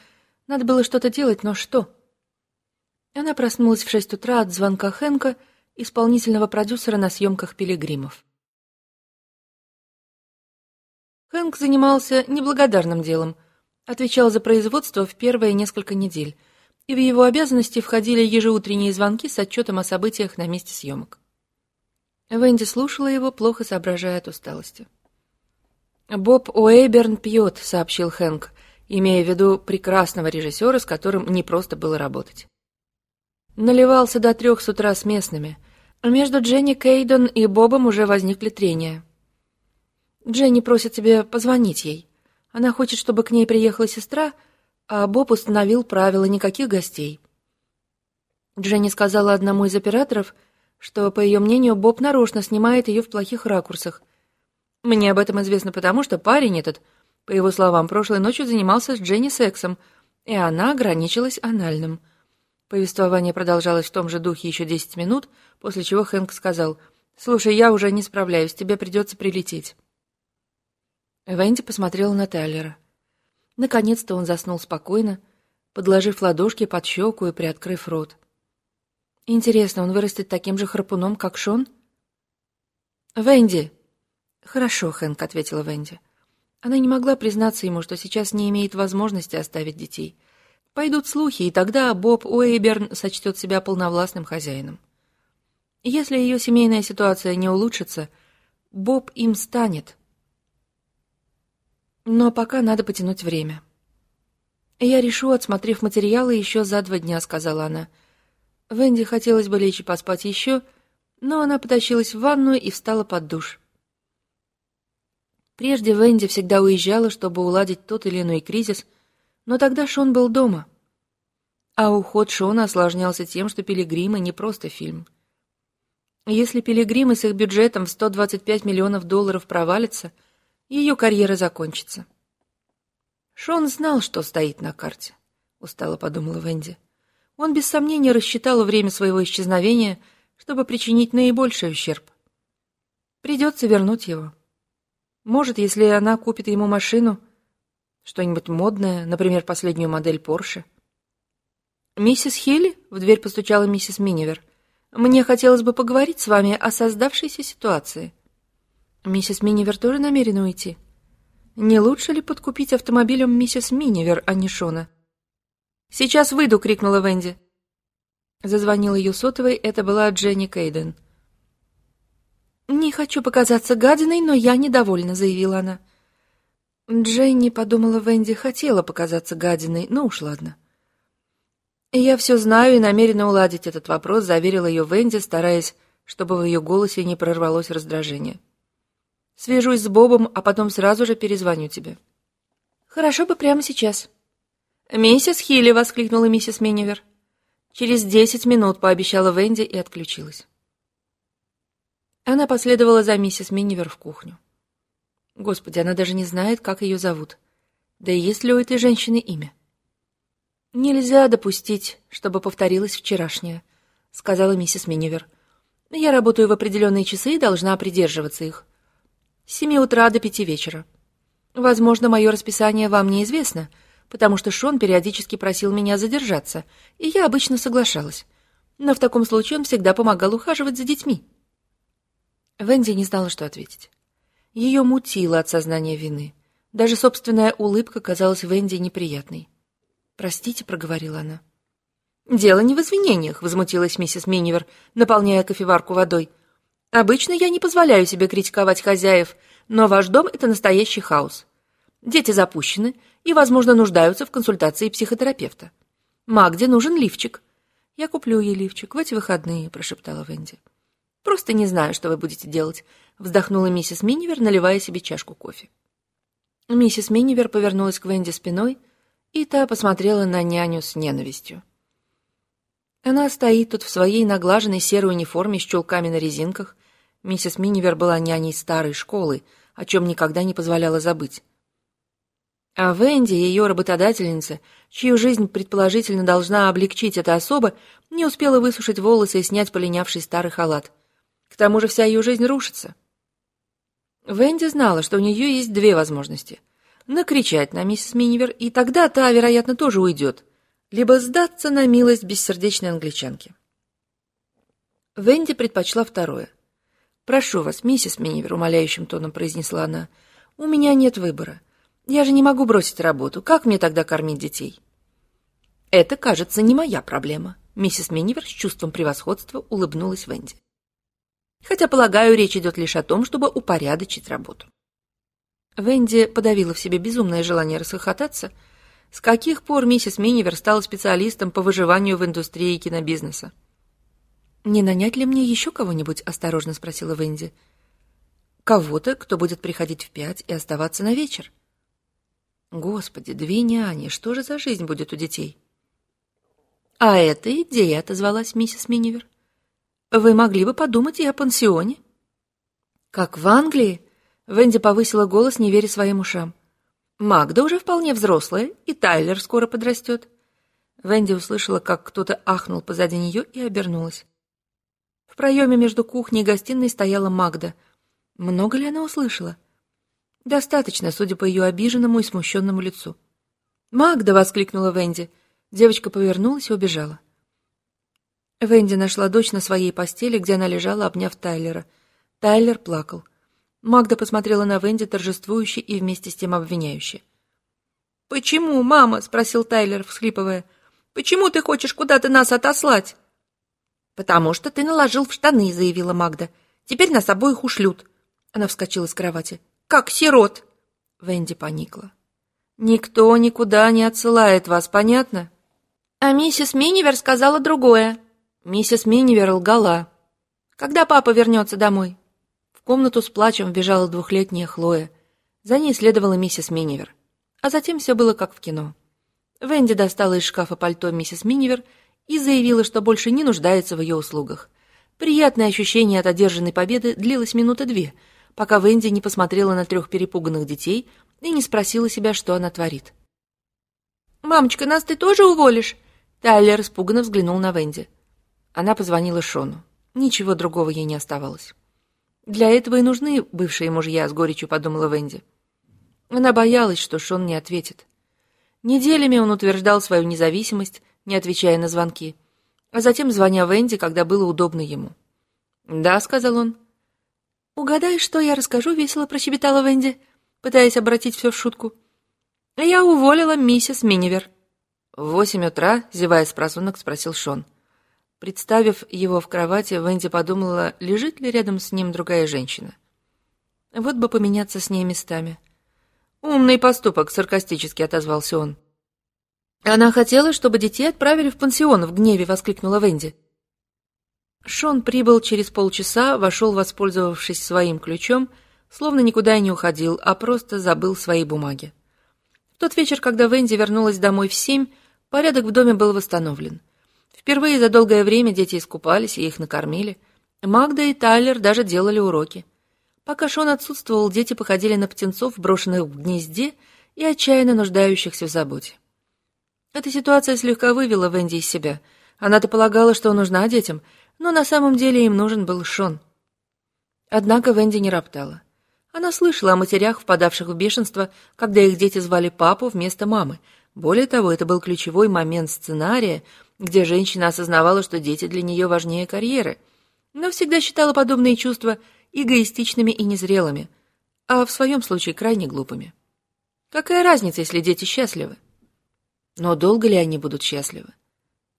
Надо было что-то делать, но что? Она проснулась в шесть утра от звонка Хэнка, исполнительного продюсера на съемках «Пилигримов». Хэнк занимался неблагодарным делом, отвечал за производство в первые несколько недель, и в его обязанности входили ежеутренние звонки с отчетом о событиях на месте съемок. Венди слушала его, плохо соображая от усталости. «Боб Уэйберн пьет», — сообщил Хэнк, имея в виду прекрасного режиссера, с которым не просто было работать. Наливался до трех с утра с местными. Между Дженни Кейден и Бобом уже возникли трения. Дженни просит тебе позвонить ей. Она хочет, чтобы к ней приехала сестра, а Боб установил правила никаких гостей. Дженни сказала одному из операторов, что, по ее мнению, Боб нарочно снимает ее в плохих ракурсах. Мне об этом известно потому, что парень этот, по его словам, прошлой ночью занимался с Дженни сексом, и она ограничилась анальным. Повествование продолжалось в том же духе еще десять минут, после чего Хэнк сказал, «Слушай, я уже не справляюсь, тебе придется прилететь». Венди посмотрела на Тайлера. Наконец-то он заснул спокойно, подложив ладошки под щеку и приоткрыв рот. Интересно, он вырастет таким же харпуном, как Шон? «Венди!» «Хорошо, Хэнк», — ответила Венди. Она не могла признаться ему, что сейчас не имеет возможности оставить детей. Пойдут слухи, и тогда Боб Уэйберн сочтет себя полновластным хозяином. Если ее семейная ситуация не улучшится, Боб им станет. Но пока надо потянуть время. «Я решу, отсмотрев материалы, еще за два дня», — сказала она. Венди хотелось бы лечь и поспать еще, но она потащилась в ванную и встала под душ. Прежде Венди всегда уезжала, чтобы уладить тот или иной кризис, но тогда Шон был дома. А уход Шона осложнялся тем, что «Пилигримы» не просто фильм. Если «Пилигримы» с их бюджетом в 125 миллионов долларов провалятся, ее карьера закончится. Шон знал, что стоит на карте, устало подумала Венди. Он без сомнения рассчитал время своего исчезновения, чтобы причинить наибольший ущерб. Придется вернуть его. Может, если она купит ему машину, что-нибудь модное, например, последнюю модель Порше. «Миссис Хилли?» — в дверь постучала миссис Минивер. «Мне хотелось бы поговорить с вами о создавшейся ситуации». «Миссис Минивер тоже намерена уйти?» «Не лучше ли подкупить автомобилем миссис Минивер, а не Шона?» «Сейчас выйду!» — крикнула Венди. Зазвонил ее сотовой, это была Дженни Кейден. «Не хочу показаться гадиной, но я недовольна», — заявила она. Дженни, подумала Венди, хотела показаться гадиной, но уж ладно. «Я все знаю и намерена уладить этот вопрос», — заверила ее Венди, стараясь, чтобы в ее голосе не прорвалось раздражение. «Свяжусь с Бобом, а потом сразу же перезвоню тебе». «Хорошо бы прямо сейчас». «Миссис Хилли!» — воскликнула миссис Минивер. «Через десять минут», — пообещала Венди и отключилась. Она последовала за миссис Минивер в кухню. Господи, она даже не знает, как ее зовут. Да и есть ли у этой женщины имя? «Нельзя допустить, чтобы повторилось вчерашнее», — сказала миссис Минивер. «Я работаю в определенные часы и должна придерживаться их. С семи утра до пяти вечера. Возможно, мое расписание вам неизвестно, потому что Шон периодически просил меня задержаться, и я обычно соглашалась. Но в таком случае он всегда помогал ухаживать за детьми». Венди не знала, что ответить. Ее мутило от сознания вины. Даже собственная улыбка казалась Венди неприятной. «Простите», — проговорила она. «Дело не в извинениях», — возмутилась миссис Минивер, наполняя кофеварку водой. «Обычно я не позволяю себе критиковать хозяев, но ваш дом — это настоящий хаос. Дети запущены и, возможно, нуждаются в консультации психотерапевта. Магде нужен лифчик». «Я куплю ей лифчик в эти выходные», — прошептала Венди. «Просто не знаю, что вы будете делать», — вздохнула миссис Минивер, наливая себе чашку кофе. Миссис Минивер повернулась к Венди спиной, и та посмотрела на няню с ненавистью. Она стоит тут в своей наглаженной серой униформе с чулками на резинках. Миссис Минивер была няней старой школы, о чем никогда не позволяла забыть. А Венди, ее работодательница, чью жизнь предположительно должна облегчить эта особа, не успела высушить волосы и снять полинявший старый халат. К тому же вся ее жизнь рушится. Венди знала, что у нее есть две возможности. Накричать на миссис Минивер, и тогда та, вероятно, тоже уйдет. Либо сдаться на милость бессердечной англичанки. Венди предпочла второе. «Прошу вас, миссис Минивер», — умоляющим тоном произнесла она, — У меня нет выбора. Я же не могу бросить работу. Как мне тогда кормить детей? Это, кажется, не моя проблема. Миссис Минивер с чувством превосходства улыбнулась Венди. Хотя, полагаю, речь идет лишь о том, чтобы упорядочить работу. Венди подавила в себе безумное желание расхохотаться. С каких пор миссис Минивер стала специалистом по выживанию в индустрии кинобизнеса? «Не нанять ли мне еще кого-нибудь?» — осторожно спросила Венди. «Кого-то, кто будет приходить в пять и оставаться на вечер». «Господи, две няни, что же за жизнь будет у детей?» «А это идея», — отозвалась миссис Минивер. «Вы могли бы подумать и о пансионе». «Как в Англии?» — Венди повысила голос, не веря своим ушам. «Магда уже вполне взрослая, и Тайлер скоро подрастет». Венди услышала, как кто-то ахнул позади нее и обернулась. Проеме между кухней и гостиной стояла Магда. Много ли она услышала? Достаточно, судя по ее обиженному и смущенному лицу. «Магда!» — воскликнула Венди. Девочка повернулась и убежала. Венди нашла дочь на своей постели, где она лежала, обняв Тайлера. Тайлер плакал. Магда посмотрела на Венди торжествующе и вместе с тем обвиняюще. «Почему, мама?» — спросил Тайлер, всхлипывая. «Почему ты хочешь куда-то нас отослать?» «Потому что ты наложил в штаны», — заявила Магда. «Теперь нас обоих ушлют». Она вскочила с кровати. «Как сирот!» Венди поникла. «Никто никуда не отсылает вас, понятно?» А миссис Минивер сказала другое. Миссис Минивер лгала. «Когда папа вернется домой?» В комнату с плачем вбежала двухлетняя Хлоя. За ней следовала миссис Минивер. А затем все было как в кино. Венди достала из шкафа пальто миссис Минивер и заявила, что больше не нуждается в ее услугах. Приятное ощущение от одержанной победы длилось минуты две, пока Венди не посмотрела на трех перепуганных детей и не спросила себя, что она творит. «Мамочка, нас ты тоже уволишь?» Тайлер испуганно взглянул на Венди. Она позвонила Шону. Ничего другого ей не оставалось. «Для этого и нужны бывшие мужья», — с горечью подумала Венди. Она боялась, что Шон не ответит. Неделями он утверждал свою независимость, не отвечая на звонки, а затем звоня Венди, когда было удобно ему. «Да», — сказал он. «Угадай, что я расскажу?» — весело прощебетала Венди, пытаясь обратить все в шутку. «Я уволила миссис Минивер». В восемь утра, зевая с просунок, спросил Шон. Представив его в кровати, Венди подумала, лежит ли рядом с ним другая женщина. Вот бы поменяться с ней местами. «Умный поступок», — саркастически отозвался он. «Она хотела, чтобы детей отправили в пансион», — в гневе воскликнула Венди. Шон прибыл через полчаса, вошел, воспользовавшись своим ключом, словно никуда и не уходил, а просто забыл свои бумаги. В тот вечер, когда Венди вернулась домой в семь, Порядок в доме был восстановлен. Впервые за долгое время дети искупались и их накормили. Магда и Тайлер даже делали уроки. Пока Шон отсутствовал, дети походили на птенцов, брошенных в гнезде и отчаянно нуждающихся в заботе. Эта ситуация слегка вывела Венди из себя. Она-то полагала, что нужна детям, но на самом деле им нужен был Шон. Однако Венди не роптала. Она слышала о матерях, впадавших в бешенство, когда их дети звали папу вместо мамы, более того, это был ключевой момент сценария, где женщина осознавала, что дети для нее важнее карьеры, но всегда считала подобные чувства эгоистичными и незрелыми, а в своем случае крайне глупыми. Какая разница, если дети счастливы? Но долго ли они будут счастливы?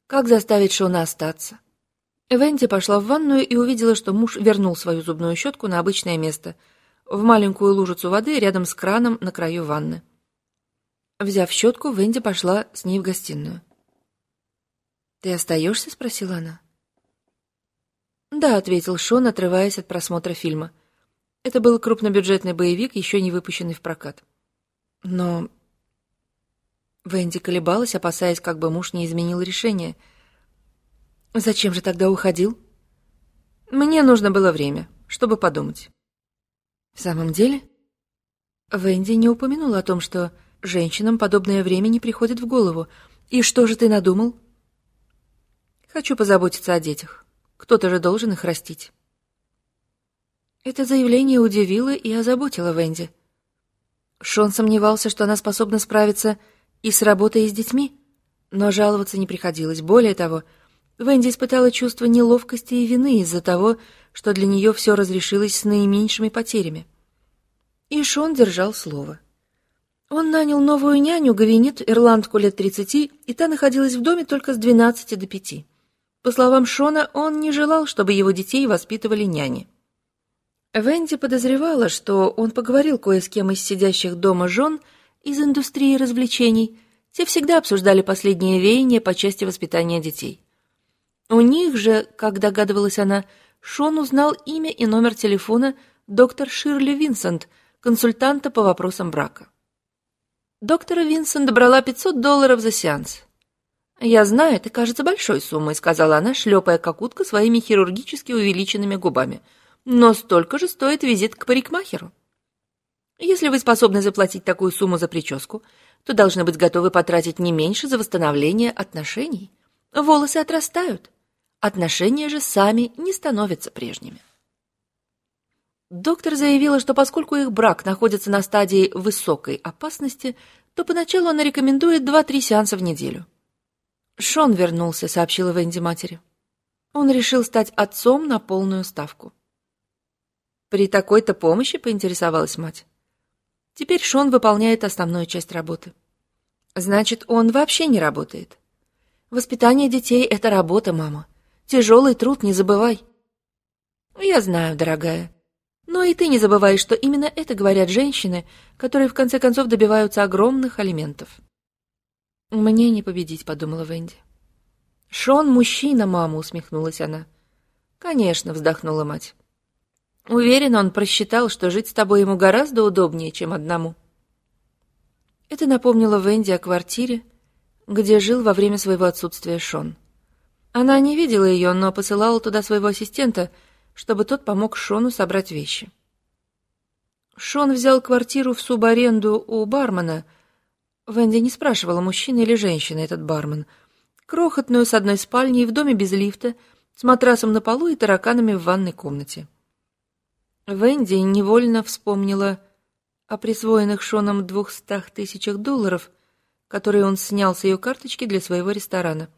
Как заставить Шона остаться? Венди пошла в ванную и увидела, что муж вернул свою зубную щетку на обычное место, в маленькую лужицу воды рядом с краном на краю ванны. Взяв щетку, Венди пошла с ней в гостиную. «Ты остаешься?» — спросила она. «Да», — ответил Шон, отрываясь от просмотра фильма. Это был крупнобюджетный боевик, еще не выпущенный в прокат. Но... Венди колебалась, опасаясь, как бы муж не изменил решение. «Зачем же тогда уходил?» «Мне нужно было время, чтобы подумать». «В самом деле?» Венди не упомянула о том, что Женщинам подобное время не приходит в голову. И что же ты надумал? Хочу позаботиться о детях. Кто-то же должен их растить. Это заявление удивило и озаботило Венди. Шон сомневался, что она способна справиться и с работой, и с детьми, но жаловаться не приходилось. Более того, Венди испытала чувство неловкости и вины из-за того, что для нее все разрешилось с наименьшими потерями. И Шон держал слово. Он нанял новую няню, Гавинит, ирландку лет тридцати, и та находилась в доме только с двенадцати до пяти. По словам Шона, он не желал, чтобы его детей воспитывали няни. Венди подозревала, что он поговорил кое с кем из сидящих дома жен из индустрии развлечений. Те всегда обсуждали последние веяния по части воспитания детей. У них же, как догадывалась она, Шон узнал имя и номер телефона доктор Ширли Винсент, консультанта по вопросам брака. Доктора Винсент брала 500 долларов за сеанс. «Я знаю, это кажется большой суммой», — сказала она, шлепая как утка своими хирургически увеличенными губами. «Но столько же стоит визит к парикмахеру. Если вы способны заплатить такую сумму за прическу, то должны быть готовы потратить не меньше за восстановление отношений. Волосы отрастают. Отношения же сами не становятся прежними». Доктор заявила, что поскольку их брак находится на стадии высокой опасности, то поначалу она рекомендует два-три сеанса в неделю. «Шон вернулся», — сообщила Венди матери. Он решил стать отцом на полную ставку. При такой-то помощи поинтересовалась мать. Теперь Шон выполняет основную часть работы. Значит, он вообще не работает. Воспитание детей — это работа, мама. Тяжелый труд, не забывай. Я знаю, дорогая. Но и ты не забывай, что именно это говорят женщины, которые в конце концов добиваются огромных алиментов. «Мне не победить», — подумала Венди. «Шон мужчина, мама», — усмехнулась она. «Конечно», — вздохнула мать. «Уверен, он просчитал, что жить с тобой ему гораздо удобнее, чем одному». Это напомнило Венди о квартире, где жил во время своего отсутствия Шон. Она не видела ее, но посылала туда своего ассистента — чтобы тот помог Шону собрать вещи. Шон взял квартиру в субаренду у бармена. Венди не спрашивала, мужчина или женщина этот бармен. Крохотную с одной спальней в доме без лифта, с матрасом на полу и тараканами в ванной комнате. Венди невольно вспомнила о присвоенных Шоном двухстах тысячах долларов, которые он снял с ее карточки для своего ресторана.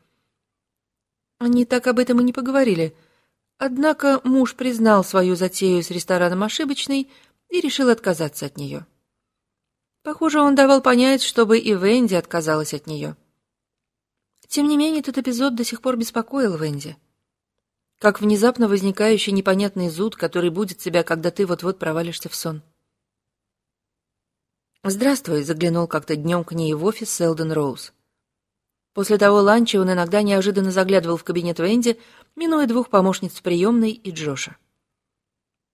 Они так об этом и не поговорили — Однако муж признал свою затею с рестораном ошибочной и решил отказаться от нее. Похоже, он давал понять, чтобы и Венди отказалась от нее. Тем не менее, этот эпизод до сих пор беспокоил Венди. Как внезапно возникающий непонятный зуд, который будет тебя, когда ты вот-вот провалишься в сон. «Здравствуй», — заглянул как-то днем к ней в офис Селден Роуз. После того ланча он иногда неожиданно заглядывал в кабинет Венди, минуя двух помощниц приемной и Джоша.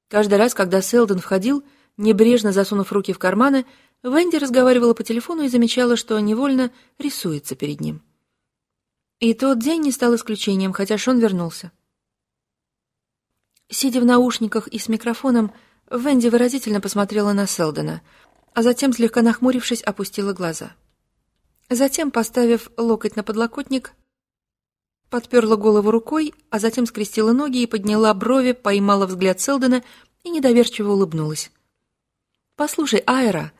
Каждый раз, когда Селдон входил, небрежно засунув руки в карманы, Венди разговаривала по телефону и замечала, что невольно рисуется перед ним. И тот день не стал исключением, хотя Шон вернулся. Сидя в наушниках и с микрофоном, Венди выразительно посмотрела на Селдона, а затем, слегка нахмурившись, опустила глаза. Затем, поставив локоть на подлокотник, подперла голову рукой, а затем скрестила ноги и подняла брови, поймала взгляд Селдена и недоверчиво улыбнулась. «Послушай, Айра,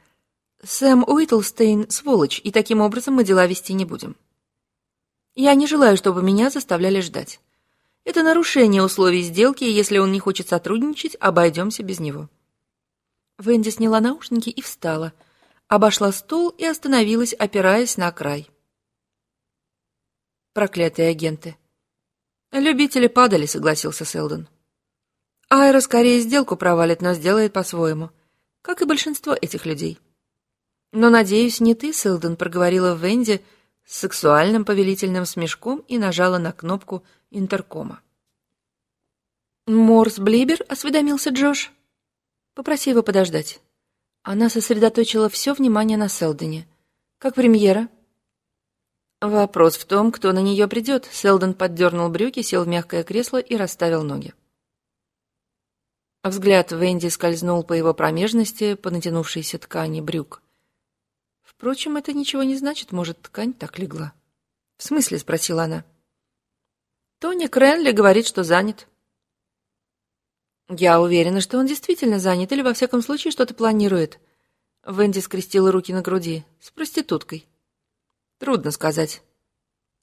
Сэм Уитлстейн — сволочь, и таким образом мы дела вести не будем. Я не желаю, чтобы меня заставляли ждать. Это нарушение условий сделки, и если он не хочет сотрудничать, обойдемся без него». Венди сняла наушники и встала — обошла стол и остановилась, опираясь на край. Проклятые агенты. Любители падали, согласился Селдон. Айра скорее сделку провалит, но сделает по-своему, как и большинство этих людей. Но, надеюсь, не ты, Селдон, проговорила Венди с сексуальным повелительным смешком и нажала на кнопку интеркома. «Морс Блибер?» — осведомился Джош. «Попроси его подождать». Она сосредоточила все внимание на Селдоне. «Как премьера?» «Вопрос в том, кто на нее придет». Селдон поддернул брюки, сел в мягкое кресло и расставил ноги. Взгляд Венди скользнул по его промежности, по натянувшейся ткани брюк. Впрочем, это ничего не значит, может, ткань так легла. «В смысле?» — спросила она. «Тони Кренли говорит, что занят». «Я уверена, что он действительно занят, или, во всяком случае, что-то планирует». Венди скрестила руки на груди. «С проституткой». «Трудно сказать.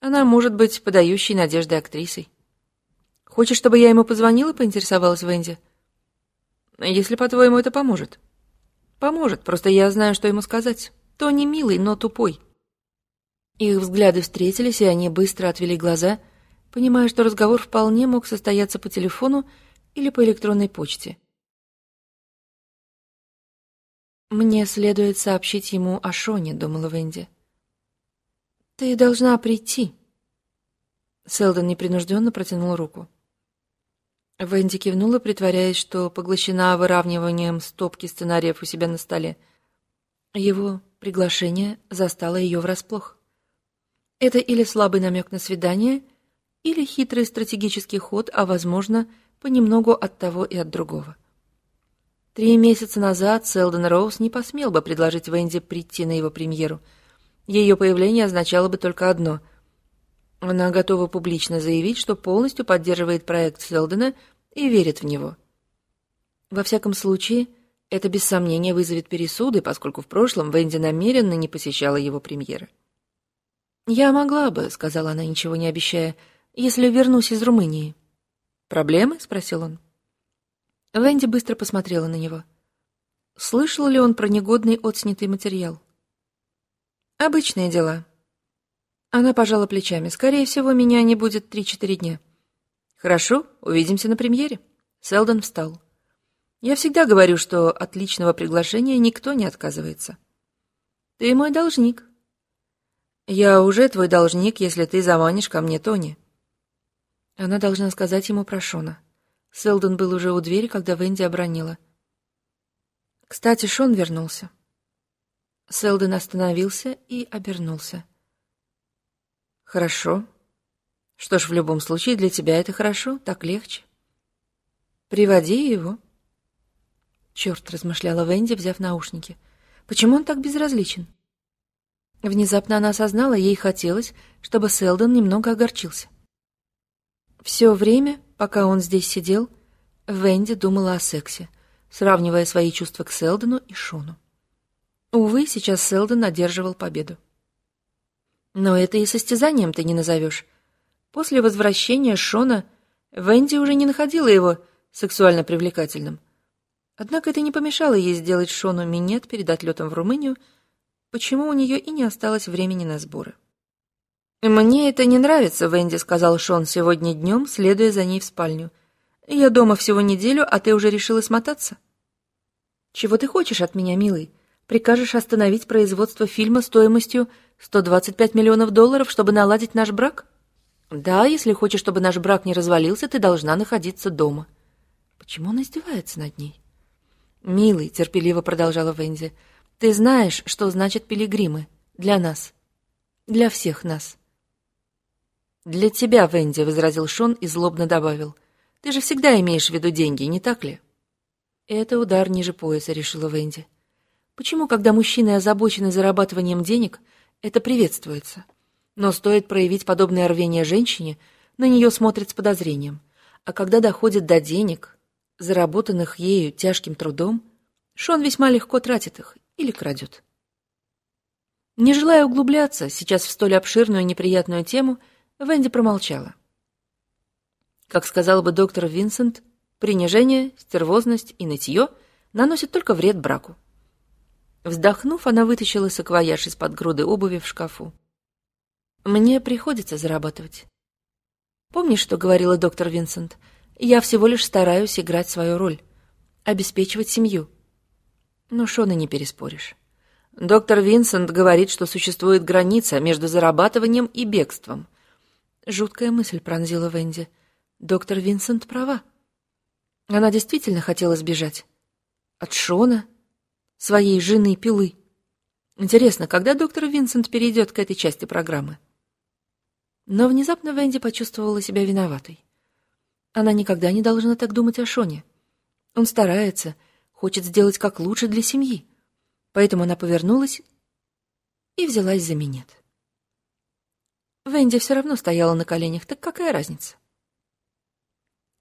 Она может быть подающей надежды актрисой». «Хочешь, чтобы я ему позвонила?» — поинтересовалась Венди. «Если, по-твоему, это поможет». Поможет, просто я знаю, что ему сказать. Тони милый, но тупой. Их взгляды встретились, и они быстро отвели глаза, понимая, что разговор вполне мог состояться по телефону или по электронной почте. «Мне следует сообщить ему о Шоне», — думала Венди. «Ты должна прийти». Селдон непринужденно протянул руку. Венди кивнула, притворяясь, что поглощена выравниванием стопки сценариев у себя на столе. Его приглашение застало ее врасплох. Это или слабый намек на свидание, или хитрый стратегический ход, а, возможно, понемногу от того и от другого. Три месяца назад Селдон Роуз не посмел бы предложить Венди прийти на его премьеру. Ее появление означало бы только одно — она готова публично заявить, что полностью поддерживает проект Селдена и верит в него. Во всяком случае, это без сомнения вызовет пересуды, поскольку в прошлом Венди намеренно не посещала его премьеры. «Я могла бы», — сказала она, ничего не обещая, — «если вернусь из Румынии». «Проблемы?» — спросил он. Венди быстро посмотрела на него. Слышал ли он про негодный отснятый материал? «Обычные дела», она пожала плечами. «Скорее всего, меня не будет три-четыре дня». «Хорошо, увидимся на премьере». Селдон встал. «Я всегда говорю, что от личного приглашения никто не отказывается». «Ты мой должник». «Я уже твой должник, если ты заманишь ко мне Тони». Она должна сказать ему про Шона. Селдон был уже у двери, когда Венди обронила. «Кстати, Шон вернулся». Селдон остановился и обернулся. Хорошо. Что ж, в любом случае для тебя это хорошо, так легче. Приводи его. Черт, размышляла Венди, взяв наушники. Почему он так безразличен? Внезапно она осознала, ей хотелось, чтобы Селдон немного огорчился. Все время, пока он здесь сидел, Венди думала о сексе, сравнивая свои чувства к Селдону и Шону. Увы, сейчас Селдон одерживал победу. Но это и состязанием ты не назовешь. После возвращения Шона Венди уже не находила его сексуально привлекательным. Однако это не помешало ей сделать Шону минет перед отлетом в Румынию, почему у нее и не осталось времени на сборы. «Мне это не нравится», — Венди сказал Шон сегодня днем, следуя за ней в спальню. «Я дома всего неделю, а ты уже решила смотаться?» «Чего ты хочешь от меня, милый? Прикажешь остановить производство фильма стоимостью 125 миллионов долларов, чтобы наладить наш брак? Да, если хочешь, чтобы наш брак не развалился, ты должна находиться дома. Почему он издевается над ней? Милый, терпеливо продолжала Венди, ты знаешь, что значит пилигримы для нас, для всех нас. Для тебя, Венди, возразил Шон и злобно добавил. Ты же всегда имеешь в виду деньги, не так ли? Это удар ниже пояса, решила Венди. Почему, когда мужчины озабочены зарабатыванием денег, это приветствуется. Но стоит проявить подобное рвение женщине, на нее смотрят с подозрением. А когда доходит до денег, заработанных ею тяжким трудом, Шон весьма легко тратит их или крадет. Не желая углубляться сейчас в столь обширную и неприятную тему, Венди промолчала. Как сказал бы доктор Винсент, принижение, стервозность и нытье наносят только вред браку. Вздохнув, она вытащила саквояж из-под груды обуви в шкафу. «Мне приходится зарабатывать. Помнишь, что говорила доктор Винсент? Я всего лишь стараюсь играть свою роль, обеспечивать семью. Но Шона не переспоришь. Доктор Винсент говорит, что существует граница между зарабатыванием и бегством. Жуткая мысль пронзила Венди. Доктор Винсент права. Она действительно хотела сбежать. От Шона, своей жены Пилы. Интересно, когда доктор Винсент перейдет к этой части программы? Но внезапно Венди почувствовала себя виноватой. Она никогда не должна так думать о Шоне. Он старается, хочет сделать как лучше для семьи. Поэтому она повернулась и взялась за минет. Венди все равно стояла на коленях, так какая разница?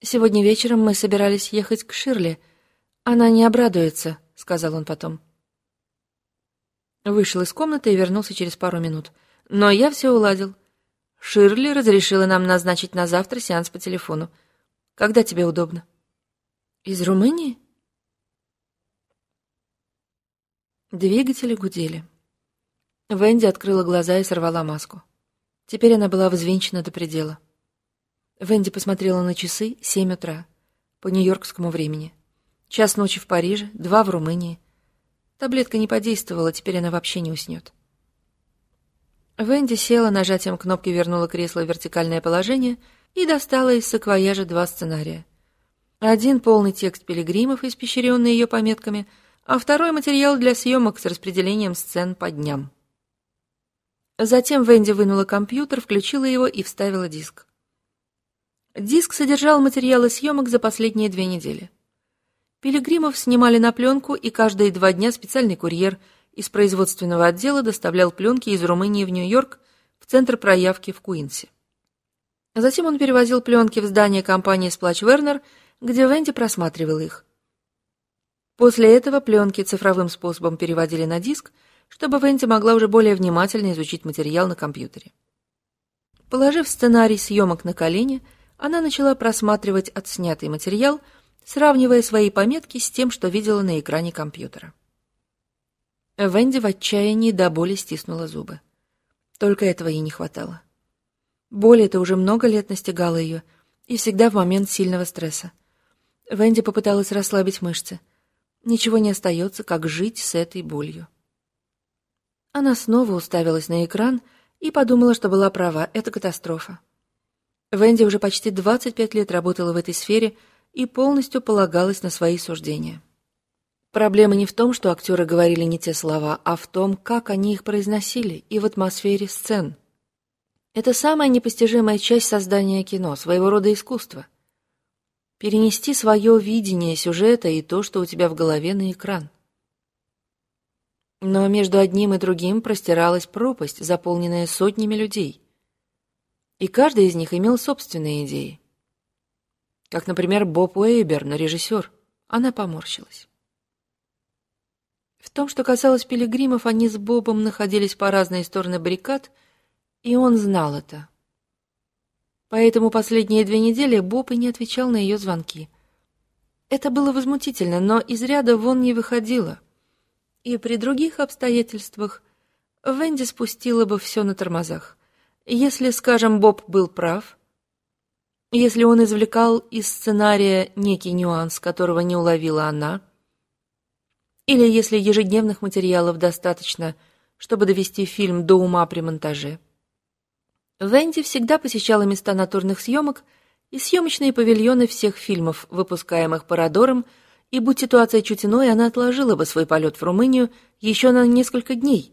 Сегодня вечером мы собирались ехать к Ширли. Она не обрадуется, — сказал он потом. Вышел из комнаты и вернулся через пару минут. Но я все уладил. Ширли разрешила нам назначить на завтра сеанс по телефону. Когда тебе удобно? Из Румынии? Двигатели гудели. Венди открыла глаза и сорвала маску. Теперь она была взвинчена до предела. Венди посмотрела на часы семь утра по нью-йоркскому времени. Час ночи в Париже, два в Румынии. Таблетка не подействовала, теперь она вообще не уснет. Венди села, нажатием кнопки вернула кресло в вертикальное положение и достала из саквояжа два сценария. Один полный текст пилигримов, испещренный ее пометками, а второй материал для съемок с распределением сцен по дням. Затем Венди вынула компьютер, включила его и вставила диск. Диск содержал материалы съемок за последние две недели. Пилигримов снимали на пленку, и каждые два дня специальный курьер из производственного отдела доставлял пленки из Румынии в Нью-Йорк в центр проявки в Куинсе. Затем он перевозил пленки в здание компании Сплач Вернер, где Венди просматривал их. После этого пленки цифровым способом переводили на диск — чтобы Венди могла уже более внимательно изучить материал на компьютере. Положив сценарий съемок на колени, она начала просматривать отснятый материал, сравнивая свои пометки с тем, что видела на экране компьютера. Венди в отчаянии до боли стиснула зубы. Только этого ей не хватало. Боль это уже много лет настигала ее, и всегда в момент сильного стресса. Венди попыталась расслабить мышцы. Ничего не остается, как жить с этой болью. Она снова уставилась на экран и подумала, что была права, это катастрофа. Венди уже почти 25 лет работала в этой сфере и полностью полагалась на свои суждения. Проблема не в том, что актеры говорили не те слова, а в том, как они их произносили и в атмосфере сцен. Это самая непостижимая часть создания кино, своего рода искусства. Перенести свое видение сюжета и то, что у тебя в голове на экран. Но между одним и другим простиралась пропасть, заполненная сотнями людей. И каждый из них имел собственные идеи. Как, например, Боб Уэйберн, режиссер. Она поморщилась. В том, что касалось пилигримов, они с Бобом находились по разные стороны баррикад, и он знал это. Поэтому последние две недели Боб и не отвечал на ее звонки. Это было возмутительно, но из ряда вон не выходило. И при других обстоятельствах Венди спустила бы все на тормозах. Если, скажем, Боб был прав, если он извлекал из сценария некий нюанс, которого не уловила она, или если ежедневных материалов достаточно, чтобы довести фильм до ума при монтаже. Венди всегда посещала места натурных съемок и съемочные павильоны всех фильмов, выпускаемых Парадором, и будь ситуация чуть иной, она отложила бы свой полет в Румынию еще на несколько дней.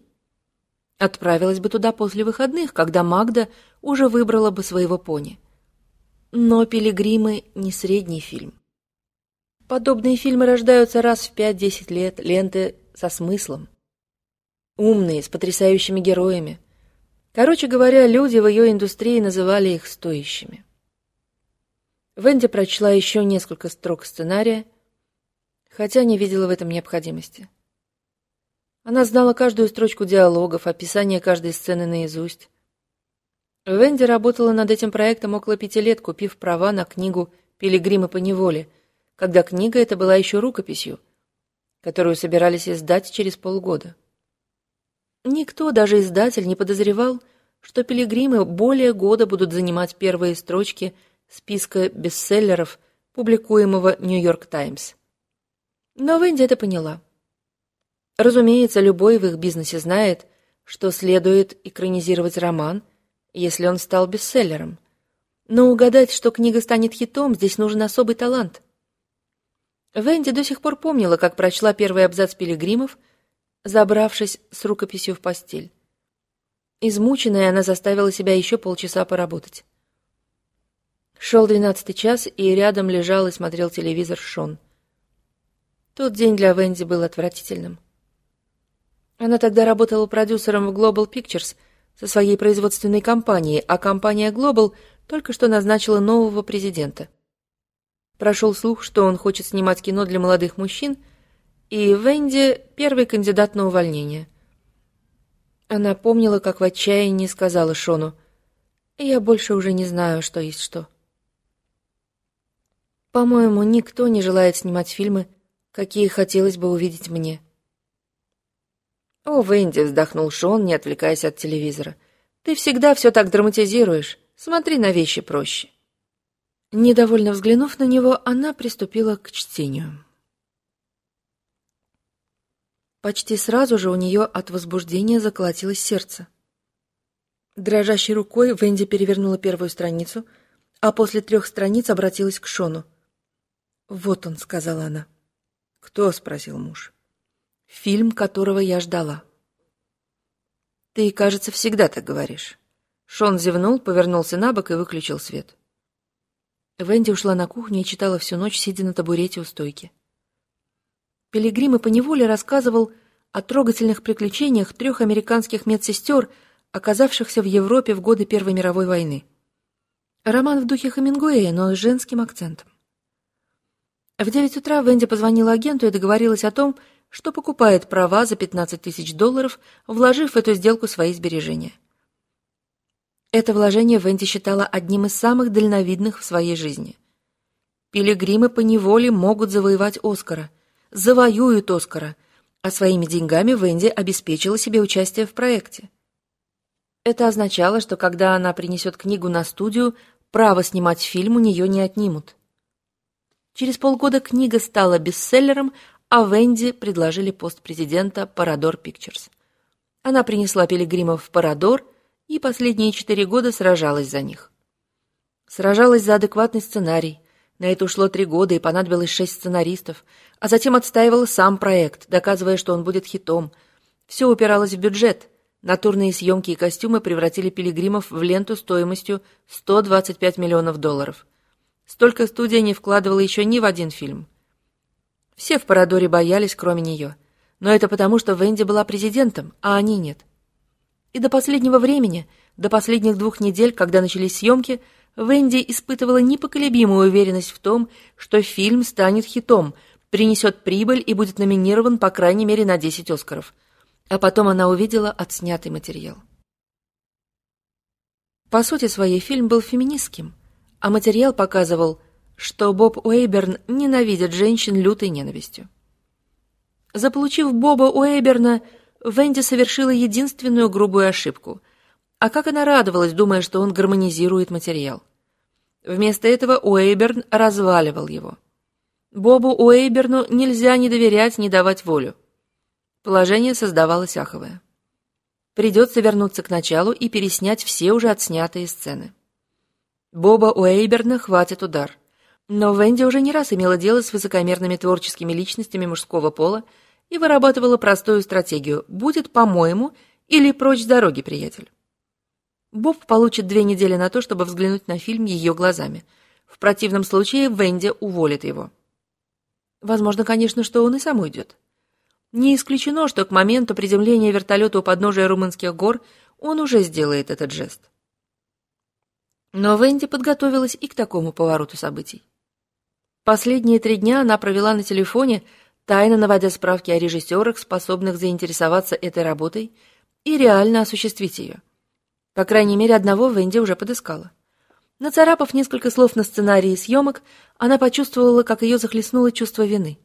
Отправилась бы туда после выходных, когда Магда уже выбрала бы своего пони. Но «Пилигримы» — не средний фильм. Подобные фильмы рождаются раз в пять-десять лет, ленты со смыслом. Умные, с потрясающими героями. Короче говоря, люди в ее индустрии называли их стоящими. Венди прочла еще несколько строк сценария хотя не видела в этом необходимости. Она знала каждую строчку диалогов, описание каждой сцены наизусть. Венди работала над этим проектом около пяти лет, купив права на книгу «Пилигримы по неволе», когда книга эта была еще рукописью, которую собирались издать через полгода. Никто, даже издатель, не подозревал, что «Пилигримы» более года будут занимать первые строчки списка бестселлеров, публикуемого «Нью-Йорк Таймс». Но Венди это поняла. Разумеется, любой в их бизнесе знает, что следует экранизировать роман, если он стал бестселлером. Но угадать, что книга станет хитом, здесь нужен особый талант. Венди до сих пор помнила, как прочла первый абзац «Пилигримов», забравшись с рукописью в постель. Измученная, она заставила себя еще полчаса поработать. Шел двенадцатый час, и рядом лежал и смотрел телевизор Шон — тот день для Венди был отвратительным. Она тогда работала продюсером в Global Pictures со своей производственной компанией, а компания Global только что назначила нового президента. Прошел слух, что он хочет снимать кино для молодых мужчин, и Венди — первый кандидат на увольнение. Она помнила, как в отчаянии сказала Шону, «Я больше уже не знаю, что есть что». По-моему, никто не желает снимать фильмы какие хотелось бы увидеть мне. «О, Венди!» — вздохнул Шон, не отвлекаясь от телевизора. «Ты всегда все так драматизируешь. Смотри на вещи проще». Недовольно взглянув на него, она приступила к чтению. Почти сразу же у нее от возбуждения заколотилось сердце. Дрожащей рукой Венди перевернула первую страницу, а после трех страниц обратилась к Шону. «Вот он», — сказала она. «Кто?» — спросил муж. «Фильм, которого я ждала». «Ты, кажется, всегда так говоришь». Шон зевнул, повернулся на бок и выключил свет. Венди ушла на кухню и читала всю ночь, сидя на табурете у стойки. Пилигрим и поневоле рассказывал о трогательных приключениях трех американских медсестер, оказавшихся в Европе в годы Первой мировой войны. Роман в духе Хемингуэя, но с женским акцентом. В девять утра Венди позвонила агенту и договорилась о том, что покупает права за 15 тысяч долларов, вложив в эту сделку свои сбережения. Это вложение Венди считала одним из самых дальновидных в своей жизни. Пилигримы по неволе могут завоевать Оскара – завоюют Оскара, а своими деньгами Венди обеспечила себе участие в проекте. Это означало, что когда она принесет книгу на студию, право снимать фильм у нее не отнимут. Через полгода книга стала бестселлером, а Венди предложили пост президента Parador Pictures. Она принесла пилигримов в Парадор и последние четыре года сражалась за них. Сражалась за адекватный сценарий, на это ушло три года и понадобилось шесть сценаристов, а затем отстаивала сам проект, доказывая, что он будет хитом. Все упиралось в бюджет. Натурные съемки и костюмы превратили пилигримов в ленту стоимостью 125 миллионов долларов. Столько студия не вкладывала еще ни в один фильм. Все в Парадоре боялись, кроме нее. Но это потому, что Венди была президентом, а они нет. И до последнего времени, до последних двух недель, когда начались съемки, Венди испытывала непоколебимую уверенность в том, что фильм станет хитом, принесет прибыль и будет номинирован по крайней мере на 10 Оскаров. А потом она увидела отснятый материал. По сути своей фильм был феминистским, а материал показывал, что Боб Уэйберн ненавидит женщин лютой ненавистью. Заполучив Боба Уэйберна, Венди совершила единственную грубую ошибку — а как она радовалась, думая, что он гармонизирует материал. Вместо этого Уэйберн разваливал его. Бобу Уэйберну нельзя не доверять, не давать волю. Положение создавалось аховое. Придется вернуться к началу и переснять все уже отснятые сцены. Боба Уэйберна хватит удар. Но Венди уже не раз имела дело с высокомерными творческими личностями мужского пола и вырабатывала простую стратегию «будет, по-моему» или «прочь с дороги, приятель». Боб получит две недели на то, чтобы взглянуть на фильм ее глазами. В противном случае Венди уволит его. Возможно, конечно, что он и сам уйдет. Не исключено, что к моменту приземления вертолета у подножия румынских гор он уже сделает этот жест. Но Венди подготовилась и к такому повороту событий. Последние три дня она провела на телефоне, тайно наводя справки о режиссерах, способных заинтересоваться этой работой и реально осуществить ее. По крайней мере, одного Венди уже подыскала. Нацарапав несколько слов на сценарии съемок, она почувствовала, как ее захлестнуло чувство вины.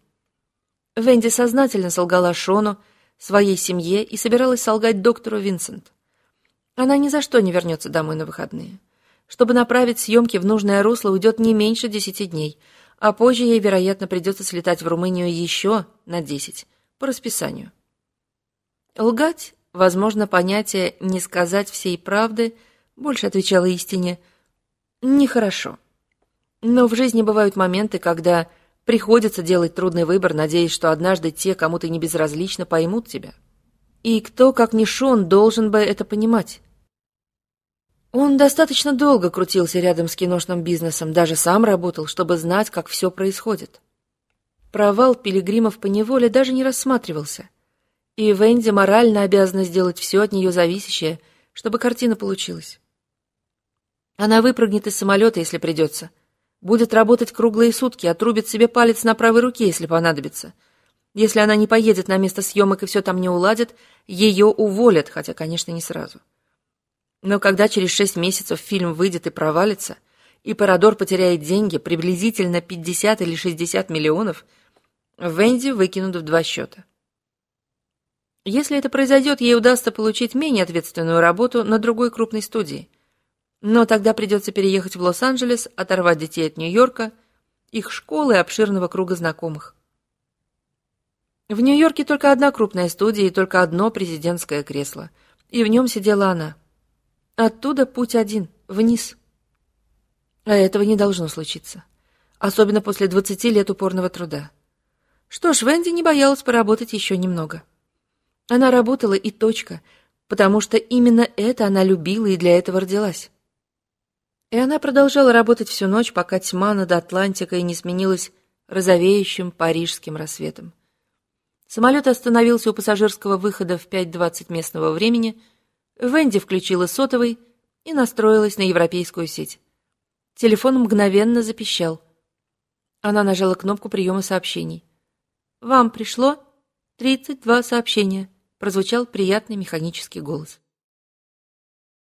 Венди сознательно солгала Шону, своей семье и собиралась солгать доктору Винсент. Она ни за что не вернется домой на выходные. Чтобы направить съемки в нужное русло, уйдет не меньше десяти дней, а позже ей, вероятно, придется слетать в Румынию еще на десять, по расписанию. Лгать Возможно, понятие «не сказать всей правды» больше отвечало истине «нехорошо». Но в жизни бывают моменты, когда приходится делать трудный выбор, надеясь, что однажды те, кому ты не безразлично, поймут тебя. И кто, как ни Шон, должен бы это понимать? Он достаточно долго крутился рядом с киношным бизнесом, даже сам работал, чтобы знать, как все происходит. Провал пилигримов по неволе даже не рассматривался — и Венди морально обязана сделать все от нее зависящее, чтобы картина получилась. Она выпрыгнет из самолета, если придется. Будет работать круглые сутки, отрубит себе палец на правой руке, если понадобится. Если она не поедет на место съемок и все там не уладит, ее уволят, хотя, конечно, не сразу. Но когда через шесть месяцев фильм выйдет и провалится, и Парадор потеряет деньги, приблизительно 50 или 60 миллионов, Венди выкинут в два счета. Если это произойдет, ей удастся получить менее ответственную работу на другой крупной студии. Но тогда придется переехать в Лос-Анджелес, оторвать детей от Нью-Йорка, их школы и обширного круга знакомых. В Нью-Йорке только одна крупная студия и только одно президентское кресло. И в нем сидела она. Оттуда путь один, вниз. А этого не должно случиться. Особенно после 20 лет упорного труда. Что ж, Венди не боялась поработать еще немного. Она работала и точка, потому что именно это она любила и для этого родилась. И она продолжала работать всю ночь, пока тьма над Атлантикой не сменилась розовеющим парижским рассветом. Самолет остановился у пассажирского выхода в 5.20 местного времени. Венди включила сотовый и настроилась на европейскую сеть. Телефон мгновенно запищал. Она нажала кнопку приема сообщений. «Вам пришло 32 сообщения», — прозвучал приятный механический голос.